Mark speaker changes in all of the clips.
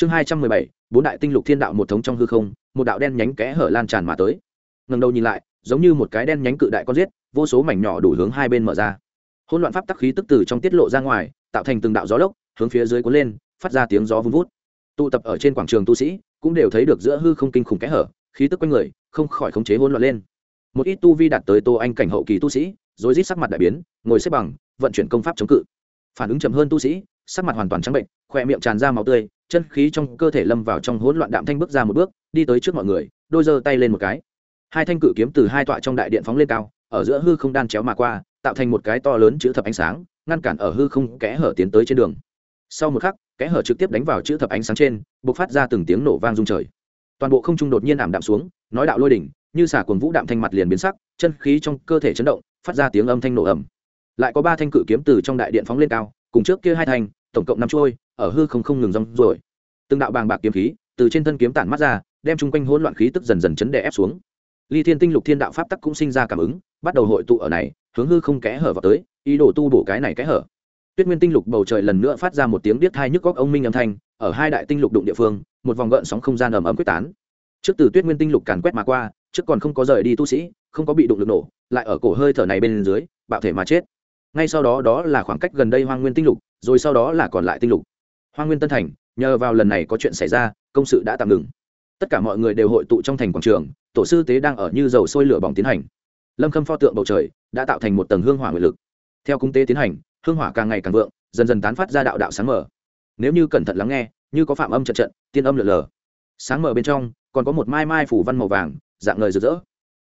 Speaker 1: chương hai trăm mười bảy, bốn đại tinh lục thiên đạo một thống trong hư không, một đạo đen nhánh kẽ hở lan tràn mà tới. Ngần đầu nhìn lại, giống như một cái đen nhánh cự đại con giết, vô số mảnh nhỏ đủ hướng hai bên mở ra. Hỗn loạn pháp tắc khí tức từ trong tiết lộ ra ngoài, tạo thành từng đạo gió lốc, hướng phía dưới cuốn lên, phát ra tiếng gió vun vút. Tụ tập ở trên quảng trường tu sĩ, cũng đều thấy được giữa hư không kinh khủng kẽ hở, khí tức quanh người, không khỏi khống chế hỗn loạn lên. Một ít tu vi đạt tới tô anh cảnh hậu kỳ tu sĩ rồi rít sắc mặt đại biến, ngồi xếp bằng, vận chuyển công pháp chống cự. Phản ứng chậm hơn tu sĩ, sắc mặt hoàn toàn trắng bệnh, khỏe miệng tràn ra máu tươi chân khí trong cơ thể lâm vào trong hỗn loạn đạm thanh bước ra một bước, đi tới trước mọi người, đôi giơ tay lên một cái. Hai thanh cự kiếm từ hai tọa trong đại điện phóng lên cao, ở giữa hư không đan chéo mà qua, tạo thành một cái to lớn chữ thập ánh sáng, ngăn cản ở hư không kẽ hở tiến tới trên đường. Sau một khắc, kẽ hở trực tiếp đánh vào chữ thập ánh sáng trên b ộ c phát ra từng tiếng nổ vang rung trời. Toàn bộ không trung đột nhiên ảm đạm xuống, nói đạo lôi đỉnh, như xả cuồng vũ đạm thanh mặt liền biến sắc, chân khí trong cơ thể chấn động, phát ra tiếng âm thanh nổ ẩm lại có ba thanh cự kiếm từ trong đại điện phóng lên cao, cùng trước kia hai thanh, tổng cộng năm trôi ở hư không không ngừng rong rồi từng đạo bàng bạc kiếm khí từ trên thân kiếm tản mắt ra, đem chung quanh hỗn loạn khí tức dần dần chấn đè ép xuống. Ly thiên tinh lục thiên đạo pháp tắc cũng sinh ra cảm ứng, bắt đầu hội tụ ở này, hướng hư không kẽ hở vào tới, ý đồ tu bổ cái này kẽ hở. Tuyết nguyên tinh lục bầu trời lần nữa phát ra một tiếng điếc thai nhức góc ông minh âm thanh, ở hai đại tinh lục đụng địa phương, một vòng gợn sóng không gian ầm ầm quyết tán. Trước từ tuyết nguyên tinh lục càn quét mà qua, trước còn không có rời đi tu sĩ, không có bị đụng lực nổ, lại ở cổ hơi thở này bên dưới, bạo thể mà chết. Ngay sau đó đó là khoảng cách gần đây hoang nguyên tinh lục, rồi sau đó là còn lại tinh lục hoang nguyên tân thành, nhờ vào lần này có chuyện xảy ra, công sự đã tạm ngừng. Tất cả mọi người đều hội tụ trong thành quảng trường, tổ sư tế đang ở như dầu sôi lửa bỏng tiến hành. Lâm khâm pho tượng bầu trời đã tạo thành một tầng hương hỏa nguyện lực. Theo cung tế tiến hành, hương hỏa càng ngày càng vượng, dần dần tán phát ra đạo đạo sáng mở nếu như cẩn thận lắng nghe, như có phạm âm trận trận, tiên âm lượn lờ. Sáng mở bên trong, còn có một mai mai phủ văn màu vàng, dạng ngời rực rỡ.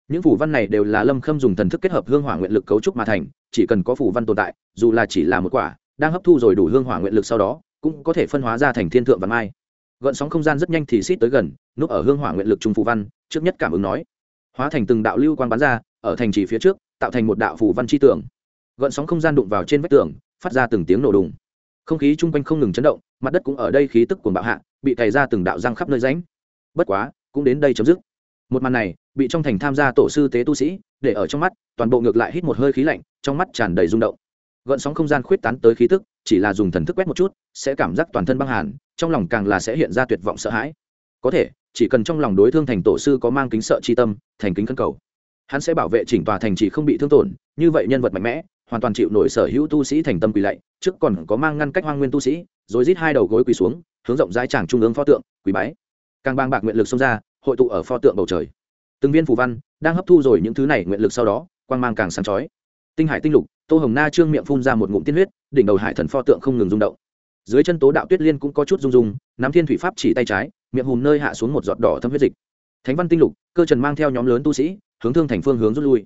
Speaker 1: Những phủ văn này đều là lâm khâm dùng thần thức kết hợp hương hỏa nguyện lực cấu trúc mà thành, chỉ cần có phủ văn tồn tại, dù là chỉ là một quả, đang hấp thu rồi đủ hương hỏa nguyện lực sau đó cũng có thể phân hóa ra thành thiên thượng và mai. Gợn sóng không gian rất nhanh thì xít tới gần, núp ở hương hỏa nguyện lực trung phủ văn, trước nhất cảm ứng nói. Hóa thành từng đạo lưu quang bắn ra, ở thành trì phía trước, tạo thành một đạo phủ văn chi tường. gợn sóng không gian đụng vào trên vách tường, phát ra từng tiếng nổ đùng. Không khí chung quanh không ngừng chấn động, mặt đất cũng ở đây khí tức cuồng bạo hạ, bị cày ra từng đạo răng khắp nơi ránh bất quá, cũng đến đây chấm dứt. Một màn này, bị trong thành tham gia tổ sư tế tu sĩ, để ở trong mắt, toàn bộ ngược lại hít một hơi khí lạnh, trong mắt tràn đầy rung động. Gợn sóng không gian khuyết tán tới khí tức chỉ là dùng thần thức quét một chút, sẽ cảm giác toàn thân băng hàn, trong lòng càng là sẽ hiện ra tuyệt vọng sợ hãi. Có thể, chỉ cần trong lòng đối thương thành tổ sư có mang kính sợ chi tâm, thành kính cân cầu. Hắn sẽ bảo vệ chỉnh tòa thành chỉ không bị thương tổn, như vậy nhân vật mạnh mẽ, hoàn toàn chịu nổi sở hữu tu sĩ thành tâm quỳ lạy, trước còn có mang ngăn cách hoang nguyên tu sĩ, rồi rít hai đầu gối quỳ xuống, hướng rộng rãi tràng trung ương pho tượng, quỳ bái. Càng bang bạc nguyện lực xông ra, hội tụ ở pho tượng bầu trời. Từng viên phù văn đang hấp thu rồi những thứ này nguyện lực sau đó, quang mang càng sáng chói. Tinh hải tinh lục tô hồng na trương miệng phun ra một ngụm tiên huyết, đỉnh đầu hải thần pho tượng không ngừng rung động. Dưới chân tố đạo tuyết liên cũng có chút rung rung, nắm thiên thủy pháp chỉ tay trái, miệng hùm nơi hạ xuống một giọt đỏ thâm huyết dịch. Thánh văn tinh lục, cơ trần mang theo nhóm lớn tu sĩ, hướng thương thành phương hướng rút lui.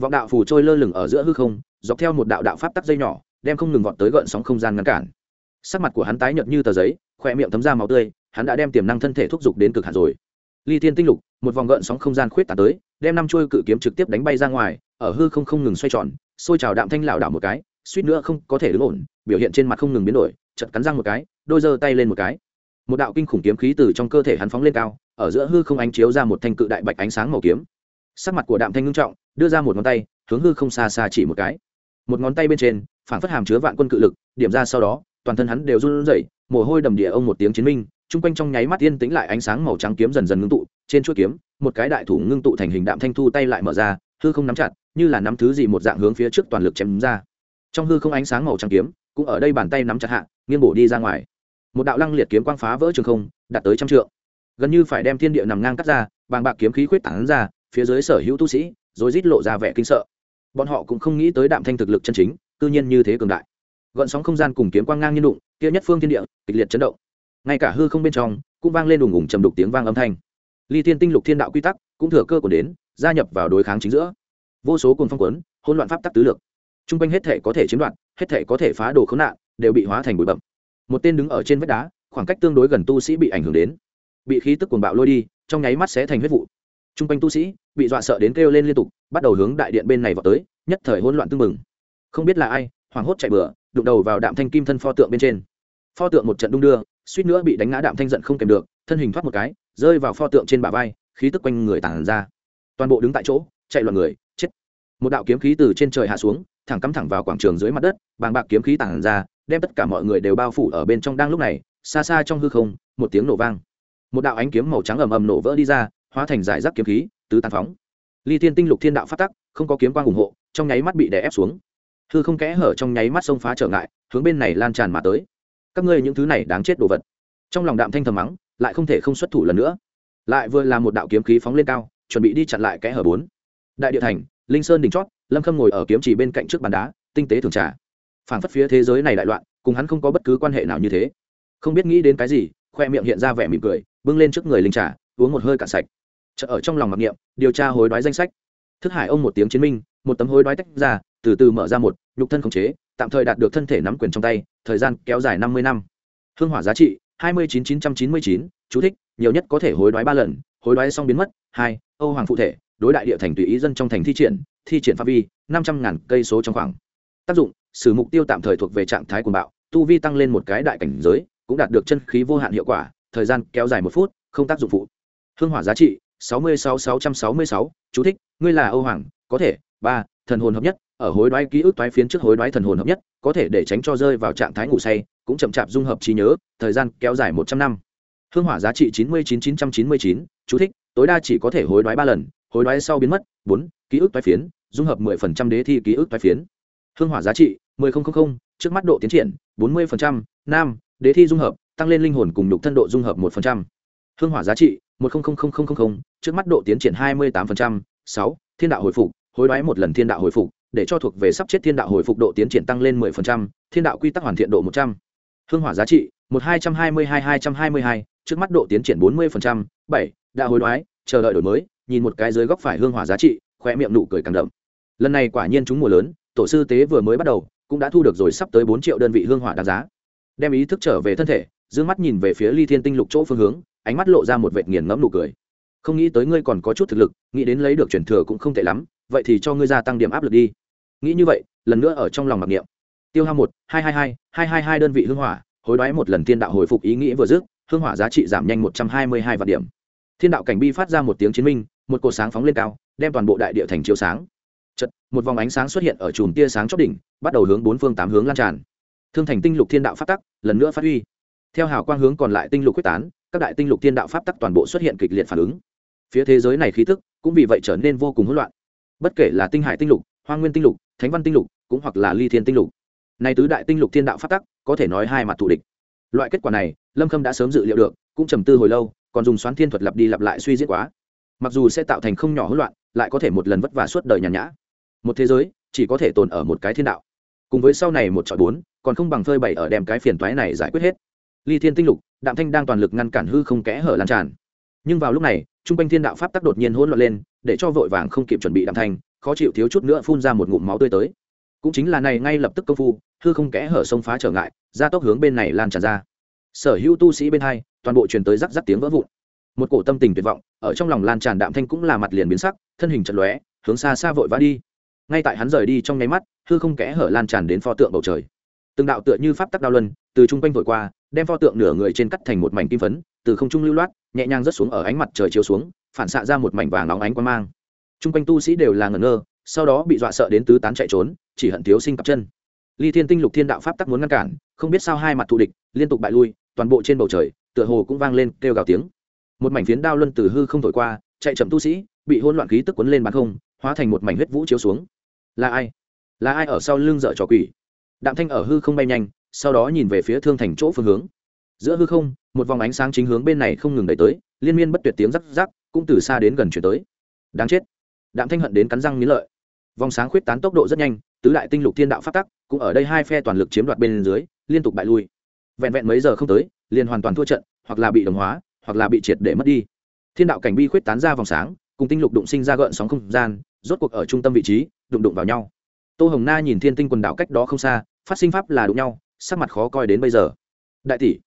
Speaker 1: Vọng đạo phù trôi lơ lửng ở giữa hư không, dọc theo một đạo đạo pháp tắc dây nhỏ, đem không ngừng vọt tới gợn sóng không gian ngăn cản. Sắc mặt của hắn tái nhợt như tờ giấy khoe miệng thấm ra máu tươi, hắn đã đem tiềm năng thân thể thúc giục đến cực hạn rồi. Ly thiên tinh lục, một vòng gợn sóng không gian khuyết tàn tới, đem năm chuôi cự kiếm trực tiếp đánh bay ra ngoài, ở hư không không ngừng xoay tròn xôi trào đạm thanh lảo đảo một cái, suýt nữa không có thể đứng ổn, biểu hiện trên mặt không ngừng biến đổi chật cắn răng một cái, đôi giơ tay lên một cái. Một đạo kinh khủng kiếm khí từ trong cơ thể hắn phóng lên cao, ở giữa hư không ánh chiếu ra một thanh cự đại bạch ánh sáng màu kiếm. Sắc mặt của đạm thanh ngưng trọng, đưa ra một ngón tay, hướng hư không xa xa chỉ một cái. Một ngón tay bên trên, phản phất hàm chứa vạn quân cự lực, điểm ra sau đó, toàn thân hắn đều run rẩy, mồ hôi đầm địa ông một tiếng chiến minh, chung quanh trong nháy mắt yên tĩnh lại ánh sáng màu trắng kiếm dần dần ngưng tụ, trên chuỗi kiếm, một cái đại thủ ngưng tụ thành hình đạm thanh thu tay lại mở ra hư không nắm chặt, như là nắm thứ gì một dạng hướng phía trước toàn lực chém ra. Trong hư không ánh sáng màu trắng kiếm, cũng ở đây bàn tay nắm chặt hạ, nghiêng bổ đi ra ngoài. Một đạo lăng liệt kiếm quang phá vỡ trường không, đạt tới trăm trượng. Gần như phải đem thiên địa nằm ngang cắt ra, bàng bạc kiếm khí khuyết tảng ra, phía dưới sở hữu tu sĩ rồi rít lộ ra vẻ kinh sợ. Bọn họ cũng không nghĩ tới đạm thanh thực lực chân chính, cư nhiên như thế cường đại. Gợn sóng không gian cùng kiếm quang ngang nhiên đụng, kia nhất phương thiên địa, kịch liệt chấn động. Ngay cả hư không bên trong, cũng vang lên đùng ùng trầm đục tiếng vang âm thanh. Ly thiên tinh lục thiên đạo quy tắc, cũng thừa cơ của đến gia nhập vào đối kháng chính giữa. Vô số cùng phong quấn hỗn loạn pháp tắc tứ lược. T r u n g quanh hết thể có thể chiếm đoạt, hết thể có thể phá đồ khốn nạn, đều bị hóa thành bụi bậm một tên đứng ở trên vách đá, khoảng cách tương đối gần tu sĩ bị ảnh hưởng đến. Bị khí tức cuồng bạo lôi đi, trong nháy mắt sẽ thành huyết vụ. T r u n g quanh tu sĩ bị dọa sợ đến kêu lên liên tục, bắt đầu hướng đại điện bên này vào tới, nhất thời hỗn loạn tưng mừng không biết là ai, hoảng hốt chạy bừa, đụng đầu vào đạm thanh kim thân pho tượng bên trên. Pho tượng một trận đung đưa, suýt nữa bị đánh ngã đạm thanh giận không kèm được, thân hình thoát một cái, rơi vào pho tượng trên bả vai, khí tức quanh người tàn ra toàn bộ đứng tại chỗ, chạy loạn người, chết. Một đạo kiếm khí từ trên trời hạ xuống, thẳng cắm thẳng vào quảng trường dưới mặt đất, bàng bạc kiếm khí tản ra, đem tất cả mọi người đều bao phủ ở bên trong đang lúc này, xa xa trong hư không, một tiếng nổ vang. Một đạo ánh kiếm màu trắng ầm ầm nổ vỡ đi ra, hóa thành giải rác kiếm khí, tứ tàn phóng. Ly thiên tinh lục thiên đạo phát tắc, không có kiếm quang ủng hộ, trong nháy mắt bị đè ép xuống. Hư không kẽ hở trong nháy mắt xông phá trở ngại, hướng bên này lan tràn mà tới. Các ngươi những thứ này đáng chết đồ vật. Trong lòng đạm thanh thầm mắng, lại không thể không xuất thủ lần nữa. Lại vừa là một đạo kiếm khí phóng lên cao chuẩn bị đi chặn lại kẽ hở bốn. Đại địa thành, linh sơn đỉnh chót, lâm khâm ngồi ở kiếm chỉ bên cạnh trước bàn đá, tinh tế thường trà. Phảng phất phía thế giới này đại loạn, cùng hắn không có bất cứ quan hệ nào như thế. Không biết nghĩ đến cái gì, khoe miệng hiện ra vẻ mỉm cười, bưng lên trước người linh trà, uống một hơi cạn sạch. Chợ ở trong lòng mặc niệm, điều tra hối đoái danh sách. Thức hải ông một tiếng chiến minh, một tấm hối đoái tách ra, từ từ mở ra một, nhục thân khống chế, tạm thời đạt được thân thể nắm quyền trong tay, thời gian kéo dài năm mươi năm. Hương hỏa giá trị, hai mươi chín chín trăm chín mươi chín, chú thích, nhiều nhất có thể hối đoái ba lần, hối đoái xong biến mất, hai âu hoàng phụ thể, đối đại địa thành tùy ý dân trong thành thi triển thi triển phạm vi, năm trăm ngàn cây số trong khoảng. Tác dụng, sử mục tiêu tạm thời thuộc về trạng thái cuồng bạo, tu vi tăng lên một cái đại cảnh giới, cũng đạt được chân khí vô hạn hiệu quả, thời gian kéo dài một phút, không tác dụng phụ. Hương hỏa giá trị, sáu mươi sáu sáu trăm sáu mươi sáu, chú thích, ngươi là âu hoàng, có thể, ba, thần hồn hợp nhất, ở hối đoái ký ức toái phiến trước hối đoái thần hồn hợp nhất, có thể để tránh cho rơi vào trạng thái ngủ say, cũng chậm chạp dung hợp trí nhớ, thời gian kéo dài một trăm năm. Hương hỏa giá trị chín mươi chín chín trăm chín mươi chín, chú thích tối đa chỉ có thể hối đoái ba lần hối đoái sau biến mất bốn ký ức toái phiến dung hợp mười phần trăm đế thi ký ức toái phiến hương hỏa giá trị mười nghìn trước mắt độ tiến triển bốn mươi phần trăm, nam đế thi dung hợp tăng lên linh hồn cùng nhục thân độ dung hợp một phần trăm hương hỏa giá trị một trước mắt độ tiến triển hai mươi tám phần trăm, sáu thiên đạo hồi phục hối đoái một lần thiên đạo hồi phục để cho thuộc về sắp chết thiên đạo hồi phục độ tiến triển tăng lên 10%, thiên đạo quy tắc hoàn thiện độ 100. Hương hỏa giá trị 1222-222, trước mắt độ tiến triển 40%, 7, đã hối đoái, chờ đợi đổi mới, nhìn một cái dưới góc phải hương hỏa giá trị, khóe miệng nụ cười càng đậm. Lần này quả nhiên chúng mùa lớn, tổ sư tế vừa mới bắt đầu, cũng đã thu được rồi sắp tới 4 triệu đơn vị hương hỏa đáng giá. Đem ý thức trở về thân thể, dương mắt nhìn về phía Ly Thiên Tinh Lục chỗ phương hướng, ánh mắt lộ ra một vệt nghiền ngẫm nụ cười. Không nghĩ tới ngươi còn có chút thực lực, nghĩ đến lấy được truyền thừa cũng không tệ lắm, vậy thì cho ngươi gia tăng điểm áp lực đi nghĩ như vậy lần nữa ở trong lòng mặc niệm tiêu hao một hai hai hai hai hai hai đơn vị hương hỏa hối đoái một lần thiên đạo hồi phục ý nghĩa vừa dứt hương hỏa giá trị giảm nhanh một trăm hai mươi hai vạn điểm. Thiên đạo cảnh bi phát ra một tiếng chiến minh một cột sáng phóng lên cao đem toàn bộ đại địa thành chiếu sáng. Chật, một vòng ánh sáng xuất hiện ở chùm tia sáng chót đỉnh bắt đầu hướng bốn phương tám hướng lan tràn. Thương thành tinh lục thiên đạo phát tắc lần nữa phát huy. Theo hào quang hướng còn lại tinh lục quyết tán các đại tinh lục thiên đạo pháp tắc toàn bộ xuất hiện kịch liệt phản ứng. Phía thế giới này khí tức cũng vì vậy trở nên vô cùng hỗn loạn. Bất kể là tinh hải tinh lục hoa nguyên tinh lục thánh văn tinh lục cũng hoặc là ly thiên tinh lục. Nay tứ đại tinh lục thiên đạo phát tắc có thể nói hai mặt thù địch. Loại kết quả này, lâm khâm đã sớm dự liệu được, cũng trầm tư hồi lâu, còn dùng xoán thiên thuật lặp đi lặp lại suy diễn quá. Mặc dù sẽ tạo thành không nhỏ hỗn loạn, lại có thể một lần vất vả suốt đời nhàn nhã. Một thế giới, chỉ có thể tồn ở một cái thiên đạo. Cùng với sau này một trọi bốn, còn không bằng phơi bày ở đem cái phiền toái này giải quyết hết. Ly thiên tinh lục, đạm thanh đang toàn lực ngăn cản hư không kẽ hở lan tràn. Nhưng vào lúc này, trung quanh thiên đạo pháp tắc đột nhiên hỗn loạn lên, để cho vội vàng không kịp chuẩn bị đạm thanh, khó chịu thiếu chút nữa phun ra một ngụm máu tươi tới cũng chính là này ngay lập tức công phu, hư không kẽ hở sông phá trở ngại ra tốc hướng bên này lan tràn ra. Sở hữu tu sĩ bên hai, toàn bộ truyền tới rắc rắc tiếng vỡ vụn. Một cổ tâm tình tuyệt vọng, ở trong lòng lan tràn đạm thanh cũng là mặt liền biến sắc, thân hình chật lóe, hướng xa xa vội vã đi. Ngay tại hắn rời đi trong nháy mắt, hư không kẽ hở lan tràn đến pho tượng bầu trời. Từng đạo tựa như pháp tắc đao luân, từ trung quanh vội qua, đem pho tượng nửa người trên cắt thành một mảnh kim phấn, từ không trung lưu loát, nhẹ nhàng rớt xuống ở ánh mặt trời chiếu xuống, phản xạ ra một mảnh vàng nóng ánh quang mang. Trung quanh tu sĩ đều là ngẩn ngơ sau đó bị dọa sợ đến tứ tán chạy trốn, chỉ hận thiếu sinh cặp chân. Ly thiên tinh lục thiên đạo pháp tắc muốn ngăn cản, không biết sao hai mặt thù địch liên tục bại lui, toàn bộ trên bầu trời, tựa hồ cũng vang lên kêu gào tiếng. Một mảnh phiến đao luân từ hư không thổi qua, chạy chậm tu sĩ, bị hôn loạn khí tức quấn lên bàn không, hóa thành một mảnh huyết vũ chiếu xuống. Là ai? Là ai ở sau lưng dở trò quỷ? Đạm thanh ở hư không bay nhanh, sau đó nhìn về phía thương thành chỗ phương hướng. Giữa hư không, một vòng ánh sáng chính hướng bên này không ngừng đẩy tới, liên miên bất tuyệt tiếng rắc rắc cũng từ xa đến gần chuyển tới. Đáng chết. Đạm thanh hận đến cắn răng nghĩ lợi vòng sáng khuyết tán tốc độ rất nhanh, tứ đại tinh lục thiên đạo phát tắc cũng ở đây hai phe toàn lực chiếm đoạt bên dưới, liên tục bại lui. Vẹn vẹn mấy giờ không tới, liền hoàn toàn thua trận, hoặc là bị đồng hóa, hoặc là bị triệt để mất đi. Thiên đạo cảnh bi khuyết tán ra vòng sáng, cùng tinh lục đụng sinh ra gợn sóng không gian, rốt cuộc ở trung tâm vị trí, đụng đụng vào nhau. Tô hồng na nhìn thiên tinh quần đảo cách đó không xa, phát sinh pháp là đụng nhau, sắc mặt khó coi đến bây giờ. Đại tỷ,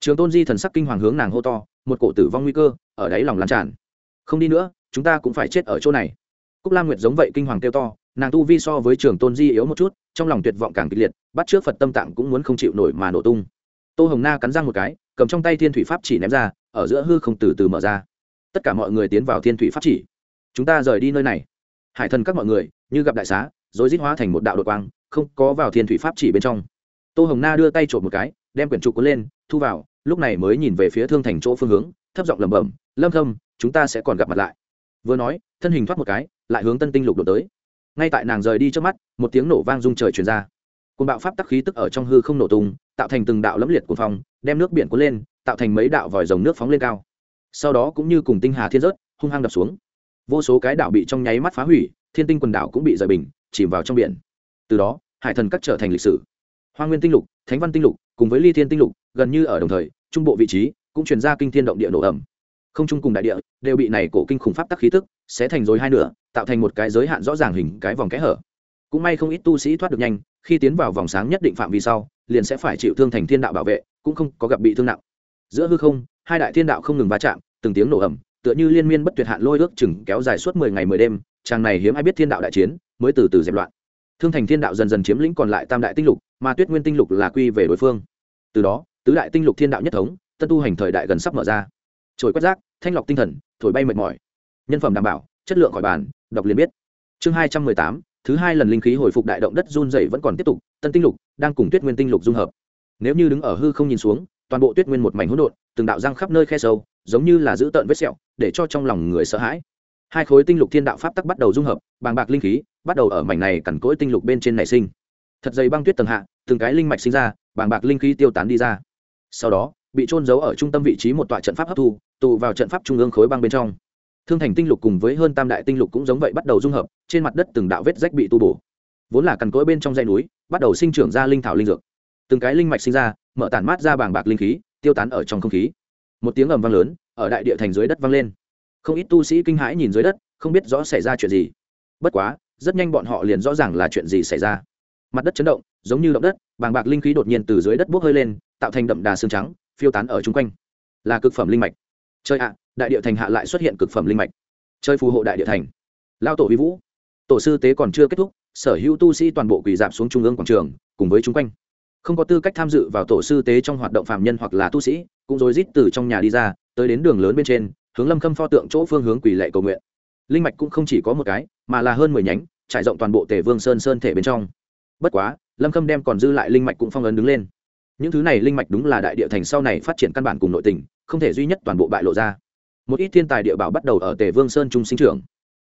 Speaker 1: trường tôn di thần sắc kinh hoàng hướng nàng hô to, một cổ tử vong nguy cơ, ở đáy lòng lan tràn. Không đi nữa, chúng ta cũng phải chết ở chỗ này cúc lam nguyệt giống vậy kinh hoàng kêu to nàng tu vi so với trường tôn di yếu một chút trong lòng tuyệt vọng càng kịch liệt bắt trước phật tâm tạng cũng muốn không chịu nổi mà nổ tung. Tô hồng na cắn răng một cái cầm trong tay thiên thủy pháp chỉ ném ra ở giữa hư không từ từ mở ra. Tất cả mọi người tiến vào thiên thủy pháp chỉ. Chúng ta rời đi nơi này. Hải thần các mọi người như gặp đại xá rồi rít hóa thành một đạo đột quang không có vào thiên thủy pháp chỉ bên trong. Tô hồng na đưa tay trộm một cái đem quyển trục cuốn lên thu vào lúc này mới nhìn về phía thương thành chỗ phương hướng thấp giọng lẩm bẩm lâm Thâm, chúng ta sẽ còn gặp mặt lại. Vừa nói thân hình thoát một cái lại hướng tân tinh lục đổ tới. Ngay tại nàng rời đi trước mắt, một tiếng nổ vang rung trời truyền ra. Côn bạo pháp tắc khí tức ở trong hư không nổ tung, tạo thành từng đạo lẫm liệt của phong, đem nước biển cuốn lên, tạo thành mấy đạo vòi rồng nước phóng lên cao. Sau đó cũng như cùng tinh hà thiên rớt, hung hăng đập xuống. Vô số cái đảo bị trong nháy mắt phá hủy, thiên tinh quần đảo cũng bị rời bình, chìm vào trong biển. Từ đó, hải thần cắt trở thành lịch sử. Hoa nguyên tinh lục, thánh văn tinh lục, cùng với ly thiên tinh lục, gần như ở đồng thời, trung bộ vị trí cũng chuyển ra kinh thiên động địa nổ ẩm không trung cùng đại địa, đều bị này cổ kinh khủng pháp tắc khí tức sẽ thành rồi hai nửa, tạo thành một cái giới hạn rõ ràng hình cái vòng kẽ hở. Cũng may không ít tu sĩ thoát được nhanh, khi tiến vào vòng sáng nhất định phạm vi sau, liền sẽ phải chịu thương thành thiên đạo bảo vệ, cũng không có gặp bị thương nặng. Giữa hư không, hai đại thiên đạo không ngừng va chạm, từng tiếng nổ ẩm tựa như liên miên bất tuyệt hạn lôi ước chừng kéo dài suốt mười ngày mười đêm, chàng này hiếm ai biết thiên đạo đại chiến, mới từ từ dẹp loạn. Thương thành thiên đạo dần dần chiếm lĩnh còn lại tam đại tinh lục, mà tuyết nguyên tinh lục là quy về đối phương. Từ đó, tứ đại tinh lục thiên đạo nhất thống, tân tu hành thời đại gần sắp mở ra. Trồi quét rác thanh lọc tinh thần, thổi bay mệt mỏi. Nhân phẩm đảm bảo, chất lượng khỏi bàn, đọc liền biết. Chương hai trăm mười tám, thứ hai lần linh khí hồi phục đại động đất run dày vẫn còn tiếp tục, tân tinh lục, đang cùng tuyết nguyên tinh lục dung hợp. Nếu như đứng ở hư không nhìn xuống, toàn bộ tuyết nguyên một mảnh hỗn độn, từng đạo răng khắp nơi khe sâu, giống như là giữ tợn vết sẹo, để cho trong lòng người sợ hãi. Hai khối tinh lục thiên đạo pháp tắc bắt đầu dung hợp, bàng bạc linh khí, bắt đầu ở mảnh này cằn cỗi tinh lục bên trên nảy sinh. Thật dày băng tuyết tầng hạ, từng cái linh mạch sinh ra, bàng bạc linh khí tiêu tán đi ra. Sau đó bị trôn giấu ở trung tâm vị trí một tọa trận pháp hấp thu, tụ vào trận pháp trung ương khối băng bên trong. Thương thành tinh lục cùng với hơn tam đại tinh lục cũng giống vậy bắt đầu dung hợp, trên mặt đất từng đạo vết rách bị tu bổ. Vốn là cằn cỗi bên trong dãy núi, bắt đầu sinh trưởng ra linh thảo linh dược. Từng cái linh mạch sinh ra, mở tản mát ra bàng bạc linh khí, tiêu tán ở trong không khí. Một tiếng ầm vang lớn, ở đại địa thành dưới đất vang lên. Không ít tu sĩ kinh hãi nhìn dưới đất, không biết rõ xảy ra chuyện gì. Bất quá, rất nhanh bọn họ liền rõ ràng là chuyện gì xảy ra. Mặt đất chấn động, giống như động đất, bàng bạc linh khí đột nhiên từ dưới đất bốc hơi lên, tạo thành đậm đà xương trắng phiêu tán ở chung quanh. Là cực phẩm linh mạch. Chơi ạ, đại địa thành hạ lại xuất hiện cực phẩm linh mạch. Chơi phù hộ đại địa thành. Lao tổ vi vũ. Tổ sư tế còn chưa kết thúc, sở hữu tu sĩ toàn bộ quỳ dạp xuống trung ương quảng trường, cùng với chung quanh. Không có tư cách tham dự vào tổ sư tế trong hoạt động phạm nhân hoặc là tu sĩ, cũng rối rít từ trong nhà đi ra, tới đến đường lớn bên trên, hướng lâm khâm pho tượng chỗ phương hướng quỳ lệ cầu nguyện. Linh mạch cũng không chỉ có một cái, mà là hơn mười nhánh, trải rộng toàn bộ tể vương sơn sơn thể bên trong. Bất quá, lâm khâm đem còn dư lại linh mạch cũng phong ấn đứng lên những thứ này linh mạch đúng là đại địa thành sau này phát triển căn bản cùng nội tình, không thể duy nhất toàn bộ bại lộ ra. Một ít thiên tài địa bảo bắt đầu ở tề vương sơn trung sinh trưởng.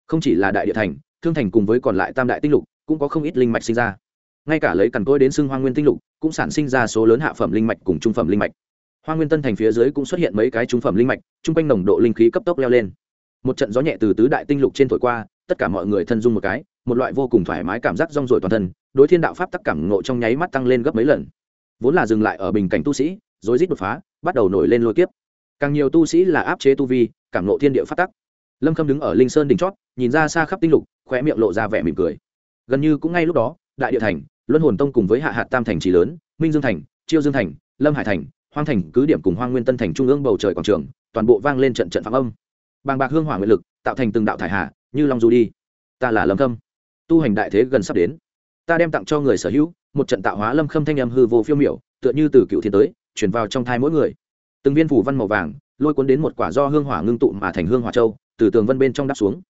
Speaker 1: Không chỉ là đại địa thành, thương thành cùng với còn lại tam đại tinh lục, cũng có không ít linh mạch sinh ra. Ngay cả lấy cằn côi đến xưng hoa nguyên tinh lục, cũng sản sinh ra số lớn hạ phẩm linh mạch cùng trung phẩm linh mạch. Hoa nguyên tân thành phía dưới cũng xuất hiện mấy cái trung phẩm linh mạch, chung quanh nồng độ linh khí cấp tốc leo lên. Một trận gió nhẹ từ tứ đại tinh lục trên thổi qua, tất cả mọi người thân dung một cái, một loại vô cùng thoải mái cảm giác rong rổi toàn thân, đối thiên đạo pháp tắc cảm ngộ trong nháy mắt tăng lên gấp mấy lần vốn là dừng lại ở bình cảnh tu sĩ, rối rít đột phá, bắt đầu nổi lên lôi kiếp. Càng nhiều tu sĩ là áp chế tu vi, cảm nộ thiên địa phát tắc. Lâm khâm đứng ở linh sơn đỉnh chót, nhìn ra xa khắp tinh lục khoe miệng lộ ra vẻ mỉm cười. Gần như cũng ngay lúc đó, đại địa thành, luân hồn tông cùng với hạ hạt tam thành trì lớn, minh dương thành, chiêu dương thành, lâm hải thành, hoang thành cứ điểm cùng hoang nguyên tân thành trung ương bầu trời quảng trường, toàn bộ vang lên trận trận phạm âm. Bàng bạc hương hỏa nguyện lực, tạo thành từng đạo thải hạ như long du đi. Ta là lâm khâm. Tu hành đại thế gần sắp đến ta đem tặng cho người sở hữu, một trận tạo hóa lâm khâm thanh âm hư vô phiêu miểu, tựa như từ cựu thiên tới chuyển vào trong thai mỗi người. Từng viên phủ văn màu vàng, lôi cuốn đến một quả do hương hỏa ngưng tụ mà thành hương hỏa châu, từ tường vân bên trong đáp xuống.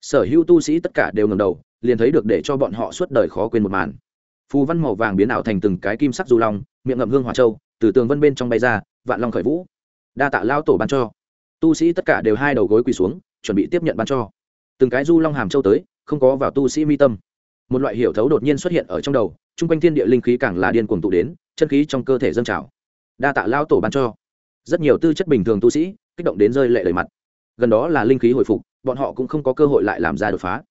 Speaker 1: Sở hữu tu sĩ tất cả đều ngầm đầu, liền thấy được để cho bọn họ suốt đời khó quên một màn. Phù văn màu vàng biến ảo thành từng cái kim sắc du long, miệng ngậm hương hỏa châu, từ tường vân bên trong bay ra, vạn long khởi vũ. Đa tạ lao tổ ban cho. Tu sĩ tất cả đều hai đầu gối quỳ xuống, chuẩn bị tiếp nhận ban cho. Từng cái du long hàm châu tới, không có vào tu sĩ mi tâm một loại hiểu thấu đột nhiên xuất hiện ở trong đầu, chung quanh thiên địa linh khí càng là điên cuồng tụ đến, chân khí trong cơ thể dâng trào. Đa tạ lao tổ ban cho. Rất nhiều tư chất bình thường tu sĩ, kích động đến rơi lệ lời mặt. Gần đó là linh khí hồi phục, bọn họ cũng không có cơ hội lại làm ra đột phá.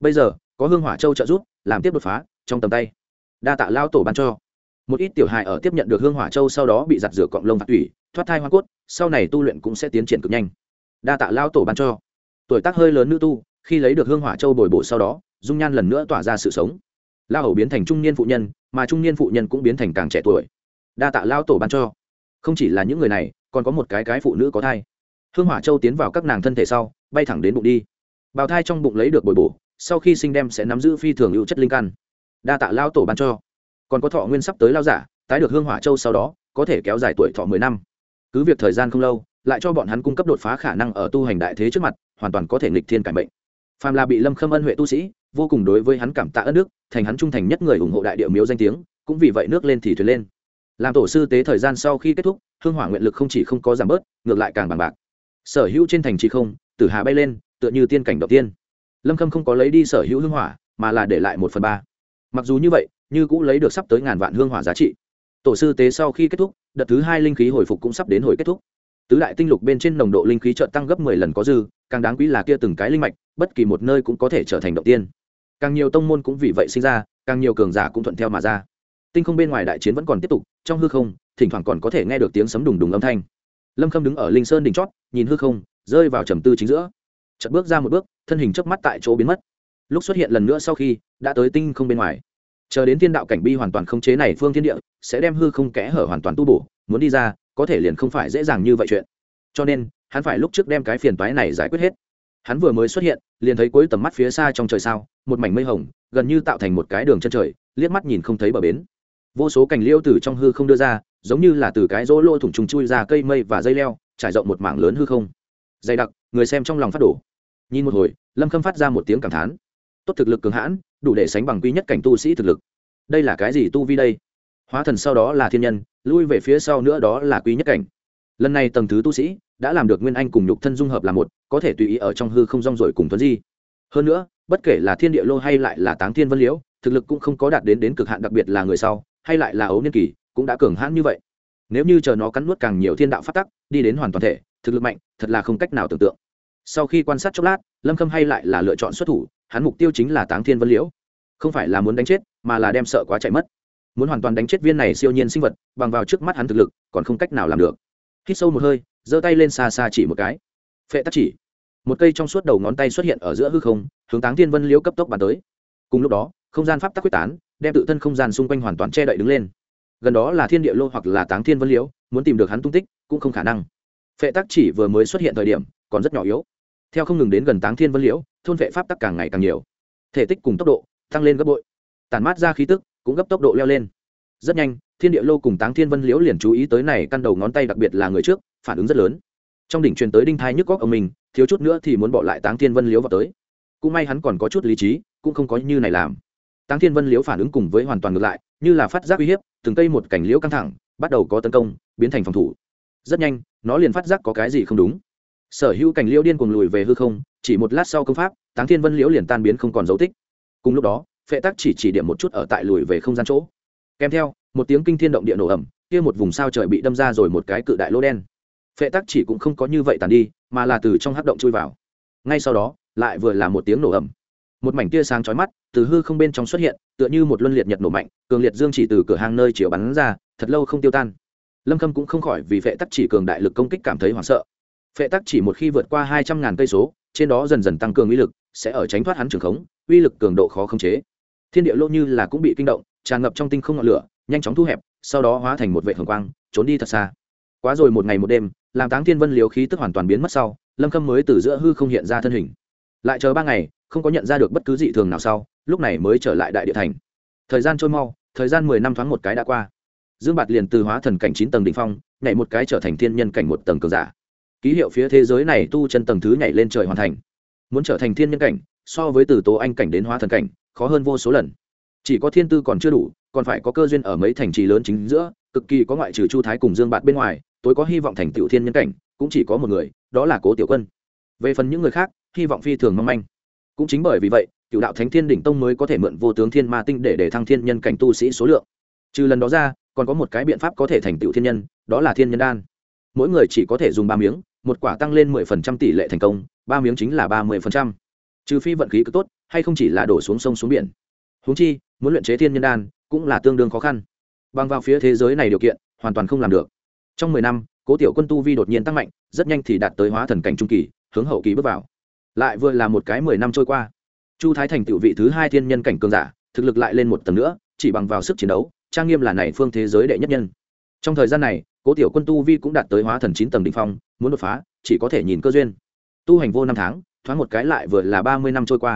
Speaker 1: Bây giờ, có hương hỏa châu trợ giúp, làm tiếp đột phá, trong tầm tay. Đa tạ lao tổ ban cho. Một ít tiểu hài ở tiếp nhận được hương hỏa châu sau đó bị giặt rửa cọng lông phạt tủy, thoát thai hoa cốt, sau này tu luyện cũng sẽ tiến triển cực nhanh. Đa tạ lao tổ ban cho. Tuổi tác hơi lớn nữ tu, khi lấy được hương hỏa châu bồi bổ sau đó dung nhan lần nữa tỏa ra sự sống. La hầu biến thành trung niên phụ nhân, mà trung niên phụ nhân cũng biến thành càng trẻ tuổi. Đa tạ lao tổ ban cho. Không chỉ là những người này, còn có một cái cái phụ nữ có thai. Hương hỏa châu tiến vào các nàng thân thể sau, bay thẳng đến bụng đi. Bào thai trong bụng lấy được bồi bổ, sau khi sinh đem sẽ nắm giữ phi thường hữu chất linh căn. Đa tạ lao tổ ban cho. Còn có thọ nguyên sắp tới lao giả, tái được hương hỏa châu sau đó, có thể kéo dài tuổi thọ mười năm. Cứ việc thời gian không lâu, lại cho bọn hắn cung cấp đột phá khả năng ở tu hành đại thế trước mặt, hoàn toàn có thể nghịch thiên cải mệnh. Phàm là bị lâm khâm ân huệ tu sĩ vô cùng đối với hắn cảm tạ ơn nước thành hắn trung thành nhất người ủng hộ đại địa miếu danh tiếng, cũng vì vậy nước lên thì thuyền lên. Làm tổ sư tế thời gian sau khi kết thúc, hương hỏa nguyện lực không chỉ không có giảm bớt, ngược lại càng bằng bạc. Sở hữu trên thành trì không, tử hà bay lên, tựa như tiên cảnh đầu tiên. Lâm khâm không có lấy đi sở hữu hương hỏa, mà là để lại một phần ba. Mặc dù như vậy, như cũng lấy được sắp tới ngàn vạn hương hỏa giá trị. Tổ sư tế sau khi kết thúc, đợt thứ hai linh khí hồi phục cũng sắp đến hồi kết thúc. Tứ đại tinh lục bên trên nồng độ linh khí trợ tăng gấp mười lần có dư, càng đáng quý là kia từng cái linh mạch, bất kỳ một nơi cũng có thể trở thành động tiên càng nhiều tông môn cũng vì vậy sinh ra, càng nhiều cường giả cũng thuận theo mà ra. Tinh không bên ngoài đại chiến vẫn còn tiếp tục, trong hư không, thỉnh thoảng còn có thể nghe được tiếng sấm đùng đùng âm thanh. Lâm khâm đứng ở linh sơn đỉnh chót, nhìn hư không, rơi vào trầm tư chính giữa. Chật bước ra một bước, thân hình chớp mắt tại chỗ biến mất. Lúc xuất hiện lần nữa sau khi, đã tới tinh không bên ngoài. Chờ đến thiên đạo cảnh bi hoàn toàn không chế này phương thiên địa, sẽ đem hư không kẽ hở hoàn toàn tu bổ, muốn đi ra, có thể liền không phải dễ dàng như vậy chuyện. Cho nên, hắn phải lúc trước đem cái phiền toái này giải quyết hết hắn vừa mới xuất hiện, liền thấy cuối tầm mắt phía xa trong trời sao, một mảnh mây hồng, gần như tạo thành một cái đường chân trời, liếc mắt nhìn không thấy bờ bến. Vô số cành liêu từ trong hư không đưa ra, giống như là từ cái rỗ lỗ thủng trùng chui ra cây mây và dây leo, trải rộng một mảng lớn hư không. Dày đặc, người xem trong lòng phát đổ. Nhìn một hồi, lâm khâm phát ra một tiếng cảm thán. Tốt thực lực cường hãn, đủ để sánh bằng quy nhất cảnh tu sĩ thực lực. Đây là cái gì tu vi đây? Hóa thần sau đó là thiên nhân, lui về phía sau nữa đó là quy nhất cảnh lần này tầng thứ tu sĩ đã làm được nguyên anh cùng nhục thân dung hợp là một, có thể tùy ý ở trong hư không rong rồi cùng tuấn di. Hơn nữa, bất kể là thiên địa lô hay lại là táng thiên vân liễu, thực lực cũng không có đạt đến đến cực hạn đặc biệt là người sau, hay lại là ấu niên kỳ, cũng đã cường hãn như vậy. Nếu như chờ nó cắn nuốt càng nhiều thiên đạo phát tắc, đi đến hoàn toàn thể, thực lực mạnh, thật là không cách nào tưởng tượng. Sau khi quan sát chốc lát, lâm khâm hay lại là lựa chọn xuất thủ, hắn mục tiêu chính là táng thiên vân liễu. Không phải là muốn đánh chết, mà là đem sợ quá chạy mất. Muốn hoàn toàn đánh chết viên này siêu nhiên sinh vật, bằng vào trước mắt hắn thực lực, còn không cách nào làm được hít sâu một hơi, giơ tay lên xa xa chỉ một cái. Phệ tắc chỉ. Một cây trong suốt đầu ngón tay xuất hiện ở giữa hư không, hướng táng thiên vân liễu cấp tốc bàn tới. Cùng lúc đó, không gian pháp tắc quyết tán, đem tự thân không gian xung quanh hoàn toàn che đậy đứng lên. Gần đó là thiên địa lô hoặc là táng thiên vân liễu, muốn tìm được hắn tung tích, cũng không khả năng. Phệ tắc chỉ vừa mới xuất hiện thời điểm, còn rất nhỏ yếu. Theo không ngừng đến gần táng thiên vân liễu, thôn vệ pháp tắc càng ngày càng nhiều. Thể tích cùng tốc độ, tăng lên gấp bội. Tàn mát ra khí tức, cũng gấp tốc độ leo lên. Rất nhanh thiên địa lô cùng táng thiên vân liễu liền chú ý tới này căn đầu ngón tay đặc biệt là người trước, phản ứng rất lớn. Trong đỉnh truyền tới đinh thai nhức góc ông mình, thiếu chút nữa thì muốn bỏ lại táng thiên vân liễu vào tới. Cũng may hắn còn có chút lý trí, cũng không có như này làm. Táng thiên vân liễu phản ứng cùng với hoàn toàn ngược lại, như là phát giác uy hiếp, từng cây một cảnh liễu căng thẳng, bắt đầu có tấn công, biến thành phòng thủ. Rất nhanh, nó liền phát giác có cái gì không đúng. Sở hữu cảnh liễu điên cuồng lùi về hư không, chỉ một lát sau công pháp, táng thiên vân liễu liền tan biến không còn dấu tích. Cùng lúc đó, phệ tắc chỉ chỉ điểm một chút ở tại lùi về không gian chỗ. Kèm theo một tiếng kinh thiên động địa nổ ẩm kia một vùng sao trời bị đâm ra rồi một cái cự đại lỗ đen. Phệ tắc chỉ cũng không có như vậy tàn đi, mà là từ trong hắc động chui vào. Ngay sau đó, lại vừa là một tiếng nổ ẩm một mảnh tia sáng chói mắt, từ hư không bên trong xuất hiện, tựa như một luân liệt nhật nổ mạnh, cường liệt dương chỉ từ cửa hàng nơi chiều bắn ra, thật lâu không tiêu tan. Lâm khâm cũng không khỏi vì phệ tắc chỉ cường đại lực công kích cảm thấy hoảng sợ. Phệ tắc chỉ một khi vượt qua hai trăm ngàn cây số, trên đó dần dần tăng cường uy lực, sẽ ở tránh thoát hắn trường khống, uy lực cường độ khó khống chế. Thiên địa lỗ như là cũng bị kinh động, tràn ngập trong tinh không ngọn lửa nhanh chóng thu hẹp, sau đó hóa thành một vệ hồng quang, trốn đi thật xa. Quá rồi một ngày một đêm, làm táng thiên vân liều khí tức hoàn toàn biến mất sau, lâm khâm mới từ giữa hư không hiện ra thân hình. Lại chờ ba ngày, không có nhận ra được bất cứ dị thường nào sau, lúc này mới trở lại đại địa thành. Thời gian trôi mau, thời gian mười năm thoáng một cái đã qua. Dương bạt liền từ hóa thần cảnh chín tầng đ ỉ n h phong, nhảy một cái trở thành thiên nhân cảnh một tầng cường giả. Ký hiệu phía thế giới này tu chân tầng thứ nhảy lên trời hoàn thành. Muốn trở thành thiên nhân cảnh, so với từ tố anh cảnh đến hóa thần cảnh, khó hơn vô số lần chỉ có thiên tư còn chưa đủ, còn phải có cơ duyên ở mấy thành trì lớn chính giữa, cực kỳ có ngoại trừ chu thái cùng dương bạt bên ngoài, tối có hy vọng thành tựu thiên nhân cảnh, cũng chỉ có một người, đó là cố tiểu quân. Về phần những người khác, hy vọng phi thường mong manh. Cũng chính bởi vì vậy, cựu đạo thánh thiên đỉnh tông mới có thể mượn vô tướng thiên ma tinh để để thăng thiên nhân cảnh tu sĩ số lượng. Trừ lần đó ra, còn có một cái biện pháp có thể thành tựu thiên nhân, đó là thiên nhân đan. Mỗi người chỉ có thể dùng ba miếng, một quả tăng lên mười phần trăm tỷ lệ thành công, ba miếng chính là ba mươi phần trăm. Trừ phi vận khí cứ tốt, hay không chỉ là đổ xuống sông xuống biển húng chi, muốn luyện chế thiên nhân đan cũng là tương đương khó khăn. Bằng vào phía thế giới này điều kiện, hoàn toàn không làm được. Trong mười năm, cố tiểu quân tu vi đột nhiên tăng mạnh, rất nhanh thì đạt tới hóa thần cảnh trung kỳ, hướng hậu kỳ bước vào. Lại vừa là một cái mười năm trôi qua. Chu thái thành tựu vị thứ hai thiên nhân cảnh cường giả, thực lực lại lên một tầng nữa, chỉ bằng vào sức chiến đấu, trang nghiêm là này phương thế giới đệ nhất nhân. Trong thời gian này, cố tiểu quân tu vi cũng đạt tới hóa thần chín tầng đ ỉ n h phong, muốn đột phá, chỉ có thể nhìn cơ duyên. Tu hành vô năm tháng, thoáng một cái lại vừa là ba mươi năm trôi qua.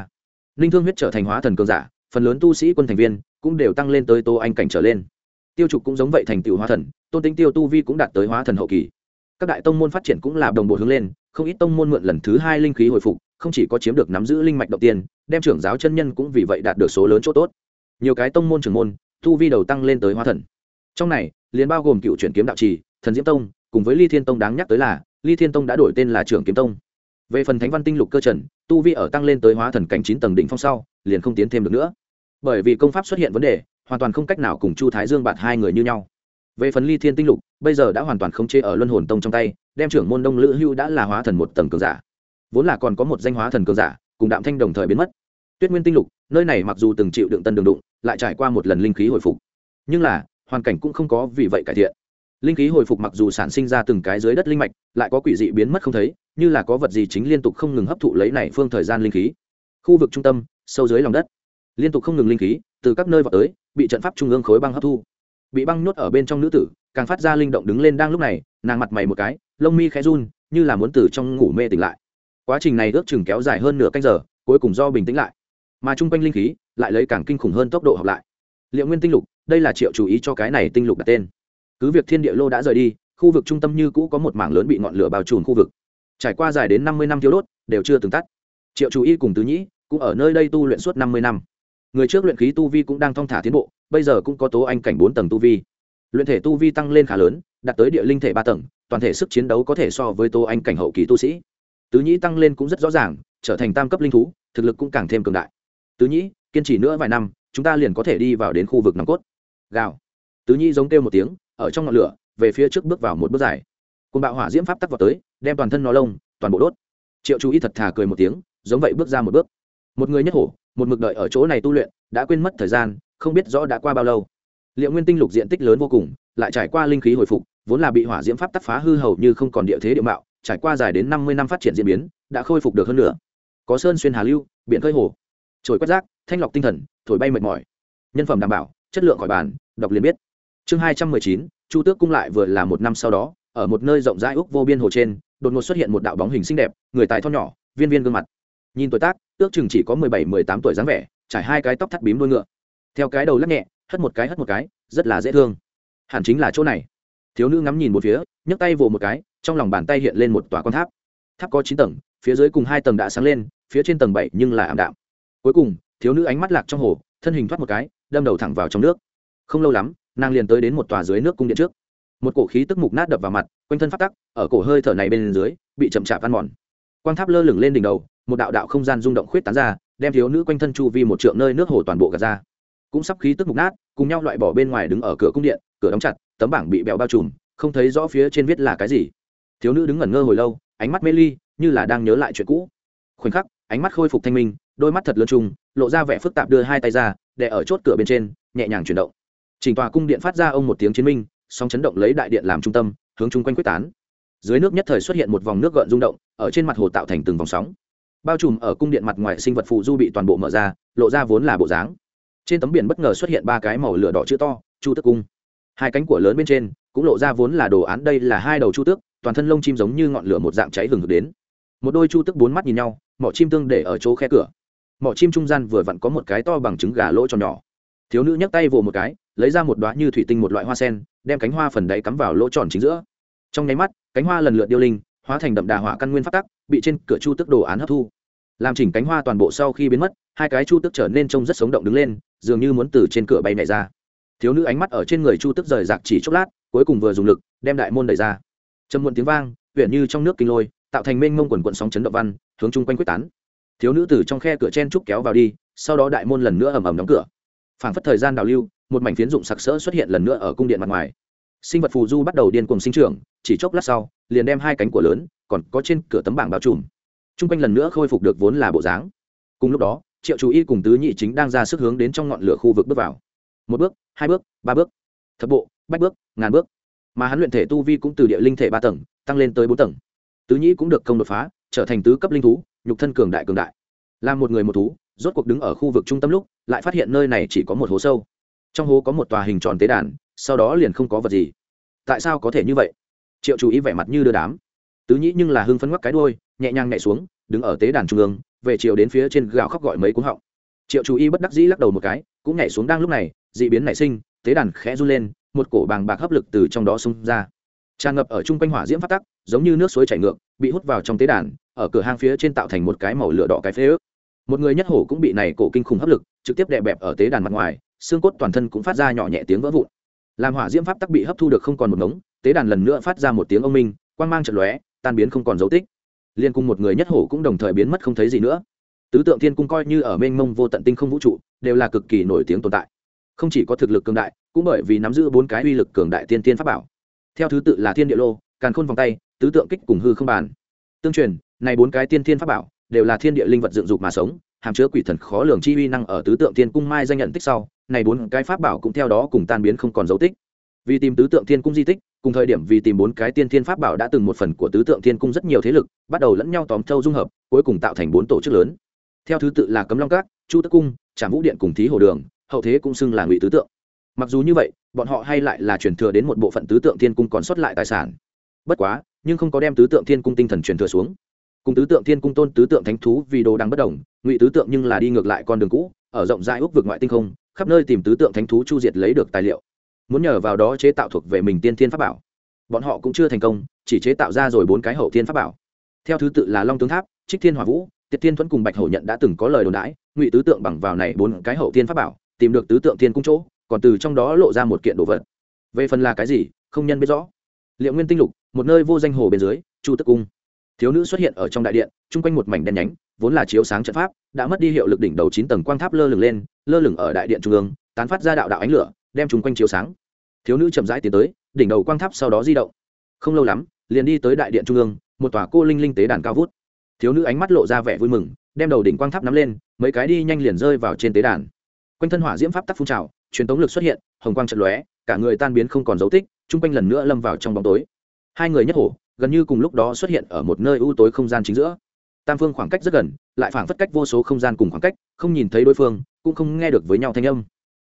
Speaker 1: Ninh thương huyết trở thành hóa thần cường giả phần lớn tu sĩ quân thành viên cũng đều tăng lên tới tô anh cảnh trở lên. Tiêu trục cũng giống vậy thành tựu hóa thần, tôn tính tiêu tu vi cũng đạt tới hóa thần hậu kỳ. Các đại tông môn phát triển cũng là đồng bộ hướng lên, không ít tông môn mượn lần thứ hai linh khí hồi phục, không chỉ có chiếm được nắm giữ linh mạch đầu tiên, đem trưởng giáo chân nhân cũng vì vậy đạt được số lớn chỗ tốt. Nhiều cái tông môn trưởng môn, tu vi đầu tăng lên tới hóa thần. Trong này, liền bao gồm cựu chuyển kiếm đạo trì, thần diễm tông, cùng với ly thiên tông đáng nhắc tới là, ly thiên tông đã đổi tên là trưởng kiếm tông. Về phần thánh văn tinh lục cơ trần, tu vi ở tăng lên tới hóa thần cảnh chín tầng đỉnh phong sau liền không tiến thêm được nữa. Bởi vì công pháp xuất hiện vấn đề, hoàn toàn không cách nào cùng chu thái dương bạt hai người như nhau. Về phần ly thiên tinh lục, bây giờ đã hoàn toàn không chế ở luân hồn tông trong tay, đem trưởng môn đông lữ hưu đã là hóa thần một tầng cường giả. Vốn là còn có một danh hóa thần cường giả, cùng đạm thanh đồng thời biến mất. Tuyết nguyên tinh lục, nơi này mặc dù từng chịu đựng tân đường đụng, lại trải qua một lần linh khí hồi phục. Nhưng là, hoàn cảnh cũng không có vì vậy cải thiện. Linh khí hồi phục mặc dù sản sinh ra từng cái dưới đất linh mạch, lại có quỷ dị biến mất không thấy, như là có vật gì chính liên tục không ngừng hấp thụ lấy này phương thời gian linh khí. Khu vực trung tâm sâu dưới lòng đất. Liên tục không ngừng linh khí từ các nơi vào tới, bị trận pháp trung ương khối băng hấp thu. Bị băng nhốt ở bên trong nữ tử, càng phát ra linh động đứng lên đang lúc này, nàng mặt mày một cái, lông mi khẽ run, như là muốn từ trong ngủ mê tỉnh lại. Quá trình này ước chừng kéo dài hơn nửa canh giờ, cuối cùng do bình tĩnh lại. Mà chung quanh linh khí lại lấy càng kinh khủng hơn tốc độ học lại. Liệu nguyên tinh lục, đây là triệu chú ý cho cái này tinh lục đặt tên. Cứ việc thiên địa lô đã rời đi, khu vực trung tâm như cũ có một mảng lớn bị ngọn lửa bao trùm khu vực. Trải qua dài đến năm mươi năm thiếu đốt, đều chưa từng tắt. Triệu chú ý cùng tứ nhĩ cũng ở nơi đây tu luyện suốt năm mươi năm. Người trước luyện khí tu vi cũng đang thong thả tiến bộ, bây giờ cũng có tố anh cảnh bốn tầng tu vi. Luyện thể tu vi tăng lên khá lớn, đạt tới địa linh thể ba tầng, toàn thể sức chiến đấu có thể so với tố anh cảnh hậu kỳ tu sĩ. Tứ nhĩ tăng lên cũng rất rõ ràng, trở thành tam cấp linh thú, thực lực cũng càng thêm cường đại. Tứ nhĩ, kiên trì nữa vài năm, chúng ta liền có thể đi vào đến khu vực nòng cốt. Gào. Tứ nhĩ giống kêu một tiếng, ở trong ngọn lửa, về phía trước bước vào một bước dài. Côn bạo hỏa diễm pháp tắc vào tới, đem toàn thân nó lông, toàn bộ đốt. Triệu chú ý thật thà cười một tiếng, giống vậy bước ra một bước một người nhất hổ, một mực đợi ở chỗ này tu luyện, đã quên mất thời gian, không biết rõ đã qua bao lâu. Liệu nguyên tinh lục diện tích lớn vô cùng, lại trải qua linh khí hồi phục, vốn là bị hỏa diễm pháp tắc phá hư hầu như không còn địa thế địa mạo, trải qua dài đến năm mươi năm phát triển diễn biến, đã khôi phục được hơn nữa. Có sơn xuyên hà lưu, biển khơi hồ. Trồi quét rác, thanh lọc tinh thần, thổi bay mệt mỏi. Nhân phẩm đảm bảo, chất lượng khỏi bàn, đọc liền biết. Chương hai trăm mười chín, chu tước cung lại vừa là một năm sau đó, ở một nơi rộng rãi úc vô biên hồ trên, đột ngột xuất hiện một đạo bóng hình xinh đẹp, người tài thon nhỏ, viên viên gương mặt. Nhìn tuổi tác ước chừng chỉ có mười bảy, mười tám tuổi dáng vẻ, trải hai cái tóc thắt bím đuôi ngựa. Theo cái đầu lắc nhẹ, hất một cái, hất một cái, rất là dễ thương. Hẳn chính là chỗ này. Thiếu nữ ngắm nhìn một phía, nhấc tay vồ một cái, trong lòng bàn tay hiện lên một tòa con tháp. Tháp có chín tầng, phía dưới cùng hai tầng đã sáng lên, phía trên tầng bảy nhưng là ảm đạm. Cuối cùng, thiếu nữ ánh mắt lạc trong hồ, thân hình thoát một cái, đâm đầu thẳng vào trong nước. Không lâu lắm, nàng liền tới đến một tòa dưới nước cung điện trước. Một cổ khí tức mục nát đập vào mặt, quanh thân phát tắc, ở cổ hơi thở này bên dưới, bị chậm chạp ăn mòn quang tháp lơ lửng lên đỉnh đầu, một đạo đạo không gian rung động khuyết tán ra, đem thiếu nữ quanh thân chu vi một trượng nơi nước hồ toàn bộ gạt ra. Cũng sắp khí tức mục nát, cùng nhau loại bỏ bên ngoài đứng ở cửa cung điện, cửa đóng chặt, tấm bảng bị bẹo bao trùm, không thấy rõ phía trên viết là cái gì. Thiếu nữ đứng ngẩn ngơ hồi lâu, ánh mắt mê ly, như là đang nhớ lại chuyện cũ. Khoảnh khắc, ánh mắt khôi phục thanh minh, đôi mắt thật lớn trùng, lộ ra vẻ phức tạp đưa hai tay ra, để ở chốt cửa bên trên, nhẹ nhàng chuyển động. Chỉnh tòa cung điện phát ra ông một tiếng chiến minh song chấn động lấy đại điện làm trung tâm, hướng chung quanh quyết tán dưới nước nhất thời xuất hiện một vòng nước gợn rung động, ở trên mặt hồ tạo thành từng vòng sóng. Bao trùm ở cung điện mặt ngoài sinh vật phụ du bị toàn bộ mở ra, lộ ra vốn là bộ dáng. Trên tấm biển bất ngờ xuất hiện ba cái màu lửa đỏ chữ to, chu tước cung. Hai cánh của lớn bên trên cũng lộ ra vốn là đồ án, đây là hai đầu chu tước, toàn thân lông chim giống như ngọn lửa một dạng cháy hừng hực đến. Một đôi chu tước bốn mắt nhìn nhau, mỏ chim tương để ở chỗ khe cửa. Mỏ chim trung gian vừa vặn có một cái to bằng trứng gà lỗ tròn nhỏ. Thiếu nữ nhấc tay vồ một cái, lấy ra một đoá như thủy tinh một loại hoa sen, đem cánh hoa phần đáy cắm vào lỗ tròn chính giữa. Trong nháy mắt cánh hoa lần lượt điêu linh, hóa thành đậm đà hỏa căn nguyên phát tắc, bị trên cửa chu tức đồ án hấp thu. Làm chỉnh cánh hoa toàn bộ sau khi biến mất, hai cái chu tức trở nên trông rất sống động đứng lên, dường như muốn từ trên cửa bay nhảy ra. Thiếu nữ ánh mắt ở trên người chu tức rời rạc chỉ chốc lát, cuối cùng vừa dùng lực, đem đại môn đẩy ra. Trầm muộn tiếng vang, huyện như trong nước kinh lôi, tạo thành mênh mông quần quận sóng chấn động văn, hướng chung quanh quyết tán. Thiếu nữ từ trong khe cửa chen trúc kéo vào đi, sau đó đại môn lần nữa ầm ầm đóng cửa. Phảng phất thời gian đào lưu, một mảnh phiến dụng sặc sỡ xuất hiện lần nữa ở cung điện mặt ngoài sinh vật phù du bắt đầu điên cuồng sinh trưởng, chỉ chốc lát sau, liền đem hai cánh của lớn, còn có trên cửa tấm bảng bao trùm. T r u n g quanh lần nữa khôi phục được vốn là bộ dáng. Cùng lúc đó, triệu chú y cùng tứ nhị chính đang ra sức hướng đến trong ngọn lửa khu vực bước vào. Một bước, hai bước, ba bước. Thập bộ, bách bước, ngàn bước. Mà hắn luyện thể tu vi cũng từ địa linh thể ba tầng, tăng lên tới bốn tầng. Tứ nhị cũng được công đột phá, trở thành tứ cấp linh thú, nhục thân cường đại cường đại. Làm một người một thú, rốt cuộc đứng ở khu vực trung tâm lúc, lại phát hiện nơi này chỉ có một hố sâu. Trong hố có một tòa hình tròn tế đàn sau đó liền không có vật gì. Tại sao có thể như vậy? Triệu chú ý vẻ mặt như đưa đám. Tứ nhĩ nhưng là hưng phấn ngoắc cái đôi nhẹ nhàng nhảy xuống, đứng ở tế đàn trung ương, về chiều đến phía trên gạo khóc gọi mấy cuống họng. Triệu chú ý bất đắc dĩ lắc đầu một cái, cũng nhảy xuống đang lúc này d ị biến nảy sinh, tế đàn khẽ run lên, một cổ bàng bạc hấp lực từ trong đó xông ra. Tràn ngập ở chung quanh hỏa diễm phát tắc, giống như nước suối chảy ngược, bị hút vào trong tế đàn, ở cửa hang phía trên tạo thành một cái màu lửa đỏ cái phế ước. Một người nhất hổ cũng bị này cổ kinh khủng hấp lực, trực tiếp đè bẹp ở tế đàn mặt ngoài, xương cốt toàn thân cũng phát ra nhỏ nhẹ tiếng vỡ vụn làm hỏa diễm pháp tắc bị hấp thu được không còn một ngống, tế đàn lần nữa phát ra một tiếng ông minh, quang mang trận lóe, tan biến không còn dấu tích. Liên cung một người nhất hổ cũng đồng thời biến mất không thấy gì nữa. Tứ tượng thiên cung coi như ở mênh mông vô tận tinh không vũ trụ, đều là cực kỳ nổi tiếng tồn tại. Không chỉ có thực lực cường đại, cũng bởi vì nắm giữ bốn cái uy lực cường đại tiên tiên pháp bảo. Theo thứ tự là thiên địa lô, càn khôn vòng tay, tứ tượng kích cùng hư không bàn. Tương truyền, này bốn cái tiên tiên pháp bảo đều là thiên địa linh vật dựng dục mà sống, hàm chứa quỷ thần khó lường chi uy năng ở tứ tượng thiên cung mai danh nhận tích sau này bốn cái pháp bảo cũng theo đó cùng tan biến không còn dấu tích. Vì tìm tứ tượng thiên cung di tích, cùng thời điểm vì tìm bốn cái tiên thiên pháp bảo đã từng một phần của tứ tượng thiên cung rất nhiều thế lực, bắt đầu lẫn nhau tóm thâu dung hợp, cuối cùng tạo thành bốn tổ chức lớn. Theo thứ tự là cấm long các, chu tức cung, trảm vũ điện cùng thí hồ đường, hậu thế cũng xưng là ngụy tứ tượng. Mặc dù như vậy, bọn họ hay lại là truyền thừa đến một bộ phận tứ tượng thiên cung còn sót lại tài sản. Bất quá, nhưng không có đem tứ tượng thiên cung tinh thần truyền thừa xuống. Cùng tứ tượng thiên cung tôn tứ tượng thánh thú vì đồ đang bất đồng, ngụy tứ tượng nhưng là đi ngược lại con đường cũ, ở rộng rãi úc vực ngoại tinh không khắp nơi tìm tứ tượng thánh thú chu diệt lấy được tài liệu. Muốn nhờ vào đó chế tạo thuộc về mình tiên thiên pháp bảo. Bọn họ cũng chưa thành công, chỉ chế tạo ra rồi bốn cái hậu thiên pháp bảo. Theo thứ tự là long tướng tháp, trích thiên hòa vũ, tiệt thiên thuẫn cùng bạch hổ nhận đã từng có lời đồn đãi, ngụy tứ tượng bằng vào này bốn cái hậu thiên pháp bảo, tìm được tứ tượng thiên cung chỗ, còn từ trong đó lộ ra một kiện đồ vật. Về phần là cái gì, không nhân biết rõ. Liệu nguyên tinh lục, một nơi vô danh hồ bên dưới, chu tức cung. Thiếu nữ xuất hiện ở trong đại điện, chung quanh một mảnh đen nhánh, vốn là chiếu sáng trận pháp, đã mất đi hiệu lực đỉnh đầu chín tầng quang tháp lơ lửng lên lơ lửng ở đại điện trung ương, tán phát ra đạo đạo ánh lửa, đem chúng quanh chiếu sáng. Thiếu nữ chậm rãi tiến tới, đỉnh đầu quang tháp sau đó di động. Không lâu lắm, liền đi tới đại điện trung ương, một tòa cô linh linh tế đàn cao vút. Thiếu nữ ánh mắt lộ ra vẻ vui mừng, đem đầu đỉnh quang tháp nắm lên, mấy cái đi nhanh liền rơi vào trên tế đàn. Quanh thân hỏa diễm pháp tắc phun trào, truyền tống lực xuất hiện, hồng quang trận lóe, cả người tan biến không còn dấu tích, chung quanh lần nữa lâm vào trong bóng tối. Hai người nhất hổ, gần như cùng lúc đó xuất hiện ở một nơi ưu tối không gian chính giữa tam phương khoảng cách rất gần, lại phảng phất cách vô số không gian cùng khoảng cách, không nhìn thấy đối phương, cũng không nghe được với nhau thanh âm.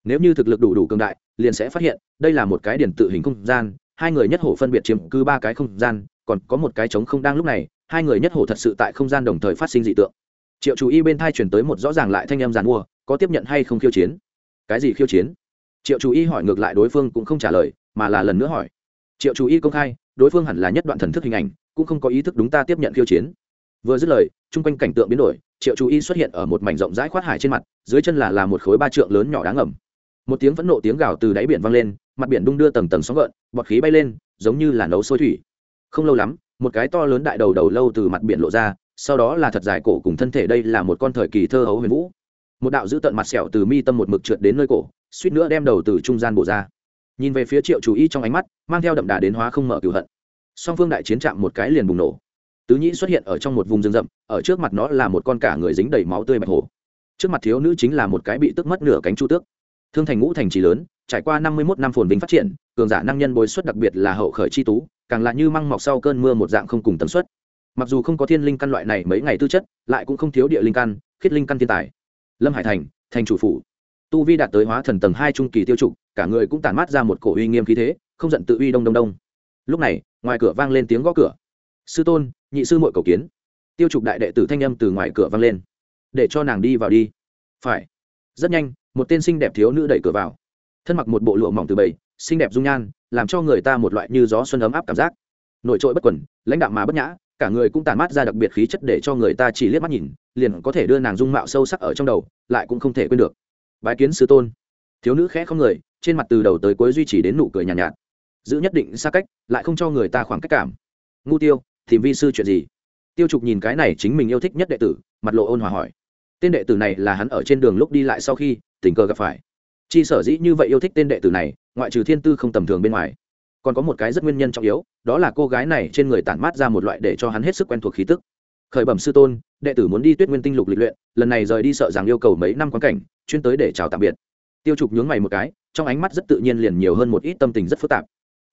Speaker 1: Nếu như thực lực đủ đủ cường đại, liền sẽ phát hiện, đây là một cái điển tự hình không gian, hai người nhất hổ phân biệt chiếm cứ ba cái không gian, còn có một cái trống không đang lúc này, hai người nhất hổ thật sự tại không gian đồng thời phát sinh dị tượng. Triệu chủ y bên thai chuyển tới một rõ ràng lại thanh âm giàn mua, có tiếp nhận hay không khiêu chiến? Cái gì khiêu chiến? Triệu chủ y hỏi ngược lại đối phương cũng không trả lời, mà là lần nữa hỏi. Triệu chủ y công khai, đối phương hẳn là nhất đoạn thần thức hình ảnh, cũng không có ý thức đúng ta tiếp nhận khiêu chiến vừa dứt lời, chung quanh cảnh tượng biến đổi, triệu chú y xuất hiện ở một mảnh rộng rãi khoát hải trên mặt, dưới chân là là một khối ba trượng lớn nhỏ đáng ngầm. Một tiếng phẫn nộ tiếng gào từ đáy biển vang lên, mặt biển đung đưa tầng tầng sóng gợn, bọt khí bay lên, giống như là nấu sôi thủy. Không lâu lắm, một cái to lớn đại đầu đầu lâu từ mặt biển lộ ra, sau đó là thật dài cổ cùng thân thể đây là một con thời kỳ thơ hấu huyền vũ. Một đạo giữ tận mặt sẹo từ mi tâm một mực trượt đến nơi cổ, suýt nữa đem đầu từ trung gian bổ ra. Nhìn về phía triệu chú y trong ánh mắt, mang theo đậm đà đến hóa không mở cửu hận. Song phương đại chiến chạm một cái liền bùng nổ tứ nhĩ xuất hiện ở trong một vùng rừng rậm, ở trước mặt nó là một con cả người dính đầy máu tươi bạch hổ. Trước mặt thiếu nữ chính là một cái bị tức mất nửa cánh chu tước. Thương thành ngũ thành trì lớn, trải qua năm mươi một năm phồn vinh phát triển, cường giả năng nhân bồi xuất đặc biệt là hậu khởi chi tú, càng là như măng mọc sau cơn mưa một dạng không cùng tần suất. Mặc dù không có thiên linh căn loại này mấy ngày tư chất, lại cũng không thiếu địa linh căn, khiết linh căn thiên tài. Lâm hải thành thành chủ phủ. Tu vi đạt tới hóa thần tầng hai trung kỳ tiêu trục, cả người cũng tản mát ra một cổ uy nghiêm khí thế, không giận tự uy đông đông đông. Lúc này, ngoài cửa vang lên tiếng gõ cửa sư tôn nhị sư mội cầu kiến. Tiêu trục đại đệ tử thanh âm từ ngoài cửa vang lên. Để cho nàng đi vào đi. Phải. Rất nhanh một tên xinh đẹp thiếu nữ đẩy cửa vào. Thân mặc một bộ lụa mỏng từ bầy xinh đẹp dung nhan làm cho người ta một loại như gió xuân ấm áp cảm giác. Nổi trội bất quẩn lãnh đạo mà bất nhã cả người cũng tàn mát ra đặc biệt khí chất để cho người ta chỉ liếc mắt nhìn liền có thể đưa nàng dung mạo sâu sắc ở trong đầu lại cũng không thể quên được. Bái kiến sư tôn. Thiếu nữ khẽ không người trên mặt từ đầu tới cuối duy trì đến nụ cười nhàn nhạt, nhạt. Giữ nhất định xa cách lại không cho người ta khoảng cách cảm. Ngu tiêu tìm vi sư chuyện gì? Tiêu trục nhìn cái này chính mình yêu thích nhất đệ tử, mặt lộ ôn hòa hỏi. Tên đệ tử này là hắn ở trên đường lúc đi lại sau khi, tình cờ gặp phải. Chi sở dĩ như vậy yêu thích tên đệ tử này, ngoại trừ thiên tư không tầm thường bên ngoài. Còn có một cái rất nguyên nhân trọng yếu, đó là cô gái này trên người tản mát ra một loại để cho hắn hết sức quen thuộc khí tức. Khởi bẩm sư tôn, đệ tử muốn đi tuyết nguyên tinh lục lịch luyện, lần này rời đi sợ rằng yêu cầu mấy năm quan cảnh, chuyên tới để chào tạm biệt. Tiêu trục nhướng mày một cái, trong ánh mắt rất tự nhiên liền nhiều hơn một ít tâm tình rất phức tạp.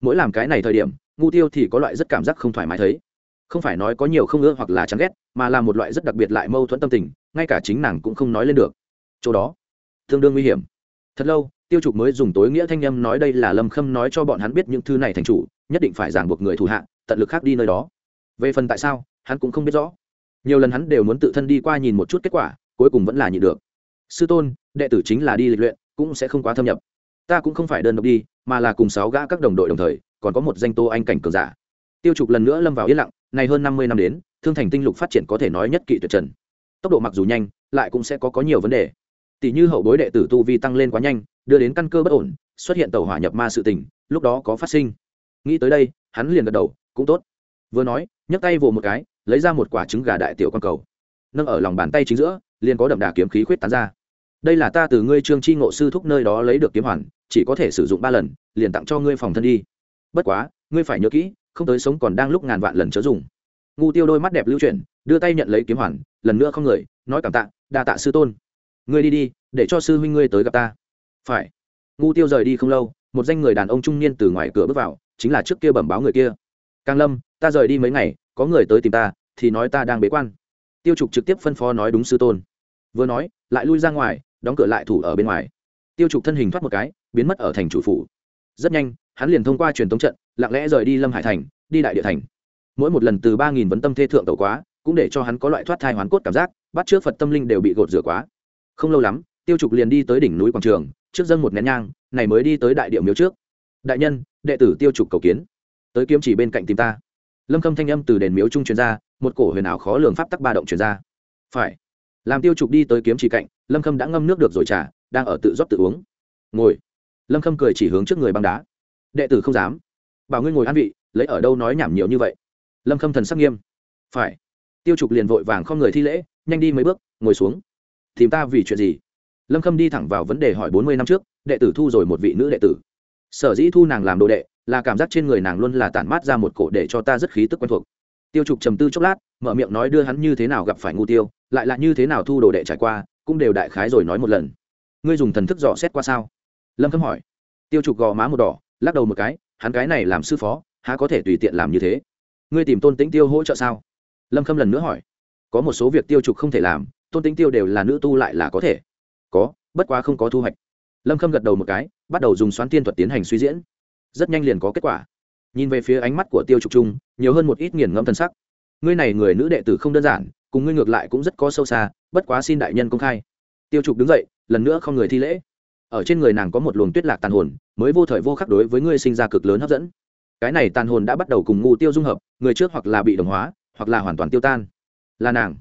Speaker 1: Mỗi làm cái này thời điểm ngu tiêu thì có loại rất cảm giác không thoải mái thấy không phải nói có nhiều không ưa hoặc là chán ghét, mà là một loại rất đặc biệt lại mâu thuẫn tâm tình, ngay cả chính nàng cũng không nói lên được. Chỗ đó, tương đương nguy hiểm. Thật lâu, tiêu trục mới dùng tối nghĩa thanh â m nói đây là lâm khâm nói cho bọn hắn biết những thư này thành chủ, nhất định phải giảng buộc người thủ hạ, tận lực khác đi nơi đó. Về phần tại sao, hắn cũng không biết rõ. Nhiều lần hắn đều muốn tự thân đi qua nhìn một chút kết quả, cuối cùng vẫn là nhịn được. Sư tôn, đệ tử chính là đi lịch luyện, cũng sẽ không quá thâm nhập. Ta cũng không phải đơn độc đi, mà là cùng sáu gã các đồng đội đồng thời, còn có một danh tô anh cảnh cường giả. Tiêu trục lần nữa lâm vào yên lặng này hơn năm mươi năm đến, thương thành tinh lục phát triển có thể nói nhất kỵ tuyệt trần. Tốc độ mặc dù nhanh, lại cũng sẽ có có nhiều vấn đề. Tỷ như hậu bối đệ tử tu vi tăng lên quá nhanh, đưa đến căn cơ bất ổn, xuất hiện tàu hỏa nhập ma sự tình, lúc đó có phát sinh. Nghĩ tới đây, hắn liền gật đầu, cũng tốt. Vừa nói, nhấc tay vồ một cái, lấy ra một quả trứng gà đại tiểu con cầu. Nâng ở lòng bàn tay chính giữa, liền có đậm đà kiếm khí khuyết tán ra. Đây là ta từ ngươi trương chi ngộ sư thúc nơi đó lấy được kiếm hoàn, chỉ có thể sử dụng ba lần, liền tặng cho ngươi phòng thân đi. Bất quá, ngươi phải nhớ kỹ không tới sống còn đang lúc ngàn vạn lần chớ dùng. Ngu tiêu đôi mắt đẹp lưu chuyển, đưa tay nhận lấy kiếm hoàn, lần nữa không người, nói cảm tạ, đa tạ sư tôn. Ngươi đi đi, để cho sư huynh ngươi tới gặp ta. Phải. Ngu tiêu rời đi không lâu, một danh người đàn ông trung niên từ ngoài cửa bước vào, chính là trước kia bẩm báo người kia. Càng lâm, ta rời đi mấy ngày, có người tới tìm ta, thì nói ta đang bế quan. Tiêu trục trực tiếp phân phó nói đúng sư tôn. Vừa nói, lại lui ra ngoài, đóng cửa lại thủ ở bên ngoài. Tiêu trục thân hình thoát một cái, biến mất ở thành chủ phủ. Rất nhanh hắn liền thông qua truyền thống trận, lặng lẽ rời đi lâm hải thành, đi đại địa thành. Mỗi một lần từ ba nghìn vấn tâm thê thượng tẩu quá, cũng để cho hắn có loại thoát thai hoàn cốt cảm giác, bắt trước phật tâm linh đều bị gột rửa quá. Không lâu lắm, tiêu trục liền đi tới đỉnh núi quảng trường, trước dân một nén nhang, này mới đi tới đại điệu miếu trước. Đại nhân, đệ tử tiêu trục cầu kiến. Tới kiếm chỉ bên cạnh tìm ta. Lâm khâm thanh âm từ đền miếu trung truyền ra, một cổ huyền ảo khó lường pháp tắc ba động truyền ra. Phải. Làm tiêu trục đi tới kiếm chỉ cạnh, lâm khâm đã ngâm nước được rồi trả đang ở tự rót tự uống. Ngồi. Lâm khâm cười chỉ hướng trước người băng đá đệ tử không dám. Bảo ngươi ngồi an vị, lấy ở đâu nói nhảm nhiều như vậy? Lâm khâm thần sắc nghiêm. Phải. Tiêu trục liền vội vàng không người thi lễ, nhanh đi mấy bước, ngồi xuống. Tìm ta vì chuyện gì? Lâm khâm đi thẳng vào vấn đề hỏi bốn mươi năm trước, đệ tử thu rồi một vị nữ đệ tử. Sở dĩ thu nàng làm đồ đệ, là cảm giác trên người nàng luôn là tản mát ra một cổ để cho ta rất khí tức quen thuộc. Tiêu trục trầm tư chốc lát, mở miệng nói đưa hắn như thế nào gặp phải ngu tiêu, lại là như thế nào thu đồ đệ trải qua, cũng đều đại khái rồi nói một lần. Ngươi dùng thần thức dò xét qua sao? Lâm khâm hỏi. Tiêu trục gò má một đỏ lắc đầu một cái, hắn cái này làm sư phó, há có thể tùy tiện làm như thế? Ngươi tìm tôn tĩnh tiêu hỗ trợ sao? Lâm khâm lần nữa hỏi. Có một số việc tiêu trục không thể làm, tôn tĩnh tiêu đều là nữ tu lại là có thể. Có, bất quá không có thu hoạch. Lâm khâm gật đầu một cái, bắt đầu dùng xoán tiên thuật tiến hành suy diễn. Rất nhanh liền có kết quả. Nhìn về phía ánh mắt của tiêu trục trung nhiều hơn một ít nghiền ngẫm thân sắc. Ngươi này người nữ đệ tử không đơn giản, cùng ngươi ngược lại cũng rất có sâu xa, bất quá xin đại nhân công khai. Tiêu trục đứng dậy, lần nữa không người thi lễ ở trên người nàng có một luồng tuyết lạc tàn hồn, mới vô thời vô khắc đối với ngươi sinh ra cực lớn hấp dẫn. Cái này tàn hồn đã bắt đầu cùng ngu tiêu dung hợp, người trước hoặc là bị đồng hóa, hoặc là hoàn toàn tiêu tan. Là nàng.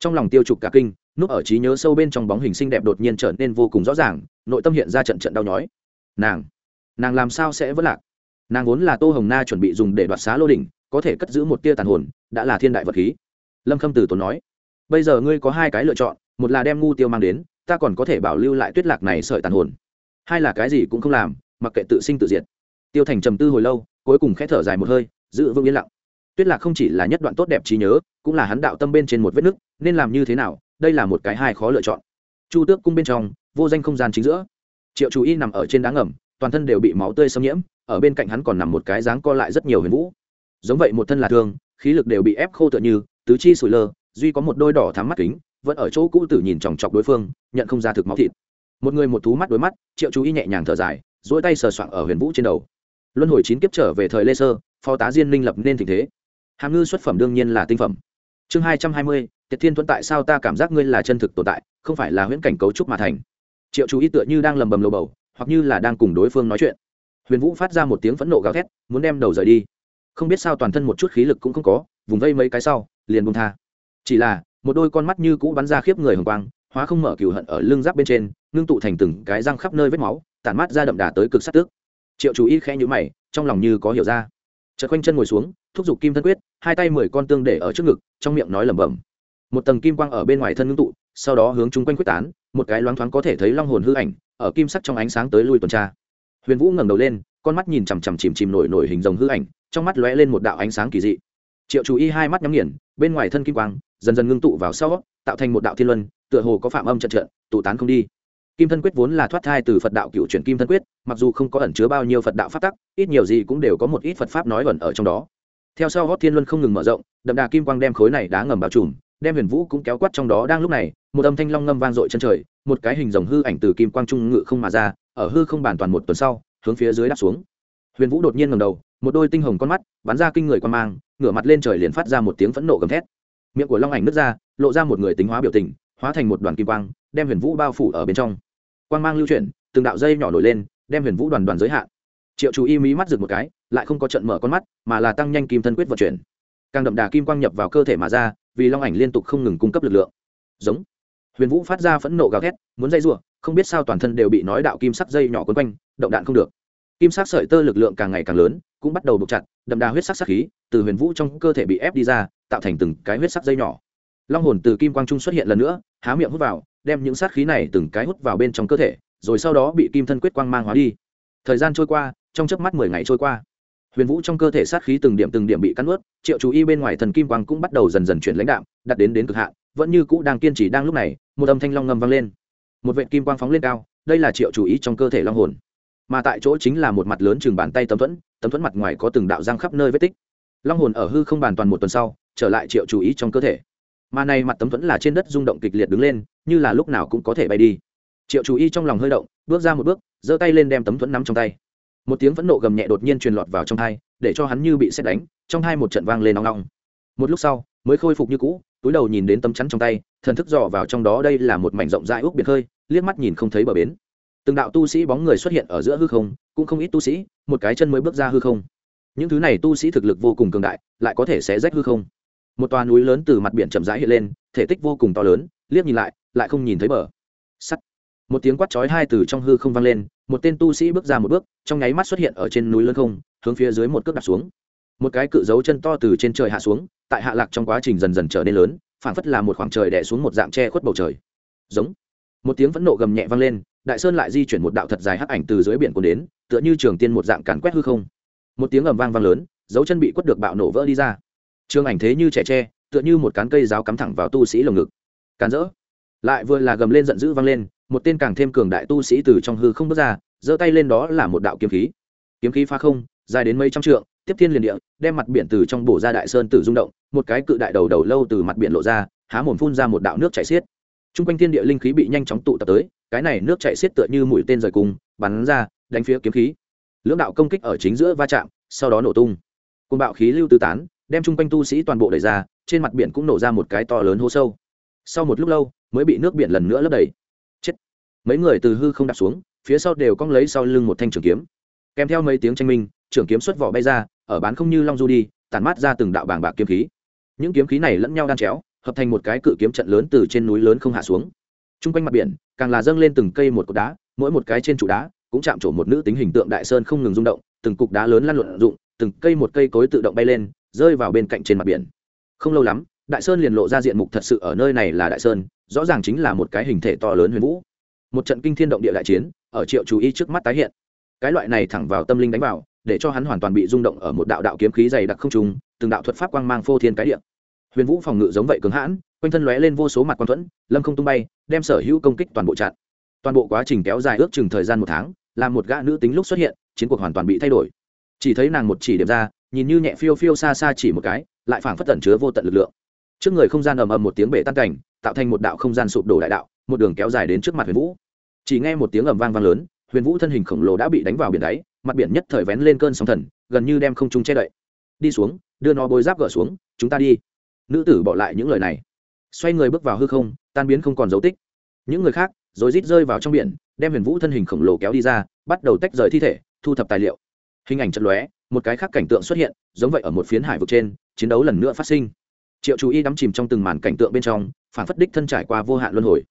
Speaker 1: Trong lòng tiêu trục cả kinh, núp ở trí nhớ sâu bên trong bóng hình xinh đẹp đột nhiên trở nên vô cùng rõ ràng, nội tâm hiện ra trận trận đau nhói. Nàng. Nàng làm sao sẽ vất lạc? Nàng vốn là tô hồng na chuẩn bị dùng để đoạt xá lô đỉnh, có thể cất giữ một tia tàn hồn, đã là thiên đại vật khí. Lâm khâm tử tốn nói, bây giờ ngươi có hai cái lựa chọn, một là đem ngu tiêu mang đến ta còn có thể bảo lưu lại tuyết lạc này sợi tàn hồn. Hai là cái gì cũng không làm, mặc kệ tự sinh tự diệt. Tiêu thành trầm tư hồi lâu, cuối cùng khẽ thở dài một hơi, giữ vững yên lặng. Tuyết lạc không chỉ là nhất đoạn tốt đẹp trí nhớ, cũng là hắn đạo tâm bên trên một vết nứt, nên làm như thế nào, đây là một cái hai khó lựa chọn. Chu tước cung bên trong, vô danh không gian chính giữa. Triệu chú y nằm ở trên đá ngầm, toàn thân đều bị máu tươi xâm nhiễm, ở bên cạnh hắn còn nằm một cái dáng co lại rất nhiều huyền vũ. Giống vậy một thân là thương khí lực đều bị ép khô tựa như, tứ chi sủi lơ, duy có một đôi đỏ thắm mắt kính vẫn ở chỗ cũ tử nhìn chòng chọc đối phương, nhận không ra thực máu thịt. Một người một thú mắt đối mắt, triệu chú ý nhẹ nhàng thở dài dỗi tay sờ soạng ở huyền vũ trên đầu. Luân hồi chín kiếp trở về thời lê sơ phó tá diên linh lập nên tình thế. Hàm ngư xuất phẩm đương nhiên là tinh phẩm. Chương hai trăm hai mươi, tiệt thiên tuấn tại sao ta cảm giác ngươi là chân thực tồn tại, không phải là huyễn cảnh cấu trúc mà thành? Triệu chú ý tựa như đang lầm bầm lầu bầu, hoặc như là đang cùng đối phương nói chuyện. Huyền vũ phát ra một tiếng phẫn nộ gào thét, muốn đem đầu rời đi. Không biết sao toàn thân một chút khí lực cũng không có, vùng vây mấy cái sau, liền buông tha. Chỉ là một đôi con mắt như cũ bắn ra khiếp người hồng quang, hóa không mở cửu hận ở lưng giáp bên trên, ngưng tụ thành từng cái răng khắp nơi vết máu, tản mát ra đậm đà tới cực sát tước. Triệu chú ý khẽ nhũ mày, trong lòng như có hiểu ra. Chợt quanh chân ngồi xuống, thúc giục kim thân quyết, hai tay mười con tương để ở trước ngực, trong miệng nói lẩm bẩm. Một tầng kim quang ở bên ngoài thân ngưng tụ, sau đó hướng chung quanh quyết tán, một cái loáng thoáng có thể thấy long hồn hư ảnh, ở kim sắc trong ánh sáng tới lui tuần tra. Huyền vũ ngẩng đầu lên, con mắt nhìn chằm chằm chìm chìm nổi nổi hình rồng hư ảnh, trong mắt lóe lên một đạo ánh sáng kỳ dị. Triệu chú y hai mắt nhắm nghiền bên ngoài thân kim quang, dần dần ngưng tụ vào sau, tạo thành một đạo thiên luân, tựa hồ có phạm âm trận trận, tụ tán không đi. Kim thân quyết vốn là thoát thai từ phật đạo cựu chuyển kim thân quyết, mặc dù không có ẩn chứa bao nhiêu phật đạo pháp tắc, ít nhiều gì cũng đều có một ít phật pháp nói ẩn ở trong đó. Theo sau gót thiên luân không ngừng mở rộng, đậm đà kim quang đem khối này đá ngầm bao trùm, đem huyền vũ cũng kéo quát trong đó. Đang lúc này, một âm thanh long ngâm vang dội chân trời, một cái hình rồng hư ảnh từ kim quang trung ngự không mà ra, ở hư không bàn toàn một tuần sau, hướng phía dưới đáp xuống. Huyền vũ đột nhiên ngầm đầu, một đôi tinh hồng con mắt bắn ra kinh người quan mang ngửa mặt lên trời liền phát ra một tiếng phẫn nộ gầm thét. Miệng của long ảnh nứt ra, lộ ra một người tính hóa biểu tình, hóa thành một đoàn kim quang, đem huyền vũ bao phủ ở bên trong. Quang mang lưu chuyển, từng đạo dây nhỏ nổi lên, đem huyền vũ đoàn đoàn giới hạn. Triệu chú y mí mắt rực một cái, lại không có trận mở con mắt, mà là tăng nhanh kim thân quyết vận chuyển. Càng đậm đà kim quang nhập vào cơ thể mà ra, vì long ảnh liên tục không ngừng cung cấp lực lượng. Giống. Huyền vũ phát ra phẫn nộ gào thét, muốn dây r không biết sao toàn thân đều bị nói đạo kim sắc dây nhỏ quấn quanh, động đạn không được kim sắc sợi tơ lực lượng càng ngày càng lớn, cũng bắt đầu buộc chặt, đậm đà huyết sắc sắc khí từ huyền vũ trong cơ thể bị ép đi ra, tạo thành từng cái huyết sắc dây nhỏ. Long hồn từ kim quang trung xuất hiện lần nữa, há miệng hút vào, đem những sát khí này từng cái hút vào bên trong cơ thể, rồi sau đó bị kim thân quyết quang mang hóa đi. Thời gian trôi qua, trong chớp mắt mười ngày trôi qua, huyền vũ trong cơ thể sát khí từng điểm từng điểm bị cắn ướt triệu chú y bên ngoài thần kim quang cũng bắt đầu dần dần chuyển lãnh đạm đặt đến đến cực hạn, vẫn như cũ đang kiên trì đang lúc này, một âm thanh long ngầm vang lên. Một vệ kim quang phóng lên cao, đây là triệu chú ý trong cơ thể long hồn mà tại chỗ chính là một mặt lớn chừng bàn tay tấm thuẫn tấm thuẫn mặt ngoài có từng đạo răng khắp nơi vết tích. Long hồn ở hư không bàn toàn một tuần sau, trở lại triệu chú ý trong cơ thể. Mà này mặt tấm thuẫn là trên đất rung động kịch liệt đứng lên, như là lúc nào cũng có thể bay đi. Triệu chú ý trong lòng hơi động, bước ra một bước, giơ tay lên đem tấm thuẫn nắm trong tay. Một tiếng phẫn nộ gầm nhẹ đột nhiên truyền lọt vào trong thai, để cho hắn như bị xét đánh, trong hai một trận vang lên nóng nóng một lúc sau, mới khôi phục như cũ, túi đầu nhìn đến tấm chắn trong tay, thần thức dò vào trong đó đây là một mảnh rộng rãi úc biệt hơi liếc mắt nhìn không thấy bờ bến từng đạo tu sĩ bóng người xuất hiện ở giữa hư không, cũng không ít tu sĩ, một cái chân mới bước ra hư không. Những thứ này tu sĩ thực lực vô cùng cường đại, lại có thể sẽ rách hư không. Một toà núi lớn từ mặt biển chậm rãi hiện lên, thể tích vô cùng to lớn, liếc nhìn lại lại không nhìn thấy bờ. Sắt. Một tiếng quát chói hai từ trong hư không vang lên, một tên tu sĩ bước ra một bước, trong nháy mắt xuất hiện ở trên núi lớn không, hướng phía dưới một cước đặt xuống. Một cái cự dấu chân to từ trên trời hạ xuống, tại hạ lạc trong quá trình dần dần trở nên lớn, phảng phất là một khoảng trời đè xuống một dạng che khuất bầu trời. Giống. Một tiếng phẫn nộ gầm nhẹ vang lên đại sơn lại di chuyển một đạo thật dài hắc ảnh từ dưới biển cuốn đến, tựa như trường tiên một dạng càn quét hư không. Một tiếng ầm vang vang lớn, dấu chân bị quất được bạo nổ vỡ đi ra. Trường ảnh thế như trẻ tre, tựa như một cán cây giáo cắm thẳng vào tu sĩ lồng ngực. Càn rỡ. Lại vừa là gầm lên giận dữ vang lên, một tên càng thêm cường đại tu sĩ từ trong hư không bước ra, giơ tay lên đó là một đạo kiếm khí. Kiếm khí pha không, dài đến mấy trăm trượng, tiếp thiên liền địa, đem mặt biển từ trong bổ ra đại sơn từ rung động, một cái cự đại đầu đầu lâu từ mặt biển lộ ra, há mồm phun ra một đạo nước chảy xiết. T r u n g quanh thiên địa linh khí bị nhanh chóng tụ tập tới cái này nước chảy xiết tựa như mũi tên rời cung bắn ra, đánh phía kiếm khí. Lưỡng đạo công kích ở chính giữa va chạm, sau đó nổ tung. Côn bạo khí lưu tư tán, đem chung quanh tu sĩ toàn bộ đẩy ra, trên mặt biển cũng nổ ra một cái to lớn hố sâu. Sau một lúc lâu, mới bị nước biển lần nữa lấp đầy. Chết. Mấy người từ hư không đặt xuống, phía sau đều cong lấy sau lưng một thanh trường kiếm. Kèm theo mấy tiếng tranh minh, trường kiếm xuất vỏ bay ra, ở bán không như long du đi tàn mát ra từng đạo bảng bạc kiếm khí. Những kiếm khí này lẫn nhau đan chéo, hợp thành một cái cự kiếm trận lớn từ trên núi lớn không hạ xuống. T r u n g quanh mặt biển càng là dâng lên từng cây một cột đá, mỗi một cái trên trụ đá cũng chạm trổ một nữ tính hình tượng đại sơn không ngừng rung động, từng cục đá lớn lăn lộn dụng, từng cây một cây cối tự động bay lên, rơi vào bên cạnh trên mặt biển. Không lâu lắm, đại sơn liền lộ ra diện mục thật sự ở nơi này là đại sơn, rõ ràng chính là một cái hình thể to lớn huyền vũ. Một trận kinh thiên động địa đại chiến, ở triệu chú ý trước mắt tái hiện. Cái loại này thẳng vào tâm linh đánh vào, để cho hắn hoàn toàn bị rung động ở một đạo đạo kiếm khí dày đặc không trùng từng đạo thuật pháp quang mang phô thiên cái địa. Huyền vũ phòng ngự giống vậy cứng hãn quanh thân lóe lên vô số mặt quang thuẫn, lâm không tung bay, đem sở hữu công kích toàn bộ chặn. Toàn bộ quá trình kéo dài ước chừng thời gian một tháng làm một gã nữ tính lúc xuất hiện, chiến cuộc hoàn toàn bị thay đổi. Chỉ thấy nàng một chỉ điểm ra, nhìn như nhẹ phiêu phiêu xa xa chỉ một cái, lại phảng phất tẩn chứa vô tận lực lượng. Trước người không gian ầm ầm một tiếng bể tan cảnh, tạo thành một đạo không gian sụp đổ đại đạo, một đường kéo dài đến trước mặt huyền vũ. Chỉ nghe một tiếng ầm vang vang lớn, huyền vũ thân hình khổng lồ đã bị đánh vào biển đáy, mặt biển nhất thời vén lên cơn sóng thần, gần như đem không trung che đậy. Đi xuống, đưa nó bôi giáp gỡ xuống, chúng ta đi. Nữ tử bỏ lại những lời này xoay người bước vào hư không, tan biến không còn dấu tích. Những người khác, rồi rít rơi vào trong biển, đem huyền vũ thân hình khổng lồ kéo đi ra, bắt đầu tách rời thi thể, thu thập tài liệu. Hình ảnh chật lóe, một cái khác cảnh tượng xuất hiện, giống vậy ở một phiến hải vực trên, chiến đấu lần nữa phát sinh. Triệu chú y đắm chìm trong từng màn cảnh tượng bên trong, phản phất đích thân trải qua vô hạn luân hồi.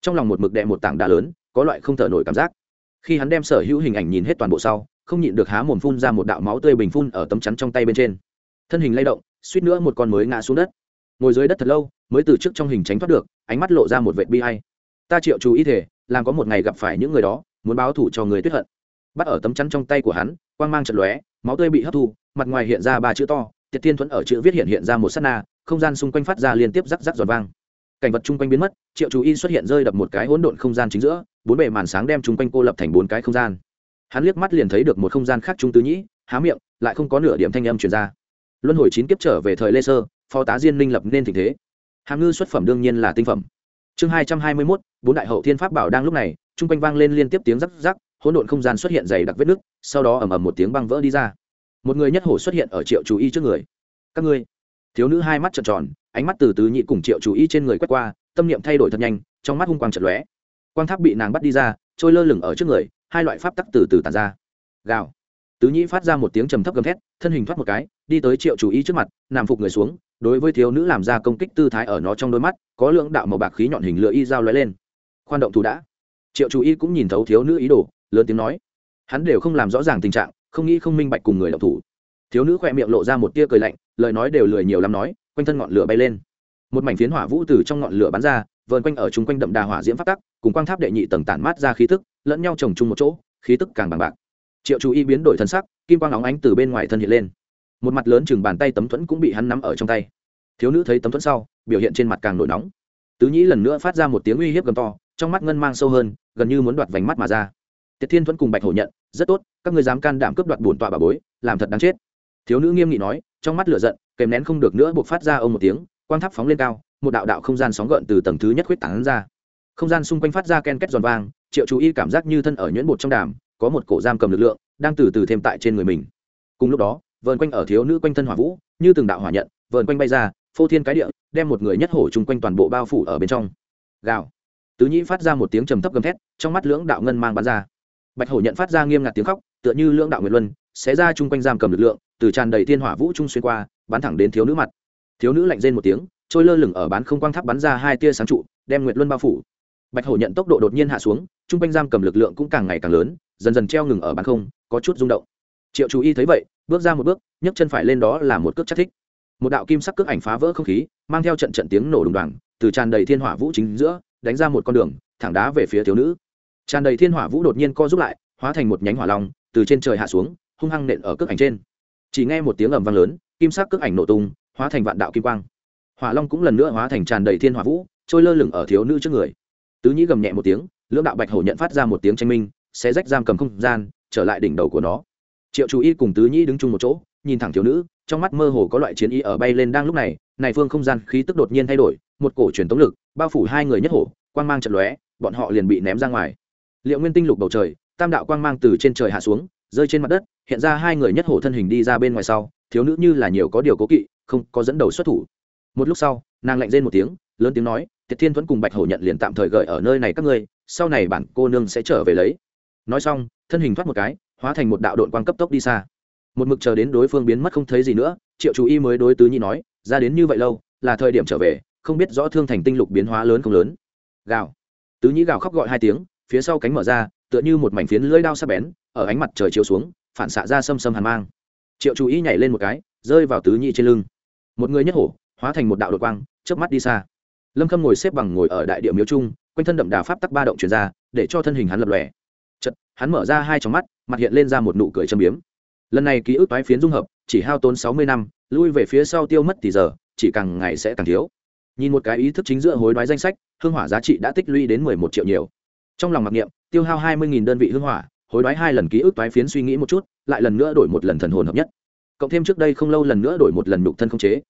Speaker 1: Trong lòng một mực đệ một tảng đá lớn, có loại không thở nổi cảm giác. Khi hắn đem sở hữu hình ảnh nhìn hết toàn bộ sau, không nhịn được há mồm phun ra một đạo máu tươi bình phun ở tấm chắn trong tay bên trên. Thân hình lay động, suýt nữa một con mới ngã xuống đất. Ngồi dưới đất thật lâu mới từ trước trong hình tránh thoát được, ánh mắt lộ ra một vệ bi hay ta triệu chú ý thể làm có một ngày gặp phải những người đó, muốn báo thủ cho người tuyết hận. Bắt ở tấm chắn trong tay của hắn, quang mang trận lóe, máu tươi bị hấp thu, mặt ngoài hiện ra ba chữ to, tiệt thiên thuẫn ở chữ viết hiện hiện ra một s á t na, không gian xung quanh phát ra liên tiếp rắc rắc giọt vang. Cảnh vật chung quanh biến mất, triệu chú y xuất hiện rơi đập một cái hỗn độn không gian chính giữa, bốn bề màn sáng đem chung quanh cô lập thành bốn cái không gian. Hắn liếc mắt liền thấy được một không gian khác trung tứ nhĩ, há miệng, lại không có nửa điểm thanh âm truyền ra. Luân hồi chín kiếp trở về thời lê sơ, phó tá diên minh lập nên tình thế hàm ngư xuất phẩm đương nhiên là tinh phẩm. Chương hai trăm hai mươi mốt, bốn đại hậu thiên pháp bảo đang lúc này, chung quanh vang lên liên tiếp tiếng rắc rắc, hỗn độn không gian xuất hiện dày đặc vết nứt, sau đó ầm ầm một tiếng băng vỡ đi ra. Một người nhất hổ xuất hiện ở triệu chú y trước người. Các ngươi. Thiếu nữ hai mắt trợn tròn, ánh mắt từ từ nhị cùng triệu chú y trên người quét qua, tâm niệm thay đổi thật nhanh, trong mắt hung quang trật lóe. Quang tháp bị nàng bắt đi ra, trôi lơ lửng ở trước người, hai loại pháp tắc từ từ tàn ra. Gào. Tứ nhĩ phát ra một tiếng trầm thấp gầm thét, thân hình thoát một cái, đi tới triệu chủ y trước mặt, nằm phục người xuống đối với thiếu nữ làm ra công kích tư thái ở nó trong đôi mắt, có lượng đạo màu bạc khí nhọn hình lửa y dao lóe lên. Khoan động thủ đã. Triệu chú y cũng nhìn thấu thiếu nữ ý đồ, lớn tiếng nói. Hắn đều không làm rõ ràng tình trạng, không nghĩ không minh bạch cùng người động thủ. Thiếu nữ khỏe miệng lộ ra một tia cười lạnh, lời nói đều lười nhiều lắm nói, quanh thân ngọn lửa bay lên. Một mảnh phiến hỏa vũ từ trong ngọn lửa bắn ra, vờn quanh ở chung quanh đậm đà hỏa diễm phát tắc, cùng quang tháp đệ nhị tầng tản mát ra khí tức, lẫn nhau trồng chung một chỗ, khí tức càng bằng bạc. Triệu chú y biến đổi thân sắc, kim quang óng ánh từ bên ngoài thân hiện lên một mặt lớn chừng bàn tay tấm thuẫn cũng bị hắn nắm ở trong tay. Thiếu nữ thấy tấm thuẫn sau, biểu hiện trên mặt càng nổi nóng. Tứ nhĩ lần nữa phát ra một tiếng uy hiếp gầm to, trong mắt ngân mang sâu hơn, gần như muốn đoạt vành mắt mà ra. Tiết thiên thuẫn cùng bạch hổ nhận, rất tốt, các ngươi dám can đảm cướp đoạt bổn tọa bà bối, làm thật đáng chết. Thiếu nữ nghiêm nghị nói, trong mắt lửa giận, kèm nén không được nữa buộc phát ra ông một tiếng, quang tháp phóng lên cao, một đạo đạo không gian sóng gợn từ tầng thứ nhất khuyết tảng ra. Không gian xung quanh phát ra ken két giòn vang, triệu chú y cảm giác như thân ở nhuyễn bột trong đàm, có một cổ giam cầm lực lượng, đang từ từ thêm tại trên người mình. Cùng lúc đó vờn quanh ở thiếu nữ quanh thân hỏa vũ, như từng đạo hỏa nhận, vờn quanh bay ra, phô thiên cái địa, đem một người nhất hổ chung quanh toàn bộ bao phủ ở bên trong. Gào. Tứ nhĩ phát ra một tiếng trầm thấp gầm thét, trong mắt lưỡng đạo ngân mang bắn ra. Bạch hổ nhận phát ra nghiêm ngặt tiếng khóc, tựa như lưỡng đạo nguyệt luân, xé ra chung quanh giam cầm lực lượng, từ tràn đầy thiên hỏa vũ trung xuyên qua, bắn thẳng đến thiếu nữ mặt. Thiếu nữ lạnh rên một tiếng, trôi lơ lửng ở bán không quang tháp bắn ra hai tia sáng trụ, đem nguyệt luân bao phủ. Bạch hổ nhận tốc độ đột nhiên hạ xuống, chung quanh giam cầm lực lượng cũng càng ngày càng lớn, dần dần treo ngừng ở bán không, có chút rung động. Triệu chú y thấy vậy bước ra một bước, nhấc chân phải lên đó là một cước chắc thích. Một đạo kim sắc cước ảnh phá vỡ không khí, mang theo trận trận tiếng nổ đùng đoàn từ tràn đầy thiên hỏa vũ chính giữa, đánh ra một con đường, thẳng đá về phía thiếu nữ. Tràn đầy thiên hỏa vũ đột nhiên co rút lại, hóa thành một nhánh hỏa long, từ trên trời hạ xuống, hung hăng nện ở cước ảnh trên. Chỉ nghe một tiếng ầm vang lớn, kim sắc cước ảnh nổ tung, hóa thành vạn đạo kim quang. Hỏa long cũng lần nữa hóa thành tràn đầy thiên hỏa vũ, trôi lơ lửng ở thiếu nữ trước người. Tứ nhĩ gầm nhẹ một tiếng, lưỡng đạo bạch hổ nhận phát ra một tiếng tranh minh sẽ rách giam cầm không gian, trở lại đỉnh đầu của nó triệu chú y cùng tứ nhĩ đứng chung một chỗ, nhìn thẳng thiếu nữ, trong mắt mơ hồ có loại chiến ý ở bay lên đang lúc này này phương không gian khí tức đột nhiên thay đổi, một cổ truyền tống lực, bao phủ hai người nhất hổ, quang mang trận lóe, bọn họ liền bị ném ra ngoài. Liệu nguyên tinh lục bầu trời, tam đạo quang mang từ trên trời hạ xuống, rơi trên mặt đất, hiện ra hai người nhất hổ thân hình đi ra bên ngoài sau, thiếu nữ như là nhiều có điều cố kỵ, không có dẫn đầu xuất thủ. Một lúc sau, nàng lạnh rên một tiếng, lớn tiếng nói tiết thiên thuẫn cùng bạch hổ nhận liền tạm thời gợi ở nơi này các ngươi, sau này bản cô nương sẽ trở về lấy. Nói xong, thân hình thoát một cái hóa thành một đạo đội quang cấp tốc đi xa. Một mực chờ đến đối phương biến mất không thấy gì nữa, triệu chú y mới đối tứ nhi nói, ra đến như vậy lâu, là thời điểm trở về, không biết rõ thương thành tinh lục biến hóa lớn không lớn. Gào. Tứ nhi gào khóc gọi hai tiếng, phía sau cánh mở ra, tựa như một mảnh phiến lưỡi đao sắc bén, ở ánh mặt trời chiếu xuống, phản xạ ra xâm xâm hàn mang. Triệu chú y nhảy lên một cái, rơi vào tứ nhi trên lưng. Một người nhất hổ, hóa thành một đạo đội quang, chớp mắt đi xa. Lâm khâm ngồi xếp bằng ngồi ở đại địa miếu trung, quanh thân đậm đà pháp tắc ba động truyền ra, để cho thân hình hắn lập lòe chật, hắn mở ra hai trong mắt, mặt hiện lên ra một nụ cười châm biếm. Lần này ký ức toái phiến dung hợp, chỉ hao tốn sáu mươi năm, lui về phía sau tiêu mất thì giờ, chỉ càng ngày sẽ càng thiếu. Nhìn một cái ý thức chính giữa hối đoái danh sách, hương hỏa giá trị đã tích lũy đến mười một triệu nhiều. Trong lòng mặc niệm, tiêu hao hai mươi đơn vị hương hỏa, hối đoái hai lần ký ức toái phiến suy nghĩ một chút, lại lần nữa đổi một lần thần hồn hợp nhất. Cộng thêm trước đây không lâu lần nữa đổi một lần nhục thân không chế.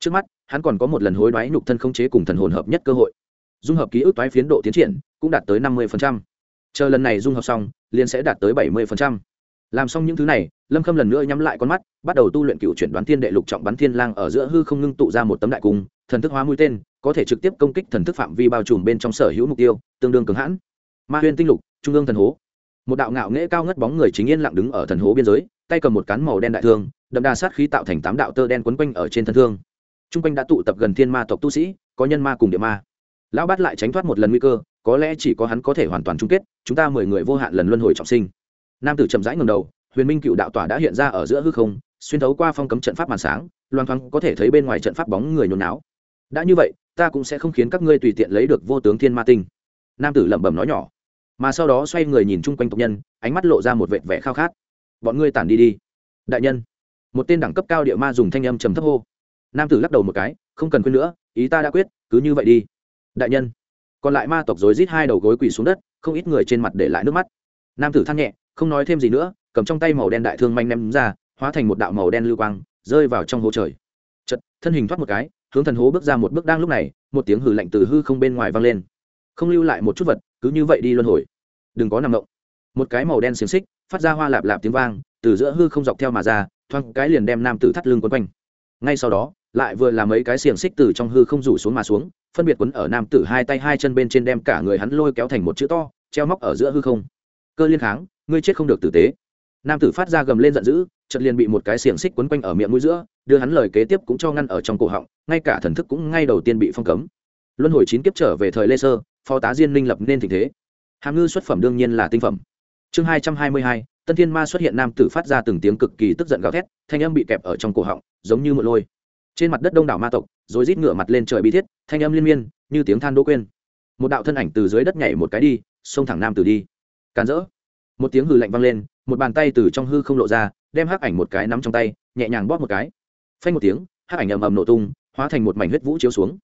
Speaker 1: Trước mắt, hắn còn có một lần hối đoái nhục thân không chế cùng thần hồn hợp nhất cơ hội. Dung hợp ký ức toái phiến độ tiến triển cũng đạt tới năm mươi chờ lần này dung hợp xong, liền sẽ đạt tới bảy mươi làm xong những thứ này, lâm khâm lần nữa nhắm lại con mắt, bắt đầu tu luyện cựu chuyển đoán thiên đệ lục trọng bắn thiên lang ở giữa hư không ngưng tụ ra một tấm đại cung, thần thức hóa mũi tên, có thể trực tiếp công kích thần thức phạm vi bao trùm bên trong sở hữu mục tiêu, tương đương cường hãn. Ma huyên tinh lục, trung ương thần hố. Một đạo ngạo nghễ cao ngất bóng người chính yên lặng đứng ở thần hố biên giới, tay cầm một cán màu đen đại thương, đậm đà sát khí tạo thành tám đạo tơ đen quấn quanh ở trên thân thương. T r u n g quanh đã tụ tập gần thiên ma tộc tu sĩ, có nhân ma cùng địa ma. Lão bắt lại tránh thoát một lần nguy cơ có lẽ chỉ có hắn có thể hoàn toàn chung kết, chúng ta mười người vô hạn lần luân hồi trọng sinh. Nam tử chậm rãi ngầm đầu, huyền minh cựu đạo tỏa đã hiện ra ở giữa hư không, xuyên thấu qua phong cấm trận pháp màn sáng, loan thoáng có thể thấy bên ngoài trận pháp bóng người nhốn náo đã như vậy, ta cũng sẽ không khiến các ngươi tùy tiện lấy được vô tướng thiên ma tinh. Nam tử lẩm bẩm nói nhỏ. Mà sau đó xoay người nhìn chung quanh tộc nhân, ánh mắt lộ ra một vệt vẻ khao khát. Bọn ngươi tản đi đi. Đại nhân. Một tên đẳng cấp cao địa ma dùng thanh âm trầm thấp hô. Nam tử lắc đầu một cái, không cần quên nữa, ý ta đã quyết, cứ như vậy đi. Đại nhân còn lại ma tộc rối rít hai đầu gối quỳ xuống đất, không ít người trên mặt để lại nước mắt. Nam tử than nhẹ, không nói thêm gì nữa, cầm trong tay màu đen đại thương manh ném ra, hóa thành một đạo màu đen lưu quang, rơi vào trong hố trời. Chật thân hình thoát một cái, hướng thần hố bước ra một bước đang lúc này, một tiếng hừ lạnh từ hư không bên ngoài vang lên. Không lưu lại một chút vật, cứ như vậy đi luân hồi. Đừng có nằm động. Một cái màu đen xiềng xích, phát ra hoa lạp lạp tiếng vang, từ giữa hư không dọc theo mà ra thoang cái liền đem nam tử thắt lưng quấn quanh. Ngay sau đó lại vừa là mấy cái xiềng xích từ trong hư không rủ xuống mà xuống, phân biệt quấn ở nam tử hai tay hai chân bên trên đem cả người hắn lôi kéo thành một chữ to, treo móc ở giữa hư không. Cơ liên kháng, ngươi chết không được tử tế. Nam tử phát ra gầm lên giận dữ, chợt liền bị một cái xiềng xích quấn quanh ở miệng mũi giữa, đưa hắn lời kế tiếp cũng cho ngăn ở trong cổ họng, ngay cả thần thức cũng ngay đầu tiên bị phong cấm. Luân hồi chín kiếp trở về thời lê sơ, phó tá diên minh lập nên tình thế. Hàm ngư xuất phẩm đương nhiên là tinh phẩm. Chương hai trăm hai mươi hai, tân thiên ma xuất hiện nam tử phát ra từng tiếng cực kỳ tức giận gào thét, thanh âm bị kẹp ở trong cổ họng, giống như một lôi trên mặt đất đông đảo ma tộc, rồi rít ngửa mặt lên trời bi thiết, thanh âm liên miên, như tiếng than đỗ quên. Một đạo thân ảnh từ dưới đất nhảy một cái đi, xông thẳng nam tử đi. Càn rỡ. Một tiếng hư lạnh vang lên, một bàn tay từ trong hư không lộ ra, đem hắc ảnh một cái nắm trong tay, nhẹ nhàng bóp một cái. Phanh một tiếng, hắc ảnh ầm ầm nổ tung, hóa thành một mảnh huyết vũ chiếu xuống.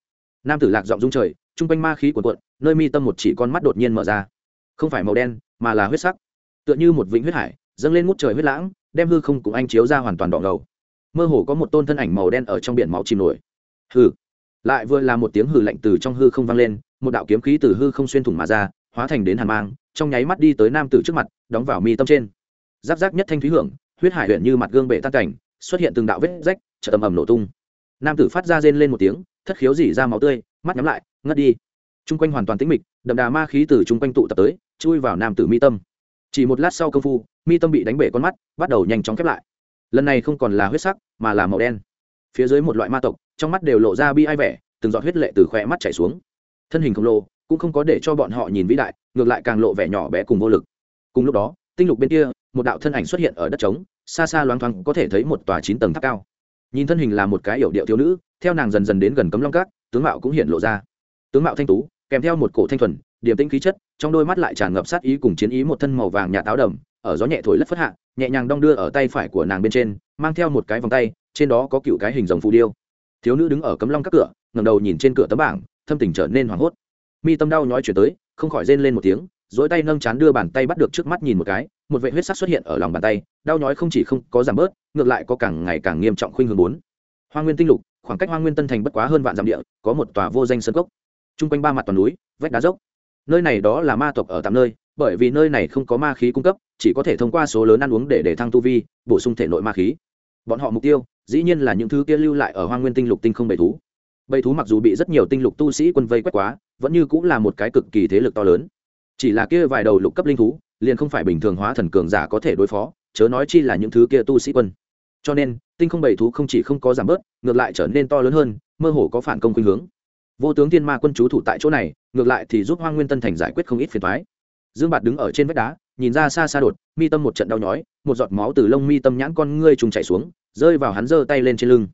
Speaker 1: Nam tử lạc giọng rung trời, trung quanh ma khí cuộn cuộn, nơi mi tâm một chỉ con mắt đột nhiên mở ra. Không phải màu đen, mà là huyết sắc. Tựa như một vĩnh huyết hải, dâng lên ngút trời huyết lãng, đem hư không cùng anh chiếu ra hoàn toàn đỏ ngầu mơ hồ có một tôn thân ảnh màu đen ở trong biển máu chìm nổi. Hừ. lại vừa là một tiếng hừ lạnh từ trong hư không vang lên, một đạo kiếm khí từ hư không xuyên thủng mà ra, hóa thành đến hàn mang, trong nháy mắt đi tới nam tử trước mặt, đóng vào mi tâm trên. Giáp giáp nhất thanh thúy hưởng, huyết hải huyện như mặt gương bể tan cảnh, xuất hiện từng đạo vết rách chợ tầm ầm nổ tung. Nam tử phát ra rên lên một tiếng, thất khiếu dỉ ra máu tươi, mắt nhắm lại, ngất đi. Chung quanh hoàn toàn tĩnh mịch, đậm đà ma khí từ chung quanh tụ tập tới, chui vào nam tử mi tâm. Chỉ một lát sau công phu, mi tâm bị đánh bể con mắt, bắt đầu nhanh chóng khép lại lần này không còn là huyết sắc, mà là màu đen. Phía dưới một loại ma tộc, trong mắt đều lộ ra bi ai vẻ, từng giọt huyết lệ từ khỏe mắt chảy xuống. Thân hình khổng lồ, cũng không có để cho bọn họ nhìn vĩ đại, ngược lại càng lộ vẻ nhỏ bé cùng vô lực. Cùng lúc đó, tinh lục bên kia, một đạo thân ảnh xuất hiện ở đất trống, xa xa loáng thoáng có thể thấy một tòa chín tầng tháp cao. Nhìn thân hình là một cái yểu điệu thiếu nữ, theo nàng dần dần đến gần cấm long cát, tướng mạo cũng hiện lộ ra. Tướng mạo thanh tú, kèm theo một cổ thanh thuần điểm tinh khí chất, trong đôi mắt lại tràn ngập sát ý cùng chiến ý một thân màu vàng nhà táo đầm ở gió nhẹ thổi lất phất hạ, nhẹ nhàng đong đưa ở tay phải của nàng bên trên, mang theo một cái vòng tay, trên đó có cựu cái hình rồng phù điêu. Thiếu nữ đứng ở cấm long các cửa ngầm đầu nhìn trên cửa tấm bảng, thâm tình trở nên hoảng hốt. Mi tâm đau nhói chuyển tới, không khỏi rên lên một tiếng dỗi tay nâng chán đưa bàn tay bắt được trước mắt nhìn một cái, một vệ huyết sắc xuất hiện ở lòng bàn tay, đau nhói không chỉ không có giảm bớt, ngược lại có càng ngày càng nghiêm trọng khuynh hướng bốn. Hoa nguyên tinh lục, khoảng cách hoa nguyên tân thành bất quá hơn vạn dặm địa, có một tòa vô danh sân cốc. Chung quanh ba mặt toàn núi, vách đá dốc. Nơi này đó là ma tộc ở tạm nơi, bởi vì nơi này không có ma khí cung cấp chỉ có thể thông qua số lớn ăn uống để để thăng tu vi, bổ sung thể nội ma khí. Bọn họ mục tiêu, dĩ nhiên là những thứ kia lưu lại ở hoa nguyên tinh lục tinh không bầy thú. Bầy thú mặc dù bị rất nhiều tinh lục tu sĩ quân vây quét quá, vẫn như cũng là một cái cực kỳ thế lực to lớn. Chỉ là kia vài đầu lục cấp linh thú, liền không phải bình thường hóa thần cường giả có thể đối phó, chớ nói chi là những thứ kia tu sĩ quân. Cho nên, tinh không bảy thú không chỉ không có giảm bớt, ngược lại trở nên to lớn hơn, mơ hồ có phản công khuynh hướng. Vô tướng thiên ma quân chú thủ tại chỗ này, ngược lại thì giúp hoang nguyên tân thành giải quyết không ít phiền thoái dương bạt đứng ở trên vách đá nhìn ra xa xa đột, mi tâm một trận đau nhói, một giọt máu từ lông mi tâm nhãn con ngươi trùng chảy xuống, rơi vào hắn giơ tay lên trên lưng.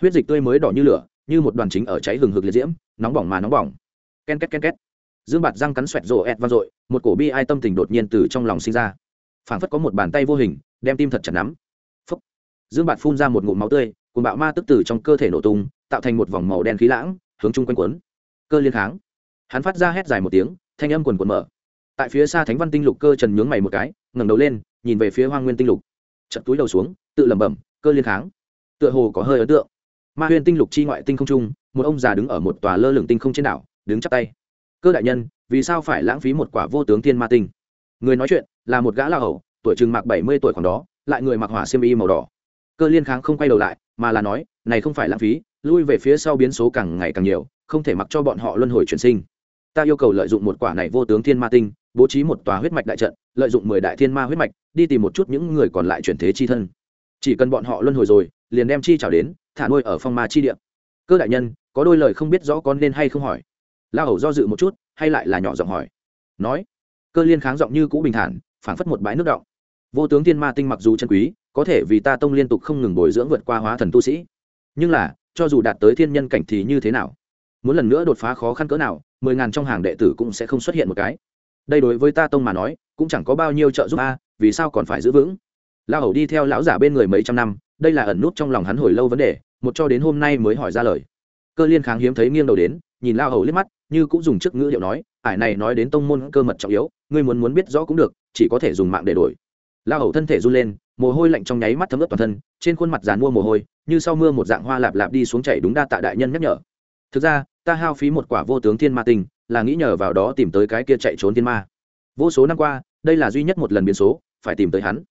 Speaker 1: Huyết dịch tươi mới đỏ như lửa, như một đoàn chính ở cháy hừng hực liệt diễm, nóng bỏng mà nóng bỏng. Ken két ken két. Dương bạt răng cắn xoẹt rộ ẹt vang dội, một cổ bi ai tâm tình đột nhiên từ trong lòng sinh ra. Phảng phất có một bàn tay vô hình, đem tim thật chặt nắm. Dương bạt phun ra một ngụm máu tươi cùng bạo ma tức từ trong cơ thể nổ tung, tạo thành một vòng màu đen khí lãng, hướng chung quanh quấn cơ liên kháng. Hắn phát ra hét dài một tiếng, thanh âm quần quần mở tại phía xa thánh văn tinh lục cơ trần nhướng mày một cái, ngẩng đầu lên, nhìn về phía hoang nguyên tinh lục. Chật túi đầu xuống, tự lẩm bẩm, cơ liên kháng. Tựa hồ có hơi ấn tượng. Ma huyền tinh lục chi ngoại tinh không trung, một ông già đứng ở một tòa lơ lửng tinh không trên đảo, đứng chắp tay. Cơ đại nhân, vì sao phải lãng phí một quả vô tướng thiên ma tinh? Người nói chuyện là một gã la hầu, tuổi chừng mạc bảy mươi tuổi khoảng đó, lại người mặc hỏa xiêm y màu đỏ. Cơ liên kháng không quay đầu lại, mà là nói, này không phải lãng phí, lui về phía sau biến số càng ngày càng nhiều, không thể mặc cho bọn họ luân hồi chuyển sinh. Ta yêu cầu lợi dụng một quả này vô tướng thiên ma tinh bố trí một tòa huyết mạch đại trận, lợi dụng mười đại thiên ma huyết mạch, đi tìm một chút những người còn lại chuyển thế chi thân. Chỉ cần bọn họ luân hồi rồi, liền đem chi trào đến, thả nuôi ở phong ma chi địa. Cơ đại nhân, có đôi lời không biết rõ con nên hay không hỏi. La hầu do dự một chút, hay lại là nhỏ giọng hỏi. Nói, cơ liên kháng giọng như cũ bình thản, phảng phất một bãi nước động vô tướng thiên ma tinh mặc dù chân quý, có thể vì ta tông liên tục không ngừng bồi dưỡng vượt qua hóa thần tu sĩ. Nhưng là, cho dù đạt tới thiên nhân cảnh thì như thế nào? Muốn lần nữa đột phá khó khăn cỡ nào, mười ngàn trong hàng đệ tử cũng sẽ không xuất hiện một cái đây đối với ta tông mà nói, cũng chẳng có bao nhiêu trợ giúp a, vì sao còn phải giữ vững? La hầu đi theo lão giả bên người mấy trăm năm, đây là ẩn nút trong lòng hắn hồi lâu vấn đề, một cho đến hôm nay mới hỏi ra lời. Cơ liên kháng hiếm thấy nghiêng đầu đến, nhìn la hầu liếc mắt, như cũng dùng chức ngữ liệu nói, ải này nói đến tông môn cơ mật trọng yếu, ngươi muốn muốn biết rõ cũng được, chỉ có thể dùng mạng để đổi. La hầu thân thể run lên, mồ hôi lạnh trong nháy mắt thấm ướt toàn thân, trên khuôn mặt dàn mua mồ hôi, như sau mưa một dạng hoa lạp lạp đi xuống chảy đúng đa tạ đại nhân nhắc nhở. Thực ra, ta hao phí một quả vô tướng thiên ma tinh là nghĩ nhờ vào đó tìm tới cái kia chạy trốn thiên ma. Vô số năm qua, đây là duy nhất một lần biến số, phải tìm tới hắn.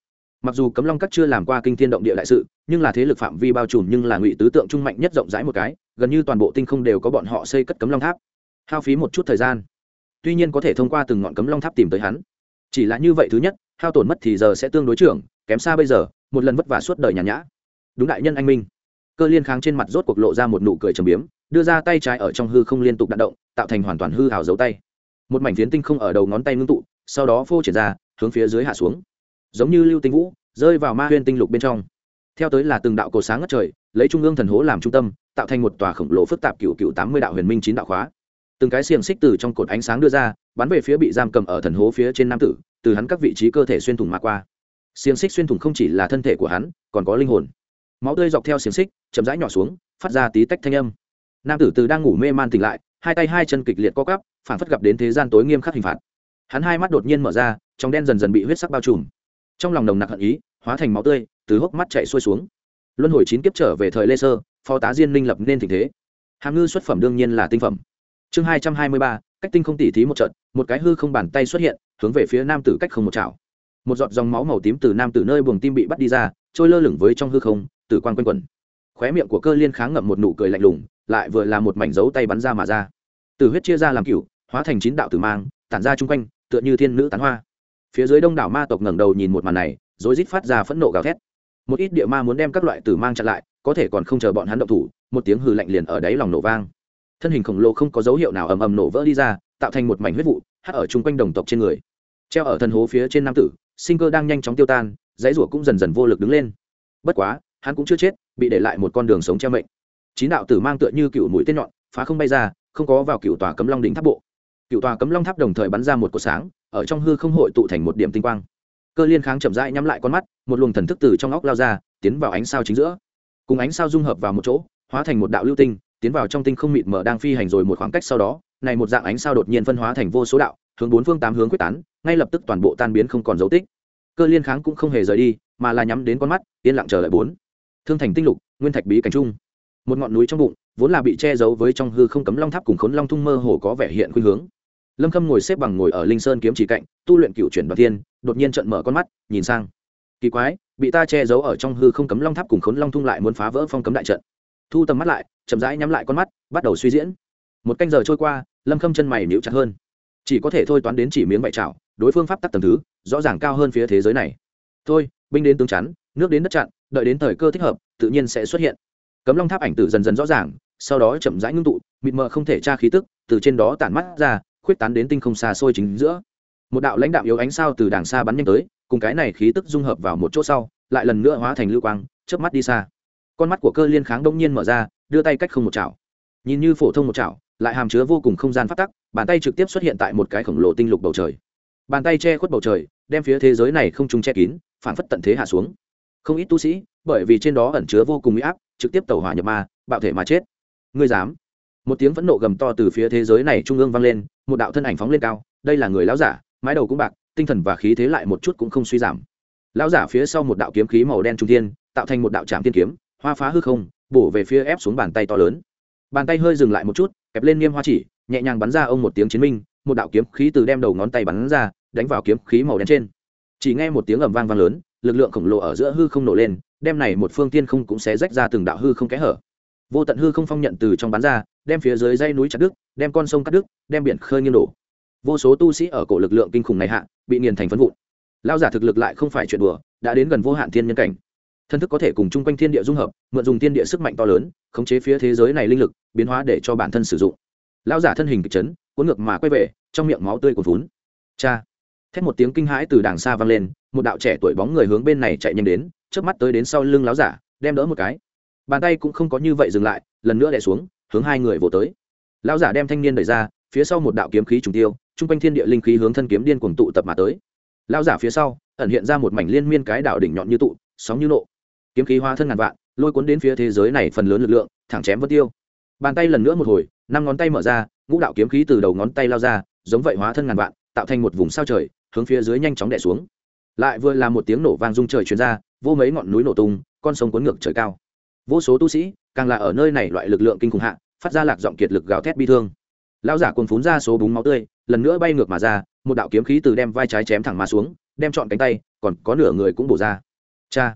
Speaker 1: Mặc dù cấm long các chưa làm qua kinh thiên động địa đại sự, nhưng là thế lực phạm vi bao trùm nhưng là ngụy tứ tượng trung mạnh nhất rộng rãi một cái, gần như toàn bộ tinh không đều có bọn họ xây cất cấm long tháp. Hao phí một chút thời gian. Tuy nhiên có thể thông qua từng ngọn cấm long tháp tìm tới hắn. Chỉ là như vậy thứ nhất, hao tổn mất thì giờ sẽ tương đối trưởng, kém xa bây giờ, một lần vất vả suốt đời nhàn nhã. Đúng đại nhân anh minh. Cơ liên kháng trên mặt rốt cuộc lộ ra một nụ cười trầm biếm, đưa ra tay trái ở trong hư không liên tục đạn động tạo thành hoàn toàn hư hào dấu tay. Một mảnh phiến tinh không ở đầu ngón tay ngưng tụ, sau đó phô triển ra, hướng phía dưới hạ xuống. Giống như lưu tinh vũ, rơi vào ma huyên tinh lục bên trong. Theo tới là từng đạo cổ sáng ngất trời, lấy trung ương thần hố làm trung tâm, tạo thành một tòa khổng lồ phức tạp cựu cựu tám mươi đạo huyền minh chín đạo khóa. Từng cái xiềng xích từ trong cột ánh sáng đưa ra, bắn về phía bị giam cầm ở thần hố phía trên nam tử, từ hắn các vị trí cơ thể xuyên thủng mà qua. Xiềng xích xuyên thủng không chỉ là thân thể của hắn, còn có linh hồn. Máu tươi dọc theo xiềng xích, chậm rãi nhỏ xuống, phát ra tí tách thanh âm. Nam tử từ đang ngủ mê man tỉnh lại hai tay hai chân kịch liệt co cắp phản phất gặp đến thế gian tối nghiêm khắc hình phạt. Hắn hai mắt đột nhiên mở ra, trong đen dần dần bị huyết sắc bao trùm. Trong lòng nồng nặc hận ý, hóa thành máu tươi, từ hốc mắt chạy xuôi xuống. Luân hồi chín kiếp trở về thời lê sơ, phó tá diên minh lập nên tình thế. Hàm ngư xuất phẩm đương nhiên là tinh phẩm. Chương hai trăm hai mươi ba, cách tinh không tỉ thí một trận, một cái hư không bàn tay xuất hiện, hướng về phía nam tử cách không một chảo. Một giọt dòng máu màu tím từ nam tử nơi buồng tim bị bắt đi ra, trôi lơ lửng với trong hư không, tử quan quanh quẩn. Khóe miệng của cơ liên kháng ngậm một nụ cười lạnh lùng lại vừa là một mảnh dấu tay bắn ra mà ra. Từ huyết chia ra làm cựu hóa thành chín đạo tử mang, tản ra chung quanh, tựa như thiên nữ tán hoa. Phía dưới đông đảo ma tộc ngẩng đầu nhìn một màn này rồi rít phát ra phẫn nộ gào thét. Một ít địa ma muốn đem các loại tử mang chặn lại, có thể còn không chờ bọn hắn động thủ, một tiếng hừ lạnh liền ở đáy lòng nổ vang. Thân hình khổng lồ không có dấu hiệu nào ầm ầm nổ vỡ đi ra, tạo thành một mảnh huyết vụ, hắt ở chung quanh đồng tộc trên người. Treo ở thần hố phía trên nam tử, sinh cơ đang nhanh chóng tiêu tan, dãy rủa cũng dần dần vô lực đứng lên. Bất quá, hắn cũng chưa chết, bị để lại một con đường sống treo mệnh chín đạo tử mang tựa như cựu mũi tên nhọn, phá không bay ra, không có vào cựu tòa cấm long đỉnh tháp bộ. Cựu tòa cấm long tháp đồng thời bắn ra một cột sáng, ở trong hư không hội tụ thành một điểm tinh quang. Cơ liên kháng chậm rãi nhắm lại con mắt, một luồng thần thức từ trong óc lao ra, tiến vào ánh sao chính giữa. Cùng ánh sao dung hợp vào một chỗ, hóa thành một đạo lưu tinh, tiến vào trong tinh không mịt mờ đang phi hành rồi một khoảng cách sau đó, này một dạng ánh sao đột nhiên phân hóa thành vô số đạo, hướng bốn phương tám hướng quyết tán, ngay lập tức toàn bộ tan biến không còn dấu tích. Cơ liên kháng cũng không hề rời đi, mà là nhắm đến con mắt, yên lặng chờ đợi bốn. Thương thành tinh lục, nguyên thạch bí cảnh trung một ngọn núi trong bụng, vốn là bị che giấu với trong hư không cấm long tháp cùng khốn long thung mơ hồ có vẻ hiện khuynh hướng. Lâm khâm ngồi xếp bằng ngồi ở linh sơn kiếm chỉ cạnh, tu luyện cựu chuyển đoàn thiên, đột nhiên trận mở con mắt, nhìn sang. Kỳ quái, bị ta che giấu ở trong hư không cấm long tháp cùng khốn long thung lại muốn phá vỡ phong cấm đại trận. Thu tầm mắt lại, chậm rãi nhắm lại con mắt, bắt đầu suy diễn. Một canh giờ trôi qua, lâm khâm chân mày níu chặt hơn. Chỉ có thể thôi toán đến chỉ miếng bại trảo đối phương pháp tắc tầm thứ, rõ ràng cao hơn phía thế giới này. Thôi, binh đến tướng chắn, nước đến đất chặn, đợi đến thời cơ thích hợp, tự nhiên sẽ xuất hiện cấm long tháp ảnh tử dần dần rõ ràng, sau đó chậm rãi ngưng tụ, mịt mờ không thể tra khí tức, từ trên đó tản mắt ra, khuyết tán đến tinh không xa xôi chính giữa. Một đạo lãnh đạo yếu ánh sao từ đàng xa bắn nhanh tới, cùng cái này khí tức dung hợp vào một chỗ sau, lại lần nữa hóa thành lưu quang, chớp mắt đi xa. Con mắt của cơ liên kháng đông nhiên mở ra, đưa tay cách không một chảo. Nhìn như phổ thông một chảo, lại hàm chứa vô cùng không gian phát tắc, bàn tay trực tiếp xuất hiện tại một cái khổng lồ tinh lục bầu trời. Bàn tay che khuất bầu trời, đem phía thế giới này không trung che kín phản phất tận thế hạ xuống. Không ít tu sĩ, bởi vì trên đó ẩn chứa vô cùng huy áp trực tiếp tàu hỏa nhập ma, bạo thể mà chết. Ngươi dám? Một tiếng phẫn nộ gầm to từ phía thế giới này trung ương vang lên, một đạo thân ảnh phóng lên cao, đây là người lão giả, mái đầu cũng bạc, tinh thần và khí thế lại một chút cũng không suy giảm. Lão giả phía sau một đạo kiếm khí màu đen trung thiên, tạo thành một đạo trạm tiên kiếm, hoa phá hư không, bổ về phía ép xuống bàn tay to lớn. Bàn tay hơi dừng lại một chút, kẹp lên niêm hoa chỉ, nhẹ nhàng bắn ra ông một tiếng chiến minh, một đạo kiếm khí từ đem đầu ngón tay bắn ra, đánh vào kiếm khí màu đen trên. Chỉ nghe một tiếng ầm vang vang lớn, lực lượng khổng lồ ở giữa hư không nổ lên đem này một phương tiên không cũng sẽ rách ra từng đạo hư không kẽ hở. Vô tận hư không phong nhận từ trong bắn ra, đem phía dưới dây núi chặt đứt, đem con sông cắt đứt, đem biển khơi nghiêng đổ. Vô số tu sĩ ở cổ lực lượng kinh khủng này hạ, bị nghiền thành phân vụn. Lao giả thực lực lại không phải chuyện đùa, đã đến gần vô hạn thiên nhân cảnh. Thân thức có thể cùng chung quanh thiên địa dung hợp, mượn dùng thiên địa sức mạnh to lớn, khống chế phía thế giới này linh lực, biến hóa để cho bản thân sử dụng. Lao giả thân hình kịch chấn, cuốn ngược mà quay về, trong miệng máu tươi của vốn cha! Thét một tiếng kinh hãi từ đàng xa vang lên, một đạo trẻ tuổi bóng người hướng bên này chạy nhanh đến trước mắt tới đến sau lưng láo giả, đem đỡ một cái. Bàn tay cũng không có như vậy dừng lại, lần nữa đè xuống, hướng hai người vỗ tới. Lão giả đem thanh niên đẩy ra, phía sau một đạo kiếm khí trùng tiêu, chung quanh thiên địa linh khí hướng thân kiếm điên cuồng tụ tập mà tới. Lão giả phía sau, ẩn hiện ra một mảnh liên miên cái đạo đỉnh nhọn như tụ, sóng như nộ. Kiếm khí hóa thân ngàn vạn, lôi cuốn đến phía thế giới này phần lớn lực lượng, thẳng chém vân tiêu. Bàn tay lần nữa một hồi, năm ngón tay mở ra, ngũ đạo kiếm khí từ đầu ngón tay lao ra, giống vậy hóa thân ngàn vạn, tạo thành một vùng sao trời, hướng phía dưới nhanh chóng đè xuống. Lại vừa là một tiếng nổ vang rung trời truyền ra vô mấy ngọn núi nổ tung con sông cuốn ngược trời cao. Vô số tu sĩ càng là ở nơi này loại lực lượng kinh khủng hạ phát ra lạc giọng kiệt lực gào thét bi thương. Lão giả cuồng phún ra số búng máu tươi lần nữa bay ngược mà ra một đạo kiếm khí từ đem vai trái chém thẳng mà xuống đem chọn cánh tay còn có nửa người cũng bổ ra. Cha!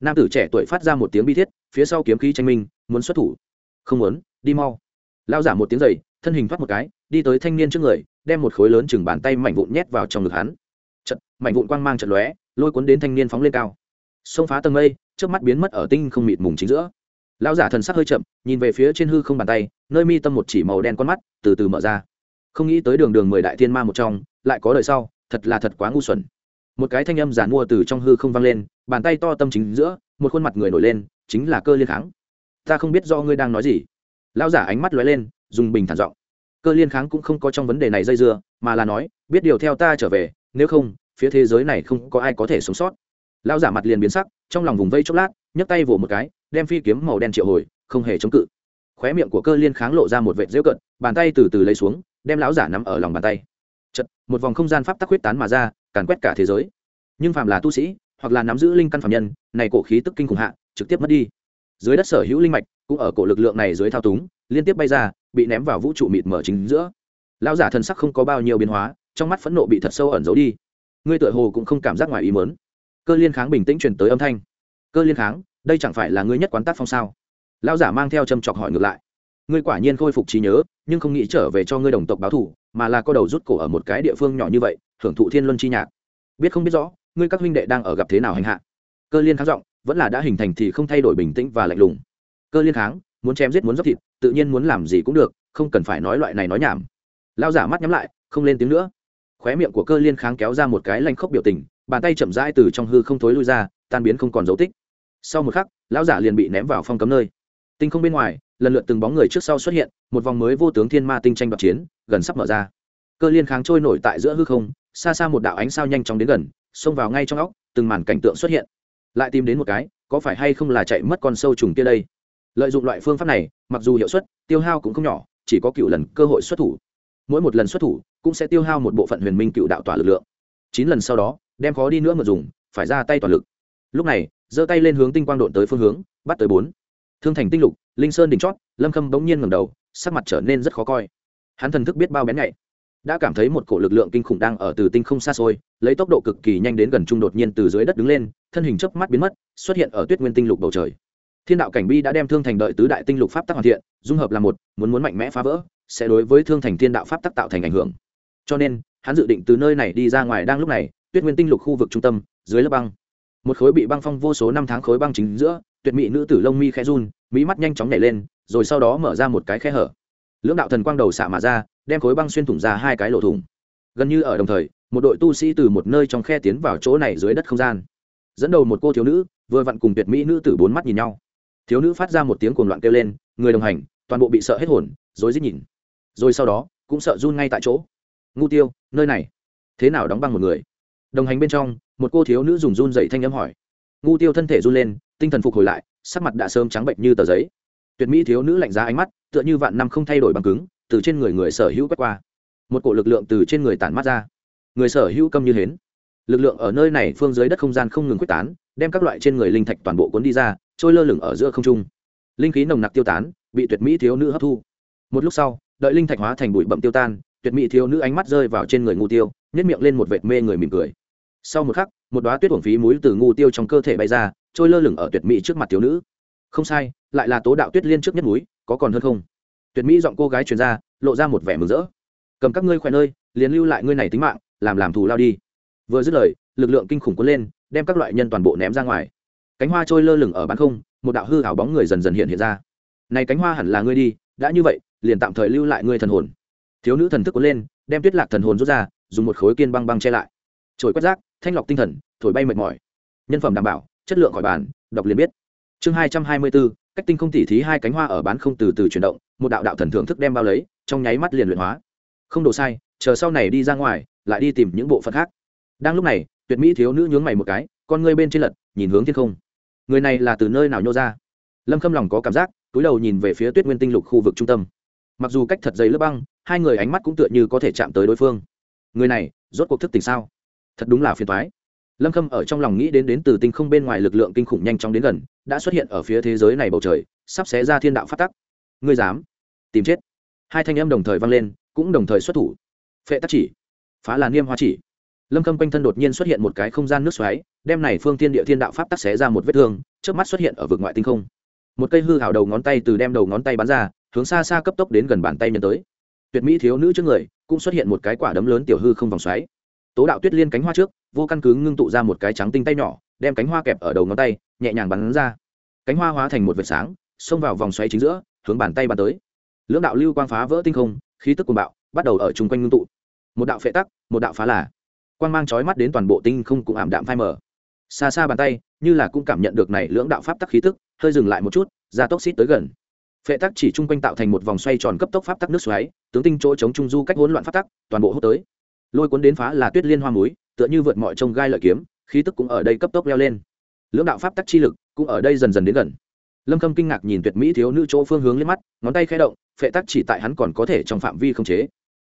Speaker 1: Nam tử trẻ tuổi phát ra một tiếng bi thiết phía sau kiếm khí tranh minh muốn xuất thủ. Không muốn đi mau. Lão giả một tiếng giày, thân hình thoát một cái đi tới thanh niên trước người đem một khối lớn chừng bàn tay mảnh vụn nhét vào trong ngực hắn. Trận mảnh vụn quang mang trận lóe lôi cuốn đến thanh niên phóng lên cao xông phá tầng mây trước mắt biến mất ở tinh không mịt mùng chính giữa. Lão giả thần sắc hơi chậm, nhìn về phía trên hư không bàn tay, nơi mi tâm một chỉ màu đen con mắt từ từ mở ra. Không nghĩ tới đường đường mười đại thiên ma một trong, lại có đời sau, thật là thật quá ngu xuẩn. Một cái thanh âm giản mua từ trong hư không vang lên, bàn tay to tâm chính giữa, một khuôn mặt người nổi lên, chính là cơ liên kháng. Ta không biết do ngươi đang nói gì. Lão giả ánh mắt lóe lên, dùng bình thản giọng. Cơ liên kháng cũng không có trong vấn đề này dây dưa, mà là nói, biết điều theo ta trở về, nếu không, phía thế giới này không có ai có thể sống sót lão giả mặt liền biến sắc, trong lòng vùng vây chốc lát, nhấc tay vỗ một cái, đem phi kiếm màu đen triệu hồi, không hề chống cự. Khóe miệng của cơ liên kháng lộ ra một vệt rêu cận bàn tay từ từ lấy xuống, đem lão giả nắm ở lòng bàn tay. Chật, một vòng không gian pháp tắc huyết tán mà ra, càn quét cả thế giới. Nhưng phàm là tu sĩ, hoặc là nắm giữ linh căn phạm nhân, này cổ khí tức kinh khủng hạ, trực tiếp mất đi. Dưới đất sở hữu linh mạch, cũng ở cổ lực lượng này dưới thao túng, liên tiếp bay ra, bị ném vào vũ trụ mịt mở chính giữa. Lão giả thần sắc không có bao nhiêu biến hóa, trong mắt phẫn nộ bị thật sâu ẩn giấu đi. Ngươi tựa hồ cũng không cảm giác ngoài ý mớn cơ liên kháng bình tĩnh truyền tới âm thanh. Cơ liên kháng, đây chẳng phải là ngươi nhất quán tác phong sao? Lão giả mang theo châm chọc hỏi ngược lại. Ngươi quả nhiên khôi phục trí nhớ, nhưng không nghĩ trở về cho ngươi đồng tộc báo thù, mà là có đầu rút cổ ở một cái địa phương nhỏ như vậy, hưởng thụ thiên luân chi nhạc. Biết không biết rõ, ngươi các huynh đệ đang ở gặp thế nào hành hạ? Cơ liên kháng giọng, vẫn là đã hình thành thì không thay đổi bình tĩnh và lạnh lùng. Cơ liên kháng, muốn chém giết muốn dốc thịt, tự nhiên muốn làm gì cũng được, không cần phải nói loại này nói nhảm. Lao giả mắt nhắm lại, không lên tiếng nữa. Khóe miệng của cơ liên kháng kéo ra một cái lanh khốc biểu tình bàn tay chậm rãi từ trong hư không thối lui ra, tan biến không còn dấu tích. Sau một khắc, lão giả liền bị ném vào phong cấm nơi. Tinh không bên ngoài, lần lượt từng bóng người trước sau xuất hiện, một vòng mới vô tướng thiên ma tinh tranh đoạt chiến, gần sắp mở ra. Cơ liên kháng trôi nổi tại giữa hư không, xa xa một đạo ánh sao nhanh chóng đến gần, xông vào ngay trong óc, từng màn cảnh tượng xuất hiện. Lại tìm đến một cái, có phải hay không là chạy mất con sâu trùng kia đây? Lợi dụng loại phương pháp này, mặc dù hiệu suất, tiêu hao cũng không nhỏ, chỉ có cựu lần cơ hội xuất thủ. Mỗi một lần xuất thủ, cũng sẽ tiêu hao một bộ phận huyền minh cựu đạo tỏa lực lượng. Chín lần sau đó đem khó đi nữa mà dùng, phải ra tay toàn lực. Lúc này, giơ tay lên hướng tinh quang độn tới phương hướng, bắt tới bốn. Thương thành tinh lục, linh sơn đỉnh chót, lâm khâm bỗng nhiên ngầm đầu, sắc mặt trở nên rất khó coi. Hắn thần thức biết bao bén nhạy, đã cảm thấy một cổ lực lượng kinh khủng đang ở từ tinh không xa xôi, lấy tốc độ cực kỳ nhanh đến gần trung đột nhiên từ dưới đất đứng lên, thân hình chớp mắt biến mất, xuất hiện ở tuyết nguyên tinh lục bầu trời. Thiên đạo cảnh bi đã đem thương thành đợi tứ đại tinh lục pháp tắc hoàn thiện, dung hợp là một, muốn muốn mạnh mẽ phá vỡ, sẽ đối với thương thành thiên đạo pháp tắc tạo thành ảnh hưởng. Cho nên, hắn dự định từ nơi này đi ra ngoài đang lúc này tuyết nguyên tinh lục khu vực trung tâm, dưới lớp băng. Một khối bị băng phong vô số năm tháng khối băng chính giữa, tuyệt mỹ nữ tử lông mi khẽ run, mỹ mắt nhanh chóng nhảy lên, rồi sau đó mở ra một cái khe hở. Lưỡng đạo thần quang đầu xạ mà ra, đem khối băng xuyên thủng ra hai cái lỗ thủng. Gần như ở đồng thời, một đội tu sĩ từ một nơi trong khe tiến vào chỗ này dưới đất không gian. Dẫn đầu một cô thiếu nữ, vừa vặn cùng tuyệt mỹ nữ tử bốn mắt nhìn nhau. Thiếu nữ phát ra một tiếng cuồng loạn kêu lên, người đồng hành, toàn bộ bị sợ hết hồn, rối rít nhìn. Rồi sau đó, cũng sợ run ngay tại chỗ. Ngu tiêu, nơi này. Thế nào đóng băng một người? Đồng hành bên trong, một cô thiếu nữ dùng run dậy thanh âm hỏi. Ngu tiêu thân thể run lên, tinh thần phục hồi lại, sắc mặt đã sớm trắng bệnh như tờ giấy. Tuyệt mỹ thiếu nữ lạnh giá ánh mắt, tựa như vạn năm không thay đổi bằng cứng, từ trên người người sở hữu quét qua. Một cổ lực lượng từ trên người tản mắt ra. Người sở hữu câm như hến. Lực lượng ở nơi này phương dưới đất không gian không ngừng quyết tán, đem các loại trên người linh thạch toàn bộ cuốn đi ra, trôi lơ lửng ở giữa không trung. Linh khí nồng nặc tiêu tán, bị tuyệt mỹ thiếu nữ hấp thu. Một lúc sau, đợi linh thạch hóa thành bụi bậm tiêu tan tuyệt mỹ thiếu nữ ánh mắt rơi vào trên người ngu tiêu nhét miệng lên một vệt mê người mỉm cười. Sau một khắc, một đoá tuyết uổng phí múi từ ngu tiêu trong cơ thể bay ra, trôi lơ lửng ở tuyệt mỹ trước mặt thiếu nữ. Không sai, lại là tố đạo tuyết liên trước nhất núi, có còn hơn không? Tuyệt mỹ giọng cô gái truyền ra, lộ ra một vẻ mừng rỡ. Cầm các ngươi khỏe nơi, liền lưu lại ngươi này tính mạng, làm làm thù lao đi. Vừa dứt lời, lực lượng kinh khủng cuốn lên, đem các loại nhân toàn bộ ném ra ngoài. Cánh hoa trôi lơ lửng ở bán không, một đạo hư hảo bóng người dần dần hiện hiện ra. Này cánh hoa hẳn là ngươi đi, đã như vậy, liền tạm thời lưu lại ngươi thần hồn thiếu nữ thần thức cuốn lên, đem tuyết lạc thần hồn rút ra, dùng một khối kiên băng băng che lại. Trồi quét rác, thanh lọc tinh thần, thổi bay mệt mỏi. Nhân phẩm đảm bảo, chất lượng khỏi bàn, đọc liền biết. Chương hai trăm hai mươi bốn, cách tinh không tỉ thí hai cánh hoa ở bán không từ từ chuyển động, một đạo đạo thần thưởng thức đem bao lấy, trong nháy mắt liền luyện hóa. Không đồ sai, chờ sau này đi ra ngoài, lại đi tìm những bộ phận khác. Đang lúc này, tuyệt mỹ thiếu nữ nhướng mày một cái, con ngươi bên trên lật, nhìn hướng thiên không. Người này là từ nơi nào nhô ra? Lâm khâm lòng có cảm giác, túi đầu nhìn về phía tuyết nguyên tinh lục khu vực trung tâm. Mặc dù cách thật dày lớp băng hai người ánh mắt cũng tựa như có thể chạm tới đối phương. Người này, rốt cuộc thức tỉnh sao? Thật đúng là phiền thoái lâm khâm ở trong lòng nghĩ đến đến từ tinh không bên ngoài lực lượng kinh khủng nhanh chóng đến gần, đã xuất hiện ở phía thế giới này bầu trời, sắp xé ra thiên đạo phát tắc. Ngươi dám tìm chết. Hai thanh em đồng thời vang lên, cũng đồng thời xuất thủ. Phệ tắc chỉ, phá là niêm hoa chỉ. Lâm khâm quanh thân đột nhiên xuất hiện một cái không gian nước xoáy, đem này phương thiên địa thiên đạo pháp tắc xé ra một vết thương trước mắt xuất hiện ở vực ngoại tinh không. Một cây hư hảo đầu ngón tay từ đem đầu ngón tay bắn ra, hướng xa xa cấp tốc đến gần bàn tay nhân tới tuyệt mỹ thiếu nữ trước người, cũng xuất hiện một cái quả đấm lớn tiểu hư không vòng xoáy. Tố đạo tuyết liên cánh hoa trước, vô căn cứ ngưng tụ ra một cái trắng tinh tay nhỏ, đem cánh hoa kẹp ở đầu ngón tay, nhẹ nhàng bắn ra. Cánh hoa hóa thành một vệt sáng, xông vào vòng xoáy chính giữa, hướng bàn tay bắn tới. Lưỡng đạo lưu quang phá vỡ tinh không, khí tức cuồng bạo, bắt đầu ở chung quanh ngưng tụ. Một đạo phệ tắc, một đạo phá là. Quan g mang trói mắt đến toàn bộ tinh không cũng ảm đạm phai mờ. Xa xa bàn tay, như là cũng cảm nhận được này lưỡng đạo pháp tắc khí tức, hơi dừng lại một chút ra tốc xít tới gần phệ tắc chỉ chung quanh tạo thành một vòng xoay tròn cấp tốc pháp tắc nước xoáy tướng tinh chỗ chống trung du cách hỗn loạn pháp tắc toàn bộ hút tới. Lôi cuốn đến phá là tuyết liên hoa muối, tựa như vượt mọi trông gai lợi kiếm khí tức cũng ở đây cấp tốc leo lên. Lưỡng đạo pháp tắc chi lực cũng ở đây dần dần đến gần. Lâm khâm kinh ngạc nhìn tuyệt mỹ thiếu nữ chỗ phương hướng lên mắt ngón tay khẽ động phệ tắc chỉ tại hắn còn có thể trong phạm vi không chế.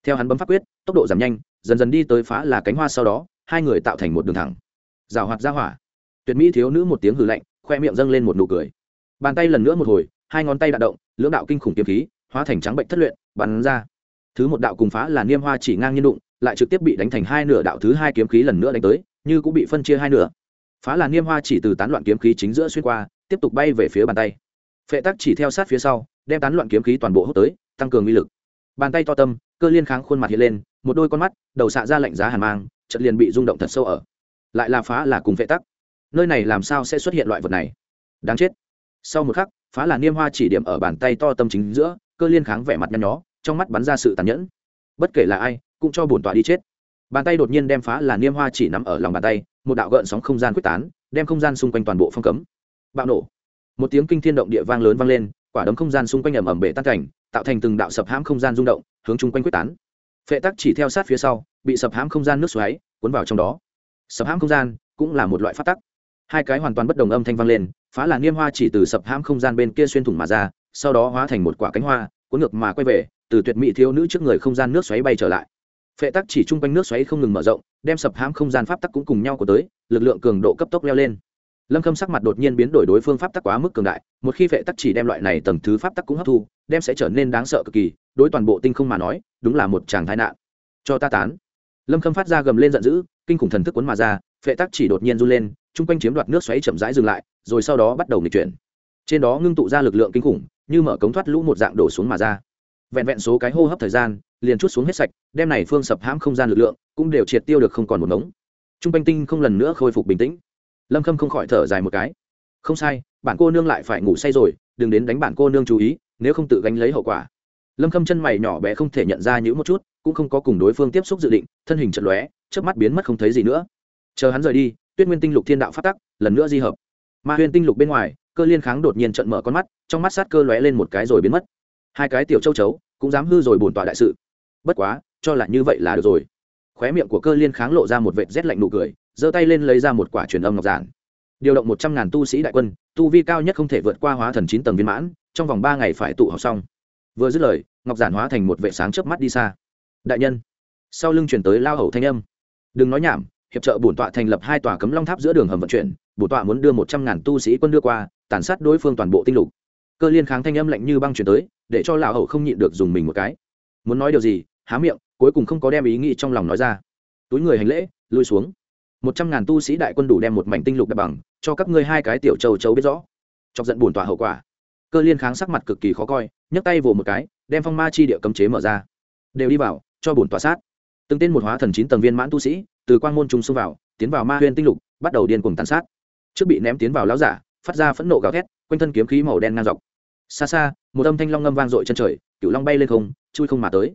Speaker 1: Theo hắn bấm pháp quyết tốc độ giảm nhanh dần dần đi tới phá là cánh hoa sau đó hai người tạo thành một đường thẳng. Rào hoạt ra hỏa. Tuyệt mỹ thiếu nữ một tiếng hừ lạnh khoe miệng dâng lên một nụ cười. Bàn tay lần nữa một hồi hai ngón tay đạn động, lưỡng đạo kinh khủng kiếm khí, hóa thành trắng bệnh thất luyện, bắn ra. Thứ một đạo cùng phá là niêm hoa chỉ ngang nhiên đụng, lại trực tiếp bị đánh thành hai nửa đạo thứ hai kiếm khí lần nữa đánh tới, như cũng bị phân chia hai nửa. Phá là niêm hoa chỉ từ tán loạn kiếm khí chính giữa xuyên qua, tiếp tục bay về phía bàn tay. Phệ tắc chỉ theo sát phía sau, đem tán loạn kiếm khí toàn bộ hút tới, tăng cường uy lực. Bàn tay to tâm, cơ liên kháng khuôn mặt hiện lên, một đôi con mắt, đầu xạ ra lạnh giá hàn mang trận liền bị rung động thật sâu ở. Lại là phá là cùng phệ tắc. Nơi này làm sao sẽ xuất hiện loại vật này? Đáng chết sau một khắc, phá là niêm hoa chỉ điểm ở bàn tay to tâm chính giữa, cơ liên kháng vẻ mặt nhăn nhó, trong mắt bắn ra sự tàn nhẫn. Bất kể là ai, cũng cho bổn tọa đi chết. Bàn tay đột nhiên đem phá là niêm hoa chỉ nắm ở lòng bàn tay, một đạo gợn sóng không gian quyết tán, đem không gian xung quanh toàn bộ phong cấm. Bạo nổ. Một tiếng kinh thiên động địa vang lớn vang lên, quả đấm không gian xung quanh ẩm ẩm bể tan cảnh, tạo thành từng đạo sập hãm không gian rung động, hướng chung quanh quyết tán. Phệ tắc chỉ theo sát phía sau, bị sập hãm không gian nước xoáy cuốn vào trong đó. Sập hãm không gian cũng là một loại phát tắc. Hai cái hoàn toàn bất đồng âm thanh vang lên phá là niêm hoa chỉ từ sập hãm không gian bên kia xuyên thủng mà ra, sau đó hóa thành một quả cánh hoa, cuốn ngược mà quay về, từ tuyệt mỹ thiếu nữ trước người không gian nước xoáy bay trở lại. Phệ tắc chỉ chung quanh nước xoáy không ngừng mở rộng, đem sập hãm không gian pháp tắc cũng cùng nhau của tới, lực lượng cường độ cấp tốc leo lên. Lâm khâm sắc mặt đột nhiên biến đổi đối phương pháp tắc quá mức cường đại, một khi phệ tắc chỉ đem loại này tầng thứ pháp tắc cũng hấp thu, đem sẽ trở nên đáng sợ cực kỳ, đối toàn bộ tinh không mà nói, đúng là một chàng thái nạn. Cho ta tán. Lâm khâm phát ra gầm lên giận dữ, kinh khủng thần thức cuốn mà ra phệ tắc chỉ đột nhiên run lên, chung quanh chiếm đoạt nước xoáy chậm rãi dừng lại, rồi sau đó bắt đầu nghịch chuyển. Trên đó ngưng tụ ra lực lượng kinh khủng, như mở cống thoát lũ một dạng đổ xuống mà ra. Vẹn vẹn số cái hô hấp thời gian, liền chút xuống hết sạch, đem này phương sập hãm không gian lực lượng cũng đều triệt tiêu được không còn một mống trung quanh tinh không lần nữa khôi phục bình tĩnh. Lâm khâm không khỏi thở dài một cái. Không sai, bản cô nương lại phải ngủ say rồi, đừng đến đánh bản cô nương chú ý, nếu không tự gánh lấy hậu quả. Lâm khâm chân mày nhỏ bé không thể nhận ra những một chút, cũng không có cùng đối phương tiếp xúc dự định, thân hình chật lóe trước mắt biến mất không thấy gì nữa chờ hắn rời đi, tuyết nguyên tinh lục thiên đạo phát tắc, lần nữa di hợp. Ma huyền tinh lục bên ngoài, cơ liên kháng đột nhiên trận mở con mắt, trong mắt sát cơ lóe lên một cái rồi biến mất. Hai cái tiểu châu chấu, cũng dám hư rồi bổn tọa đại sự. Bất quá, cho là như vậy là được rồi. Khóe miệng của cơ liên kháng lộ ra một vệt rét lạnh nụ cười, giơ tay lên lấy ra một quả truyền âm ngọc giản. Điều động một trăm ngàn tu sĩ đại quân, tu vi cao nhất không thể vượt qua hóa thần chín tầng viên mãn, trong vòng ba ngày phải tụ họp xong. Vừa dứt lời, ngọc giản hóa thành một vệ sáng chớp mắt đi xa. Đại nhân, sau lưng chuyển tới lao hầu thanh âm. Đừng nói nhảm hiệp trợ bổn tọa thành lập hai tòa cấm long tháp giữa đường hầm vận chuyển, bổn tọa muốn đưa một trăm ngàn tu sĩ quân đưa qua, tàn sát đối phương toàn bộ tinh lục. Cơ liên kháng thanh âm lạnh như băng chuyển tới, để cho lão hậu không nhịn được dùng mình một cái. Muốn nói điều gì? Há miệng, cuối cùng không có đem ý nghĩ trong lòng nói ra. Túi người hành lễ, lui xuống. Một trăm ngàn tu sĩ đại quân đủ đem một mảnh tinh lục đập bằng, cho các ngươi hai cái tiểu châu châu biết rõ. Chọc giận bổn tọa hậu quả. Cơ liên kháng sắc mặt cực kỳ khó coi, nhấc tay vồ một cái, đem phong ma chi địa cấm chế mở ra. Đều đi vào, cho bổn tọa sát từng tên một hóa thần chín tầng viên mãn tu sĩ, từ quang môn trung xông vào, tiến vào ma huyên tinh lục, bắt đầu điên cuồng tàn sát. Trước bị ném tiến vào lão giả, phát ra phẫn nộ gào thét, quanh thân kiếm khí màu đen ngang dọc. Xa xa, một âm thanh long ngâm vang dội chân trời cựu long bay lên không, chui không mà tới.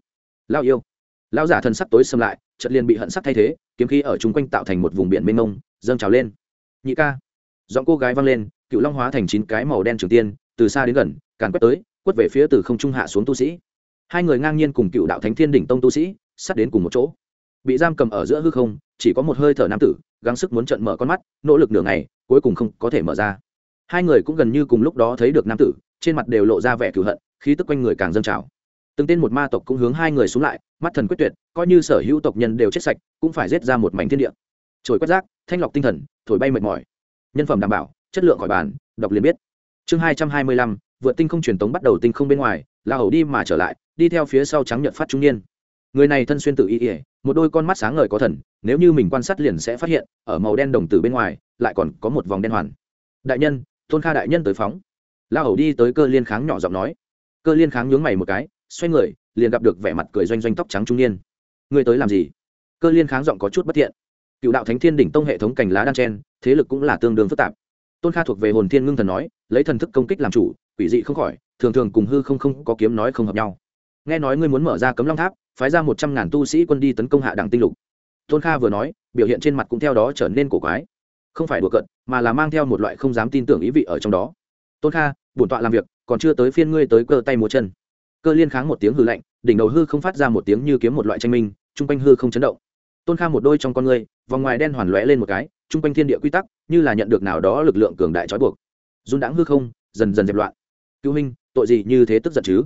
Speaker 1: Lao yêu. Lão giả thần sắc tối xâm lại trận liền bị hận sắc thay thế, kiếm khí ở chung quanh tạo thành một vùng biển mênh mông, dâng trào lên. Nhị ca. Giọng cô gái vang lên cựu long hóa thành chín cái màu đen trường tiên, từ xa đến gần, càn quét tới, quất về phía từ không trung hạ xuống tu sĩ. Hai người ngang nhiên cùng cựu đạo thánh thiên đỉnh tông tu sĩ sát đến cùng một chỗ. Bị giam cầm ở giữa hư không, chỉ có một hơi thở nam tử, gắng sức muốn trận mở con mắt, nỗ lực nửa ngày, cuối cùng không có thể mở ra. Hai người cũng gần như cùng lúc đó thấy được nam tử, trên mặt đều lộ ra vẻ cửu hận, khí tức quanh người càng dâng trào. Từng tên một ma tộc cũng hướng hai người xuống lại, mắt thần quyết tuyệt, coi như sở hữu tộc nhân đều chết sạch, cũng phải giết ra một mảnh thiên địa. Trồi quét rác, thanh lọc tinh thần, thổi bay mệt mỏi. Nhân phẩm đảm bảo, chất lượng khỏi bàn, đọc liền biết. Chương hai trăm hai mươi lăm, vượt tinh không truyền tống bắt đầu tinh không bên ngoài là hầu đi mà trở lại, đi theo phía sau trắng nhật phát trung niên người này thân xuyên tự y ỉa một đôi con mắt sáng ngời có thần, nếu như mình quan sát liền sẽ phát hiện, ở màu đen đồng tử bên ngoài, lại còn có một vòng đen hoàn. Đại nhân, tôn kha đại nhân tới phóng. La hầu đi tới cơ liên kháng nhỏ giọng nói. Cơ liên kháng nhướng mày một cái, xoay người, liền gặp được vẻ mặt cười doanh doanh tóc trắng trung niên. Người tới làm gì? Cơ liên kháng giọng có chút bất thiện. Cựu đạo thánh thiên đỉnh tông hệ thống cành lá đan chen, thế lực cũng là tương đương phức tạp. Tôn kha thuộc về hồn thiên ngưng thần nói, lấy thần thức công kích làm chủ, quỷ dị không khỏi, thường thường cùng hư không không có kiếm nói không hợp nhau. Nghe nói ngươi muốn mở ra cấm long tháp phái ra một trăm ngàn tu sĩ quân đi tấn công hạ đẳng tinh lục. Tôn kha vừa nói, biểu hiện trên mặt cũng theo đó trở nên cổ quái. Không phải đùa cận mà là mang theo một loại không dám tin tưởng ý vị ở trong đó. Tôn kha, bổn tọa làm việc, còn chưa tới phiên ngươi tới cơ tay múa chân. Cơ liên kháng một tiếng hư lạnh, đỉnh đầu hư không phát ra một tiếng như kiếm một loại tranh minh, chung quanh hư không chấn động. Tôn kha một đôi trong con ngươi, vòng ngoài đen hoàn lóe lên một cái, chung quanh thiên địa quy tắc, như là nhận được nào đó lực lượng cường đại trói buộc. Run đãng hư không, dần dần dẹp loạn. Cứu minh tội gì như thế tức giận chứ?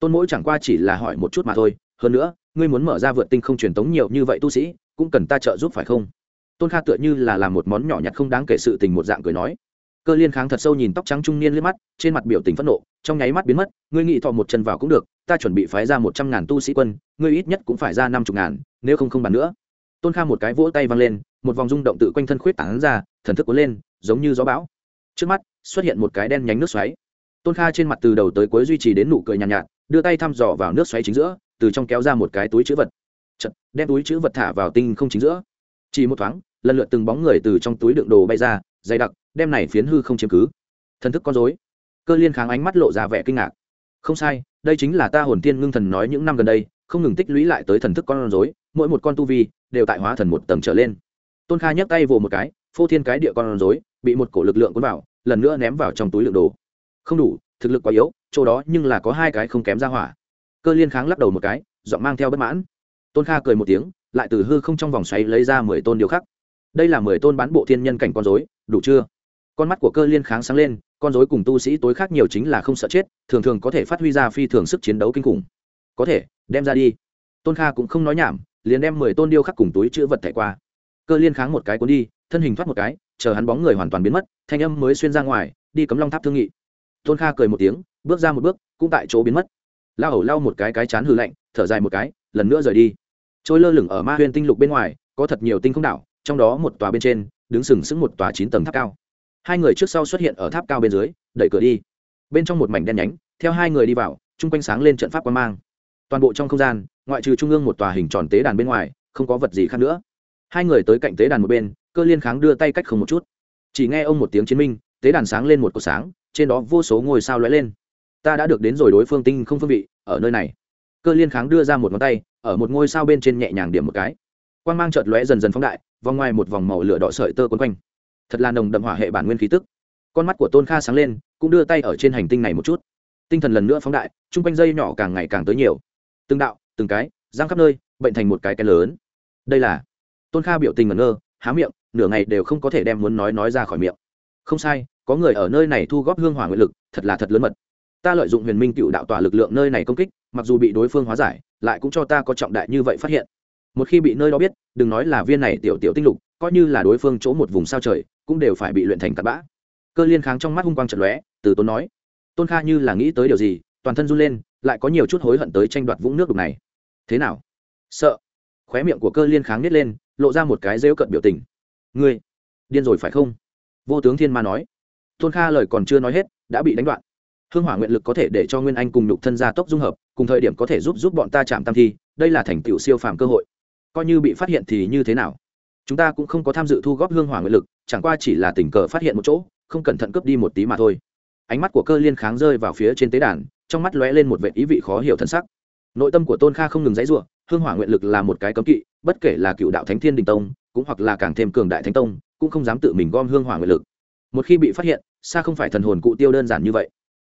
Speaker 1: Tôn mỗi chẳng qua chỉ là hỏi một chút mà thôi hơn nữa ngươi muốn mở ra vượt tinh không truyền tống nhiều như vậy tu sĩ cũng cần ta trợ giúp phải không? Tôn kha tựa như là làm một món nhỏ nhặt không đáng kể sự tình một dạng cười nói. Cơ liên kháng thật sâu nhìn tóc trắng trung niên liếc mắt trên mặt biểu tình phẫn nộ trong nháy mắt biến mất ngươi nghĩ thọ một chân vào cũng được ta chuẩn bị phái ra một trăm ngàn tu sĩ quân ngươi ít nhất cũng phải ra năm chục ngàn nếu không không bàn nữa. Tôn kha một cái vỗ tay văng lên một vòng rung động tự quanh thân khuyết tảng ra thần thức cuốn lên giống như gió bão. Trước mắt xuất hiện một cái đen nhánh nước xoáy. Tôn kha trên mặt từ đầu tới cuối duy trì đến nụ cười nhàn nhạt, nhạt đưa tay thăm dò vào nước xoáy chính giữa từ trong kéo ra một cái túi chữ vật. Chật, đem túi chữ vật thả vào tinh không chính giữa. Chỉ một thoáng lần lượt từng bóng người từ trong túi đựng đồ bay ra dày đặc đem này phiến hư không chiếm cứ. Thần thức con dối cơ liên kháng ánh mắt lộ ra vẻ kinh ngạc. Không sai đây chính là ta hồn tiên ngưng thần nói những năm gần đây không ngừng tích lũy lại tới thần thức con rối mỗi một con tu vi đều tại hóa thần một tầng trở lên. Tôn kha nhấc tay vồ một cái phô thiên cái địa con rối bị một cổ lực lượng cuốn vào lần nữa ném vào trong túi lượng đồ. Không đủ thực lực quá yếu chỗ đó nhưng là có hai cái không kém ra hỏa cơ liên kháng lắc đầu một cái, giọng mang theo bất mãn. Tôn kha cười một tiếng, lại từ hư không trong vòng xoáy lấy ra mười tôn điều khắc. Đây là mười tôn bán bộ thiên nhân cảnh con dối đủ chưa? Con mắt của cơ liên kháng sáng lên, con dối cùng tu sĩ tối khác nhiều chính là không sợ chết, thường thường có thể phát huy ra phi thường sức chiến đấu kinh khủng. Có thể, đem ra đi. Tôn kha cũng không nói nhảm, liền đem mười tôn điêu khắc cùng túi chữ vật thẻ qua. Cơ liên kháng một cái cuốn đi, thân hình thoát một cái, chờ hắn bóng người hoàn toàn biến mất, thanh âm mới xuyên ra ngoài, đi cấm long tháp thương nghị. Tôn kha cười một tiếng, bước ra một bước, cũng tại chỗ biến mất lao hầu lau một cái cái chán hư lạnh, thở dài một cái, lần nữa rời đi. Trôi lơ lửng ở ma huyền tinh lục bên ngoài, có thật nhiều tinh không đảo, trong đó một tòa bên trên, đứng sừng sững một tòa chín tầng tháp cao. Hai người trước sau xuất hiện ở tháp cao bên dưới, đẩy cửa đi. Bên trong một mảnh đen nhánh, theo hai người đi vào, chung quanh sáng lên trận pháp quan mang. Toàn bộ trong không gian, ngoại trừ trung ương một tòa hình tròn tế đàn bên ngoài, không có vật gì khác nữa. Hai người tới cạnh tế đàn một bên, cơ liên kháng đưa tay cách không một chút. Chỉ nghe ông một tiếng chiến minh, tế đàn sáng lên một cột sáng, trên đó vô số ngôi sao lóe lên ta đã được đến rồi đối phương tinh không phương vị, ở nơi này. Cơ liên kháng đưa ra một ngón tay, ở một ngôi sao bên trên nhẹ nhàng điểm một cái. Quan mang chợt lóe dần dần phóng đại, vòng ngoài một vòng màu lửa đỏ sợi tơ quấn quanh. Thật là nồng đậm hỏa hệ bản nguyên khí tức. Con mắt của tôn kha sáng lên, cũng đưa tay ở trên hành tinh này một chút. Tinh thần lần nữa phóng đại, chung quanh dây nhỏ càng ngày càng tới nhiều. Từng đạo, từng cái, giang khắp nơi, bệnh thành một cái cái lớn. Đây là tôn kha biểu tình ngẩn ngơ, há miệng, nửa ngày đều không có thể đem muốn nói nói ra khỏi miệng. Không sai, có người ở nơi này thu góp hương hỏa nguyện lực, thật là thật lớn mật ta lợi dụng huyền minh cựu đạo tỏa lực lượng nơi này công kích, mặc dù bị đối phương hóa giải, lại cũng cho ta có trọng đại như vậy phát hiện. Một khi bị nơi đó biết, đừng nói là viên này tiểu tiểu tinh lục, coi như là đối phương chỗ một vùng sao trời, cũng đều phải bị luyện thành cặn bã. Cơ liên kháng trong mắt hung quang trận lóe, từ tôn nói, tôn kha như là nghĩ tới điều gì, toàn thân run lên, lại có nhiều chút hối hận tới tranh đoạt vũng nước đục này. Thế nào? Sợ. Khóe miệng của cơ liên kháng nít lên, lộ ra một cái rêu cận biểu tình. Ngươi điên rồi phải không? Vô tướng thiên ma nói. Tôn kha lời còn chưa nói hết, đã bị đánh đoạn hương hỏa nguyện lực có thể để cho nguyên anh cùng nhục thân gia tốc dung hợp, cùng thời điểm có thể giúp giúp bọn ta chạm tam thi, đây là thành tựu siêu phàm cơ hội. Coi như bị phát hiện thì như thế nào? Chúng ta cũng không có tham dự thu góp hương hỏa nguyện lực, chẳng qua chỉ là tình cờ phát hiện một chỗ, không cẩn thận cướp đi một tí mà thôi. Ánh mắt của cơ liên kháng rơi vào phía trên tế đàn, trong mắt lóe lên một vệ ý vị khó hiểu thân sắc. Nội tâm của tôn kha không ngừng dãy ruộng hương hỏa nguyện lực là một cái cấm kỵ, bất kể là cựu đạo thánh thiên đình tông, cũng hoặc là càng thêm cường đại thánh tông, cũng không dám tự mình gom hương hỏa nguyện lực. Một khi bị phát hiện, xa không phải thần hồn cụ tiêu đơn giản như vậy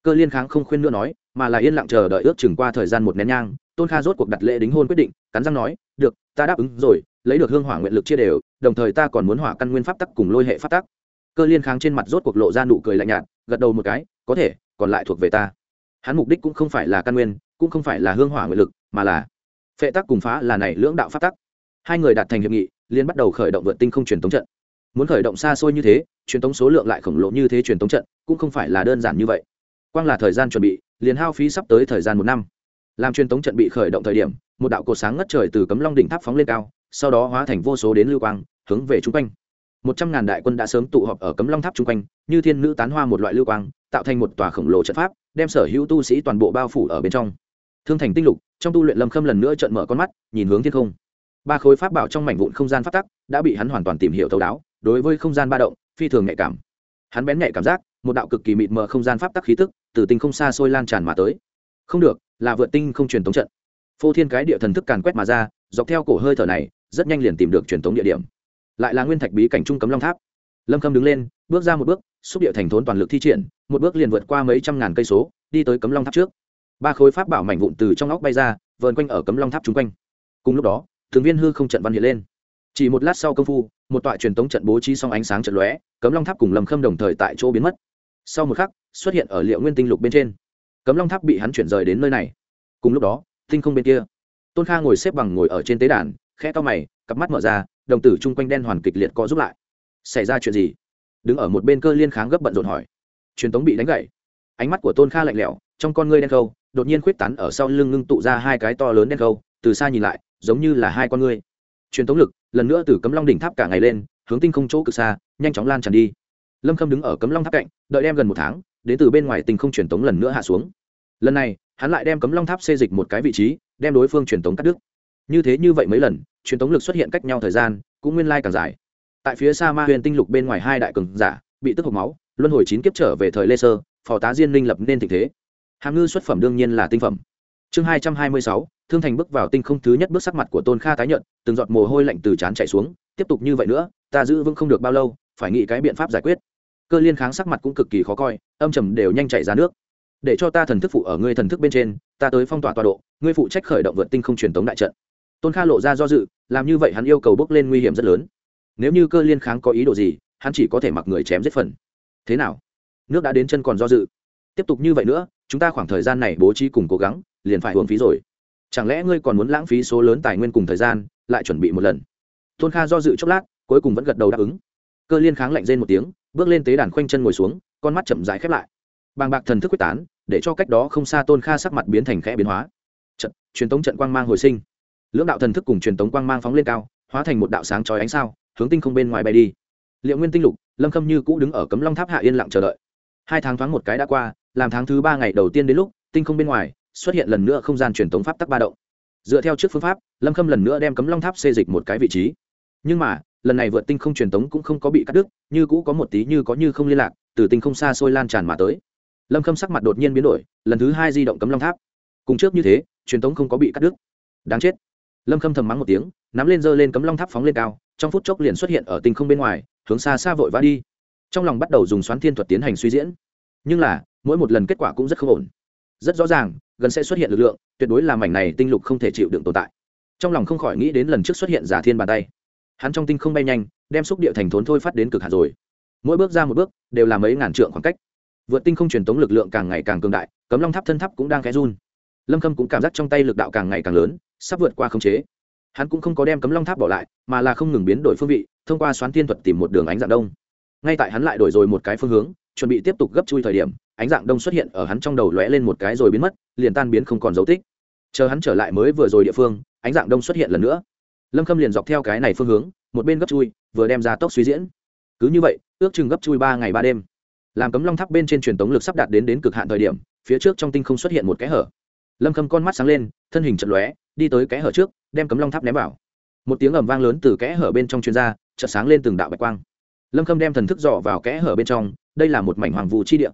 Speaker 1: cơ liên kháng không khuyên nữa nói, mà là yên lặng chờ đợi ước chừng qua thời gian một nén nhang, tôn kha rốt cuộc đặt lễ đính hôn quyết định, cắn răng nói, được, ta đáp ứng rồi, lấy được hương hỏa nguyện lực chia đều, đồng thời ta còn muốn hỏa căn nguyên pháp tắc cùng lôi hệ pháp tắc. Cơ liên kháng trên mặt rốt cuộc lộ ra nụ cười lạnh nhạt, gật đầu một cái, có thể, còn lại thuộc về ta. Hắn mục đích cũng không phải là căn nguyên, cũng không phải là hương hỏa nguyện lực, mà là phệ tắc cùng phá là này lưỡng đạo pháp tắc. Hai người đạt thành hiệp nghị liên bắt đầu khởi động vượt tinh không truyền tống trận. Muốn khởi động xa xôi như thế, truyền tống số lượng lại khổng lồ như thế truyền tống trận, cũng không phải là đơn giản như vậy quang là thời gian chuẩn bị, liền hao phí sắp tới thời gian một năm. Làm truyền tống trận bị khởi động thời điểm, một đạo cột sáng ngất trời từ cấm long đỉnh tháp phóng lên cao, sau đó hóa thành vô số đến lưu quang, hướng về chung quanh. Một trăm ngàn đại quân đã sớm tụ họp ở cấm long tháp chung quanh, như thiên nữ tán hoa một loại lưu quang, tạo thành một tòa khổng lồ trận pháp, đem sở hữu tu sĩ toàn bộ bao phủ ở bên trong. Thương thành tinh lục, trong tu luyện lâm khâm lần nữa trận mở con mắt, nhìn hướng thiên không. Ba khối pháp bảo trong mảnh vụn không gian phát tắc, đã bị hắn hoàn toàn tìm hiểu thấu đáo, đối với không gian ba động, phi thường nhạy cảm. Hắn bén nhạy cảm giác, một đạo cực kỳ mịt mờ không gian pháp tắc khí tức từ tinh không xa xôi lan tràn mà tới. Không được, là vượt tinh không truyền tống trận. Phô thiên cái địa thần thức càn quét mà ra, dọc theo cổ hơi thở này, rất nhanh liền tìm được truyền thống địa điểm. Lại là nguyên thạch bí cảnh trung cấm long tháp. Lâm khâm đứng lên, bước ra một bước, xúc địa thành thốn toàn lực thi triển, một bước liền vượt qua mấy trăm ngàn cây số, đi tới cấm long tháp trước. Ba khối pháp bảo mảnh vụn từ trong óc bay ra, vờn quanh ở cấm long tháp chung quanh. Cùng lúc đó, thường viên hư không trận văn hiện lên. Chỉ một lát sau công phu, một tọa truyền tống trận bố trí xong ánh sáng trận lóe, cấm long tháp cùng lâm khâm đồng thời tại chỗ biến mất sau một khắc, xuất hiện ở liệu nguyên tinh lục bên trên. Cấm long tháp bị hắn chuyển rời đến nơi này. Cùng lúc đó, tinh không bên kia, tôn kha ngồi xếp bằng ngồi ở trên tế đàn khe to mày, cặp mắt mở ra, đồng tử chung quanh đen hoàn kịch liệt có giúp lại. Xảy ra chuyện gì? Đứng ở một bên cơ liên kháng gấp bận rộn hỏi. Truyền tống bị đánh gậy ánh mắt của tôn kha lạnh lẽo, trong con ngươi đen khâu, đột nhiên khuyết tán ở sau lưng ngưng tụ ra hai cái to lớn đen khâu, từ xa nhìn lại, giống như là hai con ngươi. Truyền tống lực, lần nữa từ cấm long đỉnh tháp cả ngày lên, hướng tinh không chỗ cực xa, nhanh chóng lan tràn đi lâm khâm đứng ở cấm long tháp cạnh, đợi đem gần một tháng, đến từ bên ngoài tinh không truyền tống lần nữa hạ xuống. Lần này, hắn lại đem cấm long tháp xê dịch một cái vị trí, đem đối phương truyền tống cắt đứt. Như thế như vậy mấy lần, truyền tống lực xuất hiện cách nhau thời gian cũng nguyên lai càng dài. Tại phía xa ma huyền tinh lục bên ngoài hai đại cường giả, bị tức hộc máu, luân hồi chín kiếp trở về thời lê sơ, phò tá diên linh lập nên tình thế. Hàm ngư xuất phẩm đương nhiên là tinh phẩm. Chương hai trăm hai mươi sáu, thương thành bước vào tinh không thứ nhất bước sắc mặt của tôn kha tái nhận từng giọt mồ hôi lạnh từ trán chạy xuống, tiếp tục như vậy nữa, ta giữ vững không được bao lâu, phải nghĩ cái biện pháp giải quyết cơ liên kháng sắc mặt cũng cực kỳ khó coi, âm trầm đều nhanh chạy ra nước. Để cho ta thần thức phụ ở ngươi thần thức bên trên, ta tới phong tỏa tọa độ, ngươi phụ trách khởi động vượt tinh không truyền tống đại trận. Tôn kha lộ ra do dự, làm như vậy hắn yêu cầu bước lên nguy hiểm rất lớn. Nếu như cơ liên kháng có ý đồ gì, hắn chỉ có thể mặc người chém giết phần. Thế nào? Nước đã đến chân còn do dự. Tiếp tục như vậy nữa, chúng ta khoảng thời gian này bố trí cùng cố gắng, liền phải hưởng phí rồi. Chẳng lẽ ngươi còn muốn lãng phí số lớn tài nguyên cùng thời gian, lại chuẩn bị một lần? Tôn kha do dự chốc lát, cuối cùng vẫn gật đầu đáp ứng. Cơ liên kháng lạnh rên một tiếng bước lên tế đàn khoanh chân ngồi xuống, con mắt chậm rãi khép lại. Bàng bạc thần thức quyết tán, để cho cách đó không xa tôn kha sắc mặt biến thành khẽ biến hóa. Trận, truyền tống trận quang mang hồi sinh. Lưỡng đạo thần thức cùng truyền tống quang mang phóng lên cao, hóa thành một đạo sáng chói ánh sao, hướng tinh không bên ngoài bay đi. Liệu nguyên tinh lục, lâm khâm như cũ đứng ở cấm long tháp hạ yên lặng chờ đợi. Hai tháng thoáng một cái đã qua, làm tháng thứ ba ngày đầu tiên đến lúc, tinh không bên ngoài xuất hiện lần nữa không gian truyền tống pháp tắc ba động. Dựa theo trước phương pháp, lâm khâm lần nữa đem cấm long tháp xê dịch một cái vị trí. Nhưng mà lần này vượt tinh không truyền tống cũng không có bị cắt đứt, như cũ có một tí như có như không liên lạc, từ tinh không xa xôi lan tràn mà tới. Lâm khâm sắc mặt đột nhiên biến đổi, lần thứ hai di động cấm long tháp. Cùng trước như thế, truyền tống không có bị cắt đứt. Đáng chết. Lâm khâm thầm mắng một tiếng, nắm lên giơ lên cấm long tháp phóng lên cao, trong phút chốc liền xuất hiện ở tinh không bên ngoài, hướng xa xa vội vã đi. Trong lòng bắt đầu dùng xoán thiên thuật tiến hành suy diễn. Nhưng là, mỗi một lần kết quả cũng rất không ổn. Rất rõ ràng, gần sẽ xuất hiện lực lượng, tuyệt đối là mảnh này tinh lục không thể chịu đựng tồn tại. Trong lòng không khỏi nghĩ đến lần trước xuất hiện giả thiên bàn tay hắn trong tinh không bay nhanh, đem xúc địa thành thốn thôi phát đến cực hạt rồi. Mỗi bước ra một bước, đều là mấy ngàn trượng khoảng cách. Vượt tinh không truyền tống lực lượng càng ngày càng cường đại, cấm long tháp thân tháp cũng đang khẽ run. Lâm khâm cũng cảm giác trong tay lực đạo càng ngày càng lớn, sắp vượt qua khống chế. Hắn cũng không có đem cấm long tháp bỏ lại, mà là không ngừng biến đổi phương vị, thông qua xoán thiên thuật tìm một đường ánh dạng đông. Ngay tại hắn lại đổi rồi một cái phương hướng, chuẩn bị tiếp tục gấp chui thời điểm, ánh dạng đông xuất hiện ở hắn trong đầu lóe lên một cái rồi biến mất, liền tan biến không còn dấu tích. Chờ hắn trở lại mới vừa rồi địa phương, ánh dạng đông xuất hiện lần nữa lâm khâm liền dọc theo cái này phương hướng, một bên gấp chui, vừa đem ra tốc suy diễn. Cứ như vậy, ước chừng gấp chui ba ngày ba đêm. Làm cấm long tháp bên trên truyền tống lực sắp đạt đến đến cực hạn thời điểm, phía trước trong tinh không xuất hiện một kẽ hở. Lâm khâm con mắt sáng lên, thân hình chật lóe, đi tới kẽ hở trước, đem cấm long tháp ném vào. Một tiếng ầm vang lớn từ kẽ hở bên trong chuyên gia chợt sáng lên từng đạo bạch quang. Lâm khâm đem thần thức dò vào kẽ hở bên trong, đây là một mảnh hoàng vụ chi địa.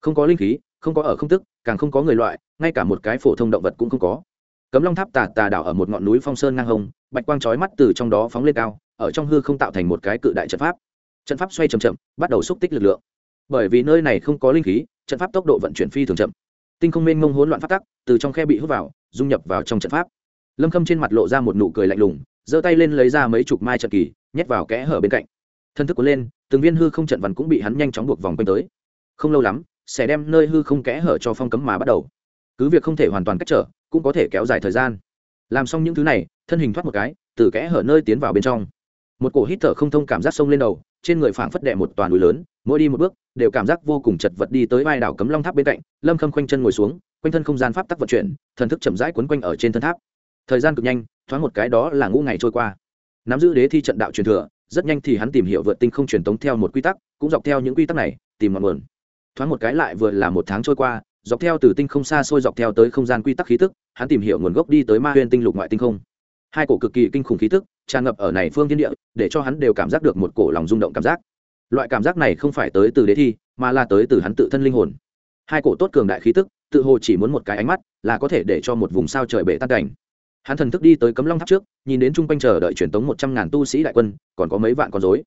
Speaker 1: Không có linh khí, không có ở không tức, càng không có người loại, ngay cả một cái phổ thông động vật cũng không có cấm long tháp tà tà đảo ở một ngọn núi phong sơn ngang hồng, bạch quang trói mắt từ trong đó phóng lên cao ở trong hư không tạo thành một cái cự đại trận pháp. Trận pháp xoay c h ậ m chậm bắt đầu xúc tích lực lượng. Bởi vì nơi này không có linh khí trận pháp tốc độ vận chuyển phi thường chậm. Tinh không mênh mông hỗn loạn phát tắc từ trong khe bị hút vào dung nhập vào trong trận pháp. Lâm khâm trên mặt lộ ra một nụ cười lạnh lùng giơ tay lên lấy ra mấy chục mai trận kỳ nhét vào kẽ hở bên cạnh. Thân thức cuốn lên từng viên hư không trận vằn cũng bị hắn nhanh chóng buộc vòng quanh tới. Không lâu lắm sẽ đem nơi hư không kẽ hở cho phong cấm mà bắt đầu. Cứ việc không thể hoàn toàn cách trở cũng có thể kéo dài thời gian. Làm xong những thứ này, thân hình thoát một cái, từ kẽ hở nơi tiến vào bên trong. Một cổ hít thở không thông cảm giác sông lên đầu, trên người phảng phất đệ một toàn núi lớn, mỗi đi một bước, đều cảm giác vô cùng chật vật đi tới vai đảo cấm long tháp bên cạnh, lâm khâm khoanh chân ngồi xuống, quanh thân không gian pháp tắc vận chuyển, thần thức chậm rãi quấn quanh ở trên thân tháp. Thời gian cực nhanh, thoáng một cái đó là ngũ ngày trôi qua. Nắm giữ đế thi trận đạo truyền thừa, rất nhanh thì hắn tìm hiểu vượt tinh không truyền tống theo một quy tắc, cũng dọc theo những quy tắc này, tìm ngọn nguồn. Thoáng một cái lại vừa là một tháng trôi qua dọc theo từ tinh không xa xôi dọc theo tới không gian quy tắc khí tức, hắn tìm hiểu nguồn gốc đi tới ma huyên tinh lục ngoại tinh không. Hai cổ cực kỳ kinh khủng khí tức tràn ngập ở này phương thiên địa, để cho hắn đều cảm giác được một cổ lòng rung động cảm giác. Loại cảm giác này không phải tới từ đế thi, mà là tới từ hắn tự thân linh hồn. Hai cổ tốt cường đại khí tức, tự hồ chỉ muốn một cái ánh mắt là có thể để cho một vùng sao trời bể tan cảnh. Hắn thần thức đi tới cấm long tháp trước, nhìn đến chung quanh chờ đợi truyền tống một trăm ngàn tu sĩ đại quân, còn có mấy vạn con dối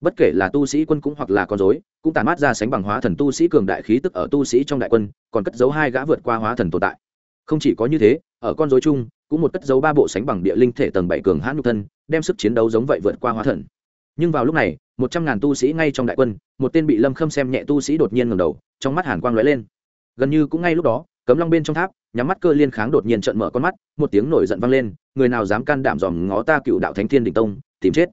Speaker 1: bất kể là tu sĩ quân cũng hoặc là con dối cũng tàn mát ra sánh bằng hóa thần tu sĩ cường đại khí tức ở tu sĩ trong đại quân, còn cất dấu hai gã vượt qua hóa thần tồn tại. Không chỉ có như thế, ở con dối chung, cũng một cất dấu ba bộ sánh bằng địa linh thể tầng bảy cường hãn nhục thân, đem sức chiến đấu giống vậy vượt qua hóa thần. Nhưng vào lúc này, một trăm ngàn tu sĩ ngay trong đại quân, một tên bị lâm khâm xem nhẹ tu sĩ đột nhiên ngầm đầu, trong mắt hàn quang lóe lên. Gần như cũng ngay lúc đó, cấm long bên trong tháp, nhắm mắt cơ liên kháng đột nhiên trận mở con mắt, một tiếng nổi giận vang lên, người nào dám can đảm dòm ngó ta cựu đạo thánh thiên đình tông, tìm chết.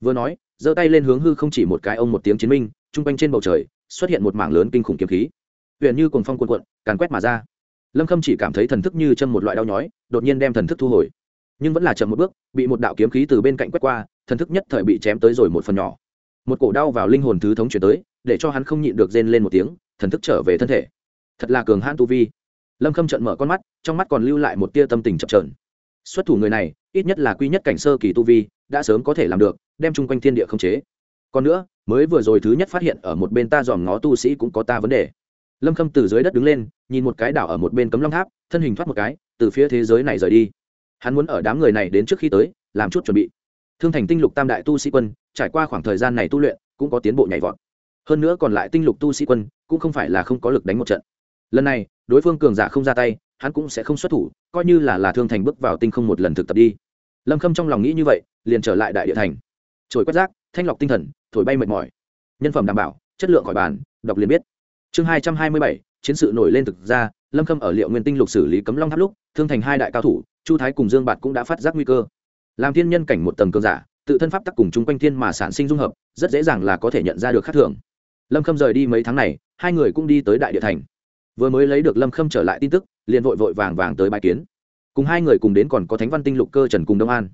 Speaker 1: Vừa nói giơ tay lên hướng hư không chỉ một cái ông một tiếng chiến minh chung quanh trên bầu trời, xuất hiện một mảng lớn kinh khủng kiếm khí. Huyện như cuồng phong cuộn cuộn, càn quét mà ra. Lâm khâm chỉ cảm thấy thần thức như chân một loại đau nhói, đột nhiên đem thần thức thu hồi. Nhưng vẫn là chậm một bước, bị một đạo kiếm khí từ bên cạnh quét qua, thần thức nhất thời bị chém tới rồi một phần nhỏ. Một cổ đau vào linh hồn thứ thống chuyển tới, để cho hắn không nhịn được rên lên một tiếng, thần thức trở về thân thể. Thật là cường hãn tu vi. Lâm khâm trận mở con mắt, trong mắt còn lưu lại một tia tâm tình chậm trợn xuất thủ người này, ít nhất là quy nhất cảnh sơ kỳ tu vi, đã sớm có thể làm được đem chung quanh thiên địa không chế. Còn nữa, mới vừa rồi thứ nhất phát hiện ở một bên ta dòm ngó tu sĩ cũng có ta vấn đề. Lâm khâm từ dưới đất đứng lên, nhìn một cái đảo ở một bên cấm long tháp, thân hình thoát một cái, từ phía thế giới này rời đi. Hắn muốn ở đám người này đến trước khi tới, làm chút chuẩn bị. Thương thành tinh lục tam đại tu sĩ quân, trải qua khoảng thời gian này tu luyện, cũng có tiến bộ nhảy vọt. Hơn nữa còn lại tinh lục tu sĩ quân, cũng không phải là không có lực đánh một trận. Lần này, đối phương cường giả không ra tay, hắn cũng sẽ không xuất thủ, coi như là là thương thành bước vào tinh không một lần thực tập đi. Lâm khâm trong lòng nghĩ như vậy, liền trở lại đại địa thành trồi quét rác, thanh lọc tinh thần, thổi bay mệt mỏi. Nhân phẩm đảm bảo, chất lượng khỏi bàn, đọc liền biết. Chương hai trăm hai mươi bảy, chiến sự nổi lên thực ra, lâm khâm ở liệu nguyên tinh lục xử lý cấm long tháp lúc, thương thành hai đại cao thủ, chu thái cùng dương bạt cũng đã phát giác nguy cơ. Làm thiên nhân cảnh một tầng cường giả, tự thân pháp tắc cùng chung quanh thiên mà sản sinh dung hợp, rất dễ dàng là có thể nhận ra được khác thường. Lâm khâm rời đi mấy tháng này, hai người cũng đi tới đại địa thành. Vừa mới lấy được lâm khâm trở lại tin tức, liền vội vội vàng vàng tới bãi kiến. Cùng hai người cùng đến còn có thánh văn tinh lục cơ trần cùng đông an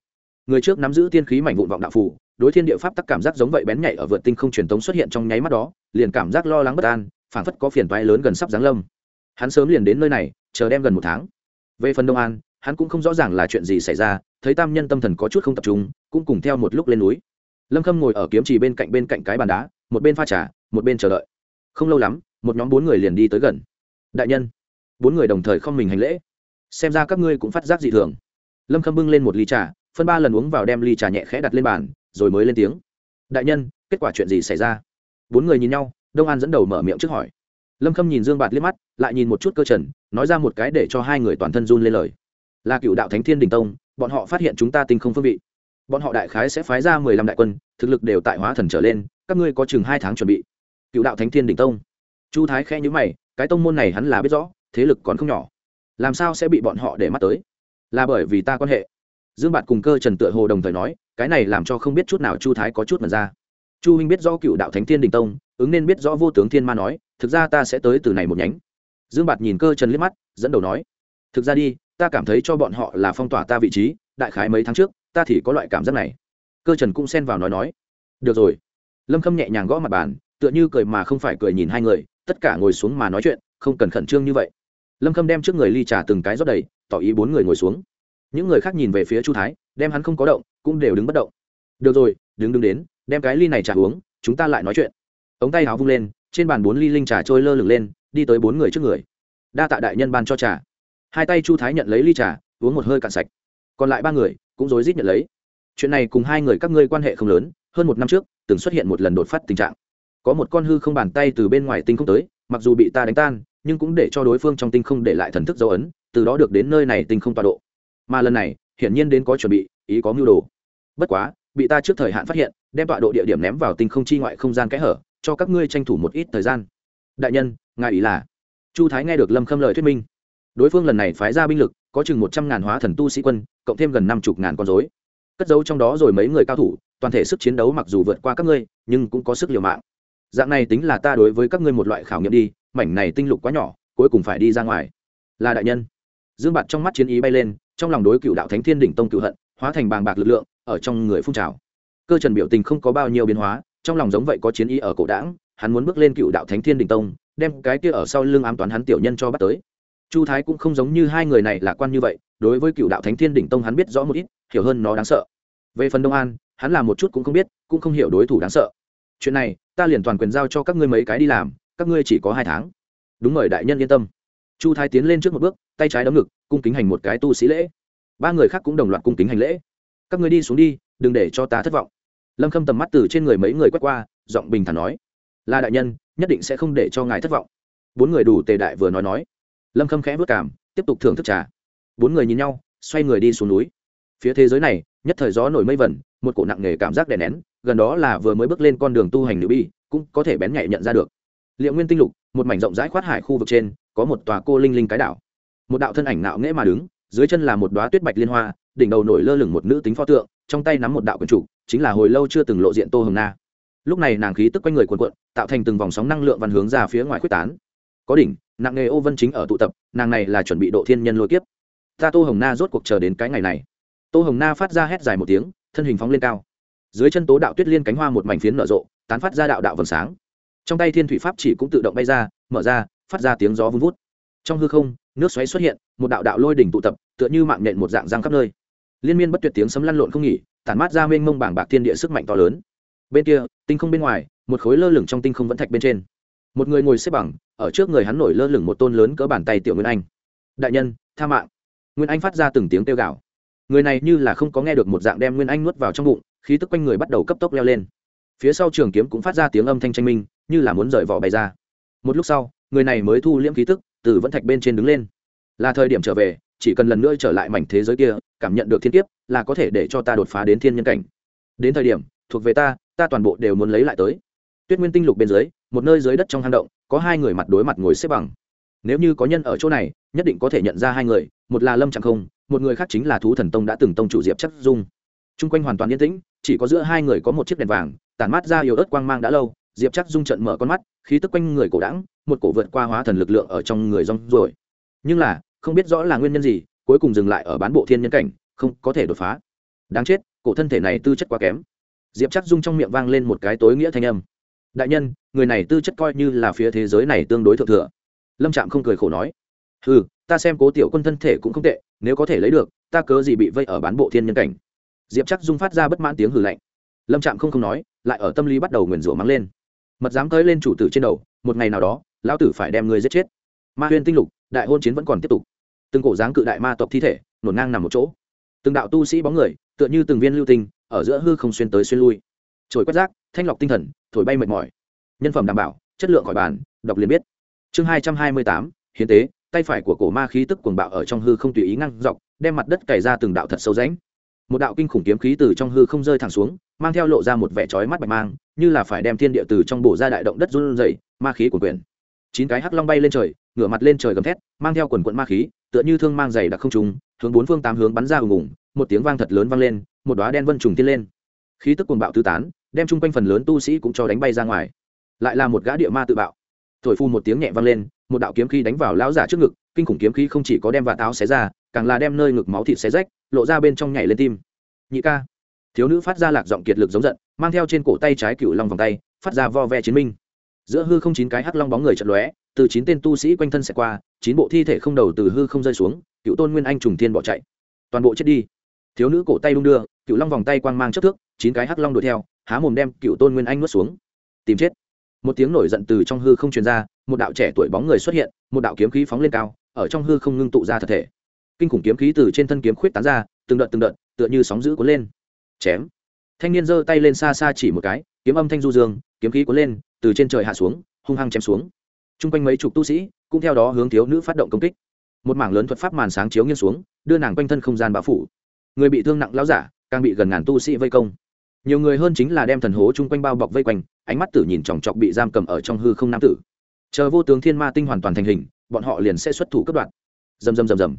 Speaker 1: người trước nắm giữ tiên khí mảnh vụn vọng đạo phủ đối thiên địa pháp tắc cảm giác giống vậy bén nhạy ở vượt tinh không truyền tống xuất hiện trong nháy mắt đó, liền cảm giác lo lắng bất an, phảng phất có phiền toái lớn gần sắp giáng lâm. Hắn sớm liền đến nơi này, chờ đem gần một tháng. Về phần đông an, hắn cũng không rõ ràng là chuyện gì xảy ra, thấy tam nhân tâm thần có chút không tập trung, cũng cùng theo một lúc lên núi. Lâm khâm ngồi ở kiếm trì bên cạnh bên cạnh cái bàn đá, một bên pha trà, một bên chờ đợi. Không lâu lắm, một nhóm bốn người liền đi tới gần. Đại nhân, bốn người đồng thời không mình hành lễ. Xem ra các ngươi cũng phát giác dị thường. Lâm khâm bưng lên một ly trà phân ba lần uống vào đem ly trà nhẹ khẽ đặt lên bàn, rồi mới lên tiếng. Đại nhân, kết quả chuyện gì xảy ra? Bốn người nhìn nhau, đông an dẫn đầu mở miệng trước hỏi. Lâm khâm nhìn dương bạt liếc mắt, lại nhìn một chút cơ trần, nói ra một cái để cho hai người toàn thân run lên lời. Là cựu đạo thánh thiên đình tông, bọn họ phát hiện chúng ta tinh không phương vị. Bọn họ đại khái sẽ phái ra mười lăm đại quân, thực lực đều tại hóa thần trở lên, các ngươi có chừng hai tháng chuẩn bị. Cựu đạo thánh thiên đình tông? Chu thái khe nhữ mày, cái tông môn này hắn là biết rõ, thế lực còn không nhỏ. Làm sao sẽ bị bọn họ để mắt tới? Là bởi vì ta quan hệ dương bạt cùng cơ trần tựa hồ đồng thời nói, cái này làm cho không biết chút nào chu thái có chút mật ra. Chu huynh biết rõ cựu đạo thánh thiên đình tông, ứng nên biết rõ vô tướng thiên ma nói, thực ra ta sẽ tới từ này một nhánh. Dương bạt nhìn cơ trần liếc mắt, dẫn đầu nói, thực ra đi, ta cảm thấy cho bọn họ là phong tỏa ta vị trí, đại khái mấy tháng trước, ta thì có loại cảm giác này. Cơ trần cũng xen vào nói nói, được rồi. Lâm khâm nhẹ nhàng gõ mặt bàn, tựa như cười mà không phải cười nhìn hai người, tất cả ngồi xuống mà nói chuyện, không cần khẩn trương như vậy. Lâm khâm đem trước người ly trà từng cái rót đầy, tỏ ý bốn người ngồi xuống những người khác nhìn về phía chu thái, đem hắn không có động, cũng đều đứng bất động. Được rồi, đứng đứng đến, đem cái ly này trà uống, chúng ta lại nói chuyện. Ống tay áo vung lên, trên bàn bốn ly linh trà trôi lơ lửng lên, đi tới bốn người trước người. Đa tạ đại nhân ban cho trà. Hai tay chu thái nhận lấy ly trà, uống một hơi cạn sạch. Còn lại ba người, cũng rối rít nhận lấy. Chuyện này cùng hai người các ngươi quan hệ không lớn, hơn một năm trước, từng xuất hiện một lần đột phát tình trạng. Có một con hư không bàn tay từ bên ngoài tinh không tới, mặc dù bị ta đánh tan, nhưng cũng để cho đối phương trong tinh không để lại thần thức dấu ấn, từ đó được đến nơi này tinh không tọa độ mà lần này, hiển nhiên đến có chuẩn bị, ý có mưu đồ. Bất quá, bị ta trước thời hạn phát hiện, đem tọa độ địa điểm ném vào tinh không chi ngoại không gian kẽ hở, cho các ngươi tranh thủ một ít thời gian. Đại nhân, ngài ý là? Chu thái nghe được lâm khâm lời thuyết minh. Đối phương lần này phái ra binh lực, có chừng một trăm ngàn hóa thần tu sĩ quân, cộng thêm gần năm chục ngàn con dối cất giấu trong đó rồi mấy người cao thủ, toàn thể sức chiến đấu mặc dù vượt qua các ngươi, nhưng cũng có sức liều mạng. Dạng này tính là ta đối với các ngươi một loại khảo nghiệm đi, mảnh này tinh lục quá nhỏ, cuối cùng phải đi ra ngoài. Là đại nhân. Dương bạt trong mắt chiến ý bay lên trong lòng đối cựu đạo thánh thiên đỉnh tông cựu hận, hóa thành bàng bạc lực lượng, ở trong người phun trào. Cơ trần biểu tình không có bao nhiêu biến hóa, trong lòng giống vậy có chiến ý ở cổ đảng, hắn muốn bước lên cựu đạo thánh thiên đỉnh tông, đem cái kia ở sau lưng ám toán hắn tiểu nhân cho bắt tới. Chu thái cũng không giống như hai người này lạc quan như vậy, đối với cựu đạo thánh thiên đỉnh tông hắn biết rõ một ít, hiểu hơn nó đáng sợ. Về phần đông an, hắn làm một chút cũng không biết, cũng không hiểu đối thủ đáng sợ. Chuyện này, ta liền toàn quyền giao cho các ngươi mấy cái đi làm, các ngươi chỉ có hai tháng. Đúng mời đại nhân yên tâm chu thái tiến lên trước một bước, tay trái đấm ngực, cung kính hành một cái tu sĩ lễ. Ba người khác cũng đồng loạt cung kính hành lễ. Các người đi xuống đi, đừng để cho ta thất vọng. Lâm khâm tầm mắt từ trên người mấy người quét qua, giọng bình thản nói. Là đại nhân, nhất định sẽ không để cho ngài thất vọng. Bốn người đủ tề đại vừa nói nói. Lâm khâm khẽ vất cảm tiếp tục thưởng thức trà. Bốn người nhìn nhau, xoay người đi xuống núi. Phía thế giới này, nhất thời gió nổi mây vẩn, một cổ nặng nề cảm giác đè nén, gần đó là vừa mới bước lên con đường tu hành nữ bi, cũng có thể bén nhạy nhận ra được. Liệu nguyên tinh lục, một mảnh rộng rãi khoát hải khu vực trên có một tòa cô linh linh cái đảo. Một đạo thân ảnh nạo nghễ mà đứng, dưới chân là một đoá tuyết bạch liên hoa, đỉnh đầu nổi lơ lửng một nữ tính pho tượng, trong tay nắm một đạo quần chủ, chính là hồi lâu chưa từng lộ diện tô hồng na. Lúc này nàng khí tức quanh người quần quận tạo thành từng vòng sóng năng lượng văn hướng ra phía ngoài quyết tán. Có đỉnh, nặng nghề ô vân chính ở tụ tập, nàng này là chuẩn bị độ thiên nhân lôi kiếp. Ta tô hồng na rốt cuộc chờ đến cái ngày này. Tô hồng na phát ra hét dài một tiếng, thân hình phóng lên cao. Dưới chân tố đạo tuyết liên cánh hoa một mảnh phiến nở rộ, tán phát ra đạo đạo vầng sáng. Trong tay thiên thủy pháp chỉ cũng tự động bay ra, mở ra phát ra tiếng gió vun vút. Trong hư không, nước xoáy xuất hiện, một đạo đạo lôi đỉnh tụ tập, tựa như mạng nhện một dạng răng khắp nơi. Liên miên bất tuyệt tiếng sấm lăn lộn không nghỉ, tản mát ra mênh mông bảng bạc thiên địa sức mạnh to lớn. Bên kia, tinh không bên ngoài, một khối lơ lửng trong tinh không vẫn thạch bên trên. Một người ngồi xếp bằng, ở trước người hắn nổi lơ lửng một tôn lớn cỡ bàn tay tiểu nguyên anh. Đại nhân, tha mạng. Nguyên anh phát ra từng tiếng kêu gào. Người này như là không có nghe được một dạng đem nguyên anh nuốt vào trong bụng, khí tức quanh người bắt đầu cấp tốc leo lên. Phía sau trường kiếm cũng phát ra tiếng âm thanh tranh minh, như là muốn rời vỏ bày ra. Một lúc sau người này mới thu liễm khí tức, từ vẫn thạch bên trên đứng lên. Là thời điểm trở về, chỉ cần lần nữa trở lại mảnh thế giới kia, cảm nhận được thiên kiếp, là có thể để cho ta đột phá đến thiên nhân cảnh. Đến thời điểm, thuộc về ta ta toàn bộ đều muốn lấy lại tới. Tuyết nguyên tinh lục bên dưới, một nơi dưới đất trong hang động, có hai người mặt đối mặt ngồi xếp bằng. Nếu như có nhân ở chỗ này, nhất định có thể nhận ra hai người, một là lâm trạng không, một người khác chính là thú thần tông đã từng tông chủ diệp chắc dung. T r u n g quanh hoàn toàn yên tĩnh, chỉ có giữa hai người có một chiếc đèn vàng, tản mát ra yếu ớt quang mang đã lâu diệp chắc dung trận mở con mắt, khí tức quanh người cổ đẳng một cổ vượt qua hóa thần lực lượng ở trong người rong rồi nhưng là, không biết rõ là nguyên nhân gì, cuối cùng dừng lại ở bán bộ thiên nhân cảnh, không có thể đột phá. Đáng chết, cổ thân thể này tư chất quá kém. Diệp chắc dung trong miệng vang lên một cái tối nghĩa thanh âm. Đại nhân, người này tư chất coi như là phía thế giới này tương đối thượng thừa. Lâm trạm không cười khổ nói. Ừ ta xem cố tiểu quân thân thể cũng không tệ, nếu có thể lấy được, ta cớ gì bị vây ở bán bộ thiên nhân cảnh. Diệp chắc dung phát ra bất mãn tiếng hử lạnh. Lâm trạm không không nói, lại ở tâm lý bắt đầu nguyền rủa mắng lên mật dám tới lên chủ tử trên đầu, một ngày nào đó, lão tử phải đem người giết chết. Ma huyên tinh lục, đại hôn chiến vẫn còn tiếp tục. Từng cổ dáng cự đại ma tộc thi thể nổn ngang nằm một chỗ. Từng đạo tu sĩ bóng người, tựa như từng viên lưu tinh, ở giữa hư không xuyên tới xuyên lui. Trồi quét rác, thanh lọc tinh thần, thổi bay mệt mỏi. Nhân phẩm đảm bảo, chất lượng khỏi bàn, đọc liền biết. Chương hai trăm hai mươi tám, hiến tế, tay phải của cổ ma khí tức cuồng bạo ở trong hư không tùy ý ngăn dọc, đem mặt đất cày ra từng đạo thật sâu rãnh. Một đạo kinh khủng kiếm khí từ trong hư không rơi thẳng xuống, mang theo lộ ra một vẻ trói mắt bạch mang như là phải đem thiên địa từ trong bổ ra đại động đất run rẩy, ma khí của cuộn. Chín cái hắc long bay lên trời, ngửa mặt lên trời gầm thét, mang theo quần quần ma khí, tựa như thương mang dày đặc không trùng hướng bốn phương tám hướng bắn ra ùng ùng, một tiếng vang thật lớn vang lên, một đóa đen vân trùng tiên lên. Khí tức cuồng bạo tứ tán, đem chung quanh phần lớn tu sĩ cũng cho đánh bay ra ngoài. Lại là một gã địa ma tự bạo. Thổi phu một tiếng nhẹ vang lên, một đạo kiếm khí đánh vào lão giả trước ngực, kinh khủng kiếm khí không chỉ có đem vạt áo xé ra, càng là đem nơi ngực máu thịt xé rách, lộ ra bên trong nhảy lên tim. Nhị ca. Thiếu nữ phát ra lạc giọng kiệt lực giống giận mang theo trên cổ tay trái cựu long vòng tay, phát ra vo ve chiến minh. Giữa hư không chín cái hắc long bóng người chật lóe, từ chín tên tu sĩ quanh thân sẽ qua, chín bộ thi thể không đầu từ hư không rơi xuống, cựu tôn nguyên anh trùng thiên bỏ chạy. Toàn bộ chết đi. Thiếu nữ cổ tay đung đưa, cựu long vòng tay quang mang chất thước, chín cái hắc long đuổi theo, há mồm đem cựu tôn nguyên anh nuốt xuống. Tìm chết. Một tiếng nổi giận từ trong hư không truyền ra, một đạo trẻ tuổi bóng người xuất hiện, một đạo kiếm khí phóng lên cao, ở trong hư không ngưng tụ ra thật thể. Kinh khủng kiếm khí từ trên thân kiếm khuyết tán ra, từng đợt từng đợt, tựa như sóng giữ cuốn lên. Chém thanh niên giơ tay lên xa xa chỉ một cái, kiếm âm thanh du dương, kiếm khí cuốn lên, từ trên trời hạ xuống, hung hăng chém xuống. T r u n g quanh mấy chục tu sĩ, cũng theo đó hướng thiếu nữ phát động công kích. Một mảng lớn thuật pháp màn sáng chiếu nghiêng xuống, đưa nàng quanh thân không gian bão phủ. Người bị thương nặng lão giả, càng bị gần ngàn tu sĩ vây công. Nhiều người hơn chính là đem thần hố chung quanh bao bọc vây quanh, ánh mắt tử nhìn chòng chọc bị giam cầm ở trong hư không nam tử. Chờ vô tướng thiên ma tinh hoàn toàn thành hình, bọn họ liền sẽ xuất thủ cấp đoạn rầm rầm rầm rầm.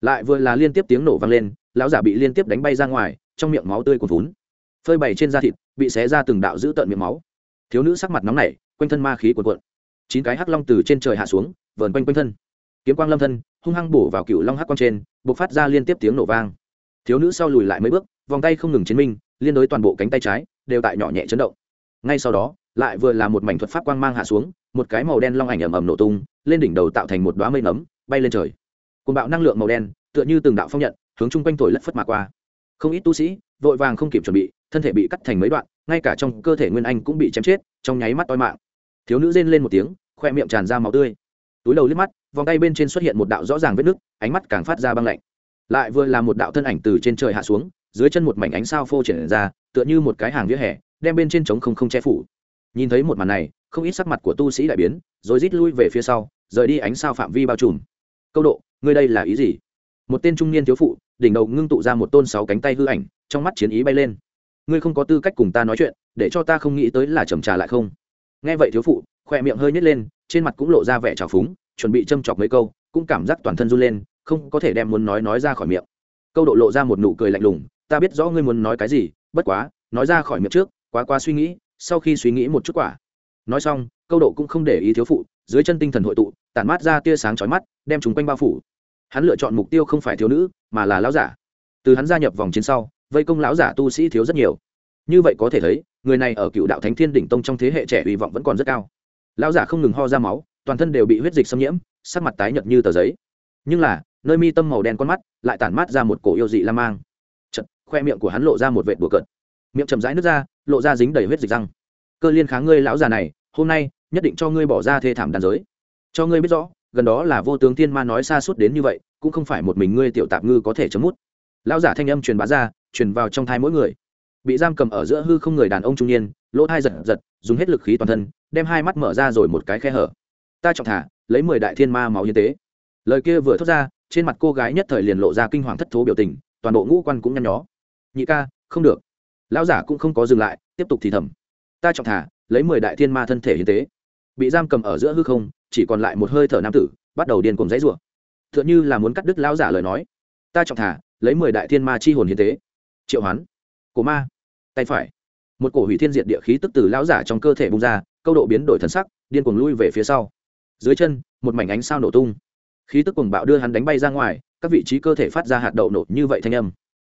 Speaker 1: Lại vừa là liên tiếp tiếng nổ vang lên, lão giả bị liên tiếp đánh bay ra ngoài, trong miệng máu tươi cuồn vún phơi bày trên da thịt, bị xé ra từng đạo giữ tợn miệng máu. Thiếu nữ sắc mặt nóng nảy, quanh thân ma khí cuồn cuộn. Chín cái hắc long từ trên trời hạ xuống, vờn quanh quanh thân. Kiếm quang lâm thân, hung hăng bổ vào cựu long hắc quang trên b ộ c phát ra liên tiếp tiếng nổ vang. Thiếu nữ sau lùi lại mấy bước, vòng tay không ngừng chiến minh, liên đối toàn bộ cánh tay trái, đều tại nhỏ nhẹ chấn động. Ngay sau đó, lại vừa là một mảnh thuật pháp quang mang hạ xuống, một cái màu đen long ảnh ầm ầm nổ tung, lên đỉnh đầu tạo thành một đoá mây nấm, bay lên trời. Côn bạo năng lượng màu đen, tựa như từng đạo phong nhận, hướng chung quanh thổi lất phất mà qua. Không ít tu sĩ vội vàng không kịp chuẩn bị, thân thể bị cắt thành mấy đoạn, ngay cả trong cơ thể nguyên anh cũng bị chém chết, trong nháy mắt toi mạng. Thiếu nữ rên lên một tiếng, khoe miệng tràn ra máu tươi. Túi đầu liếc mắt, vòng tay bên trên xuất hiện một đạo rõ ràng vết nứt, ánh mắt càng phát ra băng lạnh. Lại vừa là một đạo thân ảnh từ trên trời hạ xuống, dưới chân một mảnh ánh sao phô triển ra, tựa như một cái hàng vỉa hè, đem bên trên trống không không che phủ. Nhìn thấy một màn này, không ít sắc mặt của tu sĩ đại biến, rồi rít lui về phía sau, rời đi ánh sao phạm vi bao trùm. Câu độ, ngươi đây là ý gì? Một tên trung niên thiếu phụ, đỉnh đầu ngưng tụ ra một tôn sáu cánh tay hư ảnh trong mắt chiến ý bay lên. Ngươi không có tư cách cùng ta nói chuyện, để cho ta không nghĩ tới là trầm trà lại không. Nghe vậy thiếu phụ khoe miệng hơi nhét lên, trên mặt cũng lộ ra vẻ trào phúng, chuẩn bị châm chọc mấy câu, cũng cảm giác toàn thân run lên, không có thể đem muốn nói nói ra khỏi miệng. Câu độ lộ ra một nụ cười lạnh lùng, ta biết rõ ngươi muốn nói cái gì, bất quá, nói ra khỏi miệng trước, quá quá suy nghĩ, sau khi suy nghĩ một chút quả. Nói xong, câu độ cũng không để ý thiếu phụ, dưới chân tinh thần hội tụ, tản mát ra tia sáng chói mắt, đem chúng quanh bao phủ. Hắn lựa chọn mục tiêu không phải thiếu nữ, mà là lão giả. Từ hắn gia nhập vòng chiến sau vây công lão giả tu sĩ thiếu rất nhiều. Như vậy có thể thấy người này ở cựu đạo thánh thiên đỉnh tông trong thế hệ trẻ hy vọng vẫn còn rất cao. Lão giả không ngừng ho ra máu toàn thân đều bị huyết dịch xâm nhiễm sắc mặt tái nhợt như tờ giấy. Nhưng là nơi mi tâm màu đen con mắt lại tản mát ra một cổ yêu dị la mang. Chật, khoe miệng của hắn lộ ra một vệt bùa cợt. Miệng chầm rãi nước ra lộ ra dính đầy huyết dịch răng. Cơ liên kháng ngươi lão già này hôm nay nhất định cho ngươi bỏ ra thê thảm đàn giới. Cho ngươi biết rõ gần đó là vô tướng thiên ma nói xa suốt đến như vậy cũng không phải một mình ngươi tiểu tạp ngư có thể chấm mút. Lão giả thanh âm truyền bá ra truyền vào trong thai mỗi người. Bị giam cầm ở giữa hư không người đàn ông trung niên, lỗ thai giật giật, dùng hết lực khí toàn thân, đem hai mắt mở ra rồi một cái khe hở. Ta trọng thả, lấy mười đại thiên ma máu hiến tế. Lời kia vừa thốt ra, trên mặt cô gái nhất thời liền lộ ra kinh hoàng thất thố biểu tình, toàn bộ ngũ quan cũng nhăn nhó. Nhị ca, không được. Lão giả cũng không có dừng lại, tiếp tục thì thầm. Ta trọng thả, lấy mười đại thiên ma thân thể hiến tế. Bị giam cầm ở giữa hư không, chỉ còn lại một hơi thở nam tử, bắt đầu điên cùng dãy rủa. T h ư ợ n h ư là muốn cắt đứt lão giả lời nói. Ta trọng thả, lấy mười đại thiên ma chi hồn hiến tế triệu hoán. Cổ ma. Tay phải. Một cổ hủy thiên diệt địa khí tức từ lão giả trong cơ thể bung ra, câu độ biến đổi thần sắc, điên cuồng lui về phía sau. Dưới chân, một mảnh ánh sao nổ tung. Khí tức cuồng bạo đưa hắn đánh bay ra ngoài, các vị trí cơ thể phát ra hạt đậu nổ như vậy thanh âm.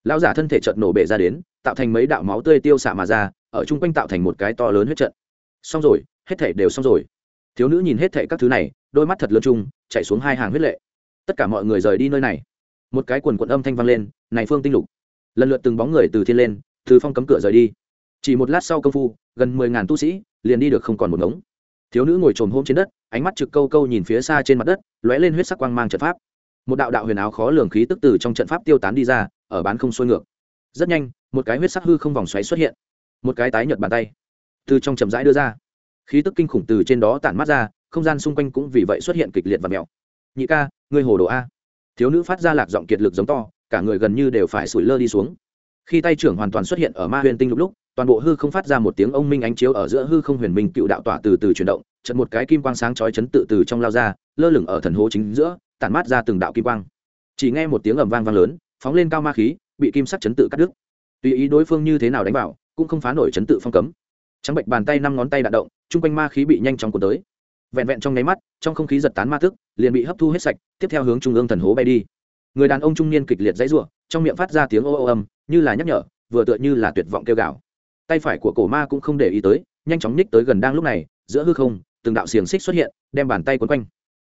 Speaker 1: Lão giả thân thể chợt nổ bể ra đến, tạo thành mấy đạo máu tươi tiêu xạ mà ra, ở chung quanh tạo thành một cái to lớn huyết trận. Xong rồi, hết thể đều xong rồi. Thiếu nữ nhìn hết thể các thứ này, đôi mắt thật lớn chung chạy xuống hai hàng huyết lệ. Tất cả mọi người rời đi nơi này. Một cái quần quận âm thanh vang lên, này phương tinh lục lần lượt từng bóng người từ thiên lên, từ phong cấm cửa rời đi. Chỉ một lát sau công phu, gần mười ngàn tu sĩ liền đi được không còn một ngống. Thiếu nữ ngồi trồm hôm trên đất, ánh mắt trực câu câu nhìn phía xa trên mặt đất, lóe lên huyết sắc quang mang trận pháp. Một đạo đạo huyền áo khó lường khí tức từ trong trận pháp tiêu tán đi ra, ở bán không xuôi ngược. Rất nhanh, một cái huyết sắc hư không vòng xoáy xuất hiện. Một cái tái nhợt bàn tay từ trong chậm rãi đưa ra. Khí tức kinh khủng từ trên đó tản mát ra, không gian xung quanh cũng vì vậy xuất hiện kịch liệt và mèo nhị ca, ngươi hồ đồ a? Thiếu nữ phát ra lạc giọng kiệt lực giống to cả người gần như đều phải sủi lơ đi xuống. Khi tay trưởng hoàn toàn xuất hiện ở ma huyền tinh lúc lúc, toàn bộ hư không phát ra một tiếng ông minh ánh chiếu ở giữa hư không huyền minh cựu đạo tỏa từ từ chuyển động trận một cái kim quang sáng chói chấn tự từ trong lao ra, lơ lửng ở thần hố chính giữa, tản mát ra từng đạo kim quang. Chỉ nghe một tiếng ầm vang vang lớn, phóng lên cao ma khí, bị kim sắc chấn tự cắt đứt. Tùy ý đối phương như thế nào đánh vào, cũng không phá nổi chấn tự phong cấm. Trắng bệnh bàn tay năm ngón tay đạn động, chung quanh ma khí bị nhanh chóng cuốn tới. Vẹn vẹn trong nháy mắt, trong không khí giật tán ma thức, liền bị hấp thu hết sạch, tiếp theo hướng trung ương thần hố bay đi người đàn ông trung niên kịch liệt dãy rủa trong miệng phát ra tiếng ô ô âm như là nhắc nhở vừa tựa như là tuyệt vọng kêu gào. Tay phải của cổ ma cũng không để ý tới nhanh chóng ních tới gần đang lúc này giữa hư không từng đạo xiềng xích xuất hiện đem bàn tay quấn quanh.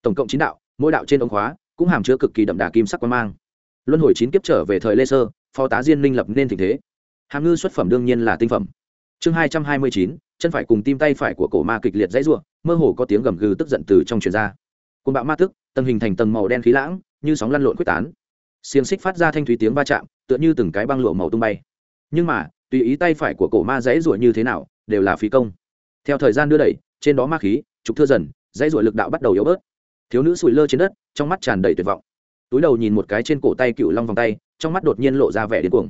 Speaker 1: Tổng cộng chín đạo mỗi đạo trên ống khóa cũng hàm chứa cực kỳ đậm đà kim sắc quan mang. Luân hồi chín kiếp trở về thời lê sơ phó tá diên minh lập nên tình thế. Hàm ngư xuất phẩm đương nhiên là tinh phẩm. Chương hai trăm hai mươi chín chân phải cùng tim tay phải của cổ ma kịch liệt dãy rủa, mơ hồ có tiếng gầm gừ tức giận từ trong truyền ra. Côn bạo ma tức tầng hình thành tầng màu đen khí lãng như sóng lăn lộn quyết tán. Xiềng xích phát ra thanh thúy tiếng va chạm, tựa như từng cái băng lụa màu tung bay. Nhưng mà, tùy ý tay phải của cổ ma dãy ruổi như thế nào, đều là phí công. Theo thời gian đưa đẩy, trên đó ma khí, trục thưa dần, dãy ruổi lực đạo bắt đầu yếu bớt. Thiếu nữ sụi lơ trên đất, trong mắt tràn đầy tuyệt vọng. Túi đầu nhìn một cái trên cổ tay cựu long vòng tay, trong mắt đột nhiên lộ ra vẻ điên cuồng.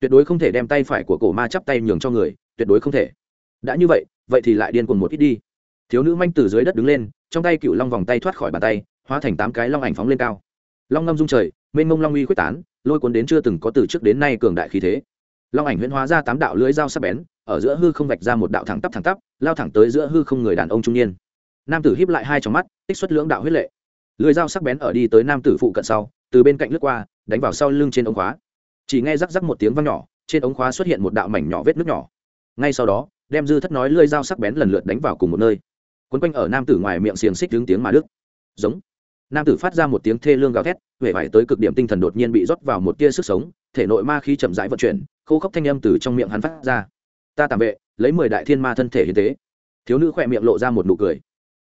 Speaker 1: Tuyệt đối không thể đem tay phải của cổ ma chắp tay nhường cho người, tuyệt đối không thể. Đã như vậy vậy thì lại điên cuồng một ít đi. Thiếu nữ manh từ dưới đất đứng lên, trong tay cựu long vòng tay thoát khỏi bàn tay, hóa thành tám cái long ảnh phóng lên cao long ngâm dung trời, mênh mông long uy quyết tán, lôi cuốn đến chưa từng có từ trước đến nay cường đại khí thế. Long ảnh huyễn hóa ra tám đạo lưỡi dao sắc bén, ở giữa hư không vạch ra một đạo thẳng tắp thẳng tắp, lao thẳng tới giữa hư không người đàn ông trung niên. Nam tử híp lại hai trong mắt, tích xuất lưỡng đạo huyết lệ. Lưỡi dao sắc bén ở đi tới nam tử phụ cận sau, từ bên cạnh lướt qua, đánh vào sau lưng trên ống khóa. Chỉ nghe rắc rắc một tiếng vang nhỏ, trên ống khóa xuất hiện một đạo mảnh nhỏ vết nước nhỏ. Ngay sau đó, đem dư thất nói lưỡi dao sắc bén lần lượt đánh vào cùng một nơi. Quấn quanh ở nam tử ngoài miệng xiềng xích hướng tiếng mà đức. Giống nam tử phát ra một tiếng thê lương gào thét huệ vải tới cực điểm tinh thần đột nhiên bị rót vào một tia sức sống thể nội ma khí chậm rãi vận chuyển khô khốc thanh âm từ trong miệng hắn phát ra. Ta tạm vệ lấy mười đại thiên ma thân thể hiến tế. Thiếu nữ khỏe miệng lộ ra một nụ cười.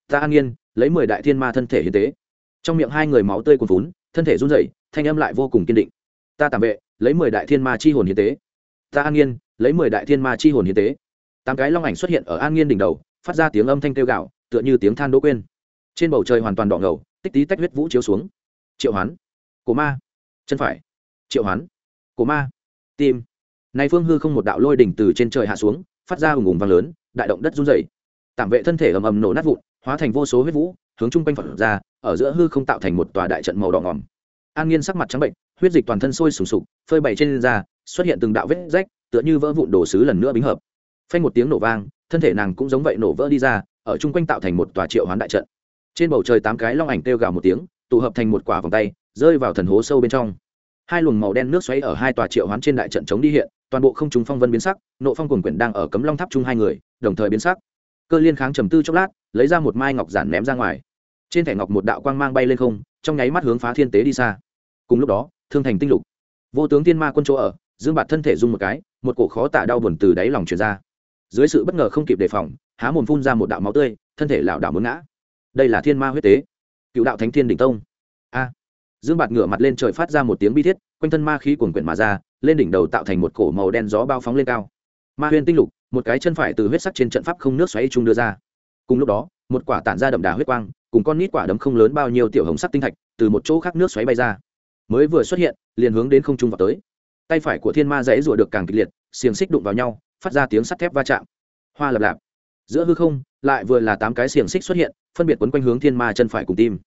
Speaker 1: Ta an nhiên lấy mười đại thiên ma thân thể hiến tế. Trong miệng hai người máu tươi cuồn vốn thân thể run rẩy thanh âm lại vô cùng kiên định. Ta tạm vệ lấy mười đại thiên ma chi hồn hiến tế. Ta an nhiên, lấy mười đại thiên ma chi hồn hiến tế. Tám cái long ảnh xuất hiện ở an nghiên đỉnh đầu phát ra tiếng âm thanh kêu gạo tựa như tiếng than đỗ quên. Trên bầu trời hoàn toàn đỏ ngầu tích tí tách huyết vũ chiếu xuống. Triệu hoán. Cổ ma. Chân phải. Triệu hoán. Cổ ma. Tim. Nay phương hư không một đạo lôi đỉnh từ trên trời hạ xuống, phát ra ùng ùng vang lớn, đại động đất run rẩy. Tạm vệ thân thể ầm ầm nổ nát vụn, hóa thành vô số huyết vũ, hướng trung quanh phật ra, ở giữa hư không tạo thành một tòa đại trận màu đỏ ngòm. An nghiên sắc mặt trắng bệnh, huyết dịch toàn thân sôi sùng sục, phơi bày trên da, xuất hiện từng đạo vết rách, tựa như vỡ vụn đồ sứ lần nữa bính hợp. Phanh một tiếng nổ vang, thân thể nàng cũng giống vậy nổ vỡ đi ra, ở chung quanh tạo thành một tòa triệu hoán đại trận trên bầu trời tám cái long ảnh kêu gào một tiếng, tụ hợp thành một quả vòng tay, rơi vào thần hố sâu bên trong. Hai luồng màu đen nước xoáy ở hai tòa triệu hoán trên đại trận chống đi hiện, toàn bộ không trung phong vân biến sắc, nộ phong cuồng quyển đang ở cấm long tháp chung hai người, đồng thời biến sắc. Cơ liên kháng trầm tư chốc lát, lấy ra một mai ngọc giản ném ra ngoài. Trên thẻ ngọc một đạo quang mang bay lên không, trong nháy mắt hướng phá thiên tế đi xa. Cùng lúc đó, thương thành tinh lục. Vô tướng tiên ma quân chỗ ở, dương bạt thân thể dung một cái, một cổ khó tả đau buồn từ đáy lòng truyền ra. Dưới sự bất ngờ không kịp đề phòng, há mồm phun ra một đạo máu tươi, thân thể lảo đảo muốn ngã đây là thiên ma huyết tế. Cựu đạo thánh thiên đỉnh tông. A. Dương bạt ngửa mặt lên trời phát ra một tiếng bi thiết, quanh thân ma khí cuồn quyển mà ra, lên đỉnh đầu tạo thành một cổ màu đen gió bao phóng lên cao. Ma huyên tinh lục, một cái chân phải từ huyết sắc trên trận pháp không nước xoáy trung đưa ra. Cùng lúc đó, một quả tản ra đậm đà huyết quang, cùng con nít quả đấm không lớn bao nhiêu tiểu hồng sắc tinh thạch, từ một chỗ khác nước xoáy bay ra. Mới vừa xuất hiện, liền hướng đến không trung vào tới. Tay phải của thiên ma dãy rủa được càng kịch liệt, xiềng xích đụng vào nhau, phát ra tiếng sắt thép va chạm. Hoa lập lạp giữa hư không, lại vừa là tám cái xiềng xích xuất hiện, phân biệt quấn quanh hướng thiên ma chân phải cùng tim.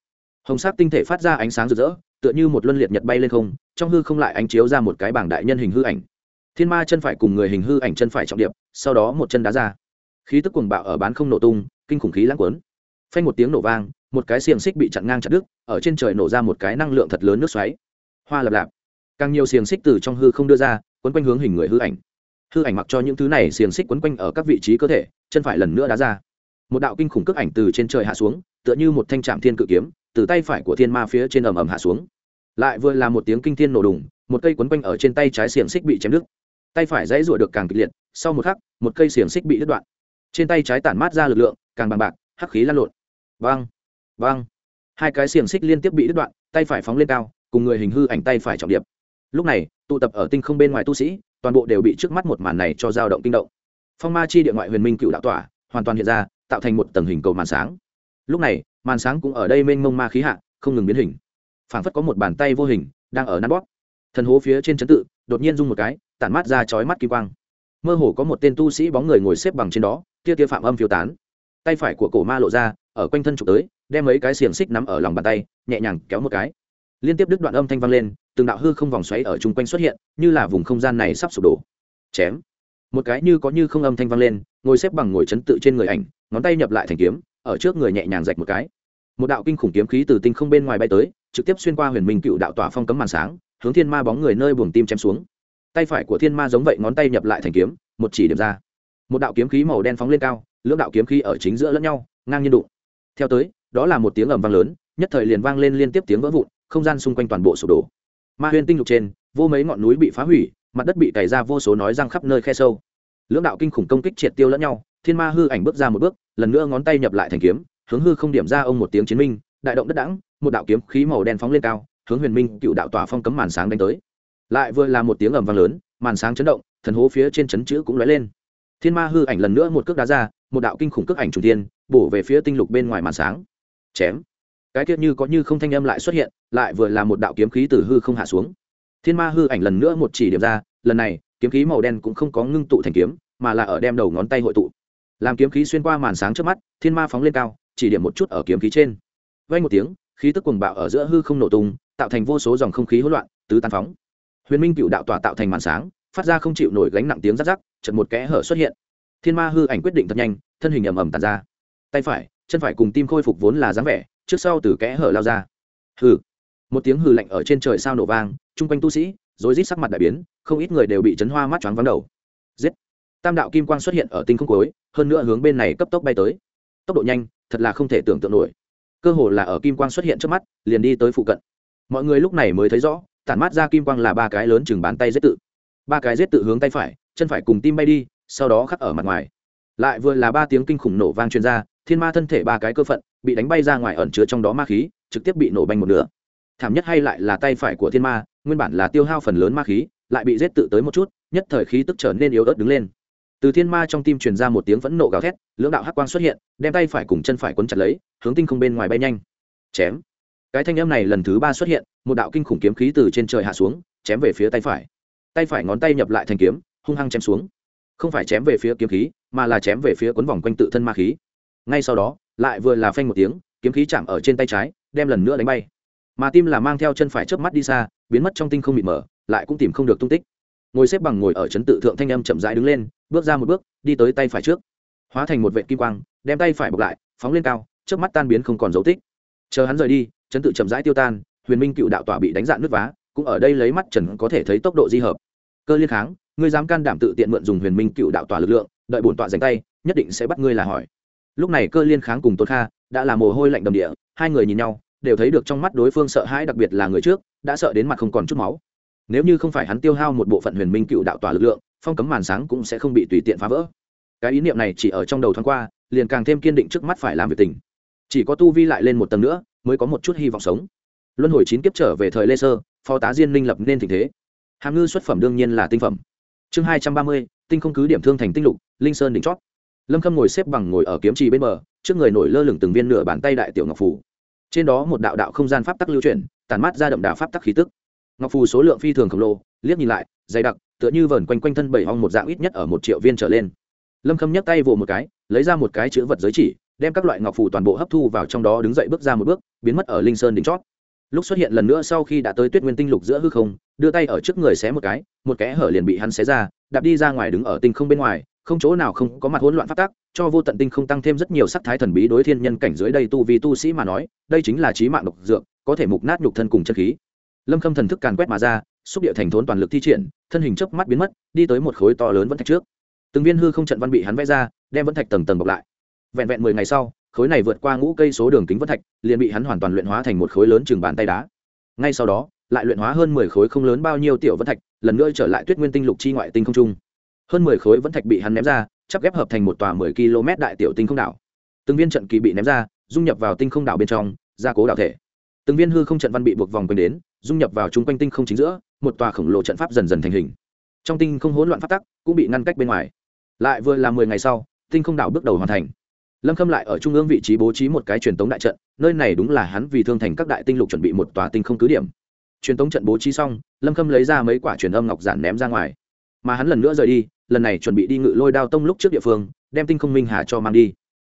Speaker 1: Hồng sắc tinh thể phát ra ánh sáng rực rỡ, tựa như một luân liệt nhật bay lên không, trong hư không lại ánh chiếu ra một cái bảng đại nhân hình hư ảnh. Thiên ma chân phải cùng người hình hư ảnh chân phải trọng điệp, sau đó một chân đá ra. Khí tức cuồng bạo ở bán không nổ tung, kinh khủng khí lãng quấn phanh một tiếng nổ vang, một cái xiềng xích bị chặn ngang chặt đứt, ở trên trời nổ ra một cái năng lượng thật lớn nước xoáy. Hoa lập lạp. Càng nhiều xiềng xích từ trong hư không đưa ra, quấn quanh hướng hình người hư ảnh hư ảnh mặc cho những thứ này xiềng xích quấn quanh ở các vị trí cơ thể, chân phải lần nữa đá ra. Một đạo kinh khủng cước ảnh từ trên trời hạ xuống, tựa như một thanh trạm thiên cự kiếm, từ tay phải của thiên ma phía trên ầm ầm hạ xuống. Lại vừa là một tiếng kinh thiên nổ đùng, một cây quấn quanh ở trên tay trái xiềng xích bị chém đứt. Tay phải dãy rụa được càng kịch liệt, sau một khắc, một cây xiềng xích bị đứt đoạn. Trên tay trái tản mát ra lực lượng, càng bằng bạc, hắc khí lan lộn. Vang vang. Hai cái xiềng xích liên tiếp bị đứt đoạn, tay phải phóng lên cao, cùng người hình hư ảnh tay phải trọng điệp. Lúc này, tụ tập ở tinh không bên ngoài tu sĩ toàn bộ đều bị trước mắt một màn này cho dao động kinh động. Phong ma chi địa ngoại huyền minh cựu đạo tỏa hoàn toàn hiện ra, tạo thành một tầng hình cầu màn sáng. Lúc này, màn sáng cũng ở đây mênh mông ma khí hạ, không ngừng biến hình. Phảng phất có một bàn tay vô hình đang ở nắn bóp. Thần hố phía trên trấn tự đột nhiên rung một cái, tản mát ra chói mắt kim quang. Mơ hồ có một tên tu sĩ bóng người ngồi xếp bằng trên đó, tia tia phạm âm phiêu tán. Tay phải của cổ ma lộ ra, ở quanh thân trục tới, đem mấy cái xiềng xích nắm ở lòng bàn tay, nhẹ nhàng kéo một cái. Liên tiếp đứt đoạn âm thanh vang lên từng đạo hư không vòng xoáy ở chung quanh xuất hiện, như là vùng không gian này sắp sụp đổ. Chém. Một cái như có như không âm thanh vang lên, ngồi xếp bằng ngồi chấn tự trên người ảnh, ngón tay nhập lại thành kiếm, ở trước người nhẹ nhàng rạch một cái. Một đạo kinh khủng kiếm khí từ tinh không bên ngoài bay tới, trực tiếp xuyên qua huyền minh cựu đạo tỏa phong cấm màn sáng, hướng thiên ma bóng người nơi buồng tim chém xuống. Tay phải của thiên ma giống vậy ngón tay nhập lại thành kiếm, một chỉ điểm ra. Một đạo kiếm khí màu đen phóng lên cao, lưỡng đạo kiếm khí ở chính giữa lẫn nhau, ngang nhiên đụng. Theo tới, đó là một tiếng ầm vang lớn, nhất thời liền vang lên liên tiếp tiếng vỡ vụn, không gian xung quanh toàn bộ sụp đổ ma huyền tinh lục trên, vô mấy ngọn núi bị phá hủy, mặt đất bị cày ra vô số nói răng khắp nơi khe sâu. Lưỡng đạo kinh khủng công kích triệt tiêu lẫn nhau, thiên ma hư ảnh bước ra một bước, lần nữa ngón tay nhập lại thành kiếm, hướng hư không điểm ra ông một tiếng chiến minh, đại động đất đãng, một đạo kiếm khí màu đen phóng lên cao, hướng huyền minh cựu đạo tỏa phong cấm màn sáng đánh tới. Lại vừa là một tiếng ầm vang lớn, màn sáng chấn động, thần hố phía trên chấn chữ cũng lóe lên. Thiên ma hư ảnh lần nữa một cước đá ra, một đạo kinh khủng cước ảnh trùng tiên bổ về phía tinh lục bên ngoài màn sáng. Chém cái tiết như có như không thanh âm lại xuất hiện, lại vừa là một đạo kiếm khí từ hư không hạ xuống. Thiên ma hư ảnh lần nữa một chỉ điểm ra, lần này, kiếm khí màu đen cũng không có ngưng tụ thành kiếm, mà là ở đem đầu ngón tay hội tụ. Làm kiếm khí xuyên qua màn sáng trước mắt, thiên ma phóng lên cao, chỉ điểm một chút ở kiếm khí trên. Vay một tiếng, khí tức cuồng bạo ở giữa hư không nổ tung, tạo thành vô số dòng không khí hỗn loạn, tứ tan phóng. Huyền minh cựu đạo tỏa tạo thành màn sáng, phát ra không chịu nổi gánh nặng tiếng rắc rắc chật một kẽ hở xuất hiện. Thiên ma hư ảnh quyết định thật nhanh, thân hình ầm ầm tàn ra. Tay phải, chân phải cùng tim khôi phục vốn là dáng vẻ trước sau từ kẽ hở lao ra. Hừ. Một tiếng hừ lạnh ở trên trời sao nổ vang, chung quanh tu sĩ, rối rít sắc mặt đại biến, không ít người đều bị chấn hoa mắt choáng vắng đầu. Giết. Tam đạo kim quang xuất hiện ở tinh không cuối, hơn nữa hướng bên này cấp tốc bay tới. Tốc độ nhanh, thật là không thể tưởng tượng nổi. Cơ hồ là ở kim quang xuất hiện trước mắt, liền đi tới phụ cận. Mọi người lúc này mới thấy rõ, tản mát ra kim quang là ba cái lớn chừng bán tay giết tự. Ba cái giết tự hướng tay phải, chân phải cùng tim bay đi, sau đó khắc ở mặt ngoài. Lại vừa là ba tiếng kinh khủng nổ vang chuyên r a thiên ma thân thể ba cái cơ phận, bị đánh bay ra ngoài ẩn chứa trong đó ma khí, trực tiếp bị nổ banh một nửa. Thảm nhất hay lại là tay phải của thiên ma, nguyên bản là tiêu hao phần lớn ma khí, lại bị giết tự tới một chút, nhất thời khí tức trở nên yếu ớt đứng lên. Từ thiên ma trong tim truyền ra một tiếng phẫn nộ gào thét, lưỡng đạo hắc quang xuất hiện, đem tay phải cùng chân phải quấn chặt lấy, hướng tinh không bên ngoài bay nhanh. Chém. Cái thanh âm này lần thứ ba xuất hiện, một đạo kinh khủng kiếm khí từ trên trời hạ xuống, chém về phía tay phải. Tay phải ngón tay nhập lại thành kiếm, hung hăng chém xuống. Không phải chém về phía kiếm khí, mà là chém về phía quấn vòng quanh tự thân ma khí ngay sau đó, lại vừa là phanh một tiếng, kiếm khí chạm ở trên tay trái, đem lần nữa đánh bay. Mà tim là mang theo chân phải chớp mắt đi xa, biến mất trong tinh không mịt mở lại cũng tìm không được tung tích. Ngồi xếp bằng ngồi ở chấn tự thượng thanh âm chậm rãi đứng lên, bước ra một bước, đi tới tay phải trước. Hóa thành một vệ kim quang, đem tay phải bọc lại, phóng lên cao trước mắt tan biến không còn dấu tích. Chờ hắn rời đi, chấn tự chậm rãi tiêu tan, huyền minh cựu đạo tỏa bị đánh dạn nước vá, cũng ở đây lấy mắt trần có thể thấy tốc độ di hợp. Cơ liên kháng, ngươi dám can đảm tự tiện mượn dùng huyền minh cựu đạo tỏa lực lượng, đợi bổn tọa dành tay, nhất định sẽ bắt ngươi là hỏi lúc này cơ liên kháng cùng tôn kha đã là mồ hôi lạnh đầm địa, hai người nhìn nhau, đều thấy được trong mắt đối phương sợ hãi, đặc biệt là người trước, đã sợ đến mặt không còn chút máu. Nếu như không phải hắn tiêu hao một bộ phận huyền minh cựu đạo tỏa lực lượng, phong cấm màn sáng cũng sẽ không bị tùy tiện phá vỡ. Cái ý niệm này chỉ ở trong đầu thoáng qua, liền càng thêm kiên định trước mắt phải làm việc tình. Chỉ có tu vi lại lên một tầng nữa, mới có một chút hy vọng sống. Luân hồi chín kiếp trở về thời lê sơ, phó tá diên minh lập nên tình thế. Hàm ngư xuất phẩm đương nhiên là tinh phẩm. Chương hai trăm ba mươi, tinh không cứ điểm thương thành tinh lục, linh sơn đỉnh chót lâm khâm ngồi xếp bằng ngồi ở kiếm trì bên bờ, trước người nổi lơ lửng từng viên nửa bàn tay đại tiểu ngọc phủ trên đó một đạo đạo không gian pháp tắc lưu chuyển tàn mát ra đậm đà pháp tắc khí tức. Ngọc phù số lượng phi thường khổng lồ, liếc nhìn lại, dày đặc, tựa như vờn quanh quanh thân bảy hong một dạng ít nhất ở một triệu viên trở lên. Lâm khâm nhấc tay vồ một cái, lấy ra một cái chữ vật giới chỉ, đem các loại ngọc phù toàn bộ hấp thu vào trong đó đứng dậy bước ra một bước, biến mất ở linh sơn đỉnh chót. Lúc xuất hiện lần nữa sau khi đã tới tuyết nguyên tinh lục giữa hư không, đưa tay ở trước người xé một cái, một kẽ hở liền bị hắn xé ra, đạp đi ra ngoài đứng ở tinh không bên ngoài không chỗ nào không có mặt hỗn loạn phát tác cho vô tận tinh không tăng thêm rất nhiều sắc thái thần bí đối thiên nhân cảnh dưới đây tu vì tu sĩ mà nói, đây chính là trí mạng độc dược, có thể mục nát nhục thân cùng chân khí. Lâm khâm thần thức càn quét mà ra, xúc địa thành thốn toàn lực thi triển, thân hình chớp mắt biến mất, đi tới một khối to lớn vẫn thạch trước. Từng viên hư không trận văn bị hắn vẽ ra, đem vẫn thạch tầng tầng bọc lại. Vẹn vẹn mười ngày sau, khối này vượt qua ngũ cây số đường kính vẫn thạch, liền bị hắn hoàn toàn luyện hóa thành một khối lớn chừng bàn tay đá. Ngay sau đó, lại luyện hóa hơn mười khối không lớn bao nhiêu tiểu vẫn thạch, lần nữa trở lại tuyết nguyên tinh lục chi ngoại tinh không trung hơn mười khối vẫn thạch bị hắn ném ra, chắp ghép hợp thành một tòa mười km đại tiểu tinh không đảo. Từng viên trận kỳ bị ném ra, dung nhập vào tinh không đảo bên trong, gia cố đảo thể. Từng viên hư không trận văn bị buộc vòng quanh đến, dung nhập vào chung quanh tinh không chính giữa, một tòa khổng lồ trận pháp dần dần thành hình. Trong tinh không hỗn loạn phát tắc cũng bị ngăn cách bên ngoài. Lại vừa là mười ngày sau, tinh không đảo bước đầu hoàn thành. Lâm khâm lại ở trung ương vị trí bố trí một cái truyền tống đại trận, nơi này đúng là hắn vì thương thành các đại tinh lục chuẩn bị một tòa tinh không cứ điểm. Truyền tống trận bố trí xong, lâm khâm lấy ra mấy quả truyền âm ngọc giản ném ra ngoài. Mà hắn lần nữa rời đi lần này chuẩn bị đi ngự lôi đao tông lúc trước địa phương, đem tinh không minh hà cho mang đi.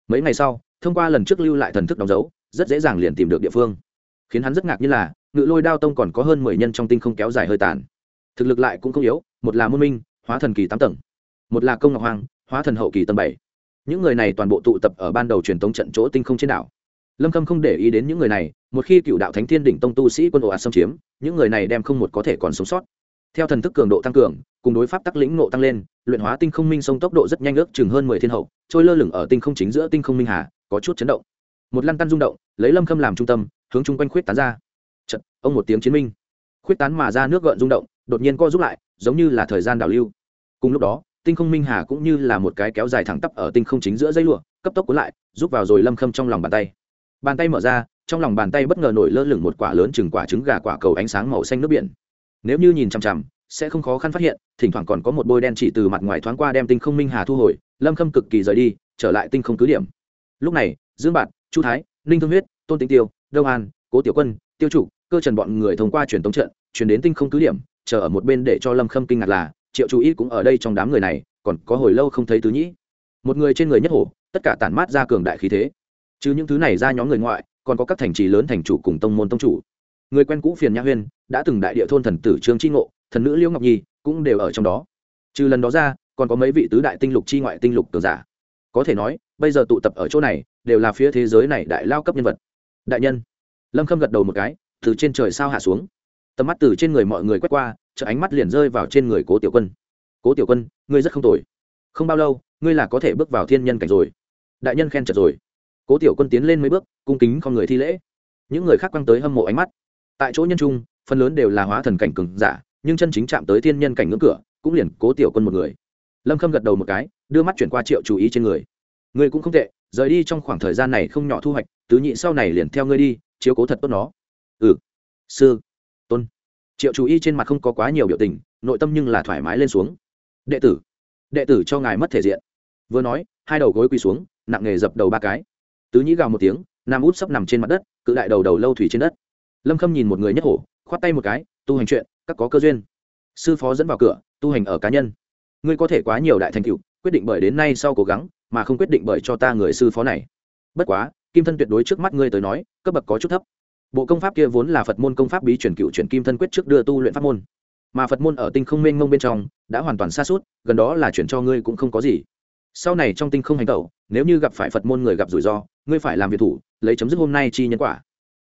Speaker 1: Mấy ngày sau, thông qua lần trước lưu lại thần thức đóng dấu, rất dễ dàng liền tìm được địa phương. Khiến hắn rất ngạc như là, ngự lôi đao tông còn có hơn mười nhân trong tinh không kéo dài hơi tàn. Thực lực lại cũng không yếu, một là môn minh, hóa thần kỳ tám tầng, một là công ngọc hoàng, hóa thần hậu kỳ tầng bảy. Những người này toàn bộ tụ tập ở ban đầu truyền thống trận chỗ tinh không trên đảo. Lâm khâm không để ý đến những người này, một khi cựu đạo thánh thiên đỉnh tông tu sĩ quân ồ ạt xâm chiếm, những người này đem không một có thể còn sống sót theo thần thức cường độ tăng cường cùng đối pháp tắc lĩnh nộ tăng lên luyện hóa tinh không minh sông tốc độ rất nhanh ước chừng hơn mười thiên hậu trôi lơ lửng ở tinh không chính giữa tinh không minh hà có chút chấn động. Một lăn tăn rung động lấy lâm khâm làm trung tâm hướng chung quanh khuyết tán ra. Chật, ông một tiếng chiến minh. Khuyết tán mà ra nước gợn rung động đột nhiên co rút lại giống như là thời gian đảo lưu. Cùng lúc đó tinh không minh hà cũng như là một cái kéo dài thẳng tắp ở tinh không chính giữa dây lụa cấp tốc cuốn lại rút vào rồi lâm khâm trong lòng bàn tay. Bàn tay mở ra trong lòng bàn tay bất ngờ nổi lơ lửng một quả lớn chừng quả trứng gà quả cầu ánh sáng màu xanh nước biển nếu như nhìn chằm chằm, sẽ không khó khăn phát hiện, thỉnh thoảng còn có một bôi đen chỉ từ mặt ngoài thoáng qua đem tinh không minh hà thu hồi, lâm khâm cực kỳ rời đi, trở lại tinh không cứ điểm. Lúc này, dương bạt, chu thái, ninh thương huyết, tôn tinh tiêu, đông an, cố tiểu quân, tiêu chủ, cơ trần bọn người thông qua truyền tống trận, chuyển đến tinh không cứ điểm, chờ ở một bên để cho lâm khâm kinh ngạc là, triệu chú ý cũng ở đây trong đám người này, còn có hồi lâu không thấy tứ nhĩ. Một người trên người nhất hổ, tất cả tản mát ra cường đại khí thế. Chứ những thứ này ra nhóm người ngoại, còn có các thành trì lớn thành chủ cùng tông môn tông chủ người quen cũ phiền nhã huyên, đã từng đại địa thôn thần tử trương tri ngộ, thần nữ liễu ngọc nhi, cũng đều ở trong đó. Trừ lần đó ra, còn có mấy vị tứ đại tinh lục chi ngoại tinh lục cường giả. Có thể nói, bây giờ tụ tập ở chỗ này, đều là phía thế giới này đại lao cấp nhân vật. Đại nhân. Lâm khâm gật đầu một cái, từ trên trời sao hạ xuống. Tầm mắt từ trên người mọi người quét qua chợ ánh mắt liền rơi vào trên người cố tiểu quân. Cố tiểu quân, ngươi rất không tồi. Không bao lâu, ngươi là có thể bước vào thiên nhân cảnh rồi. Đại nhân khen chật rồi. Cố tiểu quân tiến lên mấy bước, cung kính con người thi lễ. Những người khác quăng tới hâm mộ ánh mắt tại chỗ nhân trung, phần lớn đều là hóa thần cảnh cường giả, nhưng chân chính chạm tới thiên nhân cảnh ngưỡng cửa, cũng liền cố tiểu quân một người. Lâm khâm gật đầu một cái, đưa mắt chuyển qua triệu chú ý trên người. Người cũng không tệ, rời đi trong khoảng thời gian này không nhỏ thu hoạch, tứ nhị sau này liền theo ngươi đi, chiếu cố thật tốt nó. Ừ. Sư. Tôn. Triệu chú ý trên mặt không có quá nhiều biểu tình, nội tâm nhưng là thoải mái lên xuống. Đệ tử. Đệ tử cho ngài mất thể diện. Vừa nói, hai đầu gối quỳ xuống, nặng nghề dập đầu ba cái. Tứ nhĩ gào một tiếng, nam út sấp nằm trên mặt đất, cự đại đầu đầu lâu thủy trên đất lâm khâm nhìn một người nhất hổ, khoát tay một cái, tu hành chuyện, các có cơ duyên. Sư phó dẫn vào cửa, tu hành ở cá nhân. Ngươi có thể quá nhiều đại thành tựu, quyết định bởi đến nay sau cố gắng, mà không quyết định bởi cho ta người sư phó này. Bất quá, kim thân tuyệt đối trước mắt ngươi tới nói, cấp bậc có chút thấp. Bộ công pháp kia vốn là phật môn công pháp bí chuyển cựu chuyển kim thân quyết trước đưa tu luyện pháp môn. Mà phật môn ở tinh không mênh mông bên trong, đã hoàn toàn xa suốt, gần đó là chuyển cho ngươi cũng không có gì. Sau này trong tinh không hành tẩu, nếu như gặp phải phật môn người gặp rủi ro, ngươi phải làm việc thủ, lấy chấm dứt hôm nay chi nhân quả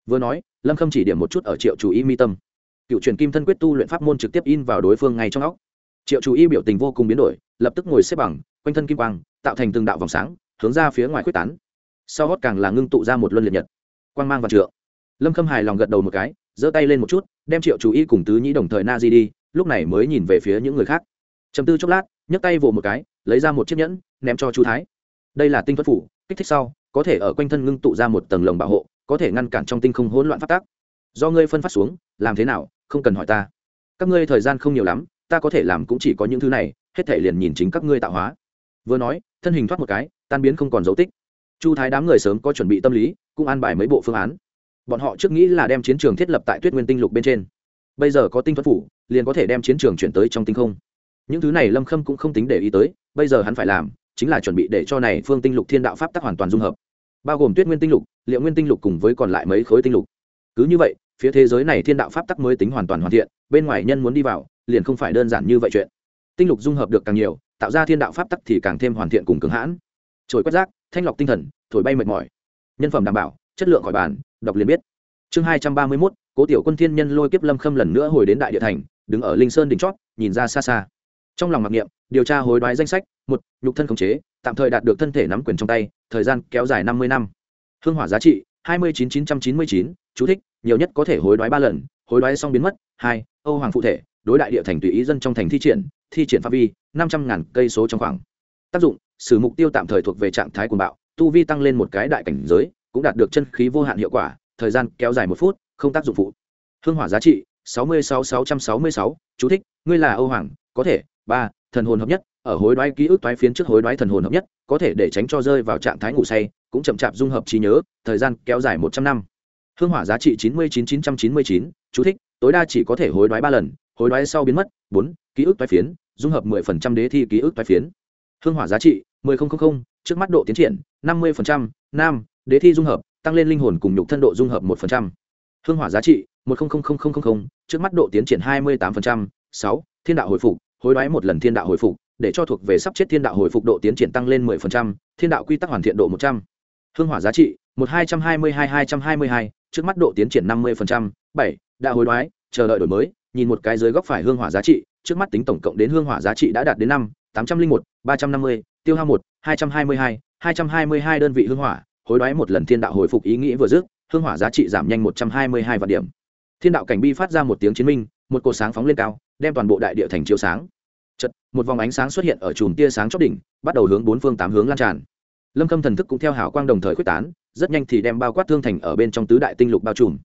Speaker 1: vừa nói, lâm khâm chỉ điểm một chút ở triệu chủ y mi tâm. Cựu truyền kim thân quyết tu luyện pháp môn trực tiếp in vào đối phương ngay trong óc. Triệu chủ y biểu tình vô cùng biến đổi, lập tức ngồi xếp bằng, quanh thân kim quang, tạo thành từng đạo vòng sáng, hướng ra phía ngoài quyết tán. Sau hót càng là ngưng tụ ra một luân liệt nhật. Quang mang và trượng. Lâm khâm hài lòng gật đầu một cái, giơ tay lên một chút, đem triệu chủ y cùng tứ nhĩ đồng thời na di đi, lúc này mới nhìn về phía những người khác. Chầm tư chốc lát, nhấc tay vỗ một cái, lấy ra một chiếc nhẫn, ném cho chú thái. Đây là tinh thuật phủ, kích thích sau, có thể ở quanh thân ngưng tụ ra một tầng lồng bảo hộ có thể ngăn cản trong tinh không hỗn loạn phát tác. Do ngươi phân phát xuống, làm thế nào, không cần hỏi ta. Các ngươi thời gian không nhiều lắm, ta có thể làm cũng chỉ có những thứ này, hết thể liền nhìn chính các ngươi tạo hóa. Vừa nói, thân hình thoát một cái, tan biến không còn dấu tích. Chu thái đám người sớm có chuẩn bị tâm lý, cũng an bài mấy bộ phương án. Bọn họ trước nghĩ là đem chiến trường thiết lập tại tuyết nguyên tinh lục bên trên. Bây giờ có tinh thuật phủ, liền có thể đem chiến trường chuyển tới trong tinh không. Những thứ này lâm khâm cũng không tính để ý tới, bây giờ hắn phải làm, chính là chuẩn bị để cho này phương tinh lục thiên đạo pháp tắc hoàn toàn dung hợp bao gồm tuyết nguyên tinh lục, liệu nguyên tinh lục cùng với còn lại mấy khối tinh lục. Cứ như vậy, phía thế giới này thiên đạo pháp tắc mới tính hoàn toàn hoàn thiện, bên ngoài nhân muốn đi vào, liền không phải đơn giản như vậy chuyện. Tinh lục dung hợp được càng nhiều, tạo ra thiên đạo pháp tắc thì càng thêm hoàn thiện cùng cứng hãn. Trồi quét rác, thanh lọc tinh thần, thổi bay mệt mỏi. Nhân phẩm đảm bảo, chất lượng khỏi bản đọc liền biết. Chương hai trăm ba mươi mốt, cố tiểu quân thiên nhân lôi kiếp lâm khâm lần nữa hồi đến đại địa thành, đứng ở linh sơn đỉnh chót, nhìn ra xa xa trong lòng mặc niệm, điều tra hối đoái danh sách, một, nhục thân khống chế, tạm thời đạt được thân thể nắm quyền trong tay, thời gian kéo dài năm mươi năm. Hương hỏa giá trị, hai mươi chín chín trăm chín mươi chín, chú thích, nhiều nhất có thể hối đoái ba lần, hối đoái xong biến mất. Hai, âu hoàng phụ thể, đối đại địa thành tùy ý dân trong thành thi triển thi triển phạm vi, năm trăm ngàn cây số trong khoảng. Tác dụng, sử mục tiêu tạm thời thuộc về trạng thái cuồng bạo, tu vi tăng lên một cái đại cảnh giới, cũng đạt được chân khí vô hạn hiệu quả, thời gian kéo dài một phút, không tác dụng phụ. Hương hỏa giá trị, sáu mươi sáu sáu trăm sáu mươi sáu, chú thích, ngươi là âu hoàng, có thể ba, thần hồn hợp nhất, ở hối đoái ký ức toái phiến trước hối đoái thần hồn hợp nhất, có thể để tránh cho rơi vào trạng thái ngủ say, cũng chậm chạp dung hợp trí nhớ, thời gian kéo dài một trăm năm. Hương hỏa giá trị chín mươi chín chín trăm chín mươi chín, chú thích, tối đa chỉ có thể hối đoái ba lần, hối đoái sau biến mất. Bốn, ký ức toái phiến, dung hợp mười phần trăm đế thi ký ức toái phiến. Hương hỏa giá trị, mười không không không, trước mắt độ tiến triển, năm mươi phần trăm, nam, đế thi dung hợp, tăng lên linh hồn cùng nhục thân độ dung hợp một phần trăm. Hương hỏa giá trị, một không không không không không trước mắt độ tiến triển hai mươi tám phần trăm. Sáu, thiên đạo hồi phục hối đoái một lần thiên đạo hồi phục để cho thuộc về sắp chết thiên đạo hồi phục độ tiến triển tăng lên 10%, thiên đạo quy tắc hoàn thiện độ 100. Hương hỏa giá trị, 1222-222, trước mắt độ tiến triển 50%, 7, đã hối đoái, chờ đợi đổi mới, nhìn một cái dưới góc phải hương hỏa giá trị, trước mắt tính tổng cộng đến hương hỏa giá trị đã đạt đến 5, 801, 350, tiêu hao 1, 222, 222 đơn vị hương hỏa, hối đoái một lần thiên đạo hồi phục ý nghĩ vừa dứt, hương hỏa giá trị giảm nhanh 122 vạn điểm. Thiên đạo cảnh bi phát ra một tiếng chiến minh, một cột sáng phóng lên cao, đem toàn bộ đại địa thành chiếu sáng. Chật một vòng ánh sáng xuất hiện ở chùm tia sáng chót đỉnh, bắt đầu hướng bốn phương tám hướng lan tràn. Lâm khâm thần thức cũng theo hảo quang đồng thời quyết tán, rất nhanh thì đem bao quát thương thành ở bên trong tứ đại tinh lục bao trùm.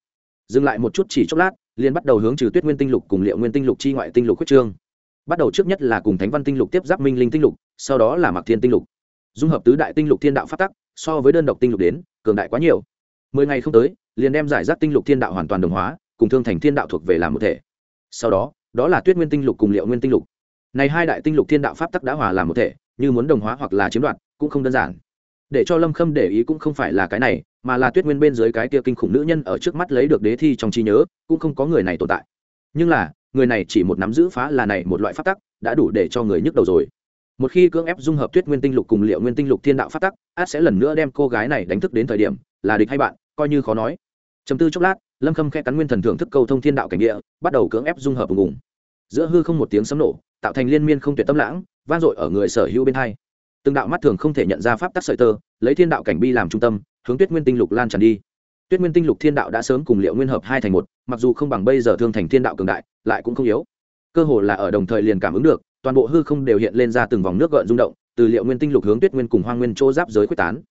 Speaker 1: Dừng lại một chút chỉ chốc lát, liền bắt đầu hướng trừ tuyết nguyên tinh lục cùng liệu nguyên tinh lục chi ngoại tinh lục quyết trương. Bắt đầu trước nhất là cùng thánh văn tinh lục tiếp giáp minh linh tinh lục, sau đó là mặc thiên tinh lục. Dung hợp tứ đại tinh lục thiên đạo phát tắc, so với đơn độc tinh lục đến, cường đại quá nhiều. Mười ngày không tới, liền đem giải rác tinh lục thiên đạo hoàn toàn đồng hóa, cùng thương thành thiên đạo thuộc về làm một thể. Sau đó đó là tuyết nguyên tinh lục cùng liệu nguyên tinh lục. Này hai đại tinh lục thiên đạo pháp tắc đã hòa làm một thể, như muốn đồng hóa hoặc là chiếm đoạt, cũng không đơn giản. Để cho lâm khâm để ý cũng không phải là cái này, mà là tuyết nguyên bên dưới cái kia kinh khủng nữ nhân ở trước mắt lấy được đế thi trong trí nhớ, cũng không có người này tồn tại. Nhưng là, người này chỉ một nắm giữ phá là này một loại pháp tắc, đã đủ để cho người nhức đầu rồi. Một khi cưỡng ép dung hợp tuyết nguyên tinh lục cùng liệu nguyên tinh lục thiên đạo pháp tắc, át sẽ lần nữa đem cô gái này đánh thức đến thời điểm, là địch hay bạn, coi như khó nói. Chấm tư chốc lát lâm khâm khe cắn nguyên thần thưởng thức câu thông thiên đạo cảnh địa, bắt đầu cưỡng ép dung hợp ùng ùng giữa hư không một tiếng sấm nổ, tạo thành liên miên không tuyệt tâm lãng, vang dội ở người sở hữu bên hai. Từng đạo mắt thường không thể nhận ra pháp tắc sợi tơ, lấy thiên đạo cảnh bi làm trung tâm, hướng tuyết nguyên tinh lục lan tràn đi. Tuyết nguyên tinh lục thiên đạo đã sớm cùng liệu nguyên hợp hai thành một, mặc dù không bằng bây giờ thương thành thiên đạo cường đại, lại cũng không yếu. Cơ hồ là ở đồng thời liền cảm ứng được, toàn bộ hư không đều hiện lên ra từng vòng nước gợn rung động, từ liệu nguyên tinh lục hướng tuyết nguyên cùng hoa nguyên chỗ giáp giới quyết tán.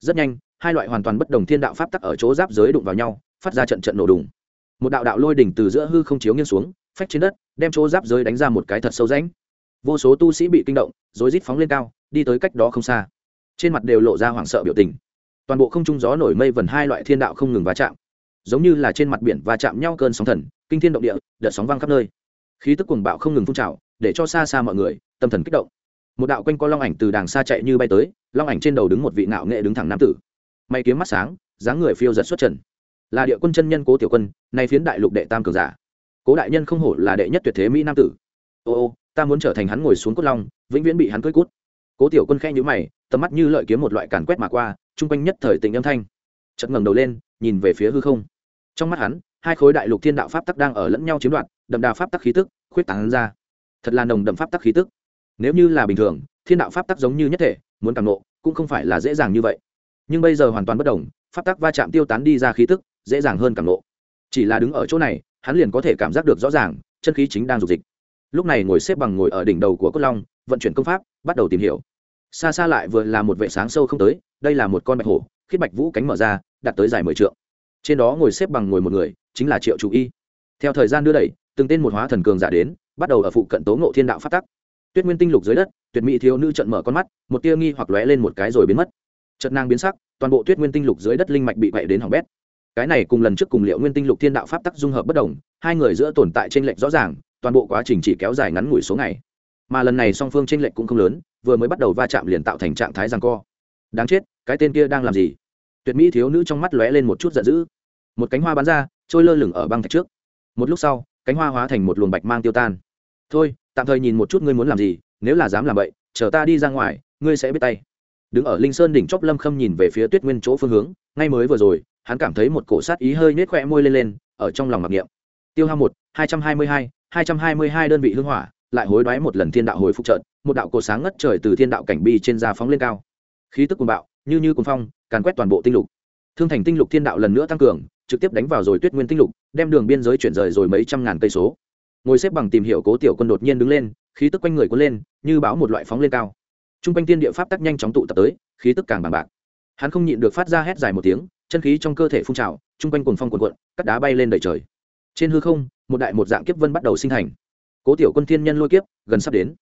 Speaker 1: Rất nhanh, hai loại hoàn toàn bất đồng thiên đạo pháp tắc ở chỗ giáp giới đụng vào nhau phát ra trận trận nổ đùng. Một đạo đạo lôi đỉnh từ giữa hư không chiếu nghiêng xuống, phách trên đất, đem chỗ giáp giới đánh ra một cái thật sâu rãnh. Vô số tu sĩ bị kinh động, rối rít phóng lên cao, đi tới cách đó không xa. Trên mặt đều lộ ra hoảng sợ biểu tình. Toàn bộ không trung gió nổi mây vần hai loại thiên đạo không ngừng va chạm. Giống như là trên mặt biển va chạm nhau cơn sóng thần, kinh thiên động địa, đợt sóng vang khắp nơi. Khí tức cuồng bạo không ngừng phun trào, để cho xa xa mọi người, tâm thần kích động. Một đạo quanh co long ảnh từ đàng xa chạy như bay tới, long ảnh trên đầu đứng một vị ngạo nghệ đứng thẳng nam tử. May kiếm mắt sáng, dáng người phiêu giật xuất trần là địa quân chân nhân cố tiểu quân, nay phiến đại lục đệ tam cường giả. Cố đại nhân không hổ là đệ nhất tuyệt thế mỹ nam tử. Ô ô, ta muốn trở thành hắn ngồi xuống cốt long, vĩnh viễn bị hắn cưỡi cút. Cố tiểu quân khe nhữ mày, tầm mắt như lợi kiếm một loại càn quét mà qua, chung quanh nhất thời tình âm thanh. Chật ngẩng đầu lên, nhìn về phía hư không. Trong mắt hắn, hai khối đại lục thiên đạo pháp tắc đang ở lẫn nhau chiếm đoạt, đậm đà pháp tắc khí tức, khuyết tán ra. Thật là nồng đậm pháp tắc khí tức. Nếu như là bình thường, thiên đạo pháp tắc giống như nhất thể, muốn càng nộ cũng không phải là dễ dàng như vậy. Nhưng bây giờ hoàn toàn bất đồng, pháp tắc va chạm tiêu tán đi ra khí tức dễ dàng hơn cảm lộ chỉ là đứng ở chỗ này, hắn liền có thể cảm giác được rõ ràng, chân khí chính đang dục dịch. Lúc này ngồi xếp bằng ngồi ở đỉnh đầu của cốt long, vận chuyển công pháp, bắt đầu tìm hiểu. Xa xa lại vừa là một vệ sáng sâu không tới, đây là một con bạch hổ, khiết bạch vũ cánh mở ra đặt tới dài mười trượng. Trên đó ngồi xếp bằng ngồi một người, chính là triệu chủ y. Theo thời gian đưa đẩy, từng tên một hóa thần cường giả đến, bắt đầu ở phụ cận tố ngộ thiên đạo phát tắc. Tuyết nguyên tinh lục dưới đất, tuyệt mỹ thiếu nữ trận mở con mắt, một tia nghi hoặc lóe lên một cái rồi biến mất. Trận nàng biến sắc, toàn bộ tuyết nguyên tinh lục dưới đất linh mạch bị bậy đến hỏng bét cái này cùng lần trước cùng liệu nguyên tinh lục thiên đạo pháp tắc dung hợp bất đồng, hai người giữa tồn tại t r ê n lệch rõ ràng, toàn bộ quá trình chỉ kéo dài ngắn ngủi số ngày. Mà lần này song phương t r ê n lệch cũng không lớn, vừa mới bắt đầu va chạm liền tạo thành trạng thái rằng co. Đáng chết, cái tên kia đang làm gì? Tuyệt mỹ thiếu nữ trong mắt lóe lên một chút giận dữ. Một cánh hoa bắn ra, trôi lơ lửng ở băng thạch trước. Một lúc sau, cánh hoa hóa thành một luồng bạch mang tiêu tan. Thôi, tạm thời nhìn một chút ngươi muốn làm gì, nếu là dám làm vậy, chờ ta đi ra ngoài, ngươi sẽ biết tay. Đứng ở linh sơn đỉnh chóp lâm khâm nhìn về phía tuyết nguyên chỗ phương hướng, ngay mới vừa rồi hắn cảm thấy một cổ sát ý hơi nết khỏe môi lên lên, ở trong lòng mặc niệm. Tiêu hao một, hai trăm hai mươi hai hai trăm hai mươi hai đơn vị hưng hỏa, lại hối đoái một lần thiên đạo hồi phục trận, một đạo cổ sáng ngất trời từ thiên đạo cảnh bi trên da phóng lên cao. Khí tức cuồng bạo, như như cuồng phong, càn quét toàn bộ tinh lục. Thương thành tinh lục thiên đạo lần nữa tăng cường, trực tiếp đánh vào rồi tuyết nguyên tinh lục, đem đường biên giới chuyển rời rồi mấy trăm ngàn cây số. Ngồi xếp bằng tìm hiểu cố tiểu quân đột nhiên đứng lên, khí tức quanh người cuốn lên, như báo một loại phóng lên cao. T r u n g quanh tiên địa pháp tắc nhanh chóng tụ tập tới, khí tức càng bằng bạc. Hắn không nhịn được phát ra hét dài một tiếng chân khí trong cơ thể phun trào, chung quanh cuồng phong cuộn cuộn, cắt đá bay lên đầy trời. Trên hư không, một đại một dạng kiếp vân bắt đầu sinh thành. Cố tiểu quân thiên nhân lôi kiếp, gần sắp đến.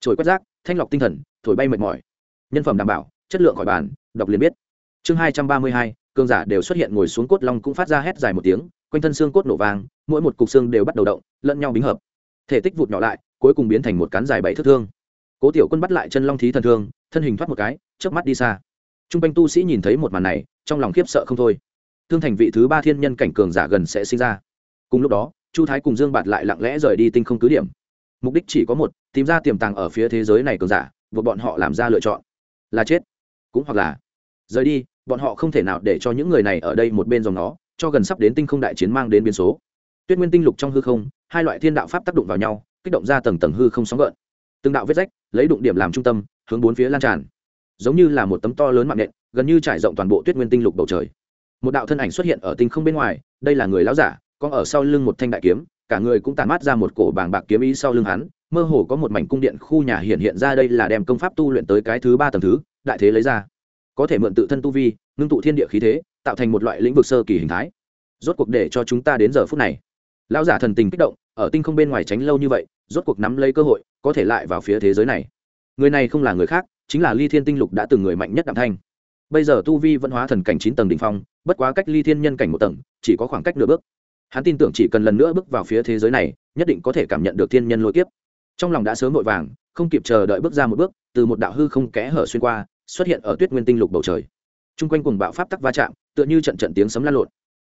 Speaker 1: Trồi quét rác, thanh lọc tinh thần, thổi bay mệt mỏi. Nhân phẩm đảm bảo, chất lượng khỏi bàn, đọc liền biết. Chương hai trăm ba mươi hai cương giả đều xuất hiện ngồi xuống cốt long cũng phát ra hét dài một tiếng, quanh thân xương cốt nổ vàng mỗi một cục xương đều bắt đầu động, lẫn nhau bính hợp. Thể tích vụt nhỏ lại, cuối cùng biến thành một cán dài bảy thước thương. Cố tiểu quân bắt lại chân long thí thần thương, thân hình thoát một cái trước mắt đi xa. T r u n g quanh tu sĩ nhìn thấy một màn này trong lòng khiếp sợ không thôi. Thương thành vị thứ ba thiên nhân cảnh cường giả gần sẽ sinh ra. Cùng lúc đó, chu thái cùng dương bạt lại lặng lẽ rời đi tinh không cứ điểm. Mục đích chỉ có một, tìm ra tiềm tàng ở phía thế giới này cường giả, buộc bọn họ làm ra lựa chọn. Là chết, cũng hoặc là rời đi, bọn họ không thể nào để cho những người này ở đây một bên dòng nó, cho gần sắp đến tinh không đại chiến mang đến biến số. Tuyết nguyên tinh lục trong hư không, hai loại thiên đạo pháp tác động vào nhau, kích động ra tầng tầng hư không sóng gợn. Từng đạo vết rách, lấy đụng điểm làm trung tâm, hướng bốn phía lan tràn. Giống như là một tấm to lớn mạng nện gần như trải rộng toàn bộ tuyết nguyên tinh lục bầu trời. Một đạo thân ảnh xuất hiện ở tinh không bên ngoài, đây là người lão giả, có ở sau lưng một thanh đại kiếm, cả người cũng tàn mát ra một cổ bàng bạc kiếm ý sau lưng hắn, mơ hồ có một mảnh cung điện khu nhà hiện hiện ra đây là đem công pháp tu luyện tới cái thứ ba tầng thứ, đại thế lấy ra. Có thể mượn tự thân tu vi, ngưng tụ thiên địa khí thế, tạo thành một loại lĩnh vực sơ kỳ hình thái. Rốt cuộc để cho chúng ta đến giờ phút này. Lão giả thần tình kích động, ở tinh không bên ngoài tránh lâu như vậy, rốt cuộc nắm lấy cơ hội, có thể lại vào phía thế giới này. Người này không là người khác, chính là ly thiên tinh lục đã từng người mạnh nhất đạm thanh bây giờ tu vi vẫn hóa thần cảnh chín tầng đ ỉ n h phong, bất quá cách ly thiên nhân cảnh một tầng, chỉ có khoảng cách nửa bước. Hắn tin tưởng chỉ cần lần nữa bước vào phía thế giới này, nhất định có thể cảm nhận được thiên nhân lôi kiếp. Trong lòng đã sớm vội vàng, không kịp chờ đợi bước ra một bước, từ một đạo hư không kẽ hở xuyên qua, xuất hiện ở tuyết nguyên tinh lục bầu trời. T r u n g quanh cùng bạo pháp tắc va chạm, tựa như trận trận tiếng sấm lan lộn.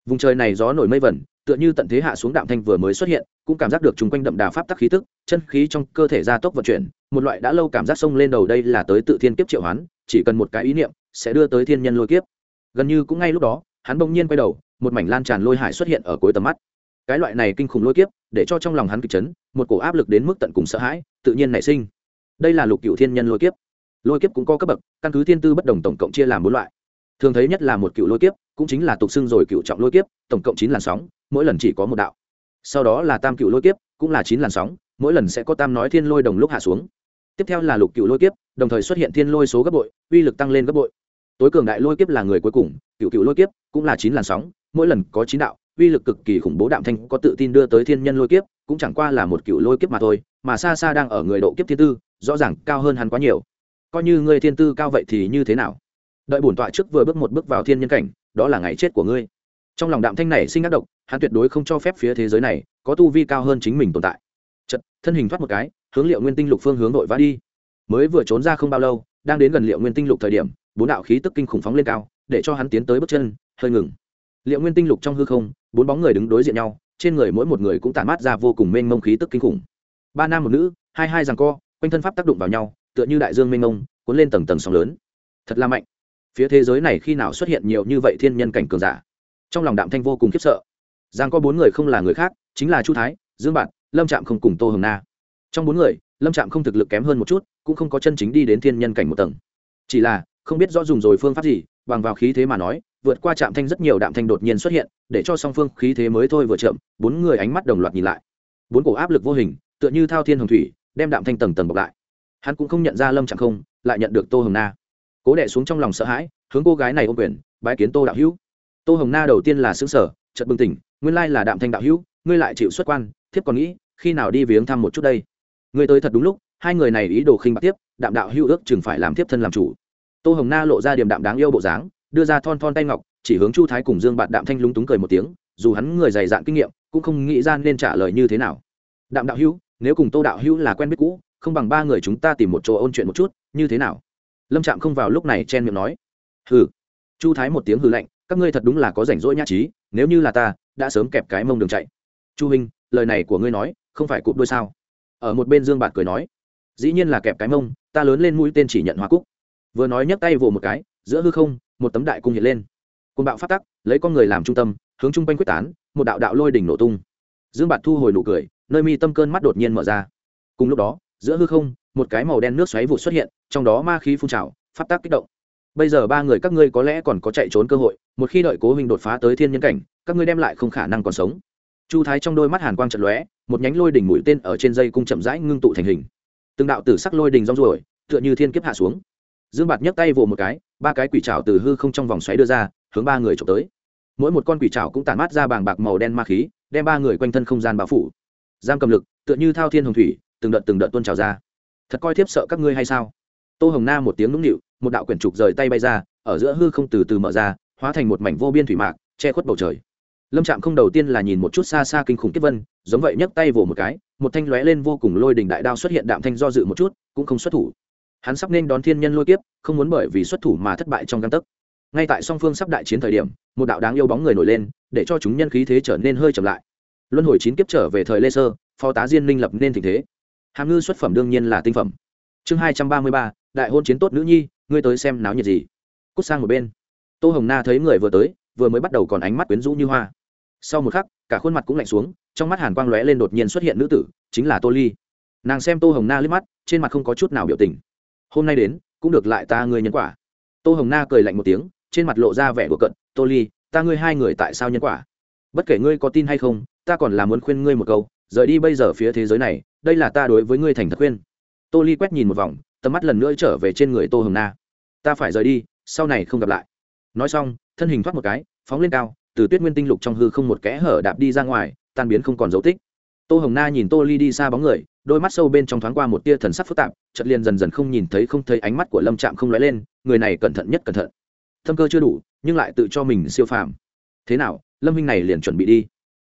Speaker 1: Vùng trời này gió nổi mây vẩn tựa như tận thế hạ xuống đạm thanh vừa mới xuất hiện, cũng cảm giác được chung quanh đậm đà pháp tắc khí tức, chân khí trong cơ thể gia tốc vận chuyển, một loại đã lâu cảm giác sông lên đầu đây là tới tự thiên kiếp triệu hoán, chỉ cần một cái ý niệm, sẽ đưa tới thiên nhân lôi kiếp. Gần như cũng ngay lúc đó, hắn bỗng nhiên quay đầu, một mảnh lan tràn lôi hải xuất hiện ở cuối tầm mắt. Cái loại này kinh khủng lôi kiếp, để cho trong lòng hắn kịch chấn, một cổ áp lực đến mức tận cùng sợ hãi, tự nhiên nảy sinh. Đây là lục cựu thiên nhân lôi kiếp. Lôi kiếp cũng có cấp bậc, căn cứ thiên tư bất đồng tổng cộng chia làm bốn loại. Thường thấy nhất là một cựu lôi kiếp, cũng chính là tục xưng rồi cựu trọng lôi kiếp tổng cộng chín làn sóng, mỗi lần chỉ có một đạo. Sau đó là tam cựu lôi kiếp, cũng là chín làn sóng, mỗi lần sẽ có tam nói thiên lôi đồng lúc hạ xuống. Tiếp theo là lục cựu lôi kiếp, đồng thời xuất hiện thiên lôi số gấp bội, uy lực tăng lên gấp bội. Tối cường đại lôi kiếp là người cuối cùng, cựu cựu lôi kiếp cũng là chín làn sóng, mỗi lần có chín đạo, uy lực cực kỳ khủng bố đạm thanh có tự tin đưa tới thiên nhân lôi kiếp, cũng chẳng qua là một cựu lôi kiếp mà thôi, mà xa xa đang ở người độ kiếp thiên tư, rõ ràng cao hơn hắn quá nhiều. Coi như ngươi thiên tư cao vậy thì như thế nào? Đợi bổn tọa trước vừa bước một bước vào thiên nhân cảnh, đó là ngày chết của ngươi trong lòng đạm thanh này sinh ác độc, hắn tuyệt đối không cho phép phía thế giới này có tu vi cao hơn chính mình tồn tại. Chật thân hình thoát một cái, hướng liệu nguyên tinh lục phương hướng nội vã đi. Mới vừa trốn ra không bao lâu, đang đến gần liệu nguyên tinh lục thời điểm, bốn đạo khí tức kinh khủng phóng lên cao, để cho hắn tiến tới bước chân, hơi ngừng. Liệu nguyên tinh lục trong hư không, bốn bóng người đứng đối diện nhau, trên người mỗi một người cũng tản mát ra vô cùng mênh mông khí tức kinh khủng. Ba nam một nữ, hai hai rằng co, quanh thân pháp tác động vào nhau, tựa như đại dương mênh mông, cuốn lên tầng tầng sóng lớn. Thật là mạnh. Phía thế giới này khi nào xuất hiện nhiều như vậy thiên nhân cảnh cường giả? Trong lòng đạm thanh vô cùng khiếp sợ. Giang có bốn người không là người khác, chính là chu thái, dương bạn lâm trạm không cùng tô hồng na. Trong bốn người, lâm trạm không thực lực kém hơn một chút, cũng không có chân chính đi đến thiên nhân cảnh một tầng. Chỉ là, không biết rõ dùng rồi phương pháp gì, bằng vào khí thế mà nói, vượt qua trạm thanh rất nhiều đạm thanh đột nhiên xuất hiện, để cho song phương khí thế mới thôi vừa chậm, bốn người ánh mắt đồng loạt nhìn lại. Bốn cổ áp lực vô hình, tựa như thao thiên hồng thủy, đem đạm thanh tầng tầng bọc lại. Hắn cũng không nhận ra lâm trạm không, lại nhận được tô hồng na. Cố đẻ xuống trong lòng sợ hãi, hướng cô gái này ôm quyền, bái kiến tô đạo hữu tô hồng na đầu tiên là xứng sở chợt bừng tỉnh, nguyên lai là đạm thanh đạo hữu, ngươi lại chịu xuất quan, thiếp còn nghĩ, khi nào đi viếng thăm một chút đây? Ngươi tới thật đúng lúc, hai người này ý đồ khinh bạc tiếp, đạm đạo hữu ước chừng phải làm tiếp thân làm chủ. Tô hồng na lộ ra điểm đạm đáng yêu bộ dáng, đưa ra thon thon tay ngọc, chỉ hướng chu thái cùng dương bạn đạm thanh lúng túng cười một tiếng, dù hắn người dày dạn kinh nghiệm, cũng không nghĩ ra nên trả lời như thế nào. Đạm đạo hữu, nếu cùng tô đạo hữu là quen biết cũ, không bằng ba người chúng ta tìm một chỗ ôn chuyện một chút, như thế nào? Lâm trạm không vào lúc này chen miệng nói. Hừ. Chu thái một tiếng hừ lạnh các ngươi thật đúng là có rảnh rỗi nhã trí, nếu như là ta, đã sớm kẹp cái mông đường chạy. Chu huynh lời này của ngươi nói, không phải cụp đôi sao? Ở một bên dương bạt cười nói, dĩ nhiên là kẹp cái mông, ta lớn lên mũi tên chỉ nhận hoa cúc. Vừa nói nhấc tay vồ một cái, giữa hư không, một tấm đại cung hiện lên. Côn bạo phát tắc, lấy con người làm trung tâm, hướng chung quanh quyết tán, một đạo đạo lôi đỉnh nổ tung. Dương bạt thu hồi nụ cười, nơi mi tâm cơn mắt đột nhiên mở ra. Cùng lúc đó, giữa hư không, một cái màu đen nước xoáy vụ xuất hiện, trong đó ma khí phun trào phát tác kích động bây giờ ba người các ngươi có lẽ còn có chạy trốn cơ hội, một khi đợi cố huynh đột phá tới thiên nhân cảnh, các ngươi đem lại không khả năng còn sống. Chu thái trong đôi mắt hàn quang trận lóe, một nhánh lôi đỉnh mũi tên ở trên dây cung chậm rãi ngưng tụ thành hình. Từng đạo tử sắc lôi đỉnh rong ruổi, tựa như thiên kiếp hạ xuống. Dương bạt nhấc tay vồ một cái, ba cái quỷ trào từ hư không trong vòng xoáy đưa ra, hướng ba người trộm tới. Mỗi một con quỷ trào cũng tản mát ra bàng bạc màu đen ma khí, đem ba người quanh thân không gian bao phủ. Giam cầm lực, tựa như thao thiên hồng thủy, từng đợt từng đợt tuôn trào ra. Thật coi thiếp sợ các ngươi hay sao? Tô hồng na một tiếng nũng nịu, một đạo quyển trục rời tay bay ra, ở giữa hư không từ từ mở ra, hóa thành một mảnh vô biên thủy mạc, che khuất bầu trời. Lâm trạm không đầu tiên là nhìn một chút xa xa kinh khủng kiếp vân, giống vậy nhấc tay vỗ một cái, một thanh lóe lên vô cùng lôi đình đại đao xuất hiện đạm thanh do dự một chút, cũng không xuất thủ. Hắn sắp nên đón thiên nhân lôi kiếp, không muốn bởi vì xuất thủ mà thất bại trong găng tấc. Ngay tại song phương sắp đại chiến thời điểm, một đạo đáng yêu bóng người nổi lên, để cho chúng nhân khí thế trở nên hơi chậm lại. Luân hồi chín kiếp trở về thời lê sơ, phó tá diên minh lập nên tình thế. Hàm ngư xuất phẩm đương nhiên là tinh phẩm. Chương hai trăm ba mươi ba đại hôn chiến tốt nữ nhi, ngươi tới xem náo nhiệt gì. Cút sang một bên. Tô hồng na thấy người vừa tới, vừa mới bắt đầu còn ánh mắt quyến rũ như hoa. Sau một khắc, cả khuôn mặt cũng lạnh xuống, trong mắt hàn quang lóe lên đột nhiên xuất hiện nữ tử, chính là tô ly. Nàng xem tô hồng na liếc mắt, trên mặt không có chút nào biểu tình. Hôm nay đến, cũng được lại ta ngươi nhân quả. Tô hồng na cười lạnh một tiếng, trên mặt lộ ra vẻ của cận tô ly, ta ngươi hai người tại sao nhân quả? Bất kể ngươi có tin hay không, ta còn là muốn khuyên ngươi một câu, rời đi bây giờ phía thế giới này, đây là ta đối với ngươi thành thật khuyên. Tô ly quét nhìn một vòng tầm mắt lần nữa trở về trên người tô hồng na. Ta phải rời đi, sau này không gặp lại. Nói xong, thân hình thoát một cái, phóng lên cao, từ tuyết nguyên tinh lục trong hư không một kẽ hở đạp đi ra ngoài, tan biến không còn dấu tích. Tô hồng na nhìn tô ly đi xa bóng người, đôi mắt sâu bên trong thoáng qua một tia thần sắc phức tạp chật liền dần dần không nhìn thấy không thấy ánh mắt của lâm trạm không lóe lên, người này cẩn thận nhất cẩn thận. Thâm cơ chưa đủ, nhưng lại tự cho mình siêu phàm. Thế nào, lâm huynh này liền chuẩn bị đi.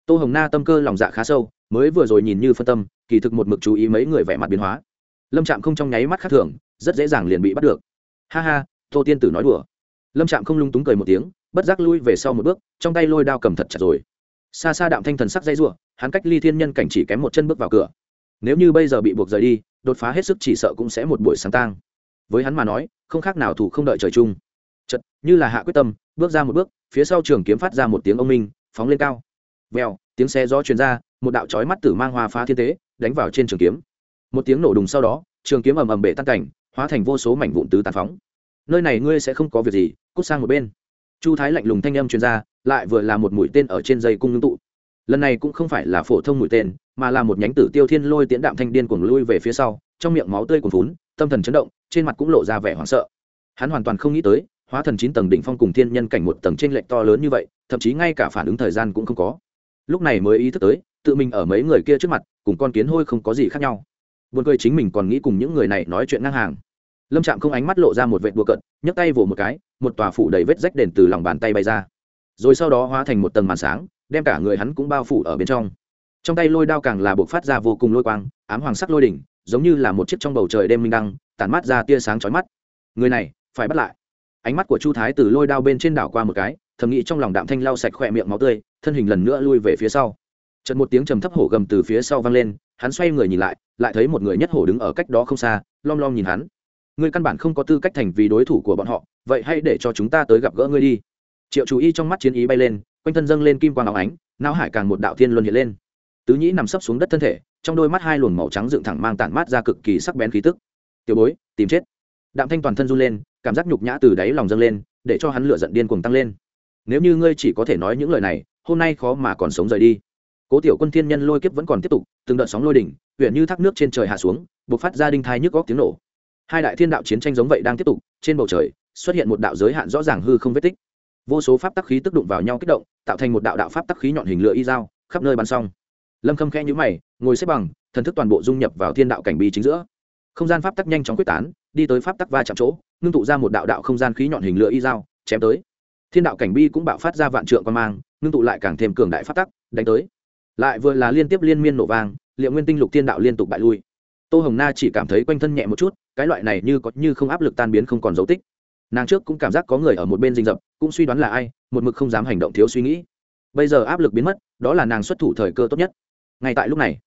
Speaker 1: Tô hồng na tâm cơ lòng dạ khá sâu, mới vừa rồi nhìn như phân tâm, kỳ thực một mực chú ý mấy người vẻ mặt biến hóa lâm trạm không trong nháy mắt khác thường, rất dễ dàng liền bị bắt được. Ha ha, tô tiên tử nói đùa. Lâm trạm không lung túng cười một tiếng, bất giác lui về sau một bước, trong tay lôi đao cầm thật chặt rồi. Xa xa đạm thanh thần sắc dây r u ộ hắn cách ly thiên nhân cảnh chỉ kém một chân bước vào cửa. Nếu như bây giờ bị buộc rời đi, đột phá hết sức chỉ sợ cũng sẽ một buổi sáng tang. Với hắn mà nói, không khác nào thủ không đợi trời chung. Chật như là hạ quyết tâm, bước ra một bước, phía sau trường kiếm phát ra một tiếng ông minh, phóng lên cao. Vèo, tiếng xe gió truyền ra, một đạo trói mắt tử mang hoa phá thiên tế, đánh vào trên trường kiếm một tiếng nổ đùng sau đó, trường kiếm ầm ầm bể tan cảnh, hóa thành vô số mảnh vụn tứ tàn phóng. Nơi này ngươi sẽ không có việc gì, cút sang một bên. Chu thái lạnh lùng thanh âm chuyên r a lại vừa là một mũi tên ở trên dây cung ngưng tụ. Lần này cũng không phải là phổ thông mũi tên, mà là một nhánh tử tiêu thiên lôi tiễn đạm thanh điên cuồng lui về phía sau, trong miệng máu tươi cuồn vún tâm thần chấn động, trên mặt cũng lộ ra vẻ hoảng sợ. Hắn hoàn toàn không nghĩ tới, hóa thần chín tầng đỉnh phong cùng thiên nhân cảnh một tầng trên lệch to lớn như vậy, thậm chí ngay cả phản ứng thời gian cũng không có. Lúc này mới ý thức tới, tự mình ở mấy người kia trước mặt, cùng con kiến hôi không có gì khác nhau buồn cười chính mình còn nghĩ cùng những người này nói chuyện ngang hàng. Lâm trạm không ánh mắt lộ ra một vệt đùa cận nhấc tay vỗ một cái, một tòa phủ đầy vết rách đền từ lòng bàn tay bay ra. Rồi sau đó hóa thành một tầng màn sáng, đem cả người hắn cũng bao phủ ở bên trong. Trong tay lôi đao càng là buộc phát ra vô cùng lôi quang, ám hoàng sắc lôi đỉnh, giống như là một chiếc trong bầu trời đêm minh đăng, tản mát ra tia sáng chói mắt. Người này, phải bắt lại. Ánh mắt của chu thái từ lôi đao bên trên đảo qua một cái, thầm nghĩ trong lòng đạm thanh lau sạch khỏe miệng máu tươi, thân hình lần nữa lui về phía sau. Chợt một tiếng trầm thấp hổ gầm từ phía sau vang lên, hắn xoay người nhìn lại lại thấy một người nhất hổ đứng ở cách đó không xa, lom lom nhìn hắn. Ngươi căn bản không có tư cách thành vì đối thủ của bọn họ, vậy hãy để cho chúng ta tới gặp gỡ ngươi đi. Triệu chú ý trong mắt chiến ý bay lên, quanh thân dâng lên kim quang áo ánh, não hải càng một đạo thiên luân hiện lên. Tứ nhĩ nằm sấp xuống đất thân thể, trong đôi mắt hai luồng màu trắng dựng thẳng mang tản mát ra cực kỳ sắc bén khí tức. Tiểu bối, tìm chết. Đạm thanh toàn thân run lên, cảm giác nhục nhã từ đáy lòng dâng lên, để cho hắn lửa giận điên cuồng tăng lên. Nếu như ngươi chỉ có thể nói những lời này, hôm nay khó mà còn sống rời đi cố tiểu quân thiên nhân lôi kiếp vẫn còn tiếp tục, từng đợt sóng lôi đỉnh huyện như thác nước trên trời hạ xuống buộc phát ra đinh thai nhức góc tiếng nổ. Hai đại thiên đạo chiến tranh giống vậy đang tiếp tục, trên bầu trời, xuất hiện một đạo giới hạn rõ ràng hư không vết tích. Vô số pháp tắc khí tức đụng vào nhau kích động, tạo thành một đạo đạo pháp tắc khí nhọn hình lửa y dao, khắp nơi bắn xong lâm khâm khẽ nhữ mày, ngồi xếp bằng, thần thức toàn bộ dung nhập vào thiên đạo cảnh bi chính giữa. Không gian pháp tắc nhanh chóng quyết tán, đi tới pháp tắc va chạm chỗ, ngưng tụ ra một đạo đạo không gian khí nhọn hình lửa y dao, chém tới. Thiên đạo cảnh bi cũng bạo phát ra vạn trượng quan mang, ngưng tụ lại càng thêm cường đại pháp tắc, đánh tới lại vừa là liên tiếp liên miên nổ vang liệu nguyên tinh lục thiên đạo liên tục bại lui. Tô hồng na chỉ cảm thấy quanh thân nhẹ một chút, cái loại này như có như không áp lực tan biến không còn dấu tích. Nàng trước cũng cảm giác có người ở một bên rình rập, cũng suy đoán là ai, một mực không dám hành động thiếu suy nghĩ. Bây giờ áp lực biến mất, đó là nàng xuất thủ thời cơ tốt nhất. Ngay tại lúc này,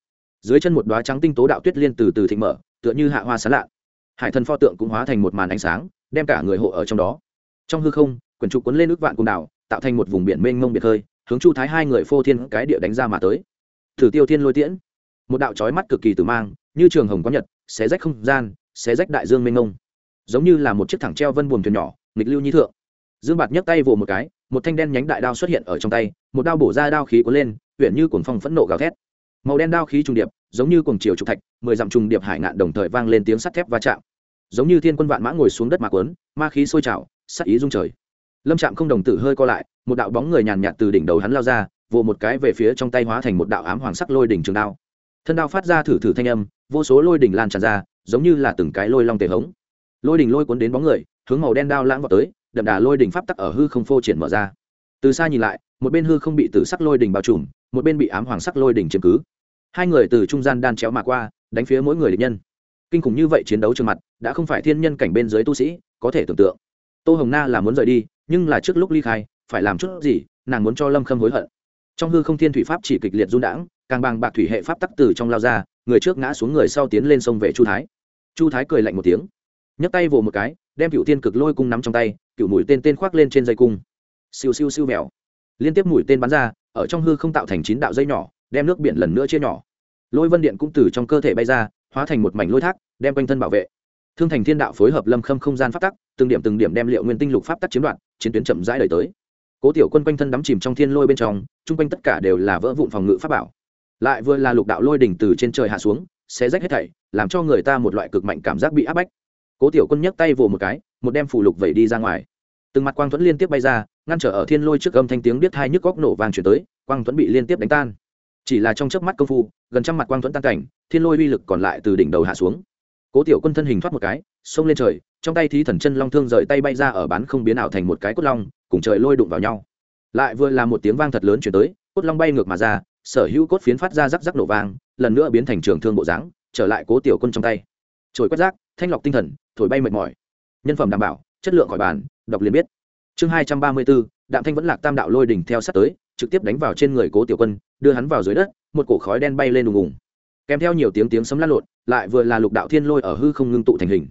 Speaker 1: dưới chân một đoá trắng tinh tố đạo tuyết liên từ từ thịnh mở, tựa như hạ hoa sán lạ. Hải thần pho tượng cũng hóa thành một màn ánh sáng, đem cả người hộ ở trong đó. Trong hư không, quyển trục cuốn lên ước vạn cùng đảo, tạo thành một vùng biển mênh mông biệt hơi hướng chu thái hai người phô thiên cái địa đánh ra mà tới. Thử tiêu thiên lôi tiễn. Một đạo trói mắt cực kỳ tử mang, như trường hồng có nhật, xé rách không gian, xé rách đại dương mênh mông. Giống như là một chiếc thẳng treo vân buồm thuyền nhỏ, nghịch lưu nhi thượng. Dương bạt nhấc tay vồ một cái, một thanh đen nhánh đại đao xuất hiện ở trong tay, một đao bổ ra đao khí cuốn lên huyện như cuồng phong phẫn nộ gào thét. Màu đen đao khí trùng điệp, giống như cuồng chiều trục thạch, mười dặm trùng điệp hải ngạn đồng thời vang lên tiếng sắt thép va chạm. Giống như thiên quân vạn mã ngồi xuống đất mà quấn ma khí sôi trào sắc ý rung trời lâm trạm không đồng tử hơi co lại, một đạo bóng người nhàn nhạt từ đỉnh đầu hắn lao ra, vồ một cái về phía trong tay hóa thành một đạo ám hoàng sắc lôi đỉnh trường đao. Thân đao phát ra thử thử thanh âm, vô số lôi đỉnh lan tràn ra, giống như là từng cái lôi long tề hống. Lôi đỉnh lôi cuốn đến bóng người, hướng màu đen đao lãng vào tới, đậm đà lôi đỉnh pháp tắc ở hư không phô triển mở ra. Từ xa nhìn lại, một bên hư không bị tử sắc lôi đỉnh bao trùm, một bên bị ám hoàng sắc lôi đỉnh chiếm cứ. Hai người từ trung gian đan chéo mà qua, đánh phía mỗi người địch nhân. Kinh khủng như vậy chiến đấu trường mặt, đã không phải thiên nhân cảnh bên dưới tu sĩ có thể tưởng tượng tô hồng na là muốn rời đi, nhưng là trước lúc ly khai, phải làm chút gì, nàng muốn cho lâm khâm hối hận. Trong hư không thiên thủy pháp chỉ kịch liệt run đãng, càng bằng bạc thủy hệ pháp tắc từ trong lao ra, người trước ngã xuống người sau tiến lên sông về chu thái. Chu thái cười lạnh một tiếng, nhấc tay vồ một cái, đem cựu tiên cực lôi cung nắm trong tay cựu mũi tên tên khoác lên trên dây cung. Siêu siêu siêu mèo liên tiếp mũi tên bắn ra, ở trong hư không tạo thành chín đạo dây nhỏ, đem nước biển lần nữa chia nhỏ. Lôi vân điện cũng từ trong cơ thể bay ra, hóa thành một mảnh lôi thác, đem quanh thân bảo vệ thương thành thiên đạo phối hợp lâm khâm không gian pháp tắc, từng điểm từng điểm đem liệu nguyên tinh lục pháp tắc chiếm đoạt, chiến tuyến chậm rãi đời tới. Cố tiểu quân quanh thân đắm chìm trong thiên lôi bên trong, chung quanh tất cả đều là vỡ vụn phòng ngự pháp bảo. Lại vừa là lục đạo lôi đỉnh từ trên trời hạ xuống sẽ rách hết thảy, làm cho người ta một loại cực mạnh cảm giác bị áp bách. Cố tiểu quân nhấc tay vồ một cái, một đem phủ lục vẩy đi ra ngoài. Từng mặt quang thuẫn liên tiếp bay ra, ngăn trở ở thiên lôi trước âm thanh tiếng biết hai nhức góc nổ vàng chuyển tới, quang thuẫn bị liên tiếp đánh tan. Chỉ là trong chớp mắt công phu, gần trăm mặt quang thuẫn tan cảnh, thiên lôi uy lực còn lại từ đỉnh đầu hạ xuống cố tiểu quân thân hình thoát một cái, xông lên trời, trong tay thí thần chân long thương rời tay bay ra ở bán không biến ảo thành một cái cốt long, cùng trời lôi đụng vào nhau. Lại vừa là một tiếng vang thật lớn chuyển tới, cốt long bay ngược mà ra, sở hữu cốt phiến phát ra rắc rắc nổ vang, lần nữa biến thành trường thương bộ dáng, trở lại cố tiểu quân trong tay. Trồi quét rác, thanh lọc tinh thần, thổi bay mệt mỏi. Nhân phẩm đảm bảo, chất lượng khỏi bàn, đọc liền biết. Chương hai trăm ba mươi bốn, đạm thanh vẫn lạc tam đạo lôi đỉnh theo sát tới, trực tiếp đánh vào trên người cố tiểu quân, đưa hắn vào dưới đất, một cổ khói đen bay lên đùng ùng kèm theo nhiều tiếng tiếng sấm lăn lộn, lại vừa là lục đạo thiên lôi ở hư không ngưng tụ thành hình.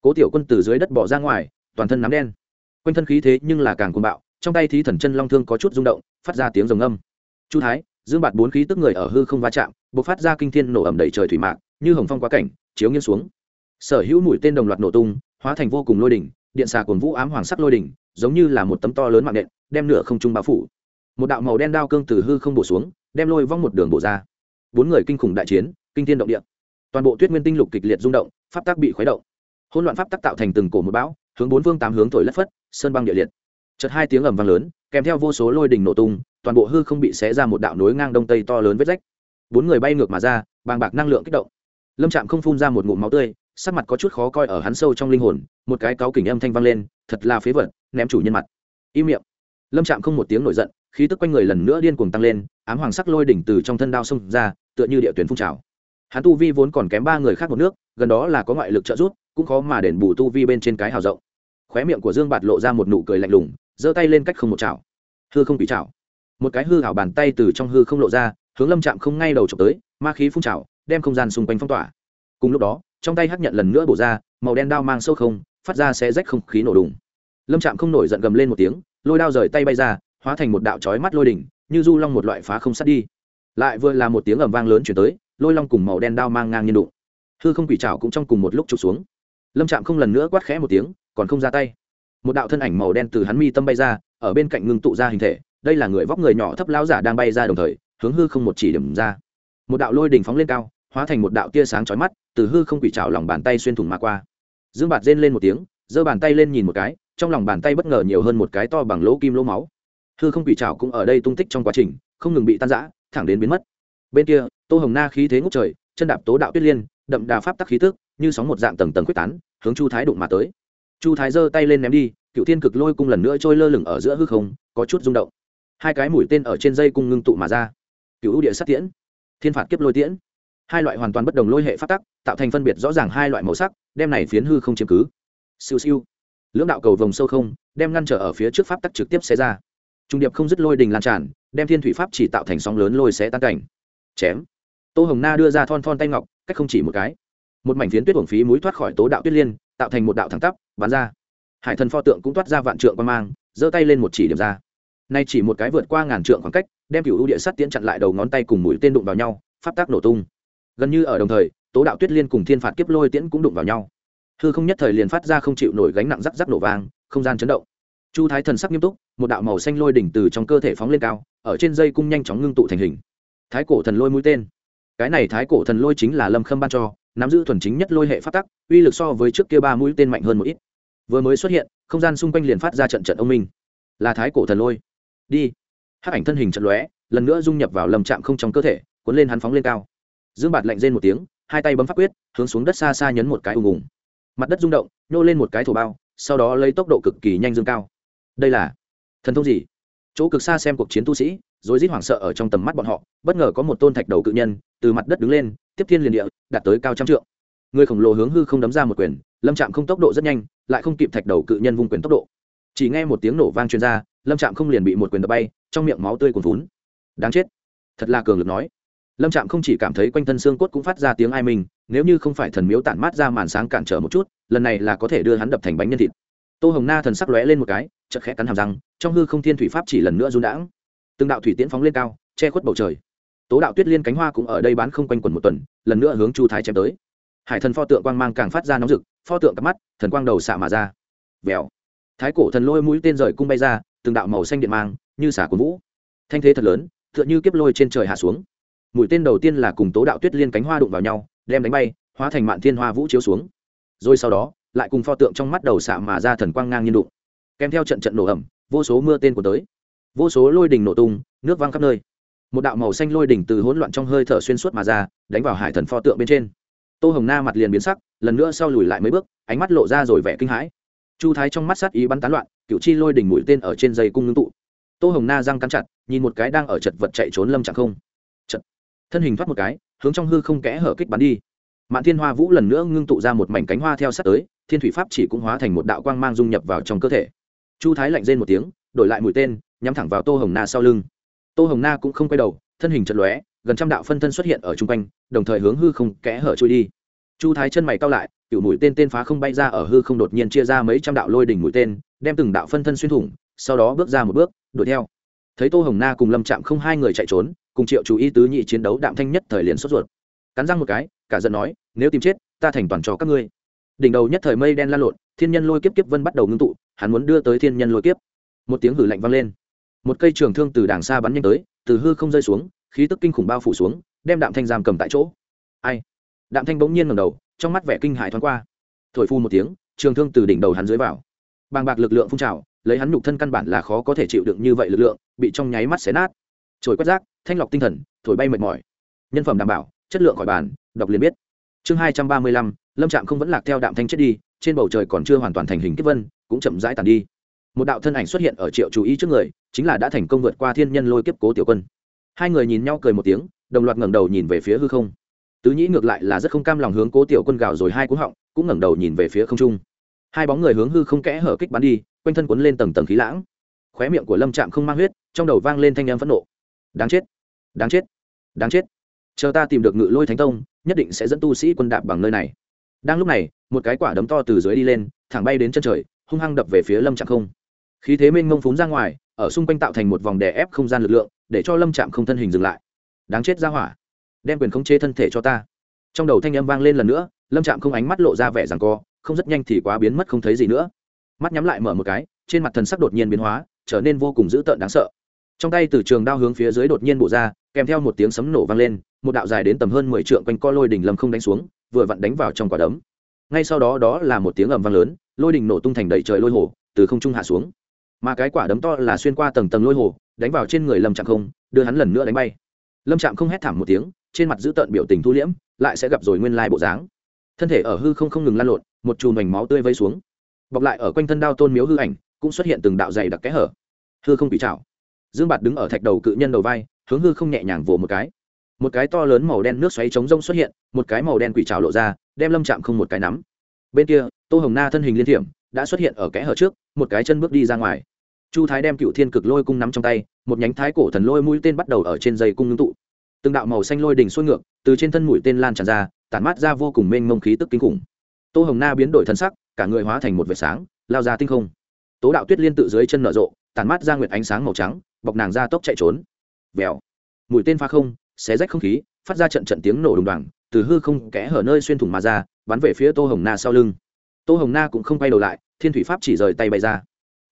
Speaker 1: Cố tiểu quân từ dưới đất bỏ ra ngoài, toàn thân nắm đen. Quanh thân khí thế nhưng là càng cuồng bạo, trong tay thí thần chân long thương có chút rung động, phát ra tiếng rồng âm. Chu thái, dương bạt bốn khí tức người ở hư không va chạm b ộ c phát ra kinh thiên nổ ẩm đầy trời thủy mạc, như hồng phong quá cảnh, chiếu nghiêng xuống. Sở hữu mũi tên đồng loạt nổ tung, hóa thành vô cùng lôi đỉnh, điện xà cồn vũ ám hoàng sắc lôi đỉnh, giống như là một tấm to lớn mạng nện, đem nửa không trung bao phủ. Một đạo màu đen đao cương từ hư không bổ xuống, đem lôi vong một đường bổ ra bốn người kinh khủng đại chiến, kinh thiên động địa. Toàn bộ tuyết nguyên tinh lục kịch liệt rung động, pháp tác bị khuấy động. Hỗn loạn pháp tác tạo thành từng cổ một bão, hướng bốn phương tám hướng thổi lất phất, sơn băng địa liệt. Chợt hai tiếng ầm vang lớn, kèm theo vô số lôi đình nổ tung, toàn bộ hư không bị xé ra một đạo nối ngang đông tây to lớn vết rách. Bốn người bay ngược mà ra, bàng bạc năng lượng kích động. Lâm trạm không phun ra một ngụm máu tươi, sắc mặt có chút khó coi ở hắn sâu trong linh hồn, một cái cáo kỉnh âm thanh vang lên, thật là phế vật, ném chủ nhân mặt. Im miệng. Lâm trạm không một tiếng nổi giận khí tức quanh người lần nữa điên cuồng tăng lên, ám hoàng sắc lôi đỉnh từ trong thân đao xông ra, tựa như địa tuyến phun trào. Hắn tu vi vốn còn kém ba người khác một nước, gần đó là có ngoại lực trợ giúp, cũng khó mà đền bù tu vi bên trên cái hào rộng. Khóe miệng của dương bạt lộ ra một nụ cười lạnh lùng, giơ tay lên cách không một chảo. Hư không bị chảo. Một cái hư hảo bàn tay từ trong hư không lộ ra, hướng lâm chạm không ngay đầu trộm tới, ma khí phun trào, đem không gian xung quanh phong tỏa. Cùng lúc đó, trong tay hắc nhận lần nữa bổ ra, màu đen đao mang sâu không, phát ra sẽ rách không khí nổ đùng. Lâm chạm không nổi giận gầm lên một tiếng, lôi đao rời tay bay ra hóa thành một đạo chói mắt lôi đỉnh, như du long một loại phá không sát đi. Lại vừa là một tiếng ầm vang lớn chuyển tới, lôi long cùng màu đen đao mang ngang nhiên đụng. Hư không quỷ trào cũng trong cùng một lúc trục xuống. Lâm trạm không lần nữa quát khẽ một tiếng, còn không ra tay. Một đạo thân ảnh màu đen từ hắn mi tâm bay ra, ở bên cạnh ngưng tụ ra hình thể, đây là người vóc người nhỏ thấp lão giả đang bay ra đồng thời, hướng hư không một chỉ điểm ra. Một đạo lôi đỉnh phóng lên cao, hóa thành một đạo tia sáng chói mắt, từ hư không quỷ trào lòng bàn tay xuyên thủng mà qua. Dương bạt rên lên một tiếng, giơ bàn tay lên nhìn một cái, trong lòng bàn tay bất ngờ nhiều hơn một cái to bằng lỗ kim lỗ máu hư không quỷ trào cũng ở đây tung tích trong quá trình, không ngừng bị tan rã, thẳng đến biến mất. Bên kia, tô hồng na khí thế ngốc trời, chân đạp tố đạo tuyết liên, đậm đà pháp tắc khí tức, như sóng một dạng tầng tầng quyết tán, hướng chu thái đụng mà tới. Chu thái giơ tay lên ném đi cựu thiên cực lôi cung lần nữa trôi lơ lửng ở giữa hư không, có chút rung động. Hai cái mũi tên ở trên dây cung ngưng tụ mà ra. Cựu ưu địa sát tiễn, thiên phạt kiếp lôi tiễn. Hai loại hoàn toàn bất đồng lôi hệ phát tắc, tạo thành phân biệt rõ ràng hai loại màu sắc, đem này phiến hư không chiếm cứ. Siêu siêu. Lưỡng đạo cầu vòng sâu không, đem ngăn trở ở phía trước pháp tắc trực tiếp xé ra trung điệp không dứt lôi đình lan tràn, đem thiên thủy pháp chỉ tạo thành sóng lớn lôi xé tan cảnh. Chém. Tô hồng na đưa ra thon thon tay ngọc, cách không chỉ một cái. Một mảnh phiến tuyết uổng phí mũi thoát khỏi tố đạo tuyết liên, tạo thành một đạo thẳng tắp, bắn ra. Hải thần pho tượng cũng toát ra vạn trượng quan mang, giơ tay lên một chỉ điểm ra. Nay chỉ một cái vượt qua ngàn trượng khoảng cách, đem cựu ưu địa sắt tiễn chặn lại đầu ngón tay cùng mũi tên đụng vào nhau, pháp tác nổ tung. Gần như ở đồng thời, tố đạo tuyết liên cùng thiên phạt kiếp lôi tiễn cũng đụng vào nhau. Hư không nhất thời liền phát ra không chịu nổi gánh nặng rắc rắc nổ vàng không gian chấn động chu thái thần sắc nghiêm túc, một đạo màu xanh lôi đỉnh từ trong cơ thể phóng lên cao, ở trên dây cung nhanh chóng ngưng tụ thành hình. Thái cổ thần lôi mũi tên. Cái này thái cổ thần lôi chính là lâm khâm ban cho, nắm giữ thuần chính nhất lôi hệ phát tắc, uy lực so với trước kia ba mũi tên mạnh hơn một ít. Vừa mới xuất hiện, không gian xung quanh liền phát ra trận trận ông minh. Là thái cổ thần lôi. Đi. Hắc ảnh thân hình trận lóe, lần nữa dung nhập vào lầm chạm không trong cơ thể, cuốn lên hắn phóng lên cao. Dương bạt lạnh rên một tiếng, hai tay bấm phát quyết, hướng xuống đất xa xa nhấn một cái ùng ùng. Mặt đất rung động, nhô lên một cái thổ bao, sau đó lấy tốc độ cực kỳ nhanh dương cao đây là thần thông gì? Chỗ cực xa xem cuộc chiến tu sĩ, rồi rít hoảng sợ ở trong tầm mắt bọn họ, bất ngờ có một tôn thạch đầu cự nhân từ mặt đất đứng lên, tiếp thiên liền địa, đạt tới cao trăm trượng. Người khổng lồ hướng hư không đấm ra một quyền, lâm trạm không tốc độ rất nhanh, lại không kịp thạch đầu cự nhân vung quyền tốc độ. Chỉ nghe một tiếng nổ vang truyền ra, lâm trạm không liền bị một quyền đập bay, trong miệng máu tươi cuồn vún đáng chết. Thật là cường lực nói. Lâm trạm không chỉ cảm thấy quanh thân xương cốt cũng phát ra tiếng ai mình, nếu như không phải thần miếu tản mát ra màn sáng cản trở một chút, lần này là có thể đưa hắn đập thành bánh nhân thịt. Tô hồng na thần sắc lóe lên một cái chật khẽ cắn hàm răng, trong hư không thiên thủy pháp chỉ lần nữa run đãng. Từng đạo thủy tiễn phóng lên cao, che khuất bầu trời. Tố đạo tuyết liên cánh hoa cũng ở đây bán không quanh quần một tuần, lần nữa hướng chu thái chém tới. Hải thần pho tượng quang mang càng phát ra nóng rực, pho tượng cặp mắt, thần quang đầu xạ mà ra. Vèo. Thái cổ thần lôi mũi tên rời cung bay ra, từng đạo màu xanh điện mang, như xả cuốn vũ. Thanh thế thật lớn, tựa như kiếp lôi trên trời hạ xuống. Mũi tên đầu tiên là cùng tố đạo tuyết liên cánh hoa đụng vào nhau, đem đánh bay, hóa thành mạn thiên hoa vũ chiếu xuống. Rồi sau đó, lại cùng pho tượng trong mắt đầu xạ mà ra thần quang ngang nhiên đụng kèm theo trận trận nổ ẩm, vô số mưa tên của tới. Vô số lôi đình nổ tung, nước văng khắp nơi. Một đạo màu xanh lôi đỉnh từ hỗn loạn trong hơi thở xuyên suốt mà ra, đánh vào hải thần pho tượng bên trên. Tô hồng na mặt liền biến sắc, lần nữa sau lùi lại mấy bước, ánh mắt lộ ra rồi vẻ kinh hãi. Chu thái trong mắt sát ý bắn tán loạn cựu chi lôi đỉnh mũi tên ở trên dây cung ngưng tụ. Tô hồng na răng cắn chặt, nhìn một cái đang ở chật vật chạy trốn lâm chẳng không. Chật. Thân hình thoát một cái, hướng trong hư không kẽ hở kích bắn đi. Mạn thiên hoa vũ lần nữa ngưng tụ ra một mảnh cánh hoa theo sát tới, thiên thủy pháp chỉ cũng hóa thành một đạo quang mang dung nhập vào trong cơ thể chu thái lạnh rên một tiếng, đổi lại mũi tên, nhắm thẳng vào tô hồng na sau lưng. Tô hồng na cũng không quay đầu, thân hình chật lóe, gần trăm đạo phân thân xuất hiện ở chung quanh, đồng thời hướng hư không kẽ hở trôi đi. Chu thái chân mày cao lại cựu mũi tên tên phá không bay ra ở hư không đột nhiên chia ra mấy trăm đạo lôi đỉnh mũi tên, đem từng đạo phân thân xuyên thủng, sau đó bước ra một bước, đuổi theo. Thấy tô hồng na cùng lâm trạm không hai người chạy trốn, cùng triệu chú ý tứ nhị chiến đấu đạm thanh nhất thời liền sốt ruột. Cắn răng một cái, cả giận nói, nếu tìm chết, ta thành toàn cho các ngươi. Đỉnh đầu nhất thời mây đen lan lộn, thiên nhân lôi kiếp kiếp vân bắt đầu ngưng tụ hắn muốn đưa tới thiên nhân lôi kiếp. Một tiếng hử lạnh vang lên. Một cây trường thương từ đàng xa bắn nhanh tới, từ hư không rơi xuống, khí tức kinh khủng bao phủ xuống, đem đạm thanh giam cầm tại chỗ. Ai? Đạm thanh bỗng nhiên ngầm đầu, trong mắt vẻ kinh hại thoáng qua. Thổi phu một tiếng, trường thương từ đỉnh đầu hắn dưới vào. Bàng bạc lực lượng phun trào, lấy hắn nhục thân căn bản là khó có thể chịu đựng như vậy lực lượng, bị trong nháy mắt xé nát. Trồi quét rác, thanh lọc tinh thần, thổi bay mệt mỏi. Nhân phẩm đảm bảo, chất lượng khỏi bàn, đọc liền biết. Chương hai trăm ba mươi lăm, lâm trạm không vẫn lạc theo đạm thanh chết đi, trên bầu trời còn chưa hoàn toàn thành hình kiếp vân cũng chậm rãi tàn đi. Một đạo thân ảnh xuất hiện ở triệu chú ý trước người, chính là đã thành công vượt qua thiên nhân lôi kiếp cố tiểu quân. Hai người nhìn nhau cười một tiếng, đồng loạt ngẩng đầu nhìn về phía hư không. Tứ nhĩ ngược lại là rất không cam lòng hướng cố tiểu quân gào rồi hai cú họng, cũng ngẩng đầu nhìn về phía không trung. Hai bóng người hướng hư không kẽ hở kích bắn đi, quanh thân quấn lên tầng tầng khí lãng. Khóe miệng của lâm trạm không mang huyết, trong đầu vang lên thanh âm phẫn nộ. Đáng chết! Đáng chết! Đáng chết! Chờ ta tìm được ngự lôi thánh tông, nhất định sẽ dẫn tu sĩ quân đạp bằng nơi này. Đang lúc này, một cái quả đấm to từ dưới đi lên, thẳng bay đến chân trời hung hăng đập về phía lâm trạm không. Khí thế mênh ngông phún ra ngoài, ở xung quanh tạo thành một vòng đè ép không gian lực lượng, để cho lâm trạm không thân hình dừng lại. Đáng chết ra hỏa. Đem quyền khống chế thân thể cho ta. Trong đầu thanh âm vang lên lần nữa, lâm trạm không ánh mắt lộ ra vẻ rằng co, không rất nhanh thì quá biến mất không thấy gì nữa. Mắt nhắm lại mở một cái, trên mặt thần sắc đột nhiên biến hóa, trở nên vô cùng dữ tợn đáng sợ. Trong tay từ trường đao hướng phía dưới đột nhiên bổ ra, kèm theo một tiếng sấm nổ vang lên, một đạo dài đến tầm hơn mười trượng quanh co lôi đỉnh lâm không đánh xuống, vừa vặn đánh vào trong quả đấm. Ngay sau đó đó là một tiếng ầm vang lớn lôi đỉnh nổ tung thành đầy trời lôi hồ, từ không trung hạ xuống. Mà cái quả đấm to là xuyên qua tầng tầng lôi hồ, đánh vào trên người lâm trạm không, đưa hắn lần nữa đánh bay. Lâm trạm không hét thảm một tiếng, trên mặt giữ tợn biểu tình thu liễm, lại sẽ gặp rồi nguyên lai bộ dáng. Thân thể ở hư không không ngừng lan lộn, một chùm mảnh máu tươi vây xuống. Bọc lại ở quanh thân đao tôn miếu hư ảnh, cũng xuất hiện từng đạo dày đặc kẽ hở. Hư không bị chảo dương bạt đứng ở thạch đầu cự nhân đầu vai, hướng hư không nhẹ nhàng vồ một cái. Một cái to lớn màu đen nước xoáy chống rông xuất hiện, một cái màu đen quỷ trào lộ ra, đem lâm chạm không một cái nắm bên kia, tô hồng na thân hình liên thiểm, đã xuất hiện ở kẽ hở trước, một cái chân bước đi ra ngoài. Chu thái đem cựu thiên cực lôi cung nắm trong tay, một nhánh thái cổ thần lôi mũi tên bắt đầu ở trên dây cung ngưng tụ. Từng đạo màu xanh lôi đỉnh xuôi ngược, từ trên thân mũi tên lan tràn ra, tản mát ra vô cùng mênh mông khí tức kinh khủng. Tô hồng na biến đổi thân sắc, cả người hóa thành một vệt sáng, lao ra tinh không. Tố đạo tuyết liên tự dưới chân nở rộ, tản mát ra nguyệt ánh sáng màu trắng, bọc nàng ra tốc chạy trốn. Vèo. Mũi tên pha không, xé rách không khí, phát ra trận trận tiếng nổ đùng đoàng, từ hư không kẽ hở nơi xuyên thủng mà ra bắn về phía tô hồng na sau lưng. Tô hồng na cũng không quay đầu lại, thiên thủy pháp chỉ rời tay bay ra.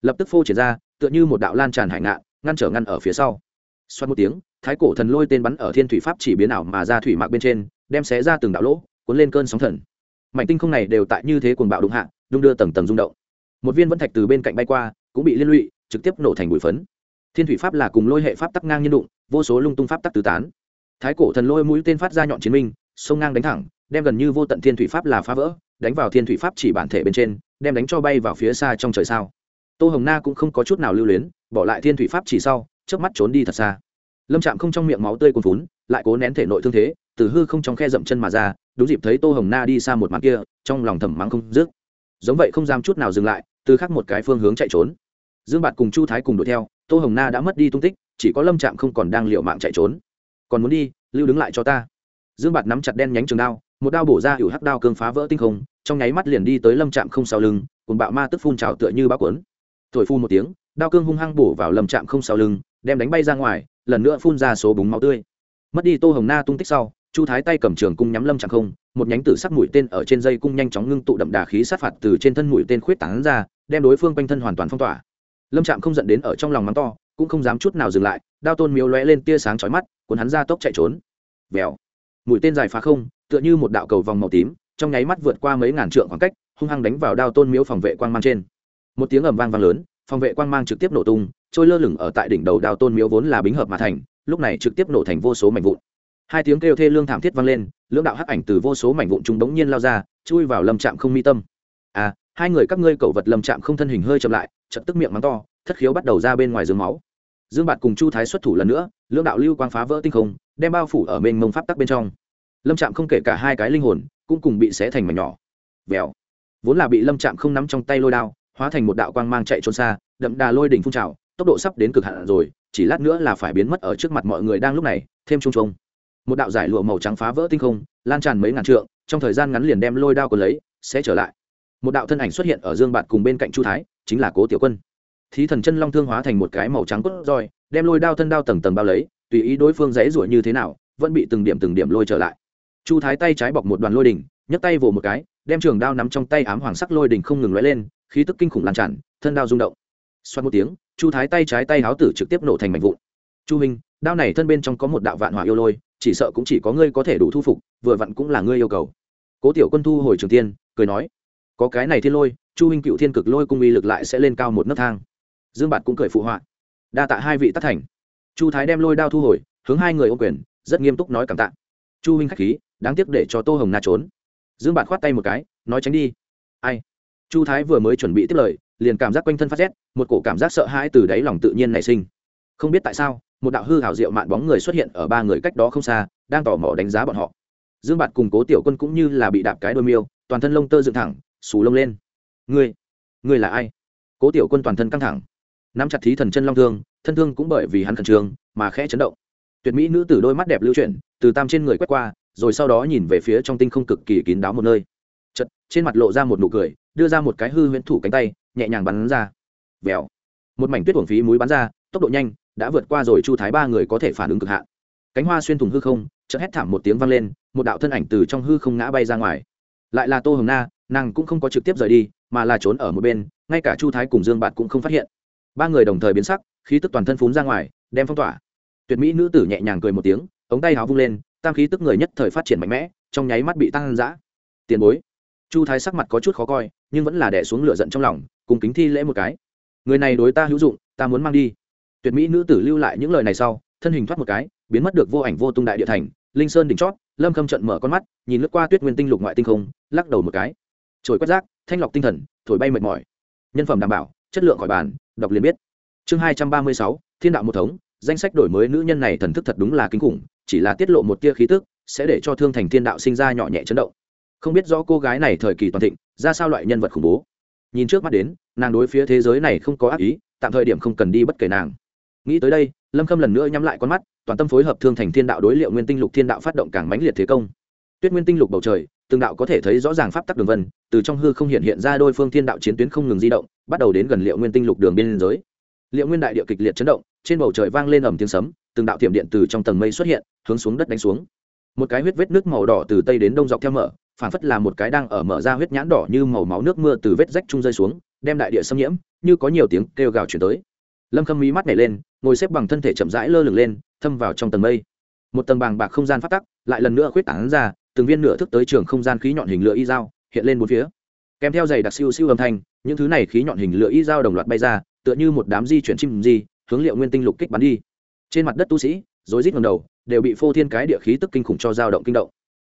Speaker 1: Lập tức phô triển ra, tựa như một đạo lan tràn hải ngạn, ngăn trở ngăn ở phía sau. Xoát một tiếng, thái cổ thần lôi tên bắn ở thiên thủy pháp chỉ biến ảo mà ra thủy mạc bên trên, đem xé ra từng đạo lỗ, cuốn lên cơn sóng thần. Mảnh tinh không này đều tại như thế cuồng bạo đụng hạ, đung đưa tầng tầng rung động. Một viên vẫn thạch từ bên cạnh bay qua, cũng bị liên lụy, trực tiếp nổ thành bụi phấn. Thiên thủy pháp là cùng lôi hệ pháp tắc ngang nhiên đụng, vô số lung tung pháp tắc tứ tán. Thái cổ thần lôi mũi tên phát ra nhọn chiến minh, sông ngang đánh thẳng đem gần như vô tận thiên thủy pháp là phá vỡ, đánh vào thiên thủy pháp chỉ bản thể bên trên, đem đánh cho bay vào phía xa trong trời sao. Tô hồng na cũng không có chút nào lưu luyến, bỏ lại thiên thủy pháp chỉ sau trước mắt trốn đi thật xa. Lâm Trạm không trong miệng máu tươi cuồn phún lại cố nén thể nội thương thế, từ hư không trong khe dậm chân mà ra, đúng dịp thấy tô hồng na đi xa một mặt kia, trong lòng thầm mắng không dứt. Giống vậy không dám chút nào dừng lại, từ khắc một cái phương hướng chạy trốn. Dương bạt cùng chu thái cùng đuổi theo, tô hồng na đã mất đi tung tích, chỉ có lâm trạm không còn đang liệu mạng chạy trốn. Còn muốn đi, lưu đứng lại cho ta. Dương bạt nắm chặt đen nhánh trường đao một đao bổ ra hữu hắc đao cương phá vỡ tinh không, trong nháy mắt liền đi tới lâm trạm không sau lưng cùng bạo ma tức phun trào tựa như bác cuốn. Thổi phun một tiếng, đao cương hung hăng bổ vào lâm trạm không sau lưng, đem đánh bay ra ngoài, lần nữa phun ra số búng máu tươi. Mất đi tô hồng na tung tích sau, chu thái tay cầm trường cung nhắm lâm trạm không, một nhánh tử sắc mũi tên ở trên dây cung nhanh chóng ngưng tụ đậm đà khí sát phạt từ trên thân mũi tên khuyết tán ra, đem đối phương quanh thân hoàn toàn phong tỏa. Lâm trạm không giận đến ở trong lòng mắng to, cũng không dám chút nào dừng lại, đao tôn miếu lóe lên tia sáng chói mắt, cuốn hắn ra tốc chạy trốn. Vèo mũi tên dài phá không, tựa như một đạo cầu vòng màu tím, trong nháy mắt vượt qua mấy ngàn trượng khoảng cách, hung hăng đánh vào đao tôn miếu phòng vệ quang mang trên. Một tiếng ầm vang vang lớn, phòng vệ quang mang trực tiếp nổ tung, trôi lơ lửng ở tại đỉnh đầu đao tôn miếu vốn là bính hợp mà thành, lúc này trực tiếp nổ thành vô số mảnh vụn. Hai tiếng kêu thê lương thảm thiết vang lên, lưỡng đạo hắc ảnh từ vô số mảnh vụn chúng bỗng nhiên lao ra, chui vào lâm trạm không mi tâm. À hai người các ngươi cẩu vật lâm trạm không thân hình hơi chậm lại chật tức miệng mắng to, thất khiếu bắt đầu ra bên ngoài giường máu. Dương bạt cùng chu thái xuất thủ lần nữa, lưỡng đạo lưu quang phá vỡ tinh không đem bao phủ ở mênh mông pháp tắc bên trong. Lâm trạm không kể cả hai cái linh hồn, cũng cùng bị xé thành mảnh nhỏ. Vèo. Vốn là bị lâm trạm không nắm trong tay lôi đao, hóa thành một đạo quang mang chạy trốn xa, đậm đà lôi đỉnh phun trào, tốc độ sắp đến cực hạn rồi, chỉ lát nữa là phải biến mất ở trước mặt mọi người đang lúc này, thêm trung trung một đạo giải lụa màu trắng phá vỡ tinh không, lan tràn mấy ngàn trượng, trong thời gian ngắn liền đem lôi đao còn lấy sẽ trở lại. Một đạo thân ảnh xuất hiện ở dương bạt cùng bên cạnh chu thái, chính là cố tiểu quân. Thí thần chân long thương hóa thành một cái màu trắng cốt roi, đem lôi đao thân đao tầng tầng bao lấy tùy ý đối phương dãy ruổi như thế nào, vẫn bị từng điểm từng điểm lôi trở lại. Chu thái tay trái bọc một đoàn lôi đỉnh, nhấc tay vồ một cái, đem trường đao nắm trong tay ám hoàng sắc lôi đỉnh không ngừng lóe lên, khí tức kinh khủng lan tràn, thân đao rung động. Xoát một tiếng, chu thái tay trái tay háo tử trực tiếp nổ thành mảnh vụn. Chu minh đao này thân bên trong có một đạo vạn hỏa yêu lôi, chỉ sợ cũng chỉ có ngươi có thể đủ thu phục, vừa vặn cũng là ngươi yêu cầu. Cố tiểu quân thu hồi trường tiên, cười nói, có cái này thiên lôi, chu huynh cựu thiên cực lôi cung uy lực lại sẽ lên cao một nấc thang. Dương bạt cũng cười phụ họa, đa tạ hai vị tất thành chu thái đem lôi đao thu hồi, hướng hai người ô quyền, rất nghiêm túc nói cảm tạ. Chu huynh khách khí, đáng tiếc để cho tô hồng na trốn. Dương bạt khoát tay một cái, nói tránh đi. Ai? Chu thái vừa mới chuẩn bị tiếp lời, liền cảm giác quanh thân phát rét, một cổ cảm giác sợ hãi từ đáy lòng tự nhiên nảy sinh. Không biết tại sao, một đạo hư hảo diệu mạn bóng người xuất hiện ở ba người cách đó không xa, đang tò mò đánh giá bọn họ. Dương bạt cùng cố tiểu quân cũng như là bị đạp cái đôi miêu, toàn thân lông tơ dựng thẳng, xù lông lên. Ngươi? Ngươi là ai? Cố tiểu quân toàn thân căng thẳng, nắm chặt thí thần chân long thương thân thương cũng bởi vì hắn khẩn trương mà khẽ chấn động. Tuyệt mỹ nữ tử đôi mắt đẹp lưu chuyển, từ tam trên người quét qua, rồi sau đó nhìn về phía trong tinh không cực kỳ kín đáo một nơi. Chật trên mặt lộ ra một nụ cười, đưa ra một cái hư huyễn thủ cánh tay, nhẹ nhàng bắn ra. Vèo. Một mảnh tuyết uổng phí múi bắn ra, tốc độ nhanh, đã vượt qua rồi chu thái ba người có thể phản ứng cực hạn. Cánh hoa xuyên thủng hư không, chợt hét thảm một tiếng vang lên, một đạo thân ảnh từ trong hư không ngã bay ra ngoài. Lại là tô hồng na, nàng cũng không có trực tiếp rời đi, mà là trốn ở một bên, ngay cả chu thái cùng dương bạt cũng không phát hiện. Ba người đồng thời biến sắc khí tức toàn thân phún ra ngoài, đem phong tỏa. Tuyệt mỹ nữ tử nhẹ nhàng cười một tiếng, ống tay háo vung lên, tam khí tức người nhất thời phát triển mạnh mẽ, trong nháy mắt bị tăng giã tiền bối. Chu thái sắc mặt có chút khó coi, nhưng vẫn là đẻ xuống lửa giận trong lòng, cùng kính thi lễ một cái. Người này đối ta hữu dụng, ta muốn mang đi. Tuyệt mỹ nữ tử lưu lại những lời này sau, thân hình thoát một cái, biến mất được vô ảnh vô tung đại địa thành, linh sơn đỉnh chót, lâm khâm trận mở con mắt, nhìn lướt qua tuyết nguyên tinh lục ngoại tinh không, lắc đầu một cái. Trồi quét rác, thanh lọc tinh thần, thổi bay mệt mỏi. Nhân phẩm đảm bảo, chất lượng khỏi bàn, đọc liền biết chương hai trăm ba mươi sáu, thiên đạo một thống, danh sách đổi mới nữ nhân này thần thức thật đúng là kinh khủng, chỉ là tiết lộ một tia khí tức, sẽ để cho thương thành thiên đạo sinh ra nhỏ nhẹ chấn động. Không biết rõ cô gái này thời kỳ toàn thịnh, ra sao loại nhân vật khủng bố. Nhìn trước mắt đến, nàng đối phía thế giới này không có ác ý, tạm thời điểm không cần đi bất kể nàng. Nghĩ tới đây, lâm khâm lần nữa nhắm lại con mắt, toàn tâm phối hợp thương thành thiên đạo đối liệu nguyên tinh lục thiên đạo phát động càng mãnh liệt thế công. Tuyết nguyên tinh lục bầu trời, từng đạo có thể thấy rõ ràng pháp tắc đường vân, từ trong hư không hiện hiện ra đôi phương thiên đạo chiến tuyến không ngừng di động, bắt đầu đến gần liệu nguyên tinh lục đường biên giới liệu nguyên đại địa kịch liệt chấn động, trên bầu trời vang lên ầm tiếng sấm, từng đạo tiệm điện từ trong tầng mây xuất hiện, hướng xuống đất đánh xuống. Một cái huyết vết nước màu đỏ từ tây đến đông dọc theo mở phản phất là một cái đang ở mở ra huyết nhãn đỏ như màu máu nước mưa từ vết rách trung rơi xuống, đem đại địa xâm nhiễm, như có nhiều tiếng kêu gào chuyển tới. Lâm khâm mí mắt nhảy lên, ngồi xếp bằng thân thể chậm rãi lơ lửng lên, thâm vào trong tầng mây. Một tầng bàng bạc không gian phát tắc, lại lần nữa khuyết tảng ra, từng viên nửa thức tới trường không gian khí nhọn hình lửa y dao hiện lên bốn phía. Kèm theo giày đặc siêu siêu âm thanh, những thứ này khí nhọn hình lửa y dao đồng loạt bay ra tựa như một đám di chuyển chim di, hướng liệu nguyên tinh lục kích bắn đi. Trên mặt đất tu sĩ, rối rít ngầm đầu, đều bị phô thiên cái địa khí tức kinh khủng cho dao động kinh động.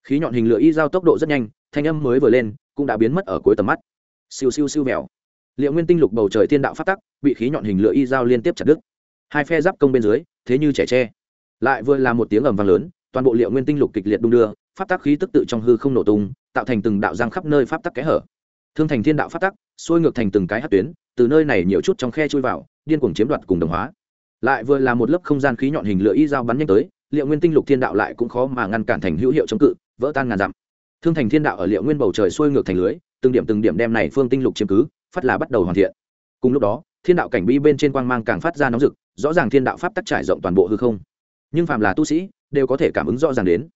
Speaker 1: Khí nhọn hình lửa y giao tốc độ rất nhanh, thanh âm mới vừa lên, cũng đã biến mất ở cuối tầm mắt. Siêu siêu siêu mèo liệu nguyên tinh lục bầu trời thiên đạo phát tắc, bị khí nhọn hình lửa y giao liên tiếp chặt đứt. Hai phe giáp công bên dưới, thế như trẻ tre. Lại vừa là một tiếng ầm vang lớn, toàn bộ liệu nguyên tinh lục kịch liệt đung đưa, pháp tắc khí tức tự trong hư không nổ tung, tạo thành từng đạo giang khắp nơi pháp tắc kẽ hở. Thương thành thiên đạo pháp tắc, xuôi ngược thành từng cái hát tuyến từ nơi này nhiều chút trong khe chui vào, điên cuồng chiếm đoạt cùng đồng hóa. Lại vừa là một lớp không gian khí nhọn hình lửa y dao bắn nhanh tới, liệu nguyên tinh lục thiên đạo lại cũng khó mà ngăn cản thành hữu hiệu chống cự, vỡ tan ngàn dặm. Thương thành thiên đạo ở liệu nguyên bầu trời xuôi ngược thành lưới, từng điểm từng điểm đem này phương tinh lục chiếm cứ, phát là bắt đầu hoàn thiện. Cùng lúc đó, thiên đạo cảnh bi bên trên quang mang càng phát ra nóng rực, rõ ràng thiên đạo pháp tắc trải rộng toàn bộ hư không. Nhưng phàm là tu sĩ, đều có thể cảm ứng rõ ràng đến.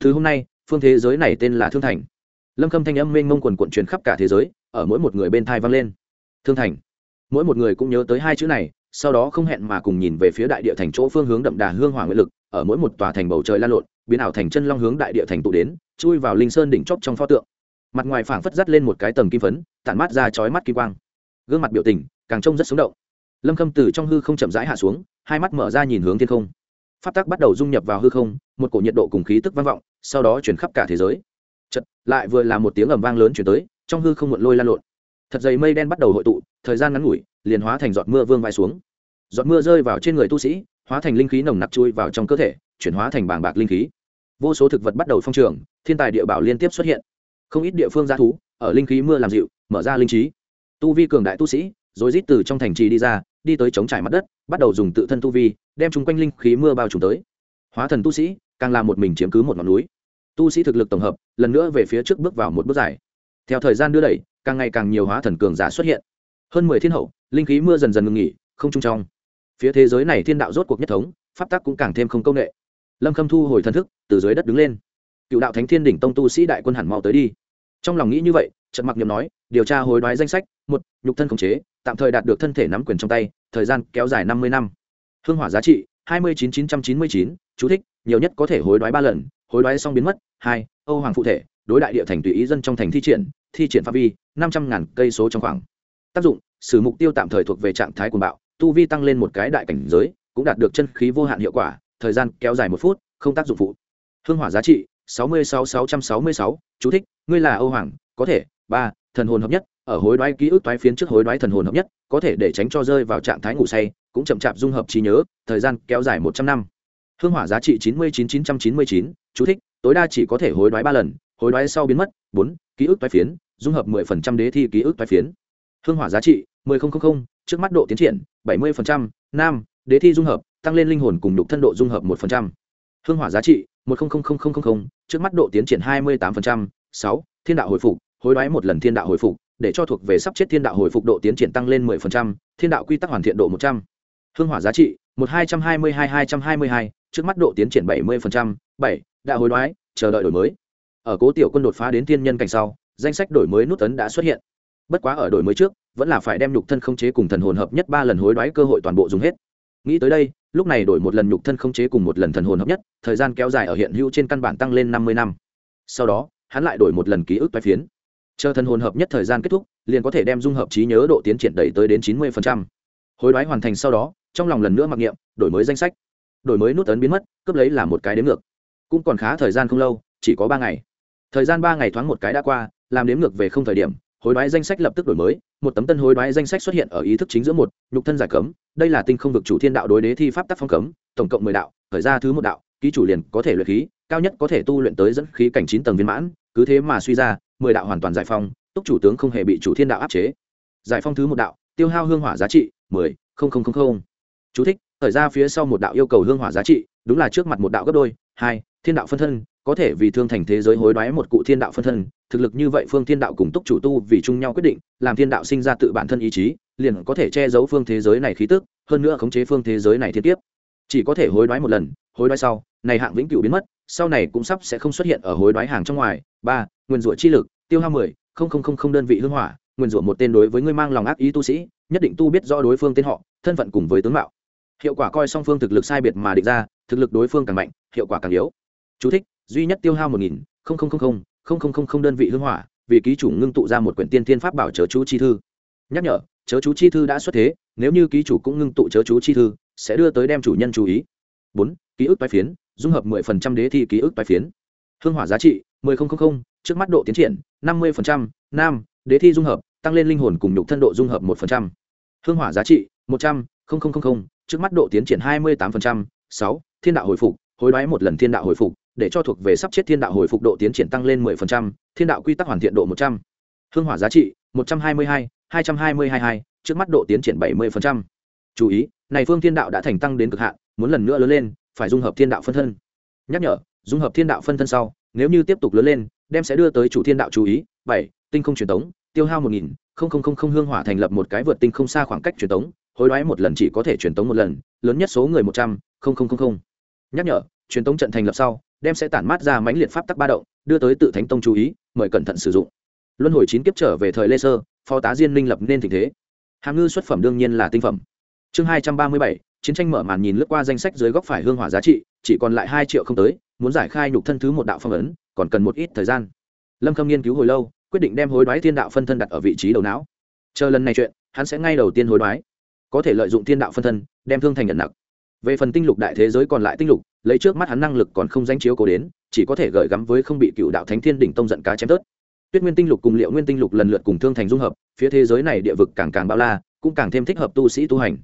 Speaker 1: Thứ hôm nay, phương thế giới này tên là thương thành. Lâm khâm thanh âm mênh mông quần quận truyền khắp cả thế giới, ở mỗi một người bên thai vang lên thương thành. Mỗi một người cũng nhớ tới hai chữ này, sau đó không hẹn mà cùng nhìn về phía đại địa thành chỗ phương hướng đậm đà hương hỏa nguyện lực, ở mỗi một tòa thành bầu trời lan lộn, biến ảo thành chân long hướng đại địa thành tụ đến, chui vào linh sơn đỉnh chóp trong pho tượng. Mặt ngoài phảng phất dắt lên một cái tầng kim phấn, tản mát ra chói mắt kim quang. Gương mặt biểu tình càng trông rất sống động. Lâm khâm từ trong hư không chậm rãi hạ xuống, hai mắt mở ra nhìn hướng thiên không. Pháp tắc bắt đầu dung nhập vào hư không, một cổ nhiệt độ cùng khí tức vang vọng, sau đó chuyển khắp cả thế giới. Chật lại vừa là một tiếng ầm vang lớn chuyển tới, trong hư không muộn lôi lan lộn thật dày mây đen bắt đầu hội tụ, thời gian ngắn ngủi, liền hóa thành giọt mưa vương vai xuống. Giọt mưa rơi vào trên người tu sĩ, hóa thành linh khí nồng nặc chui vào trong cơ thể, chuyển hóa thành bảng bạc linh khí. Vô số thực vật bắt đầu phong trường, thiên tài địa bảo liên tiếp xuất hiện. Không ít địa phương g thú, ở linh khí mưa làm dịu, mở ra linh trí. Tu vi cường đại tu sĩ rồi rít từ trong thành trì đi ra, đi tới chống trải mặt đất, bắt đầu dùng tự thân tu vi, đem chung quanh linh khí mưa bao trùm tới. Hóa thần tu sĩ, càng làm một mình chiếm cứ một ngọn núi. Tu sĩ thực lực tổng hợp, lần nữa về phía trước bước vào một bước dài. Theo thời gian đưa đẩy càng ngày càng nhiều hóa thần cường giả xuất hiện. Hơn mười thiên hậu, linh khí mưa dần dần ngừng nghỉ, không trung trong. Phía thế giới này thiên đạo rốt cuộc nhất thống, pháp tắc cũng càng thêm không công nghệ. Lâm khâm thu hồi thần thức, từ dưới đất đứng lên. Cựu đạo thánh thiên đỉnh tông tu sĩ đại quân hẳn mau tới đi. Trong lòng nghĩ như vậy, trận mặc nhầm nói, điều tra hối đoái danh sách, một, nhục thân khống chế, tạm thời đạt được thân thể nắm quyền trong tay, thời gian kéo dài năm mươi năm. Hương hỏa giá trị, hai mươi chín chín trăm chín mươi chín, chú thích, nhiều nhất có thể hối đoái ba lần hối đoái xong biến mất, hai, âu hoàng phụ thể đối đại địa thành tùy ý dân trong thành thi triển thi triển phạm vi, năm trăm ngàn cây số trong khoảng. Tác dụng, sử mục tiêu tạm thời thuộc về trạng thái cuồng bạo, tu vi tăng lên một cái đại cảnh giới, cũng đạt được chân khí vô hạn hiệu quả, thời gian kéo dài một phút, không tác dụng phụ. Hương hỏa giá trị, sáu mươi sáu sáu trăm sáu mươi sáu, chú thích, ngươi là âu hoàng, có thể, ba, thần hồn hợp nhất, ở hối đoái ký ức toái phiến trước hối đoái thần hồn hợp nhất, có thể để tránh cho rơi vào trạng thái ngủ say, cũng chậm chạp dung hợp trí nhớ, thời gian kéo dài một trăm năm. Hương hỏa giá trị chín mươi chín chín trăm chín mươi chín, chú thích, tối đa chỉ có thể hối đoái ba lần hối đoái sau biến mất, bốn, ký ức toái phiến, dung hợp mười phần trăm đế thi ký ức toái phiến. Hương hỏa giá trị, mười không không không, trước mắt độ tiến triển, bảy mươi phần trăm, nam, đế thi dung hợp, tăng lên linh hồn cùng đục thân độ dung hợp một phần trăm. Hương hỏa giá trị, một không không không không không trước mắt độ tiến triển hai mươi tám phần trăm, sáu, thiên đạo hồi phục, hối đoái một lần thiên đạo hồi phục, để cho thuộc về sắp chết thiên đạo hồi phục độ tiến triển tăng lên mười phần trăm, thiên đạo quy tắc hoàn thiện độ một trăm. Hương hỏa giá trị, một hai trăm hai mươi hai hai trăm hai mươi hai, trước mắt độ tiến triển bảy mươi phần trăm, bảy đã hối đoái, chờ đợi đổi mới ở cố tiểu quân đột phá đến thiên nhân cảnh sau, danh sách đổi mới nút tấn đã xuất hiện. Bất quá ở đổi mới trước, vẫn là phải đem nhục thân không chế cùng thần hồn hợp nhất ba lần hối đoái cơ hội toàn bộ dùng hết. Nghĩ tới đây, lúc này đổi một lần nhục thân không chế cùng một lần thần hồn hợp nhất, thời gian kéo dài ở hiện hữu trên căn bản tăng lên năm mươi năm. Sau đó, hắn lại đổi một lần ký ức toái phiến. Chờ thần hồn hợp nhất thời gian kết thúc, liền có thể đem dung hợp trí nhớ độ tiến triển đẩy tới đến chín mươi hối đoái hoàn thành sau đó, trong lòng lần nữa mặc niệm, đổi mới danh sách. Đổi mới nút ấn biến mất, cướp lấy là một cái đếm ngược. Cũng còn khá thời gian không lâu, chỉ có ba ngày thời gian ba ngày thoáng một cái đã qua, làm đếm ngược về không thời điểm, hối đoái danh sách lập tức đổi mới, một tấm tân hối đoái danh sách xuất hiện ở ý thức chính giữa một, nhục thân giải cấm, đây là tinh không vực chủ thiên đạo đối đế thi pháp tác phong cấm, tổng cộng mười đạo thời ra thứ một đạo, ký chủ liền có thể luyện khí, cao nhất có thể tu luyện tới dẫn khí cảnh chín tầng viên mãn, cứ thế mà suy ra, mười đạo hoàn toàn giải phong túc chủ tướng không hề bị chủ thiên đạo áp chế. Giải phong thứ một đạo, tiêu hao hương hỏa giá trị mười, không không không không. Chú thích thời ra phía sau một đạo yêu cầu hương hỏa giá trị, đúng là trước mặt một đạo gấp đôi, hai, thiên đạo phân thân có thể vì thương thành thế giới hối đoái một cụ thiên đạo phân thân thực lực như vậy phương thiên đạo cùng túc chủ tu vì chung nhau quyết định làm thiên đạo sinh ra tự bản thân ý chí liền có thể che giấu phương thế giới này khí tức hơn nữa khống chế phương thế giới này thiên tiếp chỉ có thể hối đoái một lần hối đoái sau này hạng vĩnh cửu biến mất sau này cũng sắp sẽ không xuất hiện ở hối đoái hàng trong ngoài. Ba nguyên rủa chi lực tiêu hao mười không không không không đơn vị hương hỏa nguyên rủa một tên đối với ngươi mang lòng ác ý tu sĩ nhất định tu biết rõ đối phương tên họ thân phận cùng với tướng mạo. Hiệu quả coi song phương thực lực sai biệt mà định ra thực lực đối phương càng mạnh hiệu quả càng yếu. Chú thích, duy nhất tiêu hao một nghìn đơn vị hương hỏa, vì ký chủ ngưng tụ ra một quyển tiên thiên pháp bảo chớ chú chi thư. Nhắc nhở, chớ chú chi thư đã xuất thế, nếu như ký chủ cũng ngưng tụ chớ chú chi thư, sẽ đưa tới đem chủ nhân chú ý. Bốn, ký ức toái phiến, dung hợp mười phần trăm đế thi ký ức toái phiến. Hương hỏa giá trị, mười không không không, trước mắt độ tiến triển, năm mươi phần trăm, nam, đế thi dung hợp, tăng lên linh hồn cùng nhục thân độ dung hợp một phần trăm. Hương hỏa giá trị, một trăm, không không không không, trước mắt độ tiến triển hai mươi tám phần trăm, sáu, thiên đạo hồi phục, hối đoái một lần thiên đạo hồi phục để cho thuộc về sắp chết thiên đạo hồi phục độ tiến triển tăng lên 10%, thiên đạo quy tắc hoàn thiện độ 100. Hương hỏa giá trị 122, 2222, trước mắt độ tiến triển 70%. Chú ý, này phương thiên đạo đã thành tăng đến cực hạn, muốn lần nữa lớn lên, phải dung hợp thiên đạo phân thân. Nhắc nhở, dung hợp thiên đạo phân thân sau, nếu như tiếp tục lớn lên, đem sẽ đưa tới chủ thiên đạo chú ý. 7. Tinh không truyền tống, tiêu hao 1000, hương hỏa thành lập một cái vượt tinh không xa khoảng cách truyền tống, hối đoái một lần chỉ có thể truyền tống một lần, lớn nhất số người 100, Nhắc nhở, truyền tống trận thành lập sau, đem sẽ tản mát ra mãnh liệt pháp tắc ba động, đưa tới tự thánh tông chú ý, mời cẩn thận sử dụng. Luân hồi chín kiếp trở về thời lê sơ phó tá diên minh lập nên tình thế. Hàm ngư xuất phẩm đương nhiên là tinh phẩm. Chương hai trăm ba mươi bảy, chiến tranh mở màn nhìn lướt qua danh sách dưới góc phải hương hỏa giá trị, chỉ còn lại hai triệu không tới, muốn giải khai nhục thân thứ một đạo phong ấn, còn cần một ít thời gian. Lâm khâm nghiên cứu hồi lâu, quyết định đem hối đoái thiên đạo phân thân đặt ở vị trí đầu não. Chờ lần này chuyện, hắn sẽ ngay đầu tiên hối đoái. Có thể lợi dụng thiên đạo phân thân, đem thương thành nhận nặc về phần tinh lục đại thế giới còn lại tinh lục, lấy trước mắt hắn năng lực còn không danh chiếu cố đến, chỉ có thể gợi gắm với không bị cựu đạo thánh thiên đỉnh tông giận cá chém tớt. Tuyết nguyên tinh lục cùng liệu nguyên tinh lục lần lượt cùng thương thành dung hợp, phía thế giới này địa vực càng càng bao la, cũng càng thêm thích hợp tu sĩ tu hành.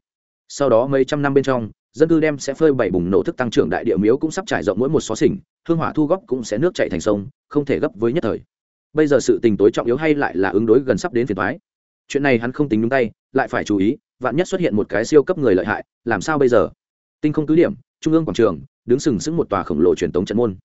Speaker 1: Sau đó mấy trăm năm bên trong, dân cư đem sẽ phơi bảy bùng nổ thức tăng trưởng đại địa miếu cũng sắp trải rộng mỗi một xó xỉnh, hương hỏa thu góp cũng sẽ nước chạy thành sông, không thể gấp với nhất thời. Bây giờ sự tình tối trọng yếu hay lại là ứng đối gần sắp đến phiền thoái chuyện này hắn không tính đúng tay, lại phải chú ý, vạn nhất xuất hiện một cái siêu cấp người lợi hại, làm sao bây giờ? Tinh không cứ điểm, trung ương quảng trường, đứng sừng sững một tòa khổng lồ truyền tống trận môn.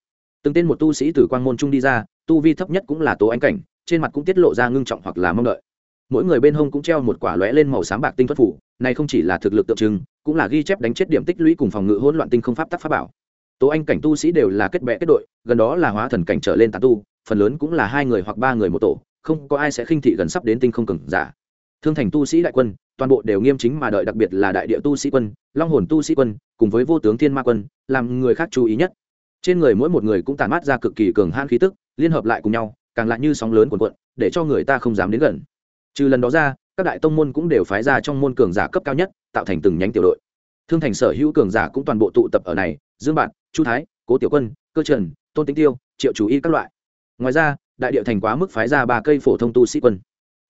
Speaker 1: Từng tên một tu sĩ từ quang môn trung đi ra, tu vi thấp nhất cũng là tố ánh cảnh, trên mặt cũng tiết lộ ra ngưng trọng hoặc là mong đợi. Mỗi người bên hông cũng treo một quả lóe lên màu sáng bạc tinh thuật phủ, này không chỉ là thực lực tượng trưng, cũng là ghi chép đánh chết điểm tích lũy cùng phòng ngự hỗn loạn tinh không pháp tắc pháp bảo. Tố anh cảnh tu sĩ đều là kết bè kết đội, gần đó là hóa thần cảnh trở lên tán tu, phần lớn cũng là hai người hoặc ba người một tổ, không có ai sẽ khinh thị gần sắp đến tinh không cường giả thương thành tu sĩ đại quân, toàn bộ đều nghiêm chính mà đợi, đặc biệt là đại địa tu sĩ quân, long hồn tu sĩ quân, cùng với vô tướng thiên ma quân, làm người khác chú ý nhất. Trên người mỗi một người cũng tàn mát ra cực kỳ cường hãn khí tức, liên hợp lại cùng nhau, càng lại như sóng lớn cuồn cuộn, để cho người ta không dám đến gần. Trừ lần đó ra, các đại tông môn cũng đều phái ra trong môn cường giả cấp cao nhất, tạo thành từng nhánh tiểu đội. Thương thành sở hữu cường giả cũng toàn bộ tụ tập ở này, dương bạn chu thái, cố tiểu quân, cơ trần, tôn tĩnh tiêu, triệu chú ý các loại. Ngoài ra, đại địa thành quá mức phái ra ba cây phổ thông tu sĩ quân.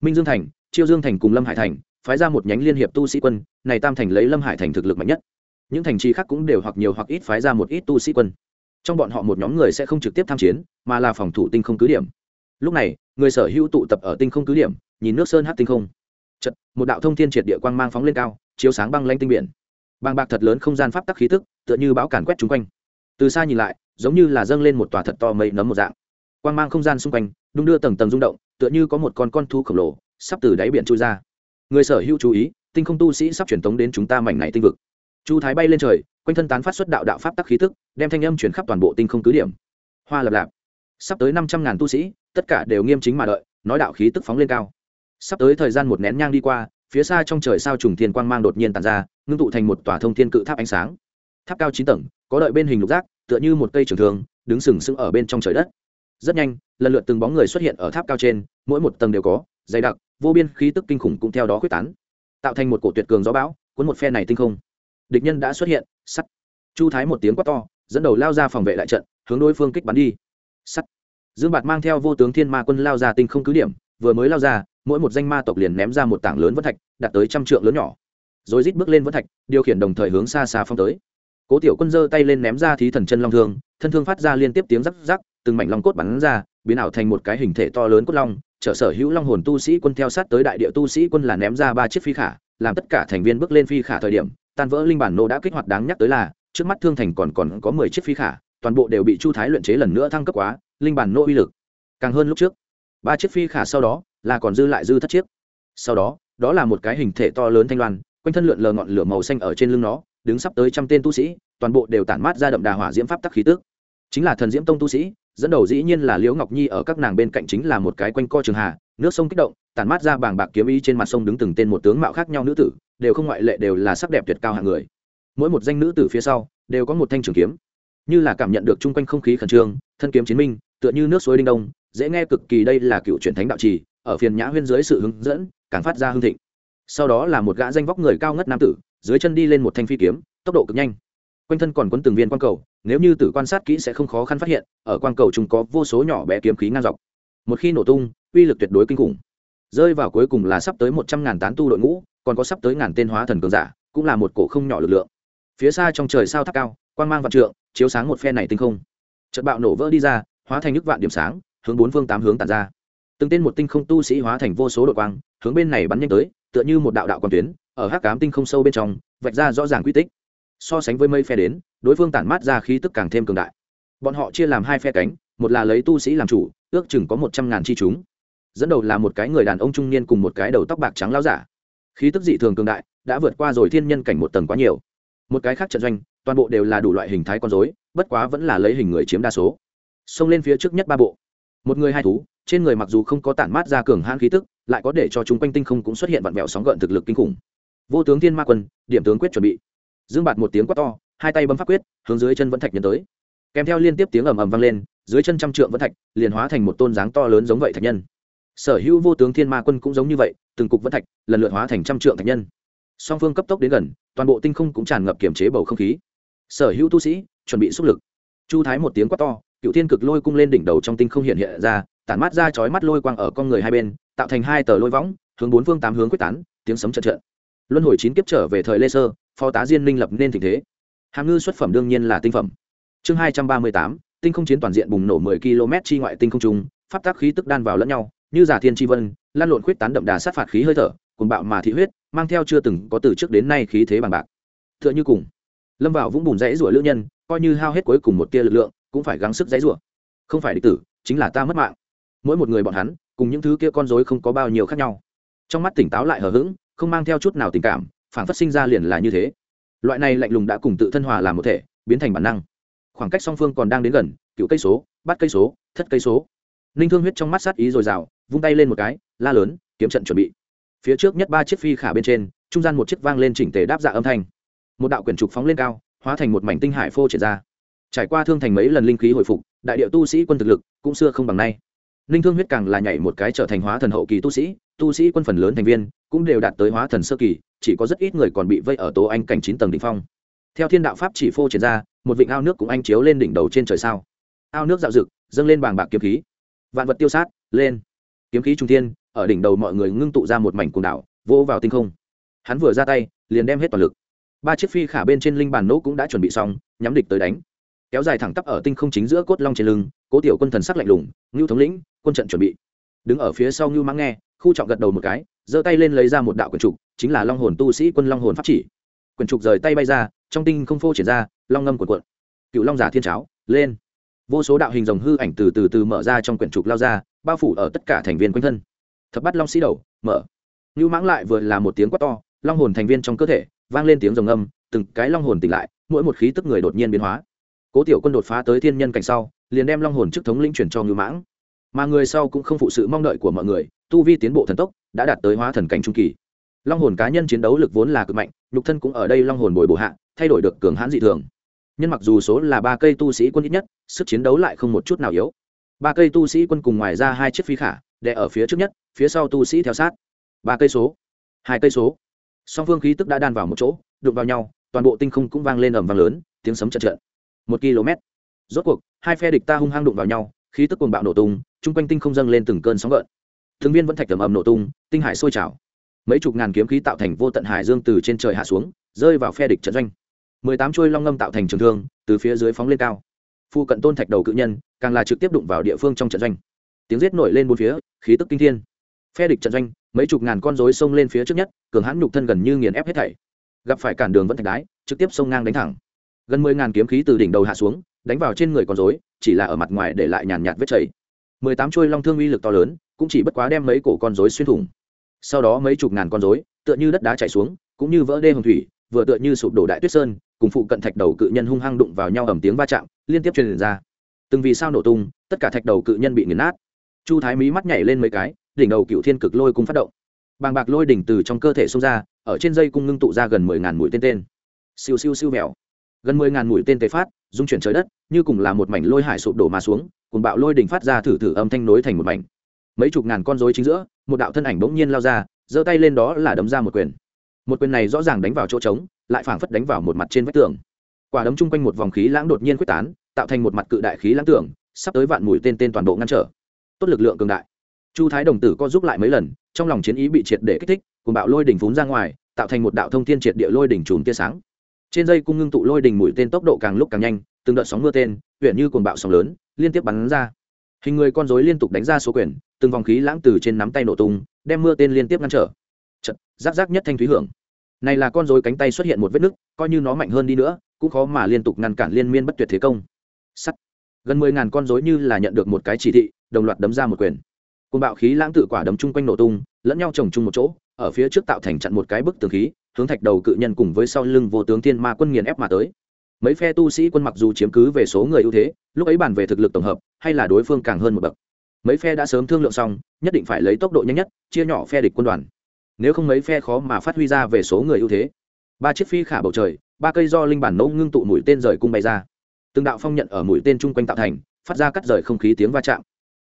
Speaker 1: Minh dương thành chiêu dương thành cùng lâm hải thành phái ra một nhánh liên hiệp tu sĩ quân này tam thành lấy lâm hải thành thực lực mạnh nhất. Những thành trì khác cũng đều hoặc nhiều hoặc ít phái ra một ít tu sĩ quân. Trong bọn họ một nhóm người sẽ không trực tiếp tham chiến mà là phòng thủ tinh không cứ điểm. Lúc này người sở hữu tụ tập ở tinh không cứ điểm nhìn nước sơn hát tinh không. Chật, một đạo thông thiên triệt địa quang mang phóng lên cao chiếu sáng băng lanh tinh biển. Bàng bạc thật lớn không gian pháp tắc khí tức tựa như bão càn quét chung quanh. Từ xa nhìn lại giống như là dâng lên một tòa thật to mây nấm một dạng. Quang mang không gian xung quanh đung đưa tầng tầng rung động tựa như có một con con thu khổng lồ sắp từ đáy biển trôi ra. Người sở hữu chú ý, tinh không tu sĩ sắp truyền tống đến chúng ta mảnh này tinh vực. Chu thái bay lên trời, quanh thân tán phát xuất đạo đạo pháp tắc khí tức, đem thanh âm chuyển khắp toàn bộ tinh không cứ điểm. Hoa lập lạp. Sắp tới năm trăm ngàn tu sĩ, tất cả đều nghiêm chính mà đợi, nói đạo khí tức phóng lên cao. Sắp tới thời gian một nén nhang đi qua, phía xa trong trời sao trùng thiên quang mang đột nhiên tàn ra, ngưng tụ thành một tòa thông thiên cự tháp ánh sáng. Tháp cao chín tầng, có đợi bên hình lục giác, tựa như một cây trường thường đứng sừng sững ở bên trong trời đất. Rất nhanh, lần lượt từng bóng người xuất hiện ở tháp cao trên, mỗi một tầng đều có dày đặc, vô biên khí tức kinh khủng cũng theo đó quyết tán, tạo thành một cổ tuyệt cường gió bão, cuốn một phe này tinh không. Địch nhân đã xuất hiện, sắt. Chu thái một tiếng quát to, dẫn đầu lao ra phòng vệ đại trận, hướng đối phương kích bắn đi. Sắt. Dương bạt mang theo vô tướng thiên ma quân lao ra tinh không cứ điểm, vừa mới lao ra, mỗi một danh ma tộc liền ném ra một tảng lớn vân thạch, đạt tới trăm trượng lớn nhỏ. Rồi rít bước lên vân thạch, điều khiển đồng thời hướng xa xa phong tới. Cố tiểu quân giơ tay lên ném ra thí thần chân long thương, thân thương phát ra liên tiếp tiếng rắc rắc, từng mảnh long cốt bắn ra, biến ảo thành một cái hình thể to lớn cốt long chở sở hữu long hồn tu sĩ quân theo sát tới đại địa tu sĩ quân là ném ra ba chiếc phi khả, làm tất cả thành viên bước lên phi khả thời điểm, tan vỡ linh bản nô đã kích hoạt đáng nhắc tới là, trước mắt thương thành còn còn có mười chiếc phi khả, toàn bộ đều bị chu thái luyện chế lần nữa thăng cấp quá, linh bản nô uy lực càng hơn lúc trước. Ba chiếc phi khả sau đó là còn dư lại dư thất chiếc. Sau đó đó là một cái hình thể to lớn thanh loan, quanh thân lượn lờ ngọn lửa màu xanh ở trên lưng nó, đứng sắp tới trăm tên tu sĩ, toàn bộ đều tản mát ra đậm đà hỏa diễm pháp tắc khí tước chính là thần diễm tông tu sĩ dẫn đầu dĩ nhiên là liễu ngọc nhi ở các nàng bên cạnh chính là một cái quanh co trường hà, nước sông kích động, tản mát ra bảng bạc kiếm ý trên mặt sông đứng từng tên một tướng mạo khác nhau nữ tử, đều không ngoại lệ đều là sắc đẹp tuyệt cao hạng người. Mỗi một danh nữ tử phía sau, đều có một thanh trường kiếm. Như là cảm nhận được chung quanh không khí khẩn trương, thân kiếm chiến minh, tựa như nước suối đinh đông, dễ nghe cực kỳ đây là cựu truyền thánh đạo trì, ở phiền nhã huyên dưới sự hướng dẫn, càng phát ra hương thịnh. Sau đó là một gã danh vóc người cao ngất nam tử, dưới chân đi lên một thanh phi kiếm, tốc độ cực nhanh. Quanh thân còn quấn từng viên quang cầu nếu như tử quan sát kỹ sẽ không khó khăn phát hiện, ở quang cầu chúng có vô số nhỏ bé kiếm khí ngang dọc. Một khi nổ tung, uy lực tuyệt đối kinh khủng. Rơi vào cuối cùng là sắp tới một trăm ngàn tán tu đội ngũ, còn có sắp tới ngàn tên hóa thần cường giả, cũng là một cổ không nhỏ lực lượng. Phía xa trong trời sao tháp cao, quang mang vạn trượng, chiếu sáng một phe này tinh không. Trận bạo nổ vỡ đi ra, hóa thành nước vạn điểm sáng, hướng bốn phương tám hướng tàn ra. Từng tên một tinh không tu sĩ hóa thành vô số đội quang, hướng bên này bắn nhanh tới, tựa như một đạo đạo quan tuyến, ở hắc cám tinh không sâu bên trong, vạch ra rõ ràng quy tích so sánh với mây phe đến, đối phương tản mát ra khí tức càng thêm cường đại. Bọn họ chia làm hai phe cánh, một là lấy tu sĩ làm chủ, ước chừng có một trăm ngàn chi chúng. Dẫn đầu là một cái người đàn ông trung niên cùng một cái đầu tóc bạc trắng lao giả. Khí tức dị thường cường đại, đã vượt qua rồi thiên nhân cảnh một tầng quá nhiều. Một cái khác trận doanh, toàn bộ đều là đủ loại hình thái con dối bất quá vẫn là lấy hình người chiếm đa số. Xông lên phía trước nhất ba bộ. Một người hai thú, trên người mặc dù không có tản mát ra cường hãn khí tức, lại có để cho chúng quanh tinh không cũng xuất hiện vặn vẹo sóng gợn thực lực kinh khủng. Vô tướng thiên ma quân, điểm tướng quyết chuẩn bị dương bạt một tiếng quát to, hai tay bấm pháp quyết, hướng dưới chân vẫn thạch nhân tới. Kèm theo liên tiếp tiếng ầm ầm vang lên, dưới chân trăm trượng vẫn thạch liền hóa thành một tôn dáng to lớn giống vậy thạch nhân. Sở hữu vô tướng thiên ma quân cũng giống như vậy, từng cục vẫn thạch lần lượt hóa thành trăm trượng thạch nhân. Song phương cấp tốc đến gần, toàn bộ tinh không cũng tràn ngập kiểm chế bầu không khí. Sở hữu tu sĩ chuẩn bị xúc lực. Chu thái một tiếng quát to, cựu thiên cực lôi cung lên đỉnh đầu trong tinh không hiện hiện ra, tản mát ra chói mắt lôi quang ở con người hai bên, tạo thành hai tờ lôi võng, hướng bốn phương tám hướng quyết tán, tiếng sấm trận trận luân hồi chín kiếp trở về thời lê sơ phó tá diên minh lập nên tình thế. Hàm ngư xuất phẩm đương nhiên là tinh phẩm. Chương hai trăm ba mươi tám, tinh không chiến toàn diện bùng nổ mười km chi ngoại tinh không trung, pháp tác khí tức đan vào lẫn nhau, như giả thiên tri vân, lan lộn khuyết tán đậm đà sát phạt khí hơi thở cùng bạo mà thị huyết, mang theo chưa từng có từ trước đến nay khí thế bằng bạc. T h ư ợ n h ư cùng, lâm vào vũng bùn rẫy rủa lữ nhân, coi như hao hết cuối cùng một tia lực lượng, cũng phải gắng sức rẫy rủa. Không phải địch tử, chính là ta mất mạng. Mỗi một người bọn hắn, cùng những thứ kia con dối không có bao nhiêu khác nhau. Trong mắt tỉnh táo lại hờ hững, không mang theo chút nào tình cảm phản phát sinh ra liền là như thế. Loại này lạnh lùng đã cùng tự thân hòa làm một thể, biến thành bản năng. Khoảng cách song phương còn đang đến gần, cựu cây số bắt cây số, thất cây số. Ninh thương huyết trong mắt sát ý dồi dào, vung tay lên một cái, la lớn, kiếm trận chuẩn bị. Phía trước nhất ba chiếc phi khả bên trên, trung gian một chiếc vang lên chỉnh tề đáp dạ âm thanh. Một đạo quyển trục phóng lên cao, hóa thành một mảnh tinh hải phô triển ra. Trải qua thương thành mấy lần linh khí hồi phục, đại điệu tu sĩ quân thực lực cũng xưa không bằng nay. Ninh thương huyết càng là nhảy một cái trở thành hóa thần hậu kỳ tu sĩ tu sĩ quân phần lớn thành viên cũng đều đạt tới hóa thần sơ kỳ, chỉ có rất ít người còn bị vây ở tố anh cảnh chín tầng đ ỉ n h phong. Theo thiên đạo pháp chỉ phô triển ra, một vịnh ao nước cũng anh chiếu lên đỉnh đầu trên trời sao. Ao nước dạo rực, dâng lên bàng bạc kiếm khí. Vạn vật tiêu sát, lên. Kiếm khí trung thiên, ở đỉnh đầu mọi người ngưng tụ ra một mảnh cuồng đảo vỗ vào tinh không. Hắn vừa ra tay, liền đem hết toàn lực. Ba chiếc phi khả bên trên linh bàn nỗ cũng đã chuẩn bị xong, nhắm địch tới đánh. Kéo dài thẳng tắp ở tinh không chính giữa cốt long trên lưng, cố tiểu quân thần sắc lạnh lùng, ngưu thống lĩnh, quân trận chuẩn bị đứng ở phía sau ngưu mãng nghe, khu trọng gật đầu một cái, giơ tay lên lấy ra một đạo quyển trục, chính là long hồn tu sĩ quân long hồn pháp chỉ. Quyển trục rời tay bay ra, trong tinh không phô triển ra, long ngâm cuộn cuộn. Cựu long giả thiên cháo, lên. Vô số đạo hình rồng hư ảnh từ từ từ mở ra trong quyển trục lao ra, bao phủ ở tất cả thành viên quanh thân. Thập bắt long sĩ đầu, mở. Ngưu mãng lại vừa là một tiếng quát to, long hồn thành viên trong cơ thể, vang lên tiếng rồng âm từng cái long hồn tỉnh lại, mỗi một khí tức người đột nhiên biến hóa. Cố tiểu quân đột phá tới thiên nhân cảnh sau, liền đem long hồn chức thống lĩnh chuyển cho ngưu mãng mà người sau cũng không phụ sự mong đợi của mọi người, tu vi tiến bộ thần tốc đã đạt tới hóa thần cảnh trung kỳ. Long hồn cá nhân chiến đấu lực vốn là cực mạnh, nhục thân cũng ở đây long hồn bồi bổ hạ, thay đổi được cường hãn dị thường. Nhân mặc dù số là ba cây tu sĩ quân ít nhất, sức chiến đấu lại không một chút nào yếu. Ba cây tu sĩ quân cùng ngoài ra hai chiếc phi khả, đè ở phía trước nhất, phía sau tu sĩ theo sát. Ba cây số, hai cây số. Song phương khí tức đã đan vào một chỗ, đụng vào nhau, toàn bộ tinh không cũng vang lên ầm vang lớn, tiếng sấm trận trận một km. Rốt cuộc, hai phe địch ta hung hăng đụng vào nhau khí tức cuồng bạo nổ tung, chung quanh tinh không dâng lên từng cơn sóng gợn. Thường viên vẫn thạch tầm ầm nổ tung, tinh hải sôi trào. Mấy chục ngàn kiếm khí tạo thành vô tận hải dương từ trên trời hạ xuống, rơi vào phe địch trận doanh. Mười tám chuôi long ngâm tạo thành trường thương, từ phía dưới phóng lên cao. Phu cận tôn thạch đầu cự nhân, càng là trực tiếp đụng vào địa phương trong trận doanh. Tiếng giết nổi lên bốn phía, khí tức kinh thiên. Phe địch trận doanh, mấy chục ngàn con rối xông lên phía trước nhất, cường hãn nhục thân gần như nghiền ép hết thảy. Gặp phải cản đường vẫn thạch đái, trực tiếp xông ngang đánh thẳng. Gần mười ngàn kiếm khí từ đỉnh đầu hạ xuống đánh vào trên người con rối, chỉ là ở mặt ngoài để lại nhàn nhạt vết chảy. Mười tám chuôi long thương uy lực to lớn, cũng chỉ bất quá đem mấy cổ con rối xuyên thủng. Sau đó mấy chục ngàn con rối, tựa như đất đá chảy xuống, cũng như vỡ đê hồng thủy, vừa tựa như sụp đổ đại tuyết sơn, cùng phụ cận thạch đầu cự nhân hung hăng đụng vào nhau ầm tiếng va chạm, liên tiếp truyền ra. Từng vì sao nổ tung, tất cả thạch đầu cự nhân bị nghiền nát. Chu thái mí mắt nhảy lên mấy cái, đỉnh đầu cựu thiên cực lôi cung phát động. Bàng bạc lôi đỉnh từ trong cơ thể xông ra, ở trên dây cung ngưng tụ ra gần mười ngàn mũi tên tên. Siêu siêu siêu mèo gần mười ngàn mũi tên tê phát dung chuyển trời đất như cùng là một mảnh lôi hải sụp đổ mà xuống cùng bạo lôi đỉnh phát ra thử thử âm thanh nối thành một mảnh. Mấy chục ngàn con rối chính giữa một đạo thân ảnh bỗng nhiên lao ra giơ tay lên đó là đấm ra một quyền. Một quyền này rõ ràng đánh vào chỗ trống lại phảng phất đánh vào một mặt trên vách tường. Quả đấm chung quanh một vòng khí lãng đột nhiên quyết tán tạo thành một mặt cự đại khí lãng tưởng, sắp tới vạn mũi tên tên toàn bộ ngăn trở. Tốt lực lượng cường đại. Chu thái đồng tử co giúp lại mấy lần trong lòng chiến ý bị triệt để kích thích cùng bạo lôi đỉnh phún ra ngoài tạo thành một đạo thông thiên triệt địa lôi đỉnh chùm tia sáng trên dây cung ngưng tụ lôi đỉnh mũi tên tốc độ càng lúc càng nhanh từng đợt sóng mưa tên huyện như cồn bạo sóng lớn liên tiếp bắn ra. Hình người con rối liên tục đánh ra số quyển từng vòng khí lãng từ trên nắm tay nổ tung đem mưa tên liên tiếp ngăn trở. Chật, rác rác nhất thanh thúy hưởng. Này là con rối cánh tay xuất hiện một vết nứt coi như nó mạnh hơn đi nữa cũng khó mà liên tục ngăn cản liên miên bất tuyệt thế công. Sắt. Gần mười ngàn con rối như là nhận được một cái chỉ thị đồng loạt đấm ra một quyền. Côn bạo khí lãng tự quả đấm chung quanh nổ tung lẫn nhau chồng chung một chỗ ở phía trước tạo thành chặn một cái bức tường khí hướng thạch đầu cự nhân cùng với sau lưng vô tướng thiên ma quân nghiền ép mà tới. Mấy phe tu sĩ quân mặc dù chiếm cứ về số người ưu thế, lúc ấy bàn về thực lực tổng hợp, hay là đối phương càng hơn một bậc. Mấy phe đã sớm thương lượng xong, nhất định phải lấy tốc độ nhanh nhất, chia nhỏ phe địch quân đoàn. Nếu không mấy phe khó mà phát huy ra về số người ưu thế. Ba chiếc phi khả bầu trời, ba cây do linh bản nấu ngưng tụ mũi tên rời cung bay ra. Từng đạo phong nhận ở mũi tên chung quanh tạo thành, phát ra cắt rời không khí tiếng va chạm.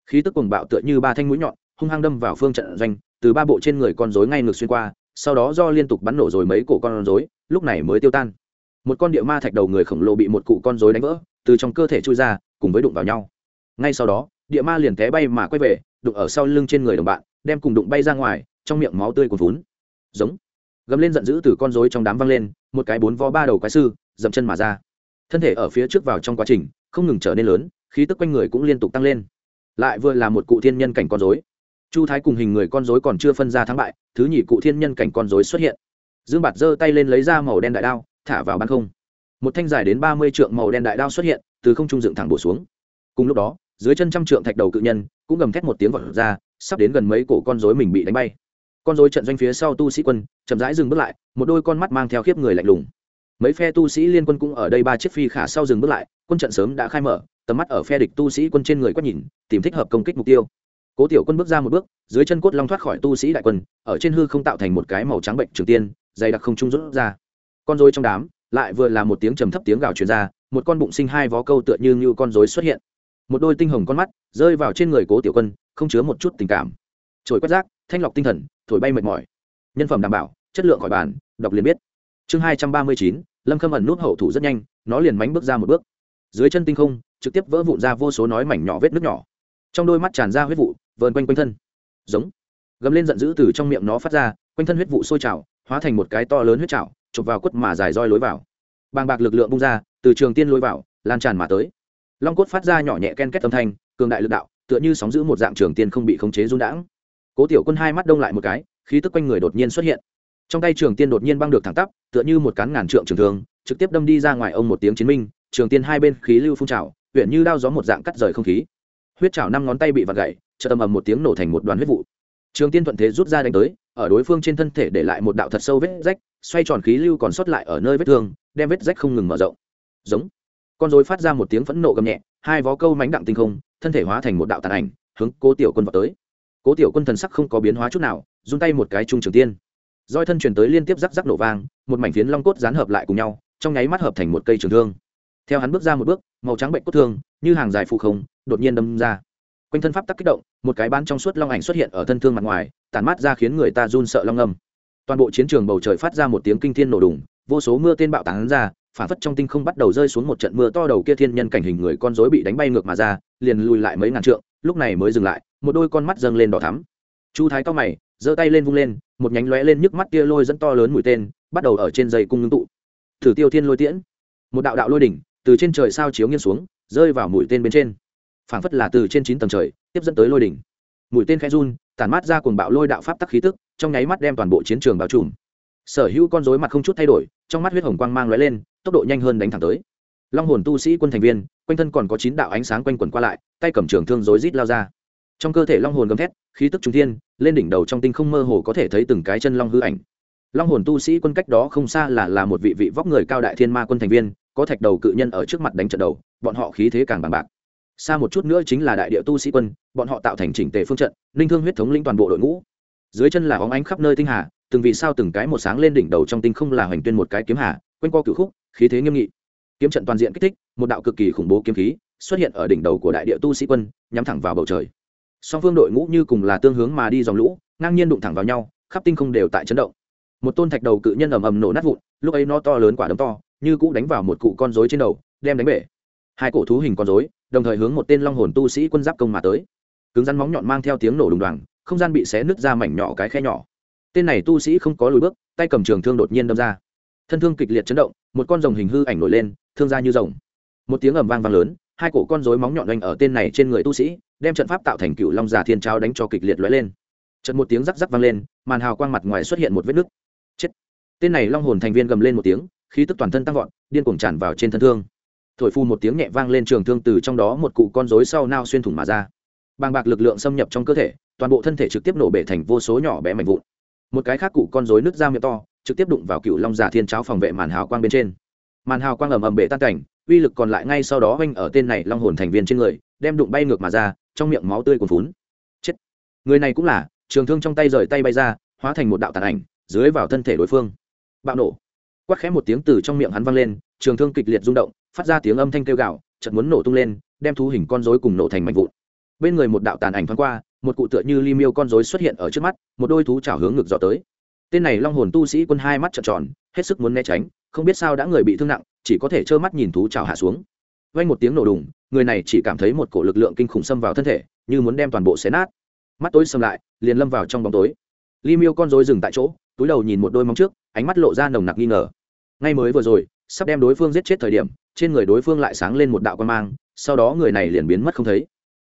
Speaker 1: Khí tức cuồng bạo tựa như ba thanh mũi nhọn, hung hăng đâm vào phương trận doanh, từ ba bộ trên người con rối ngay ngược xuyên qua sau đó do liên tục bắn nổ rồi mấy cổ con rối, lúc này mới tiêu tan. Một con địa ma thạch đầu người khổng lồ bị một cụ con rối đánh vỡ, từ trong cơ thể chui ra, cùng với đụng vào nhau. Ngay sau đó, địa ma liền té bay mà quay về, đụng ở sau lưng trên người đồng bạn, đem cùng đụng bay ra ngoài, trong miệng máu tươi cuồn vún giống. Gầm lên giận dữ từ con rối trong đám văng lên, một cái bốn vó ba đầu quái sư, dậm chân mà ra. Thân thể ở phía trước vào trong quá trình, không ngừng trở nên lớn, khí tức quanh người cũng liên tục tăng lên. Lại vừa là một cụ thiên nhân cảnh con rối chu thái cùng hình người con rối còn chưa phân ra thắng bại, thứ nhì cụ thiên nhân cảnh con rối xuất hiện. Dương bạt giơ tay lên lấy ra màu đen đại đao, thả vào ban không. Một thanh dài đến ba mươi trượng màu đen đại đao xuất hiện, từ không trung dựng thẳng bổ xuống. Cùng lúc đó, dưới chân trăm trượng thạch đầu cự nhân cũng gầm thét một tiếng vọt ra, sắp đến gần mấy cổ con rối mình bị đánh bay. Con rối trận doanh phía sau tu sĩ quân chậm rãi dừng bước lại, một đôi con mắt mang theo khiếp người lạnh lùng. Mấy phe tu sĩ liên quân cũng ở đây ba chiếc phi khả sau dừng bước lại, quân trận sớm đã khai mở, tầm mắt ở phe địch tu sĩ quân trên người quét nhìn, tìm thích hợp công kích mục tiêu cố tiểu quân bước ra một bước, dưới chân cốt long thoát khỏi tu sĩ đại quân, ở trên hư không tạo thành một cái màu trắng bệnh trường tiên, dày đặc không trung rút ra. Con rối trong đám, lại vừa là một tiếng trầm thấp tiếng gào truyền ra, một con bụng sinh hai vó câu tựa như như con rối xuất hiện. Một đôi tinh hồng con mắt rơi vào trên người cố tiểu quân, không chứa một chút tình cảm. Trồi quét rác, thanh lọc tinh thần, thổi bay mệt mỏi. Nhân phẩm đảm bảo, chất lượng khỏi bàn, đọc liền biết. Chương hai trăm ba mươi chín, lâm khâm ẩn nút hậu thủ rất nhanh, nó liền mánh bước ra một bước. Dưới chân tinh không, trực tiếp vỡ vụn ra vô số nói mảnh nhỏ vết nước nhỏ. Trong đôi mắt tràn ra huyết vụ vờn quanh quanh thân. Giống. Gầm lên giận dữ từ trong miệng nó phát ra, quanh thân huyết vụ sôi trào, hóa thành một cái to lớn huyết trào chụp vào quất mà dài roi lối vào. Bàng bạc lực lượng bung ra, từ trường tiên lối vào, lan tràn mà tới. Long cốt phát ra nhỏ nhẹ ken kết âm thanh, cường đại lực đạo, tựa như sóng giữ một dạng trường tiên không bị khống chế run đãng. Cố tiểu quân hai mắt đông lại một cái, khí tức quanh người đột nhiên xuất hiện. Trong tay trường tiên đột nhiên băng được thẳng tắp, tựa như một cán ngàn trượng trường thương, trực tiếp đâm đi ra ngoài ông một tiếng chiến minh, trường tiên hai bên khí lưu phun trào, huyện như đao gió một dạng cắt rời không khí huyết chảo năm ngón tay bị vặt gậy chợt tầm ầm một tiếng nổ thành một đoàn huyết vụ. Trường tiên thuận thế rút ra đánh tới, ở đối phương trên thân thể để lại một đạo thật sâu vết rách, xoay tròn khí lưu còn sót lại ở nơi vết thương, đem vết rách không ngừng mở rộng. Giống. Con dối phát ra một tiếng phẫn nộ gầm nhẹ, hai vó câu mánh đặng tinh không, thân thể hóa thành một đạo tàn ảnh, hướng cố tiểu quân vào tới. Cố tiểu quân thần sắc không có biến hóa chút nào, run tay một cái trung trường tiên. Roi thân chuyển tới liên tiếp rắc rắc nổ vang, một mảnh phiến long cốt dán hợp lại cùng nhau, trong nháy mắt hợp thành một cây trường thương theo hắn bước ra một bước, màu trắng bệnh cốt thương, như hàng dài phù không, đột nhiên đâm ra. Quanh thân pháp tắc kích động, một cái bán trong suốt long ảnh xuất hiện ở thân thương mặt ngoài tàn mát ra khiến người ta run sợ long âm toàn bộ chiến trường bầu trời phát ra một tiếng kinh thiên nổ đùng, vô số mưa tên bạo tán ra, phản phất trong tinh không bắt đầu rơi xuống một trận mưa to đầu kia thiên nhân cảnh hình người con rối bị đánh bay ngược mà ra, liền lùi lại mấy ngàn trượng, lúc này mới dừng lại, một đôi con mắt dâng lên đỏ thắm. Chu thái to mày, giơ tay lên vung lên, một nhánh lóe lên nhức mắt tia lôi dẫn to lớn mũi tên, bắt đầu ở trên dây cung ngưng tụ. Thử tiêu thiên lôi tiễn. Một đạo đạo lôi đỉnh từ trên trời sao chiếu nghiêng xuống, rơi vào mũi tên bên trên. Phảng phất là từ trên chín tầng trời, tiếp dẫn tới lôi đỉnh. Mũi tên khẽ run, tản mát ra cuồng bạo lôi đạo pháp tắc khí tức, trong nháy mắt đem toàn bộ chiến trường bao trùm. Sở hữu con rối mặt không chút thay đổi, trong mắt huyết hồng quang mang lóe lên, tốc độ nhanh hơn đánh thẳng tới. Long hồn tu sĩ quân thành viên, quanh thân còn có chín đạo ánh sáng quanh quẩn qua lại, tay cầm trường thương rối rít lao ra. Trong cơ thể long hồn gầm thét, khí tức trung thiên, lên đỉnh đầu trong tinh không mơ hồ có thể thấy từng cái chân long hư ảnh. Long hồn tu sĩ quân cách đó không xa là là một vị vị vóc người cao đại thiên ma quân thành viên có thạch đầu cự nhân ở trước mặt đánh trận đầu, bọn họ khí thế càng bằng bạc. Xa một chút nữa chính là đại địa tu sĩ quân, bọn họ tạo thành chỉnh tề phương trận, linh thương huyết thống linh toàn bộ đội ngũ. Dưới chân là óng ánh khắp nơi tinh hà, từng vì sao từng cái một sáng lên đỉnh đầu trong tinh không là hoành tuyên một cái kiếm hà, quanh co cửu khúc, khí thế nghiêm nghị. Kiếm trận toàn diện kích thích, một đạo cực kỳ khủng bố kiếm khí xuất hiện ở đỉnh đầu của đại địa tu sĩ quân, nhắm thẳng vào bầu trời. Song phương đội ngũ như cùng là tương hướng mà đi dòng lũ, ngang nhiên đụng thẳng vào nhau, khắp tinh không đều tại chấn động. Một tôn thạch đầu cự nhân ầm ầm nổ nát vụn, lúc ấy nó to lớn quả đấm to như cũ đánh vào một cụ con rối trên đầu, đem đánh bể. Hai cổ thú hình con rối, đồng thời hướng một tên long hồn tu sĩ quân giáp công mà tới. Cứng rắn móng nhọn mang theo tiếng nổ đùng đoàng, không gian bị xé nứt ra mảnh nhỏ cái khe nhỏ. Tên này tu sĩ không có lùi bước, tay cầm trường thương đột nhiên đâm ra. Thân thương kịch liệt chấn động, một con rồng hình hư ảnh nổi lên, thương ra như rồng. Một tiếng ầm vang vang lớn, hai cổ con rối móng nhọn đánh ở tên này trên người tu sĩ, đem trận pháp tạo thành cựu long già thiên trao đánh cho kịch liệt lóe lên. Trận một tiếng rắc rắc vang lên, màn hào quang mặt ngoài xuất hiện một vết nứt. Chết. Tên này long hồn thành viên gầm lên một tiếng khí tức toàn thân tăng vọt, điên cuồng tràn vào trên thân thương. Thổi phu một tiếng nhẹ vang lên trường thương từ trong đó một cụ con rối sau nao xuyên thủng mà ra. Bàng bạc lực lượng xâm nhập trong cơ thể, toàn bộ thân thể trực tiếp nổ bể thành vô số nhỏ bé mảnh vụn. Một cái khác cụ con rối nứt ra miệng to, trực tiếp đụng vào cựu long giả thiên cháo phòng vệ màn hào quang bên trên. Màn hào quang ầm ầm bể tan cảnh, uy lực còn lại ngay sau đó oanh ở tên này long hồn thành viên trên người, đem đụng bay ngược mà ra, trong miệng máu tươi cuồn phún chết. Người này cũng là, trường thương trong tay rời tay bay ra, hóa thành một đạo tàn ảnh, dưới vào thân thể đối phương. Bạo nổ quát khẽ một tiếng từ trong miệng hắn vang lên, trường thương kịch liệt rung động, phát ra tiếng âm thanh kêu gạo chật muốn nổ tung lên, đem thú hình con rối cùng nổ thành mảnh vụn. Bên người một đạo tàn ảnh thoáng qua, một cụ tựa như li miêu con rối xuất hiện ở trước mắt, một đôi thú chảo hướng ngực dọ tới. Tên này long hồn tu sĩ quân hai mắt trợn tròn, hết sức muốn né tránh, không biết sao đã người bị thương nặng, chỉ có thể trơ mắt nhìn thú chảo hạ xuống. Vang một tiếng nổ đùng, người này chỉ cảm thấy một cổ lực lượng kinh khủng xâm vào thân thể, như muốn đem toàn bộ xé nát. Mắt tối xâm lại, liền lâm vào trong bóng tối. Li miêu con rối dừng tại chỗ túi đầu nhìn một đôi móng trước, ánh mắt lộ ra nồng nặc nghi ngờ. Ngay mới vừa rồi, sắp đem đối phương giết chết thời điểm, trên người đối phương lại sáng lên một đạo quan mang, sau đó người này liền biến mất không thấy.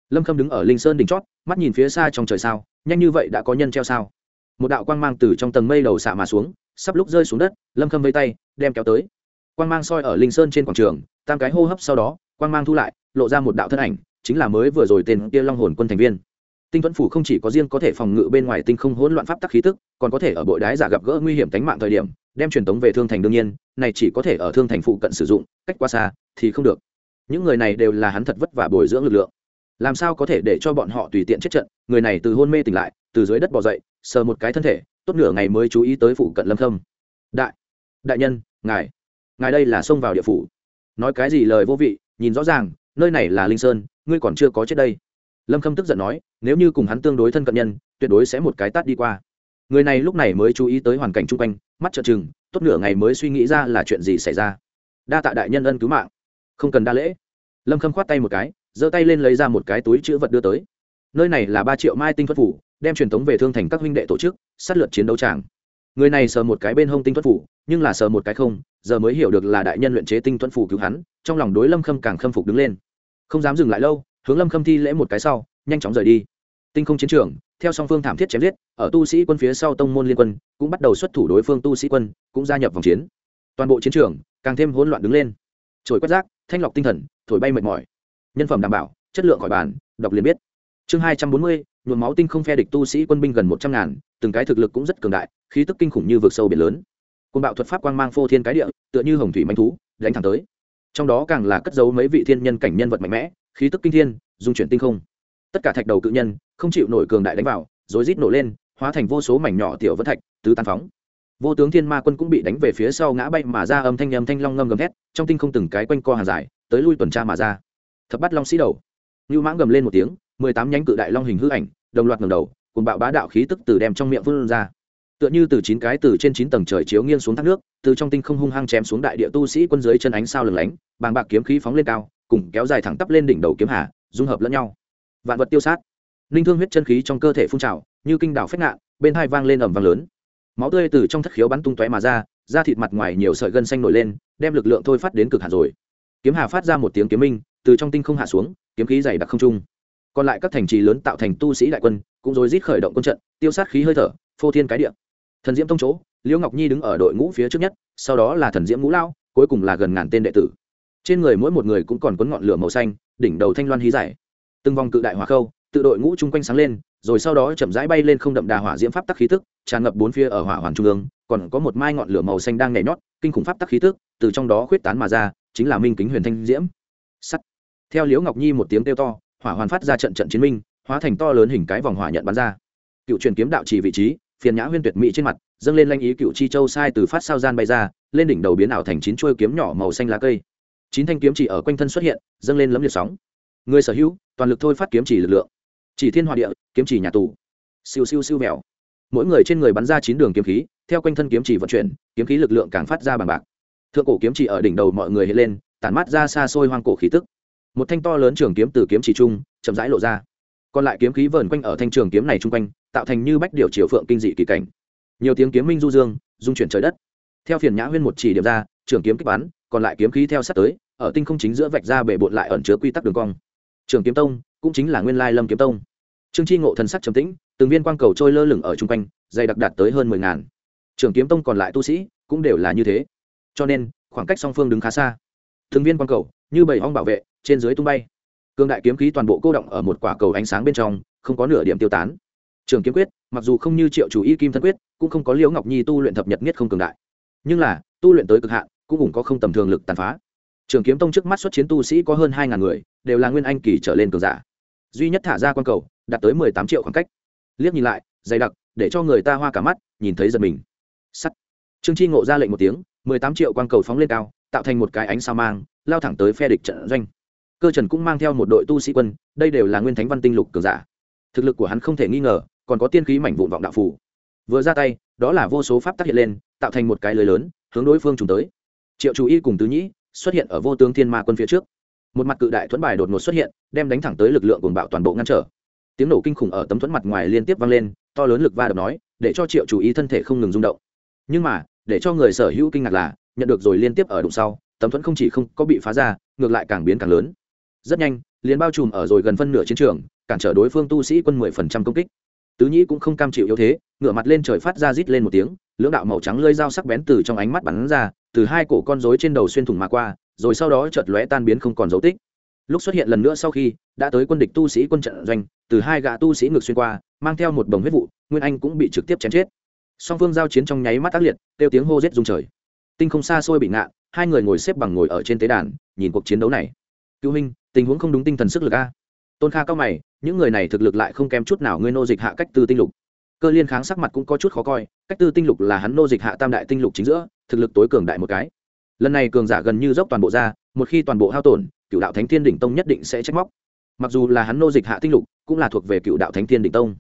Speaker 1: Lâm khâm đứng ở linh sơn đỉnh chót, mắt nhìn phía xa trong trời sao, nhanh như vậy đã có nhân treo sao? Một đạo quang mang từ trong tầng mây đầu xạ mà xuống, sắp lúc rơi xuống đất, lâm khâm vây tay, đem kéo tới. Quang mang soi ở linh sơn trên quảng trường, tam cái hô hấp sau đó, quang mang thu lại, lộ ra một đạo thân ảnh, chính là mới vừa rồi tên kia long hồn quân thành viên tinh thuẫn phủ không chỉ có riêng có thể phòng ngự bên ngoài tinh không hỗn loạn pháp tắc khí tức, còn có thể ở bội đái giả gặp gỡ nguy hiểm tính mạng thời điểm, đem truyền tống về thương thành đương nhiên, này chỉ có thể ở thương thành phụ cận sử dụng, cách qua xa thì không được. Những người này đều là hắn thật vất vả bồi dưỡng lực lượng. Làm sao có thể để cho bọn họ tùy tiện chết trận, người này từ hôn mê tỉnh lại, từ dưới đất bỏ dậy, sờ một cái thân thể, tốt nửa ngày mới chú ý tới phụ cận lâm khâm đại đại nhân, ngài ngài đây là xông vào địa phủ. Nói cái gì lời vô vị, nhìn rõ ràng, nơi này là linh sơn, ngươi còn chưa có chết đây lâm khâm tức giận nói, nếu như cùng hắn tương đối thân cận nhân, tuyệt đối sẽ một cái tát đi qua. Người này lúc này mới chú ý tới hoàn cảnh chung quanh, mắt trợ chừng tốt nửa ngày mới suy nghĩ ra là chuyện gì xảy ra. Đa tạ đại nhân ân cứu mạng. Không cần đa lễ. Lâm khâm khoát tay một cái, giơ tay lên lấy ra một cái túi chữ vật đưa tới. Nơi này là ba triệu mai tinh thuật phủ, đem truyền thống về thương thành các huynh đệ tổ chức, sát lượt chiến đấu tràng. Người này sờ một cái bên hông tinh thuật phủ, nhưng là sờ một cái không, giờ mới hiểu được là đại nhân luyện chế tinh thuẫn phủ cứu hắn, trong lòng đối lâm khâm càng khâm phục đứng lên. Không dám dừng lại lâu hướng lâm khâm thi lễ một cái sau, nhanh chóng rời đi. Tinh không chiến trường, theo song phương thảm thiết chém giết, ở tu sĩ quân phía sau tông môn liên quân, cũng bắt đầu xuất thủ đối phương tu sĩ quân, cũng gia nhập vòng chiến. Toàn bộ chiến trường, càng thêm hỗn loạn đứng lên. Trồi quét rác, thanh lọc tinh thần, thổi bay mệt mỏi. Nhân phẩm đảm bảo, chất lượng khỏi bàn, đọc liền biết. Chương hai trăm bốn mươi, nhuộm máu tinh không phe địch tu sĩ quân binh gần một trăm ngàn, từng cái thực lực cũng rất cường đại, khí tức kinh khủng như vực sâu biển lớn. Côn bạo thuật pháp quang mang phô thiên cái địa, tựa như hồng thủy manh thú, đánh thẳng tới. Trong đó càng là cất giấu mấy vị thiên nhân cảnh nhân vật mạnh mẽ khí tức kinh thiên, dung chuyển tinh không. Tất cả thạch đầu cự nhân, không chịu nổi cường đại đánh vào rồi rít nổ lên, hóa thành vô số mảnh nhỏ tiểu vân thạch, tứ tàn phóng. Vô tướng thiên ma quân cũng bị đánh về phía sau ngã bay mà ra, âm thanh âm thanh long ngâm gầm thét, trong tinh không từng cái quanh co hàng dài, tới lui tuần tra mà ra. Thập bắt long sĩ đầu. Như mãng gầm lên một tiếng, mười tám nhánh cự đại long hình hư ảnh, đồng loạt ngầm đầu cùng bạo bá đạo khí tức từ đem trong miệng vươn ra. Tựa như từ chín cái từ trên chín tầng trời chiếu nghiêng xuống thác nước, từ trong tinh không hung hăng chém xuống đại địa tu sĩ quân dưới chân ánh sao lừng lánh, bàng bạc kiếm khí phóng lên cao cùng kéo dài thẳng tắp lên đỉnh đầu kiếm hà, dung hợp lẫn nhau. Vạn vật tiêu sát. Ninh thương huyết chân khí trong cơ thể phun trào, như kinh đảo phách ngạn, bên hai vang lên ẩm vang lớn. Máu tươi từ trong thất khiếu bắn tung tóe mà ra, da thịt mặt ngoài nhiều sợi gân xanh nổi lên, đem lực lượng thôi phát đến cực hạn rồi. Kiếm hà phát ra một tiếng kiếm minh, từ trong tinh không hạ xuống, kiếm khí dày đặc không trung. Còn lại các thành trì lớn tạo thành tu sĩ đại quân, cũng rồi rít khởi động quân trận, tiêu sát khí hơi thở, phô thiên cái địa. Thần diễm tông chỗ, liễu ngọc nhi đứng ở đội ngũ phía trước nhất, sau đó là thần diễm ngũ lao cuối cùng là gần ngàn tên đệ tử trên người mỗi một người cũng còn quấn ngọn lửa màu xanh, đỉnh đầu thanh loan hí giải. Từng vòng cự đại hỏa khâu, tự đội ngũ chung quanh sáng lên, rồi sau đó chậm rãi bay lên không đậm đà hỏa diễm pháp tắc khí tức, tràn ngập bốn phía ở hỏa hoàn trung ương, còn có một mai ngọn lửa màu xanh đang nhảy nhót, kinh khủng pháp tắc khí tức, từ trong đó khuyết tán mà ra, chính là minh kính huyền thanh diễm. Sắt. Theo liễu ngọc nhi một tiếng kêu to, hỏa hoàn phát ra trận trận chiến minh, hóa thành to lớn hình cái vòng hỏa nhận bắn ra. Cựu truyền kiếm đạo chỉ vị trí, phiền nhã huyên tuyệt mỹ trên mặt, dâng lên lanh ý cựu chi châu sai từ phát sao gian bay ra, lên đỉnh đầu biến ảo thành chín chuôi kiếm nhỏ màu xanh lá cây chín thanh kiếm chỉ ở quanh thân xuất hiện, dâng lên lấm liệt sóng. Người sở hữu, toàn lực thôi phát kiếm chỉ lực lượng. Chỉ thiên hòa địa, kiếm chỉ nhà tù. Siêu siêu siêu mèo mỗi người trên người bắn ra chín đường kiếm khí, theo quanh thân kiếm chỉ vận chuyển, kiếm khí lực lượng càng phát ra bằng bạc. Thượng cổ kiếm chỉ ở đỉnh đầu mọi người hiện lên, tản mát ra xa xôi hoang cổ khí tức. Một thanh to lớn trường kiếm từ kiếm chỉ trung chậm rãi lộ ra. Còn lại kiếm khí vờn quanh ở thanh trường kiếm này chung quanh, tạo thành như bách điệu triều phượng kinh dị kỳ cảnh. Nhiều tiếng kiếm minh du dương dung chuyển trời đất. Theo phiền nhã huyên một chỉ điểm ra, trường kiếm kích bắn còn lại kiếm khí theo sát tới, ở tinh không chính giữa vạch ra bể bộn lại ẩn chứa quy tắc đường cong. Trường kiếm tông cũng chính là nguyên lai lâm kiếm tông. Trương chi ngộ thần sắc trầm tĩnh, từng viên quang cầu trôi lơ lửng ở chung quanh, dày đặc đạt tới hơn mười ngàn. Trường kiếm tông còn lại tu sĩ cũng đều là như thế. Cho nên, khoảng cách song phương đứng khá xa. Từng viên quang cầu như bảy hong bảo vệ, trên dưới tung bay. Cương đại kiếm khí toàn bộ cô động ở một quả cầu ánh sáng bên trong, không có nửa điểm tiêu tán. Trường kiếm quyết, mặc dù không như triệu chủ y kim thân quyết, cũng không có liễu ngọc nhi tu luyện thập nhật nhất không cường đại. Nhưng là, tu luyện tới cực hạn cũng cũng có không tầm thường lực tàn phá. Trường kiếm tông trước mắt xuất chiến tu sĩ có hơn hai ngàn người, đều là nguyên anh kỳ trở lên cường giả. Duy nhất thả ra quan cầu, đạt tới mười tám triệu khoảng cách. Liếc nhìn lại, dày đặc, để cho người ta hoa cả mắt, nhìn thấy giật mình. Sắt. Trương chi ngộ ra lệnh một tiếng, mười tám triệu quan cầu phóng lên cao, tạo thành một cái ánh sao mang, lao thẳng tới phe địch trận doanh. Cơ trần cũng mang theo một đội tu sĩ quân, đây đều là nguyên thánh văn tinh lục cường giả. Thực lực của hắn không thể nghi ngờ, còn có tiên khí mảnh vụn vọng đạo phủ vừa ra tay, đó là vô số pháp tác hiện lên, tạo thành một cái lưới lớn, hướng đối phương trùng tới triệu chú y cùng tứ nhĩ xuất hiện ở vô tướng thiên ma quân phía trước. Một mặt cự đại thuẫn bài đột ngột xuất hiện, đem đánh thẳng tới lực lượng cuồng bạo toàn bộ ngăn trở. Tiếng nổ kinh khủng ở tấm thuẫn mặt ngoài liên tiếp vang lên, to lớn lực va đập nói, để cho triệu chú y thân thể không ngừng rung động. Nhưng mà, để cho người sở hữu kinh ngạc là, nhận được rồi liên tiếp ở đụng sau, tấm thuẫn không chỉ không có bị phá ra, ngược lại càng biến càng lớn. Rất nhanh, liền bao trùm ở rồi gần phân nửa chiến trường, cản trở đối phương tu sĩ quân mười phần trăm công kích tứ nhĩ cũng không cam chịu yếu thế, ngửa mặt lên trời phát ra rít lên một tiếng, lưỡng đạo màu trắng lơi dao sắc bén từ trong ánh mắt bắn ra, từ hai cổ con rối trên đầu xuyên thủng mà qua, rồi sau đó chợt lóe tan biến không còn dấu tích. Lúc xuất hiện lần nữa sau khi, đã tới quân địch tu sĩ quân trận doanh, từ hai gã tu sĩ ngược xuyên qua, mang theo một bồng huyết vụ, nguyên anh cũng bị trực tiếp chém chết. Song phương giao chiến trong nháy mắt tác liệt, kêu tiếng hô rết rung trời. Tinh không xa xôi bị ngạn, hai người ngồi xếp bằng ngồi ở trên tế đàn, nhìn cuộc chiến đấu này. Cứu huynh, tình huống không đúng tinh thần sức lực a tôn kha cao mày, những người này thực lực lại không kém chút nào ngươi nô dịch hạ cách tư tinh lục. Cơ liên kháng sắc mặt cũng có chút khó coi, cách tư tinh lục là hắn nô dịch hạ tam đại tinh lục chính giữa, thực lực tối cường đại một cái. Lần này cường giả gần như dốc toàn bộ ra, một khi toàn bộ hao tổn cựu đạo thánh thiên đỉnh tông nhất định sẽ trách móc. Mặc dù là hắn nô dịch hạ tinh lục, cũng là thuộc về cựu đạo thánh thiên đỉnh tông.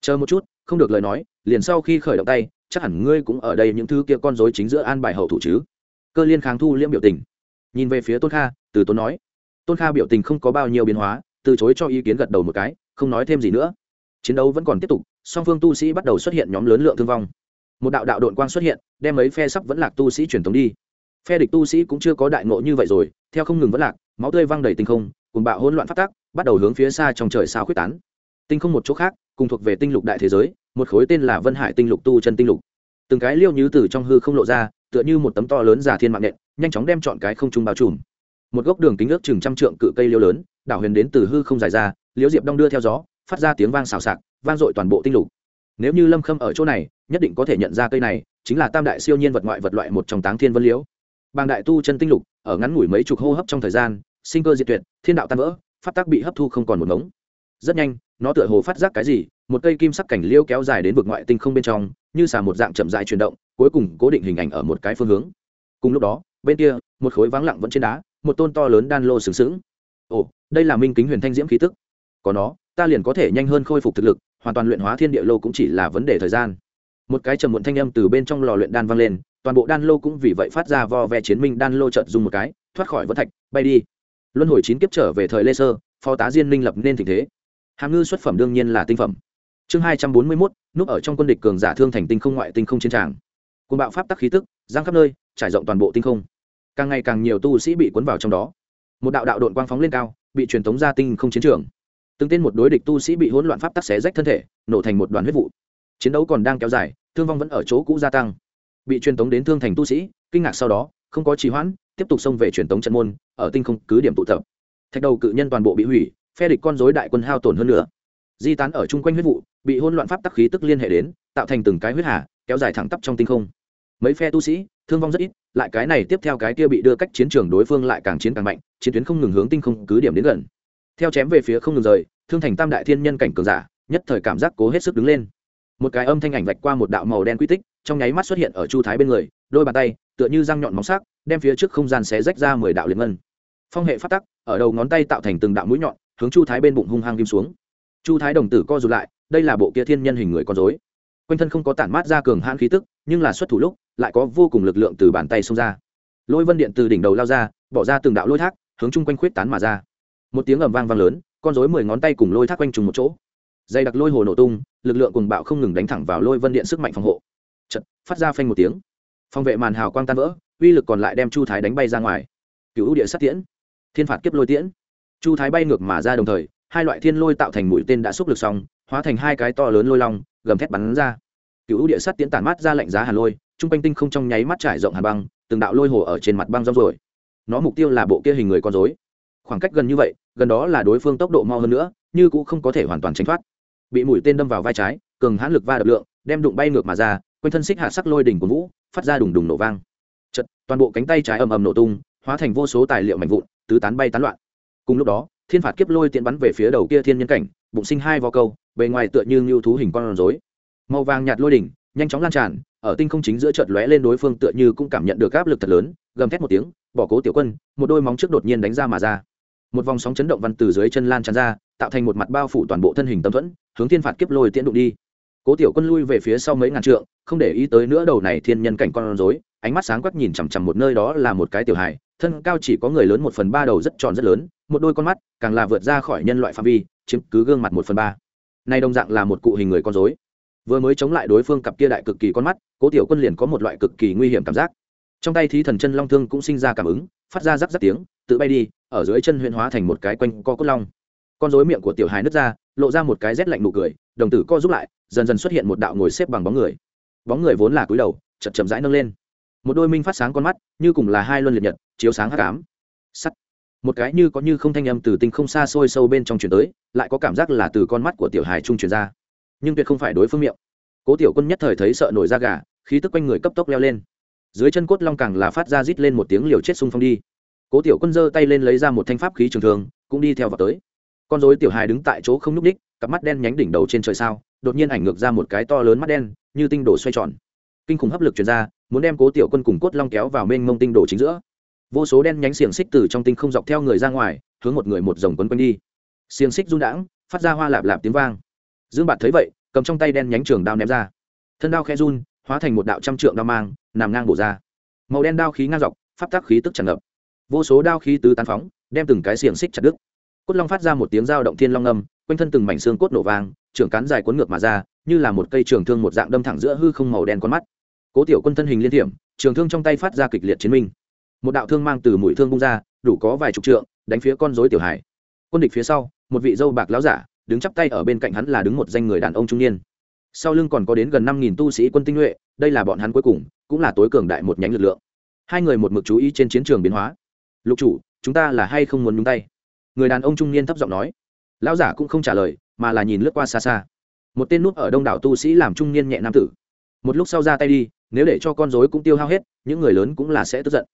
Speaker 1: Chờ một chút, không được lời nói, liền sau khi khởi động tay, chắc hẳn ngươi cũng ở đây những thứ kia con dối chính giữa an bài hậu thủ chứ. Cơ liên kháng thu liễm biểu tình. Nhìn về phía tôn kha, từ tôn nói. Tôn kha biểu tình không có bao nhiêu biến hóa từ chối cho ý kiến gật đầu một cái, không nói thêm gì nữa. Chiến đấu vẫn còn tiếp tục, song phương tu sĩ bắt đầu xuất hiện nhóm lớn lượng thương vong. Một đạo đạo đội quang xuất hiện, đem mấy phe sắp vẫn lạc tu sĩ truyền thống đi. Phe địch tu sĩ cũng chưa có đại ngộ như vậy rồi, theo không ngừng vẫn lạc, máu tươi văng đầy tinh không, cùng bạo hỗn loạn phát tác bắt đầu hướng phía xa trong trời sao khuyết tán. Tinh không một chỗ khác, cùng thuộc về tinh lục đại thế giới, một khối tên là vân hải tinh lục tu chân tinh lục. Từng cái liêu như từ trong hư không lộ ra, tựa như một tấm to lớn giả thiên mạng nện nhanh chóng đem chọn cái không trung bao trùm. Một gốc đường kính ước chừng trăm trượng cự cây liêu lớn đảo huyền đến từ hư không dài ra, liễu diệp đong đưa theo gió, phát ra tiếng vang xào xạc, vang dội toàn bộ tinh lục. Nếu như lâm khâm ở chỗ này, nhất định có thể nhận ra cây này, chính là tam đại siêu nhiên vật ngoại vật loại một trong táng thiên vân liễu. Bàng đại tu chân tinh lục, ở ngắn ngủi mấy chục hô hấp trong thời gian, sinh cơ diệt tuyệt, thiên đạo tan vỡ phát tác bị hấp thu không còn một mống rất nhanh, nó tựa hồ phát giác cái gì, một cây kim sắc cảnh liêu kéo dài đến vực ngoại tinh không bên trong, như xà một dạng chậm dài chuyển động, cuối cùng cố định hình ảnh ở một cái phương hướng. Cùng lúc đó, bên kia, một khối vắng lặng vẫn trên đá, một tôn to lớn đan lô sừng sững ồ, đây là minh kính huyền thanh diễm khí tức. Có nó, ta liền có thể nhanh hơn khôi phục thực lực, hoàn toàn luyện hóa thiên địa lô cũng chỉ là vấn đề thời gian. Một cái trầm muộn thanh âm từ bên trong lò luyện đan vang lên, toàn bộ đan lô cũng vì vậy phát ra vo ve chiến minh đan lô trợt dùng một cái, thoát khỏi vỡ thạch, bay đi. Luân hồi chín kiếp trở về thời lê sơ, phó tá diên minh lập nên tình thế. Hàm ngư xuất phẩm đương nhiên là tinh phẩm. Chương hai trăm bốn mươi mốt, núp ở trong quân địch cường giả thương thành tinh không ngoại tinh không chiến tràng. Côn bạo pháp tắc khí tức giang khắp nơi, trải rộng toàn bộ tinh không. Càng ngày càng nhiều tu sĩ bị cuốn vào trong đó một đạo đạo đội quang phóng lên cao, bị truyền tống ra tinh không chiến trường. Từng tên một đối địch tu sĩ bị hỗn loạn pháp tắc xé rách thân thể, nổ thành một đoàn huyết vụ. Chiến đấu còn đang kéo dài, thương vong vẫn ở chỗ cũ gia tăng. Bị truyền tống đến thương thành tu sĩ, kinh ngạc sau đó, không có trì hoãn, tiếp tục xông về truyền tống trận môn, ở tinh không cứ điểm tụ tập. Thạch đầu cự nhân toàn bộ bị hủy, phe địch con dối đại quân hao tổn hơn nữa. Di tán ở chung quanh huyết vụ, bị hỗn loạn pháp tắc khí tức liên hệ đến, tạo thành từng cái huyết hà, kéo dài thẳng tắp trong tinh không mấy phe tu sĩ, thương vong rất ít, lại cái này tiếp theo cái kia bị đưa cách chiến trường đối phương lại càng chiến càng mạnh, chiến tuyến không ngừng hướng tinh không cứ điểm đến gần. Theo chém về phía không ngừng rời, thương thành tam đại thiên nhân cảnh cường giả, nhất thời cảm giác cố hết sức đứng lên. Một cái âm thanh ảnh vạch qua một đạo màu đen quy tích, trong nháy mắt xuất hiện ở chu thái bên người, đôi bàn tay, tựa như răng nhọn móng sắc, đem phía trước không gian xé rách ra mười đạo liệt ngân. Phong hệ phát tắc, ở đầu ngón tay tạo thành từng đạo mũi nhọn, hướng chu thái bên bụng hung hăng kim xuống. Chu thái đồng tử co rụt lại, đây là bộ kia thiên nhân hình người con dối quanh thân không có tản mát ra cường hãn khí tức, nhưng là xuất thủ lúc lại có vô cùng lực lượng từ bàn tay xông ra. Lôi vân điện từ đỉnh đầu lao ra, bỏ ra từng đạo lôi thác, hướng chung quanh khuyết tán mà ra. Một tiếng ầm vang vang lớn, con rối mười ngón tay cùng lôi thác quanh trùng một chỗ. Dây đặc lôi hồ nổ tung, lực lượng cùng bạo không ngừng đánh thẳng vào lôi vân điện sức mạnh phòng hộ. Chật phát ra phanh một tiếng. Phòng vệ màn hào quang tan vỡ, uy lực còn lại đem chu thái đánh bay ra ngoài. Cựu ưu địa sát tiễn, thiên phạt kiếp lôi tiễn. Chu thái bay ngược mà ra đồng thời, hai loại thiên lôi tạo thành mũi tên đã xúc lực xong, hóa thành hai cái to lớn lôi long, gầm thét bắn ra. Cựu ưu địa sát tiễn tản mát ra lạnh giá hà lôi trung quanh tinh không trong nháy mắt trải rộng hàn băng, từng đạo lôi hồ ở trên mặt băng rong rồi. Nó mục tiêu là bộ kia hình người con dối khoảng cách gần như vậy, gần đó là đối phương tốc độ mau hơn nữa, như cũng không có thể hoàn toàn tránh thoát. Bị mũi tên đâm vào vai trái, cường hãn lực va đập lượng, đem đụng bay ngược mà ra, quanh thân xích hạ sắc lôi đỉnh của vũ, phát ra đùng đùng nổ vang. Chật toàn bộ cánh tay trái ầm ầm nổ tung, hóa thành vô số tài liệu mạnh vụn, tứ tán bay tán loạn. Cùng lúc đó, thiên phạt kiếp lôi tiện bắn về phía đầu kia thiên nhân cảnh, bụng sinh hai vo câu, bề ngoài tựa như ngưu thú hình con rối. Màu vàng nhạt lôi đỉnh, nhanh chóng lan tràn ở tinh không chính giữa chợt lóe lên đối phương tựa như cũng cảm nhận được áp lực thật lớn, gầm thét một tiếng, bỏ cố tiểu quân, một đôi móng trước đột nhiên đánh ra mà ra. Một vòng sóng chấn động văn từ dưới chân lan tràn ra, tạo thành một mặt bao phủ toàn bộ thân hình tâm thuẫn, hướng thiên phạt kiếp lôi tiễn đụng đi. Cố tiểu quân lui về phía sau mấy ngàn trượng, không để ý tới nữa đầu này thiên nhân cảnh con rối, ánh mắt sáng quắc nhìn chằm chằm một nơi đó là một cái tiểu hài, thân cao chỉ có người lớn một phần ba đầu rất tròn rất lớn, một đôi con mắt càng là vượt ra khỏi nhân loại phạm vi, chiếm cứ gương mặt một phần ba. Nay đồng dạng là một cụ hình người con rối vừa mới chống lại đối phương cặp kia đại cực kỳ con mắt, cố tiểu quân liền có một loại cực kỳ nguy hiểm cảm giác. Trong tay thí thần chân long thương cũng sinh ra cảm ứng, phát ra rắc rắc tiếng, tự bay đi, ở dưới chân huyện hóa thành một cái quanh co cốt long. Con dối miệng của tiểu hài nứt ra, lộ ra một cái rét lạnh nụ cười, đồng tử co giúp lại, dần dần xuất hiện một đạo ngồi xếp bằng bóng người. Bóng người vốn là cúi đầu, chậm chậm rãi nâng lên. Một đôi minh phát sáng con mắt, như cùng là hai luân liệt nhật, chiếu sáng hắc ám. Sắt. Một cái như có như không thanh âm từ tinh không xa xôi sâu bên trong chuyển tới, lại có cảm giác là từ con mắt của tiểu hài trung chuyển ra nhưng tuyệt không phải đối phương miệng. Cố tiểu quân nhất thời thấy sợ nổi da gà, khí tức quanh người cấp tốc leo lên. Dưới chân cốt long càng là phát ra rít lên một tiếng liều chết xung phong đi. Cố tiểu quân giơ tay lên lấy ra một thanh pháp khí trường thường cũng đi theo vào tới. Con dối tiểu hài đứng tại chỗ không nhúc ních cặp mắt đen nhánh đỉnh đầu trên trời sao, đột nhiên ảnh ngược ra một cái to lớn mắt đen, như tinh đổ xoay tròn. Kinh khủng hấp lực chuyển ra, muốn đem cố tiểu quân cùng cốt long kéo vào mênh mông tinh đổ chính giữa. Vô số đen nhánh xiềng xích từ trong tinh không dọc theo người ra ngoài, hướng một người một dòng quấn quanh đi. Xiềng xích run đãng phát ra hoa lạp lạp tiếng vang dương bạt thấy vậy, cầm trong tay đen nhánh trường đao ném ra. Thân đao khe run, hóa thành một đạo trăm trượng đao mang, nằm ngang bổ ra. Màu đen đao khí ngang dọc, pháp tác khí tức tràn ngập. Vô số đao khí tứ tán phóng, đem từng cái xiềng xích chặt đứt. Cốt long phát ra một tiếng dao động thiên long âm, quanh thân từng mảnh xương cốt nổ vang, trưởng cán dài cuốn ngược mà ra, như là một cây trường thương một dạng đâm thẳng giữa hư không màu đen con mắt. Cố tiểu quân thân hình liên tiệm trường thương trong tay phát ra kịch liệt chiến minh. Một đạo thương mang từ mũi thương bung ra, đủ có vài chục trượng, đánh phía con rối tiểu hải. Quân địch phía sau, một vị dâu bạc láo giả đứng chắp tay ở bên cạnh hắn là đứng một danh người đàn ông trung niên. Sau lưng còn có đến gần năm nghìn tu sĩ quân tinh nhuệ, đây là bọn hắn cuối cùng, cũng là tối cường đại một nhánh lực lượng. Hai người một mực chú ý trên chiến trường biến hóa. Lục chủ, chúng ta là hay không muốn nhúng tay? Người đàn ông trung niên thấp giọng nói. Lão giả cũng không trả lời, mà là nhìn lướt qua xa xa. Một tên núp ở đông đảo tu sĩ làm trung niên nhẹ nam tử. Một lúc sau ra tay đi, nếu để cho con dối cũng tiêu hao hết, những người lớn cũng là sẽ tức giận.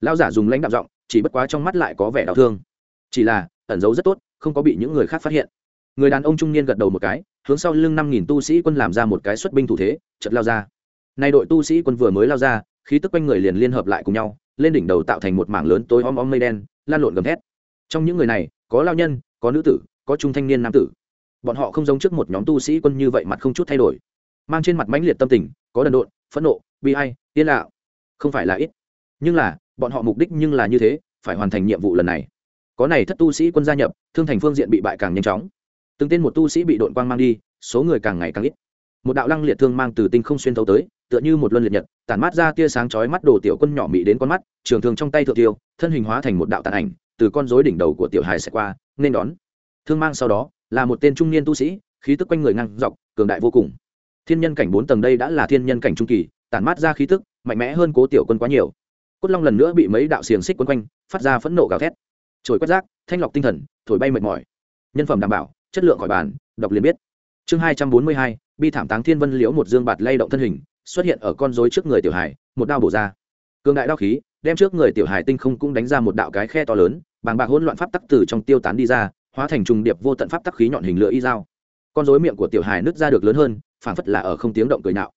Speaker 1: Lão giả dùng lãnh đạm giọng, chỉ bất quá trong mắt lại có vẻ đau thương. Chỉ là, ẩn giấu rất tốt, không có bị những người khác phát hiện người đàn ông trung niên gật đầu một cái, hướng sau lưng năm nghìn tu sĩ quân làm ra một cái xuất binh thủ thế chật lao ra. Nay đội tu sĩ quân vừa mới lao ra, khí tức quanh người liền liên hợp lại cùng nhau, lên đỉnh đầu tạo thành một mảng lớn tối om om mây đen, lan lộn gầm thét. Trong những người này, có lao nhân, có nữ tử, có trung thanh niên nam tử. Bọn họ không giống trước một nhóm tu sĩ quân như vậy mặt không chút thay đổi. Mang trên mặt mãnh liệt tâm tình, có đần độn, phẫn nộ, bi hay yên lạo không phải là ít, nhưng là, bọn họ mục đích nhưng là như thế, phải hoàn thành nhiệm vụ lần này. Có này thất tu sĩ quân gia nhập, thương thành phương diện bị bại càng nhanh chóng từng tên một tu sĩ bị đội quang mang đi, số người càng ngày càng ít. Một đạo lăng liệt thương mang từ tinh không xuyên thấu tới, tựa như một luân liệt nhật, tản mát ra tia sáng chói mắt đồ tiểu quân nhỏ mị đến con mắt, trường thường trong tay thượng tiêu, thân hình hóa thành một đạo tàn ảnh, từ con rối đỉnh đầu của tiểu hài sẽ qua, nên đón. Thương mang sau đó, là một tên trung niên tu sĩ, khí tức quanh người ngang dọc, cường đại vô cùng. Thiên nhân cảnh bốn tầng đây đã là thiên nhân cảnh trung kỳ, tản mát ra khí tức, mạnh mẽ hơn cố tiểu quân quá nhiều. Cốt long lần nữa bị mấy đạo xiềng xích quấn quanh, phát ra phẫn nộ gào thét. Trồi quét rác, thanh lọc tinh thần, thổi bay mệt mỏi. Nhân phẩm đảm bảo chất lượng khỏi bàn, đọc liền biết. Chương hai trăm bốn mươi hai, bi thảm táng thiên vân liễu một dương bạt lay động thân hình, xuất hiện ở con rối trước người tiểu hải một đao bổ ra. Cường đại đao khí, đem trước người tiểu hải tinh không cũng đánh ra một đạo cái khe to lớn, bàng bạc hỗn loạn pháp tắc từ trong tiêu tán đi ra, hóa thành trùng điệp vô tận pháp tắc khí nhọn hình lửa y dao. Con rối miệng của tiểu hải nứt ra được lớn hơn, phảng phất là ở không tiếng động cười nạo.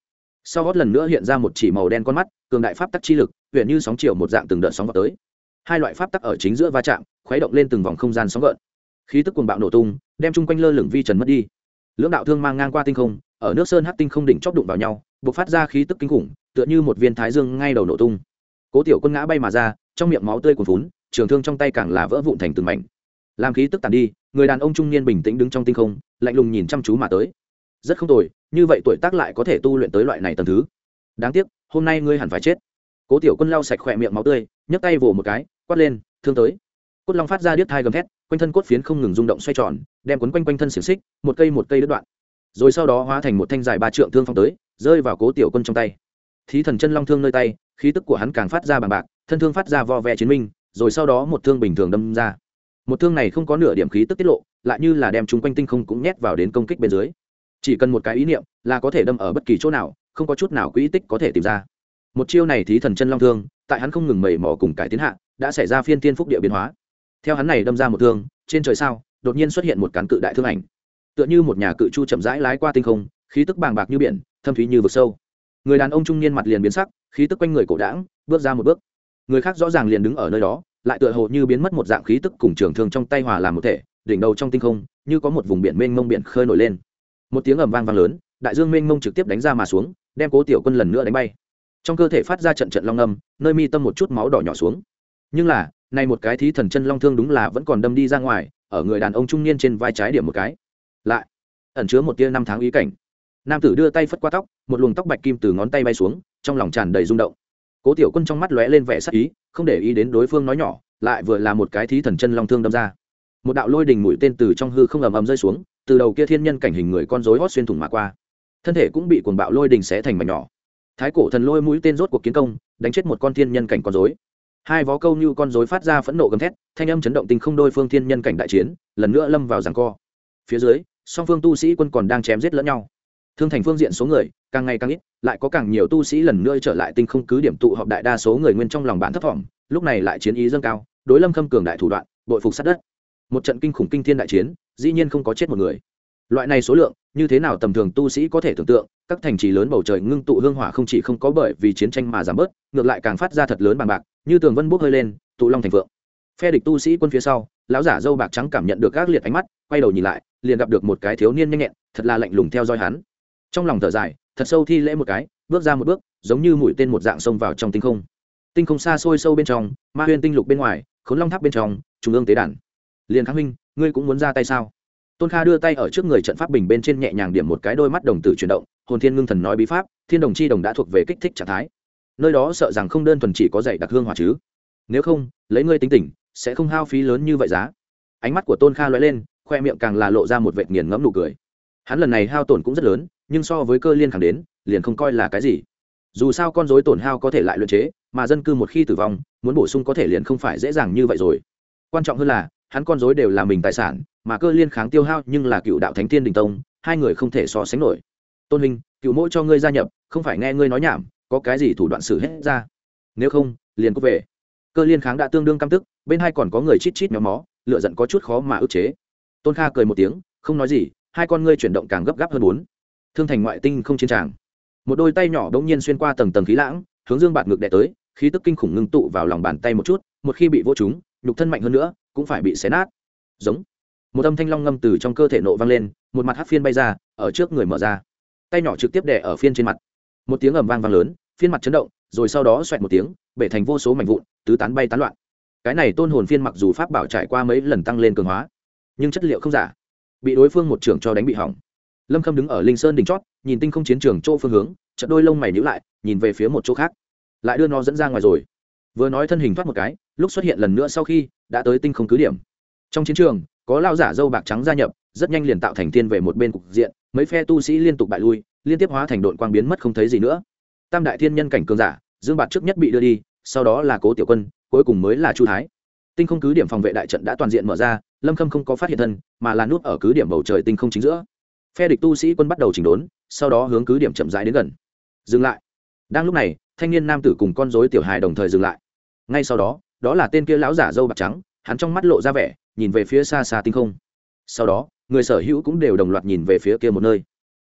Speaker 1: Sau gót lần nữa hiện ra một chỉ màu đen con mắt, cường đại pháp tắc chi lực huyện như sóng chiều một dạng từng đợt sóng vào tới. Hai loại pháp tắc ở chính giữa va chạm, khuấy động lên từng vòng không gian sóng gợn khí tức cuồng bạo nổ tung, đem chung quanh lơ lửng vi trần mất đi. Lưỡng đạo thương mang ngang qua tinh không, ở nước sơn hát tinh không đỉnh chóp đụng vào nhau, bộc phát ra khí tức kinh khủng, tựa như một viên thái dương ngay đầu nổ tung. Cố tiểu quân ngã bay mà ra, trong miệng máu tươi cuồn phún trường thương trong tay càng là vỡ vụn thành từng mảnh. Làm khí tức tàn đi, người đàn ông trung niên bình tĩnh đứng trong tinh không, lạnh lùng nhìn chăm chú mà tới. Rất không tồi, như vậy tuổi tác lại có thể tu luyện tới loại này tầm thứ. Đáng tiếc, hôm nay ngươi hẳn phải chết. Cố tiểu quân lau sạch khỏe miệng máu tươi, nhấc tay vồ một cái, quát lên, thương tới cốt long phát ra điếc thai gầm thét, quanh thân cốt phiến không ngừng rung động xoay tròn, đem quấn quanh quanh thân xiềng xích, một cây một cây đứt đoạn. Rồi sau đó hóa thành một thanh dài ba trượng thương phong tới, rơi vào cố tiểu quân trong tay. Thí thần chân long thương nơi tay, khí tức của hắn càng phát ra bằng bạc, thân thương phát ra vo ve chiến minh, rồi sau đó một thương bình thường đâm ra. Một thương này không có nửa điểm khí tức tiết lộ, lại như là đem chúng quanh tinh không cũng nhét vào đến công kích bên dưới. Chỉ cần một cái ý niệm là có thể đâm ở bất kỳ chỗ nào, không có chút nào quỹ tích có thể tìm ra. Một chiêu này thí thần chân long thương, tại hắn không ngừng mẩy mò cùng cải tiến hạ, đã xảy ra phiên tiên phúc địa biến hóa theo hắn này đâm ra một thương, trên trời sao, đột nhiên xuất hiện một cán cự đại thương ảnh. Tựa như một nhà cự chu chậm rãi lái qua tinh không, khí tức bàng bạc như biển, thâm thúy như vực sâu. Người đàn ông trung niên mặt liền biến sắc, khí tức quanh người cổ đảng bước ra một bước. Người khác rõ ràng liền đứng ở nơi đó, lại tựa hồ như biến mất một dạng khí tức cùng trường thương trong tay hòa làm một thể, đỉnh đầu trong tinh không, như có một vùng biển mênh mông biển khơi nổi lên. Một tiếng ầm vang vang lớn, đại dương mênh mông trực tiếp đánh ra mà xuống, đem cố tiểu quân lần nữa đánh bay. Trong cơ thể phát ra trận trận long âm, nơi mi tâm một chút máu đỏ nhỏ xuống. Nhưng là nay một cái thí thần chân long thương đúng là vẫn còn đâm đi ra ngoài, ở người đàn ông trung niên trên vai trái điểm một cái. Lại, ẩn chứa một tia năm tháng ý cảnh. Nam tử đưa tay phất qua tóc, một luồng tóc bạch kim từ ngón tay bay xuống, trong lòng tràn đầy rung động. Cố tiểu quân trong mắt lóe lên vẻ sắc ý, không để ý đến đối phương nói nhỏ, lại vừa là một cái thí thần chân long thương đâm ra. Một đạo lôi đình mũi tên từ trong hư không ầm ầm rơi xuống, từ đầu kia thiên nhân cảnh hình người con rối hót xuyên thủng mà qua. Thân thể cũng bị cuồng bạo lôi đình xé thành mảnh nhỏ. Thái cổ thần lôi mũi tên rốt cuộc kiến công, đánh chết một con thiên nhân cảnh con rối hai vó câu như con rối phát ra phẫn nộ gầm thét, thanh âm chấn động tinh không đôi phương thiên nhân cảnh đại chiến, lần nữa lâm vào giằng co. Phía dưới, song phương tu sĩ quân còn đang chém giết lẫn nhau. Thương thành phương diện số người, càng ngày càng ít, lại có càng nhiều tu sĩ lần nữa trở lại tinh không cứ điểm tụ họp đại đa số người nguyên trong lòng bản thấp thỏm lúc này lại chiến ý dâng cao, đối lâm khâm cường đại thủ đoạn, bội phục sát đất. Một trận kinh khủng kinh thiên đại chiến, dĩ nhiên không có chết một người. Loại này số lượng, như thế nào tầm thường tu sĩ có thể tưởng tượng các thành trì lớn bầu trời ngưng tụ hương hỏa không chỉ không có bởi vì chiến tranh mà giảm bớt, ngược lại càng phát ra thật lớn bằng bạc, như tường vân bốc hơi lên, tụ long thành phượng. Phe địch tu sĩ quân phía sau, lão giả dâu bạc trắng cảm nhận được các liệt ánh mắt, quay đầu nhìn lại, liền gặp được một cái thiếu niên nhanh nhẹn, thật là lạnh lùng theo dõi hắn. Trong lòng thở dài, thật sâu thi lễ một cái, bước ra một bước, giống như mũi tên một dạng xông vào trong tinh không. Tinh không xa xôi sâu bên trong, ma huyên tinh lục bên ngoài, khốn long tháp bên trong, trung ương tế đàn. Liền kháng minh ngươi cũng muốn ra tay sao? Tôn kha đưa tay ở trước người trận pháp bình bên trên nhẹ nhàng điểm một cái đôi mắt đồng tử chuyển động hồn thiên ngưng thần nói bí pháp, thiên đồng chi đồng đã thuộc về kích thích trạng thái. Nơi đó sợ rằng không đơn thuần chỉ có dạy đặc hương hỏa chứ. Nếu không, lấy ngươi tính tình, sẽ không hao phí lớn như vậy giá. Ánh mắt của tôn kha lóe lên, khoe miệng càng là lộ ra một vệt nghiền ngẫm nụ cười. Hắn lần này hao tổn cũng rất lớn, nhưng so với cơ liên khẳng đến, liền không coi là cái gì. Dù sao con dối tổn hao có thể lại luyện chế, mà dân cư một khi tử vong, muốn bổ sung có thể liền không phải dễ dàng như vậy rồi. Quan trọng hơn là, hắn con dối đều là mình tài sản, mà cơ liên kháng tiêu hao nhưng là cựu đạo thánh thiên đình tông, hai người không thể so sánh nổi tôn hình cựu mỗi cho ngươi gia nhập, không phải nghe ngươi nói nhảm, có cái gì thủ đoạn xử hết ra? Nếu không, liền cút về. Cơ liên kháng đã tương đương căm tức, bên hai còn có người chít chít méo mó lựa giận có chút khó mà ức chế. Tôn kha cười một tiếng, không nói gì, hai con ngươi chuyển động càng gấp gáp hơn bốn. Thương thành ngoại tinh không chiến tràng. Một đôi tay nhỏ bỗng nhiên xuyên qua tầng tầng khí lãng, hướng dương bạt ngực đẻ tới, khí tức kinh khủng ngưng tụ vào lòng bàn tay một chút, một khi bị vô chúng nhục thân mạnh hơn nữa, cũng phải bị xé nát. Giống. Một âm thanh long ngâm từ trong cơ thể nộ vang lên, một mặt hát phiên bay ra, ở trước người mở ra tay nhỏ trực tiếp đè ở phiên trên mặt. Một tiếng ầm vang vang lớn, phiên mặt chấn động, rồi sau đó xoẹt một tiếng, bể thành vô số mảnh vụn, tứ tán bay tán loạn. Cái này tôn hồn phiên mặc dù pháp bảo trải qua mấy lần tăng lên cường hóa, nhưng chất liệu không giả, bị đối phương một trưởng cho đánh bị hỏng. Lâm khâm đứng ở linh sơn đỉnh chót, nhìn tinh không chiến trường chỗ phương hướng, chợt đôi lông mày nhíu lại, nhìn về phía một chỗ khác. Lại đưa nó dẫn ra ngoài rồi. Vừa nói thân hình thoát một cái, lúc xuất hiện lần nữa sau khi, đã tới tinh không cứ điểm. Trong chiến trường, có lao giả dâu bạc trắng gia nhập, rất nhanh liền tạo thành tiên về một bên cục diện mấy phe tu sĩ liên tục bại lui, liên tiếp hóa thành đội quang biến mất không thấy gì nữa. Tam đại thiên nhân cảnh cường giả, dương Bạt trước nhất bị đưa đi, sau đó là cố tiểu quân, cuối cùng mới là chu thái. Tinh không cứ điểm phòng vệ đại trận đã toàn diện mở ra, lâm khâm không có phát hiện thân, mà là nút ở cứ điểm bầu trời tinh không chính giữa. Phe địch tu sĩ quân bắt đầu chỉnh đốn, sau đó hướng cứ điểm chậm rãi đến gần. Dừng lại. Đang lúc này, thanh niên nam tử cùng con dối tiểu hài đồng thời dừng lại. Ngay sau đó đó là tên kia lão giả dâu bạc trắng, hắn trong mắt lộ ra vẻ, nhìn về phía xa xa tinh không. Sau đó người sở hữu cũng đều đồng loạt nhìn về phía kia một nơi.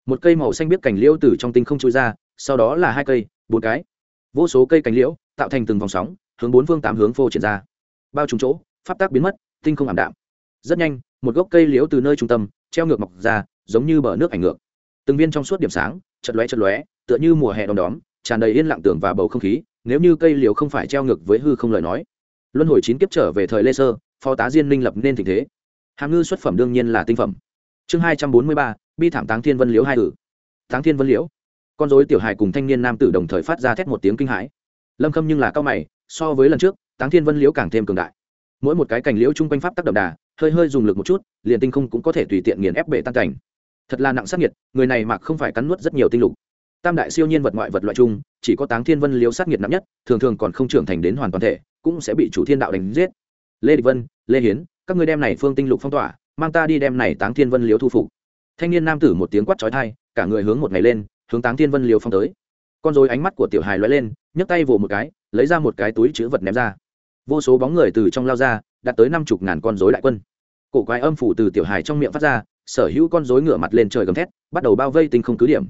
Speaker 1: Một cây màu xanh biết cành liễu từ trong tinh không trôi ra, sau đó là hai cây, bốn cái. Vô số cây cành liễu tạo thành từng vòng sóng, hướng bốn phương tám hướng phô triển ra. Bao trùng chỗ, pháp tác biến mất, tinh không ảm đạm. Rất nhanh, một gốc cây liễu từ nơi trung tâm, treo ngược mọc ra, giống như bờ nước ảnh ngược. Từng viên trong suốt điểm sáng, chật lóe chật lóe, tựa như mùa hè đom đóm, tràn đầy yên lặng tưởng và bầu không khí, nếu như cây liễu không phải treo ngược với hư không lời nói. Luân hồi chín kiếp trở về thời lê sơ phó tá diên minh lập nên tình thế hàm ngư xuất phẩm đương nhiên là tinh phẩm. Chương hai trăm bốn mươi ba, bi thảm táng thiên vân liễu hai tử. Táng thiên vân liễu. Con dối tiểu hài cùng thanh niên nam tử đồng thời phát ra thét một tiếng kinh hãi. Lâm khâm nhưng là cao mày, so với lần trước, táng thiên vân liễu càng thêm cường đại. Mỗi một cái cành liễu chung quanh pháp tác đậm đà, hơi hơi dùng lực một chút, liền tinh không cũng có thể tùy tiện nghiền ép bể tan cảnh. Thật là nặng sắc nhiệt người này mặc không phải cắn nuốt rất nhiều tinh lục. Tam đại siêu nhiên vật ngoại vật loại chung, chỉ có táng thiên vân liễu sát nhiệt nặng nhất, thường thường còn không trưởng thành đến hoàn toàn thể, cũng sẽ bị chủ thiên đạo đánh giết. Lê địch vân, lê hiến các ngươi đem này phương tinh lục phong tỏa, mang ta đi đem này táng thiên vân liễu thu phục. Thanh niên nam tử một tiếng quát trói thai cả người hướng một ngày lên, hướng táng thiên vân liễu phong tới. Con dối ánh mắt của tiểu hài loay lên, nhấc tay vồ một cái, lấy ra một cái túi chữ vật ném ra. Vô số bóng người từ trong lao ra, đạt tới năm chục ngàn con dối đại quân. Cổ quái âm phủ từ tiểu hài trong miệng phát ra, sở hữu con dối ngửa mặt lên trời gầm thét, bắt đầu bao vây tinh không cứ điểm.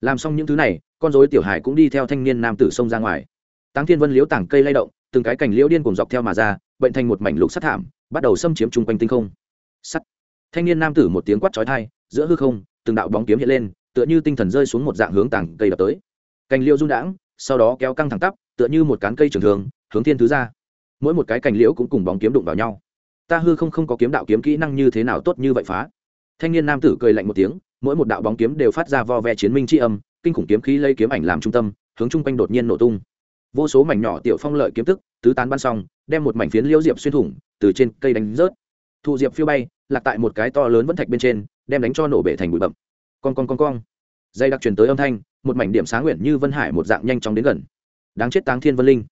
Speaker 1: Làm xong những thứ này, con dối tiểu hài cũng đi theo thanh niên nam tử xông ra ngoài. Táng thiên vân liễu tảng cây lay động, từng cái cành liễu điên cùng dọc theo mà ra, bệnh thành một mảnh lục sắt thảm bắt đầu xâm chiếm chung quanh tinh không. Sắt. Thanh niên nam tử một tiếng quát trói thai giữa hư không, từng đạo bóng kiếm hiện lên, tựa như tinh thần rơi xuống một dạng hướng tảng cây đập tới. Cành liễu rung đãng, sau đó kéo căng thẳng tắp, tựa như một cán cây trường thường, hướng thiên thứ ra. Mỗi một cái cành liễu cũng cùng bóng kiếm đụng vào nhau. Ta hư không không có kiếm đạo kiếm kỹ năng như thế nào tốt như vậy phá? Thanh niên nam tử cười lạnh một tiếng, mỗi một đạo bóng kiếm đều phát ra vo ve chiến minh tri âm, kinh khủng kiếm khí lấy kiếm ảnh làm trung tâm, hướng chung quanh đột nhiên nổ tung. Vô số mảnh nhỏ tiểu phong lợi kiếm tức, tứ tán ban xong đem một mảnh phiến liễu diệp xuyên thủng, từ trên cây đánh rớt. Thụ diệp phiêu bay, lạc tại một cái to lớn vẫn thạch bên trên, đem đánh cho nổ bể thành bụi bậm con con con con dây đặc truyền tới âm thanh, một mảnh điểm sáng nguyện như vân hải một dạng nhanh chóng đến gần. Đáng chết táng thiên vân linh.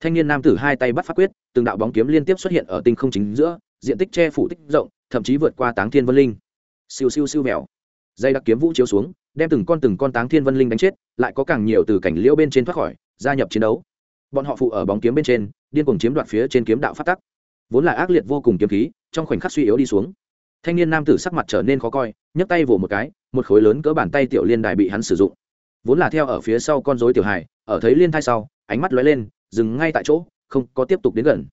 Speaker 1: Thanh niên nam tử hai tay bắt phát quyết, từng đạo bóng kiếm liên tiếp xuất hiện ở tinh không chính giữa, diện tích che phủ tích rộng, thậm chí vượt qua táng thiên vân linh. Siêu siêu siêu mèo dây đặc kiếm vũ chiếu xuống, đem từng con từng con táng thiên vân linh đánh chết, lại có càng nhiều từ cảnh liễu bên trên thoát khỏi, gia nhập chiến đấu bọn họ phụ ở bóng kiếm bên trên, điên cuồng chiếm đoạt phía trên kiếm đạo phát tắc. Vốn là ác liệt vô cùng kiếm khí, trong khoảnh khắc suy yếu đi xuống. Thanh niên nam tử sắc mặt trở nên khó coi, nhấc tay vỗ một cái, một khối lớn cỡ bàn tay tiểu liên đài bị hắn sử dụng. Vốn là theo ở phía sau con dối tiểu hài, ở thấy liên thai sau, ánh mắt lóe lên, dừng ngay tại chỗ, không có tiếp tục đến gần.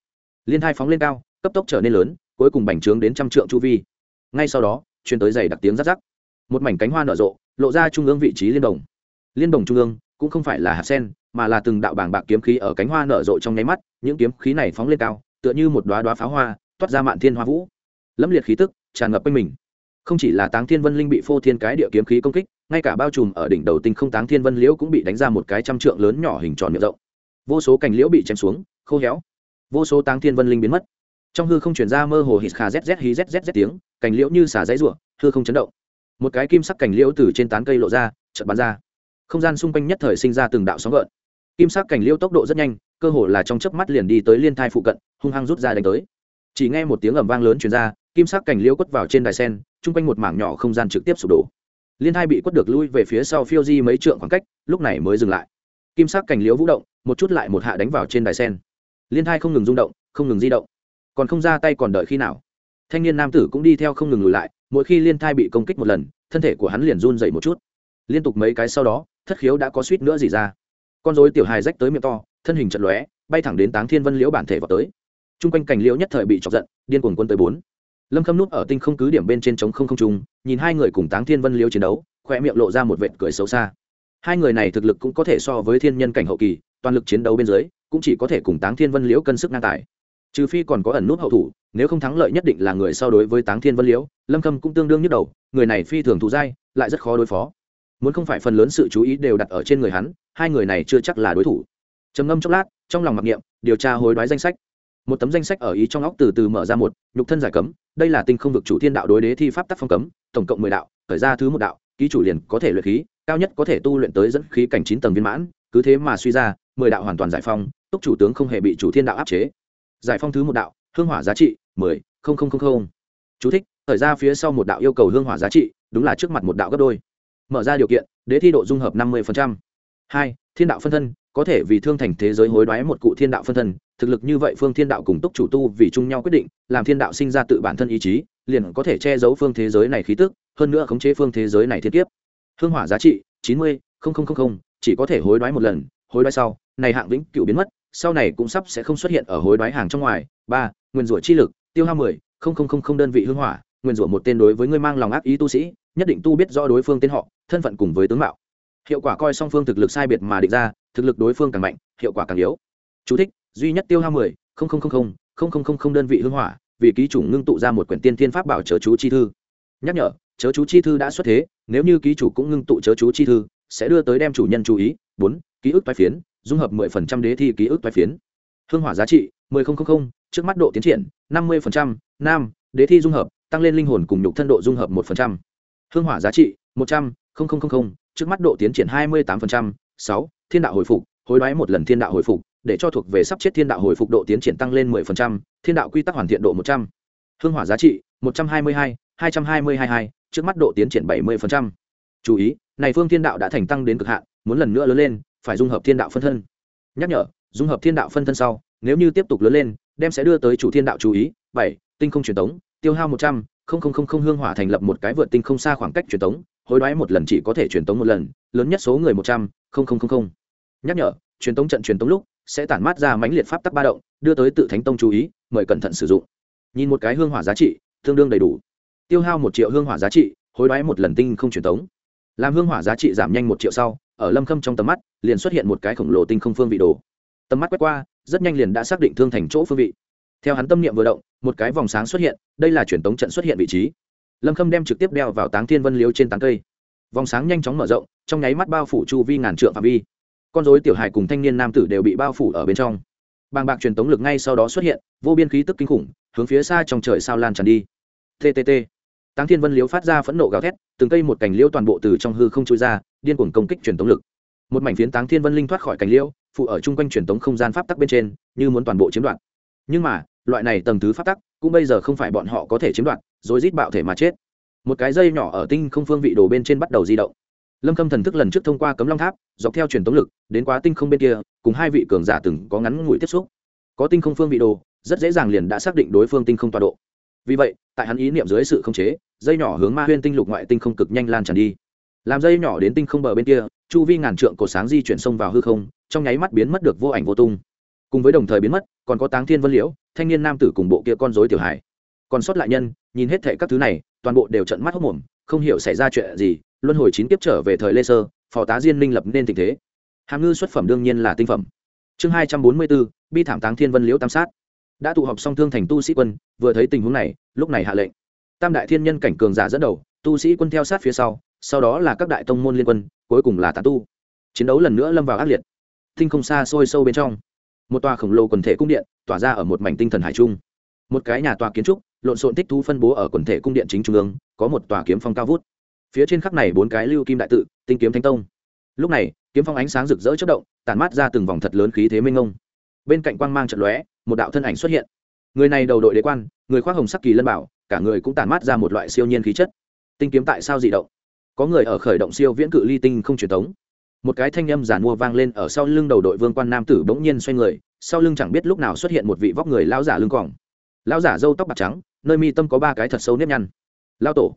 Speaker 1: Liên thai phóng lên cao, cấp tốc trở nên lớn, cuối cùng bành trướng đến trăm trượng chu vi. Ngay sau đó, truyền tới giày đặc tiếng rắc rắc. Một mảnh cánh hoa nở rộ, lộ ra trung ương vị trí liên đồng. Liên đồng trung ương cũng không phải là hạt sen mà là từng đạo bảng bạc kiếm khí ở cánh hoa nở rộ trong nháy mắt, những kiếm khí này phóng lên cao, tựa như một đoá đoá pháo hoa, toát ra mạn thiên hoa vũ. Lâm liệt khí tức tràn ngập quanh mình. Không chỉ là táng thiên vân linh bị phô thiên cái địa kiếm khí công kích, ngay cả bao trùm ở đỉnh đầu tinh không táng thiên vân liễu cũng bị đánh ra một cái trăm trượng lớn nhỏ hình tròn miệng rộng. Vô số cành liễu bị chém xuống, khô héo. Vô số táng thiên vân linh biến mất. Trong hư không chuyển ra mơ hồ hít khà zz hí zz tiếng, cành liễu như xả dãy ruộng hư không chấn động. Một cái kim sắc cành liễu từ trên tán cây lộ ra, chợt bắn ra. Không gian xung quanh nhất thời sinh ra từng đạo sóng gợn kim sắc cảnh liễu tốc độ rất nhanh, cơ hồ là trong chớp mắt liền đi tới liên thai phụ cận, hung hăng rút ra đánh tới. Chỉ nghe một tiếng ầm vang lớn truyền ra, kim sắc cảnh liễu quất vào trên đài sen, chung quanh một mảng nhỏ không gian trực tiếp sụp đổ. Liên thai bị quất được lui về phía sau phiêu di mấy trượng khoảng cách, lúc này mới dừng lại. Kim sắc cảnh liễu vũ động, một chút lại một hạ đánh vào trên đài sen. Liên thai không ngừng rung động, không ngừng di động. Còn không ra tay còn đợi khi nào? Thanh niên nam tử cũng đi theo không ngừng lùi lại, mỗi khi liên thai bị công kích một lần, thân thể của hắn liền run dậy một chút. Liên tục mấy cái sau đó, thất khiếu đã có suýt nữa gì ra con dối tiểu hài rách tới miệng to, thân hình chật lóe, bay thẳng đến táng thiên vân liễu bản thể vào tới. T r u n g quanh cành liễu nhất thời bị chọc giận, điên cuồng quân tới bốn. Lâm khâm núp ở tinh không cứ điểm bên trên trống không không trung, nhìn hai người cùng táng thiên vân liễu chiến đấu khoe miệng lộ ra một vệt cười xấu xa. Hai người này thực lực cũng có thể so với thiên nhân cảnh hậu kỳ, toàn lực chiến đấu bên dưới, cũng chỉ có thể cùng táng thiên vân liễu cân sức ngang tài. Trừ phi còn có ẩn nút hậu thủ, nếu không thắng lợi nhất định là người so đối với táng thiên vân liễu, lâm khâm cũng tương đương nhức đầu, người này phi thường thù dai, lại rất khó đối phó muốn không phải phần lớn sự chú ý đều đặt ở trên người hắn, hai người này chưa chắc là đối thủ. Trầm ngâm chốc lát, trong lòng mặc niệm, điều tra hối đoái danh sách. Một tấm danh sách ở ý trong óc từ từ mở ra một, nhục thân giải cấm, đây là tinh không vực chủ thiên đạo đối đế thi pháp tắc phong cấm, tổng cộng mười đạo, khởi ra thứ một đạo, ký chủ liền có thể luyện khí, cao nhất có thể tu luyện tới dẫn khí cảnh chín tầng viên mãn, cứ thế mà suy ra, mười đạo hoàn toàn giải phong, túc chủ tướng không hề bị chủ thiên đạo áp chế. Giải phong thứ một đạo, hương hỏa giá trị, mười, không không không không. Chú thích, khởi ra phía sau một đạo yêu cầu hương hỏa giá trị, đúng là trước mặt một đạo gấp đôi mở ra điều kiện, đế thi độ dung hợp năm mươi hai, thiên đạo phân thân, có thể vì thương thành thế giới hối đoái một cụ thiên đạo phân thân, thực lực như vậy phương thiên đạo cùng túc chủ tu vì chung nhau quyết định, làm thiên đạo sinh ra tự bản thân ý chí, liền có thể che giấu phương thế giới này khí tức, hơn nữa khống chế phương thế giới này thiên kiếp. Hương hỏa giá trị, chín mươi chỉ có thể hối đoái một lần, hối đoái sau, này hạng vĩnh cựu biến mất, sau này cũng sắp sẽ không xuất hiện ở hối đoái hàng trong ngoài. Ba, nguyên rủa chi lực, tiêu hao mười, không không không không đơn vị hương hỏa, nguyên rủa một tên đối với ngươi mang lòng ác ý tu sĩ nhất định tu biết rõ đối phương tên họ thân phận cùng với tướng mạo. Hiệu quả coi song phương thực lực sai biệt mà định ra thực lực đối phương càng mạnh hiệu quả càng yếu. Chú thích, duy nhất tiêu hao mười không không không không không không không không đơn vị hương hỏa vì ký chủ ngưng tụ ra một quyển tiên thiên pháp bảo chớ chú chi thư. Nhắc nhở chớ chú chi thư đã xuất thế nếu như ký chủ cũng ngưng tụ chớ chú chi thư sẽ đưa tới đem chủ nhân chú ý. Bốn ký ức toái phiến dung hợp mười phần trăm đế thi ký ức toái phiến. Hương hỏa giá trị mười không không không trước mắt độ tiến triển năm mươi phần trăm nam đế thi dung hợp tăng lên linh hồn cùng nhục thân độ dung hợp một phần trăm hương hỏa giá trị một trăm linh trước mắt độ tiến triển hai mươi tám sáu thiên đạo hồi phục hối đoái một lần thiên đạo hồi phục để cho thuộc về sắp chết thiên đạo hồi phục độ tiến triển tăng lên 10%, thiên đạo quy tắc hoàn thiện độ 100. Hương hỏa giá trị 122, 222 trước mắt độ tiến triển 70%. Chú ý, này phương thiên đạo đã thành tăng đến cực hạn, muốn lần nữa lớn lên, phải dung hợp thiên đạo phân thân. Nhắc nhở, dung hợp thiên đạo phân thân sau, nếu như tiếp tục lớn lên, đem sẽ đưa tới chủ thiên đạo chú ý. 7. Tinh không truyền tống, tiêu hao 100, không không không không hương hỏa thành lập một cái vượt tinh không xa khoảng cách truyền tống, hối đoái một lần chỉ có thể truyền tống một lần, lớn nhất số người 100, không không không không. Nhắc nhở, truyền tống trận truyền tống lúc sẽ tản mát ra mãnh liệt pháp tắc ba động đưa tới tự thánh tông chú ý mời cẩn thận sử dụng. Nhìn một cái hương hỏa giá trị tương đương đầy đủ. Tiêu hao một triệu hương hỏa giá trị hối đoái một lần tinh không truyền tống. Làm hương hỏa giá trị giảm nhanh một triệu sau ở lâm khâm trong tầm mắt liền xuất hiện một cái khổng lồ tinh không phương vị đồ. Tầm mắt quét qua rất nhanh liền đã xác định thương thành chỗ phương vị theo hắn tâm niệm vừa động, một cái vòng sáng xuất hiện, đây là truyền tống trận xuất hiện vị trí. Lâm khâm đem trực tiếp đeo vào táng thiên vân liếu trên tán cây. Vòng sáng nhanh chóng mở rộng, trong nháy mắt bao phủ chu vi ngàn trượng phạm vi. Con dối tiểu hài cùng thanh niên nam tử đều bị bao phủ ở bên trong. Bàng bạc truyền tống lực ngay sau đó xuất hiện, vô biên khí tức kinh khủng, hướng phía xa trong trời sao lan tràn đi. Ttt táng thiên vân liếu phát ra phẫn nộ gào thét, từng cây một cành liễu toàn bộ từ trong hư không trôi ra, điên cuồng công kích truyền tống lực. Một mảnh phiến táng thiên vân linh thoát khỏi cành liễu, phụ ở chung quanh truyền tống không gian pháp tắc bên trên, như muốn toàn bộ chiếm đoạt. Nhưng mà loại này tầng thứ pháp tắc, cũng bây giờ không phải bọn họ có thể chiếm đoạt, rồi rít bạo thể mà chết. Một cái dây nhỏ ở tinh không phương vị đồ bên trên bắt đầu di động. Lâm khâm thần thức lần trước thông qua cấm long tháp, dọc theo truyền tống lực, đến quá tinh không bên kia, cùng hai vị cường giả từng có ngắn ngủi tiếp xúc. Có tinh không phương vị đồ, rất dễ dàng liền đã xác định đối phương tinh không tọa độ. Vì vậy, tại hắn ý niệm dưới sự khống chế, dây nhỏ hướng ma huyên tinh lục ngoại tinh không cực nhanh lan tràn đi. Làm dây nhỏ đến tinh không bờ bên kia, chu vi ngàn trượng cổ sáng di chuyển sông vào hư không, trong nháy mắt biến mất được vô ảnh vô tung cùng với đồng thời biến mất, còn có táng thiên vân liễu, thanh niên nam tử cùng bộ kia con dối tiểu hải còn sót lại nhân, nhìn hết thệ các thứ này, toàn bộ đều trận mắt hốc mồm, không hiểu xảy ra chuyện gì, luân hồi chín kiếp trở về thời lê sơ, phò tá diên minh lập nên tình thế. Hàm ngư xuất phẩm đương nhiên là tinh phẩm. Chương hai trăm bốn mươi bốn, bi thảm táng thiên vân liễu tam sát. Đã tụ họp song thương thành tu sĩ quân, vừa thấy tình huống này, lúc này hạ lệnh. Tam đại thiên nhân cảnh cường giả dẫn đầu, tu sĩ quân theo sát phía sau sau đó là các đại tông môn liên quân, cuối cùng là tà tu. Chiến đấu lần nữa lâm vào ác liệt. Tinh không xa xôi sâu bên trong một tòa khổng lồ quần thể cung điện tỏa ra ở một mảnh tinh thần hải trung. Một cái nhà tòa kiến trúc, lộn xộn tích thú phân bố ở quần thể cung điện chính trung ương, có một tòa kiếm phong cao vút. Phía trên khắc này bốn cái lưu kim đại tự, tinh kiếm thánh tông. Lúc này, kiếm phong ánh sáng rực rỡ chất động, tản mát ra từng vòng thật lớn khí thế minh ông bên cạnh quang mang trận lóe, một đạo thân ảnh xuất hiện. Người này đầu đội đế quan, người khoác hồng sắc kỳ lân bảo, cả người cũng tản mát ra một loại siêu nhiên khí chất. Tinh kiếm tại sao dị động? Có người ở khởi động siêu viễn cự ly tinh không truyền thống một cái thanh âm giản mua vang lên ở sau lưng đầu đội vương quan nam tử bỗng nhiên xoay người, sau lưng chẳng biết lúc nào xuất hiện một vị vóc người lao giả lưng còng. Lao giả râu tóc bạc trắng, nơi mi tâm có ba cái thật sâu nếp nhăn. Lao tổ.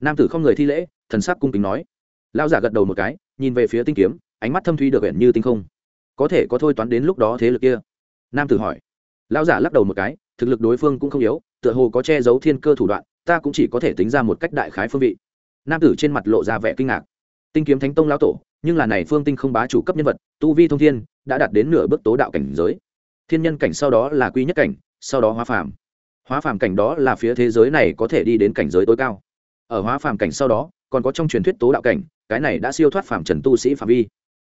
Speaker 1: Nam tử không người thi lễ, thần sắc cung kính nói. Lao giả gật đầu một cái, nhìn về phía tinh kiếm, ánh mắt thâm thuy được huyện như tinh không. Có thể có thôi toán đến lúc đó thế lực kia. Nam tử hỏi. Lao giả lắc đầu một cái, thực lực đối phương cũng không yếu, tựa hồ có che giấu thiên cơ thủ đoạn, ta cũng chỉ có thể tính ra một cách đại khái phương vị. Nam tử trên mặt lộ ra vẻ kinh ngạc. Tinh kiếm thánh tông lão tổ nhưng là này phương tinh không bá chủ cấp nhân vật, tu vi thông thiên, đã đạt đến nửa bước tố đạo cảnh giới. Thiên nhân cảnh sau đó là quy nhất cảnh, sau đó hóa phàm. Hóa phàm cảnh đó là phía thế giới này có thể đi đến cảnh giới tối cao. Ở hóa phàm cảnh sau đó, còn có trong truyền thuyết tố đạo cảnh, cái này đã siêu thoát phàm trần tu sĩ phạm vi.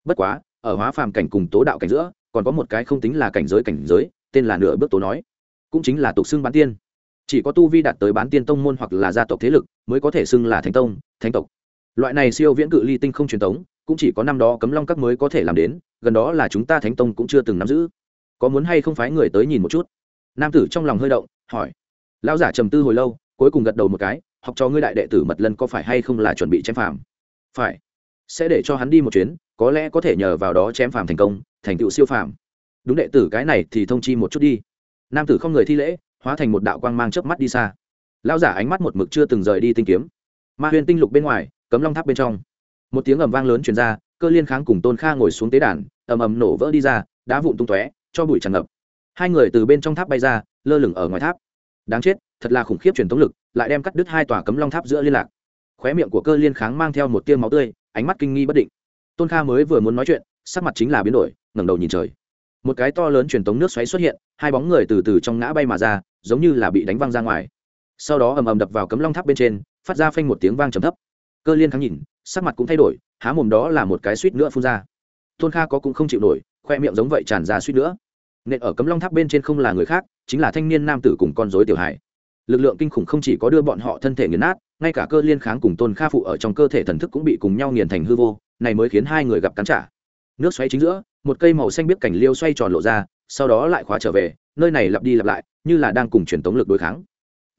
Speaker 1: Bất quá, ở hóa phàm cảnh cùng tố đạo cảnh giữa, còn có một cái không tính là cảnh giới cảnh giới, tên là nửa bước tố nói. Cũng chính là tục xưng bán tiên. Chỉ có tu vi đạt tới bán tiên tông môn hoặc là gia tộc thế lực, mới có thể xưng là thánh tông, thánh tộc. Loại này siêu viễn cự ly tinh không truyền thống cũng chỉ có năm đó cấm long các mới có thể làm đến, gần đó là chúng ta thánh tông cũng chưa từng nắm giữ. Có muốn hay không phái người tới nhìn một chút? Nam tử trong lòng hơi động, hỏi. Lão giả trầm tư hồi lâu, cuối cùng gật đầu một cái, học cho ngươi đại đệ tử mật lân có phải hay không là chuẩn bị chém phàm? Phải. Sẽ để cho hắn đi một chuyến, có lẽ có thể nhờ vào đó chém phàm thành công, thành tựu siêu phàm. Đúng đệ tử, cái này thì thông chi một chút đi. Nam tử không người thi lễ, hóa thành một đạo quang mang chớp mắt đi xa. Lão giả ánh mắt một mực chưa từng rời đi tinh kiếm. Ma huyền tinh lục bên ngoài, cấm long tháp bên trong một tiếng ầm vang lớn truyền ra, cơ liên kháng cùng tôn kha ngồi xuống tế đàn, ầm ầm nổ vỡ đi ra, đá vụn tung tóe, cho bụi tràn ngập. Hai người từ bên trong tháp bay ra, lơ lửng ở ngoài tháp. Đáng chết, thật là khủng khiếp truyền thống lực, lại đem cắt đứt hai tòa cấm long tháp giữa liên lạc. Khóe miệng của cơ liên kháng mang theo một tia máu tươi, ánh mắt kinh nghi bất định. Tôn kha mới vừa muốn nói chuyện, sắc mặt chính là biến đổi, ngẩng đầu nhìn trời. Một cái to lớn truyền tống nước xoáy xuất hiện, hai bóng người từ từ trong ngã bay mà ra, giống như là bị đánh văng ra ngoài. Sau đó ầm ầm đập vào cấm long tháp bên trên, phát ra phanh một tiếng vang trầm thấp. Cơ liên kháng nhìn sắc mặt cũng thay đổi, há mồm đó là một cái suýt nữa phun ra. Tôn kha có cũng không chịu nổi, khoe miệng giống vậy tràn ra suýt nữa. Nện ở cấm long tháp bên trên không là người khác, chính là thanh niên nam tử cùng con dối tiểu hải lực lượng kinh khủng không chỉ có đưa bọn họ thân thể nghiền nát, ngay cả cơ liên kháng cùng tôn kha phụ ở trong cơ thể thần thức cũng bị cùng nhau nghiền thành hư vô, này mới khiến hai người gặp cắn trả. Nước xoáy chính giữa, một cây màu xanh biết cảnh liêu xoay tròn lộ ra, sau đó lại khóa trở về, nơi này lặp đi lặp lại, như là đang cùng truyền tống lực đối kháng.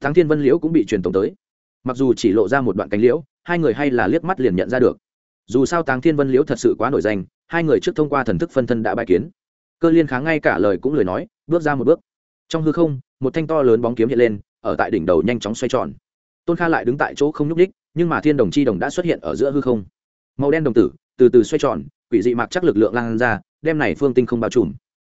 Speaker 1: Thắng thiên vân liễu cũng bị truyền tống tới. Mặc dù chỉ lộ ra một đoạn cánh liễu hai người hay là liếc mắt liền nhận ra được. Dù sao táng thiên vân liễu thật sự quá nổi danh, hai người trước thông qua thần thức phân thân đã bài kiến. Cơ liên kháng ngay cả lời cũng lời nói, bước ra một bước. Trong hư không, một thanh to lớn bóng kiếm hiện lên, ở tại đỉnh đầu nhanh chóng xoay tròn. Tôn kha lại đứng tại chỗ không nhúc ních nhưng mà thiên đồng chi đồng đã xuất hiện ở giữa hư không. Màu đen đồng tử, từ từ xoay tròn, quỷ dị mạc chắc lực lượng lan ra, đem này phương tinh không bao trùm.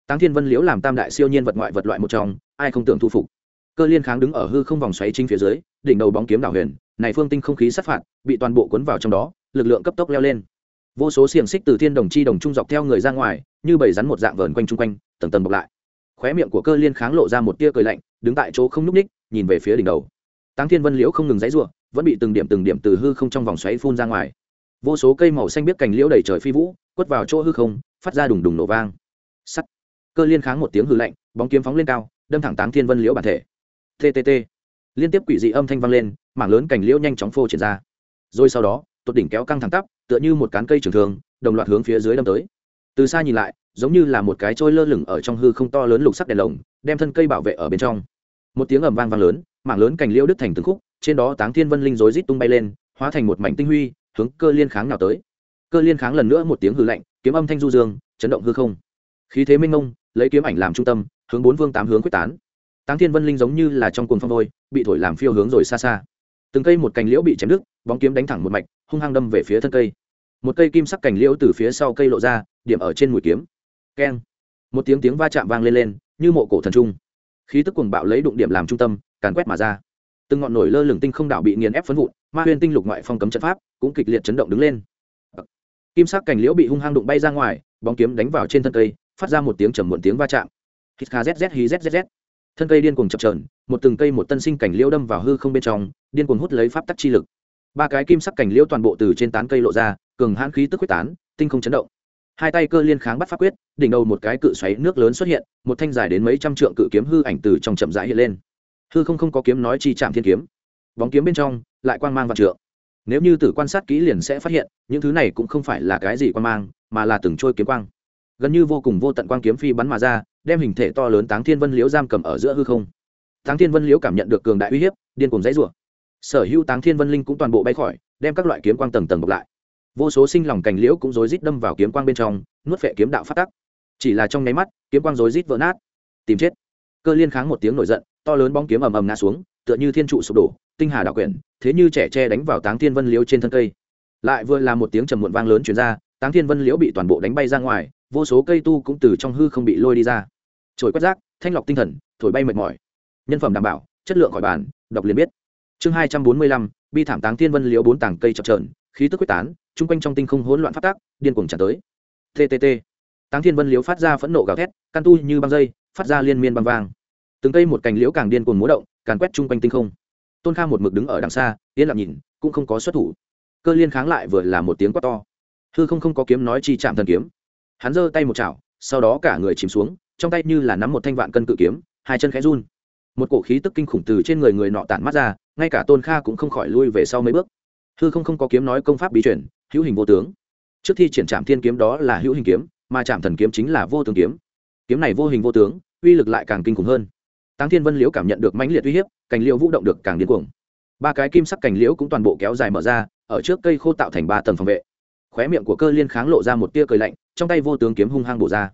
Speaker 1: Táng thiên vân liễu làm tam đại siêu nhiên vật ngoại vật loại một trong, ai không tưởng thu phục. Cơ liên kháng đứng ở hư không vòng xoáy chính phía dưới, đỉnh đầu bóng kiếm đảo huyền này phương tinh không khí sát phạt, bị toàn bộ cuốn vào trong đó, lực lượng cấp tốc leo lên. Vô số xiềng xích từ thiên đồng chi đồng trung dọc theo người ra ngoài, như bầy rắn một dạng vờn quanh chung quanh, tầng tầng bọc lại. Khóe miệng của cơ liên kháng lộ ra một tia cười lạnh, đứng tại chỗ không n ú c ních nhìn về phía đỉnh đầu. Táng thiên vân liễu không ngừng dãy r u ộ vẫn bị từng điểm từng điểm từ hư không trong vòng xoáy phun ra ngoài. Vô số cây màu xanh biết cành liễu đầy trời phi vũ, quất vào chỗ hư không, phát ra đùng đùng nổ vang. Sắt. Cơ liên kháng một tiếng hư lạnh, bóng kiếm phóng lên cao, đâm thẳng táng thiên vân liễu bản thể. Tt liên tiếp quỷ dị âm thanh vang lên mảng lớn cành liễu nhanh chóng phô triển ra. Rồi sau đó, tột đỉnh kéo căng thẳng tắp, tựa như một cán cây trường thường, đồng loạt hướng phía dưới đâm tới. Từ xa nhìn lại, giống như là một cái trôi lơ lửng ở trong hư không to lớn lục sắc đèn lồng, đem thân cây bảo vệ ở bên trong. Một tiếng ầm vang vang lớn, mảng lớn cành liễu đứt thành từng khúc, trên đó táng thiên vân linh rối rít tung bay lên, hóa thành một mảnh tinh huy, hướng cơ liên kháng nào tới. Cơ liên kháng lần nữa một tiếng hư lạnh, kiếm âm thanh du dương, chấn động hư không. Khí thế minh mông, lấy kiếm ảnh làm trung tâm, hướng bốn vương tám hướng quyết tán. Táng thiên vân linh giống như là trong cuồng phong thôi, bị thổi làm phiêu hướng rồi xa xa từng cây một cành liễu bị chém đứt, bóng kiếm đánh thẳng một mạch, hung hăng đâm về phía thân cây. Một cây kim sắc cành liễu từ phía sau cây lộ ra, điểm ở trên mũi kiếm. Keng. Một tiếng tiếng va chạm vang lên lên, như mộ cổ thần trung. Khí tức cuồng bạo lấy đụng điểm làm trung tâm, càn quét mà ra. Từng ngọn nổi lơ lửng tinh không đảo bị nghiền ép phấn vụn, ma huyên tinh lục ngoại phong cấm trận pháp cũng kịch liệt chấn động đứng lên. Kim sắc cành liễu bị hung hăng đụng bay ra ngoài, bóng kiếm đánh vào trên thân cây, phát ra một tiếng trầm muộn tiếng va chạm. Hít kha zz hí thân cây điên cuồng chập trờn một từng cây một tân sinh cảnh liễu đâm vào hư không bên trong, điên cuồng hút lấy pháp tắc chi lực. Ba cái kim sắc cảnh liễu toàn bộ từ trên tán cây lộ ra, cường hãn khí tức quyết tán, tinh không chấn động. Hai tay cơ liên kháng bắt pháp quyết, đỉnh đầu một cái cự xoáy nước lớn xuất hiện, một thanh dài đến mấy trăm trượng cự kiếm hư ảnh từ trong chậm rãi hiện lên. Hư không không có kiếm nói chi chạm thiên kiếm. Bóng kiếm bên trong, lại quang mang vạn trượng. Nếu như tử quan sát kỹ liền sẽ phát hiện, những thứ này cũng không phải là cái gì quang mang, mà là từng trôi kiếm quang. Gần như vô cùng vô tận quang kiếm phi bắn mà ra đem hình thể to lớn táng thiên vân liễu giam cầm ở giữa hư không. Táng thiên vân liễu cảm nhận được cường đại uy hiếp, điên cùng dãy rủa sở hữu táng thiên vân linh cũng toàn bộ bay khỏi, đem các loại kiếm quang tầng tầng bọc lại. Vô số sinh lòng cành liễu cũng rối rít đâm vào kiếm quang bên trong, nuốt phệ kiếm đạo phát tắc. Chỉ là trong nháy mắt, kiếm quang rối rít vỡ nát. Tìm chết. Cơ liên kháng một tiếng nổi giận, to lớn bóng kiếm ầm ầm ngã xuống, tựa như thiên trụ sụp đổ, tinh hà đạo quyển, thế như trẻ tre đánh vào táng thiên vân liễu trên thân cây. Lại vừa là một tiếng trầm muộn vang lớn chuyển ra, táng thiên vân liễu bị toàn bộ đánh bay ra ngoài vô số cây tu cũng từ trong hư không bị lôi đi ra. Trồi quét rác, thanh lọc tinh thần, thổi bay mệt mỏi. Nhân phẩm đảm bảo, chất lượng khỏi bàn, đọc liền biết. Chương hai trăm bốn mươi lăm, bi thảm táng thiên vân liễu bốn tảng cây chập trờn khí tức quyết tán, chung quanh trong tinh không hỗn loạn phát tác điên cuồng tràn tới. Ttt táng thiên vân liễu phát ra phẫn nộ gào thét, căn tu như băng dây, phát ra liên miên băng vang. Từng cây một cành liễu càng điên cuồng múa động càng quét chung quanh tinh không. Tôn kha một mực đứng ở đằng xa, yên lặng nhìn, cũng không có xuất thủ. Cơ liên kháng lại vừa là một tiếng quát to. Hư không không có kiếm nói chi chạm thần kiếm hắn giơ tay một chảo, sau đó cả người chìm xuống, trong tay như là nắm một thanh vạn cân cự kiếm, hai chân khẽ run. Một cổ khí tức kinh khủng từ trên người người nọ tản mắt ra, ngay cả tôn kha cũng không khỏi lui về sau mấy bước. Hư không không có kiếm nói công pháp bí chuyển hữu hình vô tướng. Trước khi triển trạm thiên kiếm đó là hữu hình kiếm, mà trạm thần kiếm chính là vô tướng kiếm. Kiếm này vô hình vô tướng, uy lực lại càng kinh khủng hơn. Táng thiên vân liễu cảm nhận được mãnh liệt uy hiếp, cành liễu vũ động được càng điên cuồng. Ba cái kim sắc cành liễu cũng toàn bộ kéo dài mở ra, ở trước cây khô tạo thành ba tầng phòng vệ khóe miệng của cơ liên kháng lộ ra một tia cười lạnh, trong tay vô tướng kiếm hung hăng bổ ra.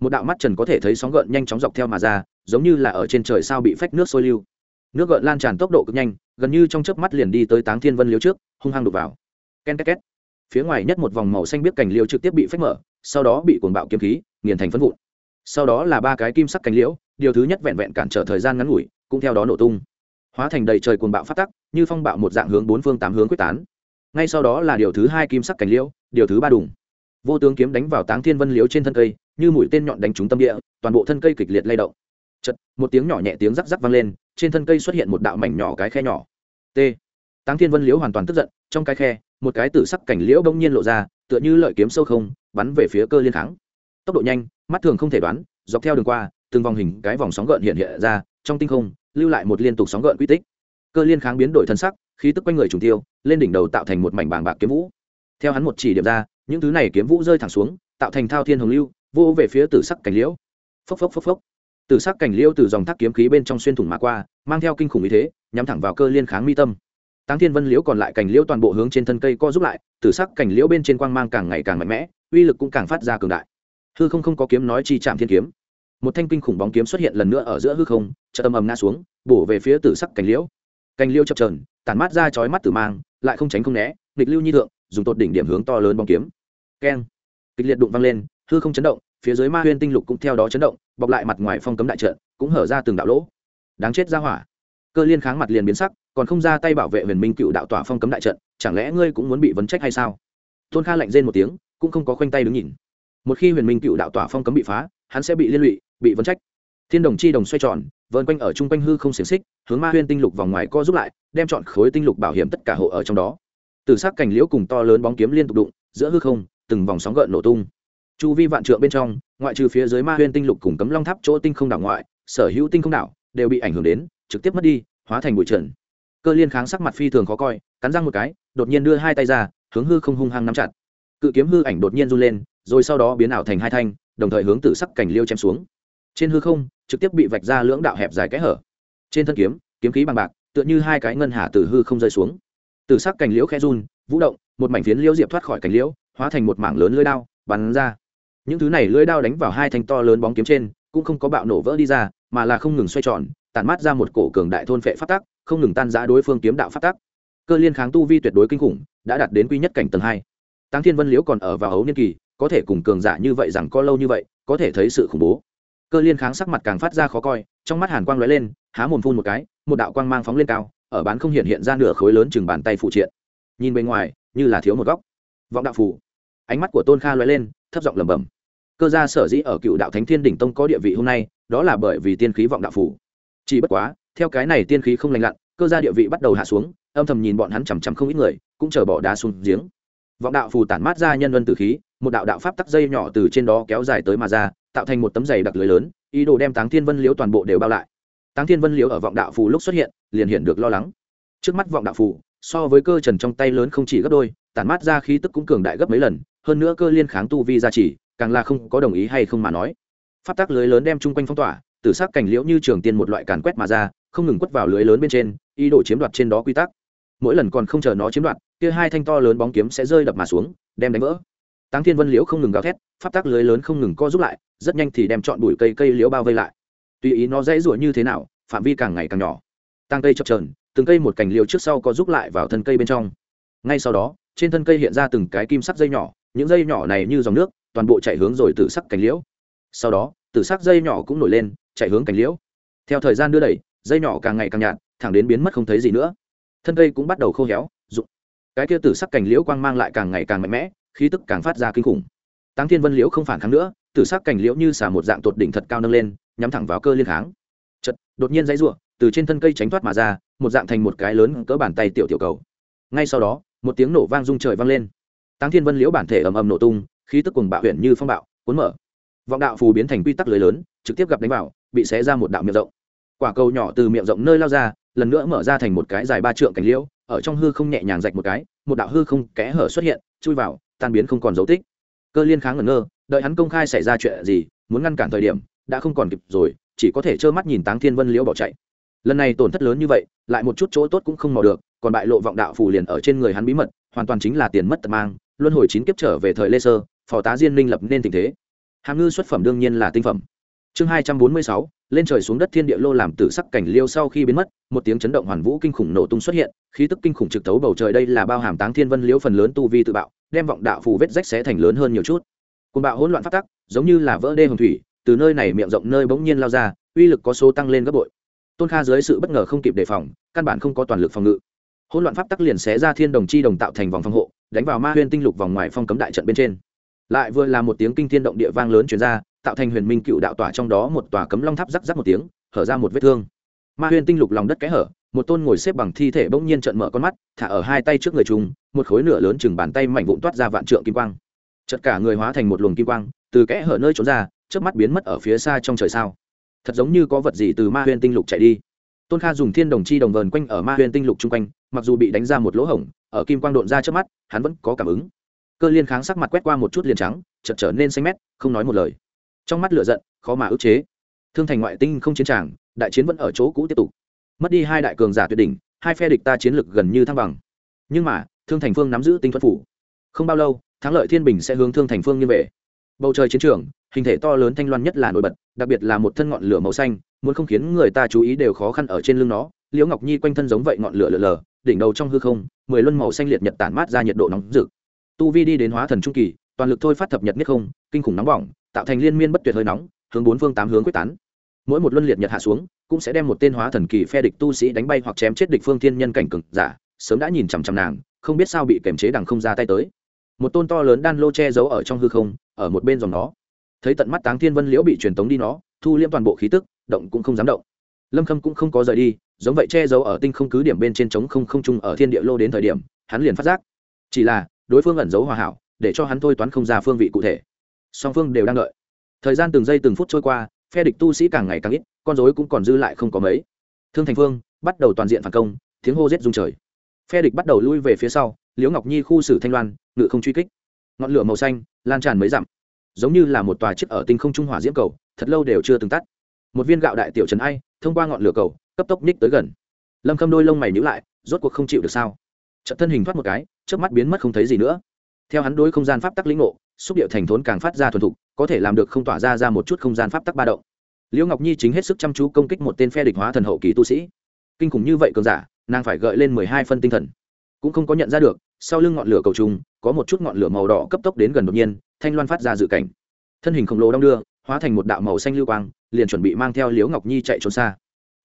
Speaker 1: Một đạo mắt trần có thể thấy sóng gợn nhanh chóng dọc theo mà ra, giống như là ở trên trời sao bị phách nước sôi lưu. Nước gợn lan tràn tốc độ cực nhanh, gần như trong chớp mắt liền đi tới táng thiên vân liêu trước, hung hăng đục vào. Ken két két. Phía ngoài nhất một vòng màu xanh biết cành liêu trực tiếp bị phách mở, sau đó bị cuồng bạo kiếm khí, nghiền thành phân vụn. Sau đó là ba cái kim sắc cành liễu, điều thứ nhất vẹn vẹn cản trở thời gian ngắn ngủi, cũng theo đó nổ tung. Hóa thành đầy trời cuồng bạo phát tắc, như phong bạo một dạng hướng bốn phương tám hướng quyết tán ngay sau đó là điều thứ hai kim sắc cành liễu, điều thứ ba đùng. Vô tướng kiếm đánh vào táng thiên vân liễu trên thân cây, như mũi tên nhọn đánh trúng tâm địa, toàn bộ thân cây kịch liệt lay động. Chật một tiếng nhỏ nhẹ tiếng rắc rắc vang lên, trên thân cây xuất hiện một đạo mảnh nhỏ cái khe nhỏ. T. Táng thiên vân liễu hoàn toàn tức giận, trong cái khe, một cái tử sắc cảnh liễu bỗng nhiên lộ ra, tựa như lợi kiếm sâu không, bắn về phía cơ liên kháng. Tốc độ nhanh, mắt thường không thể đoán, dọc theo đường qua, từng vòng hình cái vòng sóng gợn hiện hiện ra, trong tinh không, lưu lại một liên tục sóng gợn quy tích. Cơ liên kháng biến đổi thân sắc khí tức quanh người trùng tiêu, lên đỉnh đầu tạo thành một mảnh bảng bạc kiếm vũ. Theo hắn một chỉ điểm ra, những thứ này kiếm vũ rơi thẳng xuống, tạo thành thao thiên hồng lưu, vô về phía tử sắc cảnh liễu. Phốc phốc phốc phốc. Tử sắc cảnh liễu từ dòng thác kiếm khí bên trong xuyên thủng mà qua, mang theo kinh khủng ý thế, nhắm thẳng vào cơ liên kháng mi tâm. Táng thiên vân liễu còn lại cảnh liễu toàn bộ hướng trên thân cây co giúp lại, tử sắc cảnh liễu bên trên quang mang càng ngày càng mạnh mẽ, uy lực cũng càng phát ra cường đại. Hư không không có kiếm nói chi chạm thiên kiếm. Một thanh kinh khủng bóng kiếm xuất hiện lần nữa ở giữa hư không chợ âm ầm ngã xuống, bổ về phía tử sắc cảnh liễu cành liêu chập trờn tản mát ra chói mắt tử mang, lại không tránh không né, nghịch lưu nhi thượng, dùng tột đỉnh điểm hướng to lớn bóng kiếm. Keng. Kịch liệt đụng văng lên, hư không chấn động, phía dưới ma huyên tinh lục cũng theo đó chấn động, bọc lại mặt ngoài phong cấm đại trận, cũng hở ra từng đạo lỗ. Đáng chết ra hỏa. Cơ liên kháng mặt liền biến sắc, còn không ra tay bảo vệ huyền minh cựu đạo tỏa phong cấm đại trận, chẳng lẽ ngươi cũng muốn bị vấn trách hay sao? Tôn kha lạnh rên một tiếng, cũng không có khoanh tay đứng nhìn. Một khi huyền minh cựu đạo tỏa phong cấm bị phá, hắn sẽ bị liên lụy, bị vấn trách thiên đồng chi đồng xoay tròn vơn quanh ở chung quanh hư không xiềng xích, hướng ma huyên tinh lục vòng ngoài co giúp lại, đem chọn khối tinh lục bảo hiểm tất cả hộ ở trong đó. Từ sắc cảnh liễu cùng to lớn bóng kiếm liên tục đụng, giữa hư không, từng vòng sóng gợn nổ tung. Chu vi vạn trượng bên trong, ngoại trừ phía dưới ma huyên tinh lục cùng cấm long tháp chỗ tinh không đảo ngoại, sở hữu tinh không đảo đều bị ảnh hưởng đến, trực tiếp mất đi, hóa thành bụi trần. Cơ liên kháng sắc mặt phi thường khó coi, cắn răng một cái, đột nhiên đưa hai tay ra, hướng hư không hung hăng nắm chặt. Cự kiếm hư ảnh đột nhiên run lên, rồi sau đó biến ảo thành hai thanh, đồng thời hướng tử sắc cảnh liêu chém xuống. Trên hư không trực tiếp bị vạch ra lưỡng đạo hẹp dài kẽ hở. Trên thân kiếm kiếm khí bằng bạc, tựa như hai cái ngân hà từ hư không rơi xuống. Từ sắc cảnh liễu khe run, vũ động, một mảnh phiến liễu diệp thoát khỏi cảnh liễu, hóa thành một mảng lớn lưỡi đao, bắn ra. Những thứ này lưỡi đao đánh vào hai thanh to lớn bóng kiếm trên, cũng không có bạo nổ vỡ đi ra, mà là không ngừng xoay tròn tàn mát ra một cổ cường đại thôn phệ phát tắc, không ngừng tan giã đối phương kiếm đạo phát tắc. Cơ liên kháng tu vi tuyệt đối kinh khủng, đã đạt đến quy nhất cảnh tầng hai. Tăng thiên vân liễu còn ở vào ấu niên kỳ, có thể cùng cường giả như vậy rằng có lâu như vậy, có thể thấy sự khủng bố cơ liên kháng sắc mặt càng phát ra khó coi, trong mắt hàn quang lóe lên, há mồm phun một cái, một đạo quang mang phóng lên cao, ở bán không hiện hiện ra nửa khối lớn chừng bàn tay phụ triện. Nhìn bên ngoài, như là thiếu một góc. Vọng đạo phủ. Ánh mắt của tôn kha lóe lên, thấp giọng lẩm bẩm. Cơ gia sở dĩ ở cựu đạo thánh thiên đỉnh tông có địa vị hôm nay, đó là bởi vì tiên khí vọng đạo phủ. Chỉ bất quá, theo cái này tiên khí không lành lặn, cơ gia địa vị bắt đầu hạ xuống, âm thầm nhìn bọn hắn chằm chằm không ít người, cũng chờ bỏ đá xuống giếng. Vọng đạo phù tản mát ra nhân vân tử khí, một đạo đạo pháp tắc dây nhỏ từ trên đó kéo dài tới mà ra tạo thành một tấm giày đặc lưới lớn, ý đồ đem táng thiên vân liếu toàn bộ đều bao lại. Táng thiên vân liếu ở vọng đạo phù lúc xuất hiện, liền hiện được lo lắng. Trước mắt vọng đạo phù, so với cơ trần trong tay lớn không chỉ gấp đôi, tản mát ra khí tức cũng cường đại gấp mấy lần, hơn nữa cơ liên kháng tu vi gia trì, càng là không có đồng ý hay không mà nói. Phát tác lưới lớn đem chung quanh phong tỏa từ sắc cảnh liễu như trường tiên một loại càn quét mà ra, không ngừng quất vào lưới lớn bên trên, ý đồ chiếm đoạt trên đó quy tắc. Mỗi lần còn không chờ nó chiếm đoạt, kia hai thanh to lớn bóng kiếm sẽ rơi đập mà xuống, đem đánh vỡ táng thiên vân liễu không ngừng gào thét, pháp tắc lưới lớn không ngừng co giúp lại, rất nhanh thì đem chọn bụi cây cây liễu bao vây lại. Tùy ý nó dãy rủa như thế nào, phạm vi càng ngày càng nhỏ. Tăng cây chập trờn từng cây một cành liễu trước sau có giúp lại vào thân cây bên trong. Ngay sau đó, trên thân cây hiện ra từng cái kim sắc dây nhỏ, những dây nhỏ này như dòng nước, toàn bộ chạy hướng rồi từ sắc cành liễu. Sau đó từ sắc dây nhỏ cũng nổi lên, chạy hướng cành liễu. Theo thời gian đưa đẩy, dây nhỏ càng ngày càng nhạt, thẳng đến biến mất không thấy gì nữa. Thân cây cũng bắt đầu khô héo, rụng. Cái kia từ sắc cành liễu quang mang lại càng ngày càng mạnh mẽ khí tức càng phát ra kinh khủng. Táng thiên vân liễu không phản kháng nữa tử sắc cảnh liễu như xả một dạng tột đỉnh thật cao nâng lên nhắm thẳng vào cơ liên kháng. Chật đột nhiên dãy rủa, từ trên thân cây tránh thoát mà ra một dạng thành một cái lớn cỡ bàn tay tiểu tiểu cầu. Ngay sau đó một tiếng nổ vang rung trời vang lên. Táng thiên vân liễu bản thể ầm ầm nổ tung khí tức cùng bạo huyện như phong bạo cuốn mở. Vọng đạo phù biến thành quy tắc lưới lớn trực tiếp gặp đánh vào bị xé ra một đạo miệng rộng. Quả cầu nhỏ từ miệng rộng nơi lao ra lần nữa mở ra thành một cái dài ba trượng cảnh liễu ở trong hư không nhẹ nhàng rạch một cái một đạo hư không kẽ hở xuất hiện chui vào tan biến không còn dấu tích. Cơ liên kháng ngẩn ngơ, đợi hắn công khai xảy ra chuyện gì, muốn ngăn cản thời điểm, đã không còn kịp rồi, chỉ có thể trơ mắt nhìn táng thiên vân liễu bỏ chạy. Lần này tổn thất lớn như vậy, lại một chút chỗ tốt cũng không mò được, còn bại lộ vọng đạo phù liền ở trên người hắn bí mật, hoàn toàn chính là tiền mất tật mang, luân hồi chín kiếp trở về thời lê sơ, phò tá diên minh lập nên tình thế. Hàm ngư xuất phẩm đương nhiên là tinh phẩm chương hai trăm bốn mươi sáu, lên trời xuống đất thiên địa lô làm tử sắc cảnh liêu sau khi biến mất, một tiếng chấn động hoàn vũ kinh khủng nổ tung xuất hiện, khí tức kinh khủng trực tấu bầu trời đây là bao hàm táng thiên vân liễu phần lớn tu vi tự bạo, đem vọng đạo phù vết rách xé thành lớn hơn nhiều chút. Côn bạo hỗn loạn phát tắc, giống như là vỡ đê hồng thủy, từ nơi này miệng rộng nơi bỗng nhiên lao ra, uy lực có số tăng lên gấp bội. Tôn kha dưới sự bất ngờ không kịp đề phòng, căn bản không có toàn lực phòng ngự. Hỗn loạn pháp tắc liền xé ra thiên đồng chi đồng tạo thành vòng phòng hộ, đánh vào ma huyên tinh lục vòng ngoài phong cấm đại trận bên trên. Lại vừa là một tiếng kinh thiên động địa vang lớn chuyển ra tạo thành huyền minh cựu đạo tỏa trong đó một tòa cấm long tháp rắc rắc một tiếng, hở ra một vết thương. Ma huyền tinh lục lòng đất kẽ hở, một tôn ngồi xếp bằng thi thể bỗng nhiên trợn mở con mắt, thả ở hai tay trước người trung một khối nửa lớn chừng bàn tay mảnh vụn toát ra vạn trượng kim quang. Chật cả người hóa thành một luồng kim quang, từ kẽ hở nơi trốn ra trước mắt biến mất ở phía xa trong trời sao. Thật giống như có vật gì từ ma huyền tinh lục chạy đi. Tôn kha dùng thiên đồng chi đồng vờn quanh ở ma huyền tinh lục chung quanh, mặc dù bị đánh ra một lỗ hổng, ở kim quang độn ra trước mắt, hắn vẫn có cảm ứng. Cơ liên kháng sắc mặt quét qua một chút liền trắng, chợt trở nên xanh mét, không nói một lời trong mắt lửa giận, khó mà ức chế. Thương thành ngoại tinh không chiến tràng, đại chiến vẫn ở chỗ cũ tiếp tục. Mất đi hai đại cường giả tuyệt đỉnh, hai phe địch ta chiến lực gần như thăng bằng. Nhưng mà, thương thành phương nắm giữ tinh thuật phủ. Không bao lâu, thắng lợi thiên bình sẽ hướng thương thành phương như về. Bầu trời chiến trường, hình thể to lớn thanh loan nhất là nổi bật, đặc biệt là một thân ngọn lửa màu xanh, muốn không khiến người ta chú ý đều khó khăn ở trên lưng nó. Liễu ngọc nhi quanh thân giống vậy ngọn lửa lở lờ, đỉnh đầu trong hư không, mười luân màu xanh liệt nhật tản mát ra nhiệt độ nóng rực. Tu vi đi đến hóa thần trung kỳ, toàn lực thôi phát thập nhật nhất không, kinh khủng nóng bỏng tạo thành liên miên bất tuyệt hơi nóng, hướng bốn phương tám hướng quyết tán. Mỗi một luân liệt nhật hạ xuống, cũng sẽ đem một tên hóa thần kỳ phe địch tu sĩ đánh bay hoặc chém chết địch phương thiên nhân cảnh cực giả, sớm đã nhìn chằm chằm nàng, không biết sao bị kềm chế đằng không ra tay tới. Một tôn to lớn đan lô che giấu ở trong hư không, ở một bên dòng nó. Thấy tận mắt táng thiên vân liễu bị truyền tống đi nó, thu liêm toàn bộ khí tức, động cũng không dám động. Lâm khâm cũng không có rời đi, giống vậy che giấu ở tinh không cứ điểm bên trên trống không không trung ở thiên địa lô đến thời điểm, hắn liền phát giác. Chỉ là, đối phương ẩn giấu hòa hảo, để cho hắn thôi toán không ra phương vị cụ thể song phương đều đang đợi. Thời gian từng giây từng phút trôi qua, phe địch tu sĩ càng ngày càng ít, con dối cũng còn dư lại không có mấy. Thương thành phương bắt đầu toàn diện phản công, tiếng hô rết rung trời. Phe địch bắt đầu lui về phía sau, liễu ngọc nhi khu xử thanh loan, ngự không truy kích. Ngọn lửa màu xanh, lan tràn mấy dặm. Giống như là một tòa chiếc ở tinh không trung hỏa diễm cầu, thật lâu đều chưa từng tắt. Một viên gạo đại tiểu trần ai, thông qua ngọn lửa cầu, cấp tốc ních tới gần. Lâm khâm đôi lông mày nhữ lại, rốt cuộc không chịu được sao? Trận thân hình thoát một cái trước mắt biến mất không thấy gì nữa. Theo hắn đối không gian pháp tắc lĩnh ngộ xúc điệu thành thốn càng phát ra thuần thục, có thể làm được không tỏa ra ra một chút không gian pháp tắc ba động. Liễu ngọc nhi chính hết sức chăm chú công kích một tên phe địch hóa thần hậu kỳ tu sĩ. Kinh khủng như vậy cường giả, nàng phải gợi lên mười hai phân tinh thần. Cũng không có nhận ra được, sau lưng ngọn lửa cầu trùng, có một chút ngọn lửa màu đỏ cấp tốc đến gần đột nhiên, thanh loan phát ra dự cảnh. Thân hình khổng lồ đong đưa, hóa thành một đạo màu xanh lưu quang, liền chuẩn bị mang theo liễu ngọc nhi chạy trốn xa.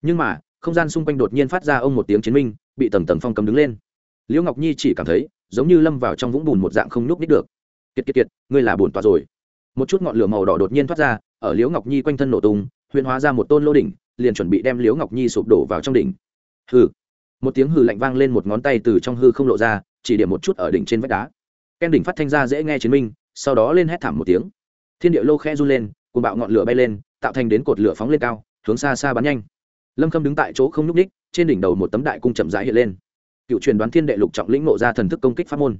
Speaker 1: Nhưng mà, không gian xung quanh đột nhiên phát ra ông một tiếng chiến minh, bị tầng tầng phong cầm đứng lên. Liễu ngọc nhi chỉ cảm thấy, giống như lâm vào trong vũng bùn một dạng không nhúc nít được kiệt kiệt kiệt, ngươi là bổn tọa rồi. Một chút ngọn lửa màu đỏ đột nhiên thoát ra, ở liễu ngọc nhi quanh thân nổ tung, huyền hóa ra một tôn lô đỉnh, liền chuẩn bị đem liễu ngọc nhi sụp đổ vào trong đỉnh. Hừ. Một tiếng hừ lạnh vang lên một ngón tay từ trong hư không lộ ra, chỉ điểm một chút ở đỉnh trên vách đá. Ken đỉnh phát thanh ra dễ nghe chiến minh, sau đó lên hét thảm một tiếng. Thiên địa lô khe run lên cùng bạo ngọn lửa bay lên, tạo thành đến cột lửa phóng lên cao, hướng xa xa bắn nhanh. Lâm khâm đứng tại chỗ không nhúc ních trên đỉnh đầu một tấm đại cung chậm rãi hiện lên. Cựu truyền đoán thiên đệ lục trọng lĩnh nộ ra thần thức công kích pháp môn.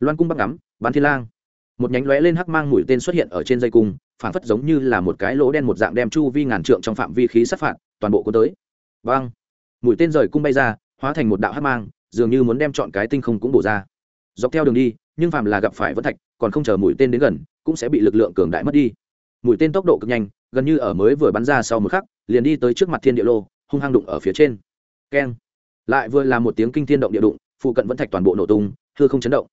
Speaker 1: Loan cung bắc ngắm bắn thiên lang một nhánh lóe lên hắc mang mũi tên xuất hiện ở trên dây cung phản phất giống như là một cái lỗ đen một dạng đem chu vi ngàn trượng trong phạm vi khí sát phạt, toàn bộ có tới. Vang! Mũi tên rời cung bay ra, hóa thành một đạo hắc mang, dường như muốn đem chọn cái tinh không cũng bổ ra. Dọc theo đường đi, nhưng phàm là gặp phải vẫn thạch, còn không chờ mũi tên đến gần, cũng sẽ bị lực lượng cường đại mất đi. Mũi tên tốc độ cực nhanh, gần như ở mới vừa bắn ra sau một khắc, liền đi tới trước mặt thiên địa lô, hung hăng đụng ở phía trên. Keng! Lại vừa là một tiếng kinh thiên động địa đụng, phụ cận vẫn thạch toàn bộ nổ tung thưa không chấn động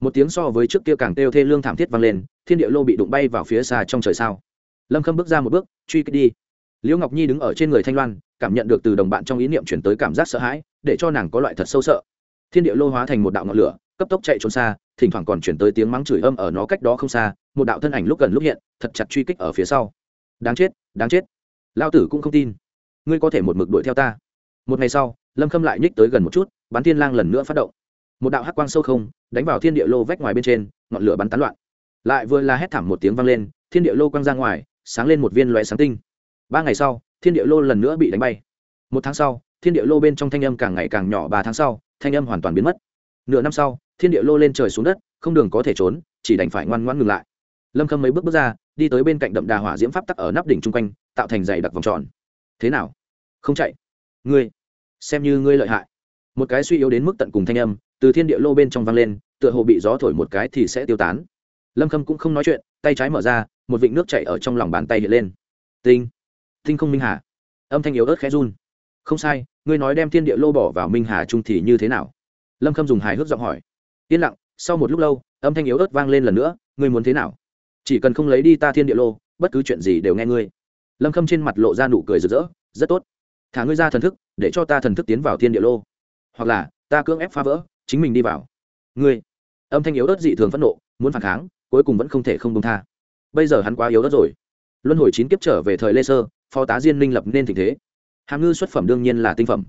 Speaker 1: một tiếng so với trước kia càng têu thê lương thảm thiết vang lên, thiên địa lô bị đụng bay vào phía xa trong trời sao. Lâm khâm bước ra một bước, truy kích đi. Liễu ngọc nhi đứng ở trên người thanh loan, cảm nhận được từ đồng bạn trong ý niệm chuyển tới cảm giác sợ hãi, để cho nàng có loại thật sâu sợ. Thiên địa lô hóa thành một đạo ngọn lửa, cấp tốc chạy trốn xa, thỉnh thoảng còn chuyển tới tiếng mắng chửi âm ở nó cách đó không xa, một đạo thân ảnh lúc gần lúc hiện, thật chặt truy kích ở phía sau. Đáng chết đáng chết. Lao tử cũng không tin. Ngươi có thể một mực đuổi theo ta. Một ngày sau, lâm khâm lại nhích tới gần một chút, bắn thiên lang lần nữa phát động một đạo hắc quang sâu không, đánh vào thiên địa lô vách ngoài bên trên, ngọn lửa bắn tán loạn. Lại vừa là hét thảm một tiếng vang lên, thiên địa lô quang ra ngoài, sáng lên một viên loé sáng tinh. Ba ngày sau, thiên địa lô lần nữa bị đánh bay. Một tháng sau, thiên địa lô bên trong thanh âm càng ngày càng nhỏ, ba tháng sau, thanh âm hoàn toàn biến mất. Nửa năm sau, thiên địa lô lên trời xuống đất, không đường có thể trốn, chỉ đành phải ngoan ngoãn ngừng lại. Lâm khâm mấy bước bước ra, đi tới bên cạnh đậm đà hỏa diễm pháp tắc ở nắp đỉnh chung quanh, tạo thành dày đặc vòng tròn. Thế nào? Không chạy. Ngươi, xem như ngươi lợi hại. Một cái suy yếu đến mức tận cùng thanh âm từ thiên địa lô bên trong vang lên, tựa hồ bị gió thổi một cái thì sẽ tiêu tán. Lâm khâm cũng không nói chuyện, tay trái mở ra, một vịnh nước chạy ở trong lòng bàn tay hiện lên. Tinh! Tinh không minh hà. Âm thanh yếu ớt khẽ run. Không sai, ngươi nói đem thiên địa lô bỏ vào minh hà trung thì như thế nào? Lâm khâm dùng hài hước giọng hỏi. Yên lặng, sau một lúc lâu, âm thanh yếu ớt vang lên lần nữa, ngươi muốn thế nào? Chỉ cần không lấy đi ta thiên địa lô, bất cứ chuyện gì đều nghe ngươi. Lâm khâm trên mặt lộ ra nụ cười rực rỡ, rất tốt. Thả ngươi ra thần thức, để cho ta thần thức tiến vào thiên địa lô. Hoặc là, ta cưỡng ép phá vỡ chính mình đi vào. Ngươi. Âm thanh yếu ớt dị thường phẫn nộ, muốn phản kháng, cuối cùng vẫn không thể không công tha. Bây giờ hắn quá yếu ớt rồi. Luân hồi chín kiếp trở về thời lê sơ, phó tá diên minh lập nên tình thế. Hàm ngư xuất phẩm đương nhiên là tinh phẩm.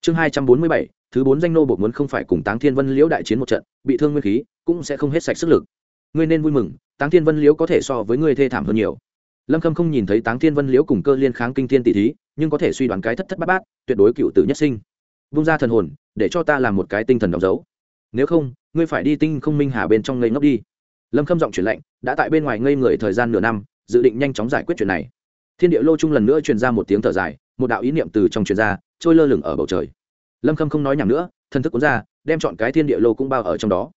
Speaker 1: Chương hai trăm bốn mươi bảy, thứ bốn danh nô bộ muốn không phải cùng táng thiên vân liễu đại chiến một trận, bị thương nguyên khí, cũng sẽ không hết sạch sức lực. Ngươi nên vui mừng, táng thiên vân liễu có thể so với ngươi thê thảm hơn nhiều. Lâm khâm không nhìn thấy táng thiên vân liễu cùng cơ liên kháng kinh thiên tỷ thí, nhưng có thể suy đoán cái thất thất bát bát, tuyệt đối cựu tử nhất sinh vung ra thần hồn, để cho ta làm một cái tinh thần đóng dấu. Nếu không, ngươi phải đi tinh không minh hà bên trong ngây ngốc đi. Lâm khâm giọng chuyển lệnh đã tại bên ngoài ngây người thời gian nửa năm, dự định nhanh chóng giải quyết chuyện này. Thiên địa lô chung lần nữa truyền ra một tiếng thở dài, một đạo ý niệm từ trong truyền ra, trôi lơ lửng ở bầu trời. Lâm khâm không nói nhảm nữa thân thức cuốn ra, đem chọn cái thiên địa lô cũng bao ở trong đó.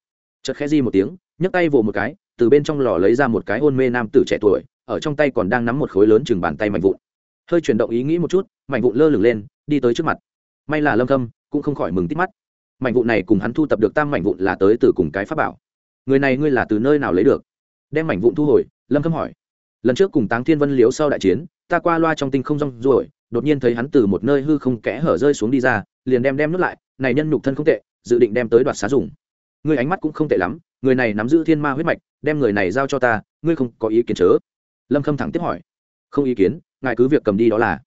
Speaker 1: Chợt khẽ di một tiếng, nhấc tay vồ một cái, từ bên trong lò lấy ra một cái hôn mê nam tử trẻ tuổi, ở trong tay còn đang nắm một khối lớn chừng bàn tay mạnh vụn. Hơi chuyển động ý nghĩ một chút, mạnh vụn lơ lửng lên, đi tới trước mặt may là lâm khâm cũng không khỏi mừng tít mắt. Mảnh vụn này cùng hắn thu tập được tam mảnh vụn là tới từ cùng cái pháp bảo. Người này ngươi là từ nơi nào lấy được? Đem mảnh vụn thu hồi, lâm khâm hỏi. Lần trước cùng táng thiên vân liếu sau đại chiến, ta qua loa trong tinh không rong ruổi, đột nhiên thấy hắn từ một nơi hư không kẽ hở rơi xuống đi ra, liền đem đem nuốt lại, này nhân nhục thân không tệ, dự định đem tới đoạt xá dùng. Ngươi ánh mắt cũng không tệ lắm, người này nắm giữ thiên ma huyết mạch, đem người này giao cho ta, ngươi không có ý kiến chớ? Lâm khâm thẳng tiếp hỏi. Không ý kiến, ngài cứ việc cầm đi đó là.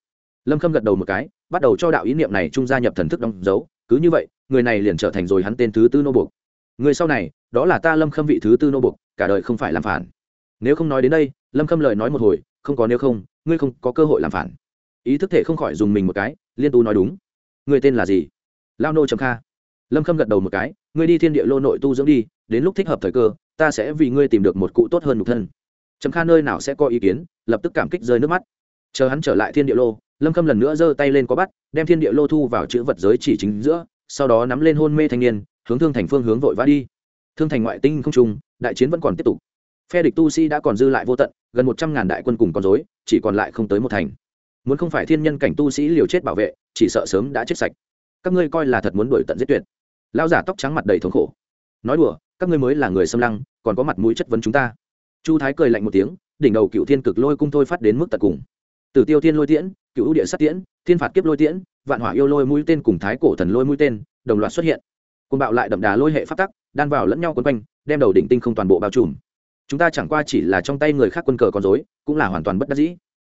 Speaker 1: Lâm khâm gật đầu một cái bắt đầu cho đạo ý niệm này trung gia nhập thần thức đóng dấu, cứ như vậy, người này liền trở thành rồi hắn tên thứ tư nô buộc. Người sau này, đó là ta lâm khâm vị thứ tư nô buộc, cả đời không phải làm phản. Nếu không nói đến đây, lâm khâm lời nói một hồi, không có nếu không, ngươi không có cơ hội làm phản. Ý thức thể không khỏi dùng mình một cái, liên tu nói đúng. Người tên là gì? Lao nô trầm kha. Lâm khâm gật đầu một cái, ngươi đi thiên địa lô nội tu dưỡng đi, đến lúc thích hợp thời cơ, ta sẽ vì ngươi tìm được một cụ tốt hơn một thân. Trầm kha nơi nào sẽ có ý kiến, lập tức cảm kích rơi nước mắt chờ hắn trở lại thiên địa lô, lâm khâm lần nữa giơ tay lên có bắt, đem thiên địa lô thu vào chữ vật giới chỉ chính giữa, sau đó nắm lên hôn mê thanh niên, hướng thương thành phương hướng vội vã đi. Thương thành ngoại tinh không trung, đại chiến vẫn còn tiếp tục. Phe địch tu sĩ đã còn dư lại vô tận, gần một trăm ngàn đại quân cùng con dối chỉ còn lại không tới một thành. Muốn không phải thiên nhân cảnh tu sĩ liều chết bảo vệ, chỉ sợ sớm đã chết sạch. Các ngươi coi là thật muốn đuổi tận giết tuyệt. Lao giả tóc trắng mặt đầy thống khổ. Nói đùa, các ngươi mới là người xâm lăng, còn có mặt mũi chất vấn chúng ta. Chu thái cười lạnh một tiếng, đỉnh đầu cựu thiên cực lôi cung thôi phát đến mức tận cùng tử tiêu thiên lôi tiễn cựu địa sát tiễn, thiên phạt kiếp lôi tiễn, vạn hỏa yêu lôi mũi tên cùng thái cổ thần lôi mũi tên đồng loạt xuất hiện. Côn bạo lại đậm đà lôi hệ phát tắc, đan vào lẫn nhau quấn quanh, đem đầu đỉnh tinh không toàn bộ bao trùm. Chúng ta chẳng qua chỉ là trong tay người khác quân cờ con dối cũng là hoàn toàn bất đắc dĩ.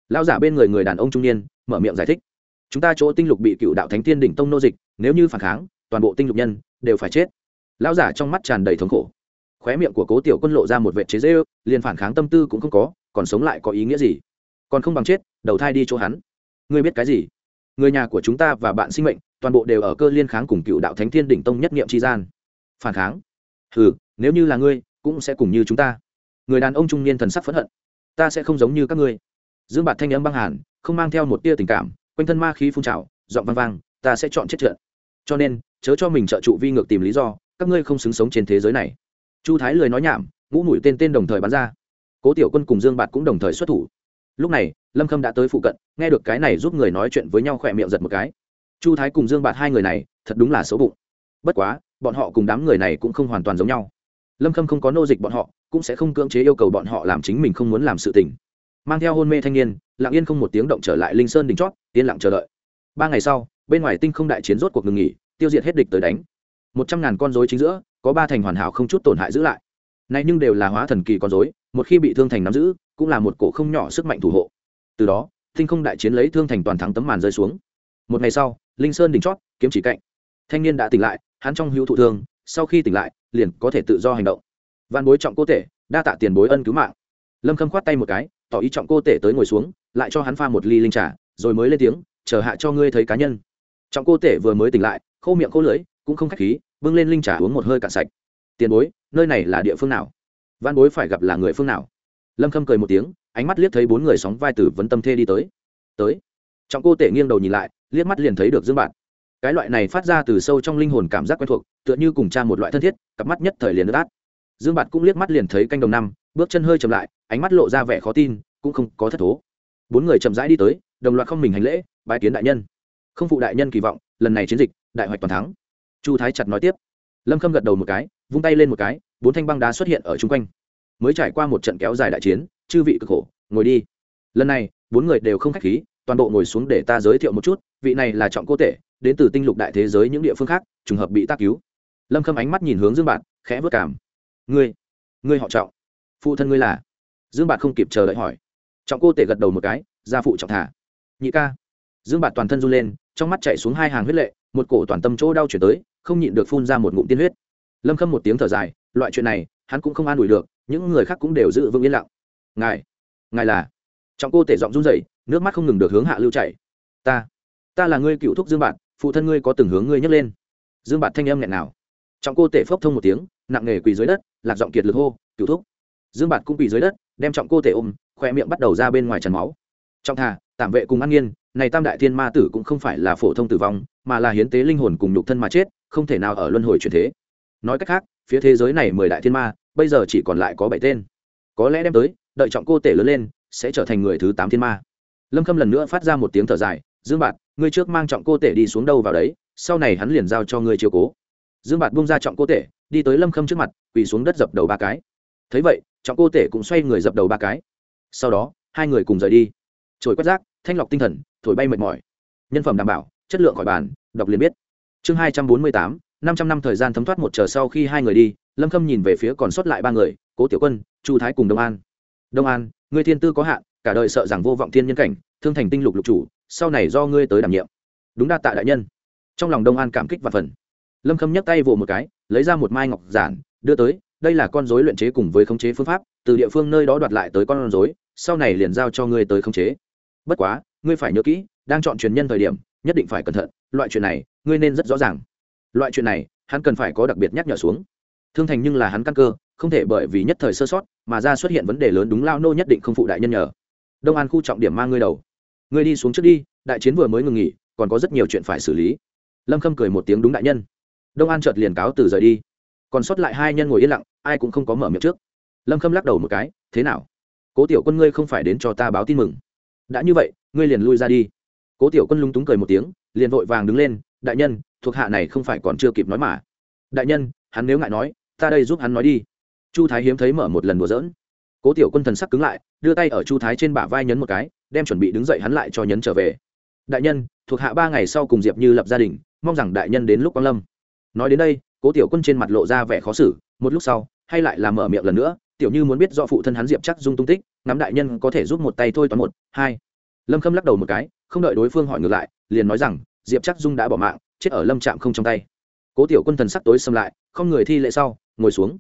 Speaker 1: Lao giả bên người người đàn ông trung niên, mở miệng giải thích. Chúng ta chỗ tinh lục bị cựu đạo thánh tiên đỉnh tông nô dịch, nếu như phản kháng, toàn bộ tinh lục nhân đều phải chết. Lao giả trong mắt tràn đầy thống khổ. Khóe miệng của cố tiểu quân lộ ra một vệ chế dễ liền phản kháng tâm tư cũng không có, còn sống lại có ý nghĩa gì? Còn không bằng chết, đầu thai đi chỗ hắn. Ngươi biết cái gì? Người nhà của chúng ta và bạn sinh mệnh, toàn bộ đều ở cơ liên kháng cùng cựu đạo thánh thiên đỉnh tông nhất nghiệm tri gian. Phản kháng? Ừ nếu như là ngươi, cũng sẽ cùng như chúng ta. Người đàn ông trung niên thần sắc phẫn hận. Ta sẽ không giống như các ngươi. Dương bạt thanh âm băng hàn, không mang theo một tia tình cảm, quanh thân ma khí phun trào, giọng vang vang, ta sẽ chọn chết trận. Cho nên, chớ cho mình trợ trụ vi ngược tìm lý do, các ngươi không xứng sống trên thế giới này. Chu thái lười nói nhảm, ngũ mũi tên tên đồng thời bắn ra. Cố tiểu quân cùng dương bạt cũng đồng thời xuất thủ lúc này, lâm khâm đã tới phụ cận, nghe được cái này giúp người nói chuyện với nhau khỏe miệng giật một cái. Chu thái cùng dương bạt hai người này, thật đúng là xấu bụng. Bất quá, bọn họ cùng đám người này cũng không hoàn toàn giống nhau. Lâm khâm không có nô dịch bọn họ, cũng sẽ không cưỡng chế yêu cầu bọn họ làm chính mình không muốn làm sự tình. Mang theo hôn mê thanh niên, lặng yên không một tiếng động trở lại linh sơn đỉnh chót, yên lặng chờ đợi. Ba ngày sau, bên ngoài tinh không đại chiến rốt cuộc ngừng nghỉ, tiêu diệt hết địch tới đánh. Một trăm ngàn con dối chính giữa, có ba thành hoàn hảo không chút tổn hại giữ lại. Này nhưng đều là hóa thần kỳ con dối một khi bị thương thành nắm giữ cũng là một cổ không nhỏ sức mạnh thủ hộ. Từ đó thinh không đại chiến lấy thương thành toàn thắng tấm màn rơi xuống. Một ngày sau, linh sơn đỉnh chót, kiếm chỉ cạnh. Thanh niên đã tỉnh lại, hắn trong hữu thụ thương, sau khi tỉnh lại, liền có thể tự do hành động. Văn bối trọng cô tể, đa tạ tiền bối ân cứu mạng. Lâm khâm khoát tay một cái, tỏ ý trọng cô tể tới ngồi xuống, lại cho hắn pha một ly linh trà, rồi mới lên tiếng, chờ hạ cho ngươi thấy cá nhân. Trọng cô tể vừa mới tỉnh lại, khô miệng khô lưỡi, cũng không khách khí, bưng lên linh trà uống một hơi cạn sạch. Tiền bối, nơi này là địa phương nào? Văn bối phải gặp là người phương nào? Lâm khâm cười một tiếng, ánh mắt liếc thấy bốn người sóng vai tử vấn tâm thê đi tới. Tới. Trọng cô tể nghiêng đầu nhìn lại, liếc mắt liền thấy được dương bạn cái loại này phát ra từ sâu trong linh hồn cảm giác quen thuộc, tựa như cùng cha một loại thân thiết, cặp mắt nhất thời liền đất át. Dương bạt cũng liếc mắt liền thấy canh đồng năm, bước chân hơi chậm lại, ánh mắt lộ ra vẻ khó tin, cũng không có thất thố. Bốn người chậm rãi đi tới, đồng loạt không mình hành lễ, bái kiến đại nhân. Không phụ đại nhân kỳ vọng, lần này chiến dịch, đại hoạch toàn thắng. Chu thái chặt nói tiếp. Lâm khâm gật đầu một cái, vung tay lên một cái, bốn thanh băng đá xuất hiện ở chung quanh mới trải qua một trận kéo dài đại chiến, chư vị cực khổ, ngồi đi. Lần này, bốn người đều không khách khí, toàn bộ ngồi xuống để ta giới thiệu một chút, vị này là trọng cô tể, đến từ tinh lục đại thế giới những địa phương khác, trùng hợp bị tác cứu. Lâm khâm ánh mắt nhìn hướng dương bạn khẽ vất cảm. Ngươi ngươi họ trọng. Phụ thân ngươi là? Dương bạn không kịp chờ đợi hỏi. Trọng cô tể gật đầu một cái, gia phụ trọng thả. Nhị ca. Dương bạn toàn thân run lên, trong mắt chạy xuống hai hàng huyết lệ, một cổ toàn tâm chỗ đau chuyển tới, không nhịn được phun ra một ngụm tiên huyết. Lâm khâm một tiếng thở dài, loại chuyện này, hắn cũng không an ủi được những người khác cũng đều giữ vững yên lặng. Ngài ngài là? Trọng cô tể giọng run rẩy, nước mắt không ngừng được hướng hạ lưu chảy. Ta ta là ngươi cựu thúc dương bạn phụ thân ngươi có từng hướng ngươi nhấc lên. Dương bạn thanh âm nghẹn nào. Trọng cô tể phốc thông một tiếng, nặng nề quỳ dưới đất, lạc giọng kiệt lực hô, cựu thúc. Dương bạn cũng quỳ dưới đất, đem trọng cô tể ôm, khoe miệng bắt đầu ra bên ngoài tràn máu. Trọng thà, tạm vệ cùng an nghiên này tam đại thiên ma tử cũng không phải là phổ thông tử vong, mà là hiến tế linh hồn cùng nhục thân mà chết, không thể nào ở luân hồi chuyển thế. Nói cách khác, phía thế giới này mười đại thiên ma bây giờ chỉ còn lại có bảy tên. Có lẽ đem tới, đợi trọng cô tể lớn lên, sẽ trở thành người thứ tám thiên ma. Lâm khâm lần nữa phát ra một tiếng thở dài, dương bạt, ngươi trước mang trọng cô tể đi xuống đâu vào đấy, sau này hắn liền giao cho ngươi chiều cố. Dương bạt bung ra trọng cô tể, đi tới lâm khâm trước mặt, quỳ xuống đất dập đầu ba cái. Thấy vậy, trọng cô tể cũng xoay người dập đầu ba cái. Sau đó, hai người cùng rời đi. Trồi quét rác, thanh lọc tinh thần, thổi bay mệt mỏi. Nhân phẩm đảm bảo, chất lượng khỏi bàn, đọc liền biết. Chương hai trăm bốn mươi tám, năm trăm năm thời gian thấm thoát một chờ sau khi hai người đi lâm khâm nhìn về phía còn sót lại ba người, cố tiểu quân, chu thái cùng đông an. Đông an, ngươi thiên tư có hạn, cả đời sợ rằng vô vọng thiên nhân cảnh, thương thành tinh lục lục chủ, sau này do ngươi tới đảm nhiệm. Đúng đa tạ đại nhân. Trong lòng đông an cảm kích và phần. Lâm khâm nhấc tay vỗ một cái, lấy ra một mai ngọc giản, đưa tới, đây là con dối luyện chế cùng với khống chế phương pháp, từ địa phương nơi đó đoạt lại tới con dối sau này liền giao cho ngươi tới khống chế. Bất quá, ngươi phải nhớ kỹ, đang chọn truyền nhân thời điểm, nhất định phải cẩn thận, loại chuyện này, ngươi nên rất rõ ràng. Loại chuyện này, hắn cần phải có đặc biệt nhắc nhở xuống thương thành nhưng là hắn căn cơ, không thể bởi vì nhất thời sơ sót mà ra xuất hiện vấn đề lớn đúng lao nô nhất định không phụ đại nhân nhờ. Đông an khu trọng điểm mang ngươi đầu. Ngươi đi xuống trước đi, đại chiến vừa mới ngừng nghỉ, còn có rất nhiều chuyện phải xử lý. Lâm khâm cười một tiếng đúng đại nhân. Đông an chợt liền cáo từ rời đi. Còn sót lại hai nhân ngồi yên lặng, ai cũng không có mở miệng trước. Lâm khâm lắc đầu một cái, thế nào? Cố tiểu quân ngươi không phải đến cho ta báo tin mừng? Đã như vậy, ngươi liền lui ra đi. Cố tiểu quân lúng túng cười một tiếng, liền vội vàng đứng lên, đại nhân, thuộc hạ này không phải còn chưa kịp nói mà. Đại nhân, hắn nếu ngại nói ta đây giúp hắn nói đi. Chu thái hiếm thấy mở một lần đùa giỡn. Cố tiểu quân thần sắc cứng lại, đưa tay ở chu thái trên bả vai nhấn một cái, đem chuẩn bị đứng dậy hắn lại cho nhấn trở về. Đại nhân, thuộc hạ ba ngày sau cùng diệp như lập gia đình, mong rằng đại nhân đến lúc quan lâm. Nói đến đây, cố tiểu quân trên mặt lộ ra vẻ khó xử, một lúc sau, hay lại là mở miệng lần nữa, tiểu như muốn biết do phụ thân hắn diệp chắc dung tung tích, ngắm đại nhân có thể giúp một tay thôi toán một, hai. Lâm khâm lắc đầu một cái, không đợi đối phương hỏi ngược lại, liền nói rằng, diệp chắc dung đã bỏ mạng, chết ở lâm trạm không trong tay. Cố tiểu quân thần sắc tối xâm lại, không người thi lệ sau ngồi xuống.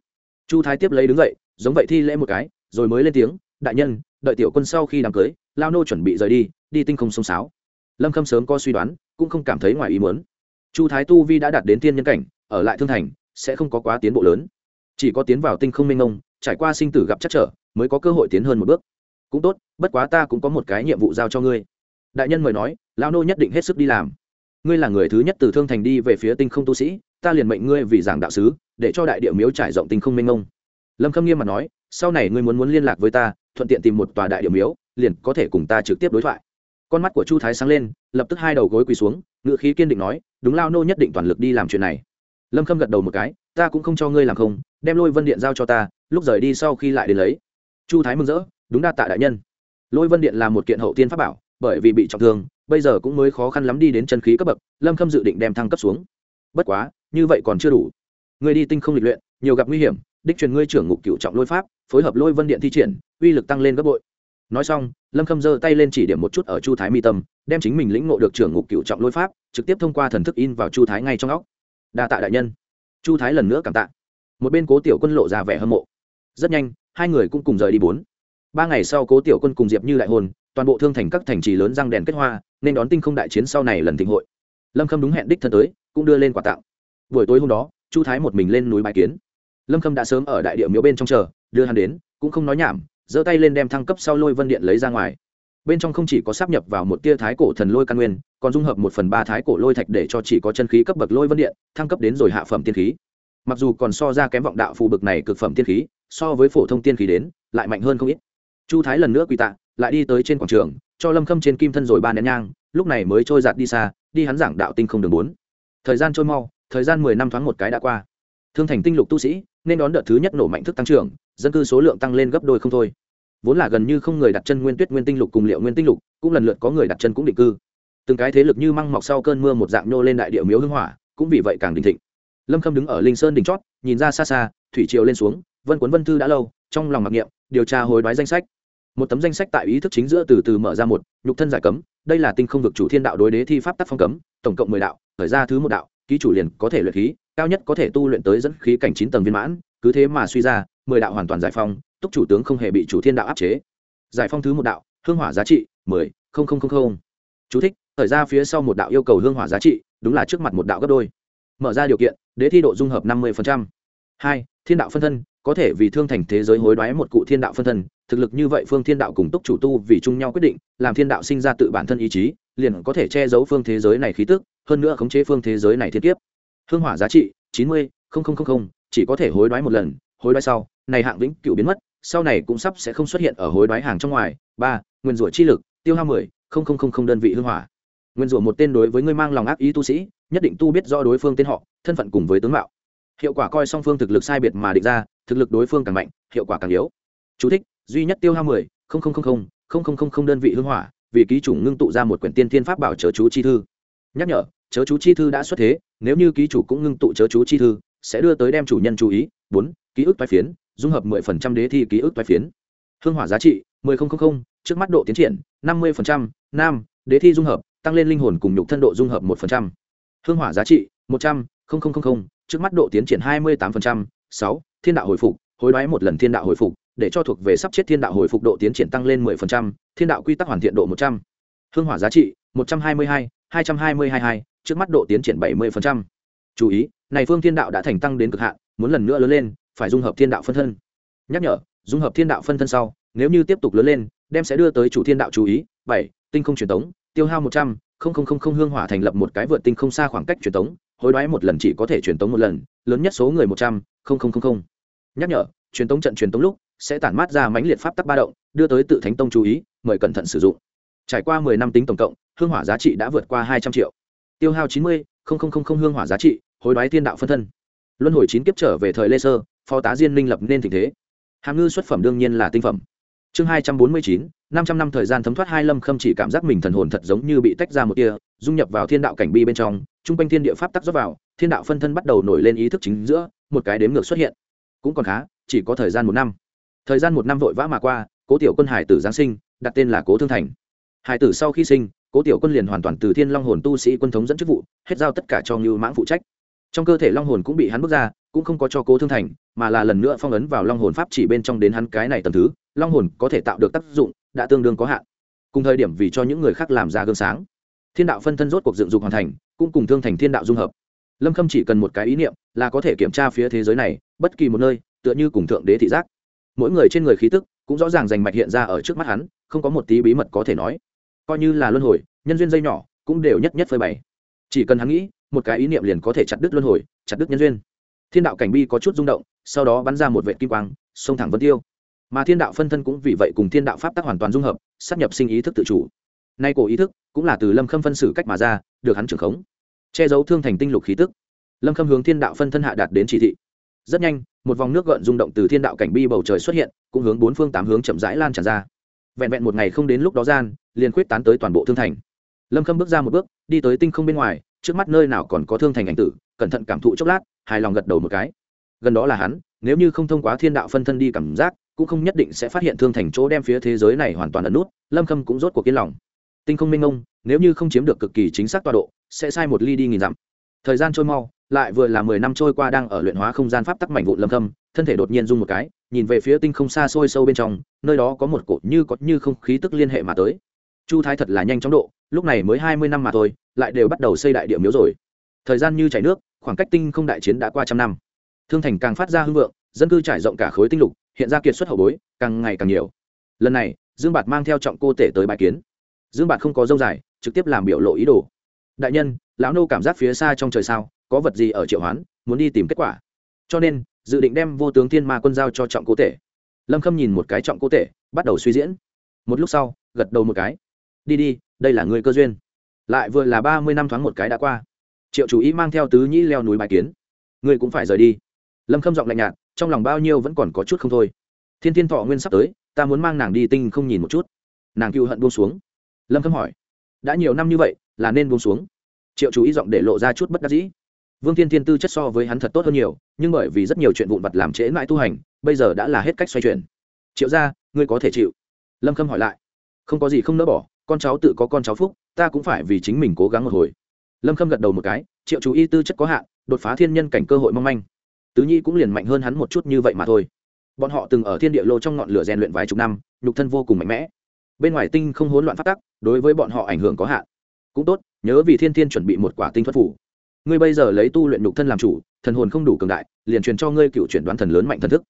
Speaker 1: Chu thái tiếp lấy đứng dậy, giống vậy thi lễ một cái, rồi mới lên tiếng, đại nhân, đợi tiểu quân sau khi đám cưới, lao nô chuẩn bị rời đi đi tinh không sông sáo. Lâm khâm sớm có suy đoán, cũng không cảm thấy ngoài ý muốn. Chu thái tu vi đã đạt đến tiên nhân cảnh, ở lại thương thành, sẽ không có quá tiến bộ lớn. Chỉ có tiến vào tinh không minh ngông trải qua sinh tử gặp chắc trở, mới có cơ hội tiến hơn một bước. Cũng tốt, bất quá ta cũng có một cái nhiệm vụ giao cho ngươi. Đại nhân mời nói, lao nô nhất định hết sức đi làm. Ngươi là người thứ nhất từ thương thành đi về phía tinh không tu sĩ ta liền mệnh ngươi vì giảng đạo sứ, để cho đại địa miếu trải rộng tinh không minh ngông lâm khâm nghiêm mặt nói, sau này ngươi muốn muốn liên lạc với ta, thuận tiện tìm một tòa đại địa miếu, liền có thể cùng ta trực tiếp đối thoại. Con mắt của chu thái sáng lên, lập tức hai đầu gối quỳ xuống ngự khí kiên định nói, đúng lao nô nhất định toàn lực đi làm chuyện này. Lâm khâm gật đầu một cái, ta cũng không cho ngươi làm không, đem lôi vân điện giao cho ta, lúc rời đi sau khi lại đến lấy. Chu thái mừng rỡ, đúng đa tạ đại nhân. Lôi vân điện là một kiện hậu tiên pháp bảo, bởi vì bị trọng thương, bây giờ cũng mới khó khăn lắm đi đến chân khí cấp bậc, lâm khâm dự định đem thăng cấp xuống. Bất quá như vậy còn chưa đủ. Người đi tinh không lịch luyện, nhiều gặp nguy hiểm, đích truyền ngươi trưởng ngục cựu trọng lôi pháp, phối hợp lôi vân điện thi triển, uy lực tăng lên gấp bội. Nói xong, lâm khâm giơ tay lên chỉ điểm một chút ở chu thái mi tâm, đem chính mình lĩnh ngộ được trưởng ngục cựu trọng lôi pháp, trực tiếp thông qua thần thức in vào chu thái ngay trong óc. Đa tạ đại nhân. Chu thái lần nữa cảm tạ. Một bên cố tiểu quân lộ ra vẻ hâm mộ. Rất nhanh, hai người cũng cùng rời đi bốn. Ba ngày sau cố tiểu quân cùng diệp như đại hồn toàn bộ thương thành các thành trì lớn răng đèn kết hoa, nên đón tinh không đại chiến sau này lần thịnh hội. Lâm khâm đúng hẹn đích thân tới, cũng đưa lên quà tặng buổi tối hôm đó, chu thái một mình lên núi Bãi kiến. Lâm khâm đã sớm ở đại địa miếu bên trong chờ, đưa hắn đến, cũng không nói nhảm, giơ tay lên đem thăng cấp sau lôi vân điện lấy ra ngoài. Bên trong không chỉ có sắp nhập vào một tia thái cổ thần lôi căn nguyên, còn dung hợp một phần ba thái cổ lôi thạch để cho chỉ có chân khí cấp bậc lôi vân điện, thăng cấp đến rồi hạ phẩm tiên khí. Mặc dù còn so ra kém vọng đạo phù bực này cực phẩm tiên khí, so với phổ thông tiên khí đến, lại mạnh hơn không ít. Chu thái lần nữa quỳ tạ, lại đi tới trên quảng trường, cho lâm khâm trên kim thân rồi ba nén nhang, lúc này mới trôi giạt đi xa, đi hắn giảng đạo tinh không đường bốn. Thời gian trôi mau thời gian mười năm thoáng một cái đã qua. Thương thành tinh lục tu sĩ, nên đón đợt thứ nhất nổ mạnh thức tăng trưởng, dân cư số lượng tăng lên gấp đôi không thôi. Vốn là gần như không người đặt chân nguyên tuyết nguyên tinh lục cùng liệu nguyên tinh lục, cũng lần lượt có người đặt chân cũng định cư. Từng cái thế lực như măng mọc sau cơn mưa một dạng nô lên đại địa miếu hưng hỏa, cũng vì vậy càng đình thịnh. Lâm khâm đứng ở linh sơn đỉnh chót, nhìn ra xa xa, thủy triều lên xuống, vân cuốn vân thư đã lâu, trong lòng mặc niệm, điều tra hối đoái danh sách. Một tấm danh sách tại ý thức chính giữa từ từ mở ra một, nhục thân giải cấm, đây là tinh không vực chủ thiên đạo đối đế thi pháp tác phong cấm, tổng cộng mười đạo, khởi ra thứ một đạo ký chủ liền có thể luyện khí, cao nhất có thể tu luyện tới dẫn khí cảnh chín tầng viên mãn, cứ thế mà suy ra, mười đạo hoàn toàn giải phong túc chủ tướng không hề bị chủ thiên đạo áp chế. Giải phong thứ một đạo, hương hỏa giá trị mười, không không không không. Chú thích thời ra phía sau một đạo yêu cầu hương hỏa giá trị, đúng là trước mặt một đạo gấp đôi. Mở ra điều kiện, đế thi độ dung hợp năm mươi hai, thiên đạo phân thân, có thể vì thương thành thế giới hối đoái một cụ thiên đạo phân thân, thực lực như vậy phương thiên đạo cùng túc chủ tu vì chung nhau quyết định, làm thiên đạo sinh ra tự bản thân ý chí liền có thể che giấu phương thế giới này khí tức hơn nữa khống chế phương thế giới này thiên kiếp hương hỏa giá trị chín mươi chỉ có thể hối đoái một lần hối đoái sau này hạng vĩnh cựu biến mất sau này cũng sắp sẽ không xuất hiện ở hối đoái hàng trong ngoài ba nguyên rủa chi lực tiêu hao mười đơn vị hương hỏa nguyên rủa một tên đối với ngươi mang lòng ác ý tu sĩ nhất định tu biết rõ đối phương tên họ thân phận cùng với tướng mạo hiệu quả coi song phương thực lực sai biệt mà định ra thực lực đối phương càng mạnh hiệu quả càng yếu Chú thích, duy nhất tiêu hao mười đơn vị hương hỏa vì ký chủ ngưng tụ ra một quyển tiên thiên pháp bảo chớ chú chi thư. Nhắc nhở chớ chú chi thư đã xuất thế nếu như ký chủ cũng ngưng tụ chớ chú chi thư sẽ đưa tới đem chủ nhân chú ý. Bốn ký ức toái phiến dung hợp mười phần trăm đế thi ký ức toái phiến. Hương hỏa giá trị mười không không không trước mắt độ tiến triển năm mươi phần trăm nam đế thi dung hợp tăng lên linh hồn cùng nhục thân độ dung hợp một phần trăm. Hương hỏa giá trị một trăm không không không không. trước mắt độ tiến triển hai mươi tám phần trăm, sáu thiên đạo hồi phục hối đoái một lần thiên đạo hồi phục để cho thuộc về sắp chết thiên đạo hồi phục độ tiến triển tăng lên 10%, thiên đạo quy tắc hoàn thiện độ 100. Hương hỏa giá trị 122, 2222, trước mắt độ tiến triển 70%. Chú ý, này phương thiên đạo đã thành tăng đến cực hạn, muốn lần nữa lớn lên, phải dung hợp thiên đạo phân thân. Nhắc nhở, dung hợp thiên đạo phân thân sau, nếu như tiếp tục lớn lên, đem sẽ đưa tới chủ thiên đạo chú ý. 7. Tinh không truyền tống, tiêu hao 100, không không không không hương hỏa thành lập một cái vượt tinh không xa khoảng cách truyền tống, hối đoái một lần chỉ có thể truyền tống một lần, lớn nhất số người 100, không không không không. Nhắc nhở, truyền tống trận truyền tống lúc, sẽ tản mát ra mãnh liệt pháp tắc ba động, đưa tới tự thánh tông chú ý, mời cẩn thận sử dụng. Trải qua mười năm tính tổng cộng, hương hỏa giá trị đã vượt qua hai trăm triệu. Tiêu hao chín mươi hương hỏa giá trị, hối đoái thiên đạo phân thân. Luân hồi chín kiếp trở về thời lê sơ, phó tá diên minh lập nên tình thế. Hàm ngư xuất phẩm đương nhiên là tinh phẩm. Chương hai trăm bốn mươi chín, năm trăm năm thời gian thấm thoát hai lâm khâm chỉ cảm giác mình thần hồn thật giống như bị tách ra một tia, dung nhập vào thiên đạo cảnh bi bên trong, chung quanh thiên địa pháp tắc rót vào, thiên đạo phân thân bắt đầu nổi lên ý thức chính giữa, một cái đếm ngược xuất hiện. Cũng còn khá, chỉ có thời gian một năm thời gian một năm vội vã mà qua, cố tiểu quân hải tử giáng sinh, đặt tên là cố thương thành. Hải tử sau khi sinh, cố tiểu quân liền hoàn toàn từ thiên long hồn tu sĩ quân thống dẫn chức vụ, hết giao tất cả cho ngưu mãng phụ trách. Trong cơ thể long hồn cũng bị hắn bước ra, cũng không có cho cố thương thành, mà là lần nữa phong ấn vào long hồn pháp chỉ bên trong đến hắn cái này tầm thứ, long hồn có thể tạo được tác dụng, đã tương đương có hạn. Cùng thời điểm vì cho những người khác làm ra gương sáng. Thiên đạo phân thân rốt cuộc dựng dục hoàn thành, cũng cùng thương thành thiên đạo dung hợp. Lâm khâm chỉ cần một cái ý niệm, là có thể kiểm tra phía thế giới này, bất kỳ một nơi, tựa như cùng thượng đế thị giác mỗi người trên người khí tức cũng rõ ràng rành mạch hiện ra ở trước mắt hắn, không có một tí bí mật có thể nói. Coi như là luân hồi, nhân duyên dây nhỏ cũng đều nhất nhất phơi bày. Chỉ cần hắn nghĩ, một cái ý niệm liền có thể chặt đứt luân hồi, chặt đứt nhân duyên. Thiên đạo cảnh bi có chút rung động, sau đó bắn ra một vệ kim quang, xông thẳng vân tiêu. Mà thiên đạo phân thân cũng vì vậy cùng thiên đạo pháp tắc hoàn toàn dung hợp, sắp nhập sinh ý thức tự chủ. Nay cổ ý thức cũng là từ lâm khâm phân xử cách mà ra, được hắn trưởng khống. Che giấu thương thành tinh lục khí tức. Lâm khâm hướng thiên đạo phân thân hạ đạt đến chỉ thị rất nhanh, một vòng nước gợn rung động từ thiên đạo cảnh bi bầu trời xuất hiện, cũng hướng bốn phương tám hướng chậm rãi lan tràn ra. Vẹn vẹn một ngày không đến lúc đó gian, liền quyết tán tới toàn bộ thương thành. Lâm khâm bước ra một bước, đi tới tinh không bên ngoài, trước mắt nơi nào còn có thương thành ảnh tử, cẩn thận cảm thụ chốc lát, hài lòng gật đầu một cái. Gần đó là hắn, nếu như không thông qua thiên đạo phân thân đi cảm giác, cũng không nhất định sẽ phát hiện thương thành chỗ đem phía thế giới này hoàn toàn ẩn nút, lâm khâm cũng rốt cuộc yên lòng. Tinh không minh ông nếu như không chiếm được cực kỳ chính xác tọa độ, sẽ sai một ly đi nghìn dặm thời gian trôi mau, lại vừa là mười năm trôi qua đang ở luyện hóa không gian pháp tắc mảnh vụn lâm khâm thân thể đột nhiên rung một cái, nhìn về phía tinh không xa xôi sâu bên trong, nơi đó có một cột như có như không khí tức liên hệ mà tới. Chu thái thật là nhanh chóng độ, lúc này mới hai mươi năm mà thôi, lại đều bắt đầu xây đại địa miếu rồi. Thời gian như chảy nước, khoảng cách tinh không đại chiến đã qua trăm năm. Thương thành càng phát ra hưng vượng, dân cư trải rộng cả khối tinh lục, hiện ra kiệt xuất hậu bối, càng ngày càng nhiều. Lần này, dương bạt mang theo trọng cô tể tới bài kiến. Dương bạt không có dâu dài, trực tiếp làm biểu lộ ý đồ. Đại nhân lão nô cảm giác phía xa trong trời sao, có vật gì ở triệu hoán, muốn đi tìm kết quả. Cho nên, dự định đem vô tướng thiên ma quân giao cho trọng cố tể. Lâm khâm nhìn một cái trọng cố tể, bắt đầu suy diễn. Một lúc sau, gật đầu một cái. Đi đi, đây là người cơ duyên. Lại vừa là ba mươi năm thoáng một cái đã qua. Triệu chủ ý mang theo tứ nhĩ leo núi bài kiến. Ngươi cũng phải rời đi. Lâm khâm giọng lạnh nhạt, trong lòng bao nhiêu vẫn còn có chút không thôi. Thiên thiên thọ nguyên sắp tới, ta muốn mang nàng đi tinh không nhìn một chút. Nàng cựu hận buông xuống. Lâm khâm hỏi, đã nhiều năm như vậy, là nên buông xuống? Triệu chú ý giọng để lộ ra chút bất đắc dĩ. Vương thiên thiên tư chất so với hắn thật tốt hơn nhiều, nhưng bởi vì rất nhiều chuyện vụn vặt làm trễ mãi tu hành, bây giờ đã là hết cách xoay chuyển. Triệu ra ngươi có thể chịu. Lâm khâm hỏi lại. Không có gì không nỡ bỏ, con cháu tự có con cháu phúc, ta cũng phải vì chính mình cố gắng một hồi. Lâm khâm gật đầu một cái, triệu chú y tư chất có hạn, đột phá thiên nhân cảnh cơ hội mong manh. Tứ nhi cũng liền mạnh hơn hắn một chút như vậy mà thôi. Bọn họ từng ở thiên địa lô trong ngọn lửa rèn luyện vài chục năm, nhục thân vô cùng mạnh mẽ. Bên ngoài tinh không hỗn loạn phát tắc, đối với bọn họ ảnh hưởng có hạn. Cũng tốt nhớ vì thiên thiên chuẩn bị một quả tinh thuật phủ. Ngươi bây giờ lấy tu luyện nhục thân làm chủ, thần hồn không đủ cường đại, liền truyền cho ngươi cựu chuyển đoán thần lớn mạnh thần thức.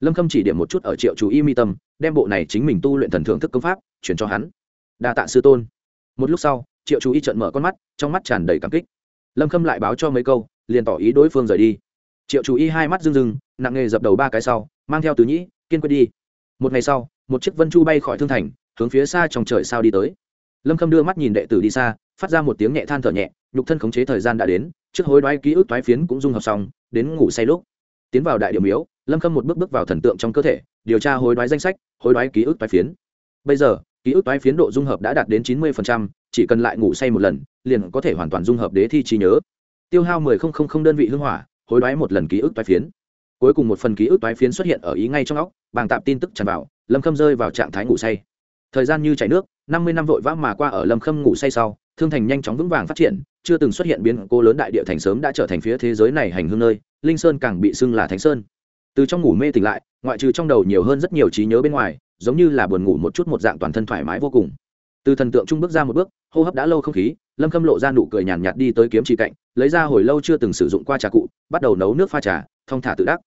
Speaker 1: Lâm khâm chỉ điểm một chút ở triệu chú y mi tâm, đem bộ này chính mình tu luyện thần thượng thức công pháp chuyển cho hắn. Đa tạ sư tôn. Một lúc sau, triệu chú y trợn mở con mắt, trong mắt tràn đầy cảm kích. Lâm khâm lại báo cho mấy câu, liền tỏ ý đối phương rời đi. Triệu chú y hai mắt rưng rưng, nặng nghề dập đầu ba cái sau, mang theo tứ nhĩ, kiên quyết đi. Một ngày sau, một chiếc vân chu bay khỏi thương thành, hướng phía xa trong trời sao đi tới. Lâm khâm đưa mắt nhìn đệ tử đi xa phát ra một tiếng nhẹ than thở nhẹ, nhục thân khống chế thời gian đã đến, trước hối đoái ký ức toái phiến cũng dung hợp xong, đến ngủ say lúc. Tiến vào đại điểm miếu lâm khâm một bước bước vào thần tượng trong cơ thể, điều tra hối đoái danh sách, hối đoái ký ức toái phiến. Bây giờ, ký ức toái phiến độ dung hợp đã đạt đến chín mươi chỉ cần lại ngủ say một lần, liền có thể hoàn toàn dung hợp đế thi trí nhớ. Tiêu hao mười không không không đơn vị hưng hỏa, hối đoái một lần ký ức toái phiến. Cuối cùng một phần ký ức toái phiến xuất hiện ở ý ngay trong óc, bàng tạp tin tức tràn vào, lâm khâm rơi vào trạng thái ngủ say. Thời gian như chảy nước, năm mươi năm vội vã mà qua ở lâm khâm ngủ say sau thương thành nhanh chóng vững vàng phát triển, chưa từng xuất hiện biến cố lớn đại địa thành sớm đã trở thành phía thế giới này hành hương nơi, linh sơn càng bị xưng là thánh sơn. Từ trong ngủ mê tỉnh lại, ngoại trừ trong đầu nhiều hơn rất nhiều trí nhớ bên ngoài, giống như là buồn ngủ một chút một dạng toàn thân thoải mái vô cùng. Từ thần tượng trung bước ra một bước, hô hấp đã lâu không khí, lâm khâm lộ ra nụ cười nhàn nhạt đi tới kiếm chỉ cạnh, lấy ra hồi lâu chưa từng sử dụng qua trà cụ, bắt đầu nấu nước pha trà thong thả tự đắc.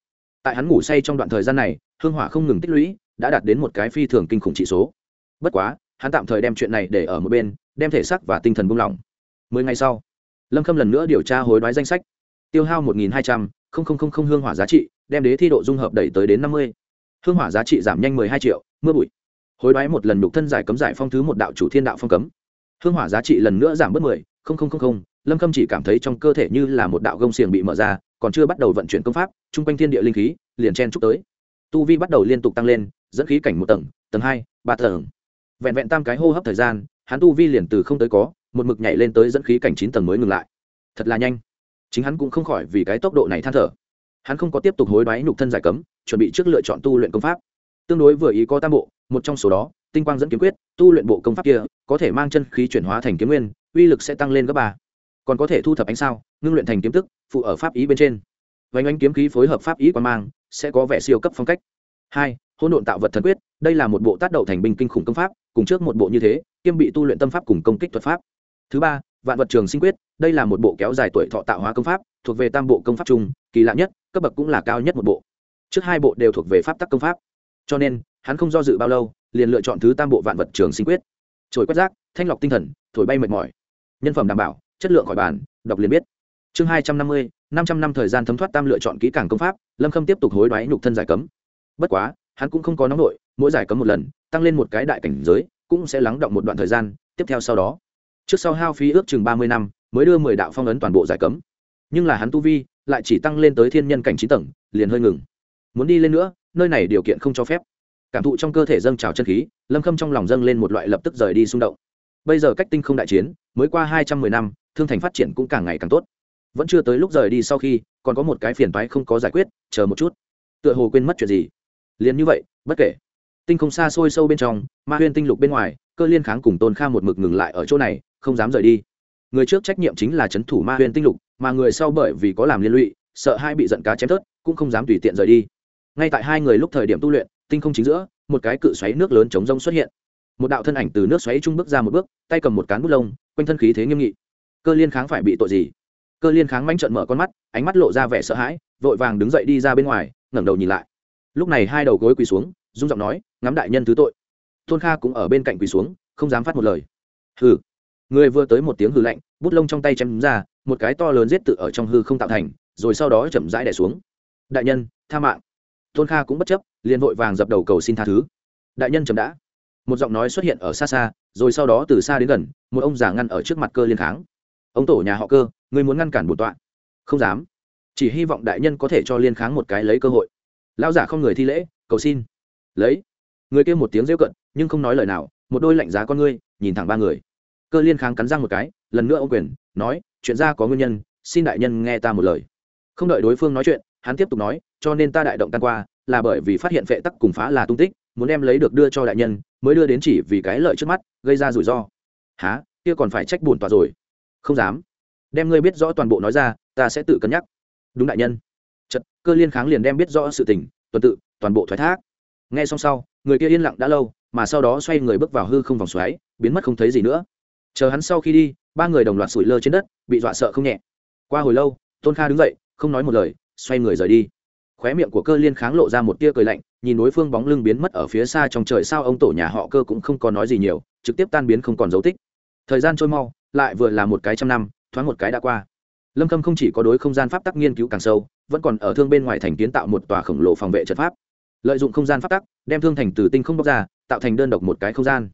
Speaker 1: Tại hắn ngủ say trong đoạn thời gian này, hương hỏa không ngừng tích lũy, đã đạt đến một cái phi thường kinh khủng trị số. Bất quá, hắn tạm thời đem chuyện này để ở một bên đem thể xác và tinh thần buông lỏng. Mười ngày sau, lâm khâm lần nữa điều tra hối đoái danh sách. Tiêu hao một hai trăm linh hương hỏa giá trị, đem đế thi độ dung hợp đẩy tới đến năm mươi. Hương hỏa giá trị giảm nhanh mười hai triệu, mưa bụi. Hối đoái một lần nhục thân giải cấm giải phong thứ một đạo chủ thiên đạo phong cấm. Hương hỏa giá trị lần nữa giảm bớt mười, không không không không, lâm khâm chỉ cảm thấy trong cơ thể như là một đạo gông xiềng bị mở ra, còn chưa bắt đầu vận chuyển công pháp, chung quanh thiên địa linh khí, liền chen chúc tới. Tu vi bắt đầu liên tục tăng lên, dẫn khí cảnh một tầng tầng hai, ba tầng. Vẹn vẹn tam cái hô hấp thời gian hắn tu vi liền từ không tới có, một mực nhảy lên tới dẫn khí cảnh chín tầng mới ngừng lại. Thật là nhanh. Chính hắn cũng không khỏi vì cái tốc độ này than thở. Hắn không có tiếp tục hối đoái nhục thân giải cấm, chuẩn bị trước lựa chọn tu luyện công pháp. Tương đối vừa ý có tam bộ, một trong số đó, tinh quang dẫn kiếm quyết, tu luyện bộ công pháp kia, có thể mang chân khí chuyển hóa thành kiếm nguyên, uy lực sẽ tăng lên gấp ba. Còn có thể thu thập ánh sao, ngưng luyện thành kiếm tức, phụ ở pháp ý bên trên. Vánh ánh kiếm khí phối hợp pháp ý quan mang, sẽ có vẻ siêu cấp phong cách. Hai, hỗn độn tạo vật thần quyết, đây là một bộ tác đậu thành binh kinh khủng công pháp, cùng trước một bộ như thế kiêm bị tu luyện tâm pháp cùng công kích thuật pháp. Thứ ba, vạn vật trường sinh quyết, đây là một bộ kéo dài tuổi thọ tạo hóa công pháp, thuộc về tam bộ công pháp chung, kỳ lạ nhất, cấp bậc cũng là cao nhất một bộ. Trước hai bộ đều thuộc về pháp tắc công pháp. Cho nên, hắn không do dự bao lâu, liền lựa chọn thứ tam bộ vạn vật trường sinh quyết. Trồi quét rác, thanh lọc tinh thần, thổi bay mệt mỏi. Nhân phẩm đảm bảo, chất lượng khỏi bản đọc liền biết. Chương hai trăm năm mươi, năm trăm năm thời gian thấm thoát tam lựa chọn kỹ càng công pháp, lâm khâm tiếp tục hối đoái nhục thân giải cấm. Bất quá, hắn cũng không có nóng nổi mỗi giải cấm một lần, tăng lên một cái đại cảnh giới cũng sẽ lắng động một đoạn thời gian, tiếp theo sau đó. Trước sau hao phí ước chừng ba mươi năm mới đưa mười đạo phong ấn toàn bộ giải cấm. Nhưng là hắn tu vi lại chỉ tăng lên tới thiên nhân cảnh chín tầng, liền hơi ngừng. Muốn đi lên nữa, nơi này điều kiện không cho phép. Cảm thụ trong cơ thể dâng trào chân khí, lâm khâm trong lòng dâng lên một loại lập tức rời đi xung động. Bây giờ cách tinh không đại chiến, mới qua hai trăm mười năm, thương thành phát triển cũng càng ngày càng tốt. Vẫn chưa tới lúc rời đi sau khi, còn có một cái phiền toái không có giải quyết, chờ một chút. Tựa hồ quên mất chuyện gì. Liền như vậy, bất kể tinh không xa xôi sâu bên trong, ma huyên tinh lục bên ngoài, cơ liên kháng cùng tôn kha một mực ngừng lại ở chỗ này, không dám rời đi. Người trước trách nhiệm chính là c h ấ n thủ ma huyên tinh lục, mà người sau bởi vì có làm liên lụy, sợ hai bị giận cá chém thớt, cũng không dám tùy tiện rời đi. Ngay tại hai người lúc thời điểm tu luyện, tinh không chính giữa, một cái cự xoáy nước lớn chống rông xuất hiện. Một đạo thân ảnh từ nước xoáy trung bước ra một bước, tay cầm một cán bút lông, quanh thân khí thế nghiêm nghị. Cơ liên kháng phải bị tội gì? Cơ liên kháng manh trợn mở con mắt, ánh mắt lộ ra vẻ sợ hãi, vội vàng đứng dậy đi ra bên ngoài, ngẩng đầu nhìn lại. Lúc này hai đầu gối quỳ xuống rung giọng nói, ngắm đại nhân thứ tội. Tôn kha cũng ở bên cạnh quỳ xuống, không dám phát một lời. Hừ. Người vừa tới một tiếng hư lạnh, bút lông trong tay chém ra, một cái to lớn giết tự ở trong hư không tạo thành, rồi sau đó chậm rãi đẻ xuống. Đại nhân, tha mạng. Tôn kha cũng bất chấp, liền vội vàng dập đầu cầu xin tha thứ. Đại nhân chậm đã. Một giọng nói xuất hiện ở xa xa, rồi sau đó từ xa đến gần, một ông già ngăn ở trước mặt cơ liên kháng. Ông tổ nhà họ cơ, người muốn ngăn cản bổn tọa. Không dám. Chỉ hy vọng đại nhân có thể cho liên kháng một cái lấy cơ hội. Lão giả không người thi lễ, cầu xin lấy. Người kia một tiếng rêu cận nhưng không nói lời nào, một đôi lạnh giá con ngươi, nhìn thẳng ba người. Cơ liên kháng cắn răng một cái, lần nữa ô quyền, nói, chuyện ra có nguyên nhân, xin đại nhân nghe ta một lời. Không đợi đối phương nói chuyện, hắn tiếp tục nói, cho nên ta đại động tan qua, là bởi vì phát hiện vệ tắc cùng phá là tung tích, muốn đem lấy được đưa cho đại nhân, mới đưa đến chỉ vì cái lợi trước mắt, gây ra rủi ro. Há kia còn phải trách bổn tòa rồi. Không dám. Đem ngươi biết rõ toàn bộ nói ra, ta sẽ tự cân nhắc. Đúng đại nhân. Chật cơ liên kháng liền đem biết rõ sự tình, tuần tự, toàn bộ thoái thác nghe xong sau, người kia yên lặng đã lâu, mà sau đó xoay người bước vào hư không vòng xoáy, biến mất không thấy gì nữa. Chờ hắn sau khi đi, ba người đồng loạt sủi lơ trên đất, bị dọa sợ không nhẹ. Qua hồi lâu, tôn kha đứng dậy, không nói một lời, xoay người rời đi. Khóe miệng của cơ liên kháng lộ ra một tia cười lạnh, nhìn đối phương bóng lưng biến mất ở phía xa trong trời sao ông tổ nhà họ cơ cũng không có nói gì nhiều, trực tiếp tan biến không còn dấu tích. Thời gian trôi mau, lại vừa là một cái trăm năm, thoáng một cái đã qua. Lâm khâm không chỉ có đối không gian pháp tắc nghiên cứu càng sâu, vẫn còn ở thương bên ngoài thành kiến tạo một tòa khổng lồ phòng vệ trận pháp lợi dụng không gian pháp tắc, đem thương thành từ tinh không bóc ra, tạo thành đơn độc một cái không gian.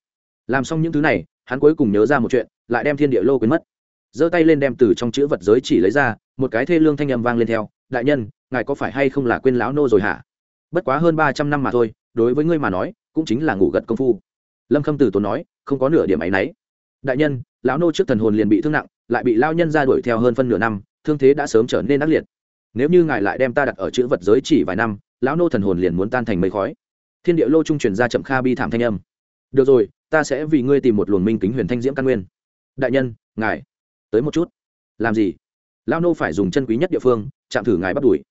Speaker 1: Làm xong những thứ này, hắn cuối cùng nhớ ra một chuyện, lại đem thiên địa lô quên mất. Giơ tay lên đem từ trong chữ vật giới chỉ lấy ra, một cái thê lương thanh âm vang lên theo, đại nhân, ngài có phải hay không là quên lão nô rồi hả? Bất quá hơn ba trăm năm mà thôi, đối với ngươi mà nói, cũng chính là ngủ gật công phu. Lâm khâm tử tốn nói, không có nửa điểm áy náy. Đại nhân, lão nô trước thần hồn liền bị thương nặng, lại bị lao nhân ra đuổi theo hơn phân nửa năm, thương thế đã sớm trở nên ác liệt. Nếu như ngài lại đem ta đặt ở chữ vật giới chỉ vài năm lão nô thần hồn liền muốn tan thành mây khói. Thiên địa lô trung truyền ra chậm kha bi thảm thanh âm. Được rồi, ta sẽ vì ngươi tìm một luồng minh kính huyền thanh diễm căn nguyên. Đại nhân, ngài, tới một chút. Làm gì? Lão nô phải dùng chân quý nhất địa phương, chạm thử ngài bắt đuổi.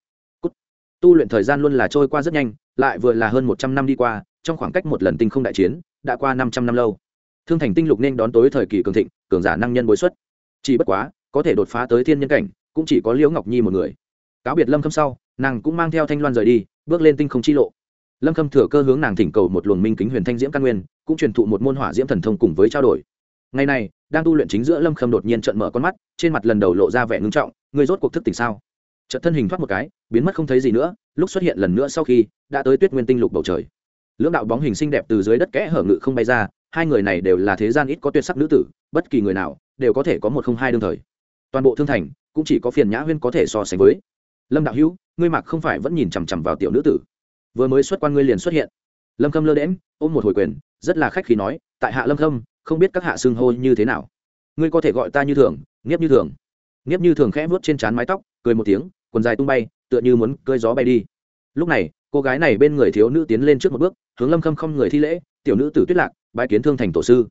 Speaker 1: Cút. tu luyện thời gian luôn là trôi qua rất nhanh, lại vừa là hơn một trăm năm đi qua, trong khoảng cách một lần tinh không đại chiến, đã qua năm trăm năm lâu. Thương thành tinh lục nên đón tối thời kỳ cường thịnh, cường giả năng nhân bối xuất. Chỉ bất quá, có thể đột phá tới thiên nhân cảnh, cũng chỉ có liễu ngọc nhi một người. Cáo biệt lâm khâm sau, nàng cũng mang theo thanh loan rời đi bước lên tinh không chi lộ. Lâm khâm thừa cơ hướng nàng thỉnh cầu một luồng minh kính huyền thanh diễm căn nguyên, cũng truyền thụ một môn hỏa diễm thần thông cùng với trao đổi. Ngày này, đang tu luyện chính giữa lâm khâm đột nhiên trận mở con mắt, trên mặt lần đầu lộ ra vẻ ngưng trọng người rốt cuộc thức tỉnh sao? Trận thân hình thoát một cái, biến mất không thấy gì nữa, lúc xuất hiện lần nữa sau khi, đã tới tuyết nguyên tinh lục bầu trời. Lưỡng đạo bóng hình xinh đẹp từ dưới đất kẽ hở ngự không bay ra, hai người này đều là thế gian ít có tuyệt sắc nữ tử, bất kỳ người nào đều có thể có một không hai đương thời. Toàn bộ thương thành cũng chỉ có phiền nhã huyên có thể so sánh với lâm đạo hữu, ngươi mặc không phải vẫn nhìn chằm chằm vào tiểu nữ tử. Vừa mới xuất quan ngươi liền xuất hiện. Lâm khâm lơ đễm ôm một hồi quyền, rất là khách khí nói, tại hạ lâm khâm, không biết các hạ xưng hô như thế nào. Ngươi có thể gọi ta như thường, nghiếp như thường. Nghiếp như thường khẽ vuốt trên trán mái tóc, cười một tiếng, quần dài tung bay, tựa như muốn cơi gió bay đi. Lúc này, cô gái này bên người thiếu nữ tiến lên trước một bước, hướng lâm khâm không người thi lễ, tiểu nữ tử tuyết lạc bãi kiến thương thành tổ sư.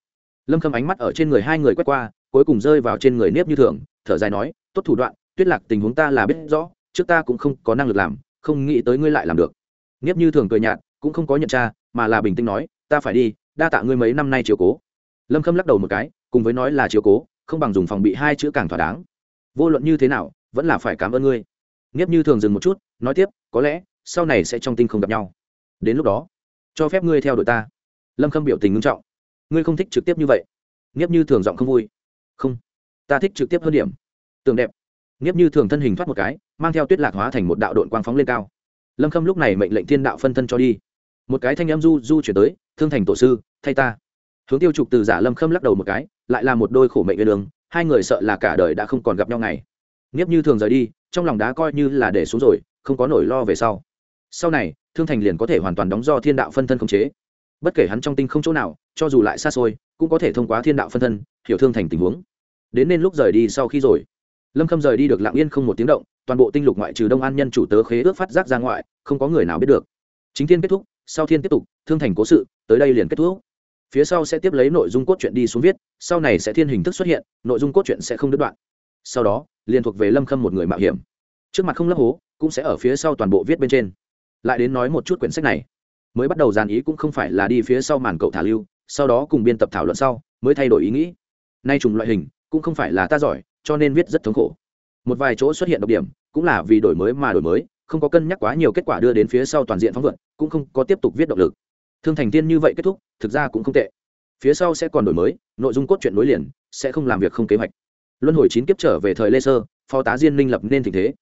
Speaker 1: Lâm khâm ánh mắt ở trên người hai người quét qua, cuối cùng rơi vào trên người nếp như thường, thở dài nói, tốt thủ đoạn, tuyết lạc tình huống ta là biết rõ trước ta cũng không có năng lực làm, không nghĩ tới ngươi lại làm được. Nghiếp như thường cười nhạt, cũng không có nhận tra, mà là bình tĩnh nói, ta phải đi, đa tạ ngươi mấy năm nay chiều cố. Lâm khâm lắc đầu một cái, cùng với nói là chiều cố, không bằng dùng phòng bị hai chữ càng thỏa đáng. Vô luận như thế nào, vẫn là phải cảm ơn ngươi. Nghiếp như thường dừng một chút, nói tiếp, có lẽ, sau này sẽ trong tinh không gặp nhau. Đến lúc đó, cho phép ngươi theo đội ta. Lâm khâm biểu tình ngưng trọng. Ngươi không thích trực tiếp như vậy. Nghiếp như thường giọng không vui. Không, ta thích trực tiếp hơn điểm. Tường đẹp nghiếp như thường thân hình thoát một cái, mang theo tuyết lạc hóa thành một đạo đội quang phóng lên cao. Lâm khâm lúc này mệnh lệnh thiên đạo phân thân cho đi. Một cái thanh âm du du chuyển tới, thương thành tổ sư, thay ta. Hướng tiêu trục từ giả lâm khâm lắc đầu một cái, lại là một đôi khổ mệnh về đường hai người sợ là cả đời đã không còn gặp nhau ngày. Nghiếp như thường rời đi, trong lòng đá coi như là để xuống rồi, không có nỗi lo về sau. Sau này, thương thành liền có thể hoàn toàn đóng do thiên đạo phân thân khống chế. Bất kể hắn trong tinh không chỗ nào, cho dù lại xa xôi, cũng có thể thông qua thiên đạo phân thân, hiểu thương thành tình huống. Đến nên lúc rời đi sau khi rồi lâm khâm rời đi được lặng yên không một tiếng động, toàn bộ tinh lục ngoại trừ đông an nhân chủ tớ khế ước phát giác ra ngoại không có người nào biết được. Chính thiên kết thúc, sau thiên tiếp tục, thương thành cố sự, tới đây liền kết thúc. Phía sau sẽ tiếp lấy nội dung cốt truyện đi xuống viết, sau này sẽ thiên hình thức xuất hiện, nội dung cốt truyện sẽ không đứt đoạn. Sau đó, liền thuộc về lâm khâm một người mạo hiểm. Trước mặt không lấp hố, cũng sẽ ở phía sau toàn bộ viết bên trên. Lại đến nói một chút quyển sách này. Mới bắt đầu dàn ý cũng không phải là đi phía sau màn cậu thả lưu, sau đó cùng biên tập thảo luận sau, mới thay đổi ý nghĩ. Nay trùng loại hình, cũng không phải là ta giỏi cho nên viết rất thống khổ. Một vài chỗ xuất hiện độc điểm, cũng là vì đổi mới mà đổi mới, không có cân nhắc quá nhiều kết quả đưa đến phía sau toàn diện phóng vượt, cũng không có tiếp tục viết động lực. Thương thành tiên như vậy kết thúc, thực ra cũng không tệ. Phía sau sẽ còn đổi mới, nội dung cốt truyện nối liền, sẽ không làm việc không kế hoạch. Luân hồi chín kiếp trở về thời lê sơ, phó tá diên minh lập nên tình thế.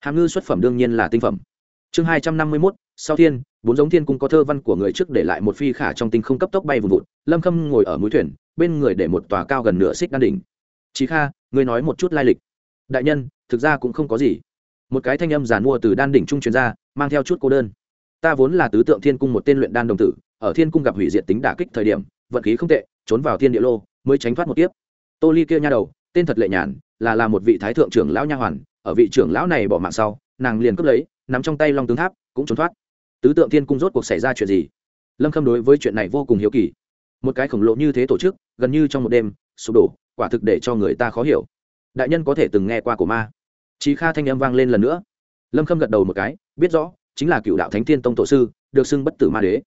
Speaker 1: Hàm ngư xuất phẩm đương nhiên là tinh phẩm. Chương hai trăm năm mươi mốt, sau thiên, bốn giống thiên cung có thơ văn của người trước để lại một phi khả trong tinh không cấp tốc bay vùng vụt, lâm khâm ngồi ở mũi thuyền, bên người để một tòa cao gần nửa xích đan đỉnh. Chí kha Ngươi nói một chút lai lịch. Đại nhân, thực ra cũng không có gì. Một cái thanh âm giàn mua từ đan đỉnh trung truyền ra, mang theo chút cô đơn. Ta vốn là tứ tượng thiên cung một tên luyện đan đồng tử, ở thiên cung gặp hủy diệt tính đả kích thời điểm, vận khí không tệ, trốn vào thiên địa lô, mới tránh thoát một tiếp tô ly kia nha đầu, tên thật lệ nhàn, là là một vị thái thượng trưởng lão nha hoàn, ở vị trưởng lão này bỏ mạng sau, nàng liền cướp lấy, nắm trong tay long tướng tháp, cũng trốn thoát. Tứ tượng thiên cung rốt cuộc xảy ra chuyện gì? Lâm khâm đối với chuyện này vô cùng hiếu kỳ. Một cái khổng lồ như thế tổ chức, gần như trong một đêm, sụp đổ quả thực để cho người ta khó hiểu. Đại nhân có thể từng nghe qua của ma. Chí kha thanh âm vang lên lần nữa. Lâm khâm gật đầu một cái, biết rõ, chính là cựu đạo thánh thiên tông tổ sư, được xưng bất tử ma đế.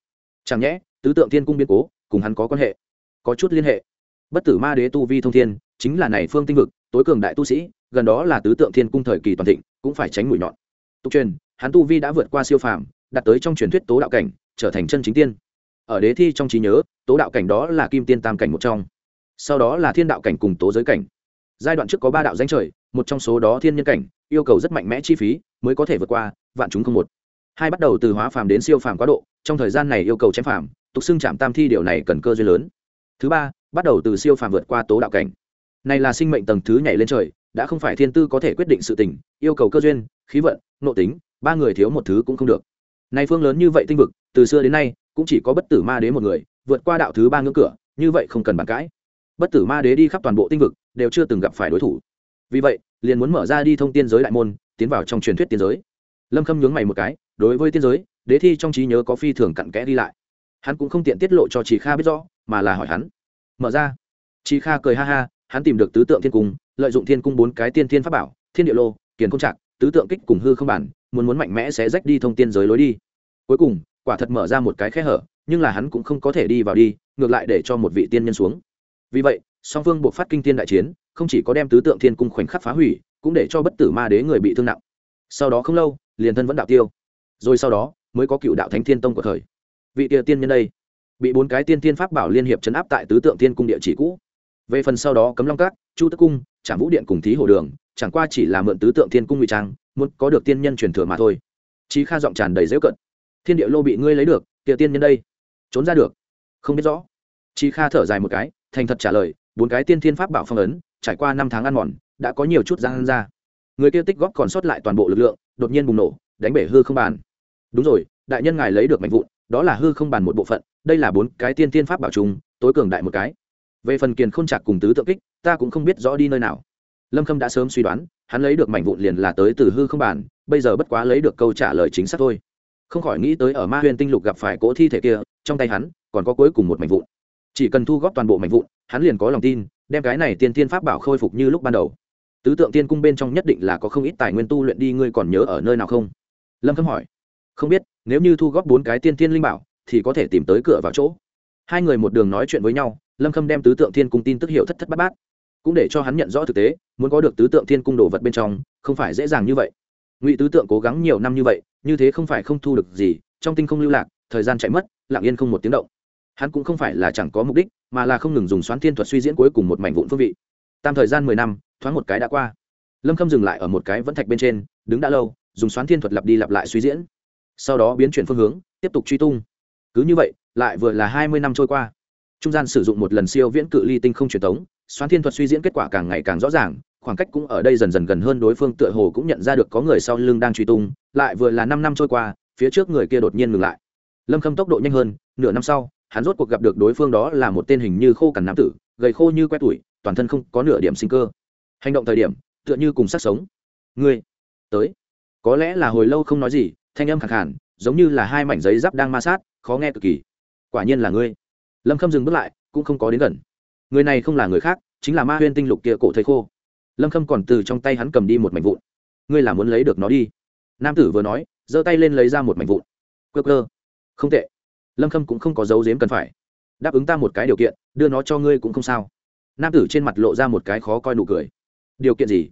Speaker 1: Chẳng nhẽ, tứ tượng thiên cung biên cố, cùng hắn có quan hệ? Có chút liên hệ. Bất tử ma đế tu vi thông thiên, chính là này phương tinh vực, tối cường đại tu sĩ, gần đó là tứ tượng thiên cung thời kỳ toàn thịnh, cũng phải tránh mũi nhọn. Tục truyền, hắn tu vi đã vượt qua siêu phàm, đạt tới trong truyền thuyết tố đạo cảnh, trở thành chân chính tiên. Ở đế thi trong trí nhớ, tố đạo cảnh đó là kim tiên tam cảnh một trong sau đó là thiên đạo cảnh cùng tố giới cảnh. Giai đoạn trước có ba đạo danh trời, một trong số đó thiên nhân cảnh, yêu cầu rất mạnh mẽ chi phí mới có thể vượt qua vạn chúng không một. Hai bắt đầu từ hóa phàm đến siêu phàm quá độ, trong thời gian này yêu cầu chém phàm, tục xưng chạm tam thi điều này cần cơ duyên lớn. Thứ ba, bắt đầu từ siêu phàm vượt qua tố đạo cảnh. Này là sinh mệnh tầng thứ nhảy lên trời, đã không phải thiên tư có thể quyết định sự tình, yêu cầu cơ duyên, khí vận, nộ tính, ba người thiếu một thứ cũng không được. Nay phương lớn như vậy tinh vực, từ xưa đến nay, cũng chỉ có bất tử ma đế một người, vượt qua đạo thứ ba ngưỡng cửa, như vậy không cần bàn cãi bất tử ma đế đi khắp toàn bộ tinh vực, đều chưa từng gặp phải đối thủ. Vì vậy, liền muốn mở ra đi thông tiên giới đại môn, tiến vào trong truyền thuyết tiên giới. Lâm khâm nhướng mày một cái, đối với tiên giới, đế thi trong trí nhớ có phi thường cặn kẽ đi lại. Hắn cũng không tiện tiết lộ cho chị kha biết rõ, mà là hỏi hắn. Mở ra. Chị kha cười ha ha, hắn tìm được tứ tượng thiên cung, lợi dụng thiên cung bốn cái tiên thiên pháp bảo, thiên địa lô, kiền công trạc, tứ tượng kích cùng hư không bản, muốn muốn mạnh mẽ sẽ rách đi thông tiên giới lối đi. Cuối cùng, quả thật mở ra một cái khe hở, nhưng là hắn cũng không có thể đi vào đi, ngược lại để cho một vị tiên nhân xuống vì vậy, song phương buộc phát kinh thiên đại chiến, không chỉ có đem tứ tượng thiên cung khoảnh khắc phá hủy, cũng để cho bất tử ma đế người bị thương nặng. Sau đó không lâu, liền thân vẫn đạo tiêu. Rồi sau đó, mới có cựu đạo thánh thiên tông của thời. Vị địa tiên nhân đây, bị bốn cái tiên thiên pháp bảo liên hiệp chấn áp tại tứ tượng thiên cung địa chỉ cũ. Về phần sau đó, cấm long cát chu tức cung, trảm vũ điện cùng thí hồ đường, chẳng qua chỉ là mượn tứ tượng thiên cung ngụy trang, muốn có được tiên nhân truyền thừa mà thôi. Chí kha giọng tràn đầy dễu cận. Thiên địa lô bị ngươi lấy được địa tiên nhân đây, trốn ra được. Không biết rõ. Chí kha thở dài một cái thành thật trả lời, bốn cái tiên thiên pháp bảo phong ấn, trải qua năm tháng ăn mòn, đã có nhiều chút giang ra. Người kia tích góp còn sót lại toàn bộ lực lượng, đột nhiên bùng nổ, đánh bể hư không bàn. Đúng rồi, đại nhân ngài lấy được mạnh vụn, đó là hư không bàn một bộ phận, đây là bốn cái tiên thiên pháp bảo trùng, tối cường đại một cái. Về phần kiền khôn chặt cùng tứ tượng kích, ta cũng không biết rõ đi nơi nào. Lâm khâm đã sớm suy đoán, hắn lấy được mảnh vụn liền là tới từ hư không bản bây giờ bất quá lấy được câu trả lời chính xác thôi. Không khỏi nghĩ tới ở ma huyền tinh lục gặp phải cỗ thi thể kia, trong tay hắn, còn có cuối cùng một mảnh vụn chỉ cần thu góp toàn bộ mảnh vụn, hắn liền có lòng tin, đem cái này tiên tiên pháp bảo khôi phục như lúc ban đầu. Tứ tượng tiên cung bên trong nhất định là có không ít tài nguyên tu luyện đi, ngươi còn nhớ ở nơi nào không? Lâm khâm hỏi. Không biết, nếu như thu góp bốn cái tiên tiên linh bảo, thì có thể tìm tới cửa vào chỗ. Hai người một đường nói chuyện với nhau, lâm khâm đem tứ tượng thiên cung tin tức hiệu thất thất bát bát. Cũng để cho hắn nhận rõ thực tế, muốn có được tứ tượng thiên cung đồ vật bên trong, không phải dễ dàng như vậy. Ngụy tứ tượng cố gắng nhiều năm như vậy, như thế không phải không thu được gì, trong tinh không lưu lạc, thời gian chạy mất, lặng yên không một tiếng động hắn cũng không phải là chẳng có mục đích, mà là không ngừng dùng xoán thiên thuật suy diễn cuối cùng một mảnh vụn phương vị. Tam thời gian mười năm, thoáng một cái đã qua. Lâm khâm dừng lại ở một cái vẫn thạch bên trên, đứng đã lâu, dùng xoán thiên thuật lặp đi lặp lại suy diễn. Sau đó biến chuyển phương hướng, tiếp tục truy tung. Cứ như vậy, lại vừa là hai mươi năm trôi qua. Trung gian sử dụng một lần siêu viễn cự ly tinh không truyền thống xoán thiên thuật suy diễn kết quả càng ngày càng rõ ràng, khoảng cách cũng ở đây dần dần gần hơn đối phương tựa hồ cũng nhận ra được có người sau lưng đang truy tung, lại vừa là năm năm trôi qua, phía trước người kia đột nhiên ngừng lại. Lâm khâm tốc độ nhanh hơn, nửa năm sau hắn rốt cuộc gặp được đối phương đó là một tên hình như khô cằn nam tử, gầy khô như que tuổi, toàn thân không có nửa điểm sinh cơ. Hành động thời điểm, tựa như cùng sát sống. Ngươi, tới. Có lẽ là hồi lâu không nói gì, thanh âm khẳng hẳn giống như là hai mảnh giấy giáp đang ma sát, khó nghe cực kỳ. Quả nhiên là ngươi. Lâm khâm dừng bước lại, cũng không có đến gần. Người này không là người khác, chính là ma huyên tinh lục kia cổ thầy khô. Lâm khâm còn từ trong tay hắn cầm đi một mảnh vụn. Ngươi là muốn lấy được nó đi. Nam tử vừa nói, giơ tay lên lấy ra một mảnh vụn. Cơ cơ không tệ lâm khâm cũng không có dấu dếm cần phải đáp ứng ta một cái điều kiện đưa nó cho ngươi cũng không sao nam tử trên mặt lộ ra một cái khó coi nụ cười điều kiện gì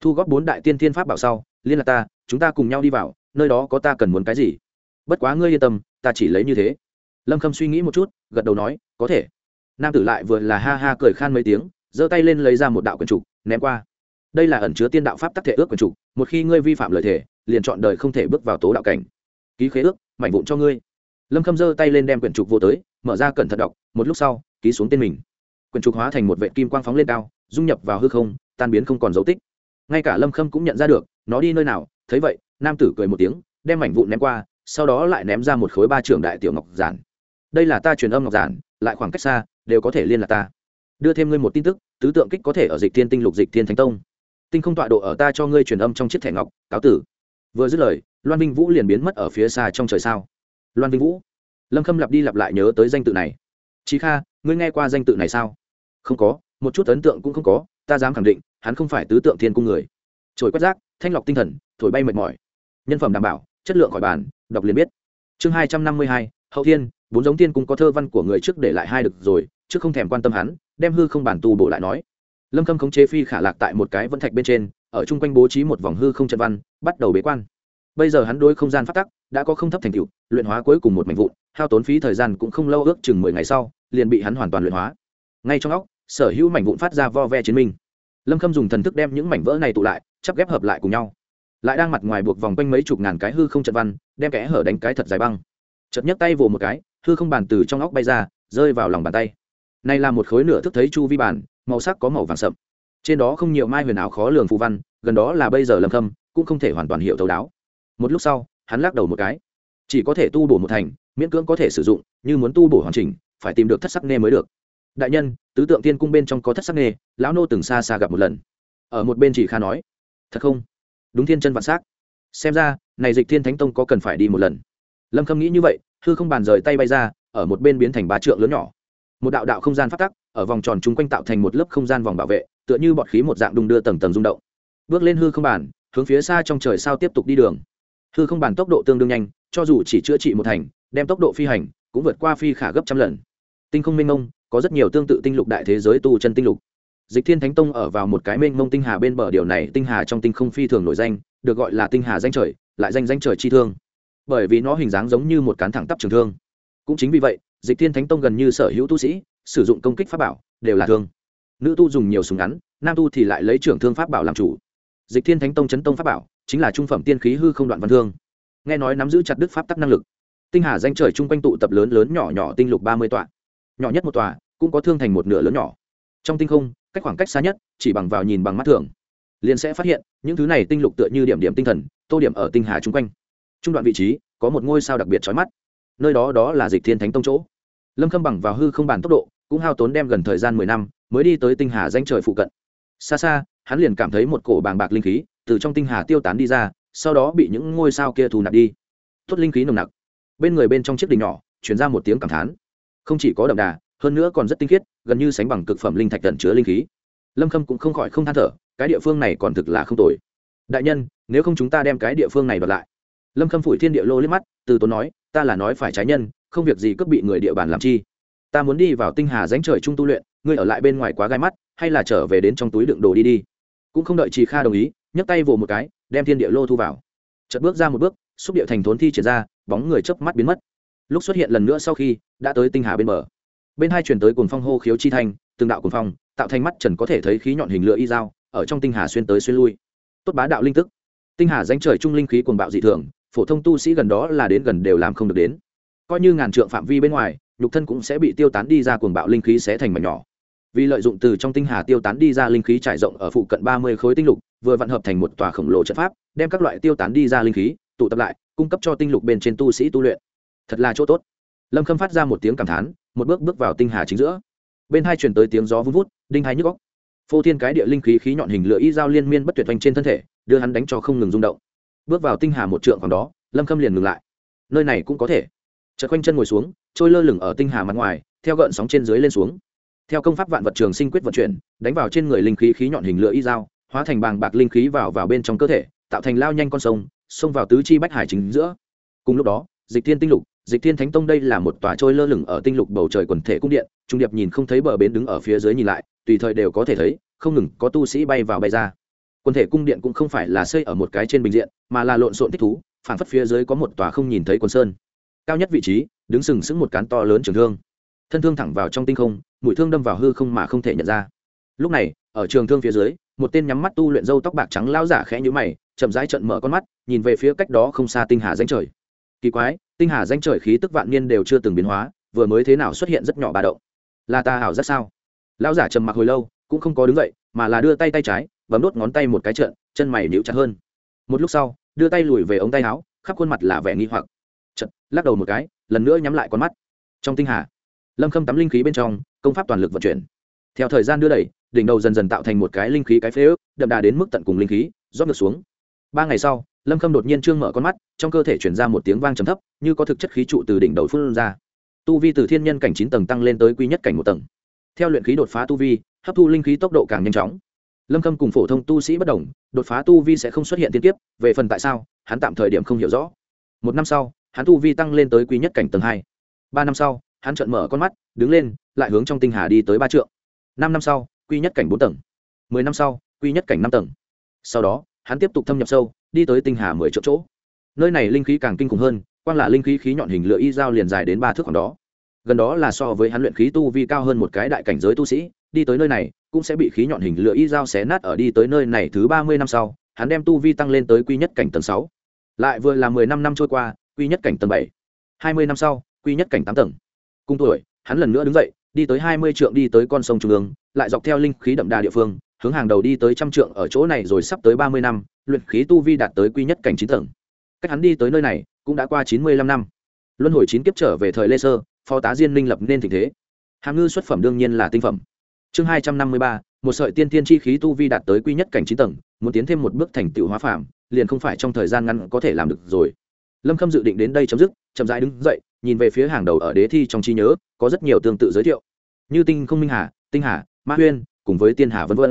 Speaker 1: thu góp bốn đại tiên thiên pháp bảo sau liên lạc ta chúng ta cùng nhau đi vào nơi đó có ta cần muốn cái gì bất quá ngươi yên tâm ta chỉ lấy như thế lâm khâm suy nghĩ một chút gật đầu nói có thể nam tử lại vừa là ha ha cười khan mấy tiếng giơ tay lên lấy ra một đạo quần trục ném qua đây là ẩn chứa tiên đạo pháp tắc thể ước quần trục một khi ngươi vi phạm lời thể liền chọn đời không thể bước vào tố đạo cảnh ký khế ước mảnh vụn cho ngươi lâm khâm giơ tay lên đem quyển trục vô tới, mở ra cẩn thận đọc, một lúc sau, ký xuống tên mình. Quyển trục hóa thành một vệ kim quang phóng lên cao, dung nhập vào hư không, tan biến không còn dấu tích. Ngay cả lâm khâm cũng nhận ra được, nó đi nơi nào, thấy vậy, nam tử cười một tiếng, đem mảnh vụn ném qua, sau đó lại ném ra một khối ba trưởng đại tiểu ngọc giản. Đây là ta truyền âm ngọc giản, lại khoảng cách xa, đều có thể liên lạc ta. Đưa thêm ngươi một tin tức, tứ tượng kích có thể ở dịch thiên tinh lục dịch thiên thánh tông. Tinh không tọa độ ở ta cho ngươi truyền âm trong chiếc thẻ ngọc, cáo tử. Vừa dứt lời, loan Minh vũ liền biến mất ở phía xa trong trời sao loan vinh vũ. Lâm khâm lặp đi lặp lại nhớ tới danh tự này. Chí kha, ngươi nghe qua danh tự này sao? Không có, một chút ấn tượng cũng không có, ta dám khẳng định, hắn không phải tứ tượng thiên cung người. Trồi quét rác, thanh lọc tinh thần, thổi bay mệt mỏi. Nhân phẩm đảm bảo, chất lượng khỏi bàn, đọc liền biết. Chương hai trăm năm mươi hai, hậu thiên, bốn giống tiên cung có thơ văn của người trước để lại hai được rồi, trước không thèm quan tâm hắn, đem hư không bản tu bổ lại nói. Lâm khâm khống chế phi khả lạc tại một cái vân thạch bên trên, ở chung quanh bố trí một vòng hư không trận văn, bắt đầu bế quan bây giờ hắn đối không gian phát tắc đã có không thấp thành tựu luyện hóa cuối cùng một mảnh vụn hao tốn phí thời gian cũng không lâu ước chừng mười ngày sau liền bị hắn hoàn toàn luyện hóa. Ngay trong óc sở hữu mảnh vụn phát ra vo ve chiến minh. Lâm khâm dùng thần thức đem những mảnh vỡ này tụ lại chắp ghép hợp lại cùng nhau. Lại đang mặt ngoài buộc vòng quanh mấy chục ngàn cái hư không trận văn đem kẽ hở đánh cái thật dài băng. Chật nhấc tay vồ một cái hư không bàn từ trong óc bay ra rơi vào lòng bàn tay. Này là một khối nửa thức thấy chu vi bàn, màu sắc có màu vàng sậm. Trên đó không nhiều mai huyền ảo khó lường phù văn gần đó là bây giờ lâm khâm cũng không thể hoàn toàn hiểu thấu đáo một lúc sau, hắn lắc đầu một cái. Chỉ có thể tu bổ một thành, miễn cưỡng có thể sử dụng, như muốn tu bổ hoàn chỉnh, phải tìm được thất sắc nê mới được. Đại nhân, tứ tượng tiên cung bên trong có thất sắc nê lão nô từng xa xa gặp một lần. Ở một bên chỉ kha nói, thật không? Đúng thiên chân vạn s á c xem ra, này dịch thiên thánh tông có cần phải đi một lần. Lâm khâm nghĩ như vậy, hư không bàn rời tay bay ra, ở một bên biến thành ba trượng lớn nhỏ. Một đạo đạo không gian phát tắc, ở vòng tròn chung quanh tạo thành một lớp không gian vòng bảo vệ, tựa như bọt khí một dạng đung đưa tầng tầng rung động. Bước lên hư không bàn, hướng phía xa trong trời sao tiếp tục đi đường hư không bàn tốc độ tương đương nhanh, cho dù chỉ chữa trị một thành, đem tốc độ phi hành cũng vượt qua phi khả gấp trăm lần. Tinh không minh mông, có rất nhiều tương tự tinh lục đại thế giới tu chân tinh lục. Dịch thiên thánh tông ở vào một cái mênh mông tinh hà bên bờ, điều này tinh hà trong tinh không phi thường nổi danh, được gọi là tinh hà danh trời, lại danh danh trời chi thương. Bởi vì nó hình dáng giống như một cán thẳng tắp trường thương. Cũng chính vì vậy, dịch thiên thánh tông gần như sở hữu tu sĩ, sử dụng công kích pháp bảo, đều là thương. Nữ tu dùng nhiều súng ngắn, nam tu thì lại lấy trưởng thương pháp bảo làm chủ. Dịch thiên thánh tông chấn tông pháp bảo chính là trung phẩm tiên khí hư không đoạn văn thương. Nghe nói nắm giữ chặt đức pháp tắc năng lực. Tinh hà danh trời chung quanh tụ tập lớn lớn nhỏ nhỏ tinh lục ba mươi tọa. Nhỏ nhất một tòa, cũng có thương thành một nửa lớn nhỏ. Trong tinh không, cách khoảng cách xa nhất, chỉ bằng vào nhìn bằng mắt thường. Liền sẽ phát hiện, những thứ này tinh lục tựa như điểm điểm tinh thần, tô điểm ở tinh hà chung quanh. Trung đoạn vị trí, có một ngôi sao đặc biệt trói mắt. Nơi đó đó là dịch thiên thánh tông chỗ. Lâm khâm bằng vào hư không bàn tốc độ, cũng hao tốn đem gần thời gian mười năm, mới đi tới tinh hà danh trời phụ cận. Xa xa, hắn liền cảm thấy một cổ bàng bạc linh khí từ trong tinh hà tiêu tán đi ra, sau đó bị những ngôi sao kia thù nạp đi. Tốt linh khí nồng nặc. Bên người bên trong chiếc đình nhỏ chuyển ra một tiếng cảm thán. Không chỉ có đậm đà, hơn nữa còn rất tinh khiết, gần như sánh bằng cực phẩm linh thạch tận chứa linh khí. Lâm khâm cũng không khỏi không than thở, cái địa phương này còn thực là không tồi. Đại nhân, nếu không chúng ta đem cái địa phương này đoạt lại. Lâm khâm phủi thiên địa lô liếc mắt, từ tốn nói, ta là nói phải trái nhân, không việc gì cướp bị người địa bàn làm chi. Ta muốn đi vào tinh hà dánh trời trung tu luyện, ngươi ở lại bên ngoài quá gai mắt, hay là trở về đến trong túi đựng đồ đi đi. Cũng không đợi trì kha đồng ý nhấc tay vồ một cái, đem thiên địa lô thu vào. Chợt bước ra một bước, xúc địa thành thốn thi triển ra, bóng người chớp mắt biến mất. Lúc xuất hiện lần nữa sau khi, đã tới tinh hà bên bờ. Bên hai chuyển tới cuồng phong hô khiếu chi thanh, từng đạo cuồng phong, tạo thành mắt trần có thể thấy khí nhọn hình lửa y dao, ở trong tinh hà xuyên tới xuyên lui. Tốt bá đạo linh tức. Tinh hà danh trời trung linh khí cuồng bạo dị thường, phổ thông tu sĩ gần đó là đến gần đều làm không được đến. Coi như ngàn trượng phạm vi bên ngoài, nhục thân cũng sẽ bị tiêu tán đi ra cuồng bạo linh khí sẽ thành mảnh nhỏ vì lợi dụng từ trong tinh hà tiêu tán đi ra linh khí trải rộng ở phụ cận ba mươi khối tinh lục, vừa vạn hợp thành một tòa khổng lồ trận pháp, đem các loại tiêu tán đi ra linh khí, tụ tập lại, cung cấp cho tinh lục bên trên tu sĩ tu luyện. Thật là chỗ tốt. Lâm khâm phát ra một tiếng cảm thán, một bước bước vào tinh hà chính giữa. Bên hai truyền tới tiếng gió vun vút, đinh hai nhức góc phô thiên cái địa linh khí khí nhọn hình lửa y dao liên miên bất tuyệt oanh trên thân thể, đưa hắn đánh cho không ngừng rung động. Bước vào tinh hà một trượng còn đó, lâm khâm liền ngừng lại. Nơi này cũng có thể. Chợt quanh chân ngồi xuống, trôi lơ lửng ở tinh hà mặt ngoài, theo gợn sóng trên dưới lên xuống theo công pháp vạn vật trường sinh quyết vận chuyển, đánh vào trên người linh khí khí nhọn hình lửa y dao, hóa thành bàng bạc linh khí vào vào bên trong cơ thể, tạo thành lao nhanh con sông, xông vào tứ chi bách hải chính giữa. Cùng lúc đó, dịch thiên tinh lục, dịch thiên thánh tông đây là một tòa trôi lơ lửng ở tinh lục bầu trời quần thể cung điện, trung điệp nhìn không thấy bờ bến đứng ở phía dưới nhìn lại, tùy thời đều có thể thấy, không ngừng có tu sĩ bay vào bay ra. Quần thể cung điện cũng không phải là xây ở một cái trên bình diện, mà là lộn xộn thích thú phản phất phía dưới có một tòa không nhìn thấy quần sơn. Cao nhất vị trí, đứng sừng sững một cán to lớn trường thương thân thương thẳng vào trong tinh không mũi thương đâm vào hư không mà không thể nhận ra. Lúc này, ở trường thương phía dưới, một tên nhắm mắt tu luyện dâu tóc bạc trắng lao giả khẽ nhũ mày, chậm rãi trận mở con mắt, nhìn về phía cách đó không xa tinh hà danh trời. Kỳ quái, tinh hà danh trời khí tức vạn niên đều chưa từng biến hóa, vừa mới thế nào xuất hiện rất nhỏ bà động. Là ta hảo rất sao? Lao giả trầm mặc hồi lâu, cũng không có đứng dậy, mà là đưa tay tay trái, bấm đốt ngón tay một cái trận chân mày níu chặt hơn. Một lúc sau, đưa tay lùi về ống tay áo, khắp khuôn mặt là vẻ nghi hoặc. Trận lắc đầu một cái, lần nữa nhắm lại con mắt. Trong tinh hà lâm khâm tắm linh khí bên trong công pháp toàn lực vận chuyển theo thời gian đưa đẩy đỉnh đầu dần dần tạo thành một cái linh khí cái phế ước, đậm đà đến mức tận cùng linh khí rót ngược xuống ba ngày sau lâm khâm đột nhiên trương mở con mắt trong cơ thể chuyển ra một tiếng vang trầm thấp như có thực chất khí trụ từ đỉnh đầu phun ra tu vi từ thiên nhân cảnh chín tầng tăng lên tới quy nhất cảnh một tầng theo luyện khí đột phá tu vi hấp thu linh khí tốc độ càng nhanh chóng lâm khâm cùng phổ thông tu sĩ bất đồng đột phá tu vi sẽ không xuất hiện tiên tiếp về phần tại sao hắn tạm thời điểm không hiểu rõ một năm sau hắn tu vi tăng lên tới quý nhất cảnh tầng hai ba năm sau hắn trợn mở con mắt, đứng lên, lại hướng trong tinh hà đi tới ba trượng. Năm năm sau, quy nhất cảnh bốn tầng. Mười năm sau, quy nhất cảnh năm tầng. Sau đó, hắn tiếp tục thâm nhập sâu, đi tới tinh hà mười triệu chỗ. Nơi này linh khí càng kinh khủng hơn, quang là linh khí khí nhọn hình lửa y dao liền dài đến ba thước khoảng đó. Gần đó là so với hắn luyện khí tu vi cao hơn một cái đại cảnh giới tu sĩ, đi tới nơi này, cũng sẽ bị khí nhọn hình lửa y dao xé nát ở đi tới nơi này thứ ba mươi năm sau, hắn đem tu vi tăng lên tới quy nhất cảnh tầng sáu. Lại vừa là mười năm năm trôi qua, quy nhất cảnh tầng bảy. Hai mươi năm sau, quy nhất cảnh tám tầng cùng tuổi, hắn lần nữa đứng dậy, đi tới hai mươi trượng đi tới con sông trung ương, lại dọc theo linh khí đậm đà địa phương, hướng hàng đầu đi tới trăm trượng ở chỗ này rồi sắp tới ba mươi năm, luyện khí tu vi đạt tới quy nhất cảnh chín tầng. Cách hắn đi tới nơi này, cũng đã qua chín mươi lăm năm. Luân hồi chín kiếp trở về thời lê sơ, phó tá diên minh lập nên tình thế. Hàm ngư xuất phẩm đương nhiên là tinh phẩm. Chương hai trăm năm mươi ba, một sợi tiên tiên chi khí tu vi đạt tới quy nhất cảnh chín tầng, muốn tiến thêm một bước thành tựu hóa phạm liền không phải trong thời gian ngắn có thể làm được rồi. Lâm khâm dự định đến đây chấm dứt, chậm rãi đứng dậy nhìn về phía hàng đầu ở đế thi trong trí nhớ, có rất nhiều tương tự giới thiệu. Như tinh không minh hà, tinh hà ma huyên, cùng với tiên hà v v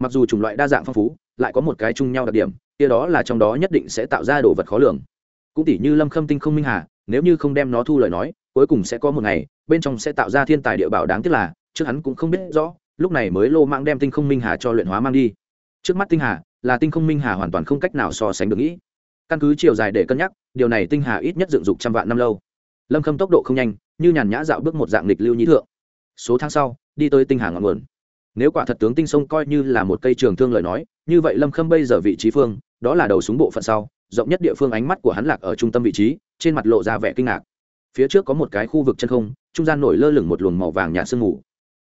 Speaker 1: mặc dù chủng loại đa dạng phong phú, lại có một cái chung nhau đặc điểm, kia đó là trong đó nhất định sẽ tạo ra đồ vật khó lường. Cũng tỷ như lâm khâm tinh không minh hà, nếu như không đem nó thu lời nói, cuối cùng sẽ có một ngày, bên trong sẽ tạo ra thiên tài địa bảo đáng tiếc là, trước hắn cũng không biết rõ, lúc này mới lô mang đem tinh không minh hà cho luyện hóa mang đi. Trước mắt tinh hà, là tinh không minh hà hoàn toàn không cách nào so sánh được nghĩ. Căn cứ chiều dài để cân nhắc, điều này tinh hà ít nhất dựng dục trăm vạn năm lâu lâm khâm tốc độ không nhanh, như nhàn nhã dạo bước một dạng lịch lưu nhĩ thượng. Số tháng sau, đi tới tinh hà ngọn nguồn. Nếu quả thật tướng tinh sông coi như là một cây trường thương lời nói, như vậy lâm khâm bây giờ vị trí phương, đó là đầu súng bộ phận sau, rộng nhất địa phương ánh mắt của hắn lạc ở trung tâm vị trí, trên mặt lộ ra vẻ kinh ngạc. Phía trước có một cái khu vực chân không, trung gian nổi lơ lửng một luồng màu vàng nhạt sương mù.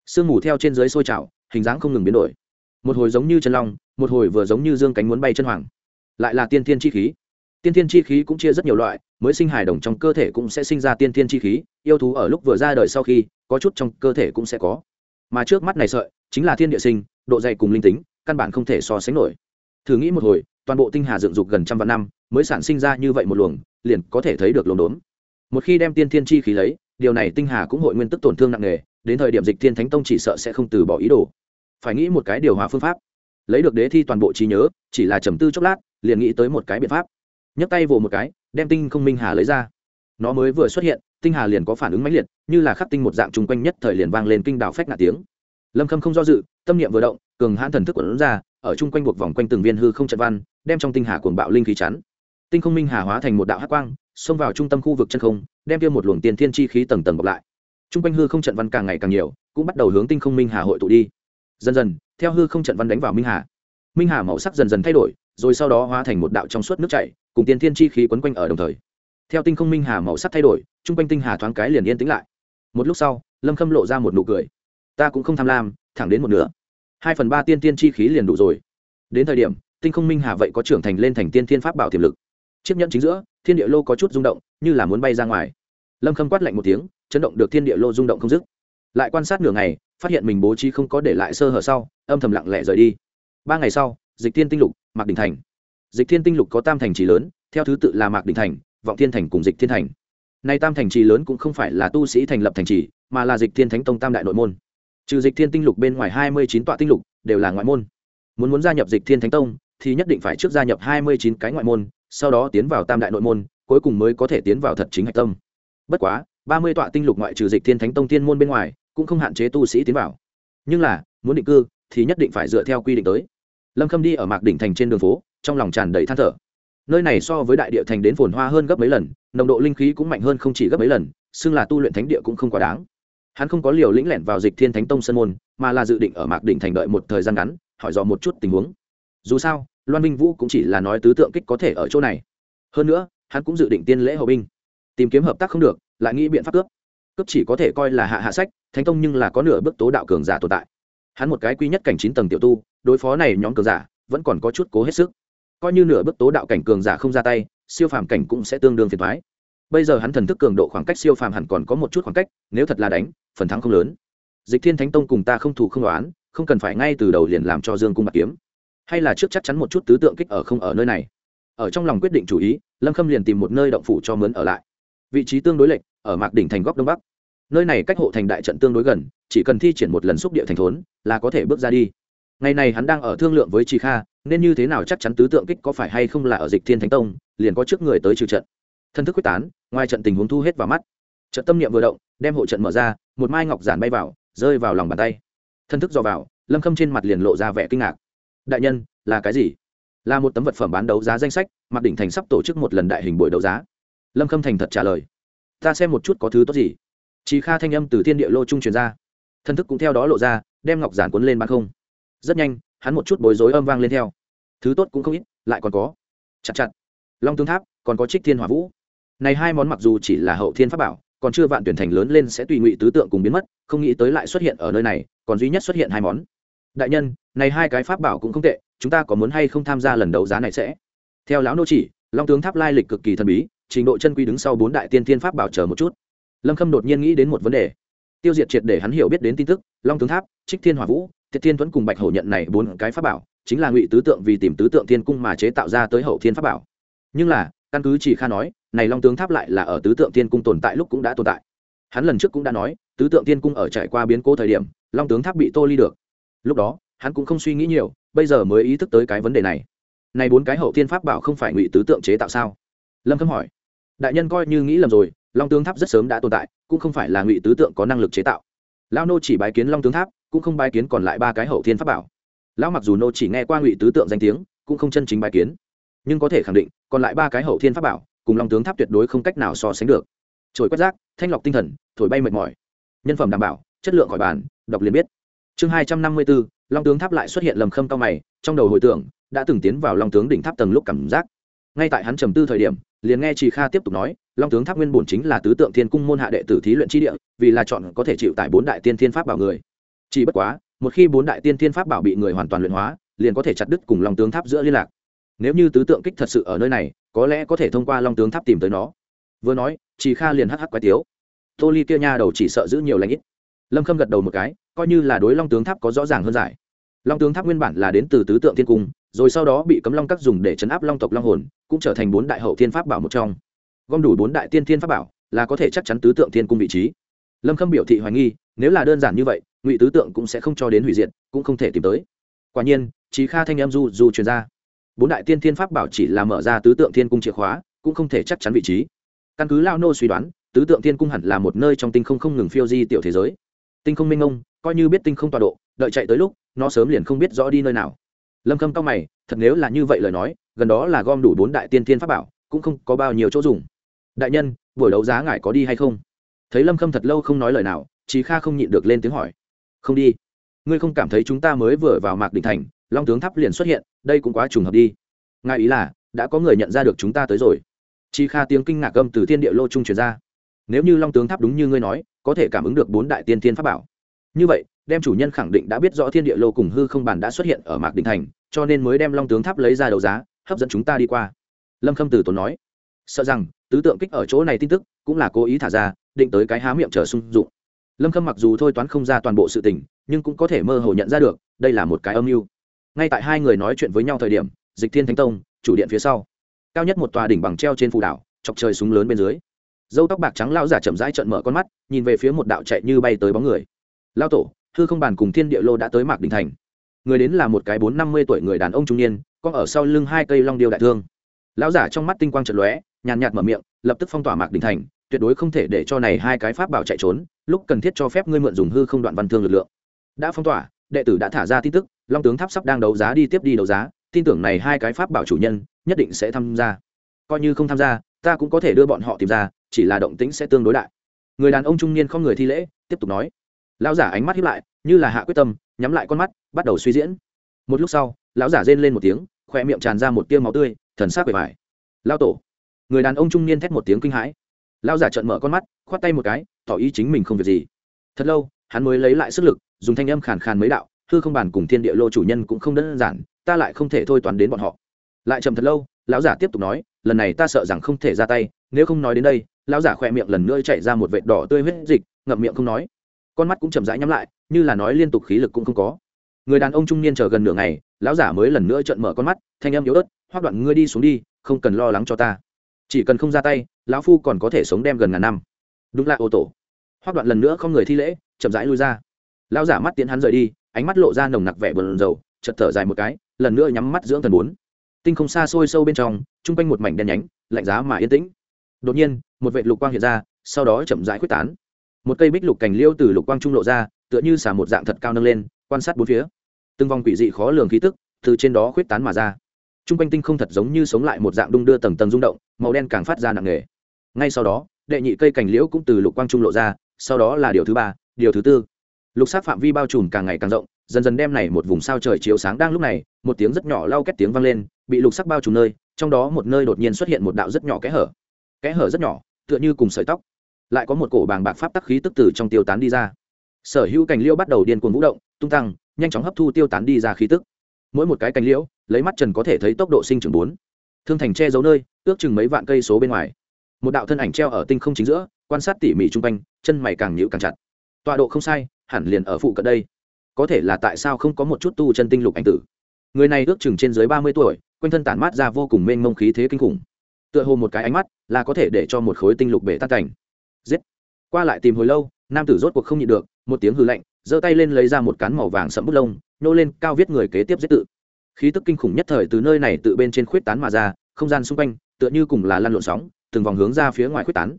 Speaker 1: Sương mù theo trên dưới sôi trào, hình dáng không ngừng biến đổi. Một hồi giống như chân long, một hồi vừa giống như dương cánh muốn bay chân hoàng. Lại là tiên thiên chi khí tiên thiên chi khí cũng chia rất nhiều loại, mới sinh hài đồng trong cơ thể cũng sẽ sinh ra tiên thiên chi khí, yêu thú ở lúc vừa ra đời sau khi, có chút trong cơ thể cũng sẽ có. Mà trước mắt này sợi, chính là thiên địa sinh, độ dày cùng linh tính, căn bản không thể so sánh nổi. Thử nghĩ một hồi, toàn bộ tinh hà dựng dục gần trăm vạn năm, mới sản sinh ra như vậy một luồng, liền có thể thấy được lồn đốn một khi đem tiên thiên chi khí lấy, điều này tinh hà cũng hội nguyên tức tổn thương nặng nề, đến thời điểm dịch thiên thánh tông chỉ sợ sẽ không từ bỏ ý đồ. Phải nghĩ một cái điều hòa phương pháp. Lấy được đế thi toàn bộ trí nhớ, chỉ là trầm tư chốc lát, liền nghĩ tới một cái biện pháp nhấc tay vồ một cái, đem tinh không minh hà lấy ra. Nó mới vừa xuất hiện, tinh hà liền có phản ứng mãnh liệt, như là khắc tinh một dạng chung quanh nhất thời liền vang lên kinh đạo phách ngạ tiếng. Lâm khâm không do dự, tâm niệm vừa động, cường hãn thần thức quẩn ra, ở chung quanh buộc vòng quanh từng viên hư không trận văn, đem trong tinh hà cuồng bạo linh khí chắn. Tinh không minh hà hóa thành một đạo hắc quang, xông vào trung tâm khu vực chân không, đem tiêu một luồng tiền thiên chi khí tầng tầng bọc lại. Chung quanh hư không trận văn càng ngày càng nhiều, cũng bắt đầu hướng tinh không minh hà hội tụ đi. Dần dần, theo hư không trận văn đánh vào minh hà minh hà màu sắc dần dần thay đổi, rồi sau đó hóa thành một đạo trong suốt nước chảy cùng tiên thiên chi khí quấn quanh ở đồng thời. Theo tinh không minh hà màu sắc thay đổi, chung quanh tinh hà thoáng cái liền yên tĩnh lại. Một lúc sau, lâm khâm lộ ra một nụ cười. Ta cũng không tham lam, thẳng đến một nửa. Hai phần ba tiên tiên chi khí liền đủ rồi. Đến thời điểm, tinh không minh hà vậy có trưởng thành lên thành tiên thiên pháp bảo tiềm lực. Chiếc nhẫn chính giữa, thiên địa lô có chút rung động, như là muốn bay ra ngoài. Lâm khâm quát lạnh một tiếng, chấn động được thiên địa lô rung động không dứt. Lại quan sát nửa ngày, phát hiện mình bố trí không có để lại sơ hở sau, âm thầm lặng lẽ rời đi. Ba ngày sau, dịch tiên tinh lục, mạc đình thành dịch thiên tinh lục có tam thành trì lớn, theo thứ tự là mạc đình thành, vọng thiên thành cùng dịch thiên thành. Nay tam thành trì lớn cũng không phải là tu sĩ thành lập thành trì, mà là dịch thiên thánh tông tam đại nội môn. Trừ dịch thiên tinh lục bên ngoài hai mươi chín tọa tinh lục đều là ngoại môn. Muốn muốn gia nhập dịch thiên thánh tông, thì nhất định phải trước gia nhập hai mươi chín cái ngoại môn, sau đó tiến vào tam đại nội môn, cuối cùng mới có thể tiến vào thật chính hạch tâm. Bất quá, ba mươi tọa tinh lục ngoại trừ dịch thiên thánh tông thiên môn bên ngoài, cũng không hạn chế tu sĩ tiến vào. Nhưng là, muốn định cư, thì nhất định phải dựa theo quy định tới. Lâm khâm đi ở mạc đỉnh thành trên đường phố trong lòng tràn đầy than thở. Nơi này so với đại địa thành đến phồn hoa hơn gấp mấy lần, nồng độ linh khí cũng mạnh hơn không chỉ gấp mấy lần, xưng là tu luyện thánh địa cũng không quá đáng. Hắn không có liều lĩnh lẻn vào dịch thiên thánh tông sân môn, mà là dự định ở mạc đỉnh thành đợi một thời gian ngắn, hỏi dò một chút tình huống. Dù sao, loan minh vũ cũng chỉ là nói tứ tượng kích có thể ở chỗ này. Hơn nữa, hắn cũng dự định tiên lễ hậu binh. Tìm kiếm hợp tác không được, lại nghĩ biện pháp cướp. Cướp chỉ có thể coi là hạ hạ sách, thánh tông nhưng là có nửa bước tố đạo cường giả tồn tại. Hắn một cái quy nhất cảnh chín tầng tiểu tu, đối phó này nhóm cường giả, vẫn còn có chút cố hết sức coi như nửa bước tố đạo cảnh cường giả không ra tay, siêu phàm cảnh cũng sẽ tương đương phiền thoái bây giờ hắn thần thức cường độ khoảng cách siêu phàm hẳn còn có một chút khoảng cách, nếu thật là đánh, phần thắng không lớn. Dịch thiên thánh tông cùng ta không thủ không đoán, không cần phải ngay từ đầu liền làm cho dương cung bạc kiếm. Hay là trước chắc chắn một chút tứ tượng kích ở không ở nơi này. Ở trong lòng quyết định chủ ý, lâm khâm liền tìm một nơi động phủ cho mướn ở lại. Vị trí tương đối lệch, ở mạc đỉnh thành góc đông bắc. Nơi này cách hộ thành đại trận tương đối gần, chỉ cần thi triển một lần xúc địa thành thốn, là có thể bước ra đi ngày này hắn đang ở thương lượng với chị kha, nên như thế nào chắc chắn tứ tượng kích có phải hay không là ở dịch thiên thánh tông, liền có trước người tới trừ trận. Thân thức quyết tán, ngoài trận tình huống thu hết vào mắt. Trận tâm niệm vừa động, đem hộ trận mở ra, một mai ngọc giản bay vào, rơi vào lòng bàn tay. Thân thức dò vào, lâm khâm trên mặt liền lộ ra vẻ kinh ngạc. Đại nhân, là cái gì? Là một tấm vật phẩm bán đấu giá danh sách mặc đỉnh thành sắp tổ chức một lần đại hình buổi đấu giá. Lâm khâm thành thật trả lời. Ta xem một chút có thứ tốt gì. Chị kha thanh âm từ thiên địa lô trung truyền ra. Thân thức cũng theo đó lộ ra, đem ngọc giản cuốn lên bán không rất nhanh, hắn một chút bối rối âm vang lên theo. Thứ tốt cũng không ít, lại còn có. Chặt chặt. Long tương tháp, còn có trích thiên hỏa vũ. Này hai món mặc dù chỉ là hậu thiên pháp bảo, còn chưa vạn tuyển thành lớn lên sẽ tùy ngụy tứ tượng cùng biến mất, không nghĩ tới lại xuất hiện ở nơi này, còn duy nhất xuất hiện hai món. Đại nhân, này hai cái pháp bảo cũng không tệ, chúng ta có muốn hay không tham gia lần đấu giá này sẽ? Theo lão nô chỉ, long tướng tháp lai lịch cực kỳ thần bí, trình độ chân quy đứng sau bốn đại tiên thiên pháp bảo chờ một chút. Lâm khâm đột nhiên nghĩ đến một vấn đề. Tiêu diệt triệt để hắn hiểu biết đến tin tức, long tướng tháp, trích thiên hỏa vũ thiệt thiên tuấn cùng bạch hổ nhận này bốn cái pháp bảo, chính là ngụy tứ tượng vì tìm tứ tượng thiên cung mà chế tạo ra tới hậu thiên pháp bảo. Nhưng là, căn cứ chỉ kha nói, này long tướng tháp lại là ở tứ tượng thiên cung tồn tại lúc cũng đã tồn tại. Hắn lần trước cũng đã nói, tứ tượng thiên cung ở trải qua biến cố thời điểm, long tướng tháp bị tô ly được. Lúc đó, hắn cũng không suy nghĩ nhiều, bây giờ mới ý thức tới cái vấn đề này. Này bốn cái hậu thiên pháp bảo không phải ngụy tứ tượng chế tạo sao? Lâm khâm hỏi. Đại nhân coi như nghĩ lầm rồi, long tướng tháp rất sớm đã tồn tại, cũng không phải là ngụy tứ tượng có năng lực chế tạo. Lao nô chỉ bái kiến long tướng tháp cũng không bái kiến còn lại ba cái hậu thiên pháp bảo. Lão mặc dù nô chỉ nghe qua ngụy tứ tượng danh tiếng, cũng không chân chính bái kiến. Nhưng có thể khẳng định, còn lại ba cái hậu thiên pháp bảo, cùng long tướng tháp tuyệt đối không cách nào so sánh được. Trồi quét rác, thanh lọc tinh thần, thổi bay mệt mỏi. Nhân phẩm đảm bảo, chất lượng khỏi bàn, đọc liền biết. Chương hai trăm năm mươi bốn, long tướng tháp lại xuất hiện lầm khâm cao mày, trong đầu hồi tưởng, đã từng tiến vào long tướng đỉnh tháp tầng lúc cảm giác. Ngay tại hắn trầm tư thời điểm, liền nghe chị kha tiếp tục nói, long tướng tháp nguyên bổn chính là tứ tượng thiên cung môn hạ đệ tử thí luyện tri địa, vì là chọn có thể chịu tại bốn đại tiên thiên pháp bảo người chỉ bất quá, một khi bốn đại tiên thiên pháp bảo bị người hoàn toàn luyện hóa, liền có thể chặt đứt cùng long tướng tháp giữa liên lạc. Nếu như tứ tượng kích thật sự ở nơi này, có lẽ có thể thông qua long tướng tháp tìm tới nó. Vừa nói chị kha liền hắc hắc quái tiếu. Tô ly kia nha đầu chỉ sợ giữ nhiều lãnh ít. Lâm khâm gật đầu một cái, coi như là đối long tướng tháp có rõ ràng hơn giải. Long tướng tháp nguyên bản là đến từ tứ tượng thiên cung, rồi sau đó bị cấm long các dùng để chấn áp long tộc long hồn, cũng trở thành bốn đại hậu thiên pháp bảo một trong. Gom đủ bốn đại tiên thiên pháp bảo, là có thể chắc chắn tứ tượng thiên cung vị trí lâm khâm biểu thị hoài nghi nếu là đơn giản như vậy ngụy tứ tượng cũng sẽ không cho đến hủy diệt cũng không thể tìm tới. Quả nhiên trí kha thanh em du du truyền ra. Bốn đại tiên thiên pháp bảo chỉ là mở ra tứ tượng thiên cung chìa khóa cũng không thể chắc chắn vị trí. Căn cứ lao nô suy đoán tứ tượng thiên cung hẳn là một nơi trong tinh không không ngừng phiêu di tiểu thế giới. Tinh không minh ông, coi như biết tinh không tọa độ đợi chạy tới lúc nó sớm liền không biết rõ đi nơi nào. Lâm khâm cao mày thật nếu là như vậy lời nói gần đó là gom đủ bốn đại tiên thiên pháp bảo cũng không có bao nhiêu chỗ dùng. Đại nhân buổi đấu giá ngài có đi hay không? Thấy lâm khâm thật lâu không nói lời nào chí kha không nhịn được lên tiếng hỏi không đi ngươi không cảm thấy chúng ta mới vừa vào mạc đình thành long tướng tháp liền xuất hiện đây cũng quá trùng hợp đi ngài ý là đã có người nhận ra được chúng ta tới rồi chí kha tiếng kinh ngạc âm từ thiên địa lô trung truyền ra nếu như long tướng tháp đúng như ngươi nói có thể cảm ứng được bốn đại tiên thiên pháp bảo như vậy đem chủ nhân khẳng định đã biết rõ thiên địa lô cùng hư không bàn đã xuất hiện ở mạc đình thành cho nên mới đem long tướng tháp lấy ra đấu giá hấp dẫn chúng ta đi qua lâm khâm từ tốn nói sợ rằng tứ tượng kích ở chỗ này tin tức cũng là cố ý thả ra định tới cái há miệng chờ sung dụng. Lâm khâm mặc dù thôi toán không ra toàn bộ sự tình, nhưng cũng có thể mơ hồ nhận ra được, đây là một cái âm mưu. Ngay tại hai người nói chuyện với nhau thời điểm, dịch thiên thánh tông, chủ điện phía sau. Cao nhất một tòa đỉnh bằng treo trên phù đảo, chọc trời súng lớn bên dưới. Dâu tóc bạc trắng lao giả chậm rãi trận mở con mắt, nhìn về phía một đạo chạy như bay tới bóng người. Lao tổ thư không bàn cùng thiên địa lô đã tới mạc đình thành. Người đến là một cái bốn năm mươi tuổi người đàn ông trung niên con ở sau lưng hai cây long điêu đại thương. Lão giả trong mắt tinh quang trận lóe, nhàn nhạt mở miệng, lập tức phong tỏa mạc đình thành tuyệt đối không thể để cho này hai cái pháp bảo chạy trốn, lúc cần thiết cho phép ngươi mượn dùng hư không đoạn văn thương lực lượng. Đã phong tỏa, đệ tử đã thả ra tin tức, long tướng tháp sắp đang đấu giá đi tiếp đi đấu giá, tin tưởng này hai cái pháp bảo chủ nhân, nhất định sẽ tham gia. Coi như không tham gia, ta cũng có thể đưa bọn họ tìm ra, chỉ là động tĩnh sẽ tương đối đại. Người đàn ông trung niên không người thi lễ, tiếp tục nói. Lão giả ánh mắt hiếp lại, như là hạ quyết tâm, nhắm lại con mắt, bắt đầu suy diễn. Một lúc sau, lão giả rên lên một tiếng khoe miệng tràn ra một tia máu tươi, thần sắc bề bài lao tổ. Người đàn ông trung niên thét một tiếng kinh hãi lão giả trợn mở con mắt, khoát tay một cái, tỏ ý chính mình không việc gì. Thật lâu, hắn mới lấy lại sức lực, dùng thanh âm khàn khàn mấy đạo, hư không bàn cùng thiên địa lô chủ nhân cũng không đơn giản, ta lại không thể thôi toàn đến bọn họ. Lại chậm thật lâu, lão giả tiếp tục nói, lần này ta sợ rằng không thể ra tay, nếu không nói đến đây, lão giả khỏe miệng lần nữa chạy ra một vệt đỏ tươi huyết dịch, ngậm miệng không nói. Con mắt cũng chậm rãi nhắm lại, như là nói liên tục khí lực cũng không có. Người đàn ông trung niên chờ gần nửa ngày, lão giả mới lần nữa trợn mở con mắt, thanh âm yếu ớt hoác đoạn, ngươi đi xuống đi, không cần lo lắng cho ta. Chỉ cần không ra tay lão phu còn có thể sống đem gần ngàn năm. Đúng là ô tổ. Hoác đoạn lần nữa không người thi lễ, chậm rãi lui ra. Lão giả mắt tiến hắn rời đi, ánh mắt lộ ra nồng nặc vẻ bờn dầu chật thở dài một cái, lần nữa nhắm mắt dưỡng thần bốn. Tinh không xa xôi sâu bên trong chung quanh một mảnh đen nhánh, lạnh giá mà yên tĩnh. Đột nhiên, một vệ lục quang hiện ra, sau đó chậm rãi quyết tán. Một cây bích lục cành liêu từ lục quang trung lộ ra, tựa như xả một dạng thật cao nâng lên, quan sát bốn phía. Từng vòng quỷ dị khó lường khí tức từ trên đó khuyết tán mà ra. T r u n g quanh tinh không thật giống như sống lại một dạng đung đưa tầng tầng rung động, màu đen càng phát ra nặng nề ngay sau đó, đệ nhị cây cành liễu cũng từ lục quang trung lộ ra, sau đó là điều thứ ba, điều thứ tư. Lục sắc phạm vi bao trùm càng ngày càng rộng, dần dần đem này một vùng sao trời chiếu sáng đang lúc này, một tiếng rất nhỏ lau két tiếng vang lên, bị lục sắc bao trùm nơi, trong đó một nơi đột nhiên xuất hiện một đạo rất nhỏ kẽ hở. Kẽ hở rất nhỏ, tựa như cùng sợi tóc. Lại có một cổ bàng bạc pháp tắc khí tức tử trong tiêu tán đi ra. Sở hữu cành liễu bắt đầu điên cuồng vũ động, tung tăng, nhanh chóng hấp thu tiêu tán đi ra khí tức. Mỗi một cái cành liễu, lấy mắt trần có thể thấy tốc độ sinh trưởng bốn. Thương thành che giấu nơi, ước chừng mấy vạn cây số bên ngoài một đạo thân ảnh treo ở tinh không chính giữa, quan sát tỉ mỉ chung quanh, chân mày càng nhịu càng chặt. Tọa độ không sai, hẳn liền ở phụ cận đây. Có thể là tại sao không có một chút tu chân tinh lục ảnh tử. Người này ước chừng trên dưới ba mươi tuổi, quanh thân tản mát ra vô cùng mênh mông khí thế kinh khủng. Tựa hồ một cái ánh mắt, là có thể để cho một khối tinh lục bể tắt cảnh. Giết! Qua lại tìm hồi lâu, nam tử rốt cuộc không nhịn được, một tiếng hư lạnh, giơ tay lên lấy ra một cán màu vàng sẫm bút lông, nô lên, cao viết người kế tiếp giết tự. Khí tức kinh khủng nhất thời từ nơi này tự bên trên khuyết tán mà ra, không gian xung quanh, tựa như cùng là lăn lộn sóng từng vòng hướng ra phía ngoài quyết tán.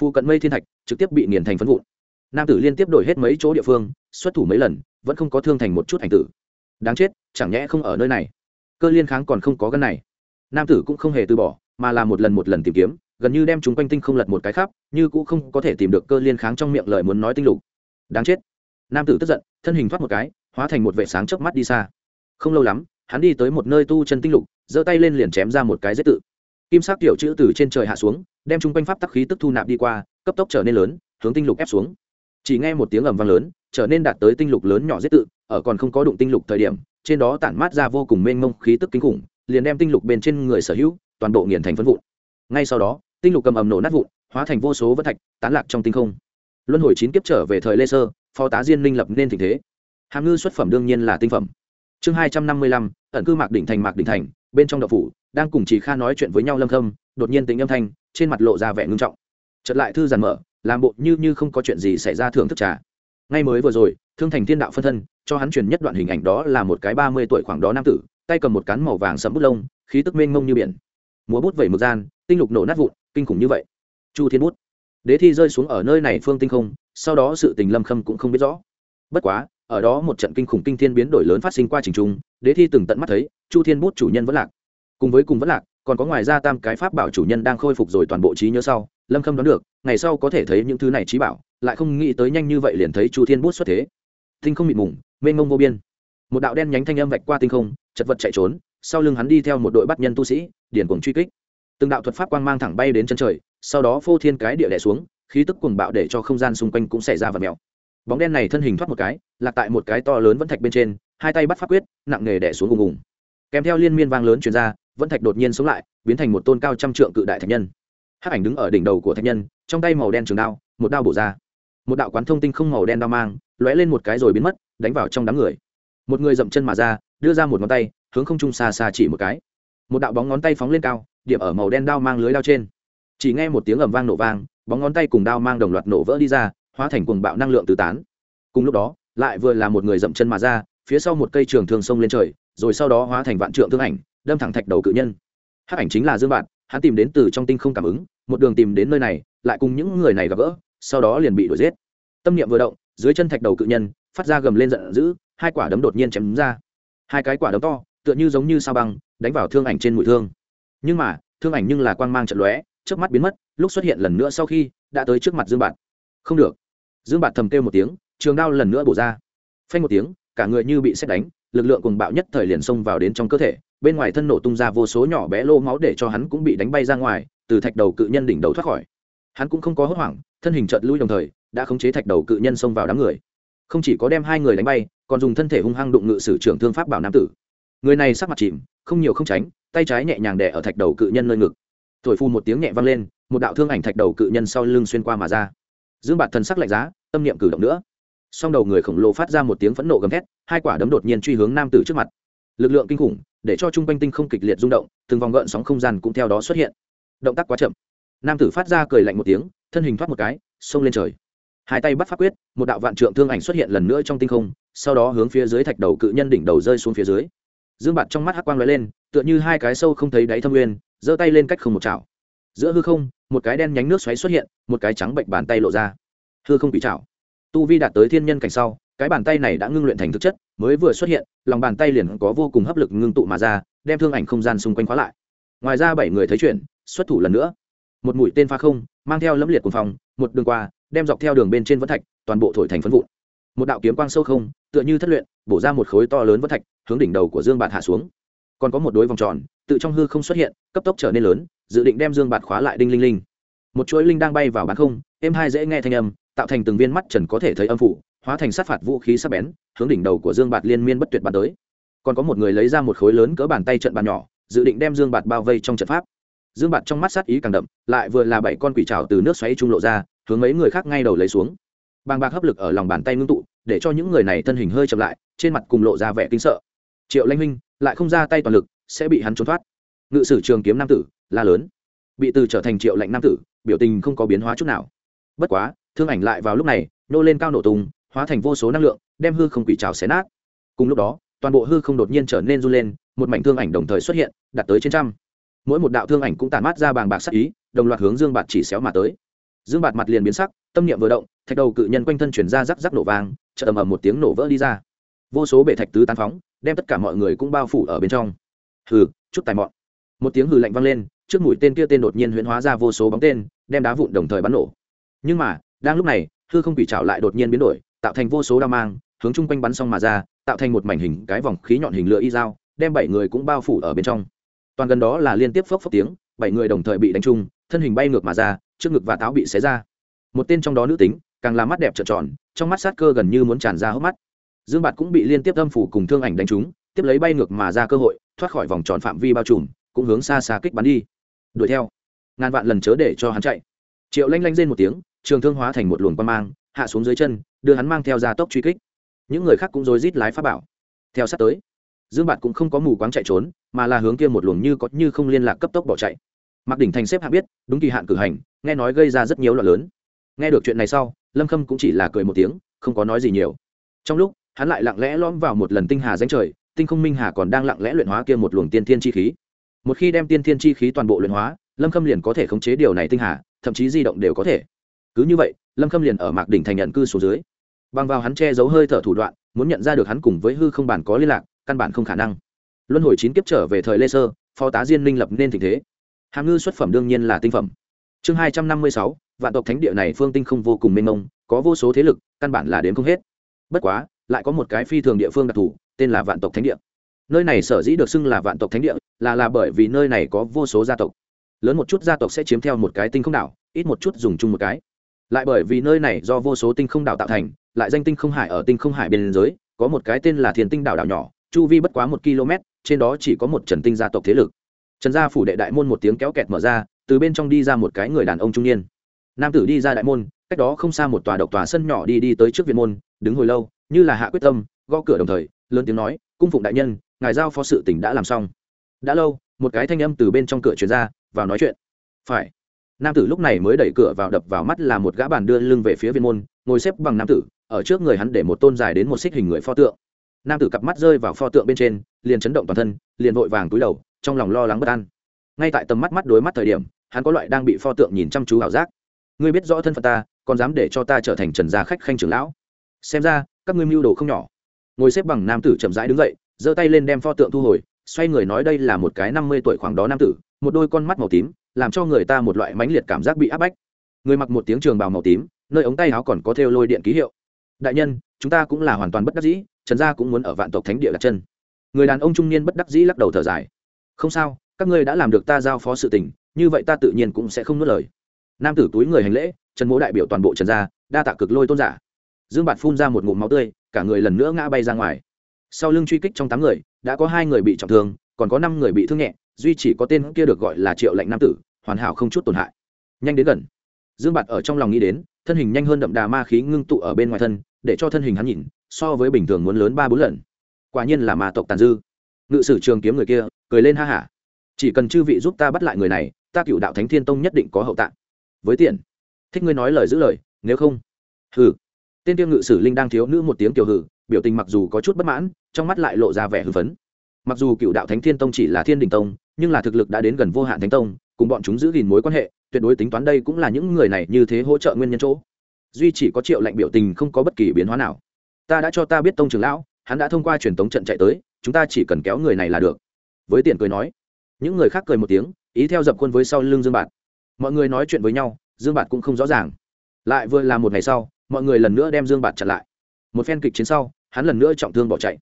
Speaker 1: Phụ cận mây thiên thạch trực tiếp bị nghiền thành phân vụn. Nam tử liên tiếp đổi hết mấy chỗ địa phương, xuất thủ mấy lần, vẫn không có thương thành một chút hành tử. Đáng chết, chẳng nhẽ không ở nơi này. Cơ liên kháng còn không có gân này. Nam tử cũng không hề từ bỏ, mà là một lần một lần tìm kiếm, gần như đem chúng quanh tinh không lật một cái khắp, như cũng không có thể tìm được cơ liên kháng trong miệng lời muốn nói tinh lục. Đáng chết. Nam tử tức giận, thân hình thoát một cái, hóa thành một vệ sáng chớp mắt đi xa. Không lâu lắm, hắn đi tới một nơi tu chân tinh lục, giơ tay lên liền chém ra một cái giết tự kim sắc tiểu chữ từ trên trời hạ xuống, đem chung quanh pháp tắc khí tức thu nạp đi qua, cấp tốc trở nên lớn, hướng tinh lục ép xuống. Chỉ nghe một tiếng ầm vang lớn, trở nên đạt tới tinh lục lớn nhỏ giết tự, ở còn không có đụng tinh lục thời điểm, trên đó tản mát ra vô cùng mênh mông khí tức kinh khủng, liền đem tinh lục bên trên người sở hữu, toàn bộ nghiền thành phân vụn. Ngay sau đó, tinh lục cầm ầm nổ nát vụn, hóa thành vô số vân thạch, tán lạc trong tinh không. Luân hồi chín kiếp trở về thời lê sơ, phó tá diên minh lập nên tình thế. Hàm ngư xuất phẩm đương nhiên là tinh phẩm. Chương hai trăm năm mươi lăm, ẩn cư mạc đỉnh thành, mạc đỉnh thành, bên trong đậu phủ đang cùng chỉ kha nói chuyện với nhau lâm thâm đột nhiên tính âm thanh, trên mặt lộ ra vẻ ngưng trọng. Chợt lại thư giàn mở, làm bộ như như không có chuyện gì xảy ra thưởng thức trà. Ngay mới vừa rồi, thương thành thiên đạo phân thân, cho hắn truyền nhất đoạn hình ảnh đó là một cái ba mươi tuổi khoảng đó nam tử, tay cầm một cán màu vàng sẫm bút lông, khí tức mênh mông như biển. Múa bút vẩy mực gian, tinh lục nổ nát vụn, kinh khủng như vậy. Chu thiên bút. Đế thi rơi xuống ở nơi này phương tinh không, sau đó sự tình lâm khâm cũng không biết rõ. Bất quá, ở đó một trận kinh khủng kinh thiên biến đổi lớn phát sinh qua trình trung, đế thi từng tận mắt thấy, chu thiên bút chủ nhân vẫn lạc cùng với cùng vẫn lạc, còn có ngoài ra tam cái pháp bảo chủ nhân đang khôi phục rồi toàn bộ trí nhớ sau, lâm khâm đoán được, ngày sau có thể thấy những thứ này trí bảo, lại không nghĩ tới nhanh như vậy liền thấy chu thiên bút xuất thế. Tinh không mịt mùng, mênh mông vô biên. Một đạo đen nhánh thanh âm vạch qua tinh không, chật vật chạy trốn, sau lưng hắn đi theo một đội bắt nhân tu sĩ, điển cuồng truy kích. Từng đạo thuật pháp quang mang thẳng bay đến chân trời, sau đó phô thiên cái địa đẻ xuống, khí tức cuồng bạo để cho không gian xung quanh cũng xảy ra vật mèo. Bóng đen này thân hình thoát một cái, lạc tại một cái to lớn vẫn thạch bên trên, hai tay bắt pháp quyết, nặng nề đẻ xuống ùng ùng. Kèm theo liên miên vang lớn chuyển ra vẫn thạch đột nhiên sống lại, biến thành một tôn cao trăm trượng cự đại thạch nhân. Hắc ảnh đứng ở đỉnh đầu của thạch nhân, trong tay màu đen trường đao, một đao bổ ra. Một đạo quán thông tinh không màu đen đao mang, lóe lên một cái rồi biến mất, đánh vào trong đám người. Một người dậm chân mà ra, đưa ra một ngón tay, hướng không trung xa xa chỉ một cái. Một đạo bóng ngón tay phóng lên cao, điểm ở màu đen đao mang lưới đao trên. Chỉ nghe một tiếng ầm vang nổ vang, bóng ngón tay cùng đao mang đồng loạt nổ vỡ đi ra, hóa thành cuồng bạo năng lượng tứ tán. Cùng lúc đó, lại vừa là một người dậm chân mà ra, phía sau một cây trường thương sông lên trời, rồi sau đó hóa thành vạn trượng thương ảnh đâm thẳng thạch đầu cự nhân. Hắc ảnh chính là dương bạn hắn tìm đến từ trong tinh không cảm ứng, một đường tìm đến nơi này, lại cùng những người này gặp gỡ, sau đó liền bị đuổi giết. Tâm niệm vừa động, dưới chân thạch đầu cự nhân, phát ra gầm lên giận dữ, hai quả đấm đột nhiên chém ra. Hai cái quả đấm to, tựa như giống như sao băng, đánh vào thương ảnh trên mũi thương. Nhưng mà, thương ảnh nhưng là quang mang trận lóe trước mắt biến mất, lúc xuất hiện lần nữa sau khi, đã tới trước mặt dương bạt. Không được. Dương bạt thầm kêu một tiếng, trường đao lần nữa bổ ra. Phanh một tiếng, cả người như bị xét đánh, lực lượng cùng bạo nhất thời liền xông vào đến trong cơ thể bên ngoài thân nổ tung ra vô số nhỏ bé lô máu để cho hắn cũng bị đánh bay ra ngoài, từ thạch đầu cự nhân đỉnh đầu thoát khỏi. Hắn cũng không có hốt hoảng, thân hình trợt lui đồng thời, đã khống chế thạch đầu cự nhân xông vào đám người. Không chỉ có đem hai người đánh bay, còn dùng thân thể hung hăng đụng ngự sử trưởng thương pháp bảo nam tử. Người này sắc mặt chìm, không nhiều không tránh, tay trái nhẹ nhàng đè ở thạch đầu cự nhân nơi ngực. Thổi phu một tiếng nhẹ vang lên, một đạo thương ảnh thạch đầu cự nhân sau lưng xuyên qua mà ra. Dương bạt thần sắc lạnh giá, tâm niệm cử động nữa. Song đầu người khổng lồ phát ra một tiếng phẫn nộ gầm thét, hai quả đấm đột nhiên truy hướng nam tử trước mặt. Lực lượng kinh khủng để cho trung quanh tinh không kịch liệt rung động, từng vòng gợn sóng không gian cũng theo đó xuất hiện. Động tác quá chậm. Nam tử phát ra cười lạnh một tiếng, thân hình thoát một cái, xông lên trời. Hai tay bắt pháp quyết, một đạo vạn trượng thương ảnh xuất hiện lần nữa trong tinh không, sau đó hướng phía dưới thạch đầu cự nhân đỉnh đầu rơi xuống phía dưới. Dương bạt trong mắt hắc quang lóe lên, tựa như hai cái sâu không thấy đáy thâm nguyên, giơ tay lên cách không một chảo. Giữa hư không, một cái đen nhánh nước xoáy xuất hiện, một cái trắng bệnh bàn tay lộ ra. Hư không bị chảo. Tu vi đạt tới thiên nhân cảnh sau, cái bàn tay này đã ngưng luyện thành thực chất mới vừa xuất hiện, lòng bàn tay liền có vô cùng hấp lực ngưng tụ mà ra, đem thương ảnh không gian xung quanh khóa lại. Ngoài ra bảy người thấy chuyện, xuất thủ lần nữa. Một mũi tên pha không, mang theo lẫm liệt cùng phòng một đường qua, đem dọc theo đường bên trên vân thạch, toàn bộ thổi thành phân vụn. Một đạo kiếm quang sâu không, tựa như thất luyện, bổ ra một khối to lớn vân thạch, hướng đỉnh đầu của dương bạt hạ xuống. Còn có một đối vòng tròn, tự trong hư không xuất hiện, cấp tốc trở nên lớn, dự định đem dương bạt khóa lại đinh linh linh. Một chuỗi linh đang bay vào bán không, êm hai dễ nghe thanh âm, tạo thành từng viên mắt trần có thể thấy âm phủ, hóa thành sát phạt vũ khí sắc bén hướng đỉnh đầu của dương bạt liên miên bất tuyệt bàn tới. Còn có một người lấy ra một khối lớn cỡ bàn tay trận bàn nhỏ, dự định đem dương bạt bao vây trong trận pháp. Dương bạt trong mắt sát ý càng đậm, lại vừa là bảy con quỷ trào từ nước xoáy trung lộ ra, hướng mấy người khác ngay đầu lấy xuống. Bàng bạc hấp lực ở lòng bàn tay ngưng tụ, để cho những người này thân hình hơi chậm lại, trên mặt cùng lộ ra vẻ kinh sợ. Triệu lanh minh, lại không ra tay toàn lực, sẽ bị hắn trốn thoát. Ngự sử trường kiếm nam tử, la lớn. Bị từ trở thành triệu lệnh nam tử, biểu tình không có biến hóa chút nào. Bất quá, thương ảnh lại vào lúc này, nô lên cao nổ tung hóa thành vô số năng lượng, đem hư không quỷ trào xé nát. Cùng lúc đó, toàn bộ hư không đột nhiên trở nên run lên, một mảnh thương ảnh đồng thời xuất hiện, đạt tới trên trăm. Mỗi một đạo thương ảnh cũng tàn mát ra bàng bạc sắc ý, đồng loạt hướng dương bạt chỉ xéo mà tới. Dương bạt mặt liền biến sắc, tâm niệm vừa động, thạch đầu cự nhân quanh thân chuyển ra rắc rắc nổ vàng chợ ầm ầm một tiếng nổ vỡ đi ra. Vô số bể thạch tứ tán phóng, đem tất cả mọi người cũng bao phủ ở bên trong. Hừ, chút tài mọn. Một tiếng hừ lạnh vang lên, trước mũi tên kia tên đột nhiên huyễn hóa ra vô số bóng tên, đem đá vụn đồng thời bắn nổ. Nhưng mà, đang lúc này, hư không quỷ trảo lại đột nhiên biến đổi tạo thành vô số đao mang, hướng chung quanh bắn xong mà ra, tạo thành một mảnh hình, cái vòng khí nhọn hình lửa y dao, đem bảy người cũng bao phủ ở bên trong. Toàn gần đó là liên tiếp phốc phốc tiếng, bảy người đồng thời bị đánh trúng, thân hình bay ngược mà ra, trước ngực và táo bị xé ra. Một tên trong đó nữ tính, càng làm mắt đẹp trợn tròn, trong mắt sát cơ gần như muốn tràn ra hốc mắt. Dương bạt cũng bị liên tiếp âm phủ cùng thương ảnh đánh trúng, tiếp lấy bay ngược mà ra cơ hội, thoát khỏi vòng tròn phạm vi bao trùm, cũng hướng xa xa kích bắn đi. Đuổi theo. Ngàn vạn lần chớ để cho hắn chạy. Triệu lanh lanh rên một tiếng, trường thương hóa thành một luồng quan mang, hạ xuống dưới chân đưa hắn mang theo gia tốc truy kích. Những người khác cũng rối rít lái pháp bảo. Theo sát tới, dương bạt cũng không có mù quáng chạy trốn, mà là hướng kia một luồng như có như không liên lạc cấp tốc bỏ chạy. Mặc đỉnh thành xếp hạng biết, đúng kỳ hạn cử hành, nghe nói gây ra rất nhiều loạn lớn. Nghe được chuyện này sau, lâm khâm cũng chỉ là cười một tiếng, không có nói gì nhiều. Trong lúc, hắn lại lặng lẽ lõm vào một lần tinh hà danh trời, tinh không minh hà còn đang lặng lẽ luyện hóa kia một luồng tiên thiên chi khí. Một khi đem tiên thiên chi khí toàn bộ luyện hóa, lâm khâm liền có thể khống chế điều này tinh hà, thậm chí di động đều có thể. Cứ như vậy lâm khâm liền ở mạc đỉnh thành nhận cư số dưới. Bằng vào hắn che giấu hơi thở thủ đoạn, muốn nhận ra được hắn cùng với hư không bản có liên lạc, căn bản không khả năng. Luân hồi chín kiếp trở về thời lê sơ, phó tá diên minh lập nên tình thế. Hàm ngư xuất phẩm đương nhiên là tinh phẩm. Chương hai trăm năm mươi sáu, vạn tộc thánh địa này phương tinh không vô cùng mênh mông, có vô số thế lực, căn bản là đến không hết. Bất quá, lại có một cái phi thường địa phương đặc thù, tên là vạn tộc thánh địa. Nơi này sở dĩ được xưng là vạn tộc thánh địa, là là bởi vì nơi này có vô số gia tộc. Lớn một chút gia tộc sẽ chiếm theo một cái tinh không đảo, ít một chút dùng chung một cái lại bởi vì nơi này do vô số tinh không đảo tạo thành, lại danh tinh không hải ở tinh không hải biên giới, có một cái tên là thiền tinh đảo đảo nhỏ, chu vi bất quá một km, trên đó chỉ có một trần tinh gia tộc thế lực. Trần gia phủ đệ đại môn một tiếng kéo kẹt mở ra, từ bên trong đi ra một cái người đàn ông trung niên. Nam tử đi ra đại môn, cách đó không xa một tòa độc tòa sân nhỏ đi đi tới trước viện môn, đứng hồi lâu, như là hạ quyết tâm, gõ cửa đồng thời, lớn tiếng nói, cung phụng đại nhân, ngài giao phó sự tỉnh đã làm xong. Đã lâu, một cái thanh âm từ bên trong cửa truyền ra, vào nói chuyện. Phải nam tử lúc này mới đẩy cửa vào đập vào mắt là một gã bàn đưa lưng về phía viên môn, ngồi xếp bằng nam tử, ở trước người hắn để một tôn dài đến một xích hình người pho tượng. Nam tử cặp mắt rơi vào pho tượng bên trên, liền chấn động toàn thân, liền vội vàng túi đầu, trong lòng lo lắng bất an. Ngay tại tầm mắt mắt đối mắt thời điểm, hắn có loại đang bị pho tượng nhìn chăm chú ảo giác. Ngươi biết rõ thân phận ta, còn dám để cho ta trở thành trần gia khách khanh trưởng lão? Xem ra, các ngươi mưu đồ không nhỏ. Ngồi xếp bằng nam tử chậm rãi đứng dậy, giơ tay lên đem pho tượng thu hồi, xoay người nói đây là một cái năm mươi tuổi khoảng đó nam tử, một đôi con mắt màu tím làm cho người ta một loại mãnh liệt cảm giác bị áp bách. Người mặc một tiếng trường bào màu tím, nơi ống tay áo còn có thêu lôi điện ký hiệu. Đại nhân, chúng ta cũng là hoàn toàn bất đắc dĩ, trần gia cũng muốn ở vạn tộc thánh địa đặt chân. Người đàn ông trung niên bất đắc dĩ lắc đầu thở dài. Không sao, các ngươi đã làm được ta giao phó sự tình, như vậy ta tự nhiên cũng sẽ không nuốt lời. Nam tử túi người hành lễ, trần mỗ đại biểu toàn bộ trần gia, đa tạ cực lôi tôn giả. Dương bạt phun ra một ngụm máu tươi, cả người lần nữa ngã bay ra ngoài. Sau lưng truy kích trong tám người, đã có hai người bị trọng thương, còn có năm người bị thương nhẹ, duy chỉ có tên kia được gọi là triệu lệnh nam tử hoàn hảo không chút tổn hại. Nhanh đến gần. Dương bạt ở trong lòng nghĩ đến, thân hình nhanh hơn đậm đà ma khí ngưng tụ ở bên ngoài thân, để cho thân hình hắn nhìn, so với bình thường muốn lớn ba bốn lần. Quả nhiên là ma tộc tàn dư. Ngự sử trường kiếm người kia, cười lên ha hả. Chỉ cần chư vị giúp ta bắt lại người này, ta cựu đạo thánh thiên tông nhất định có hậu tạng. Với tiền. Thích ngươi nói lời giữ lời, nếu không. Hừ. Tên tiêu ngự sử linh đang thiếu nữ một tiếng kiểu hừ, biểu tình mặc dù có chút bất mãn, trong mắt lại lộ ra vẻ hưng phấn. Mặc dù cựu đạo thánh thiên tông chỉ là thiên đình tông, nhưng là thực lực đã đến gần vô hạn thánh tông cùng bọn chúng giữ gìn mối quan hệ, tuyệt đối tính toán đây cũng là những người này như thế hỗ trợ nguyên nhân chỗ. Duy chỉ có triệu lệnh biểu tình không có bất kỳ biến hóa nào. Ta đã cho ta biết tông trưởng lão, hắn đã thông qua truyền tống trận chạy tới, chúng ta chỉ cần kéo người này là được. Với tiền cười nói, những người khác cười một tiếng, ý theo dập quân với sau lưng dương bạt. Mọi người nói chuyện với nhau, dương bạt cũng không rõ ràng. Lại vừa là một ngày sau, mọi người lần nữa đem dương bạt chặn lại. Một phen kịch chiến sau, hắn lần nữa trọng thương bỏ chạy.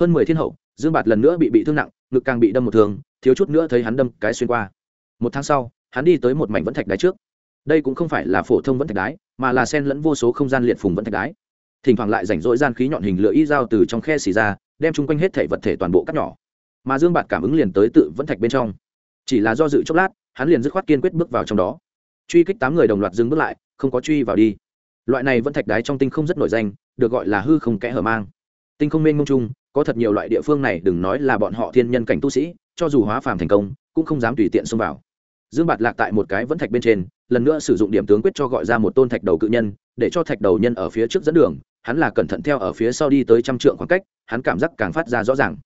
Speaker 1: Hơn mười thiên hậu, dương bạt lần nữa bị bị thương nặng, ngực càng bị đâm một thương, thiếu chút nữa thấy hắn đâm cái xuyên qua một tháng sau, hắn đi tới một mảnh vẫn thạch đáy trước. Đây cũng không phải là phổ thông vẫn thạch đáy, mà là sen lẫn vô số không gian liệt phùng vẫn thạch đáy. Thỉnh thoảng lại rảnh rỗi gian khí nhọn hình lửa y dao từ trong khe xì ra, đem chung quanh hết thể vật thể toàn bộ cắt nhỏ. Mà dương bạt cảm ứng liền tới tự vẫn thạch bên trong. Chỉ là do dự chốc lát, hắn liền dứt khoát kiên quyết bước vào trong đó. Truy kích tám người đồng loạt dừng bước lại, không có truy vào đi. Loại này vẫn thạch đáy trong tinh không rất nổi danh, được gọi là hư không kẽ hở mang. Tinh không mênh mông chung, có thật nhiều loại địa phương này, đừng nói là bọn họ thiên nhân cảnh tu sĩ, cho dù hóa phàm thành công, cũng không dám tùy tiện xông vào dương bạt lạc tại một cái vẫn thạch bên trên, lần nữa sử dụng điểm tướng quyết cho gọi ra một tôn thạch đầu cự nhân, để cho thạch đầu nhân ở phía trước dẫn đường, hắn là cẩn thận theo ở phía sau đi tới trăm trượng khoảng cách, hắn cảm giác càng phát ra rõ ràng.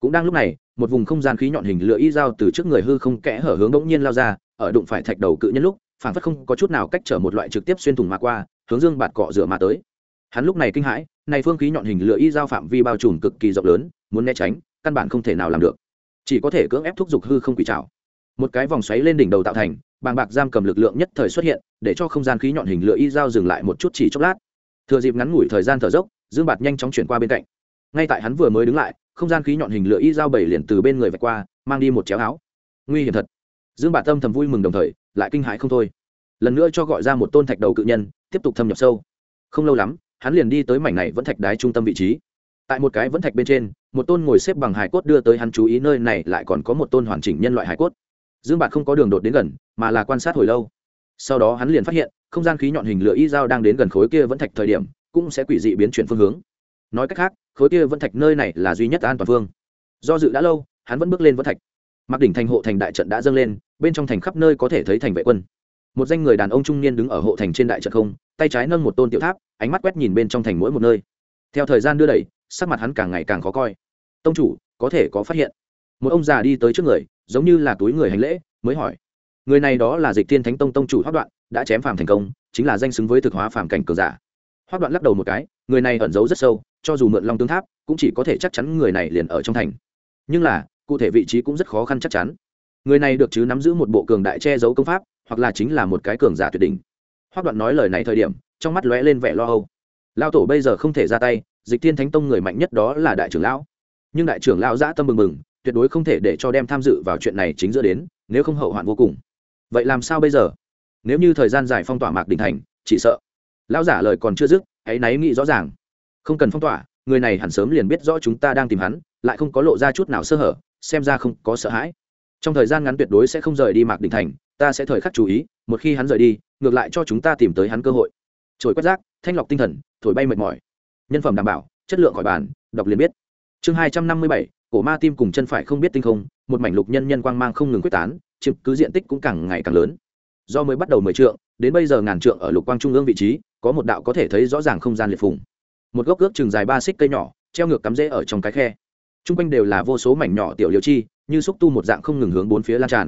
Speaker 1: Cũng đang lúc này, một vùng không gian khí nhọn hình lửa y dao từ trước người hư không kẽ hở hướng đống nhiên lao ra, ở đụng phải thạch đầu cự nhân lúc phản phất không có chút nào cách trở một loại trực tiếp xuyên thủng mà qua, hướng dương bạt cọ rửa mà tới. Hắn lúc này kinh hãi, này phương khí nhọn hình lửa y dao phạm vi bao trùm cực kỳ rộng lớn, muốn né tránh, căn bản không thể nào làm được. Chỉ có thể cưỡng ép thúc giục hư không quỷ trào một cái vòng xoáy lên đỉnh đầu tạo thành, bàng bạc giam cầm lực lượng nhất thời xuất hiện, để cho không gian khí nhọn hình lửa y dao dừng lại một chút chỉ chốc lát. Thừa dịp ngắn ngủi thời gian thở dốc, dương bạt nhanh chóng chuyển qua bên cạnh. Ngay tại hắn vừa mới đứng lại, không gian khí nhọn hình lửa y dao bảy liền từ bên người vạch qua, mang đi một chéo áo. Nguy hiểm thật. Dương bạt tâm thầm vui mừng đồng thời, lại kinh hãi không thôi. Lần nữa cho gọi ra một tôn thạch đầu cự nhân, tiếp tục thâm nhập sâu. Không lâu lắm, hắn liền đi tới mảnh này vẫn thạch đái trung tâm vị trí. Tại một cái vẫn thạch bên trên, một tôn ngồi xếp bằng hải cốt đưa tới hắn chú ý nơi này lại còn có một tôn hoàn chỉnh nhân loại hải cốt dương bạt không có đường đột đến gần, mà là quan sát hồi lâu. Sau đó hắn liền phát hiện, không gian khí nhọn hình lửa y dao đang đến gần khối kia vẫn thạch thời điểm, cũng sẽ quỷ dị biến chuyển phương hướng. Nói cách khác, khối kia vẫn thạch nơi này là duy nhất an toàn phương do dự đã lâu, hắn vẫn bước lên vẫn thạch. Mặc đỉnh thành hộ thành đại trận đã dâng lên, bên trong thành khắp nơi có thể thấy thành vệ quân. Một danh người đàn ông trung niên đứng ở hộ thành trên đại trận không, tay trái nâng một tôn tiểu tháp, ánh mắt quét nhìn bên trong thành mỗi một nơi. Theo thời gian đưa đẩy, sắc mặt hắn càng ngày càng khó coi. Tông chủ, có thể có phát hiện. Một ông già đi tới trước người giống như là túi người hành lễ, mới hỏi. Người này đó là dịch tiên thánh tông tông chủ hoác đoạn, đã chém phàm thành công, chính là danh xứng với thực hóa phàm cảnh cường giả. Hoác đoạn lắc đầu một cái, người này ẩn giấu rất sâu, cho dù mượn long tương tháp, cũng chỉ có thể chắc chắn người này liền ở trong thành. Nhưng là, cụ thể vị trí cũng rất khó khăn chắc chắn. Người này được chứ nắm giữ một bộ cường đại che giấu công pháp, hoặc là chính là một cái cường giả tuyệt đỉnh. Hoác đoạn nói lời này thời điểm, trong mắt lóe lên vẻ lo âu. Lao tổ bây giờ không thể ra tay, dịch thiên thánh tông người mạnh nhất đó là đại trưởng lão. Nhưng đại trưởng lão giã tâm mừng mừng tuyệt đối không thể để cho đem tham dự vào chuyện này chính giữa đến, nếu không hậu hoạn vô cùng. Vậy làm sao bây giờ? Nếu như thời gian dài phong tỏa mạc đình thành, chỉ sợ. Lão giả lời còn chưa dứt, hãy náy nghĩ rõ ràng. Không cần phong tỏa, người này hẳn sớm liền biết rõ chúng ta đang tìm hắn, lại không có lộ ra chút nào sơ hở, xem ra không có sợ hãi. Trong thời gian ngắn tuyệt đối sẽ không rời đi mạc đình thành, ta sẽ thời khắc chú ý, một khi hắn rời đi, ngược lại cho chúng ta tìm tới hắn cơ hội. Trồi quét rác, thanh lọc tinh thần, thổi bay mệt mỏi. Nhân phẩm đảm bảo, chất lượng khỏi bàn, đọc liền biết. Chương hai trăm năm mươi bảy cổ ma tim cùng chân phải không biết tinh không, một mảnh lục nhân nhân quang mang không ngừng quyết tán, chiếm cứ diện tích cũng càng ngày càng lớn. Do mới bắt đầu mười trượng, đến bây giờ ngàn trượng ở lục quang trung ương vị trí, có một đạo có thể thấy rõ ràng không gian liệt phùng. Một gốc ước chừng dài ba xích cây nhỏ, treo ngược cắm rễ ở trong cái khe. T r u n g quanh đều là vô số mảnh nhỏ tiểu liều chi, như xúc tu một dạng không ngừng hướng bốn phía lan tràn.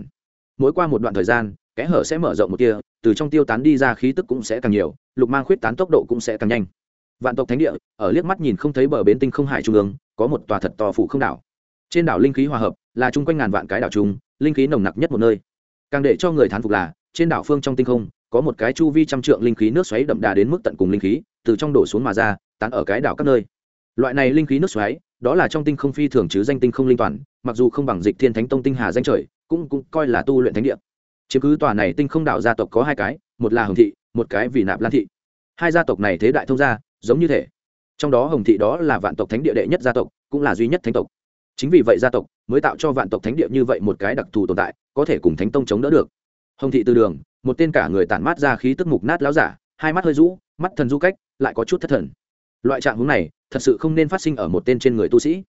Speaker 1: Mỗi qua một đoạn thời gian, kẽ hở sẽ mở rộng một kia từ trong tiêu tán đi ra khí tức cũng sẽ càng nhiều, lục mang khuyết tán tốc độ cũng sẽ càng nhanh. Vạn tộc thánh địa, ở liếc mắt nhìn không thấy bờ bến tinh không hải trung ương, có một tòa thật to phủ không đảo trên đảo linh khí hòa hợp, là chung quanh ngàn vạn cái đảo chung, linh khí nồng nặc nhất một nơi. Càng để cho người thán phục là, trên đảo phương trong tinh không, có một cái chu vi trăm trượng linh khí nước xoáy đậm đà đến mức tận cùng linh khí, từ trong đổ xuống mà ra, tán ở cái đảo các nơi. Loại này linh khí nước xoáy, đó là trong tinh không phi thường chứ danh tinh không linh toàn, mặc dù không bằng dịch thiên thánh tông tinh hà danh trời, cũng cũng coi là tu luyện thánh địa. Chiếm cứ tòa này tinh không đảo gia tộc có hai cái, một là hồng thị, một cái vì nạp lan thị. Hai gia tộc này thế đại thông gia, giống như thể. Trong đó hồng thị đó là vạn tộc thánh địa đệ nhất gia tộc, cũng là duy nhất thánh tộc chính vì vậy gia tộc mới tạo cho vạn tộc thánh địa như vậy một cái đặc thù tồn tại, có thể cùng thánh tông chống đỡ được. Hồng thị từ đường, một tên cả người tản mát ra khí tức mục nát láo giả, hai mắt hơi rũ, mắt thần du cách, lại có chút thất thần. Loại trạng hướng này, thật sự không nên phát sinh ở một tên trên người tu sĩ.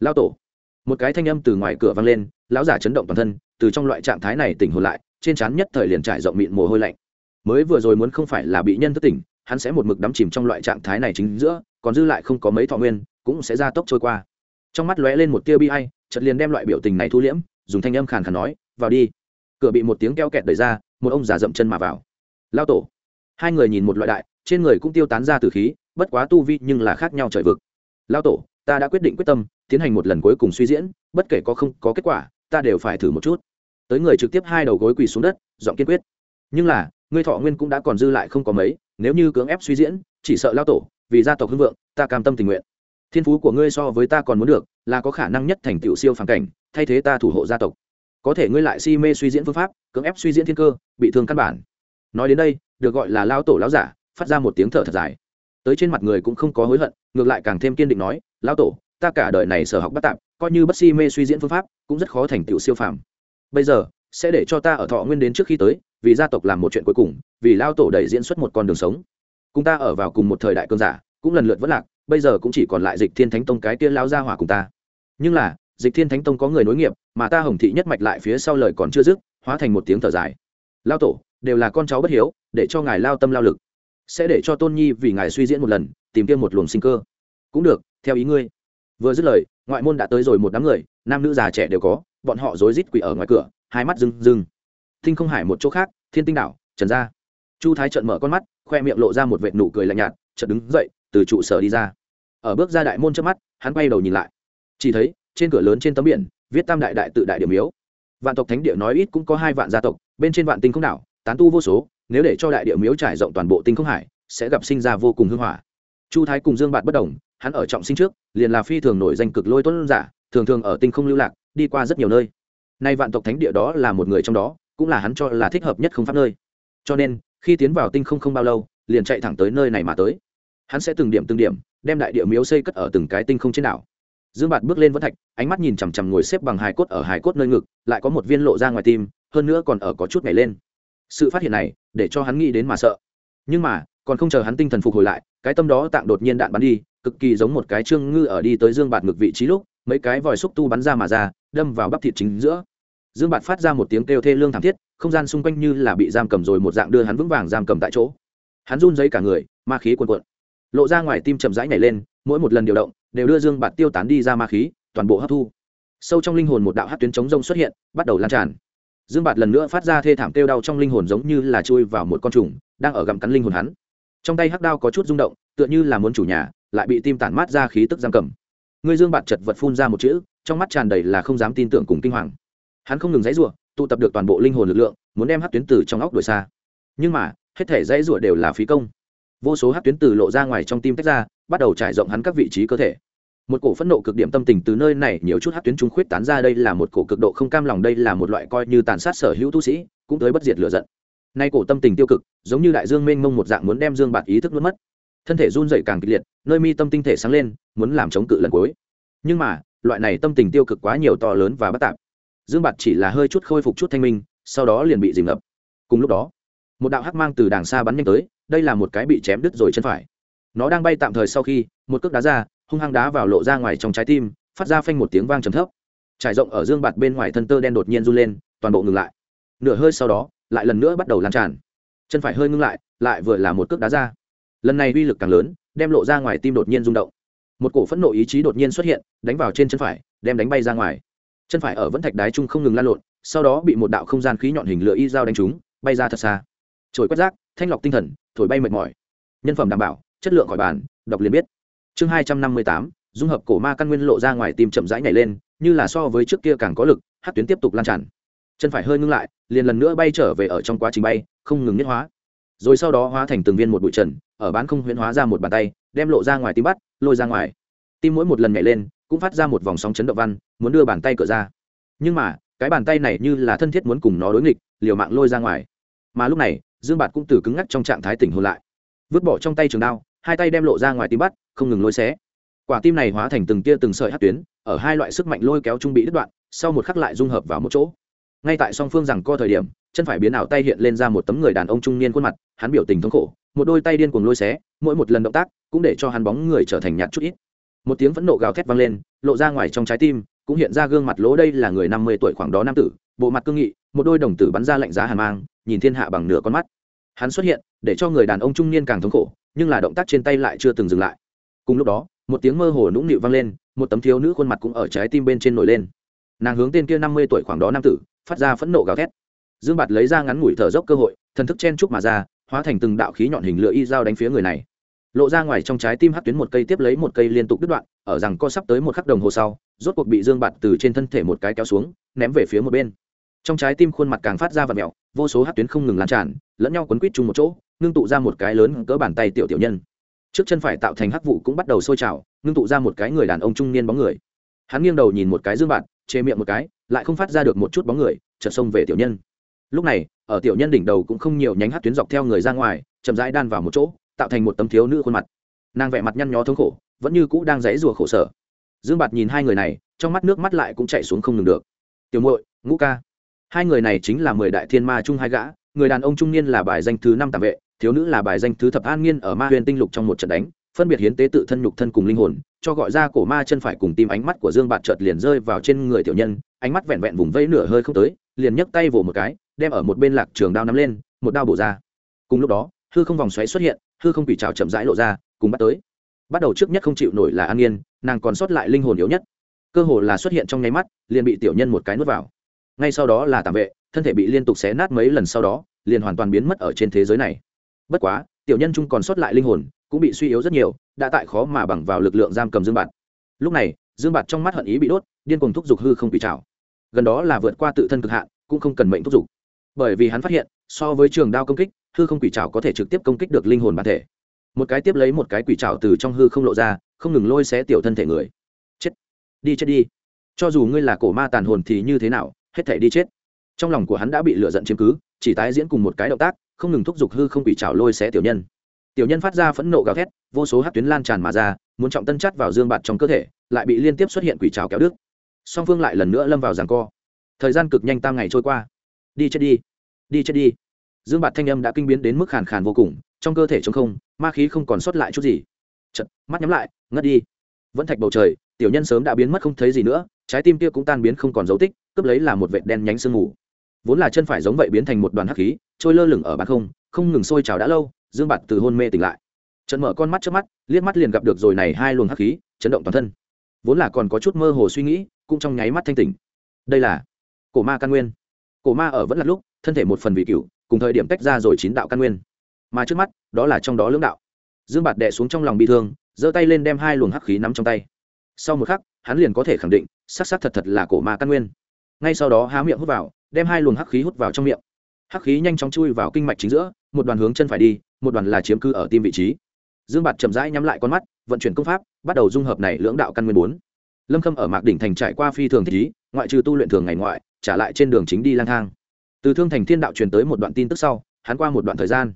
Speaker 1: Lao tổ. Một cái thanh âm từ ngoài cửa vang lên, lão giả chấn động toàn thân, từ trong loại trạng thái này tỉnh hồn lại, trên trán nhất thời liền trải rộng mịn mồ hôi lạnh. Mới vừa rồi muốn không phải là bị nhân thức tỉnh, hắn sẽ một mực đắm chìm trong loại trạng thái này chính giữa, còn dư lại không có mấy thọ nguyên, cũng sẽ ra tốc trôi qua trong mắt lóe lên một tia bi hay chợt liền đem loại biểu tình này thu liễm, dùng thanh âm khàn khàn nói, vào đi. Cửa bị một tiếng keo kẹt đẩy ra, một ông già dậm chân mà vào. Lao tổ. Hai người nhìn một loại đại, trên người cũng tiêu tán ra từ khí, bất quá tu vi nhưng là khác nhau trời vực. Lao tổ, ta đã quyết định quyết tâm, tiến hành một lần cuối cùng suy diễn, bất kể có không có kết quả, ta đều phải thử một chút. Tới người trực tiếp hai đầu gối quỳ xuống đất, giọng kiên quyết. Nhưng là, ngươi thọ nguyên cũng đã còn dư lại không có mấy, nếu như cưỡng ép suy diễn, chỉ sợ lao tổ, vì gia tộc hưng vượng, ta cam tâm tình nguyện thiên phú của ngươi so với ta còn muốn được, là có khả năng nhất thành tựu siêu phản cảnh, thay thế ta thủ hộ gia tộc. Có thể ngươi lại si mê suy diễn phương pháp, cưỡng ép suy diễn thiên cơ, bị thương căn bản. Nói đến đây, được gọi là lao tổ lao giả, phát ra một tiếng thở thật dài. Tới trên mặt người cũng không có hối hận, ngược lại càng thêm kiên định nói lao tổ, ta cả đời này sở học bắt tạm, coi như bất si mê suy diễn phương pháp, cũng rất khó thành tựu siêu phàm. Bây giờ, sẽ để cho ta ở thọ nguyên đến trước khi tới, vì gia tộc làm một chuyện cuối cùng, vì lao tổ đẩy diễn xuất một con đường sống. Cùng ta ở vào cùng một thời đại cơn giả, cũng lần lượt vất lạc bây giờ cũng chỉ còn lại dịch thiên thánh tông cái kia lao ra hỏa cùng ta. Nhưng là, dịch thiên thánh tông có người nối nghiệp, mà ta hồng thị nhất mạch lại phía sau lời còn chưa dứt, hóa thành một tiếng thở dài. Lao tổ, đều là con cháu bất hiếu, để cho ngài lao tâm lao lực. Sẽ để cho tôn nhi vì ngài suy diễn một lần, tìm kiếm một luồng sinh cơ. Cũng được, theo ý ngươi. Vừa dứt lời, ngoại môn đã tới rồi một đám người, nam nữ già trẻ đều có, bọn họ rối rít quỷ ở ngoài cửa, hai mắt rưng rưng. Thinh không hải một chỗ khác, thiên tinh đảo, trần gia. Chu thái trợn mở con mắt, khoe miệng lộ ra một vệt nụ cười lạnh nhạt, chợt đứng dậy từ trụ sở đi ra. Ở bước ra đại môn trước mắt, hắn quay đầu nhìn lại. Chỉ thấy, trên cửa lớn trên tấm biển, viết tam đại đại tự đại điểm yếu vạn tộc thánh địa nói ít cũng có hai vạn gia tộc, bên trên vạn tinh không đảo, tán tu vô số, nếu để cho đại địa miếu trải rộng toàn bộ tinh không hải, sẽ gặp sinh ra vô cùng hưng hỏa. Chu thái cùng dương bạt bất đồng, hắn ở trọng sinh trước, liền là phi thường nổi danh cực lôi tuấn giả, thường thường ở tinh không lưu lạc, đi qua rất nhiều nơi. Nay vạn tộc thánh địa đó là một người trong đó, cũng là hắn cho là thích hợp nhất không pháp nơi. Cho nên, khi tiến vào tinh không không bao lâu, liền chạy thẳng tới nơi này mà tới hắn sẽ từng điểm từng điểm, đem đại địa miếu xây cất ở từng cái tinh không trên đảo. Dương bạt bước lên vẫn thạch, ánh mắt nhìn chằm chằm ngồi xếp bằng hài cốt ở hài cốt nơi ngực, lại có một viên lộ ra ngoài tim, hơn nữa còn ở có chút nhảy lên. Sự phát hiện này, để cho hắn nghĩ đến mà sợ. Nhưng mà, còn không chờ hắn tinh thần phục hồi lại, cái tâm đó tạng đột nhiên đạn bắn đi, cực kỳ giống một cái trương ngư ở đi tới dương bạt ngực vị trí lúc, mấy cái vòi xúc tu bắn ra mà ra, đâm vào bắp thịt chính giữa. Dương bạt phát ra một tiếng kêu thê lương thảm thiết, không gian xung quanh như là bị giam cầm rồi một dạng đưa hắn vững vàng giam cầm tại chỗ. Hắn run giấy cả người, ma khí cuồn cuộn lộ ra ngoài tim chậm rãi nhảy lên, mỗi một lần điều động, đều đưa dương bạt tiêu tán đi ra ma khí, toàn bộ hấp thu. Sâu trong linh hồn một đạo hát tuyến chống rông xuất hiện, bắt đầu lan tràn. Dương bạt lần nữa phát ra thê thảm kêu đau trong linh hồn giống như là chui vào một con trùng, đang ở gặm cắn linh hồn hắn. Trong tay hắc đao có chút rung động, tựa như là muốn chủ nhà, lại bị tim tản mát ra khí tức giam cầm. Người dương bạt chật vật phun ra một chữ, trong mắt tràn đầy là không dám tin tưởng cùng kinh hoàng. Hắn không ngừng dãy rủa, tụ tập được toàn bộ linh hồn lực lượng, muốn đem hát tuyến từ trong óc đuổi xa. Nhưng mà, hết thể dãy rủa đều là phí công vô số hát tuyến từ lộ ra ngoài trong tim tách ra, bắt đầu trải rộng hắn các vị trí cơ thể. Một cổ phẫn nộ cực điểm tâm tình từ nơi này nhiều chút hát tuyến trung khuyết tán ra đây là một cổ cực độ không cam lòng, đây là một loại coi như tàn sát sở hữu tu sĩ, cũng tới bất diệt lựa giận. Nay cổ tâm tình tiêu cực, giống như đại dương mênh mông một dạng muốn đem dương bạt ý thức nuốt mất. Thân thể run dậy càng kịch liệt, nơi mi tâm tinh thể sáng lên, muốn làm chống cự lần cuối. Nhưng mà, loại này tâm tình tiêu cực quá nhiều to lớn và bất tạp. Dương bạt chỉ là hơi chút khôi phục chút thanh minh, sau đó liền bị dìm ngập. Cùng lúc đó, một đạo hắc mang từ đàng xa bắn nhanh tới đây là một cái bị chém đứt rồi chân phải. Nó đang bay tạm thời sau khi, một cước đá ra, hung hăng đá vào lộ ra ngoài trong trái tim, phát ra phanh một tiếng vang trầm thấp. Trải rộng ở dương bạt bên ngoài thân tơ đen đột nhiên run lên, toàn bộ ngừng lại. Nửa hơi sau đó, lại lần nữa bắt đầu lan tràn. Chân phải hơi ngưng lại lại vừa là một cước đá ra. Lần này uy lực càng lớn, đem lộ ra ngoài tim đột nhiên rung động. Một cổ phẫn nộ ý chí đột nhiên xuất hiện, đánh vào trên chân phải, đem đánh bay ra ngoài. Chân phải ở vẫn thạch đái trung không ngừng lan lộn, sau đó bị một đạo không gian khí nhọn hình lửa y dao đánh trúng, bay ra thật xa. Trồi quét rác, thanh lọc tinh thần thổi bay mệt mỏi. Nhân phẩm đảm bảo, chất lượng khỏi bàn, đọc liền biết. Chương hai trăm năm mươi tám, dung hợp cổ ma căn nguyên lộ ra ngoài tim chậm rãi nhảy lên, như là so với trước kia càng có lực, hát tuyến tiếp tục lan tràn. Chân phải hơi ngưng lại, liền lần nữa bay trở về ở trong quá trình bay, không ngừng nhất hóa. Rồi sau đó hóa thành từng viên một bụi trần, ở bán không huyễn hóa ra một bàn tay, đem lộ ra ngoài tim bắt, lôi ra ngoài. Tim mỗi một lần nhảy lên, cũng phát ra một vòng sóng chấn động văn, muốn đưa bàn tay cỡ ra. Nhưng mà, cái bàn tay này như là thân thiết muốn cùng nó đối nghịch, liều mạng lôi ra ngoài. Mà lúc này dương bạt cũng từ cứng ngắc trong trạng thái tỉnh hôn lại. Vứt bỏ trong tay trường đao, hai tay đem lộ ra ngoài tim bắt, không ngừng lôi xé. Quả tim này hóa thành từng tia từng sợi hát tuyến, ở hai loại sức mạnh lôi kéo trung bị đứt đoạn, sau một khắc lại dung hợp vào một chỗ. Ngay tại song phương rằng co thời điểm, chân phải biến ảo tay hiện lên ra một tấm người đàn ông trung niên khuôn mặt, hắn biểu tình thống khổ, một đôi tay điên cuồng lôi xé, mỗi một lần động tác cũng để cho hắn bóng người trở thành nhạt chút ít. Một tiếng phẫn nộ gào thét vang lên, lộ ra ngoài trong trái tim, cũng hiện ra gương mặt lỗ đây là người năm mươi tuổi khoảng đó nam tử, bộ mặt cương nghị, một đôi đồng tử bắn ra lạnh giá hàn mang nhìn thiên hạ bằng nửa con mắt. Hắn xuất hiện, để cho người đàn ông trung niên càng thống khổ, nhưng là động tác trên tay lại chưa từng dừng lại. Cùng lúc đó, một tiếng mơ hồ nũng nịu vang lên, một tấm thiếu nữ khuôn mặt cũng ở trái tim bên trên nổi lên. Nàng hướng tên kia năm mươi tuổi khoảng đó nam tử, phát ra phẫn nộ gào thét. Dương bạt lấy ra ngắn ngủi thở dốc cơ hội, thần thức chen trúc mà ra, hóa thành từng đạo khí nhọn hình lửa y dao đánh phía người này. Lộ ra ngoài trong trái tim hắt tuyến một cây tiếp lấy một cây liên tục đứt đoạn, ở rằng co sắp tới một khắc đồng hồ sau, rốt cuộc bị dương bạt từ trên thân thể một cái kéo xuống, ném về phía một bên trong trái tim khuôn mặt càng phát ra và mẹo, vô số hát tuyến không ngừng lan tràn, lẫn nhau quấn quýt chung một chỗ, ngưng tụ ra một cái lớn cỡ bàn tay tiểu tiểu nhân. Trước chân phải tạo thành hắc vụ cũng bắt đầu sôi trào, ngưng tụ ra một cái người đàn ông trung niên bóng người. Hắn nghiêng đầu nhìn một cái dương bạn chê miệng một cái, lại không phát ra được một chút bóng người, chợt xông về tiểu nhân. Lúc này, ở tiểu nhân đỉnh đầu cũng không nhiều nhánh hát tuyến dọc theo người ra ngoài, chậm rãi đan vào một chỗ, tạo thành một tấm thiếu nữ khuôn mặt. Nàng vẻ mặt nhăn nhó thống khổ, vẫn như cũ đang dãy rùa khổ sở. Dương bạt nhìn hai người này, trong mắt nước mắt lại cũng chạy xuống không ngừng được. Tiểu muội, ngũ ca hai người này chính là mười đại thiên ma chung hai gã, người đàn ông trung niên là bài danh thứ năm tạm vệ, thiếu nữ là bài danh thứ thập an nghiên ở ma huyền tinh lục trong một trận đánh, phân biệt hiến tế tự thân nhục thân cùng linh hồn, cho gọi ra cổ ma chân phải cùng tim ánh mắt của dương bạt chợt liền rơi vào trên người tiểu nhân, ánh mắt vẹn vẹn vùng vẫy nửa hơi không tới, liền nhấc tay vồ một cái, đem ở một bên lạc trường đao nắm lên, một đao bổ ra. Cùng lúc đó, hư không vòng xoáy xuất hiện, hư không bị trào chậm rãi lộ ra, cùng bắt tới. Bắt đầu trước nhất không chịu nổi là an nghiên, nàng còn sót lại linh hồn yếu nhất. Cơ hồ là xuất hiện trong nháy mắt, liền bị tiểu nhân một cái nuốt vào ngay sau đó là tạm vệ, thân thể bị liên tục xé nát mấy lần sau đó, liền hoàn toàn biến mất ở trên thế giới này. Bất quá, tiểu nhân trung còn sót lại linh hồn, cũng bị suy yếu rất nhiều, đã tại khó mà bằng vào lực lượng giam cầm dương bạt. Lúc này, dương bạt trong mắt hận ý bị đốt, điên cùng thúc giục hư không bị trào gần đó là vượt qua tự thân cực hạn, cũng không cần mệnh thúc giục. Bởi vì hắn phát hiện, so với trường đao công kích, hư không quỷ trào có thể trực tiếp công kích được linh hồn bản thể. Một cái tiếp lấy một cái quỷ trào từ trong hư không lộ ra, không ngừng lôi xé tiểu thân thể người. Chết. Đi chết đi. Cho dù ngươi là cổ ma tàn hồn thì như thế nào hết thể đi chết. Trong lòng của hắn đã bị lựa giận chiếm cứ, chỉ tái diễn cùng một cái động tác, không ngừng thúc giục hư không bị trào lôi xé tiểu nhân. Tiểu nhân phát ra phẫn nộ gào thét, vô số hát tuyến lan tràn mà ra, muốn trọng tân chắt vào dương bạt trong cơ thể, lại bị liên tiếp xuất hiện quỷ trào kéo đức song phương lại lần nữa lâm vào giằng co. Thời gian cực nhanh tam ngày trôi qua. Đi chết đi đi chết đi. Dương bạt thanh âm đã kinh biến đến mức khàn khàn vô cùng, trong cơ thể t không, ma khí không còn sót lại chút gì. Chật mắt nhắm lại, ngất đi vẫn thạch bầu trời tiểu nhân sớm đã biến mất không thấy gì nữa trái tim kia cũng tan biến không còn dấu tích cướp lấy là một vệt đen nhánh sương mù. Vốn là chân phải giống vậy biến thành một đoàn hắc khí trôi lơ lửng ở bàn không không ngừng sôi trào đã lâu dương bạt từ hôn mê tỉnh lại. Trận mở con mắt trước mắt liếc mắt liền gặp được rồi này hai luồng hắc khí chấn động toàn thân. Vốn là còn có chút mơ hồ suy nghĩ cũng trong nháy mắt thanh tỉnh. Đây là cổ ma căn nguyên. Cổ ma ở vẫn là lúc thân thể một phần vị cửu, cùng thời điểm tách ra rồi chín đạo căn nguyên. Mà trước mắt đó là trong đó lưỡng đạo. Dương bạt đè xuống trong lòng bị thương giơ tay lên đem hai luồng hắc khí nắm trong tay. Sau một khắc, hắn liền có thể khẳng định sắc sắc thật thật là cổ ma căn nguyên. Ngay sau đó há miệng hút vào, đem hai luồng hắc khí hút vào trong miệng. Hắc khí nhanh chóng chui vào kinh mạch chính giữa, một đoàn hướng chân phải đi, một đoàn là chiếm cư ở tim vị trí. Dương bạt chậm rãi nhắm lại con mắt, vận chuyển công pháp, bắt đầu dung hợp này lưỡng đạo căn nguyên bốn. Lâm khâm ở mạc đỉnh thành trải qua phi thường thích ngoại trừ tu luyện thường ngày ngoại, trả lại trên đường chính đi lang thang. Từ thương thành thiên đạo truyền tới một đoạn tin tức sau, hắn qua một đoạn thời gian.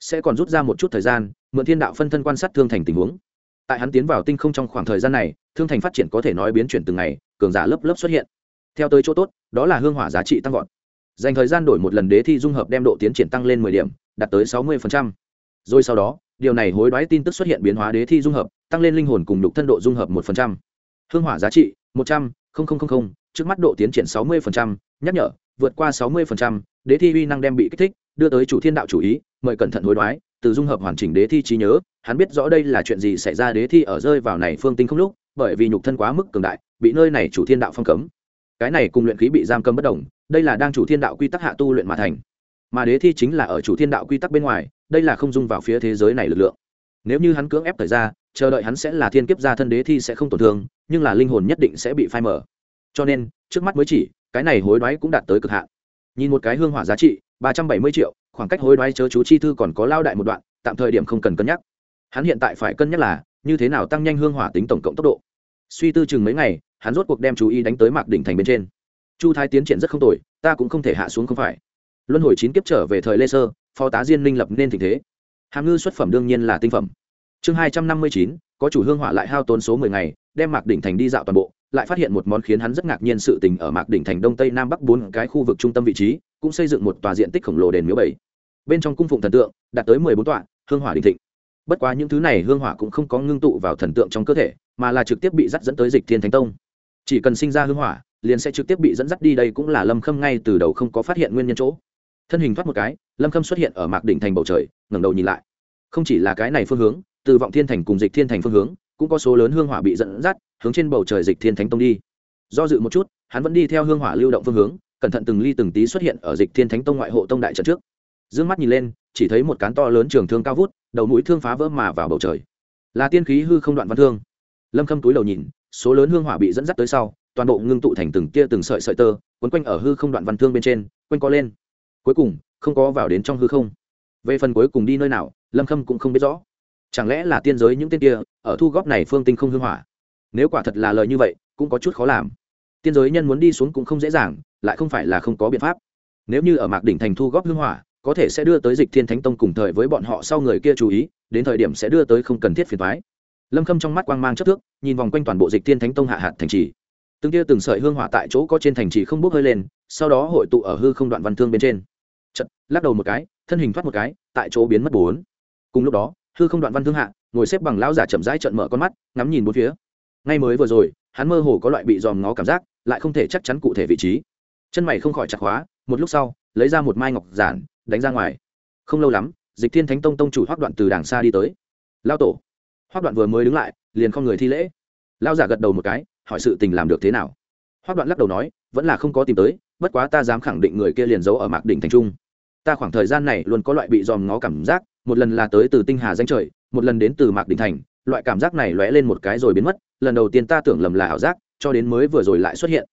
Speaker 1: Sẽ còn rút ra một chút thời gian, mượn thiên đạo phân thân quan sát thương thành tình huống tại hắn tiến vào tinh không trong khoảng thời gian này, thương thành phát triển có thể nói biến chuyển từng ngày, cường giả lớp lớp xuất hiện. Theo tới chỗ tốt, đó là hương hỏa giá trị tăng vọt. Dành thời gian đổi một lần đế thi dung hợp đem độ tiến triển tăng lên mười điểm, đạt tới sáu mươi rồi sau đó, điều này hối đoái tin tức xuất hiện biến hóa đế thi dung hợp, tăng lên linh hồn cùng đục thân độ dung hợp một phần trăm. Hương hỏa giá trị, một trăm linh trước mắt độ tiến triển sáu mươi nhắc nhở, vượt qua sáu mươi đế thi uy năng đem bị kích thích, đưa tới chủ thiên đạo chủ ý, mời cẩn thận hối đoái từ dung hợp hoàn chỉnh đế thi trí nhớ, hắn biết rõ đây là chuyện gì xảy ra đế thi ở rơi vào này phương tinh không lúc, bởi vì nhục thân quá mức cường đại, bị nơi này chủ thiên đạo phong cấm. Cái này cùng luyện khí bị giam cầm bất đồng, đây là đang chủ thiên đạo quy tắc hạ tu luyện mà thành. Mà đế thi chính là ở chủ thiên đạo quy tắc bên ngoài, đây là không dung vào phía thế giới này lực lượng. Nếu như hắn cưỡng ép thời ra, chờ đợi hắn sẽ là thiên kiếp gia thân đế thi sẽ không tổn thương, nhưng là linh hồn nhất định sẽ bị phai mở cho nên, trước mắt mới chỉ, cái này hối đoái cũng đạt tới cực hạn. Nhìn một cái hương hỏa giá trị, ba trăm bảy mươi triệu khoảng cách hối đoái chớ chú chi thư còn có lao đại một đoạn, tạm thời điểm không cần cân nhắc. Hắn hiện tại phải cân nhắc là, như thế nào tăng nhanh hương hỏa tính tổng cộng tốc độ. Suy tư chừng mấy ngày, hắn rốt cuộc đem chú ý đánh tới mạc đỉnh thành bên trên. Chu thái tiến triển rất không tồi, ta cũng không thể hạ xuống không phải. Luân hồi chín kiếp trở về thời lê sơ, phó tá diên minh lập nên tình thế. Hàm ngư xuất phẩm đương nhiên là tinh phẩm. Chương hai trăm năm mươi chín, có chủ hương hỏa lại hao tốn số mười ngày, đem mạc đỉnh thành đi dạo toàn bộ, lại phát hiện một món khiến hắn rất ngạc nhiên sự tình ở mạc đỉnh thành đông tây nam bắc bốn cái khu vực trung tâm vị trí, cũng xây dựng một tòa diện tích khổng lồ đền miếu bảy bên trong cung phụng thần tượng, đạt tới mười bốn tọa, hương hỏa đình thịnh. Bất quá những thứ này hương hỏa cũng không có ngưng tụ vào thần tượng trong cơ thể, mà là trực tiếp bị dắt dẫn tới dịch thiên thánh tông. Chỉ cần sinh ra hương hỏa, liền sẽ trực tiếp bị dẫn dắt đi đây cũng là lâm khâm ngay từ đầu không có phát hiện nguyên nhân chỗ. Thân hình thoát một cái, lâm khâm xuất hiện ở mạc đỉnh thành bầu trời, ngẩng đầu nhìn lại. Không chỉ là cái này phương hướng, từ vọng thiên thành cùng dịch thiên thành phương hướng, cũng có số lớn hương hỏa bị dẫn dắt, hướng trên bầu trời dịch thiên thánh tông đi. Do dự một chút, hắn vẫn đi theo hương hỏa lưu động phương hướng, cẩn thận từng ly từng tí xuất hiện ở dịch thiên thánh tông ngoại hộ tông đại trận trước dương mắt nhìn lên, chỉ thấy một cán to lớn trường thương cao vút, đầu mũi thương phá vỡ mà vào bầu trời. Là tiên khí hư không đoạn văn thương. Lâm khâm túi đầu nhìn, số lớn hương hỏa bị dẫn dắt tới sau, toàn bộ ngưng tụ thành từng tia từng sợi sợi tơ, quấn quanh ở hư không đoạn văn thương bên trên, quanh co lên. Cuối cùng, không có vào đến trong hư không. Về phần cuối cùng đi nơi nào, lâm khâm cũng không biết rõ. Chẳng lẽ là tiên giới những tên kia, ở thu góp này phương tinh không hương hỏa? Nếu quả thật là lời như vậy, cũng có chút khó làm. Tiên giới nhân muốn đi xuống cũng không dễ dàng, lại không phải là không có biện pháp. Nếu như ở mạc đỉnh thành thu góp hương hỏa có thể sẽ đưa tới dịch thiên thánh tông cùng thời với bọn họ sau người kia chú ý đến thời điểm sẽ đưa tới không cần thiết phiền thoái lâm khâm trong mắt quang mang chất thước nhìn vòng quanh toàn bộ dịch thiên thánh tông hạ hạt thành trì. Từng tia từng sợi hương hỏa tại chỗ có trên thành trì không bốc hơi lên sau đó hội tụ ở hư không đoạn văn thương bên trên. Chật, lắc đầu một cái thân hình thoát một cái tại chỗ biến mất bốn. Cùng lúc đó hư không đoạn văn thương hạ ngồi xếp bằng lão giả chậm rãi trận mở con mắt ngắm nhìn bốn phía. Ngay mới vừa rồi hắn mơ hồ có loại bị dòm ngó cảm giác lại không thể chắc chắn cụ thể vị trí. Chân mày không khỏi chặt khóa một lúc sau lấy ra một mai ngọc giản đánh ra ngoài. Không lâu lắm, dịch thiên thánh tông tông chủ hoác đoạn từ đàng xa đi tới. Lao tổ. Hoác đoạn vừa mới đứng lại, liền không người thi lễ. Lao giả gật đầu một cái, hỏi sự tình làm được thế nào. Hoác đoạn lắc đầu nói, vẫn là không có tìm tới, bất quá ta dám khẳng định người kia liền giấu ở mạc đỉnh thành trung. Ta khoảng thời gian này luôn có loại bị dòm ngó cảm giác, một lần là tới từ tinh hà danh trời, một lần đến từ mạc Đỉnh thành, loại cảm giác này lóe lên một cái rồi biến mất, lần đầu tiên ta tưởng lầm là ảo giác, cho đến mới vừa rồi lại xuất hiện.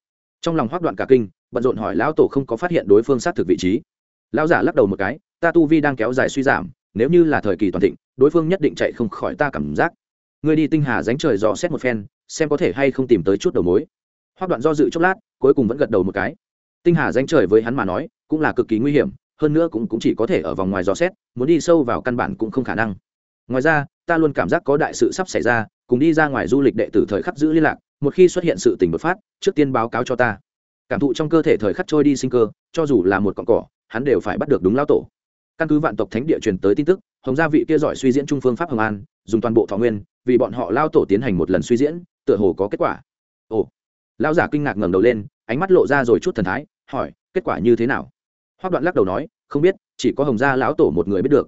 Speaker 1: Trong lòng hoác đoạn cả kinh, bận rộn hỏi, lão tổ không có phát hiện đối phương xác thực vị trí? Lão giả lắc đầu một cái ta tu vi đang kéo dài suy giảm nếu như là thời kỳ toàn thịnh đối phương nhất định chạy không khỏi ta cảm giác. Ngươi đi tinh hà dánh trời dò xét một phen xem có thể hay không tìm tới chút đầu mối. Hoác đoạn do dự chốc lát cuối cùng vẫn gật đầu một cái. Tinh hà dánh trời với hắn mà nói cũng là cực kỳ nguy hiểm hơn nữa cũng, cũng chỉ có thể ở vòng ngoài dò xét muốn đi sâu vào căn bản cũng không khả năng. Ngoài ra ta luôn cảm giác có đại sự sắp xảy ra cùng đi ra ngoài du lịch đệ tử thời khắc giữ liên lạc một khi xuất hiện sự tình bột phát trước tiên báo cáo cho ta. Cảm thụ trong cơ thể thời khắc trôi đi sinh cơ cho dù là một cọn cỏ hắn đều phải bắt được đúng lao tổ. Căn cứ vạn tộc thánh địa truyền tới tin tức, hồng gia vị kia giỏi suy diễn trung phương pháp hồng an, dùng toàn bộ thọ nguyên, vì bọn họ lao tổ tiến hành một lần suy diễn, tựa hồ có kết quả. Ồ. Lao giả kinh ngạc ngẩng đầu lên, ánh mắt lộ ra rồi chút thần thái, hỏi, kết quả như thế nào? Hoác đoạn lắc đầu nói, không biết, chỉ có hồng gia lão tổ một người biết được.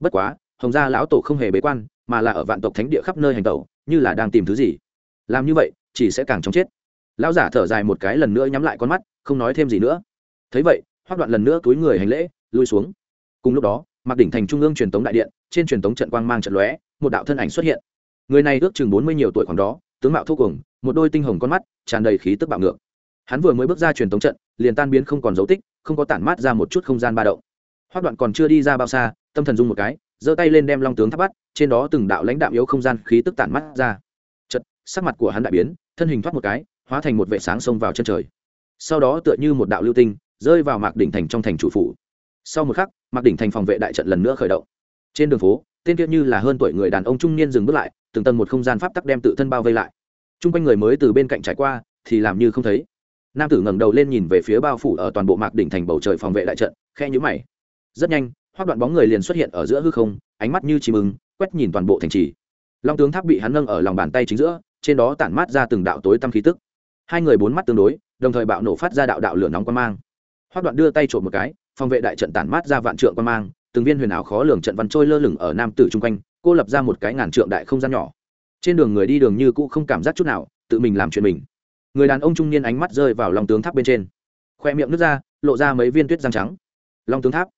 Speaker 1: Bất quá, hồng gia lão tổ không hề bế quan, mà là ở vạn tộc thánh địa khắp nơi hành tẩu, như là đang tìm thứ gì. Làm như vậy, chỉ sẽ càng chóng chết. Lão giả thở dài một cái lần nữa nhắm lại con mắt, không nói thêm gì nữa. Thấy vậy hoác đoạn lần nữa túi người hành lễ, lui xuống. Cùng lúc đó mặc đỉnh thành trung ương truyền tống đại điện, trên truyền tống trận quang mang trận lóe, một đạo thân ảnh xuất hiện. Người này ước chừng bốn mươi nhiều tuổi khoảng đó, tướng mạo thô cùng, một đôi tinh hồng con mắt, tràn đầy khí tức bạo ngược. Hắn vừa mới bước ra truyền tống trận, liền tan biến không còn dấu tích, không có tản mát ra một chút không gian ba động. Hoác đoạn còn chưa đi ra bao xa, tâm thần dung một cái, giơ tay lên đem long tướng tháp bắt, trên đó từng đạo lãnh đạo yếu không gian khí tức tản mắt ra. Chật sắc mặt của hắn đại biến, thân hình thoát một cái, hóa thành một vệ sáng xông vào chân trời. Sau đó tựa như một đạo lưu tinh rơi vào mạc đỉnh thành trong thành chủ phủ. Sau một khắc mạc đỉnh thành phòng vệ đại trận lần nữa khởi động. Trên đường phố tên kia như là hơn tuổi người đàn ông trung niên dừng bước lại từng tầng một không gian pháp tắc đem tự thân bao vây lại. T r u n g quanh người mới từ bên cạnh trải qua thì làm như không thấy. Nam tử ngẩng đầu lên nhìn về phía bao phủ ở toàn bộ mạc đỉnh thành bầu trời phòng vệ đại trận khe nhũ mày. Rất nhanh hoác đoạn bóng người liền xuất hiện ở giữa hư không ánh mắt như chìm mừng, quét nhìn toàn bộ thành trì. Long tướng tháp bị hắn nâng ở lòng bàn tay chính giữa trên đó tản mát ra từng đạo tối tăm khí tức. Hai người bốn mắt tương đối đồng thời bạo nổ phát ra đạo đạo lửa nóng quan mang hoác đoạn đưa tay trộm một cái, phòng vệ đại trận tản mát ra vạn trượng quan mang, từng viên huyền ảo khó lường trận văn trôi lơ lửng ở nam tử chung quanh, cô lập ra một cái ngàn trượng đại không gian nhỏ. Trên đường người đi đường như cũ không cảm giác chút nào, tự mình làm chuyện mình. Người đàn ông trung niên ánh mắt rơi vào lòng tướng tháp bên trên. Khoe miệng nước ra, lộ ra mấy viên tuyết răng trắng. Long tướng tháp.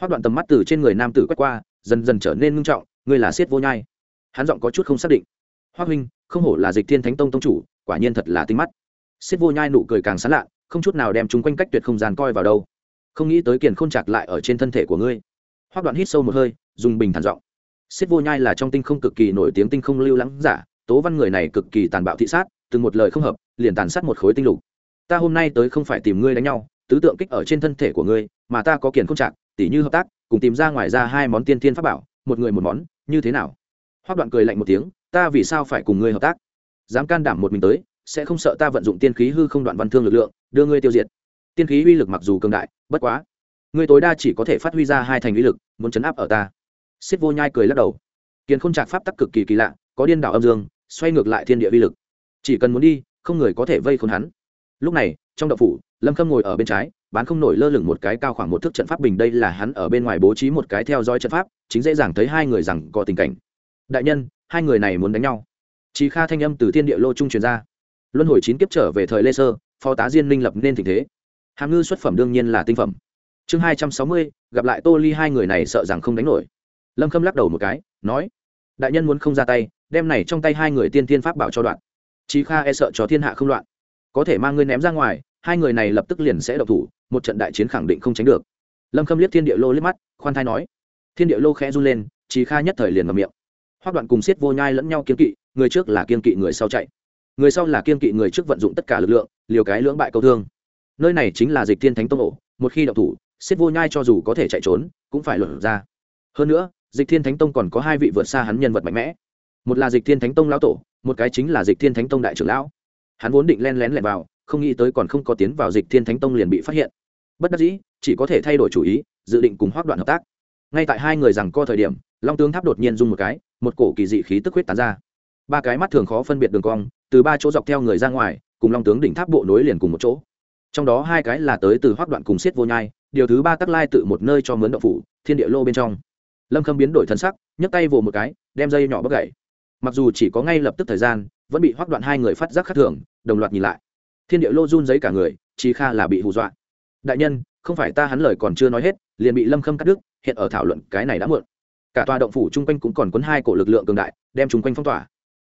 Speaker 1: Hoác đoạn tầm mắt từ trên người nam tử quét qua, dần dần trở nên ngưng trọng người là siết vô nhai. Hắn giọng có chút không xác định. Hoác huynh, không hổ là dịch thiên thánh tông tông chủ, quả nhiên thật là tinh mắt. Siết vô nhai nụ cười càng sán lạ không chút nào đem chúng quanh cách tuyệt không gian coi vào đâu. Không nghĩ tới kiền khôn chặt lại ở trên thân thể của ngươi. Hoác đoạn hít sâu một hơi dùng bình thản giọng. Xích vô nhai là trong tinh không cực kỳ nổi tiếng tinh không lưu lắng giả tố văn người này cực kỳ tàn bạo thị sát từng một lời không hợp liền tàn sát một khối tinh lục. Ta hôm nay tới không phải tìm ngươi đánh nhau tứ tượng kích ở trên thân thể của ngươi mà ta có kiền khôn chặt, tỉ như hợp tác cùng tìm ra ngoài ra hai món tiên thiên pháp bảo một người một món như thế nào? Hoác đoạn cười lạnh một tiếng ta vì sao phải cùng ngươi hợp tác? Dám can đảm một mình tới sẽ không sợ ta vận dụng tiên khí hư không đoạn văn thương lực lượng, đưa ngươi tiêu diệt. Tiên khí uy lực mặc dù cường đại, bất quá, ngươi tối đa chỉ có thể phát huy ra hai thành uy lực, muốn chấn áp ở ta. Xích vô nhai cười lắc đầu. Kiến không trạc pháp tắc cực kỳ kỳ lạ, có điên đảo âm dương, xoay ngược lại thiên địa uy lực. Chỉ cần muốn đi, không người có thể vây khốn hắn. Lúc này, trong đậu phủ, lâm khâm ngồi ở bên trái, bán không nổi lơ lửng một cái cao khoảng một thước trận pháp bình đây là hắn ở bên ngoài bố trí một cái theo dõi trận pháp, chính dễ dàng thấy hai người rằng có tình cảnh. Đại nhân, hai người này muốn đánh nhau. Chí Kha thanh âm từ thiên địa lô trung truyền ra. Luân hồi chín kiếp trở về thời Lê Sơ, phó tá Diên minh lập nên tình thế. Hàm ngư xuất phẩm đương nhiên là tinh phẩm. Chương hai trăm sáu mươi, gặp lại Tô Ly hai người này sợ rằng không đánh nổi. Lâm Khâm lắc đầu một cái, nói: "Đại nhân muốn không ra tay, đem này trong tay hai người tiên tiên pháp bảo cho đoạn. Chí Kha e sợ cho thiên hạ không loạn, có thể mang ngươi ném ra ngoài, hai người này lập tức liền sẽ độc thủ, một trận đại chiến khẳng định không tránh được." Lâm Khâm liếc Thiên Địa Lô liếc mắt, khoan thai nói: "Thiên Địa Lô khẽ run lên, Chí Kha nhất thời liền ngậm miệng." Hoắc Đoạn cùng Siết Vô Nhai lẫn nhau kiên kỵ, người trước là kiên kỵ người sau chạy người sau là kiên kỵ người trước vận dụng tất cả lực lượng, liều cái lưỡng bại câu thương. Nơi này chính là dịch thiên thánh tông ổ, một khi đậu thủ xếp vô nhai cho dù có thể chạy trốn, cũng phải luận ra. Hơn nữa, dịch thiên thánh tông còn có hai vị vượt xa hắn nhân vật mạnh mẽ. Một là dịch thiên thánh tông lão tổ, một cái chính là dịch thiên thánh tông đại trưởng lão. Hắn vốn định len lén lẻn vào, không nghĩ tới còn không có tiến vào dịch thiên thánh tông liền bị phát hiện. Bất đắc dĩ, chỉ có thể thay đổi chủ ý, dự định cùng hoác đoạn hợp tác. Ngay tại hai người rằng co thời điểm, long tướng tháp đột nhiên rung một cái, một cổ kỳ dị khí tức huyết tán ra. Ba cái mắt thường khó phân biệt đường cong từ ba chỗ dọc theo người ra ngoài, cùng long tướng đỉnh tháp bộ nối liền cùng một chỗ. Trong đó hai cái là tới từ hoác đoạn cùng siết vô nhai, điều thứ ba tắc lai tự một nơi cho mướn động phủ, thiên địa lô bên trong. Lâm khâm biến đổi thân sắc, nhấc tay vồ một cái, đem dây nhỏ bóc gậy. Mặc dù chỉ có ngay lập tức thời gian, vẫn bị hoác đoạn hai người phát giác khắc thường, đồng loạt nhìn lại. Thiên địa lô run giấy cả người, chỉ kha là bị hù dọa. Đại nhân, không phải ta hắn lời còn chưa nói hết, liền bị lâm khâm cắt đứt, hiện ở thảo luận cái này đã muộn. Cả tòa động phủ chung quanh cũng còn quấn hai cổ lực lượng cường đại, đem chung quanh phong tỏa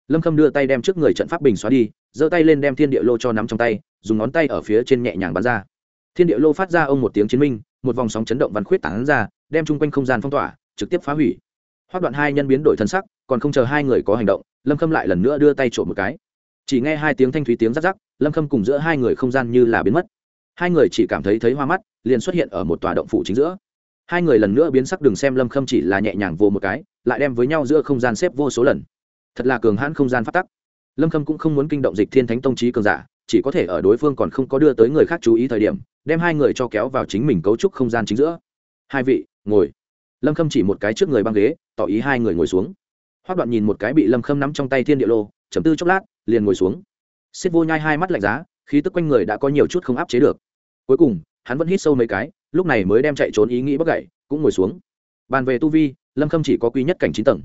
Speaker 1: lâm khâm đưa tay đem trước người trận pháp bình xóa đi, giơ tay lên đem thiên địa lô cho nắm trong tay, dùng ngón tay ở phía trên nhẹ nhàng bắn ra. Thiên địa lô phát ra ông một tiếng chiến minh, một vòng sóng chấn động văn khuyết tản ra, đem chung quanh không gian phong tỏa, trực tiếp phá hủy. Hoác đoạn hai nhân biến đổi thân sắc, còn không chờ hai người có hành động, lâm khâm lại lần nữa đưa tay trộm một cái. Chỉ nghe hai tiếng thanh thúy tiếng rắc rắc, lâm khâm cùng giữa hai người không gian như là biến mất. Hai người chỉ cảm thấy thấy hoa mắt, liền xuất hiện ở một tòa động phủ chính giữa. Hai người lần nữa biến sắc đừng xem lâm khâm chỉ là nhẹ nhàng vô một cái, lại đem với nhau giữa không gian xếp vô số lần thật là cường hãn không gian phát tắc. Lâm khâm cũng không muốn kinh động dịch thiên thánh tông trí cường giả, chỉ có thể ở đối phương còn không có đưa tới người khác chú ý thời điểm, đem hai người cho kéo vào chính mình cấu trúc không gian chính giữa. Hai vị, ngồi. Lâm khâm chỉ một cái trước người băng ghế, tỏ ý hai người ngồi xuống. Hoác đoạn nhìn một cái bị lâm khâm nắm trong tay thiên địa lô chấm tư chốc lát, liền ngồi xuống. Xiết vô nhai hai mắt lạnh giá, khí tức quanh người đã có nhiều chút không áp chế được. Cuối cùng, hắn vẫn hít sâu mấy cái, lúc này mới đem chạy trốn ý nghĩ bất gậy, cũng ngồi xuống. Bàn về tu vi, lâm khâm chỉ có quý nhất cảnh chín tầng.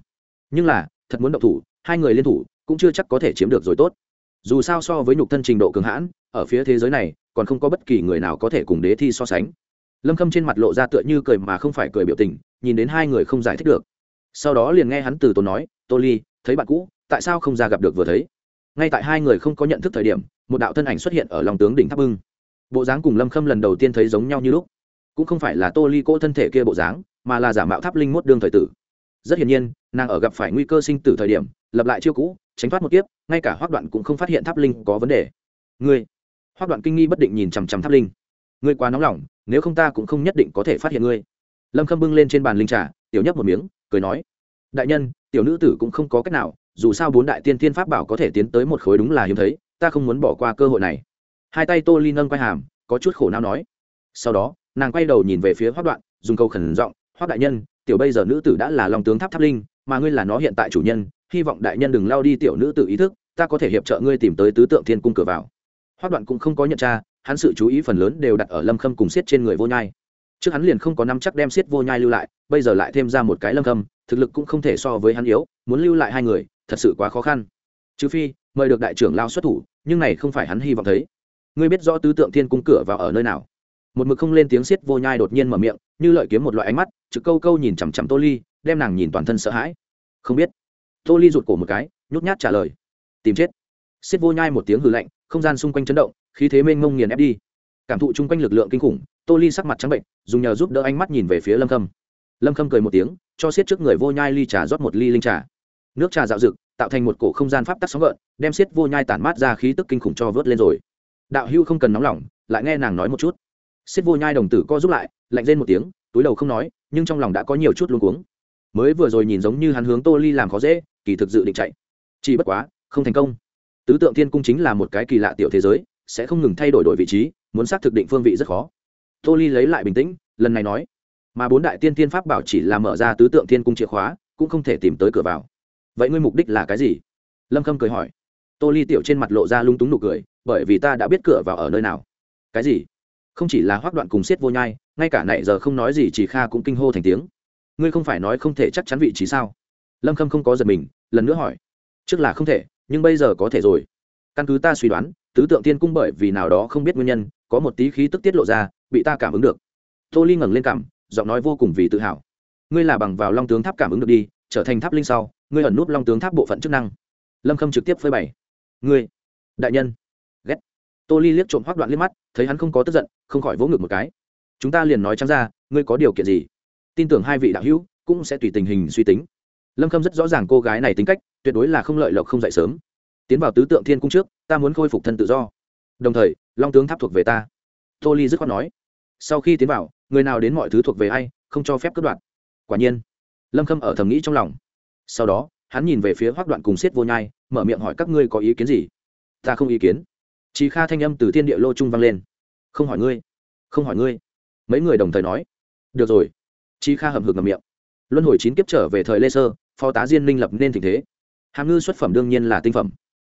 Speaker 1: Nhưng là, thật muốn động thủ hai người liên thủ cũng chưa chắc có thể chiếm được rồi tốt. Dù sao so với nhục thân trình độ cường hãn, ở phía thế giới này, còn không có bất kỳ người nào có thể cùng đế thi so sánh. Lâm khâm trên mặt lộ ra tựa như cười mà không phải cười biểu tình, nhìn đến hai người không giải thích được. Sau đó liền nghe hắn từ tốn nói, tô ly, thấy bạn cũ, tại sao không ra gặp được vừa thấy? Ngay tại hai người không có nhận thức thời điểm, một đạo thân ảnh xuất hiện ở lòng tướng đỉnh tháp bưng. Bộ dáng cùng lâm khâm lần đầu tiên thấy giống nhau như lúc. Cũng không phải là tô ly cỗ thân thể kia bộ dáng, mà là giả mạo tháp linh mốt đương thời tử. Rất hiển nhiên, nàng ở gặp phải nguy cơ sinh tử thời điểm lập lại chiêu cũ, tránh thoát một kiếp, ngay cả hoác đoạn cũng không phát hiện tháp linh có vấn đề. Ngươi hoác đoạn kinh nghi bất định nhìn chằm chằm tháp linh. Ngươi quá nóng lòng, nếu không ta cũng không nhất định có thể phát hiện ngươi. Lâm khâm bưng lên trên bàn linh trà, tiểu nhấp một miếng, cười nói, đại nhân, tiểu nữ tử cũng không có cách nào, dù sao bốn đại tiên thiên pháp bảo có thể tiến tới một khối đúng là hiếm thấy, ta không muốn bỏ qua cơ hội này. Hai tay tô ly nâng quay hàm, có chút khổ não nói. Sau đó, nàng quay đầu nhìn về phía hoác đoạn, dùng câu khẩn giọng hoác đại nhân, tiểu bây giờ nữ tử đã là lòng tướng tháp tháp linh, mà ngươi là nó hiện tại chủ nhân hy vọng đại nhân đừng lao đi tiểu nữ tự ý thức, ta có thể hiệp trợ ngươi tìm tới tứ tượng thiên cung cửa vào. Hoác đoạn cũng không có nhận ra hắn sự chú ý phần lớn đều đặt ở lâm khâm cùng siết trên người vô nhai. Trước hắn liền không có năm chắc đem siết vô nhai lưu lại, bây giờ lại thêm ra một cái lâm khâm, thực lực cũng không thể so với hắn yếu, muốn lưu lại hai người, thật sự quá khó khăn. Trừ phi, mời được đại trưởng lao xuất thủ, nhưng này không phải hắn hy vọng thấy. Ngươi biết rõ tứ tượng thiên cung cửa vào ở nơi nào? Một mực không lên tiếng xiết vô nhai đột nhiên mở miệng, như lợi kiếm một loại ánh mắt, trực câu câu nhìn chằm chằm tô ly, đem nàng nhìn toàn thân sợ hãi. Không biết tô ly rụt cổ một cái, nhút nhát trả lời. Tìm chết. Xiết vô nhai một tiếng hư lạnh, không gian xung quanh chấn động, khí thế mênh mông nghiền ép đi. Cảm thụ chung quanh lực lượng kinh khủng, tô ly sắc mặt trắng bệnh, dùng nhờ giúp đỡ ánh mắt nhìn về phía lâm khâm. Lâm khâm cười một tiếng, cho xiết trước người vô nhai ly trà rót một ly linh trà. Nước trà dạo rực, tạo thành một cổ không gian pháp tắc sóng gợn, đem xiết vô nhai tản mát ra khí tức kinh khủng cho vớt lên rồi. Đạo hưu không cần nóng lòng, lại nghe nàng nói một chút. Xiết vô nhai đồng tử co giúp lại, lạnh lên một tiếng, túi đầu không nói, nhưng trong lòng đã có nhiều chút luống cuống mới vừa rồi nhìn giống như hắn hướng tô ly làm khó dễ, kỳ thực dự định chạy. Chỉ bất quá, không thành công. Tứ tượng thiên cung chính là một cái kỳ lạ tiểu thế giới, sẽ không ngừng thay đổi đổi vị trí, muốn xác thực định phương vị rất khó. Tô ly lấy lại bình tĩnh, lần này nói, mà bốn đại tiên tiên pháp bảo chỉ là mở ra tứ tượng thiên cung chìa khóa, cũng không thể tìm tới cửa vào. Vậy ngươi mục đích là cái gì? Lâm khâm cười hỏi. Tô ly tiểu trên mặt lộ ra lung túng nụ cười, bởi vì ta đã biết cửa vào ở nơi nào. Cái gì? Không chỉ là hoác đoạn cùng siết vô nhai, ngay cả nãy giờ không nói gì chỉ kha cũng kinh hô thành tiếng ngươi không phải nói không thể chắc chắn vị trí sao? Lâm khâm không có giật mình, lần nữa hỏi. Trước là không thể, nhưng bây giờ có thể rồi. Căn cứ ta suy đoán, tứ tượng tiên cung bởi vì nào đó không biết nguyên nhân, có một tí khí tức tiết lộ ra, bị ta cảm ứng được. Tô ly ngẩng lên cảm, giọng nói vô cùng vì tự hào. Ngươi là bằng vào long tướng tháp cảm ứng được đi, trở thành tháp linh sau, ngươi ẩn núp long tướng tháp bộ phận chức năng. Lâm khâm trực tiếp phơi bày. Ngươi, đại nhân. Ghét. Tô ly liếc trộm hoác đoạn liếc mắt, thấy hắn không có tức giận, không khỏi vỗ ngực một cái. Chúng ta liền nói trắng ra, ngươi có điều kiện gì? Tin tưởng hai vị đạo hữu cũng sẽ tùy tình hình suy tính. Lâm khâm rất rõ ràng cô gái này tính cách, tuyệt đối là không lợi lộc không dậy sớm. Tiến vào tứ tượng thiên cung trước, ta muốn khôi phục thân tự do. Đồng thời, long tướng tháp thuộc về ta. Tô ly dứt khoát nói. Sau khi tiến vào, người nào đến mọi thứ thuộc về ai, không cho phép cất đoạn. Quả nhiên, lâm khâm ở thầm nghĩ trong lòng. Sau đó, hắn nhìn về phía hoác đoạn cùng siết vô nhai, mở miệng hỏi các ngươi có ý kiến gì? Ta không ý kiến. Chị kha thanh âm từ thiên địa lô trung vang lên. Không hỏi ngươi. Không hỏi ngươi. Mấy người đồng thời nói. Được rồi chi kha hầm hực ngầm miệng. Luân hồi chín kiếp trở về thời lê sơ, phó tá diên minh lập nên tình thế. Hàm ngư xuất phẩm đương nhiên là tinh phẩm.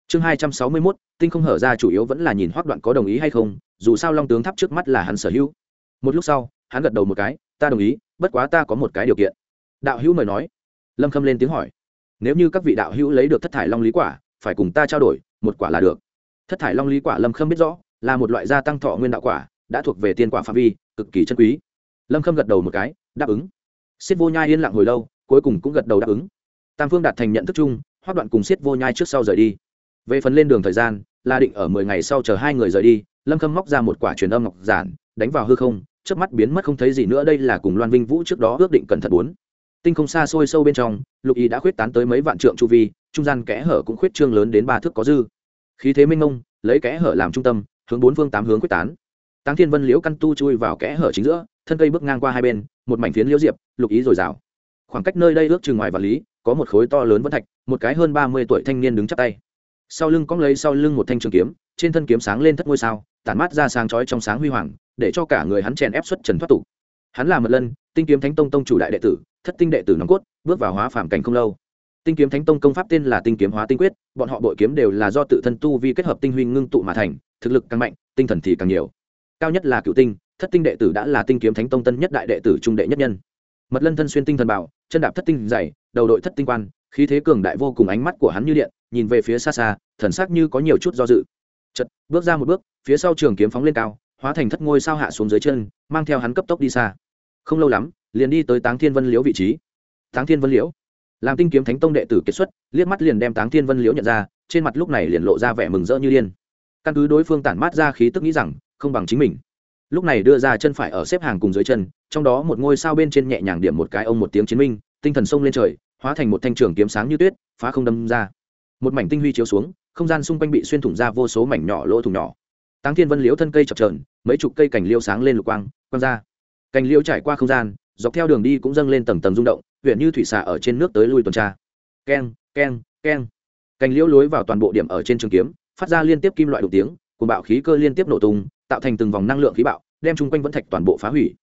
Speaker 1: Chương hai trăm sáu mươi mốt, tinh không hở ra chủ yếu vẫn là nhìn hoác đoạn có đồng ý hay không, dù sao long tướng tháp trước mắt là hắn sở hữu. Một lúc sau, hắn gật đầu một cái, ta đồng ý, bất quá ta có một cái điều kiện. Đạo hữu mời nói. Lâm khâm lên tiếng hỏi. Nếu như các vị đạo hữu lấy được thất thải long lý quả, phải cùng ta trao đổi, một quả là được. Thất thải long lý quả lâm khâm biết rõ, là một loại gia tăng thọ nguyên đạo quả, đã thuộc về tiên quả phạm vi, cực kỳ chân quý lâm khâm gật đầu một cái, đáp ứng. Siết vô nhai yên lặng hồi lâu, cuối cùng cũng gật đầu đáp ứng. Tam phương đạt thành nhận thức chung, hoác đoạn cùng siết vô nhai trước sau rời đi. Về phần lên đường thời gian, là định ở mười ngày sau chờ hai người rời đi, lâm khâm móc ra một quả truyền âm ngọc giản, đánh vào hư không trước mắt biến mất không thấy gì nữa, đây là cùng loan vinh vũ trước đó ước định cẩn thận bốn. Tinh không xa xôi sâu bên trong, lục y đã khuyết tán tới mấy vạn trượng chu vi, trung gian kẽ hở cũng khuyết trương lớn đến ba thước có dư. Khí thế minh ngông lấy kẽ hở làm trung tâm, hướng bốn phương tám hướng quyết tán táng thiên vân liễu căn tu chui vào kẽ hở chính giữa, thân cây bước ngang qua hai bên, một mảnh phiến liễu diệp, lục ý dồi dào. Khoảng cách nơi đây ước chừng ngoài và lý, có một khối to lớn vân thạch, một cái hơn ba mươi tuổi thanh niên đứng chắp tay. Sau lưng cong lấy sau lưng một thanh trường kiếm, trên thân kiếm sáng lên thất ngôi sao, tản mát ra sáng chói trong sáng huy hoàng, để cho cả người hắn chèn ép xuất trần thoát tục. Hắn là mật lân, tinh kiếm thánh tông tông chủ đại đệ tử, thất tinh đệ tử nòng cốt, bước vào hóa phàm cảnh không lâu. Tinh kiếm thánh tông công pháp tên là tinh kiếm hóa tinh quyết, bọn họ bội kiếm đều là do tự thân tu vi kết hợp tinh huy ngưng tụ mà thành, thực lực càng mạnh, tinh thần thì càng nhiều cao nhất là cựu tinh, thất tinh đệ tử đã là tinh kiếm thánh tông tân nhất đại đệ tử trung đệ nhất nhân. Mật lân thân xuyên tinh thần bảo, chân đạp thất tinh dày, đầu đội thất tinh quan, khí thế cường đại vô cùng, ánh mắt của hắn như điện, nhìn về phía xa xa, thần sắc như có nhiều chút do dự. Chật bước ra một bước, phía sau trường kiếm phóng lên cao, hóa thành thất ngôi sao hạ xuống dưới chân, mang theo hắn cấp tốc đi xa. Không lâu lắm, liền đi tới táng thiên vân liễu vị trí. Táng thiên vân liễu? Làm tinh kiếm thánh tông đệ tử kết xuất, liếc mắt liền đem táng thiên vân liễu nhận ra, trên mặt lúc này liền lộ ra vẻ mừng rỡ như điên. Căn cứ đối phương tản mát ra khí tức nghĩ rằng không bằng chính mình. Lúc này đưa ra chân phải ở xếp hàng cùng dưới chân, trong đó một ngôi sao bên trên nhẹ nhàng điểm một cái ông một tiếng chiến minh, tinh thần sông lên trời, hóa thành một thanh trường kiếm sáng như tuyết, phá không đâm ra. Một mảnh tinh huy chiếu xuống, không gian xung quanh bị xuyên thủng ra vô số mảnh nhỏ lỗ thủng nhỏ. Táng thiên vân liễu thân cây chập trờn mấy chục cây cành liêu sáng lên lục quang quang ra. Cành liêu trải qua không gian, dọc theo đường đi cũng dâng lên tầng tầng rung động, huyện như thủy xả ở trên nước tới lui tuần tra. Keng keng keng. Cành liêu lối vào toàn bộ điểm ở trên trường kiếm, phát ra liên tiếp kim loại đục tiếng cùng bạo khí cơ liên tiếp nổ tung tạo thành từng vòng năng lượng khí bạo, đem chung quanh vẫn thạch toàn bộ phá hủy.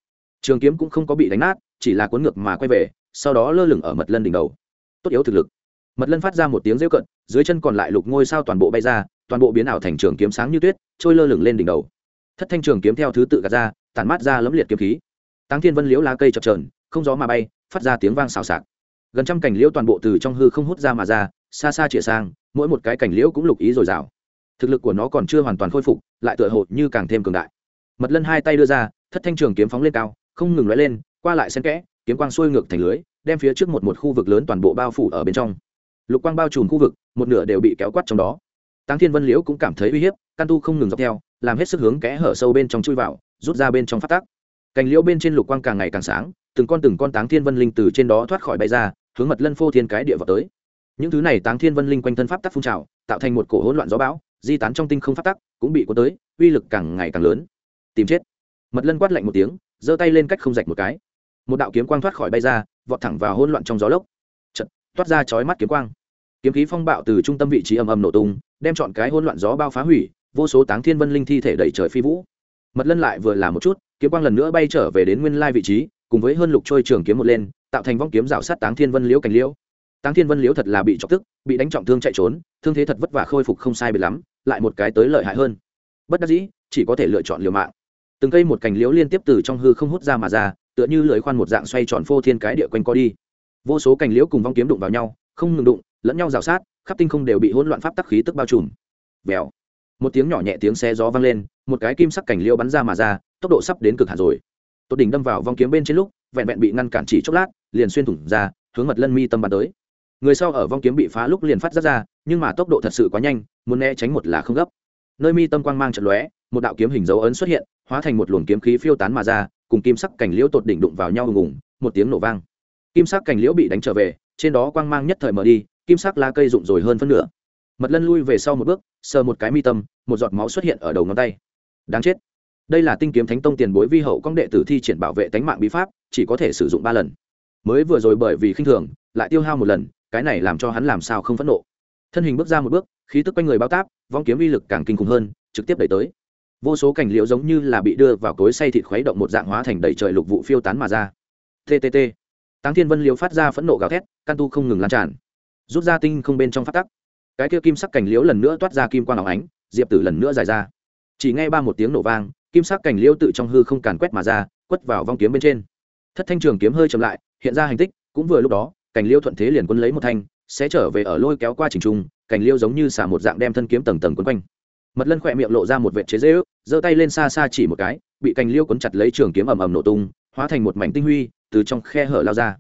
Speaker 1: Trường kiếm cũng không có bị đánh nát, chỉ là cuốn ngược mà quay về, sau đó lơ lửng ở mật lân đỉnh đầu. Tốt yếu thực lực. Mật lân phát ra một tiếng rêu cận, dưới chân còn lại lục ngôi sao toàn bộ bay ra, toàn bộ biến ảo thành trường kiếm sáng như tuyết, trôi lơ lửng lên đỉnh đầu. Thất thanh trường kiếm theo thứ tự gạt ra, tản mát ra lấm liệt kiếm khí. Táng thiên vân liễu lá cây chập trờn không gió mà bay, phát ra tiếng vang xào xạc. Gần trăm cảnh liễu toàn bộ từ trong hư không hút ra mà ra, xa xa chĩa sang, mỗi một cái cảnh liễu cũng lục ý dồi dào thực lực của nó còn chưa hoàn toàn khôi phục, lại tựa hồ như càng thêm cường đại. Mật lân hai tay đưa ra, thất thanh trường kiếm phóng lên cao, không ngừng lóe lên, qua lại xen kẽ, kiếm quang xuôi ngược thành lưới, đem phía trước một một khu vực lớn toàn bộ bao phủ ở bên trong. Lục quang bao trùm khu vực, một nửa đều bị kéo quát trong đó. Táng thiên vân liễu cũng cảm thấy uy hiếp, căn tu không ngừng dọc theo, làm hết sức hướng kẽ hở sâu bên trong chui vào, rút ra bên trong phát tác cành liễu bên trên lục quang càng ngày càng sáng, từng con từng con táng thiên vân linh từ trên đó thoát khỏi bay ra, hướng mật lân phô thiên cái địa vào tới. Những thứ này táng thiên vân linh quanh thân pháp tắc phun trào, tạo thành một cổ hỗn loạn gió bão di tán trong tinh không phát tắc, cũng bị cuốn tới, uy lực càng ngày càng lớn. Tìm chết. Mật lân quát lạnh một tiếng, giơ tay lên cách không rạch một cái. Một đạo kiếm quang thoát khỏi bay ra, vọt thẳng vào hỗn loạn trong gió lốc. Chật toát ra chói mắt kiếm quang. Kiếm khí phong bạo từ trung tâm vị trí ầm ầm nổ tung, đem chọn cái hỗn loạn gió bao phá hủy, vô số táng thiên vân linh thi thể đẩy trời phi vũ. Mật lân lại vừa làm một chút, kiếm quang lần nữa bay trở về đến nguyên lai vị trí, cùng với hơn lục trôi trường kiếm một lên, tạo thành vong kiếm rào sát táng thiên vân liễu cảnh liễu táng thiên vân liễu thật là bị chọc tức, bị đánh trọng thương chạy trốn, thương thế thật vất vả khôi phục không sai biệt lắm, lại một cái tới lợi hại hơn. Bất đắc dĩ, chỉ có thể lựa chọn liều mạng. Từng cây một cành liễu liên tiếp từ trong hư không hút ra mà ra, tựa như lưỡi khoan một dạng xoay tròn phô thiên cái địa quanh co đi. Vô số cành liễu cùng vong kiếm đụng vào nhau, không ngừng đụng, lẫn nhau rào sát, khắp tinh không đều bị hỗn loạn pháp tắc khí tức bao trùm. Vèo. Một tiếng nhỏ nhẹ tiếng xe gió vang lên, một cái kim sắc cảnh liễu bắn ra mà ra, tốc độ sắp đến cực hạn rồi. Tốt đỉnh đâm vào vong kiếm bên trên lúc, vẹn vẹn bị ngăn cản chỉ chốc lát, liền xuyên thủng ra, hướng mật lân mi tâm bắn tới người sau ở vong kiếm bị phá lúc liền phát ra ra, nhưng mà tốc độ thật sự quá nhanh, muốn né tránh một là không gấp. Nơi mi tâm quang mang trận lóe, một đạo kiếm hình dấu ấn xuất hiện, hóa thành một luồng kiếm khí phiêu tán mà ra, cùng kim sắc cảnh liễu tột đỉnh đụng vào nhau ùng ùng, một tiếng nổ vang. Kim sắc cảnh liễu bị đánh trở về, trên đó quang mang nhất thời mở đi, kim sắc lá cây rụng rồi hơn phân nửa. Mật lân lui về sau một bước, sờ một cái mi tâm, một giọt máu xuất hiện ở đầu ngón tay. Đáng chết. Đây là tinh kiếm thánh tông tiền bối vi hậu công đệ tử thi triển bảo vệ tánh mạng bí pháp, chỉ có thể sử dụng ba lần. Mới vừa rồi bởi vì khinh thường, lại tiêu hao một lần cái này làm cho hắn làm sao không phẫn nộ. Thân hình bước ra một bước, khí tức quanh người bao táp, vong kiếm uy lực càng kinh khủng hơn, trực tiếp đẩy tới. Vô số cảnh liễu giống như là bị đưa vào cối say thịt khuấy động một dạng hóa thành đầy trời lục vụ phiêu tán mà ra. Ttt táng thiên vân liễu phát ra phẫn nộ gào thét can tu không ngừng lan tràn. Rút ra tinh không bên trong phát tắc. Cái kia kim sắc cảnh liễu lần nữa toát ra kim quang áo ánh, diệp tử lần nữa dài ra. Chỉ nghe ba một tiếng nổ vang, kim sắc cảnh liễu tự trong hư không càn quét mà ra, quất vào vong kiếm bên trên. Thất thanh trường kiếm hơi chậm lại, hiện ra hành tích, cũng vừa lúc đó cảnh liêu thuận thế liền quân lấy một thanh, sẽ trở về ở lôi kéo qua trình trung, cảnh liêu giống như xả một dạng đem thân kiếm tầng tầng quấn quanh. Mật lân khỏe miệng lộ ra một vệt chế dễ ước, giơ tay lên xa xa chỉ một cái, bị cành liêu quấn chặt lấy trường kiếm ầm ầm nổ tung, hóa thành một mảnh tinh huy, từ trong khe hở lao ra.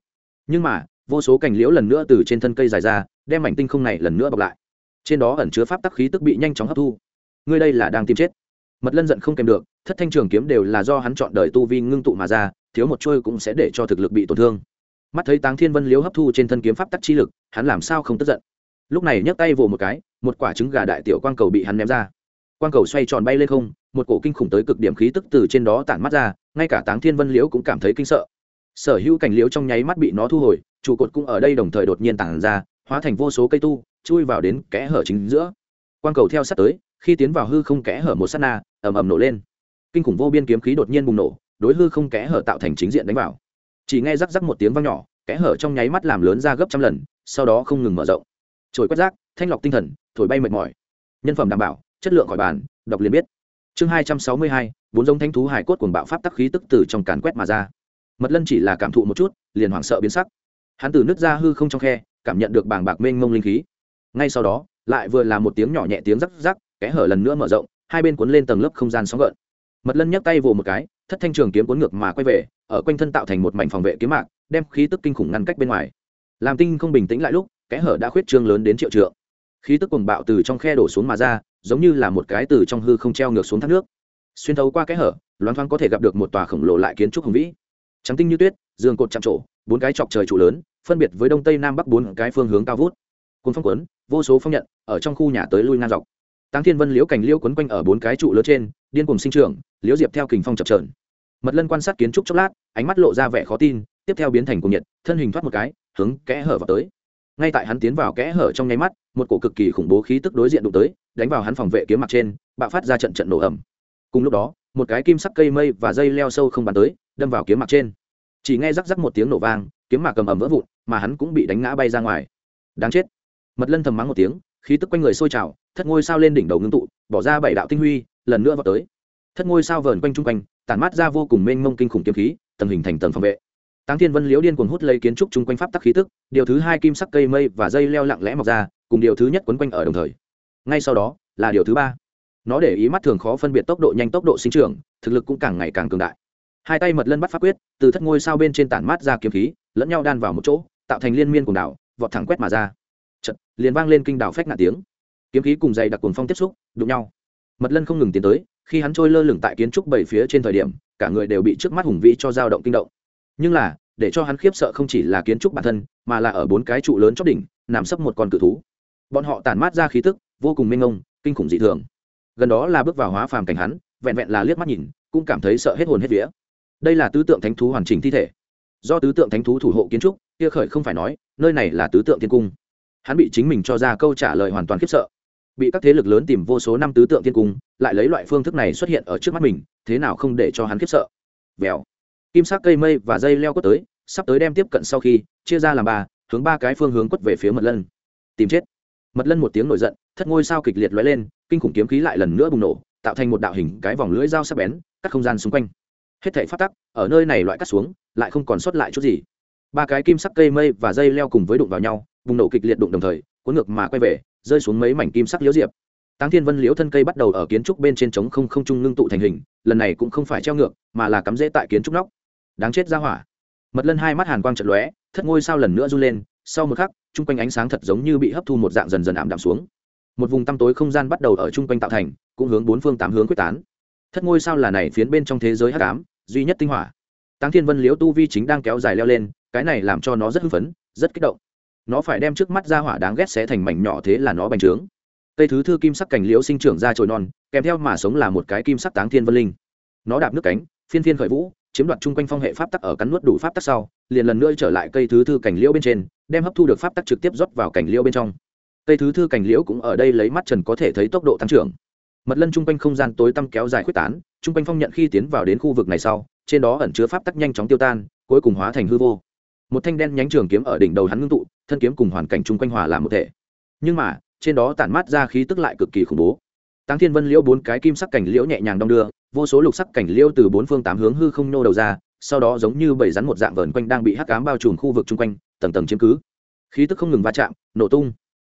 Speaker 1: Nhưng mà, vô số cành liễu lần nữa từ trên thân cây dài ra, đem mảnh tinh không này lần nữa bọc lại. Trên đó ẩn chứa pháp tắc khí tức bị nhanh chóng hấp thu. Ngươi đây là đang tìm chết. Mật lân giận không kèm được, thất thanh trường kiếm đều là do hắn chọn đời tu vi ngưng tụ mà ra, thiếu một trôi cũng sẽ để cho thực lực bị tổn thương mắt thấy táng thiên vân liếu hấp thu trên thân kiếm pháp tắc chi lực hắn làm sao không tức giận lúc này nhấc tay vồ một cái một quả trứng gà đại tiểu quang cầu bị hắn ném ra quang cầu xoay tròn bay lên không một cổ kinh khủng tới cực điểm khí tức từ trên đó tản mắt ra ngay cả táng thiên vân liễu cũng cảm thấy kinh sợ sở hữu cảnh liễu trong nháy mắt bị nó thu hồi trụ cột cũng ở đây đồng thời đột nhiên tản ra hóa thành vô số cây tu chui vào đến kẽ hở chính giữa quang cầu theo sát tới khi tiến vào hư không kẽ hở một sát na ầm ầm nổ lên kinh khủng vô biên kiếm khí đột nhiên bùng nổ đối hư không kẽ hở tạo thành chính diện đánh vào chỉ nghe rắc rắc một tiếng vang nhỏ, kẽ hở trong nháy mắt làm lớn ra gấp trăm lần, sau đó không ngừng mở rộng. Trồi quét rác, thanh lọc tinh thần, thổi bay mệt mỏi. Nhân phẩm đảm bảo, chất lượng khỏi bàn, đọc liền biết. Chương hai trăm sáu mươi hai, bốn giống thanh thú hải cốt cuồng bạo pháp tắc khí tức từ trong càn quét mà ra. Mật lân chỉ là cảm thụ một chút, liền hoảng sợ biến sắc. Hắn từ nứt ra hư không trong khe, cảm nhận được bàng bạc mênh mông linh khí. Ngay sau đó, lại vừa là một tiếng nhỏ nhẹ tiếng rắc rắc, kẽ hở lần nữa mở rộng, hai bên cuốn lên tầng lớp không gian sóng gợn. Mật lân nhấc tay vồ một cái thất thanh trường kiếm cuốn ngược mà quay về, ở quanh thân tạo thành một mảnh phòng vệ kiếm mạc, đem khí tức kinh khủng ngăn cách bên ngoài. Làm tinh không bình tĩnh lại lúc, kẽ hở đã khuyết trương lớn đến triệu trượng. Khí tức cuồng bạo từ trong khe đổ xuống mà ra, giống như là một cái từ trong hư không treo ngược xuống thác nước. Xuyên thấu qua kẽ hở, loáng thoáng có thể gặp được một tòa khổng lồ lại kiến trúc hùng vĩ. Trắng tinh như tuyết, giường cột chạm trổ, bốn cái chọc trời trụ lớn, phân biệt với đông tây nam bắc bốn cái phương hướng cao vút. Cuốn phong quấn vô số phong nhận, ở trong khu nhà tới lui ngang dọc táng thiên vân, liễu cảnh liễu quấn quanh ở bốn cái trụ lớn trên, điên cùng sinh trưởng, liễu diệp theo kình phong chập trờn mật lân quan sát kiến trúc chốc lát, ánh mắt lộ ra vẻ khó tin, tiếp theo biến thành cuồng nhiệt, thân hình thoát một cái, hướng kẽ hở vào tới. Ngay tại hắn tiến vào kẽ hở trong nháy mắt, một cổ cực kỳ khủng bố khí tức đối diện đụng tới, đánh vào hắn phòng vệ kiếm mặt trên, bạo phát ra trận trận nổ ẩm cùng lúc đó, một cái kim sắc cây mây và dây leo sâu không bắn tới, đâm vào kiếm mặt trên. Chỉ nghe rắc rắc một tiếng nổ vang, kiếm mạc cầm ẩm vỡ vụn, mà hắn cũng bị đánh ngã bay ra ngoài. Đáng chết. Mật lân thầm mắng một tiếng khí tức quanh người sôi trào, thất ngôi sao lên đỉnh đầu ngưng tụ, bỏ ra bảy đạo tinh huy, lần nữa vào tới. Thất ngôi sao vờn quanh chung quanh, tản mát ra vô cùng mênh mông kinh khủng kiếm khí, tầng hình thành tầng phòng vệ. Táng thiên vân liễu điên cuồng hút lấy kiến trúc chung quanh pháp tắc khí tức, điều thứ hai kim sắc cây mây và dây leo lặng lẽ mọc ra, cùng điều thứ nhất quấn quanh ở đồng thời. Ngay sau đó, là điều thứ ba. Nó để ý mắt thường khó phân biệt tốc độ nhanh tốc độ sinh trưởng, thực lực cũng càng ngày càng cường đại. Hai tay mật lân bắt pháp quyết, từ thất ngôi sao bên trên tản mát ra kiếm khí, lẫn nhau đan vào một chỗ, tạo thành liên miên cùng đảo vọt thẳng quét mà ra liền vang lên kinh đảo phách ngạn tiếng. Kiếm khí cùng dày đặc cuồng phong tiếp xúc, đụng nhau. Mật lân không ngừng tiến tới, khi hắn trôi lơ lửng tại kiến trúc bảy phía trên thời điểm, cả người đều bị trước mắt hùng vĩ cho dao động kinh động. Nhưng là, để cho hắn khiếp sợ không chỉ là kiến trúc bản thân, mà là ở bốn cái trụ lớn chóp đỉnh, nằm sấp một con cự thú. Bọn họ tản mát ra khí tức, vô cùng mênh ngông kinh khủng dị thường. Gần đó là bước vào hóa phàm cảnh hắn, vẹn vẹn là liếc mắt nhìn, cũng cảm thấy sợ hết hồn hết vía. Đây là tứ tượng thánh thú hoàn chỉnh thi thể. Do tứ tượng thánh thú thủ hộ kiến trúc, kia khởi không phải nói, nơi này là tứ tượng thiên cung hắn bị chính mình cho ra câu trả lời hoàn toàn khiếp sợ. Bị các thế lực lớn tìm vô số năm tứ tượng thiên cung, lại lấy loại phương thức này xuất hiện ở trước mắt mình, thế nào không để cho hắn khiếp sợ? Vèo. Kim sắc cây mây và dây leo quất tới, sắp tới đem tiếp cận sau khi, chia ra làm ba, hướng ba cái phương hướng quất về phía mật lân. Tìm chết. Mật lân một tiếng nổi giận, thất ngôi sao kịch liệt lóe lên, kinh khủng kiếm khí lại lần nữa bùng nổ, tạo thành một đạo hình cái vòng lưỡi dao sắc bén, cắt không gian xung quanh. Hết thảy phát tắc, ở nơi này loại cắt xuống, lại không còn sót lại chút gì. Ba cái kim sắc cây mây và dây leo cùng với đụng vào nhau bùng nổ kịch liệt đụng đồng thời, cuốn ngược mà quay về, rơi xuống mấy mảnh kim sắc liễu diệp. Táng thiên vân liễu thân cây bắt đầu ở kiến trúc bên trên trống không không trung ngưng tụ thành hình, lần này cũng không phải treo ngược, mà là cắm rễ tại kiến trúc nóc. Đáng chết ra hỏa. Mật lân hai mắt hàn quang trận lóe, thất ngôi sao lần nữa run lên, sau một khắc, chung quanh ánh sáng thật giống như bị hấp thu một dạng dần dần ảm đạm xuống. Một vùng tăm tối không gian bắt đầu ở chung quanh tạo thành, cũng hướng bốn phương tám hướng quyết tán. Thất ngôi sao là này phiến bên trong thế giới hắc ám, duy nhất tinh hỏa. Tăng thiên vân liễu tu vi chính đang kéo dài leo lên, cái này làm cho nó rất hưng phấn, rất kích động nó phải đem trước mắt ra hỏa đáng ghét xé thành mảnh nhỏ thế là nó bành trướng. Cây thứ thư kim sắc cảnh liễu sinh trưởng ra trồi non, kèm theo mà sống là một cái kim sắc táng thiên vân linh. Nó đạp nước cánh, phiên phiên khởi vũ, chiếm đoạt chung quanh phong hệ pháp tắc ở cắn nuốt đủ pháp tắc sau, liền lần nữa trở lại cây thứ thư cảnh liễu bên trên, đem hấp thu được pháp tắc trực tiếp rót vào cảnh liễu bên trong. Cây thứ thư cảnh liễu cũng ở đây lấy mắt trần có thể thấy tốc độ tăng trưởng. Mật lân chung quanh không gian tối tăm kéo dài quyết tán, chung quanh phong nhận khi tiến vào đến khu vực này sau, trên đó ẩn chứa pháp tắc nhanh chóng tiêu tan, cuối cùng hóa thành hư vô. Một thanh đen nhánh trường kiếm ở đỉnh đầu hắn ngưng tụ thân kiếm cùng hoàn cảnh chung quanh hòa làm một thể nhưng mà trên đó tản mát ra khí tức lại cực kỳ khủng bố Táng Thiên Vân liễu bốn cái kim sắc cảnh liễu nhẹ nhàng đong đưa, vô số lục sắc cảnh liễu từ bốn phương tám hướng hư không nô đầu ra, sau đó giống như bảy rắn một dạng vờn quanh đang bị hắc ám bao trùm khu vực chung quanh, tầng tầng chiếm cứ. Khí tức không ngừng va chạm, nổ tung,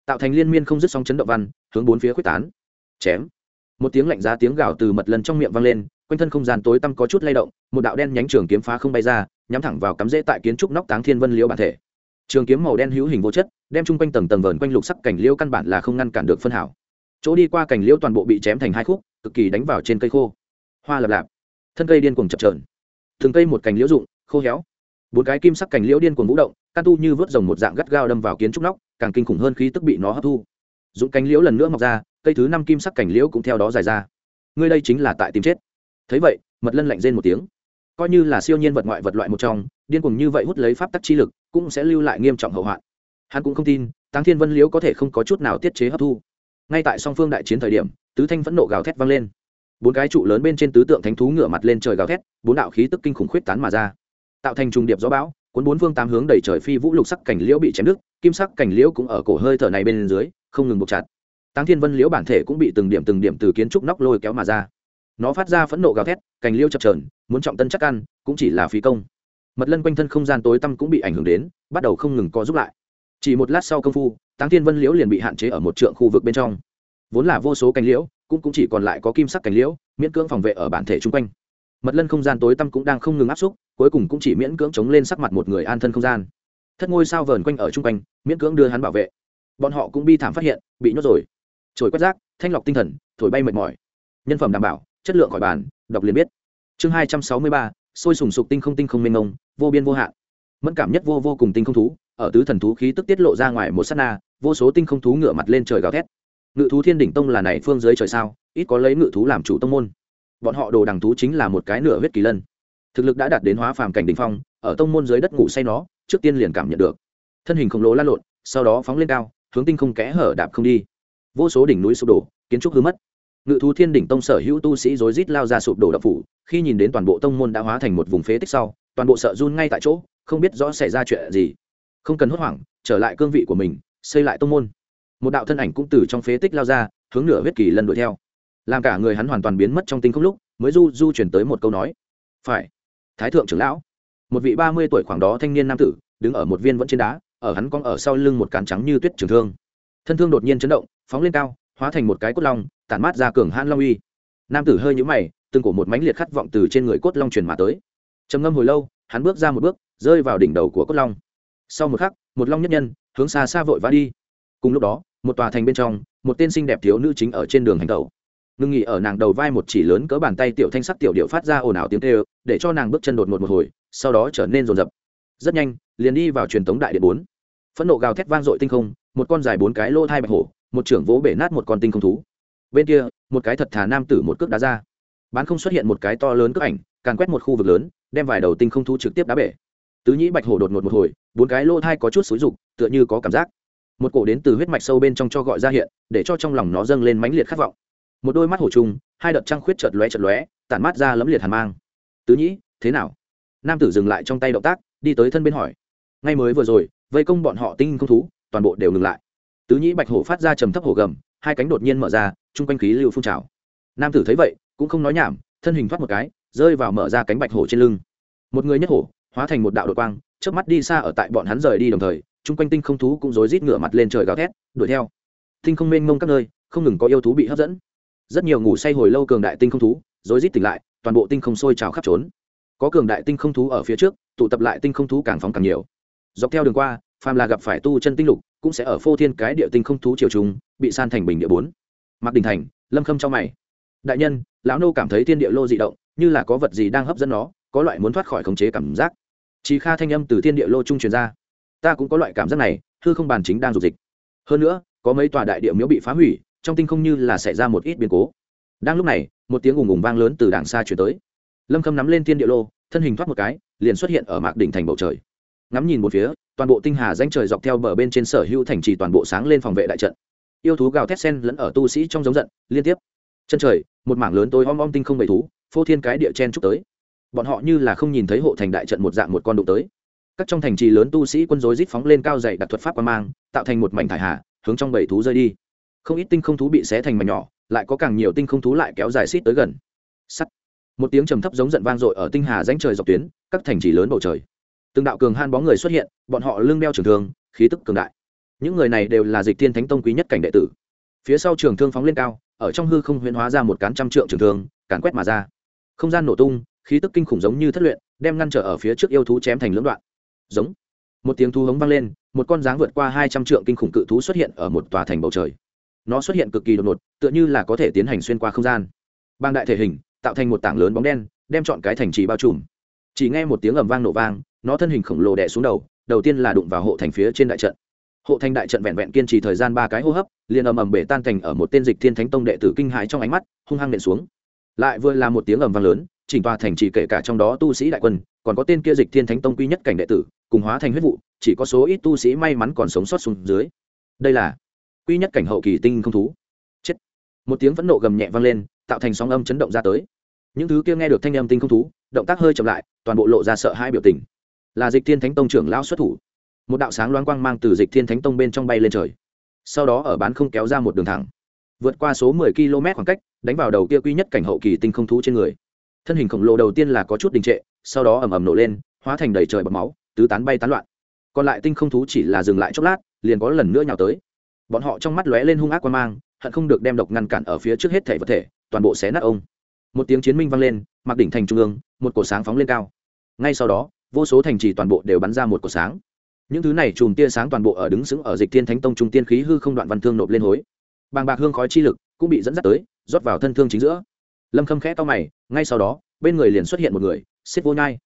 Speaker 1: tạo thành liên miên không dứt sóng chấn động văn, hướng bốn phía khuếch tán. Chém. Một tiếng lạnh giá tiếng gào từ mật lần trong miệng vang lên, quanh thân không gian tối tăm có chút lay động, một đạo đen nhánh trường kiếm phá không bay ra, nhắm thẳng vào cắm rễ tại kiến trúc nóc Táng Thiên Vân liễu bản thể. Trường kiếm màu đen hữu hình vô chất, đem chung quanh tầng tầng vờn quanh lục sắc cảnh liễu căn bản là không ngăn cản được phân hảo chỗ đi qua cành liễu toàn bộ bị chém thành hai khúc cực kỳ đánh vào trên cây khô. Hoa lập lạp. Thân cây điên cuồng chập trờn thường cây một cành liễu rụng khô héo. Bốn cái kim sắc cành liễu điên cuồng vũ động can tu như vớt rồng một dạng gắt gao đâm vào kiến trúc nóc càng kinh khủng hơn khí tức bị nó hấp thu. Dụng cành liễu lần nữa mọc ra cây thứ năm kim sắc cành liễu cũng theo đó dài ra. Ngươi đây chính là tại tìm chết. Thấy vậy mật lân lạnh rên một tiếng coi như là siêu nhiên vật ngoại vật loại một trong, điên cuồng như vậy hút lấy pháp tắc chi lực, cũng sẽ lưu lại nghiêm trọng hậu hoạn. Hắn cũng không tin tăng thiên vân liễu có thể không có chút nào tiết chế hấp thu. Ngay tại song phương đại chiến thời điểm, tứ thanh phẫn nộ gào thét vang lên. Bốn cái trụ lớn bên trên tứ tượng thánh thú ngửa mặt lên trời gào thét, bốn đạo khí tức kinh khủng khuyết tán mà ra. Tạo thành trùng điệp gió bão, cuốn bốn phương tám hướng đầy trời phi vũ lục sắc cảnh liễu bị chém đứt, kim sắc cảnh liễu cũng ở cổ hơi thở này bên dưới, không ngừng buộc chặt. Tăng thiên vân liễu bản thể cũng bị từng điểm từng điểm từ kiến trúc nóc lôi kéo mà ra nó phát ra phẫn nộ gào thét cành liễu chập trờn muốn trọng tân chắc ăn cũng chỉ là phí công. Mật lân quanh thân không gian tối tăm cũng bị ảnh hưởng đến bắt đầu không ngừng co giúp lại. Chỉ một lát sau công phu táng thiên vân liễu liền bị hạn chế ở một trượng khu vực bên trong. Vốn là vô số cành liễu cũng, cũng chỉ còn lại có kim sắc cành liễu miễn cưỡng phòng vệ ở bản thể chung quanh. Mật lân không gian tối tăm cũng đang không ngừng áp xúc cuối cùng cũng chỉ miễn cưỡng chống lên sắc mặt một người an thân không gian. Thất ngôi sao vờn quanh ở chung quanh miễn cưỡng đưa hắn bảo vệ. Bọn họ cũng bi thảm phát hiện bị nhốt rồi. Trồi quét rác thanh lọc tinh thần thổi bay mệt mỏi. Nhân phẩm đảm bảo chất lượng khỏi bàn, đọc liền biết. Chương hai trăm sáu mươi ba, sôi sùng sục tinh không tinh không mênh ngông vô biên vô hạn. Mẫn cảm nhất vô vô cùng tinh không thú, ở tứ thần thú khí tức tiết lộ ra ngoài một s á t na, vô số tinh không thú ngửa mặt lên trời gào thét. Ngự thú thiên đỉnh tông là này phương dưới trời sao, ít có lấy ngự thú làm chủ tông môn. Bọn họ đồ đằng thú chính là một cái nửa huyết kỳ lân. Thực lực đã đạt đến hóa phàm cảnh đ ỉ n h phong, ở tông môn dưới đất ngủ say nó, trước tiên liền cảm nhận được. Thân hình khổng lồ lan lộn, sau đó phóng lên cao, hướng tinh không kẽ hở đạp không đi. Vô số đỉnh núi sụp đổ, kiến trúc hư mất ngự thú thiên đỉnh tông sở hữu tu sĩ rối rít lao ra sụp đổ đập phủ, khi nhìn đến toàn bộ tông môn đã hóa thành một vùng phế tích sau, toàn bộ sợ run ngay tại chỗ, không biết rõ xảy ra chuyện gì. Không cần hốt hoảng, trở lại cương vị của mình, xây lại tông môn. Một đạo thân ảnh cũng từ trong phế tích lao ra, hướng nửa huyết kỳ lần đuổi theo. Làm cả người hắn hoàn toàn biến mất trong tinh không lúc, mới du du chuyển tới một câu nói. Phải, thái thượng trưởng lão. Một vị ba mươi tuổi khoảng đó thanh niên nam tử, đứng ở một viên vẫn trên đá, ở hắn cong ở sau lưng một cán trắng như tuyết trường thương. Thân thương đột nhiên chấn động, phóng lên cao hóa thành một cái cốt long, tản mát ra cường hãn long uy. Nam tử hơi nhũ mày, từng cổ một mánh liệt khát vọng từ trên người cốt long truyền mà tới. Trầm ngâm hồi lâu, hắn bước ra một bước, rơi vào đỉnh đầu của cốt long. Sau một khắc, một long nhất nhân, hướng xa xa vội vã đi. Cùng lúc đó, một tòa thành bên trong, một tên xinh đẹp thiếu nữ chính ở trên đường hành tẩu. Ngưng nghỉ ở nàng đầu vai một chỉ lớn cỡ bàn tay tiểu thanh sắc tiểu điệu phát ra ồn ào tiếng tê ơ để cho nàng bước chân đột ngột một hồi, sau đó trở nên rồn rập. Rất nhanh, liền đi vào truyền thống đại điện bốn. Phẫn nộ gào thét vang dội tinh không, một con dài bốn cái lô thai bạch hổ một trưởng vỗ bể nát một con tinh không thú. Bên kia, một cái thật thà nam tử một cước đá ra. Bán không xuất hiện một cái to lớn cước ảnh, càn quét một khu vực lớn, đem vài đầu tinh không thú trực tiếp đá bể. Tứ nhĩ bạch hổ đột ngột một hồi, bốn cái lô thai có chút xúi rục tựa như có cảm giác. Một cổ đến từ huyết mạch sâu bên trong cho gọi ra hiện, để cho trong lòng nó dâng lên mãnh liệt khát vọng. Một đôi mắt hổ trùng, hai đợt trăng khuyết chợt lóe chợt lóe, tản mát ra lấm liệt hàn mang. Tứ nhĩ, thế nào? Nam tử dừng lại trong tay động tác, đi tới thân bên hỏi. Ngay mới vừa rồi, vây công bọn họ tinh không thú, toàn bộ đều ngừng lại tứ nhĩ bạch hổ phát ra trầm thấp hổ gầm, hai cánh đột nhiên mở ra, chung quanh khí lưu phun trào. Nam tử thấy vậy, cũng không nói nhảm, thân hình thoát một cái, rơi vào mở ra cánh bạch hổ trên lưng. Một người nhất hổ, hóa thành một đạo đội quang trước mắt đi xa ở tại bọn hắn rời đi đồng thời, chung quanh tinh không thú cũng rối rít ngửa mặt lên trời gào thét, đuổi theo. Tinh không mênh mông các nơi, không ngừng có yêu thú bị hấp dẫn. Rất nhiều ngủ say hồi lâu cường đại tinh không thú, rối rít tỉnh lại, toàn bộ tinh không sôi trào khắp trốn. Có cường đại tinh không thú ở phía trước, tụ tập lại tinh không thú càng phóng càng nhiều. Dọc theo đường qua, phàm là gặp phải tu chân tinh lục cũng sẽ ở phô thiên cái địa tinh không thú triều trùng bị san thành bình địa bốn. Mặc đình thành, lâm khâm trong mày. Đại nhân, lão nô cảm thấy thiên địa lô dị động, như là có vật gì đang hấp dẫn nó, có loại muốn thoát khỏi khống chế cảm giác. Chỉ kha thanh âm từ thiên địa lô trung truyền ra. Ta cũng có loại cảm giác này, hư không bàn chính đang dục dịch. Hơn nữa, có mấy tòa đại địa miếu bị phá hủy, trong tinh không như là xảy ra một ít biến cố. Đang lúc này, một tiếng ùng ùng vang lớn từ đàng xa chuyển tới. Lâm khâm nắm lên thiên địa lô, thân hình thoát một cái, liền xuất hiện ở mạc đỉnh thành bầu trời ngắm nhìn một phía, toàn bộ tinh hà danh trời dọc theo bờ bên trên sở hữu thành trì toàn bộ sáng lên phòng vệ đại trận. Yêu thú gào thét sen lẫn ở tu sĩ trong giống giận, liên tiếp. Chân trời, một mảng lớn tối om om tinh không bầy thú, phô thiên cái địa chen trúc tới. Bọn họ như là không nhìn thấy hộ thành đại trận một dạng một con đụng tới. Các trong thành trì lớn tu sĩ quân dối rít phóng lên cao dày đặt thuật pháp qua mang, tạo thành một mảnh thải hạ hướng trong bầy thú rơi đi. Không ít tinh không thú bị xé thành mảnh nhỏ, lại có càng nhiều tinh không thú lại kéo dài xít tới gần. Sắt. Một tiếng trầm thấp giống giận vang dội ở tinh hà danh trời dọc tuyến, các thành trì lớn bầu trời từng đạo cường han bóng người xuất hiện, bọn họ lưng đeo trường thương, khí tức cường đại. Những người này đều là dịch thiên thánh tông quý nhất cảnh đệ tử. Phía sau trường thương phóng lên cao, ở trong hư không huyễn hóa ra một cán trăm trượng trường thương, càn quét mà ra. Không gian nổ tung, khí tức kinh khủng giống như thất luyện, đem ngăn trở ở phía trước yêu thú chém thành lưỡng đoạn. Giống. Một tiếng thú hống vang lên, một con dáng vượt qua hai trăm trượng kinh khủng cự thú xuất hiện ở một tòa thành bầu trời. Nó xuất hiện cực kỳ đột ngột, tựa như là có thể tiến hành xuyên qua không gian. Bang đại thể hình, tạo thành một tảng lớn bóng đen, đem chọn cái thành trì bao trùm. Chỉ nghe một tiếng ầm vang nổ vang nó thân hình khổng lồ đè xuống đầu đầu tiên là đụng vào hộ thành phía trên đại trận. Hộ thành đại trận vẹn vẹn kiên trì thời gian ba cái hô hấp, liền ầm ầm bể tan thành ở một tên dịch thiên thánh tông đệ tử kinh hãi trong ánh mắt, hung hăng nện xuống. Lại vừa là một tiếng ầm vang lớn, chỉnh tòa thành chỉ kể cả trong đó tu sĩ đại quân, còn có tên kia dịch thiên thánh tông quy nhất cảnh đệ tử, cùng hóa thành huyết vụ, chỉ có số ít tu sĩ may mắn còn sống sót xuống dưới. Đây là quy nhất cảnh hậu kỳ tinh không thú. Chết. Một tiếng phẫn nộ gầm nhẹ vang lên, tạo thành sóng âm chấn động ra tới. Những thứ kia nghe được thanh âm tinh không thú, động tác hơi chậm lại, toàn bộ lộ ra sợ hai biểu tình là dịch thiên thánh tông trưởng lão xuất thủ. Một đạo sáng loáng quang mang từ dịch thiên thánh tông bên trong bay lên trời. Sau đó ở bán không kéo ra một đường thẳng. Vượt qua số 10 km khoảng cách, đánh vào đầu kia quy nhất cảnh hậu kỳ tinh không thú trên người. Thân hình khổng lồ đầu tiên là có chút đình trệ, sau đó ầm ầm nổ lên, hóa thành đầy trời bọt máu, tứ tán bay tán loạn. Còn lại tinh không thú chỉ là dừng lại chốc lát, liền có lần nữa nhào tới. Bọn họ trong mắt lóe lên hung ác quan mang, hận không được đem độc ngăn cản ở phía trước hết thể vật thể, toàn bộ xé nát ông. Một tiếng chiến minh vang lên mặc đỉnh thành trung ương, một cổ sáng phóng lên cao. Ngay sau đó vô số thành trì toàn bộ đều bắn ra một cổ sáng. Những thứ này chùm tia sáng toàn bộ ở đứng sững ở dịch thiên thánh tông trung tiên khí hư không đoạn văn thương nộp lên hối. Bàng bạc hương khói chi lực cũng bị dẫn dắt tới, rót vào thân thương chính giữa. Lâm khâm khẽ to mày, ngay sau đó, bên người liền xuất hiện một người, xiết vô nhai.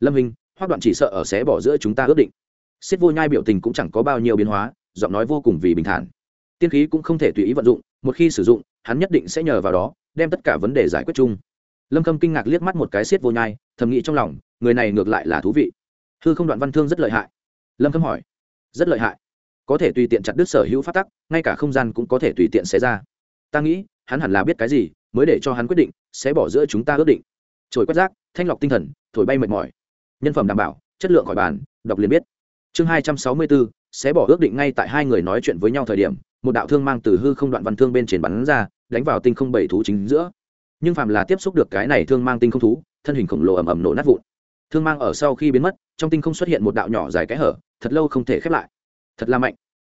Speaker 1: Lâm hình, hoác đoạn chỉ sợ ở xé bỏ giữa chúng ta ước định. Xiết vô nhai biểu tình cũng chẳng có bao nhiêu biến hóa, giọng nói vô cùng vì bình thản. Tiên khí cũng không thể tùy ý vận dụng, một khi sử dụng, hắn nhất định sẽ nhờ vào đó, đem tất cả vấn đề giải quyết chung lâm khâm kinh ngạc liếc mắt một cái xiết vô nhai, thầm nghĩ trong lòng, người này ngược lại là thú vị. Hư không đoạn văn thương rất lợi hại. Lâm khâm hỏi. Rất lợi hại. Có thể tùy tiện chặt đứt sở hữu phát tắc, ngay cả không gian cũng có thể tùy tiện xé ra. Ta nghĩ, hắn hẳn là biết cái gì, mới để cho hắn quyết định, sẽ bỏ giữa chúng ta ước định. Trồi quét rác, thanh lọc tinh thần, thổi bay mệt mỏi. Nhân phẩm đảm bảo, chất lượng khỏi bàn, đọc liền biết. Chương hai trăm sáu mươi bốn sẽ bỏ ước định ngay tại hai người nói chuyện với nhau thời điểm, một đạo thương mang từ hư không đoạn văn thương bên trên bắn ra, đánh vào tinh không bảy thú chính giữa nhưng phàm là tiếp xúc được cái này thương mang tinh không thú, thân hình khổng lồ ầm ầm nổ nát vụn. Thương mang ở sau khi biến mất, trong tinh không xuất hiện một đạo nhỏ dài cái hở, thật lâu không thể khép lại. Thật là mạnh.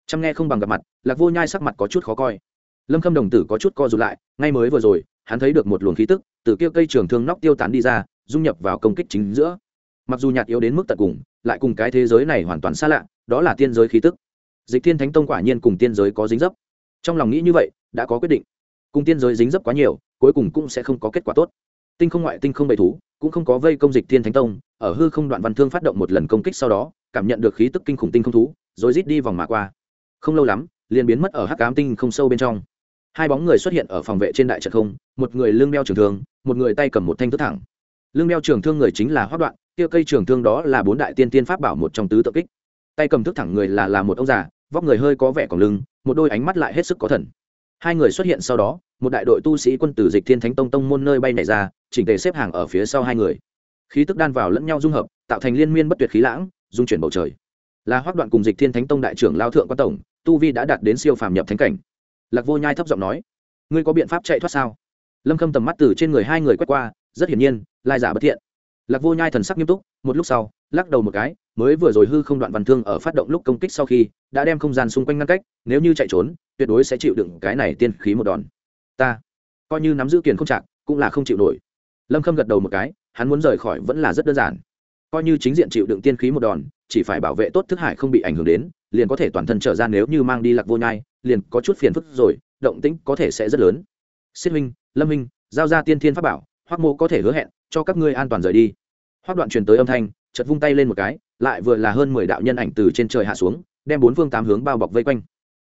Speaker 1: Chăm nghe không bằng gặp mặt, lạc vô nhai sắc mặt có chút khó coi. Lâm khâm đồng tử có chút co rụt lại, ngay mới vừa rồi, hắn thấy được một luồng khí tức, từ kia cây trường thương nóc tiêu tán đi ra, dung nhập vào công kích chính giữa. Mặc dù nhạt yếu đến mức tận cùng, lại cùng cái thế giới này hoàn toàn xa lạ, đó là tiên giới khí tức. Dịch thiên thánh tông quả nhiên cùng tiên giới có dính dấp. Trong lòng nghĩ như vậy, đã có quyết định. Cùng tiên giới dính dấp quá nhiều cuối cùng cũng sẽ không có kết quả tốt. Tinh không ngoại tinh không bày thú, cũng không có vây công dịch thiên thánh tông, ở hư không đoạn văn thương phát động một lần công kích sau đó, cảm nhận được khí tức kinh khủng tinh không thú, rồi rít đi vòng mà qua. Không lâu lắm, liền biến mất ở hắc cám tinh không sâu bên trong. Hai bóng người xuất hiện ở phòng vệ trên đại trận không, một người lưng đeo trường thương, một người tay cầm một thanh thức thẳng. Lưng đeo trường thương người chính là hoác đoạn, kia cây trường thương đó là bốn đại tiên tiên pháp bảo một trong tứ tự kích. Tay cầm thức thẳng người là là một ông già, vóc người hơi có vẻ còn lưng, một đôi ánh mắt lại hết sức có thần hai người xuất hiện sau đó, một đại đội tu sĩ quân tử dịch thiên thánh tông tông môn nơi bay này ra, chỉnh tề xếp hàng ở phía sau hai người. Khí tức đan vào lẫn nhau dung hợp, tạo thành liên miên bất tuyệt khí lãng, dung chuyển bầu trời. Là hoác đoạn cùng dịch thiên thánh tông đại trưởng lao thượng quan tổng, tu vi đã đạt đến siêu phàm nhập thánh cảnh. Lạc vô nhai thấp giọng nói, ngươi có biện pháp chạy thoát sao? Lâm khâm tầm mắt từ trên người hai người quét qua, rất hiển nhiên, lai giả bất thiện. Lạc vô nhai thần sắc nghiêm túc, một lúc sau, lắc đầu một cái mới vừa rồi hư không đoạn văn thương ở phát động lúc công kích sau khi đã đem không gian xung quanh ngăn cách, nếu như chạy trốn, tuyệt đối sẽ chịu đựng cái này tiên khí một đòn. Ta coi như nắm giữ kiền không chạc cũng là không chịu nổi. Lâm khâm gật đầu một cái, hắn muốn rời khỏi vẫn là rất đơn giản. Coi như chính diện chịu đựng tiên khí một đòn, chỉ phải bảo vệ tốt thức hải không bị ảnh hưởng đến, liền có thể toàn thân trở ra nếu như mang đi lạc vô nhai, liền có chút phiền phức rồi, động tĩnh có thể sẽ rất lớn. Xích minh lâm minh giao ra tiên thiên pháp bảo hoác mô có thể hứa hẹn, cho các ngươi an toàn rời đi. Hoác đoạn truyền tới âm thanh chật vung tay lên một cái lại vừa là hơn mười đạo nhân ảnh từ trên trời hạ xuống, đem bốn phương tám hướng bao bọc vây quanh.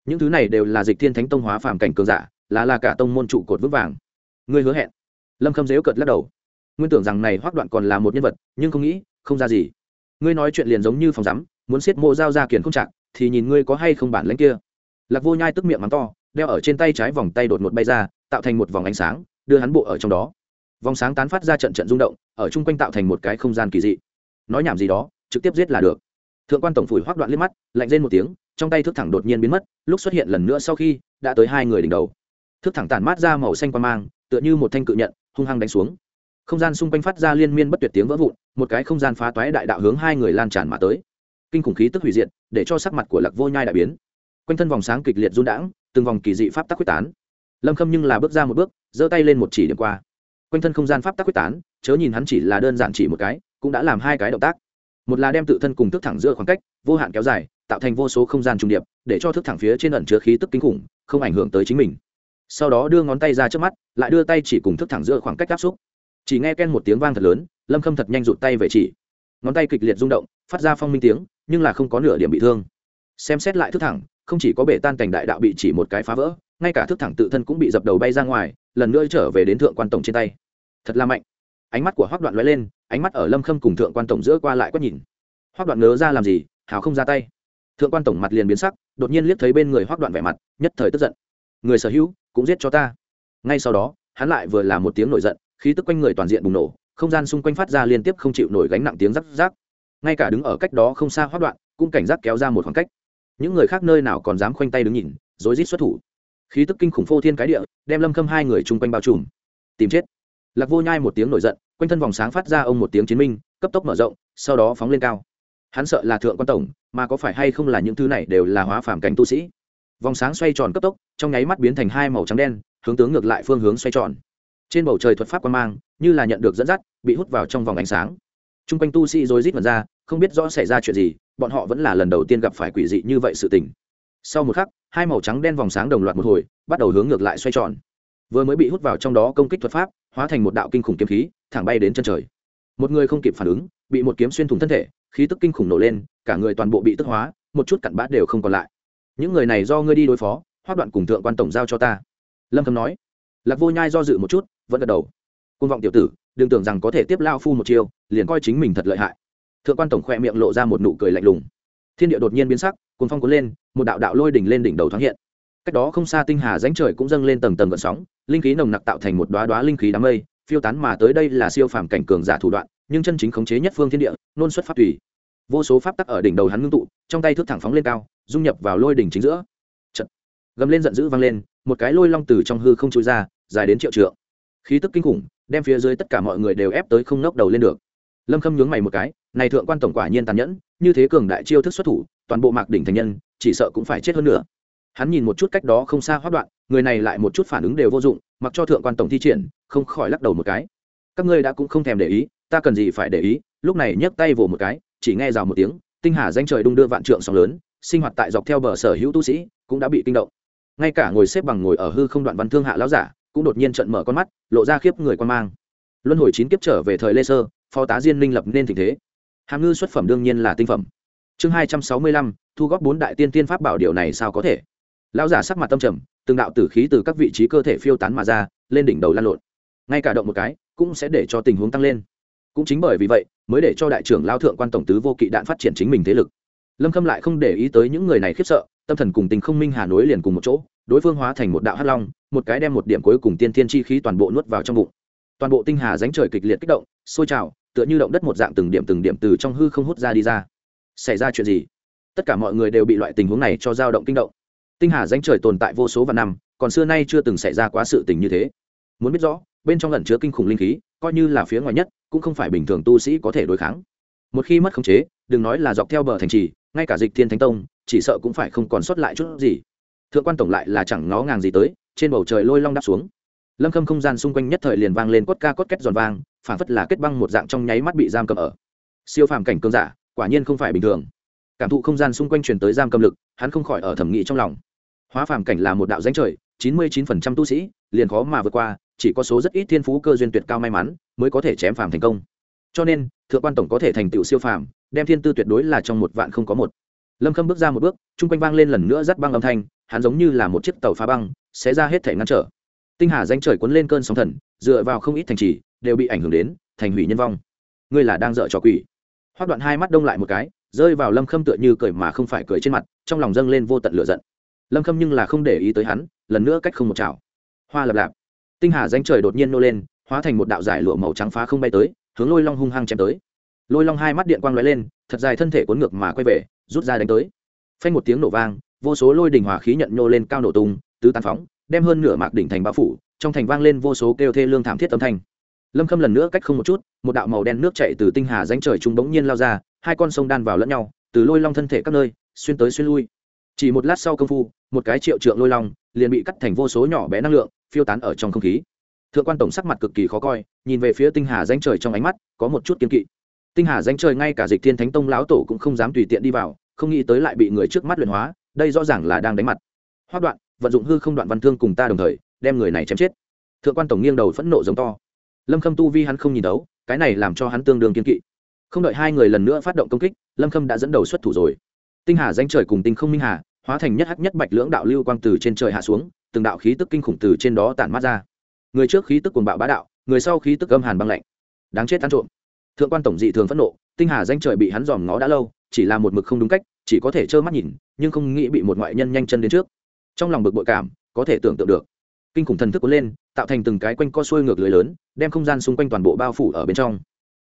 Speaker 1: Những thứ này đều là dịch thiên thánh tông hóa phàm cảnh cường giả, là là cả tông môn trụ cột vững vàng. Ngươi hứa hẹn. Lâm khâm dếu cợt lắc đầu. Nguyên tưởng rằng này hoác đoạn còn là một nhân vật, nhưng không nghĩ, không ra gì. Ngươi nói chuyện liền giống như phòng rắm muốn xiết mộ giao ra kiển không trạng thì nhìn ngươi có hay không bản lãnh kia. Lạc vô nhai tức miệng mắng to, đeo ở trên tay trái vòng tay đột ngột bay ra, tạo thành một vòng ánh sáng, đưa hắn bộ ở trong đó. Vòng sáng tán phát ra trận trận rung động, ở chung quanh tạo thành một cái không gian kỳ dị. Nói nhảm gì đó trực tiếp giết là được. Thượng quan tổng phủi hoác đoạn liếc mắt, lạnh lên một tiếng, trong tay thước thẳng đột nhiên biến mất, lúc xuất hiện lần nữa sau khi, đã tới hai người đỉnh đầu. Thước thẳng tàn mát ra màu xanh qua mang, tựa như một thanh cự nhận, hung hăng đánh xuống. Không gian xung quanh phát ra liên miên bất tuyệt tiếng vỡ vụn, một cái không gian phá toái đại đạo hướng hai người lan tràn mà tới. Kinh khủng khí tức hủy diệt, để cho sắc mặt của lạc vô nhai đại biến. Quanh thân vòng sáng kịch liệt run đãng, từng vòng kỳ dị pháp tắc quyết tán. Lâm khâm nhưng là bước ra một bước, giơ tay lên một chỉ điểm qua. Quanh thân không gian pháp tắc quyết tán, chớ nhìn hắn chỉ là đơn giản chỉ một cái, cũng đã làm hai cái động tác một là đem tự thân cùng thức thẳng giữa khoảng cách vô hạn kéo dài, tạo thành vô số không gian trung điệp, để cho thức thẳng phía trên ẩn chứa khí tức kinh khủng, không ảnh hưởng tới chính mình. Sau đó đưa ngón tay ra trước mắt, lại đưa tay chỉ cùng thức thẳng giữa khoảng cách áp xúc. Chỉ nghe ken một tiếng vang thật lớn, lâm khâm thật nhanh rụt tay về chỉ. Ngón tay kịch liệt rung động, phát ra phong minh tiếng, nhưng là không có nửa điểm bị thương. Xem xét lại thức thẳng, không chỉ có bể tan cảnh đại đạo bị chỉ một cái phá vỡ, ngay cả thức thẳng tự thân cũng bị dập đầu bay ra ngoài, lần nữa trở về đến thượng quan tổng trên tay. Thật là mạnh. Ánh mắt của hoác đoạn lóe lên ánh mắt ở lâm khâm cùng thượng quan tổng giữa qua lại quét nhìn hoác đoạn nớ ra làm gì hào không ra tay thượng quan tổng mặt liền biến sắc đột nhiên liếc thấy bên người hoác đoạn vẻ mặt nhất thời tức giận người sở hữu cũng giết cho ta ngay sau đó hắn lại vừa là một tiếng nổi giận khí tức quanh người toàn diện bùng nổ không gian xung quanh phát ra liên tiếp không chịu nổi gánh nặng tiếng rắc rắc ngay cả đứng ở cách đó không xa hoác đoạn cũng cảnh giác kéo ra một khoảng cách những người khác nơi nào còn dám khoanh tay đứng nhìn rối rít xuất thủ khí tức kinh khủng phô thiên cái địa đem lâm khâm hai người chung quanh bao trùm tìm chết lạc vô nhai một tiếng nổi giận quanh thân vòng sáng phát ra ông một tiếng chiến minh, cấp tốc mở rộng, sau đó phóng lên cao. Hắn sợ là thượng quan tổng, mà có phải hay không là những thứ này đều là hóa phàm cảnh tu sĩ? Vòng sáng xoay tròn cấp tốc, trong nháy mắt biến thành hai màu trắng đen, hướng tướng ngược lại phương hướng xoay tròn. Trên bầu trời thuật pháp quan mang, như là nhận được dẫn dắt, bị hút vào trong vòng ánh sáng. T r u n g quanh tu sĩ rồi rít mật ra, không biết rõ xảy ra chuyện gì, bọn họ vẫn là lần đầu tiên gặp phải quỷ dị như vậy sự tình. Sau một khắc, hai màu trắng đen vòng sáng đồng loạt một hồi, bắt đầu hướng ngược lại xoay tròn. Vừa mới bị hút vào trong đó công kích thuật pháp hóa thành một đạo kinh khủng kiếm khí, thẳng bay đến chân trời. Một người không kịp phản ứng, bị một kiếm xuyên thủng thân thể, khí tức kinh khủng nổ lên, cả người toàn bộ bị tức hóa, một chút cặn bát đều không còn lại. Những người này do ngươi đi đối phó, hoác đoạn cùng thượng quan tổng giao cho ta. Lâm khâm nói. Lạc vô nhai do dự một chút, vẫn gật đầu. Côn vọng tiểu tử, đừng tưởng rằng có thể tiếp lao phu một chiêu, liền coi chính mình thật lợi hại. Thượng quan tổng khoe miệng lộ ra một nụ cười lạnh lùng. Thiên địa đột nhiên biến sắc cùng phong cuốn lên, một đạo đạo lôi đỉnh lên đỉnh đầu thoáng hiện cách đó không xa tinh hà ránh trời cũng dâng lên tầng tầng gợn sóng, linh khí nồng nặc tạo thành một đoá đoá linh khí đám mây, phiêu tán mà tới đây là siêu phàm cảnh cường giả thủ đoạn, nhưng chân chính khống chế nhất phương thiên địa, nôn xuất pháp tùy. Vô số pháp tắc ở đỉnh đầu hắn ngưng tụ, trong tay thước thẳng phóng lên cao, dung nhập vào lôi đỉnh chính giữa. Chật. gầm lên giận dữ vang lên, một cái lôi long từ trong hư không trôi ra, dài đến triệu trượng. Khí tức kinh khủng, đem phía dưới tất cả mọi người đều ép tới không nốc đầu lên được. Lâm khâm nhướng mày một cái, này thượng quan tổng quả nhiên tàn nhẫn, như thế cường đại chiêu thức xuất thủ, toàn bộ mạc đỉnh thành nhân, chỉ sợ cũng phải chết hơn nữa hắn nhìn một chút cách đó không xa hoát đoạn, người này lại một chút phản ứng đều vô dụng, mặc cho thượng quan tổng thi triển, không khỏi lắc đầu một cái. Các ngươi đã cũng không thèm để ý, ta cần gì phải để ý, lúc này nhấc tay vồ một cái, chỉ nghe rào một tiếng, tinh hà danh trời đung đưa vạn trượng sóng lớn, sinh hoạt tại dọc theo bờ sở hữu tu sĩ, cũng đã bị kinh động. Ngay cả ngồi xếp bằng ngồi ở hư không đoạn văn thương hạ lão giả, cũng đột nhiên trận mở con mắt, lộ ra khiếp người quan mang. Luân hồi chín kiếp trở về thời lê sơ, phó tá diên minh lập nên tình thế. Hàm ngư xuất phẩm đương nhiên là tinh phẩm. Chương hai trăm sáu mươi lăm, thu góp bốn đại tiên tiên pháp bảo điều này sao có thể? Lão giả sắc mặt tâm trầm, từng đạo tử khí từ các vị trí cơ thể phiêu tán mà ra, lên đỉnh đầu lan lộn. Ngay cả động một cái, cũng sẽ để cho tình huống tăng lên. Cũng chính bởi vì vậy, mới để cho đại trưởng lao thượng quan tổng tứ vô kỵ đạn phát triển chính mình thế lực. Lâm khâm lại không để ý tới những người này khiếp sợ, tâm thần cùng tình không minh hà nối liền cùng một chỗ, đối phương hóa thành một đạo hắc long, một cái đem một điểm cuối cùng tiên thiên chi khí toàn bộ nuốt vào trong bụng. Toàn bộ tinh hà dánh trời kịch liệt kích động, sôi trào, tựa như động đất một dạng từng điểm từng điểm từ trong hư không hút ra đi ra. Xảy ra chuyện gì? Tất cả mọi người đều bị loại tình huống này cho dao động kinh động tinh hà danh trời tồn tại vô số vạn năm, còn xưa nay chưa từng xảy ra quá sự tình như thế. Muốn biết rõ, bên trong lẩn chứa kinh khủng linh khí, coi như là phía ngoài nhất, cũng không phải bình thường tu sĩ có thể đối kháng. Một khi mất khống chế, đừng nói là dọc theo bờ thành trì, ngay cả dịch thiên thánh tông, chỉ sợ cũng phải không còn sót lại chút gì. Thượng quan tổng lại là chẳng ngó ngàng gì tới, trên bầu trời lôi long đáp xuống. Lâm khâm không gian xung quanh nhất thời liền vang lên cốt ca cốt két giòn vang phản phất là kết băng một dạng trong nháy mắt bị giam cầm ở. Siêu phàm cảnh cơn giả, quả nhiên không phải bình thường. Cảm thụ không gian xung quanh truyền tới giam cầm lực, hắn không khỏi ở thẩm nghị trong lòng hóa phàm cảnh là một đạo danh trời, chín mươi chín phần trăm tu sĩ, liền khó mà vượt qua, chỉ có số rất ít thiên phú cơ duyên tuyệt cao may mắn mới có thể chém phàm thành công. Cho nên, thượng quan tổng có thể thành tựu siêu phàm, đem thiên tư tuyệt đối là trong một vạn không có một. Lâm khâm bước ra một bước chung quanh vang lên lần nữa dắt băng âm thanh, hắn giống như là một chiếc tàu phá băng, sẽ ra hết thể ngăn trở. Tinh hà danh trời cuốn lên cơn sóng thần, dựa vào không ít thành trì, đều bị ảnh hưởng đến, thành hủy nhân vong. Ngươi là đang dợ trò quỷ. Hoác đoạn hai mắt đông lại một cái, rơi vào lâm khâm tựa như cười mà không phải cười trên mặt, trong lòng dâng lên vô tận lửa giận lâm khâm nhưng là không để ý tới hắn, lần nữa cách không một chảo. Hoa lập lạp. Tinh hà danh trời đột nhiên nô lên, hóa thành một đạo giải lụa màu trắng phá không bay tới, hướng lôi long hung hăng chém tới. Lôi long hai mắt điện quang lóe lên, thật dài thân thể cuốn ngược mà quay về, rút ra đánh tới. Phanh một tiếng nổ vang, vô số lôi đình hỏa khí nhận nhô lên cao nổ tung, tứ tàn phóng, đem hơn nửa mạc đỉnh thành bao phủ, trong thành vang lên vô số kêu thê lương thảm thiết âm thanh. Lâm khâm lần nữa cách không một chút, một đạo màu đen nước chạy từ tinh hà danh trời chúng bỗng nhiên lao ra, hai con sông đan vào lẫn nhau, từ lôi long thân thể các nơi, xuyên tới xuyên lui chỉ một lát sau công phu, một cái triệu trượng lôi long liền bị cắt thành vô số nhỏ bé năng lượng, phiêu tán ở trong không khí. Thượng quan tổng sắc mặt cực kỳ khó coi, nhìn về phía tinh hà danh trời trong ánh mắt, có một chút kiên kỵ. Tinh hà danh trời ngay cả dịch thiên thánh tông lão tổ cũng không dám tùy tiện đi vào, không nghĩ tới lại bị người trước mắt luyện hóa, đây rõ ràng là đang đánh mặt. Hoác đoạn, vận dụng hư không đoạn văn thương cùng ta đồng thời, đem người này chém chết. Thượng quan tổng nghiêng đầu phẫn nộ giống to. Lâm khâm tu vi hắn không nhìn đấu, cái này làm cho hắn tương đương kiên kỵ. Không đợi hai người lần nữa phát động công kích, lâm khâm đã dẫn đầu xuất thủ rồi tinh hà danh trời cùng tinh không minh hà, hóa thành nhất hắc nhất bạch lưỡng đạo lưu quang từ trên trời hạ xuống, từng đạo khí tức kinh khủng từ trên đó tản mát ra. Người trước khí tức cuồng bạo bá đạo, người sau khí tức âm hàn băng lạnh. Đáng chết ăn trộm. Thượng quan tổng dị thường phẫn nộ, tinh hà danh trời bị hắn dòm ngó đã lâu, chỉ là một mực không đúng cách, chỉ có thể trơ mắt nhìn, nhưng không nghĩ bị một ngoại nhân nhanh chân đến trước. Trong lòng bực bội cảm, có thể tưởng tượng được. Kinh khủng thần thức cuốn lên, tạo thành từng cái quanh co xuôi ngược lưới lớn, đem không gian xung quanh toàn bộ bao phủ ở bên trong.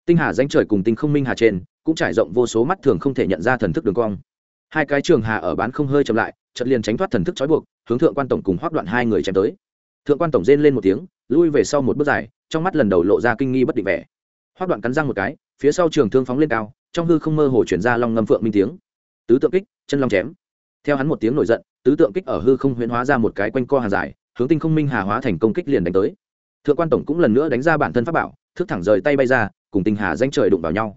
Speaker 1: Tinh hà danh trời cùng tinh không minh hà trên, cũng trải rộng vô số mắt thường không thể nhận ra thần thức đường cong hai cái trường hà ở bán không hơi chậm lại chật liền tránh thoát thần thức trói buộc, hướng thượng quan tổng cùng hoác đoạn hai người chém tới. Thượng quan tổng rên lên một tiếng, lui về sau một bước dài, trong mắt lần đầu lộ ra kinh nghi bất định vẻ. Hoác đoạn cắn răng một cái, phía sau trường thương phóng lên cao, trong hư không mơ hồ chuyển ra long ngâm phượng minh tiếng. Tứ tượng kích, chân long chém. Theo hắn một tiếng nổi giận, tứ tượng kích ở hư không huyễn hóa ra một cái quanh co hàng dài, hướng tinh không minh hà hóa thành công kích liền đánh tới. Thượng quan tổng cũng lần nữa đánh ra bản thân pháp bảo thước thẳng rời tay bay ra, cùng tinh hà danh trời đụng vào nhau.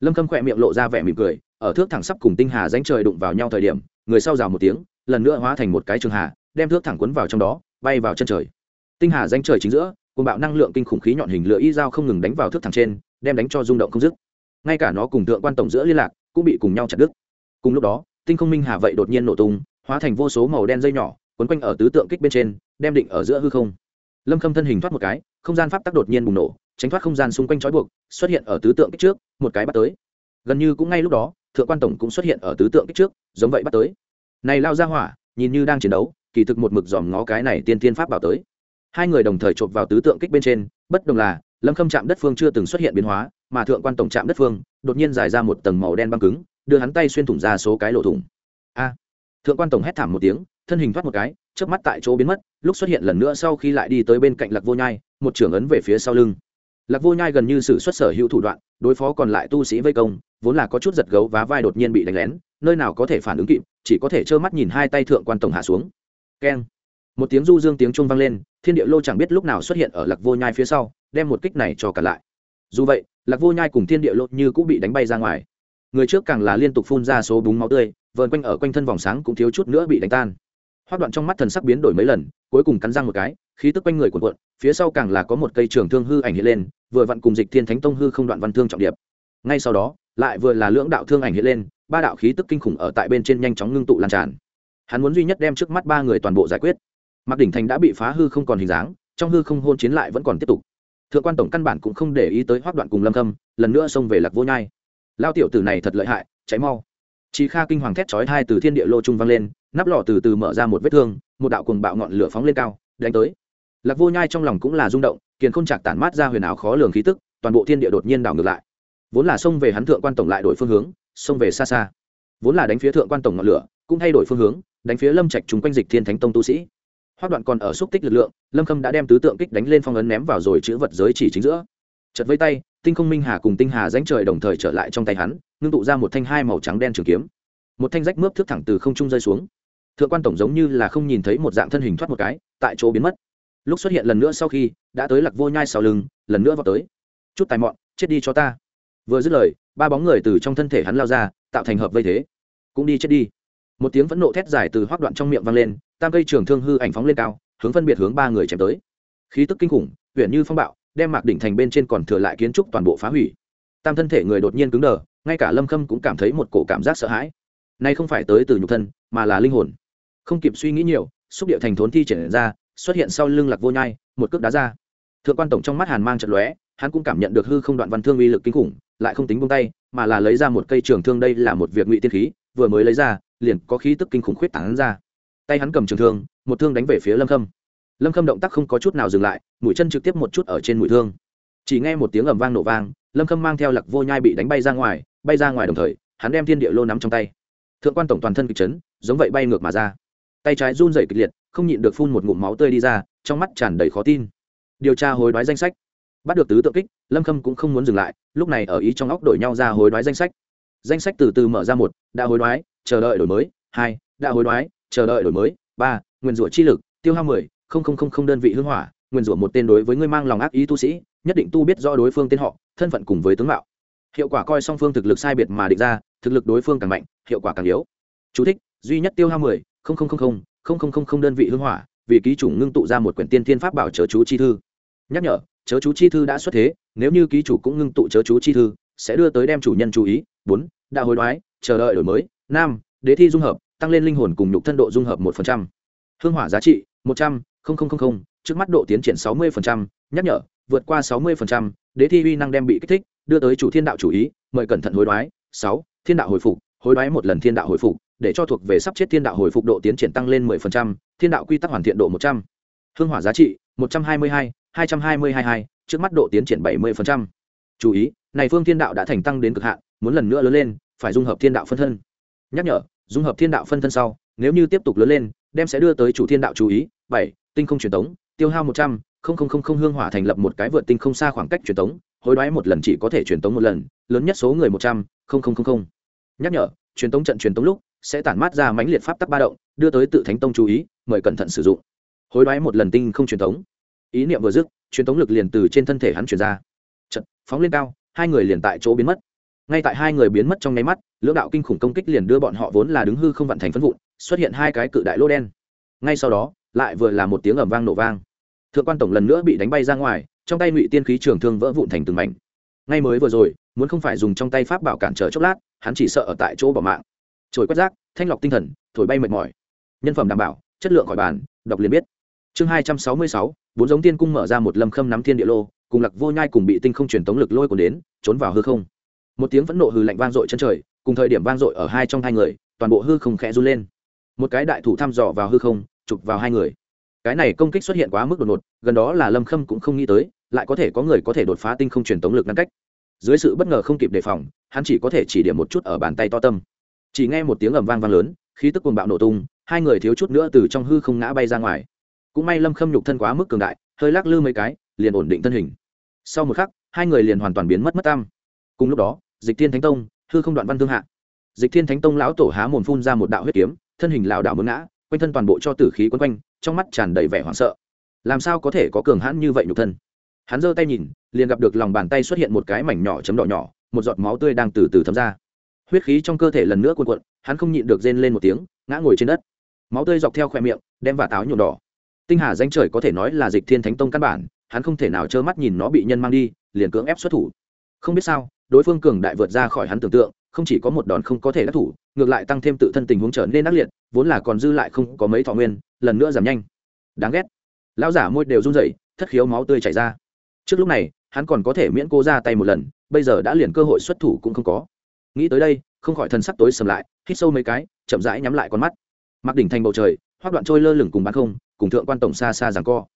Speaker 1: Lâm khâm khỏe miệng lộ ra vẻ mỉm cười ở thước thẳng sắp cùng tinh hà ránh trời đụng vào nhau thời điểm, người sau rào một tiếng, lần nữa hóa thành một cái trường hà, đem thước thẳng quấn vào trong đó, bay vào chân trời. Tinh hà ránh trời chính giữa cùng bạo năng lượng kinh khủng khí nhọn hình lửa y dao không ngừng đánh vào thước thẳng trên, đem đánh cho rung động không dứt. Ngay cả nó cùng thượng quan tổng giữa liên lạc, cũng bị cùng nhau chặt đứt. Cùng lúc đó, tinh không minh hà vậy đột nhiên nổ tung, hóa thành vô số màu đen dây nhỏ, quấn quanh ở tứ tượng kích bên trên, đem định ở giữa hư không. Lâm khâm thân hình thoát một cái, không gian pháp tắc đột nhiên bùng nổ, tránh thoát không gian xung quanh trói buộc, xuất hiện ở tứ tượng kích trước, một cái bắt tới. Gần như cũng ngay lúc đó thượng quan tổng cũng xuất hiện ở tứ tượng kích trước, giống vậy bắt tới. Này lao ra hỏa, nhìn như đang chiến đấu, kỳ thực một mực dòm ngó cái này tiên tiên pháp bảo tới. Hai người đồng thời chộp vào tứ tượng kích bên trên, bất đồng là, lâm khâm chạm đất phương chưa từng xuất hiện biến hóa, mà thượng quan tổng chạm đất phương, đột nhiên giải ra một tầng màu đen băng cứng, đưa hắn tay xuyên thủng ra số cái lỗ thủng. A! Thượng quan tổng hét thảm một tiếng, thân hình thoát một cái, chớp mắt tại chỗ biến mất, lúc xuất hiện lần nữa sau khi lại đi tới bên cạnh lạc vô nhai, một trưởng ấn về phía sau lưng lạc vô nhai gần như sự xuất sở hữu thủ đoạn, đối phó còn lại tu sĩ vây công, vốn là có chút giật gấu và vai đột nhiên bị đánh lén, nơi nào có thể phản ứng kịp, chỉ có thể trơ mắt nhìn hai tay thượng quan tổng hạ xuống. Keng. Một tiếng du dương tiếng trung vang lên, thiên địa lô chẳng biết lúc nào xuất hiện ở lạc vô nhai phía sau, đem một kích này cho cả lại. Dù vậy, lạc vô nhai cùng thiên địa lô như cũng bị đánh bay ra ngoài. Người trước càng là liên tục phun ra số búng máu tươi, vờn quanh ở quanh thân vòng sáng cũng thiếu chút nữa bị đánh tan hoác đoạn trong mắt thần sắc biến đổi mấy lần, cuối cùng cắn răng một cái, khí tức quanh người cuộn cuộn, phía sau càng là có một cây trường thương hư ảnh hiện lên, vừa vặn cùng dịch thiên thánh tông hư không đoạn văn thương trọng điệp. Ngay sau đó, lại vừa là lưỡng đạo thương ảnh hiện lên, ba đạo khí tức kinh khủng ở tại bên trên nhanh chóng ngưng tụ lan tràn. Hắn muốn duy nhất đem trước mắt ba người toàn bộ giải quyết. Mặc đỉnh thành đã bị phá hư không còn hình dáng, trong hư không hôn chiến lại vẫn còn tiếp tục. Thượng quan tổng căn bản cũng không để ý tới hoác đoạn cùng lâm khâm, lần nữa xông về lạc vô nhai. Lao tiểu tử này thật lợi hại cháy mau. Chí Kha kinh hoàng thét chói tai từ thiên địa lô trung vang lên, nắp lọ từ từ mở ra một vết thương, một đạo cuồng bạo ngọn lửa phóng lên cao, đánh tới. Lạc Vô Nhai trong lòng cũng là rung động, kiền khôn chạc tản mát ra huyền ảo khó lường khí tức, toàn bộ thiên địa đột nhiên đảo ngược lại. Vốn là xông về hắn thượng quan tổng lại đổi phương hướng, xông về xa xa. Vốn là đánh phía thượng quan tổng ngọn lửa, cũng thay đổi phương hướng, đánh phía Lâm Trạch chúng quanh dịch Thiên Thánh Tông tu sĩ. Hoắc Đoạn còn ở xúc tích lực lượng, Lâm Khâm đã đem tứ tượng kích đánh lên phong ấn ném vào rồi chữ vật giới chỉ chính giữa. Chợt vây tay, Tinh Không Minh Hà cùng Tinh Hà ránh trời đồng thời trở lại trong tay hắn, ngưng tụ ra một thanh hai màu trắng đen trường kiếm. Một thanh rách mướp thước thẳng từ không trung rơi xuống. Thượng quan tổng giống như là không nhìn thấy một dạng thân hình thoát một cái tại chỗ biến mất. Lúc xuất hiện lần nữa sau khi đã tới lạc vô nhai sau lưng lần nữa vào tới. Chút tài mọn chết đi cho ta. Vừa dứt lời ba bóng người từ trong thân thể hắn lao ra tạo thành hợp vây thế. Cũng đi chết đi. Một tiếng phẫn nộ thét dài từ hoác đoạn trong miệng vang lên tam cây trường thương hư ảnh phóng lên cao hướng phân biệt hướng ba người chém tới. Khí tức kinh khủng huyện như phong bạo đem mạc đỉnh thành bên trên còn thừa lại kiến trúc toàn bộ phá hủy. Tam thân thể người đột nhiên cứng đờ, ngay cả lâm khâm cũng cảm thấy một cổ cảm giác sợ hãi. Nay không phải tới từ nhục thân, mà là linh hồn. Không kịp suy nghĩ nhiều, xúc điệu thành thốn thi triển ra, xuất hiện sau lưng lạc vô nhai, một cước đá ra. Thượng quan tổng trong mắt hàn mang trận lóe, hắn cũng cảm nhận được hư không đoạn văn thương uy lực kinh khủng, lại không tính buông tay, mà là lấy ra một cây trường thương đây là một việc ngụy tiên khí, vừa mới lấy ra, liền có khí tức kinh khủng khuyết tảng ra. Tay hắn cầm trường thương, một thương đánh về phía lâm khâm lâm khâm động tác không có chút nào dừng lại mũi chân trực tiếp một chút ở trên mũi thương chỉ nghe một tiếng ầm vang nổ vang lâm khâm mang theo lạc vô nhai bị đánh bay ra ngoài bay ra ngoài đồng thời hắn đem thiên địa lô nắm trong tay thượng quan tổng toàn thân kịch chấn giống vậy bay ngược mà ra tay trái run rẩy kịch liệt không nhịn được phun một ngụm máu tươi đi ra trong mắt tràn đầy khó tin điều tra hối đoái danh sách bắt được tứ tượng kích lâm khâm cũng không muốn dừng lại lúc này ở ý trong óc đổi nhau ra hối đoái danh sách danh sách từ từ mở ra một đã hối đoái chờ đợi đổi mới hai đã hối đoái chờ đợi đổi mới ba nguyên rủa chi lực tiêu hao mười không không không không đơn vị hương hỏa nguyên rủa một tên đối với ngươi mang lòng ác ý tu sĩ nhất định tu biết rõ đối phương tên họ thân phận cùng với tướng mạo. Hiệu quả coi song phương thực lực sai biệt mà định ra thực lực đối phương càng mạnh hiệu quả càng yếu. Chú thích, duy nhất tiêu hao mười không không không không không không không không đơn vị hương hỏa vì ký chủ ngưng tụ ra một quyển tiên thiên pháp bảo chớ chú chi thư. Nhắc nhở chớ chú chi thư đã xuất thế nếu như ký chủ cũng ngưng tụ chớ chú chi thư sẽ đưa tới đem chủ nhân chú ý. Bốn đã hối đoái chờ đợi đổi mới. Năm đế thi dung hợp tăng lên linh hồn cùng nhục thân độ dung hợp một phần trăm. Hương hỏa giá trị một trăm trước mắt độ tiến triển sáu mươi nhắc nhở vượt qua sáu mươi đế thi uy năng đem bị kích thích đưa tới chủ thiên đạo chủ ý mời cẩn thận hối đoái. Sáu thiên đạo hồi phục hối đoái một lần thiên đạo hồi phục để cho thuộc về sắp chết thiên đạo hồi phục độ tiến triển tăng lên 10%, thiên đạo quy tắc hoàn thiện độ 100. hương hỏa giá trị một trăm hai mươi hai hai trăm hai mươi hai hai trước mắt độ tiến triển bảy mươi chú ý này phương thiên đạo đã thành tăng đến cực hạn muốn lần nữa lớn lên phải dung hợp thiên đạo phân thân. Nhắc nhở dung hợp thiên đạo phân thân sau nếu như tiếp tục lớn lên đem sẽ đưa tới chủ thiên đạo chú ý. Bảy tinh không truyền tống, tiêu hao một trăm linh hương hỏa thành lập một cái vượt tinh không xa khoảng cách truyền tống, hối đoái một lần chỉ có thể truyền tống một lần, lớn nhất số người một trăm linh nhắc nhở, truyền tống trận truyền tống lúc sẽ tản mát ra mãnh liệt pháp tắc ba động, đưa tới tự thánh tông chú ý, mời cẩn thận sử dụng. Hối đoái một lần tinh không truyền tống. Ý niệm vừa dứt, truyền tống lực liền từ trên thân thể hắn truyền ra. Trận phóng lên cao, hai người liền tại chỗ biến mất. Ngay tại hai người biến mất trong nháy mắt, lưỡng đạo kinh khủng công kích liền đưa bọn họ vốn là đứng hư không vận thành phân vụn, xuất hiện hai cái cự đại lô đen. Ngay sau đó lại vừa là một tiếng ầm vang nổ vang. Thượng quan tổng lần nữa bị đánh bay ra ngoài, trong tay ngụy tiên khí trường thương vỡ vụn thành từng mảnh. Ngay mới vừa rồi, muốn không phải dùng trong tay pháp bảo cản trở chốc lát, hắn chỉ sợ ở tại chỗ bỏ mạng. Trồi quét rác, thanh lọc tinh thần, thổi bay mệt mỏi. Nhân phẩm đảm bảo, chất lượng khỏi bàn, đọc liền biết. Chương hai trăm sáu mươi sáu, bốn giống tiên cung mở ra một lâm khâm nắm thiên địa lô, cùng lạc vô nhai cùng bị tinh không truyền tống lực lôi còn đến, trốn vào hư không. Một tiếng vẫn nộ hư lạnh vang dội chân trời, cùng thời điểm vang dội ở hai trong hai người, toàn bộ hư không khẽ run lên. Một cái đại thủ thăm dò vào hư không chụp vào hai người. Cái này công kích xuất hiện quá mức đột ngột, gần đó là lâm khâm cũng không nghĩ tới, lại có thể có người có thể đột phá tinh không truyền tống lực ngăn cách. Dưới sự bất ngờ không kịp đề phòng, hắn chỉ có thể chỉ điểm một chút ở bàn tay to tâm. Chỉ nghe một tiếng ầm vang vang lớn, khí tức cuồng bạo nổ tung, hai người thiếu chút nữa từ trong hư không ngã bay ra ngoài. Cũng may lâm khâm nhục thân quá mức cường đại, hơi lắc lư mấy cái, liền ổn định thân hình. Sau một khắc, hai người liền hoàn toàn biến mất mất tam cùng lúc đó, dịch thiên thánh tông, hư không đoạn văn thương hạ. Dịch thiên thánh tông lão tổ há mồm phun ra một đạo huyết kiếm, thân hình lảo đảo mướn ngã quanh thân toàn bộ cho tử khí quấn quanh, trong mắt tràn đầy vẻ hoảng sợ. Làm sao có thể có cường hãn như vậy nhục thân? Hắn giơ tay nhìn, liền gặp được lòng bàn tay xuất hiện một cái mảnh nhỏ chấm đỏ nhỏ, một giọt máu tươi đang từ từ thấm ra. Huyết khí trong cơ thể lần nữa cuộn cuộn, hắn không nhịn được rên lên một tiếng, ngã ngồi trên đất. Máu tươi dọc theo khoe miệng, đem vả táo nhuộm đỏ. Tinh hà danh trời có thể nói là dịch thiên thánh tông căn bản, hắn không thể nào trơ mắt nhìn nó bị nhân mang đi, liền cưỡng ép xuất thủ. Không biết sao, đối phương cường đại vượt ra khỏi hắn tưởng tượng không chỉ có một đòn không có thể đắc thủ, ngược lại tăng thêm tự thân tình huống trở nên ác liệt, vốn là còn dư lại không có mấy thọ nguyên, lần nữa giảm nhanh. Đáng ghét. Lão giả môi đều run rẩy, thất khiếu máu tươi chảy ra. Trước lúc này, hắn còn có thể miễn cô ra tay một lần, bây giờ đã liền cơ hội xuất thủ cũng không có. Nghĩ tới đây, không khỏi thần sắc tối sầm lại, hít sâu mấy cái, chậm rãi nhắm lại con mắt. Mặc đỉnh thành bầu trời, hoác đoạn trôi lơ lửng cùng bán không, cùng thượng quan tổng xa xa rằng co.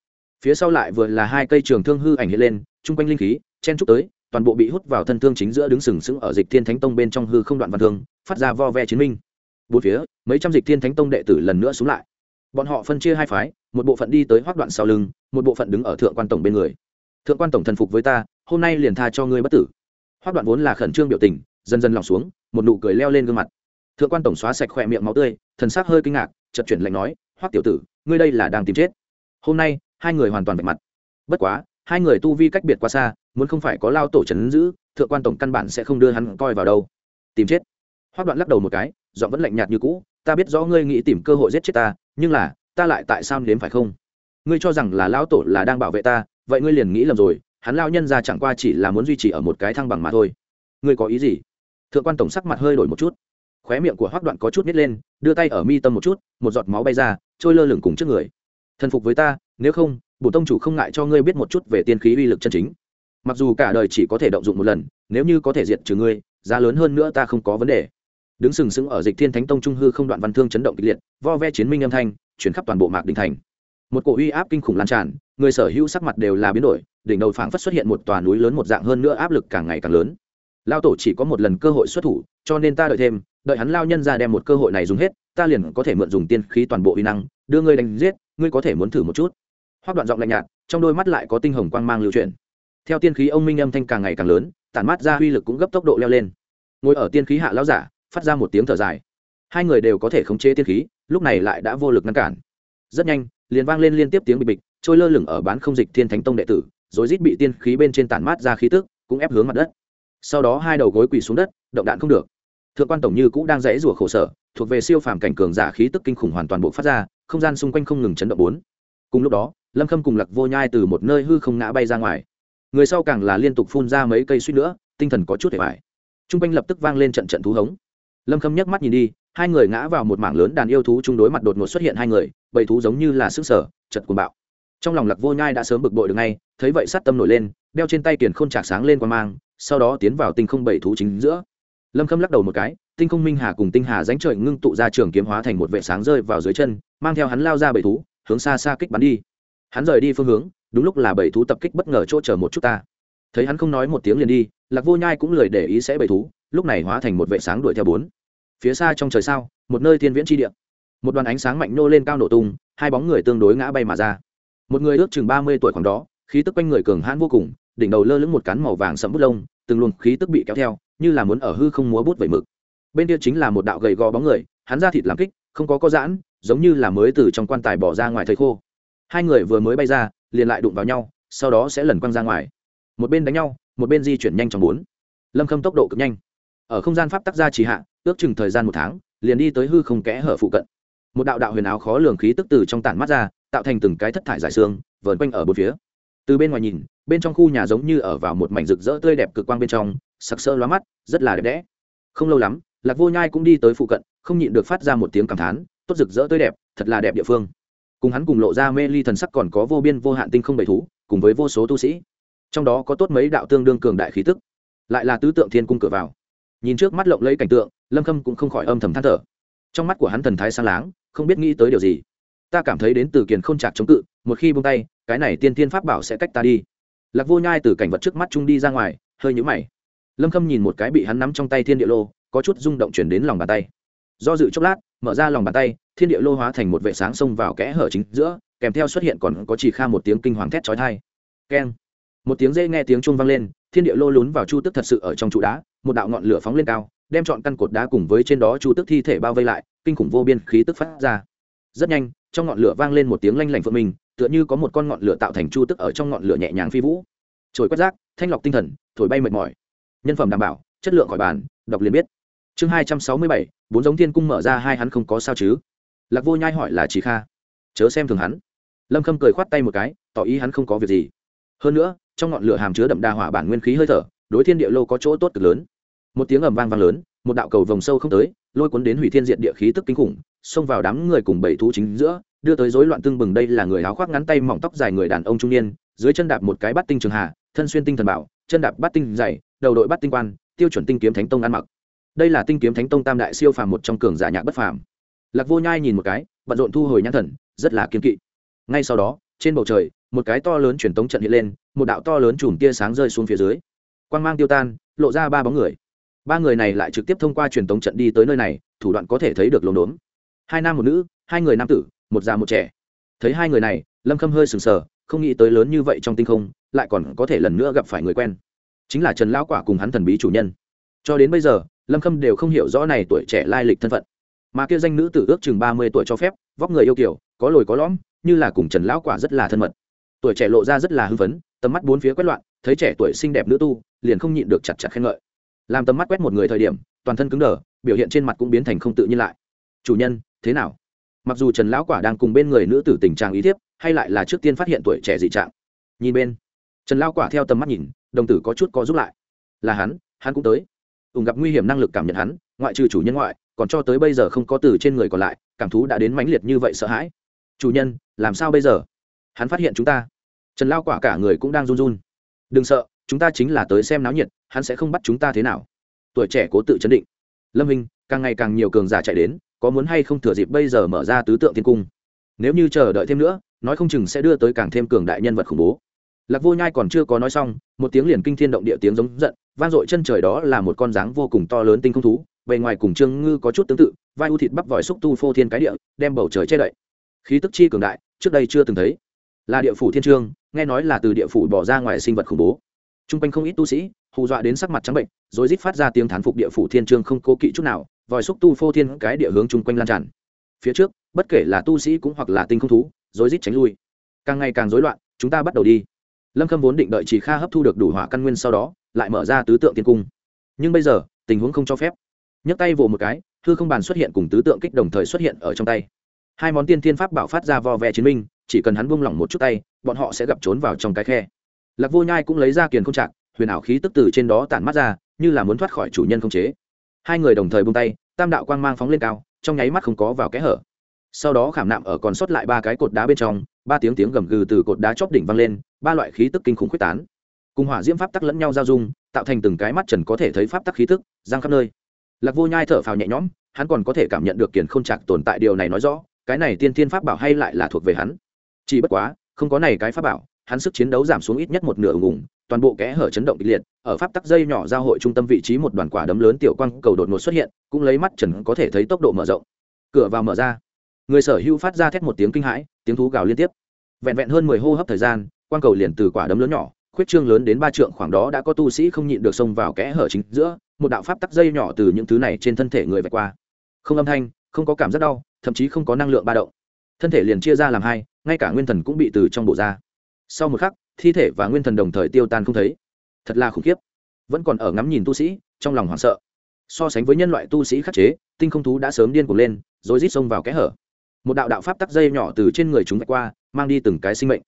Speaker 1: Phía sau lại vừa là hai cây trường thương hư ảnh hiện lên, chung quanh linh khí, chen trúc tới toàn bộ bị hút vào thân thương chính giữa đứng sừng sững ở dịch thiên thánh tông bên trong hư không đoạn văn thương, phát ra vo ve chiến minh. Bốn phía, mấy trăm dịch thiên thánh tông đệ tử lần nữa xuống lại. Bọn họ phân chia hai phái, một bộ phận đi tới hoác đoạn sau lưng, một bộ phận đứng ở thượng quan tổng bên người. Thượng quan tổng thần phục với ta, hôm nay liền tha cho ngươi bất tử. Hoác đoạn vốn là khẩn trương biểu tình, dần dần lòng xuống, một nụ cười leo lên gương mặt. Thượng quan tổng xóa sạch khỏe miệng máu tươi, thần sắc hơi kinh ngạc chật chuyển lạnh nói, hoác tiểu tử, ngươi đây là đang tìm chết. Hôm nay, hai người hoàn toàn vạch mặt. Bất quá, hai người tu vi cách biệt quá xa muốn không phải có lao tổ trấn giữ, thượng quan tổng căn bản sẽ không đưa hắn coi vào đâu. Tìm chết. Hoác đoạn lắc đầu một cái, giọng vẫn lạnh nhạt như cũ, ta biết rõ ngươi nghĩ tìm cơ hội giết chết ta, nhưng là, ta lại tại sao nếm phải không? Ngươi cho rằng là lão tổ là đang bảo vệ ta, vậy ngươi liền nghĩ lầm rồi, hắn lao nhân ra chẳng qua chỉ là muốn duy trì ở một cái thăng bằng mà thôi. Ngươi có ý gì? Thượng quan tổng sắc mặt hơi đổi một chút. Khóe miệng của hoác đoạn có chút nít lên, đưa tay ở mi tâm một chút, một giọt máu bay ra, trôi lơ lửng cùng trước người. Thần phục với ta, nếu không bổ tông chủ không ngại cho ngươi biết một chút về tiên khí uy lực chân chính mặc dù cả đời chỉ có thể động dụng một lần, nếu như có thể diệt trừ ngươi, giá lớn hơn nữa ta không có vấn đề. Đứng sừng sững ở dịch thiên thánh tông trung hư không đoạn văn thương chấn động kịch liệt, vo ve chiến minh âm thanh, chuyển khắp toàn bộ mạc đình thành. Một cổ uy áp kinh khủng lan tràn, người sở hữu sắc mặt đều là biến đổi, đỉnh đầu phảng phất xuất hiện một tòa núi lớn một dạng hơn nữa áp lực càng ngày càng lớn. Lao tổ chỉ có một lần cơ hội xuất thủ, cho nên ta đợi thêm, đợi hắn lao nhân ra đem một cơ hội này dùng hết, ta liền có thể mượn dùng tiên khí toàn bộ uy năng, đưa ngươi đánh giết, ngươi có thể muốn thử một chút. Hoác đoạn giọng lạnh nhạt, trong đôi mắt lại có tinh hồng quang mang lưu truyền theo tiên khí ông minh âm thanh càng ngày càng lớn, tản mát ra uy lực cũng gấp tốc độ leo lên. Ngồi ở tiên khí hạ lao giả, phát ra một tiếng thở dài. Hai người đều có thể khống chế tiên khí, lúc này lại đã vô lực ngăn cản. Rất nhanh, liền vang lên liên tiếp tiếng bịch bịch, trôi lơ lửng ở bán không dịch thiên thánh tông đệ tử, rồi rít bị tiên khí bên trên tản mát ra khí tức, cũng ép hướng mặt đất. Sau đó hai đầu gối quỳ xuống đất, động đạn không được. Thượng quan tổng như cũng đang rẽ rủa khổ sở, thuộc về siêu phàm cảnh cường giả khí tức kinh khủng hoàn toàn bộ phát ra, không gian xung quanh không ngừng chấn động bốn. Cùng lúc đó, lâm khâm cùng lạc vô nhai từ một nơi hư không ngã bay ra ngoài người sau càng là liên tục phun ra mấy cây suýt nữa, tinh thần có chút hề vải t r u n g quanh lập tức vang lên trận trận thú hống. Lâm khâm nhấc mắt nhìn đi, hai người ngã vào một mảng lớn đàn yêu thú chung đối mặt đột ngột xuất hiện hai người, bầy thú giống như là sức sở, chật cuồng bạo. Trong lòng lạc vô nhai đã sớm bực bội được ngay, thấy vậy sát tâm nổi lên, đeo trên tay kiền k h ô n chạc sáng lên qua mang, sau đó tiến vào tinh không bầy thú chính giữa. Lâm khâm lắc đầu một cái, tinh không minh hà cùng tinh hà dánh trời ngưng tụ ra trường kiếm hóa thành một vệ sáng rơi vào dưới chân, mang theo hắn lao ra bầy thú, hướng xa xa kích bắn đi. Hắn rời đi phương hướng đúng lúc là bảy thú tập kích bất ngờ chỗ chờ một chút ta. Thấy hắn không nói một tiếng liền đi, lạc vô nhai cũng lười để ý sẽ bảy thú, lúc này hóa thành một vệ sáng đuổi theo bốn. Phía xa trong trời sao, một nơi thiên viễn tri địa. Một đoàn ánh sáng mạnh nô lên cao nổ tung, hai bóng người tương đối ngã bay mà ra. Một người ước chừng ba mươi tuổi khoảng đó, khí tức quanh người cường hãn vô cùng, đỉnh đầu lơ lửng một cán màu vàng sẫm bút lông, từng luồng khí tức bị kéo theo, như là muốn ở hư không múa bút vẩy mực. Bên kia chính là một đạo gầy gò bóng người, hắn ra thịt làm kích, không có có giãn, giống như là mới từ trong quan tài bỏ ra ngoài thời khô hai người vừa mới bay ra, liền lại đụng vào nhau, sau đó sẽ lần quăng ra ngoài. Một bên đánh nhau, một bên di chuyển nhanh trong bốn. Lâm khâm tốc độ cực nhanh. Ở không gian pháp tắc gia trì hạ, ước chừng thời gian một tháng, liền đi tới hư không kẽ hở phụ cận. Một đạo đạo huyền áo khó lường khí tức từ trong tản mắt ra, tạo thành từng cái thất thải giải xương, vờn quanh ở bốn phía. Từ bên ngoài nhìn, bên trong khu nhà giống như ở vào một mảnh rực rỡ tươi đẹp cực quang bên trong, sặc sỡ lóa mắt, rất là đẹp đẽ. Không lâu lắm, lạc vô nhai cũng đi tới phụ cận, không nhịn được phát ra một tiếng cảm thán, tốt rực rỡ tươi đẹp, thật là đẹp địa phương cùng hắn cùng lộ ra mê ly thần sắc còn có vô biên vô hạn tinh không bầy thú, cùng với vô số tu sĩ. Trong đó có tốt mấy đạo tương đương cường đại khí tức, lại là tứ tượng thiên cung cửa vào. Nhìn trước mắt lộng lấy cảnh tượng, lâm khâm cũng không khỏi âm thầm than thở. Trong mắt của hắn thần thái sang láng, không biết nghĩ tới điều gì. Ta cảm thấy đến từ kiền không chạc chống cự, một khi buông tay, cái này tiên tiên pháp bảo sẽ cách ta đi. Lạc vô nhai từ cảnh vật trước mắt trung đi ra ngoài, hơi nhũ mày. Lâm khâm nhìn một cái bị hắn nắm trong tay thiên địa lô, có chút rung động chuyển đến lòng bàn tay. Do dự chốc lát mở ra lòng bàn tay, thiên địa lô hóa thành một vệ sáng xông vào kẽ hở chính giữa, kèm theo xuất hiện còn có chỉ kha một tiếng kinh hoàng thét chói thai keng. Một tiếng dây nghe tiếng chuông vang lên, thiên địa lô lún vào chu tức thật sự ở trong trụ đá, một đạo ngọn lửa phóng lên cao, đem chọn căn cột đá cùng với trên đó chu tức thi thể bao vây lại, kinh khủng vô biên khí tức phát ra. Rất nhanh, trong ngọn lửa vang lên một tiếng lanh lảnh phượng mình, tựa như có một con ngọn lửa tạo thành chu tức ở trong ngọn lửa nhẹ nhàng phi vũ. Trồi quét rác, thanh lọc tinh thần, thổi bay mệt mỏi. Nhân phẩm đảm bảo, chất lượng khỏi bàn, đọc liền biết chương hai trăm sáu mươi bảy, bốn giống thiên cung mở ra hai hắn không có sao chứ. Lạc vô nhai hỏi là chỉ kha. Chớ xem thường hắn. Lâm khâm cười khoát tay một cái, tỏ ý hắn không có việc gì. Hơn nữa, trong ngọn lửa hàm chứa đậm đà hỏa bản nguyên khí hơi thở, đối thiên địa lô có chỗ tốt cực lớn. Một tiếng ầm vang vang lớn, một đạo cầu vòng sâu không tới, lôi cuốn đến hủy thiên diện địa khí tức kinh khủng, xông vào đám người cùng bảy thú chính giữa, đưa tới rối loạn tương bừng đây là người áo khoác ngắn tay mỏng tóc dài người đàn ông trung niên, dưới chân đạp một cái bát tinh trường hà, thân xuyên tinh thần bảo, chân đạp bát tinh dày, đầu đội bát tinh quan, tiêu chuẩn tinh kiếm thánh tông ăn mặc đây là tinh kiếm thánh tông tam đại siêu phàm một trong cường giả nhạc bất phàm. Lạc vô nhai nhìn một cái, bận rộn thu hồi nhãn thần, rất là kiên kỵ. Ngay sau đó, trên bầu trời, một cái to lớn truyền tống trận hiện lên, một đạo to lớn chùm tia sáng rơi xuống phía dưới. Quang mang tiêu tan, lộ ra ba bóng người. Ba người này lại trực tiếp thông qua truyền tống trận đi tới nơi này, thủ đoạn có thể thấy được lồn đốn hai nam một nữ, hai người nam tử, một già một trẻ. Thấy hai người này, lâm khâm hơi sừng sờ, không nghĩ tới lớn như vậy trong tinh không, lại còn có thể lần nữa gặp phải người quen. Chính là trần lão quả cùng hắn thần bí chủ nhân. Cho đến bây giờ lâm khâm đều không hiểu rõ này tuổi trẻ lai lịch thân phận. Mà kia danh nữ tử ước chừng ba mươi tuổi cho phép, vóc người yêu kiểu có lồi có lõm, như là cùng trần lão quả rất là thân mật. Tuổi trẻ lộ ra rất là hưng phấn, tầm mắt bốn phía quét loạn, thấy trẻ tuổi xinh đẹp nữ tu, liền không nhịn được chặt chặt khen ngợi. Làm tầm mắt quét một người thời điểm, toàn thân cứng đờ, biểu hiện trên mặt cũng biến thành không tự nhiên lại. Chủ nhân, thế nào? Mặc dù trần lão quả đang cùng bên người nữ tử tình trạng ý thiếp, hay lại là trước tiên phát hiện tuổi trẻ dị trạng. Nhìn bên, trần lão quả theo tầm mắt nhìn, đồng tử có chút có giúp lại. Là hắn hắn cũng tới ủng gặp nguy hiểm năng lực cảm nhận hắn, ngoại trừ chủ nhân ngoại, còn cho tới bây giờ không có từ trên người còn lại, cảm thú đã đến mãnh liệt như vậy sợ hãi. Chủ nhân, làm sao bây giờ? Hắn phát hiện chúng ta. Trần lao quả cả người cũng đang run run. Đừng sợ, chúng ta chính là tới xem náo nhiệt, hắn sẽ không bắt chúng ta thế nào. Tuổi trẻ cố tự chấn định. Lâm minh càng ngày càng nhiều cường giả chạy đến, có muốn hay không thừa dịp bây giờ mở ra tứ tượng thiên cung? Nếu như chờ đợi thêm nữa, nói không chừng sẽ đưa tới càng thêm cường đại nhân vật khủng bố lạc vô nhai còn chưa có nói xong, một tiếng liền kinh thiên động địa tiếng giống giận, vang dội chân trời đó là một con dáng vô cùng to lớn tinh không thú, bề ngoài cùng trương ngư có chút tương tự, vai u thịt bắp vòi xúc tu phô thiên cái địa, đem bầu trời che đậy. Khí tức chi cường đại, trước đây chưa từng thấy. Là địa phủ thiên trương, nghe nói là từ địa phủ bỏ ra ngoài sinh vật khủng bố. T r u n g quanh không ít tu sĩ, hù dọa đến sắc mặt trắng bệnh, rồi rít phát ra tiếng thán phục địa phủ thiên trương không cố kỵ chút nào, vòi xúc tu phô thiên cái địa hướng chung quanh lan tràn. Phía trước, bất kể là tu sĩ cũng hoặc là tinh không thú, rồi rít tránh lui. Càng ngày càng rối loạn, chúng ta bắt đầu đi lâm khâm vốn định đợi chỉ kha hấp thu được đủ hỏa căn nguyên sau đó, lại mở ra tứ tượng tiên cung. Nhưng bây giờ, tình huống không cho phép. Nhấc tay vồ một cái thư không bàn xuất hiện cùng tứ tượng kích đồng thời xuất hiện ở trong tay. Hai món tiên thiên pháp bảo phát ra vo vẽ chiến minh, chỉ cần hắn buông lỏng một chút tay, bọn họ sẽ gặp trốn vào trong cái khe. Lạc vô nhai cũng lấy ra kiền không chạc huyền ảo khí tức từ trên đó tản mắt ra, như là muốn thoát khỏi chủ nhân không chế. Hai người đồng thời buông tay, tam đạo quang mang phóng lên cao, trong nháy mắt không có vào kẽ hở. Sau đó khảm nạm ở còn sót lại ba cái cột đá bên trong, ba tiếng tiếng gầm gừ từ cột đá chóp đỉnh vang lên ba loại khí tức kinh khủng quyết tán. Cùng hỏa diễm pháp tắc lẫn nhau giao dung, tạo thành từng cái mắt trần có thể thấy pháp tắc khí tức, giang khắp nơi. Lạc vô nhai thở phào nhẹ nhõm, hắn còn có thể cảm nhận được kiền không chạc tồn tại điều này nói rõ, cái này tiên thiên pháp bảo hay lại là thuộc về hắn. Chỉ bất quá, không có này cái pháp bảo, hắn sức chiến đấu giảm xuống ít nhất một nửa ủng ủng toàn bộ kẽ hở chấn động kịch liệt, ở pháp tắc dây nhỏ giao hội trung tâm vị trí một đoàn quả đấm lớn tiểu quang cầu đột ngột xuất hiện, cũng lấy mắt trần có thể thấy tốc độ mở rộng. Cửa vào mở ra. Người sở hữu phát ra thét một tiếng kinh hãi, tiếng thú gào liên tiếp. Vẹn vẹn hơn mười hô hấp thời gian quang cầu liền từ quả đấm lớn nhỏ, khuyết trương lớn đến ba trượng khoảng đó đã có tu sĩ không nhịn được xông vào kẽ hở chính giữa, một đạo pháp tắc dây nhỏ từ những thứ này trên thân thể người vạch qua. Không âm thanh, không có cảm giác đau, thậm chí không có năng lượng ba động. Thân thể liền chia ra làm hai, ngay cả nguyên thần cũng bị từ trong bộ ra. Sau một khắc, thi thể và nguyên thần đồng thời tiêu tan không thấy. Thật là khủng khiếp. Vẫn còn ở ngắm nhìn tu sĩ, trong lòng hoảng sợ. So sánh với nhân loại tu sĩ khắc chế, tinh không thú đã sớm điên cuồng lên, rồi rít xông vào kẽ hở. Một đạo đạo pháp tắc dây nhỏ từ trên người chúng vạch qua, mang đi từng cái sinh mệnh.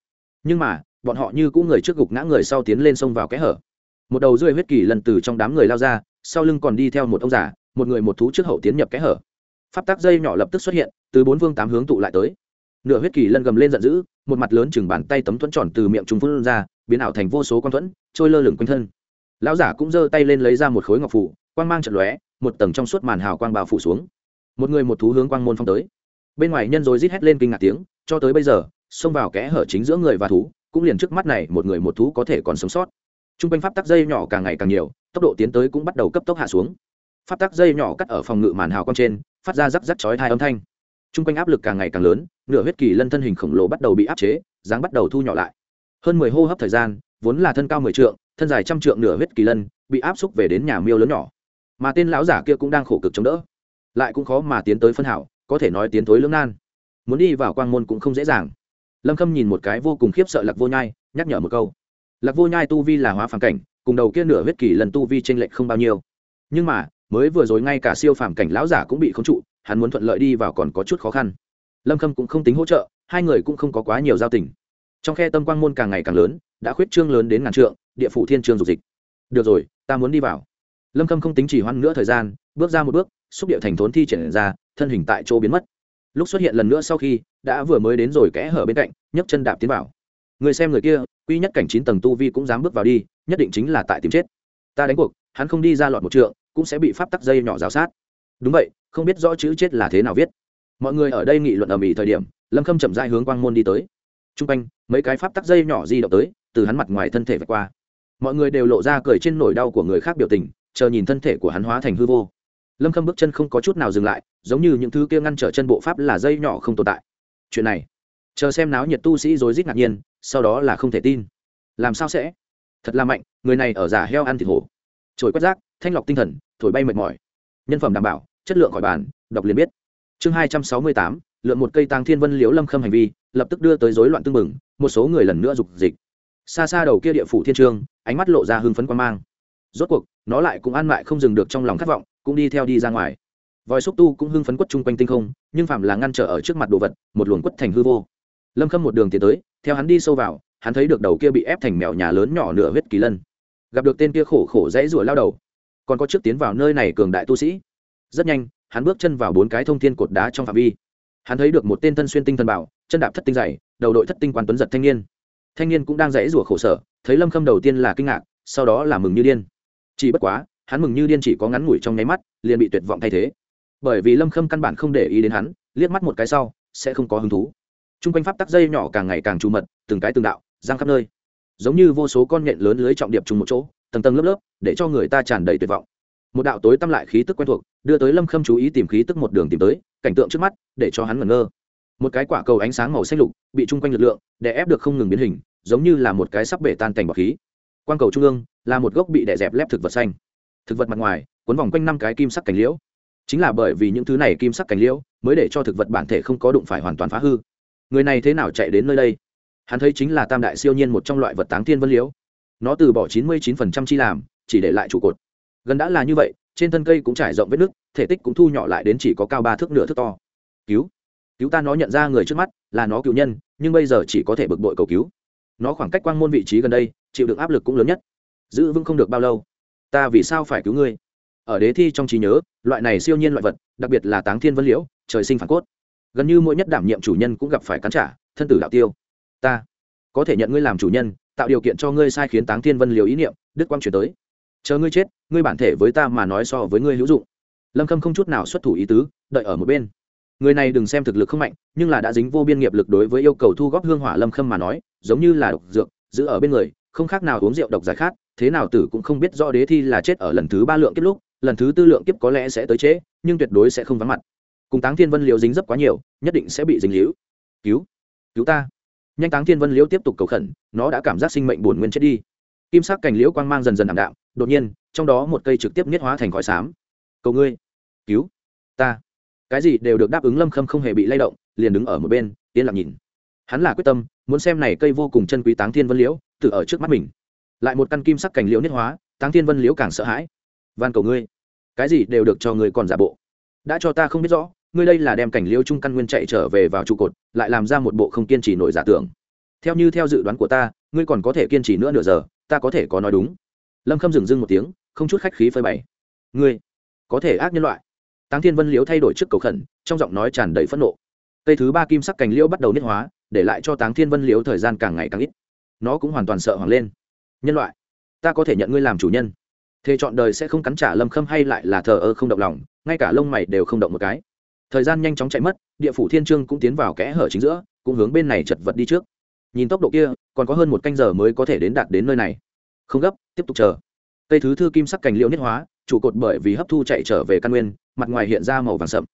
Speaker 1: Nhưng mà bọn họ như cũng người trước gục ngã người sau tiến lên sông vào kẽ hở. Một đầu rơi huyết kỳ lần từ trong đám người lao ra, sau lưng còn đi theo một ông già, một người một thú trước hậu tiến nhập kẽ hở. Pháp tắc dây nhỏ lập tức xuất hiện, từ bốn vương tám hướng tụ lại tới. Nửa huyết kỳ lân gầm lên giận dữ, một mặt lớn chừng bàn tay tấm thuẫn tròn từ miệng chúng phun ra, biến ảo thành vô số con thuẫn, trôi lơ lửng quanh thân. Lão giả cũng giơ tay lên lấy ra một khối ngọc phủ, quang mang trận lóe, một tầng trong suốt màn hào quang bào phủ xuống. Một người một thú hướng quang môn phong tới. Bên ngoài nhân rồi rít hét lên kinh ngạc tiếng, cho tới bây giờ, xông vào kẽ hở chính giữa người và thú cũng liền trước mắt này một người một thú có thể còn sống sót. T r u n g quanh pháp tắc dây nhỏ càng ngày càng nhiều, tốc độ tiến tới cũng bắt đầu cấp tốc hạ xuống. Pháp tắc dây nhỏ cắt ở phòng ngự màn hào quang trên, phát ra rắc rắc chói tai âm thanh. T r u n g quanh áp lực càng ngày càng lớn, nửa huyết kỳ lân thân hình khổng lồ bắt đầu bị áp chế, dáng bắt đầu thu nhỏ lại. Hơn mười hô hấp thời gian, vốn là thân cao mười trượng, thân dài trăm trượng nửa huyết kỳ lân, bị áp xúc về đến nhà miêu lớn nhỏ. Mà tên lão giả kia cũng đang khổ cực chống đỡ. Lại cũng khó mà tiến tới phân hảo, có thể nói tiến thối lưỡng nan. Muốn đi vào quang môn cũng không dễ dàng lâm khâm nhìn một cái vô cùng khiếp sợ lạc vô nhai, nhắc nhở một câu. Lạc vô nhai tu vi là hóa phản cảnh, cùng đầu kia nửa huyết kỳ lần tu vi t r ê n lệch không bao nhiêu. Nhưng mà, mới vừa rồi ngay cả siêu phản cảnh lão giả cũng bị khống trụ, hắn muốn thuận lợi đi vào còn có chút khó khăn. Lâm khâm cũng không tính hỗ trợ, hai người cũng không có quá nhiều giao tình. Trong khe tâm quang môn càng ngày càng lớn, đã khuyết trương lớn đến ngàn trượng, địa phủ thiên trường dục dịch. Được rồi, ta muốn đi vào. Lâm khâm không tính chỉ hoãn nữa thời gian, bước ra một bước, xúc điệu thành thốn thi triển ra, thân hình tại chỗ biến mất lúc xuất hiện lần nữa sau khi, đã vừa mới đến rồi kẽ hở bên cạnh, nhấc chân đạp tiến vào. Người xem người kia, quy nhất cảnh chín tầng tu vi cũng dám bước vào đi, nhất định chính là tại tìm chết. Ta đánh cuộc, hắn không đi ra lọt một trượng, cũng sẽ bị pháp tắc dây nhỏ rào sát. Đúng vậy, không biết rõ chữ chết là thế nào viết. Mọi người ở đây nghị luận ở mỹ thời điểm, lâm khâm chậm dai hướng quang môn đi tới. T r u n g quanh, mấy cái pháp tắc dây nhỏ di động tới, từ hắn mặt ngoài thân thể vạch qua. Mọi người đều lộ ra cười trên nỗi đau của người khác biểu tình, chờ nhìn thân thể của hắn hóa thành hư vô lâm khâm bước chân không có chút nào dừng lại giống như những thứ kia ngăn trở chân bộ pháp là dây nhỏ không tồn tại chuyện này chờ xem náo nhiệt tu sĩ rối rít ngạc nhiên sau đó là không thể tin làm sao sẽ thật là mạnh người này ở giả heo ăn thịt hổ trồi quét rác thanh lọc tinh thần thổi bay mệt mỏi nhân phẩm đảm bảo chất lượng khỏi bàn đọc liền biết chương hai trăm sáu mươi tám lượn một cây tàng thiên vân liếu lâm khâm hành vi lập tức đưa tới rối loạn tương mừng một số người lần nữa dục dịch xa xa đầu kia địa phủ thiên trương ánh mắt lộ ra hưng phấn quan mang rốt cuộc, nó lại cũng ăn mại không dừng được trong lòng khát vọng, cũng đi theo đi ra ngoài. Vòi xúc tu cũng hưng phấn quất chung quanh tinh không, nhưng phạm là ngăn trở ở trước mặt đồ vật, một luồng quất thành hư vô. Lâm khâm một đường tiến tới, theo hắn đi sâu vào, hắn thấy được đầu kia bị ép thành mèo nhà lớn nhỏ nửa huyết kỳ lân. Gặp được tên kia khổ khổ dãy rủa lao đầu, còn có trước tiến vào nơi này cường đại tu sĩ. Rất nhanh, hắn bước chân vào bốn cái thông thiên cột đá trong phạm vi. Hắn thấy được một tên thân xuyên tinh thần bảo, chân đạp thất tinh dày, đầu đội thất tinh quan tuấn giật thanh niên. Thanh niên cũng đang dãy rủa khổ sở, thấy lâm khâm đầu tiên là kinh ngạc, sau đó là mừng như điên chỉ bất quá, hắn mừng như điên chỉ có ngắn ngủi trong nháy mắt, liền bị tuyệt vọng thay thế. Bởi vì lâm khâm căn bản không để ý đến hắn, liếc mắt một cái sau, sẽ không có hứng thú. T r u n g quanh pháp tắc dây nhỏ càng ngày càng trù mật, từng cái từng đạo, giang khắp nơi. Giống như vô số con nhện lớn lưới trọng điệp trùng một chỗ, tầng tầng lớp lớp, để cho người ta tràn đầy tuyệt vọng. Một đạo tối tăm lại khí tức quen thuộc, đưa tới lâm khâm chú ý tìm khí tức một đường tìm tới, cảnh tượng trước mắt, để cho hắn ngẩn ngơ. Một cái quả cầu ánh sáng màu xanh lục, bị chung quanh lực lượng để ép được không ngừng biến hình, giống như là một cái sắp bể tan cảnh bọc khí quan cầu trung ương là một gốc bị đè dẹp lép thực vật xanh. Thực vật mặt ngoài, cuốn vòng quanh năm cái kim sắc cảnh liễu. Chính là bởi vì những thứ này kim sắc cảnh liễu mới để cho thực vật bản thể không có đụng phải hoàn toàn phá hư. Người này thế nào chạy đến nơi đây? Hắn thấy chính là tam đại siêu nhiên một trong loại vật táng thiên vân liễu. Nó từ bỏ chín mươi chín phần trăm chi làm, chỉ để lại trụ cột. Gần đã là như vậy, trên thân cây cũng trải rộng vết nứt, thể tích cũng thu nhỏ lại đến chỉ có cao ba thước nửa thước to. Cứu! Cứu ta nó nhận ra người trước mắt là nó cựu nhân, nhưng bây giờ chỉ có thể bực bội cầu cứu nó khoảng cách quang môn vị trí gần đây, chịu được áp lực cũng lớn nhất. Giữ vững không được bao lâu. Ta vì sao phải cứu ngươi? Ở đế thi trong trí nhớ, loại này siêu nhiên loại vật, đặc biệt là táng thiên vân liễu, trời sinh phản cốt. Gần như mỗi nhất đảm nhiệm chủ nhân cũng gặp phải cắn trả, thân tử đạo tiêu. Ta có thể nhận ngươi làm chủ nhân, tạo điều kiện cho ngươi sai khiến táng thiên vân liều ý niệm đức quang chuyển tới. Chờ ngươi chết, ngươi bản thể với ta mà nói so với ngươi hữu dụng. Lâm khâm không chút nào xuất thủ ý tứ, đợi ở một bên. Người này đừng xem thực lực không mạnh, nhưng là đã dính vô biên nghiệp lực đối với yêu cầu thu góp hương hỏa lâm khâm mà nói giống như là độc dược, giữ ở bên người, không khác nào uống rượu độc giải khát, thế nào tử cũng không biết rõ đế thi là chết ở lần thứ ba lượng kiếp lúc, lần thứ tư lượng kiếp có lẽ sẽ tới trễ, nhưng tuyệt đối sẽ không vắng mặt. Cùng táng thiên vân liễu dính dấp quá nhiều, nhất định sẽ bị dính liễu cứu cứu ta. Nhanh táng thiên vân liễu tiếp tục cầu khẩn, nó đã cảm giác sinh mệnh buồn nguyên chết đi. Kim sắc cành liễu quang mang dần dần ảm đạm, đột nhiên, trong đó một cây trực tiếp niết hóa thành khói xám. Cầu ngươi, cứu ta. Cái gì đều được đáp ứng lâm khâm không hề bị lay động, liền đứng ở một bên, yên lặng nhìn hắn là quyết tâm, muốn xem này cây vô cùng chân quý táng thiên vân liễu tự ở trước mắt mình. Lại một căn kim sắc cành liễu niết hóa, táng thiên vân liễu càng sợ hãi. Van cầu ngươi, cái gì đều được cho ngươi còn giả bộ. Đã cho ta không biết rõ, ngươi đây là đem cảnh liễu trung căn nguyên chạy trở về vào trụ cột, lại làm ra một bộ không kiên trì nổi giả tưởng. Theo như theo dự đoán của ta, ngươi còn có thể kiên trì nữa nửa giờ, ta có thể có nói đúng. Lâm khâm dừng dưng một tiếng, không chút khách khí phơi bày. Ngươi, có thể ác nhân loại. Táng thiên vân liễu thay đổi trước cầu khẩn, trong giọng nói tràn đầy phẫn nộ. Cây thứ ba kim sắc cành liễu bắt đầu niết hóa để lại cho táng thiên vân liễu thời gian càng ngày càng ít nó cũng hoàn toàn sợ hoàng lên nhân loại ta có thể nhận ngươi làm chủ nhân thế chọn đời sẽ không cắn trả lâm khâm hay lại là thờ ơ không động lòng ngay cả lông mày đều không động một cái thời gian nhanh chóng chạy mất địa phủ thiên trương cũng tiến vào kẽ hở chính giữa cũng hướng bên này chật vật đi trước nhìn tốc độ kia còn có hơn một canh giờ mới có thể đến đạt đến nơi này không gấp tiếp tục chờ cây thứ thư kim sắc cành liễu niết hóa trụ cột bởi vì hấp thu chạy trở về căn nguyên mặt ngoài hiện ra màu vàng sậm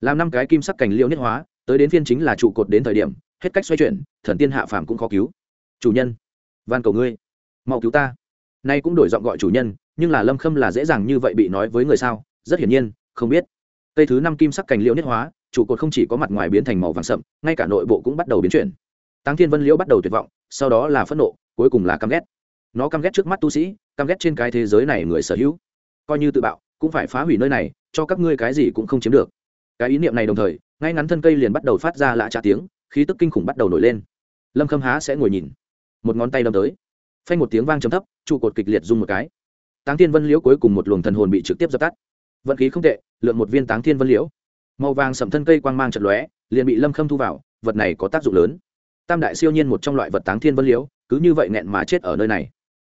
Speaker 1: làm năm cái kim sắc cành liễu niết hóa tới đến phiên chính là trụ cột đến thời điểm hết cách xoay chuyển, thần tiên hạ phàm cũng khó cứu. Chủ nhân, van cầu ngươi, mau cứu ta. Nay cũng đổi giọng gọi chủ nhân, nhưng là lâm khâm là dễ dàng như vậy bị nói với người sao? Rất hiển nhiên, không biết. Cây thứ năm kim sắc cành liễu niết hóa, trụ cột không chỉ có mặt ngoài biến thành màu vàng sậm, ngay cả nội bộ cũng bắt đầu biến chuyển. Táng thiên vân liễu bắt đầu tuyệt vọng, sau đó là phẫn nộ, cuối cùng là căm ghét. Nó căm ghét trước mắt tu sĩ, căm ghét trên cái thế giới này người sở hữu. Coi như tự bạo, cũng phải phá hủy nơi này, cho các ngươi cái gì cũng không chiếm được. Cái ý niệm này đồng thời, ngay ngắn thân cây liền bắt đầu phát ra lạ trả tiếng khí tức kinh khủng bắt đầu nổi lên. Lâm khâm há sẽ ngồi nhìn. Một ngón tay đâm tới. Phanh một tiếng vang trầm thấp, trụ cột kịch liệt rung một cái. Táng thiên vân liễu cuối cùng một luồng thần hồn bị trực tiếp dập tắt. Vận khí không tệ, lượn một viên táng thiên vân liễu. Màu vàng sầm thân cây quang mang chật lóe, liền bị lâm khâm thu vào, vật này có tác dụng lớn. Tam đại siêu nhiên một trong loại vật táng thiên vân liễu, cứ như vậy nghẹn mà chết ở nơi này.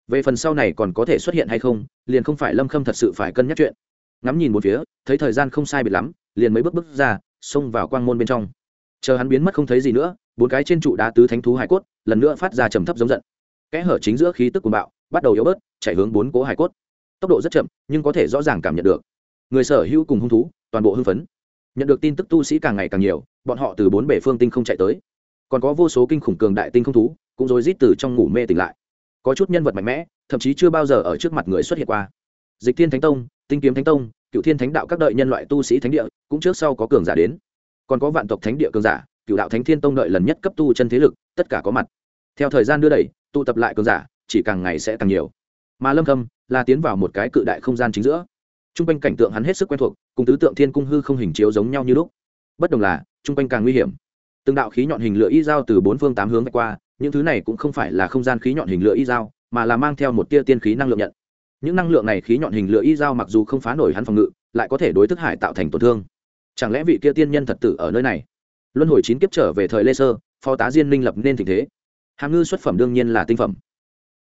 Speaker 1: Về phần sau này còn có thể xuất hiện hay không, liền không phải lâm khâm thật sự phải cân nhắc chuyện. Ngắm nhìn một phía, thấy thời gian không sai biệt lắm, liền mấy bước bước ra, xông vào quang môn bên trong chờ hắn biến mất không thấy gì nữa, bốn cái trên trụ đá tứ thánh thú hải cốt lần nữa phát ra trầm thấp giống giận. Kẽ hở chính giữa khí tức của bạo, bắt đầu yếu bớt chạy hướng bốn cố hải cốt. Tốc độ rất chậm, nhưng có thể rõ ràng cảm nhận được. Người sở hữu cùng hung thú, toàn bộ hưng phấn. Nhận được tin tức tu sĩ càng ngày càng nhiều, bọn họ từ bốn bể phương tinh không chạy tới. Còn có vô số kinh khủng cường đại tinh không thú, cũng rồi rít từ trong ngủ mê tỉnh lại. Có chút nhân vật mạnh mẽ, thậm chí chưa bao giờ ở trước mặt người xuất hiện qua. Dịch thiên thánh tông, tinh kiếm thánh tông, cựu thiên thánh đạo các đợi nhân loại tu sĩ thánh địa, cũng trước sau có cường giả đến còn có vạn tộc thánh địa cường giả cựu đạo thánh thiên tông đợi lần nhất cấp tu chân thế lực, tất cả có mặt. Theo thời gian đưa đẩy, tụ tập lại cường giả, chỉ càng ngày sẽ càng nhiều. Mà lâm khâm là tiến vào một cái cự đại không gian chính giữa. T r u n g quanh cảnh tượng hắn hết sức quen thuộc, cùng tứ tượng thiên cung hư không hình chiếu giống nhau như lúc. Bất đồng là t r u n g quanh càng nguy hiểm. Từng đạo khí nhọn hình lửa y dao từ bốn phương tám hướng qua, những thứ này cũng không phải là không gian khí nhọn hình lửa y dao, mà là mang theo một tia tiên khí năng lượng nhận. Những năng lượng này khí nhọn hình lửa y dao mặc dù không phá nổi hắn phòng ngự, lại có thể đối thức hải tạo thành tổn thương chẳng lẽ vị kia tiên nhân thật tử ở nơi này? Luân hồi chín kiếp trở về thời lê sơ, phó tá diên minh lập nên tình thế. Hàm ngư xuất phẩm đương nhiên là tinh phẩm.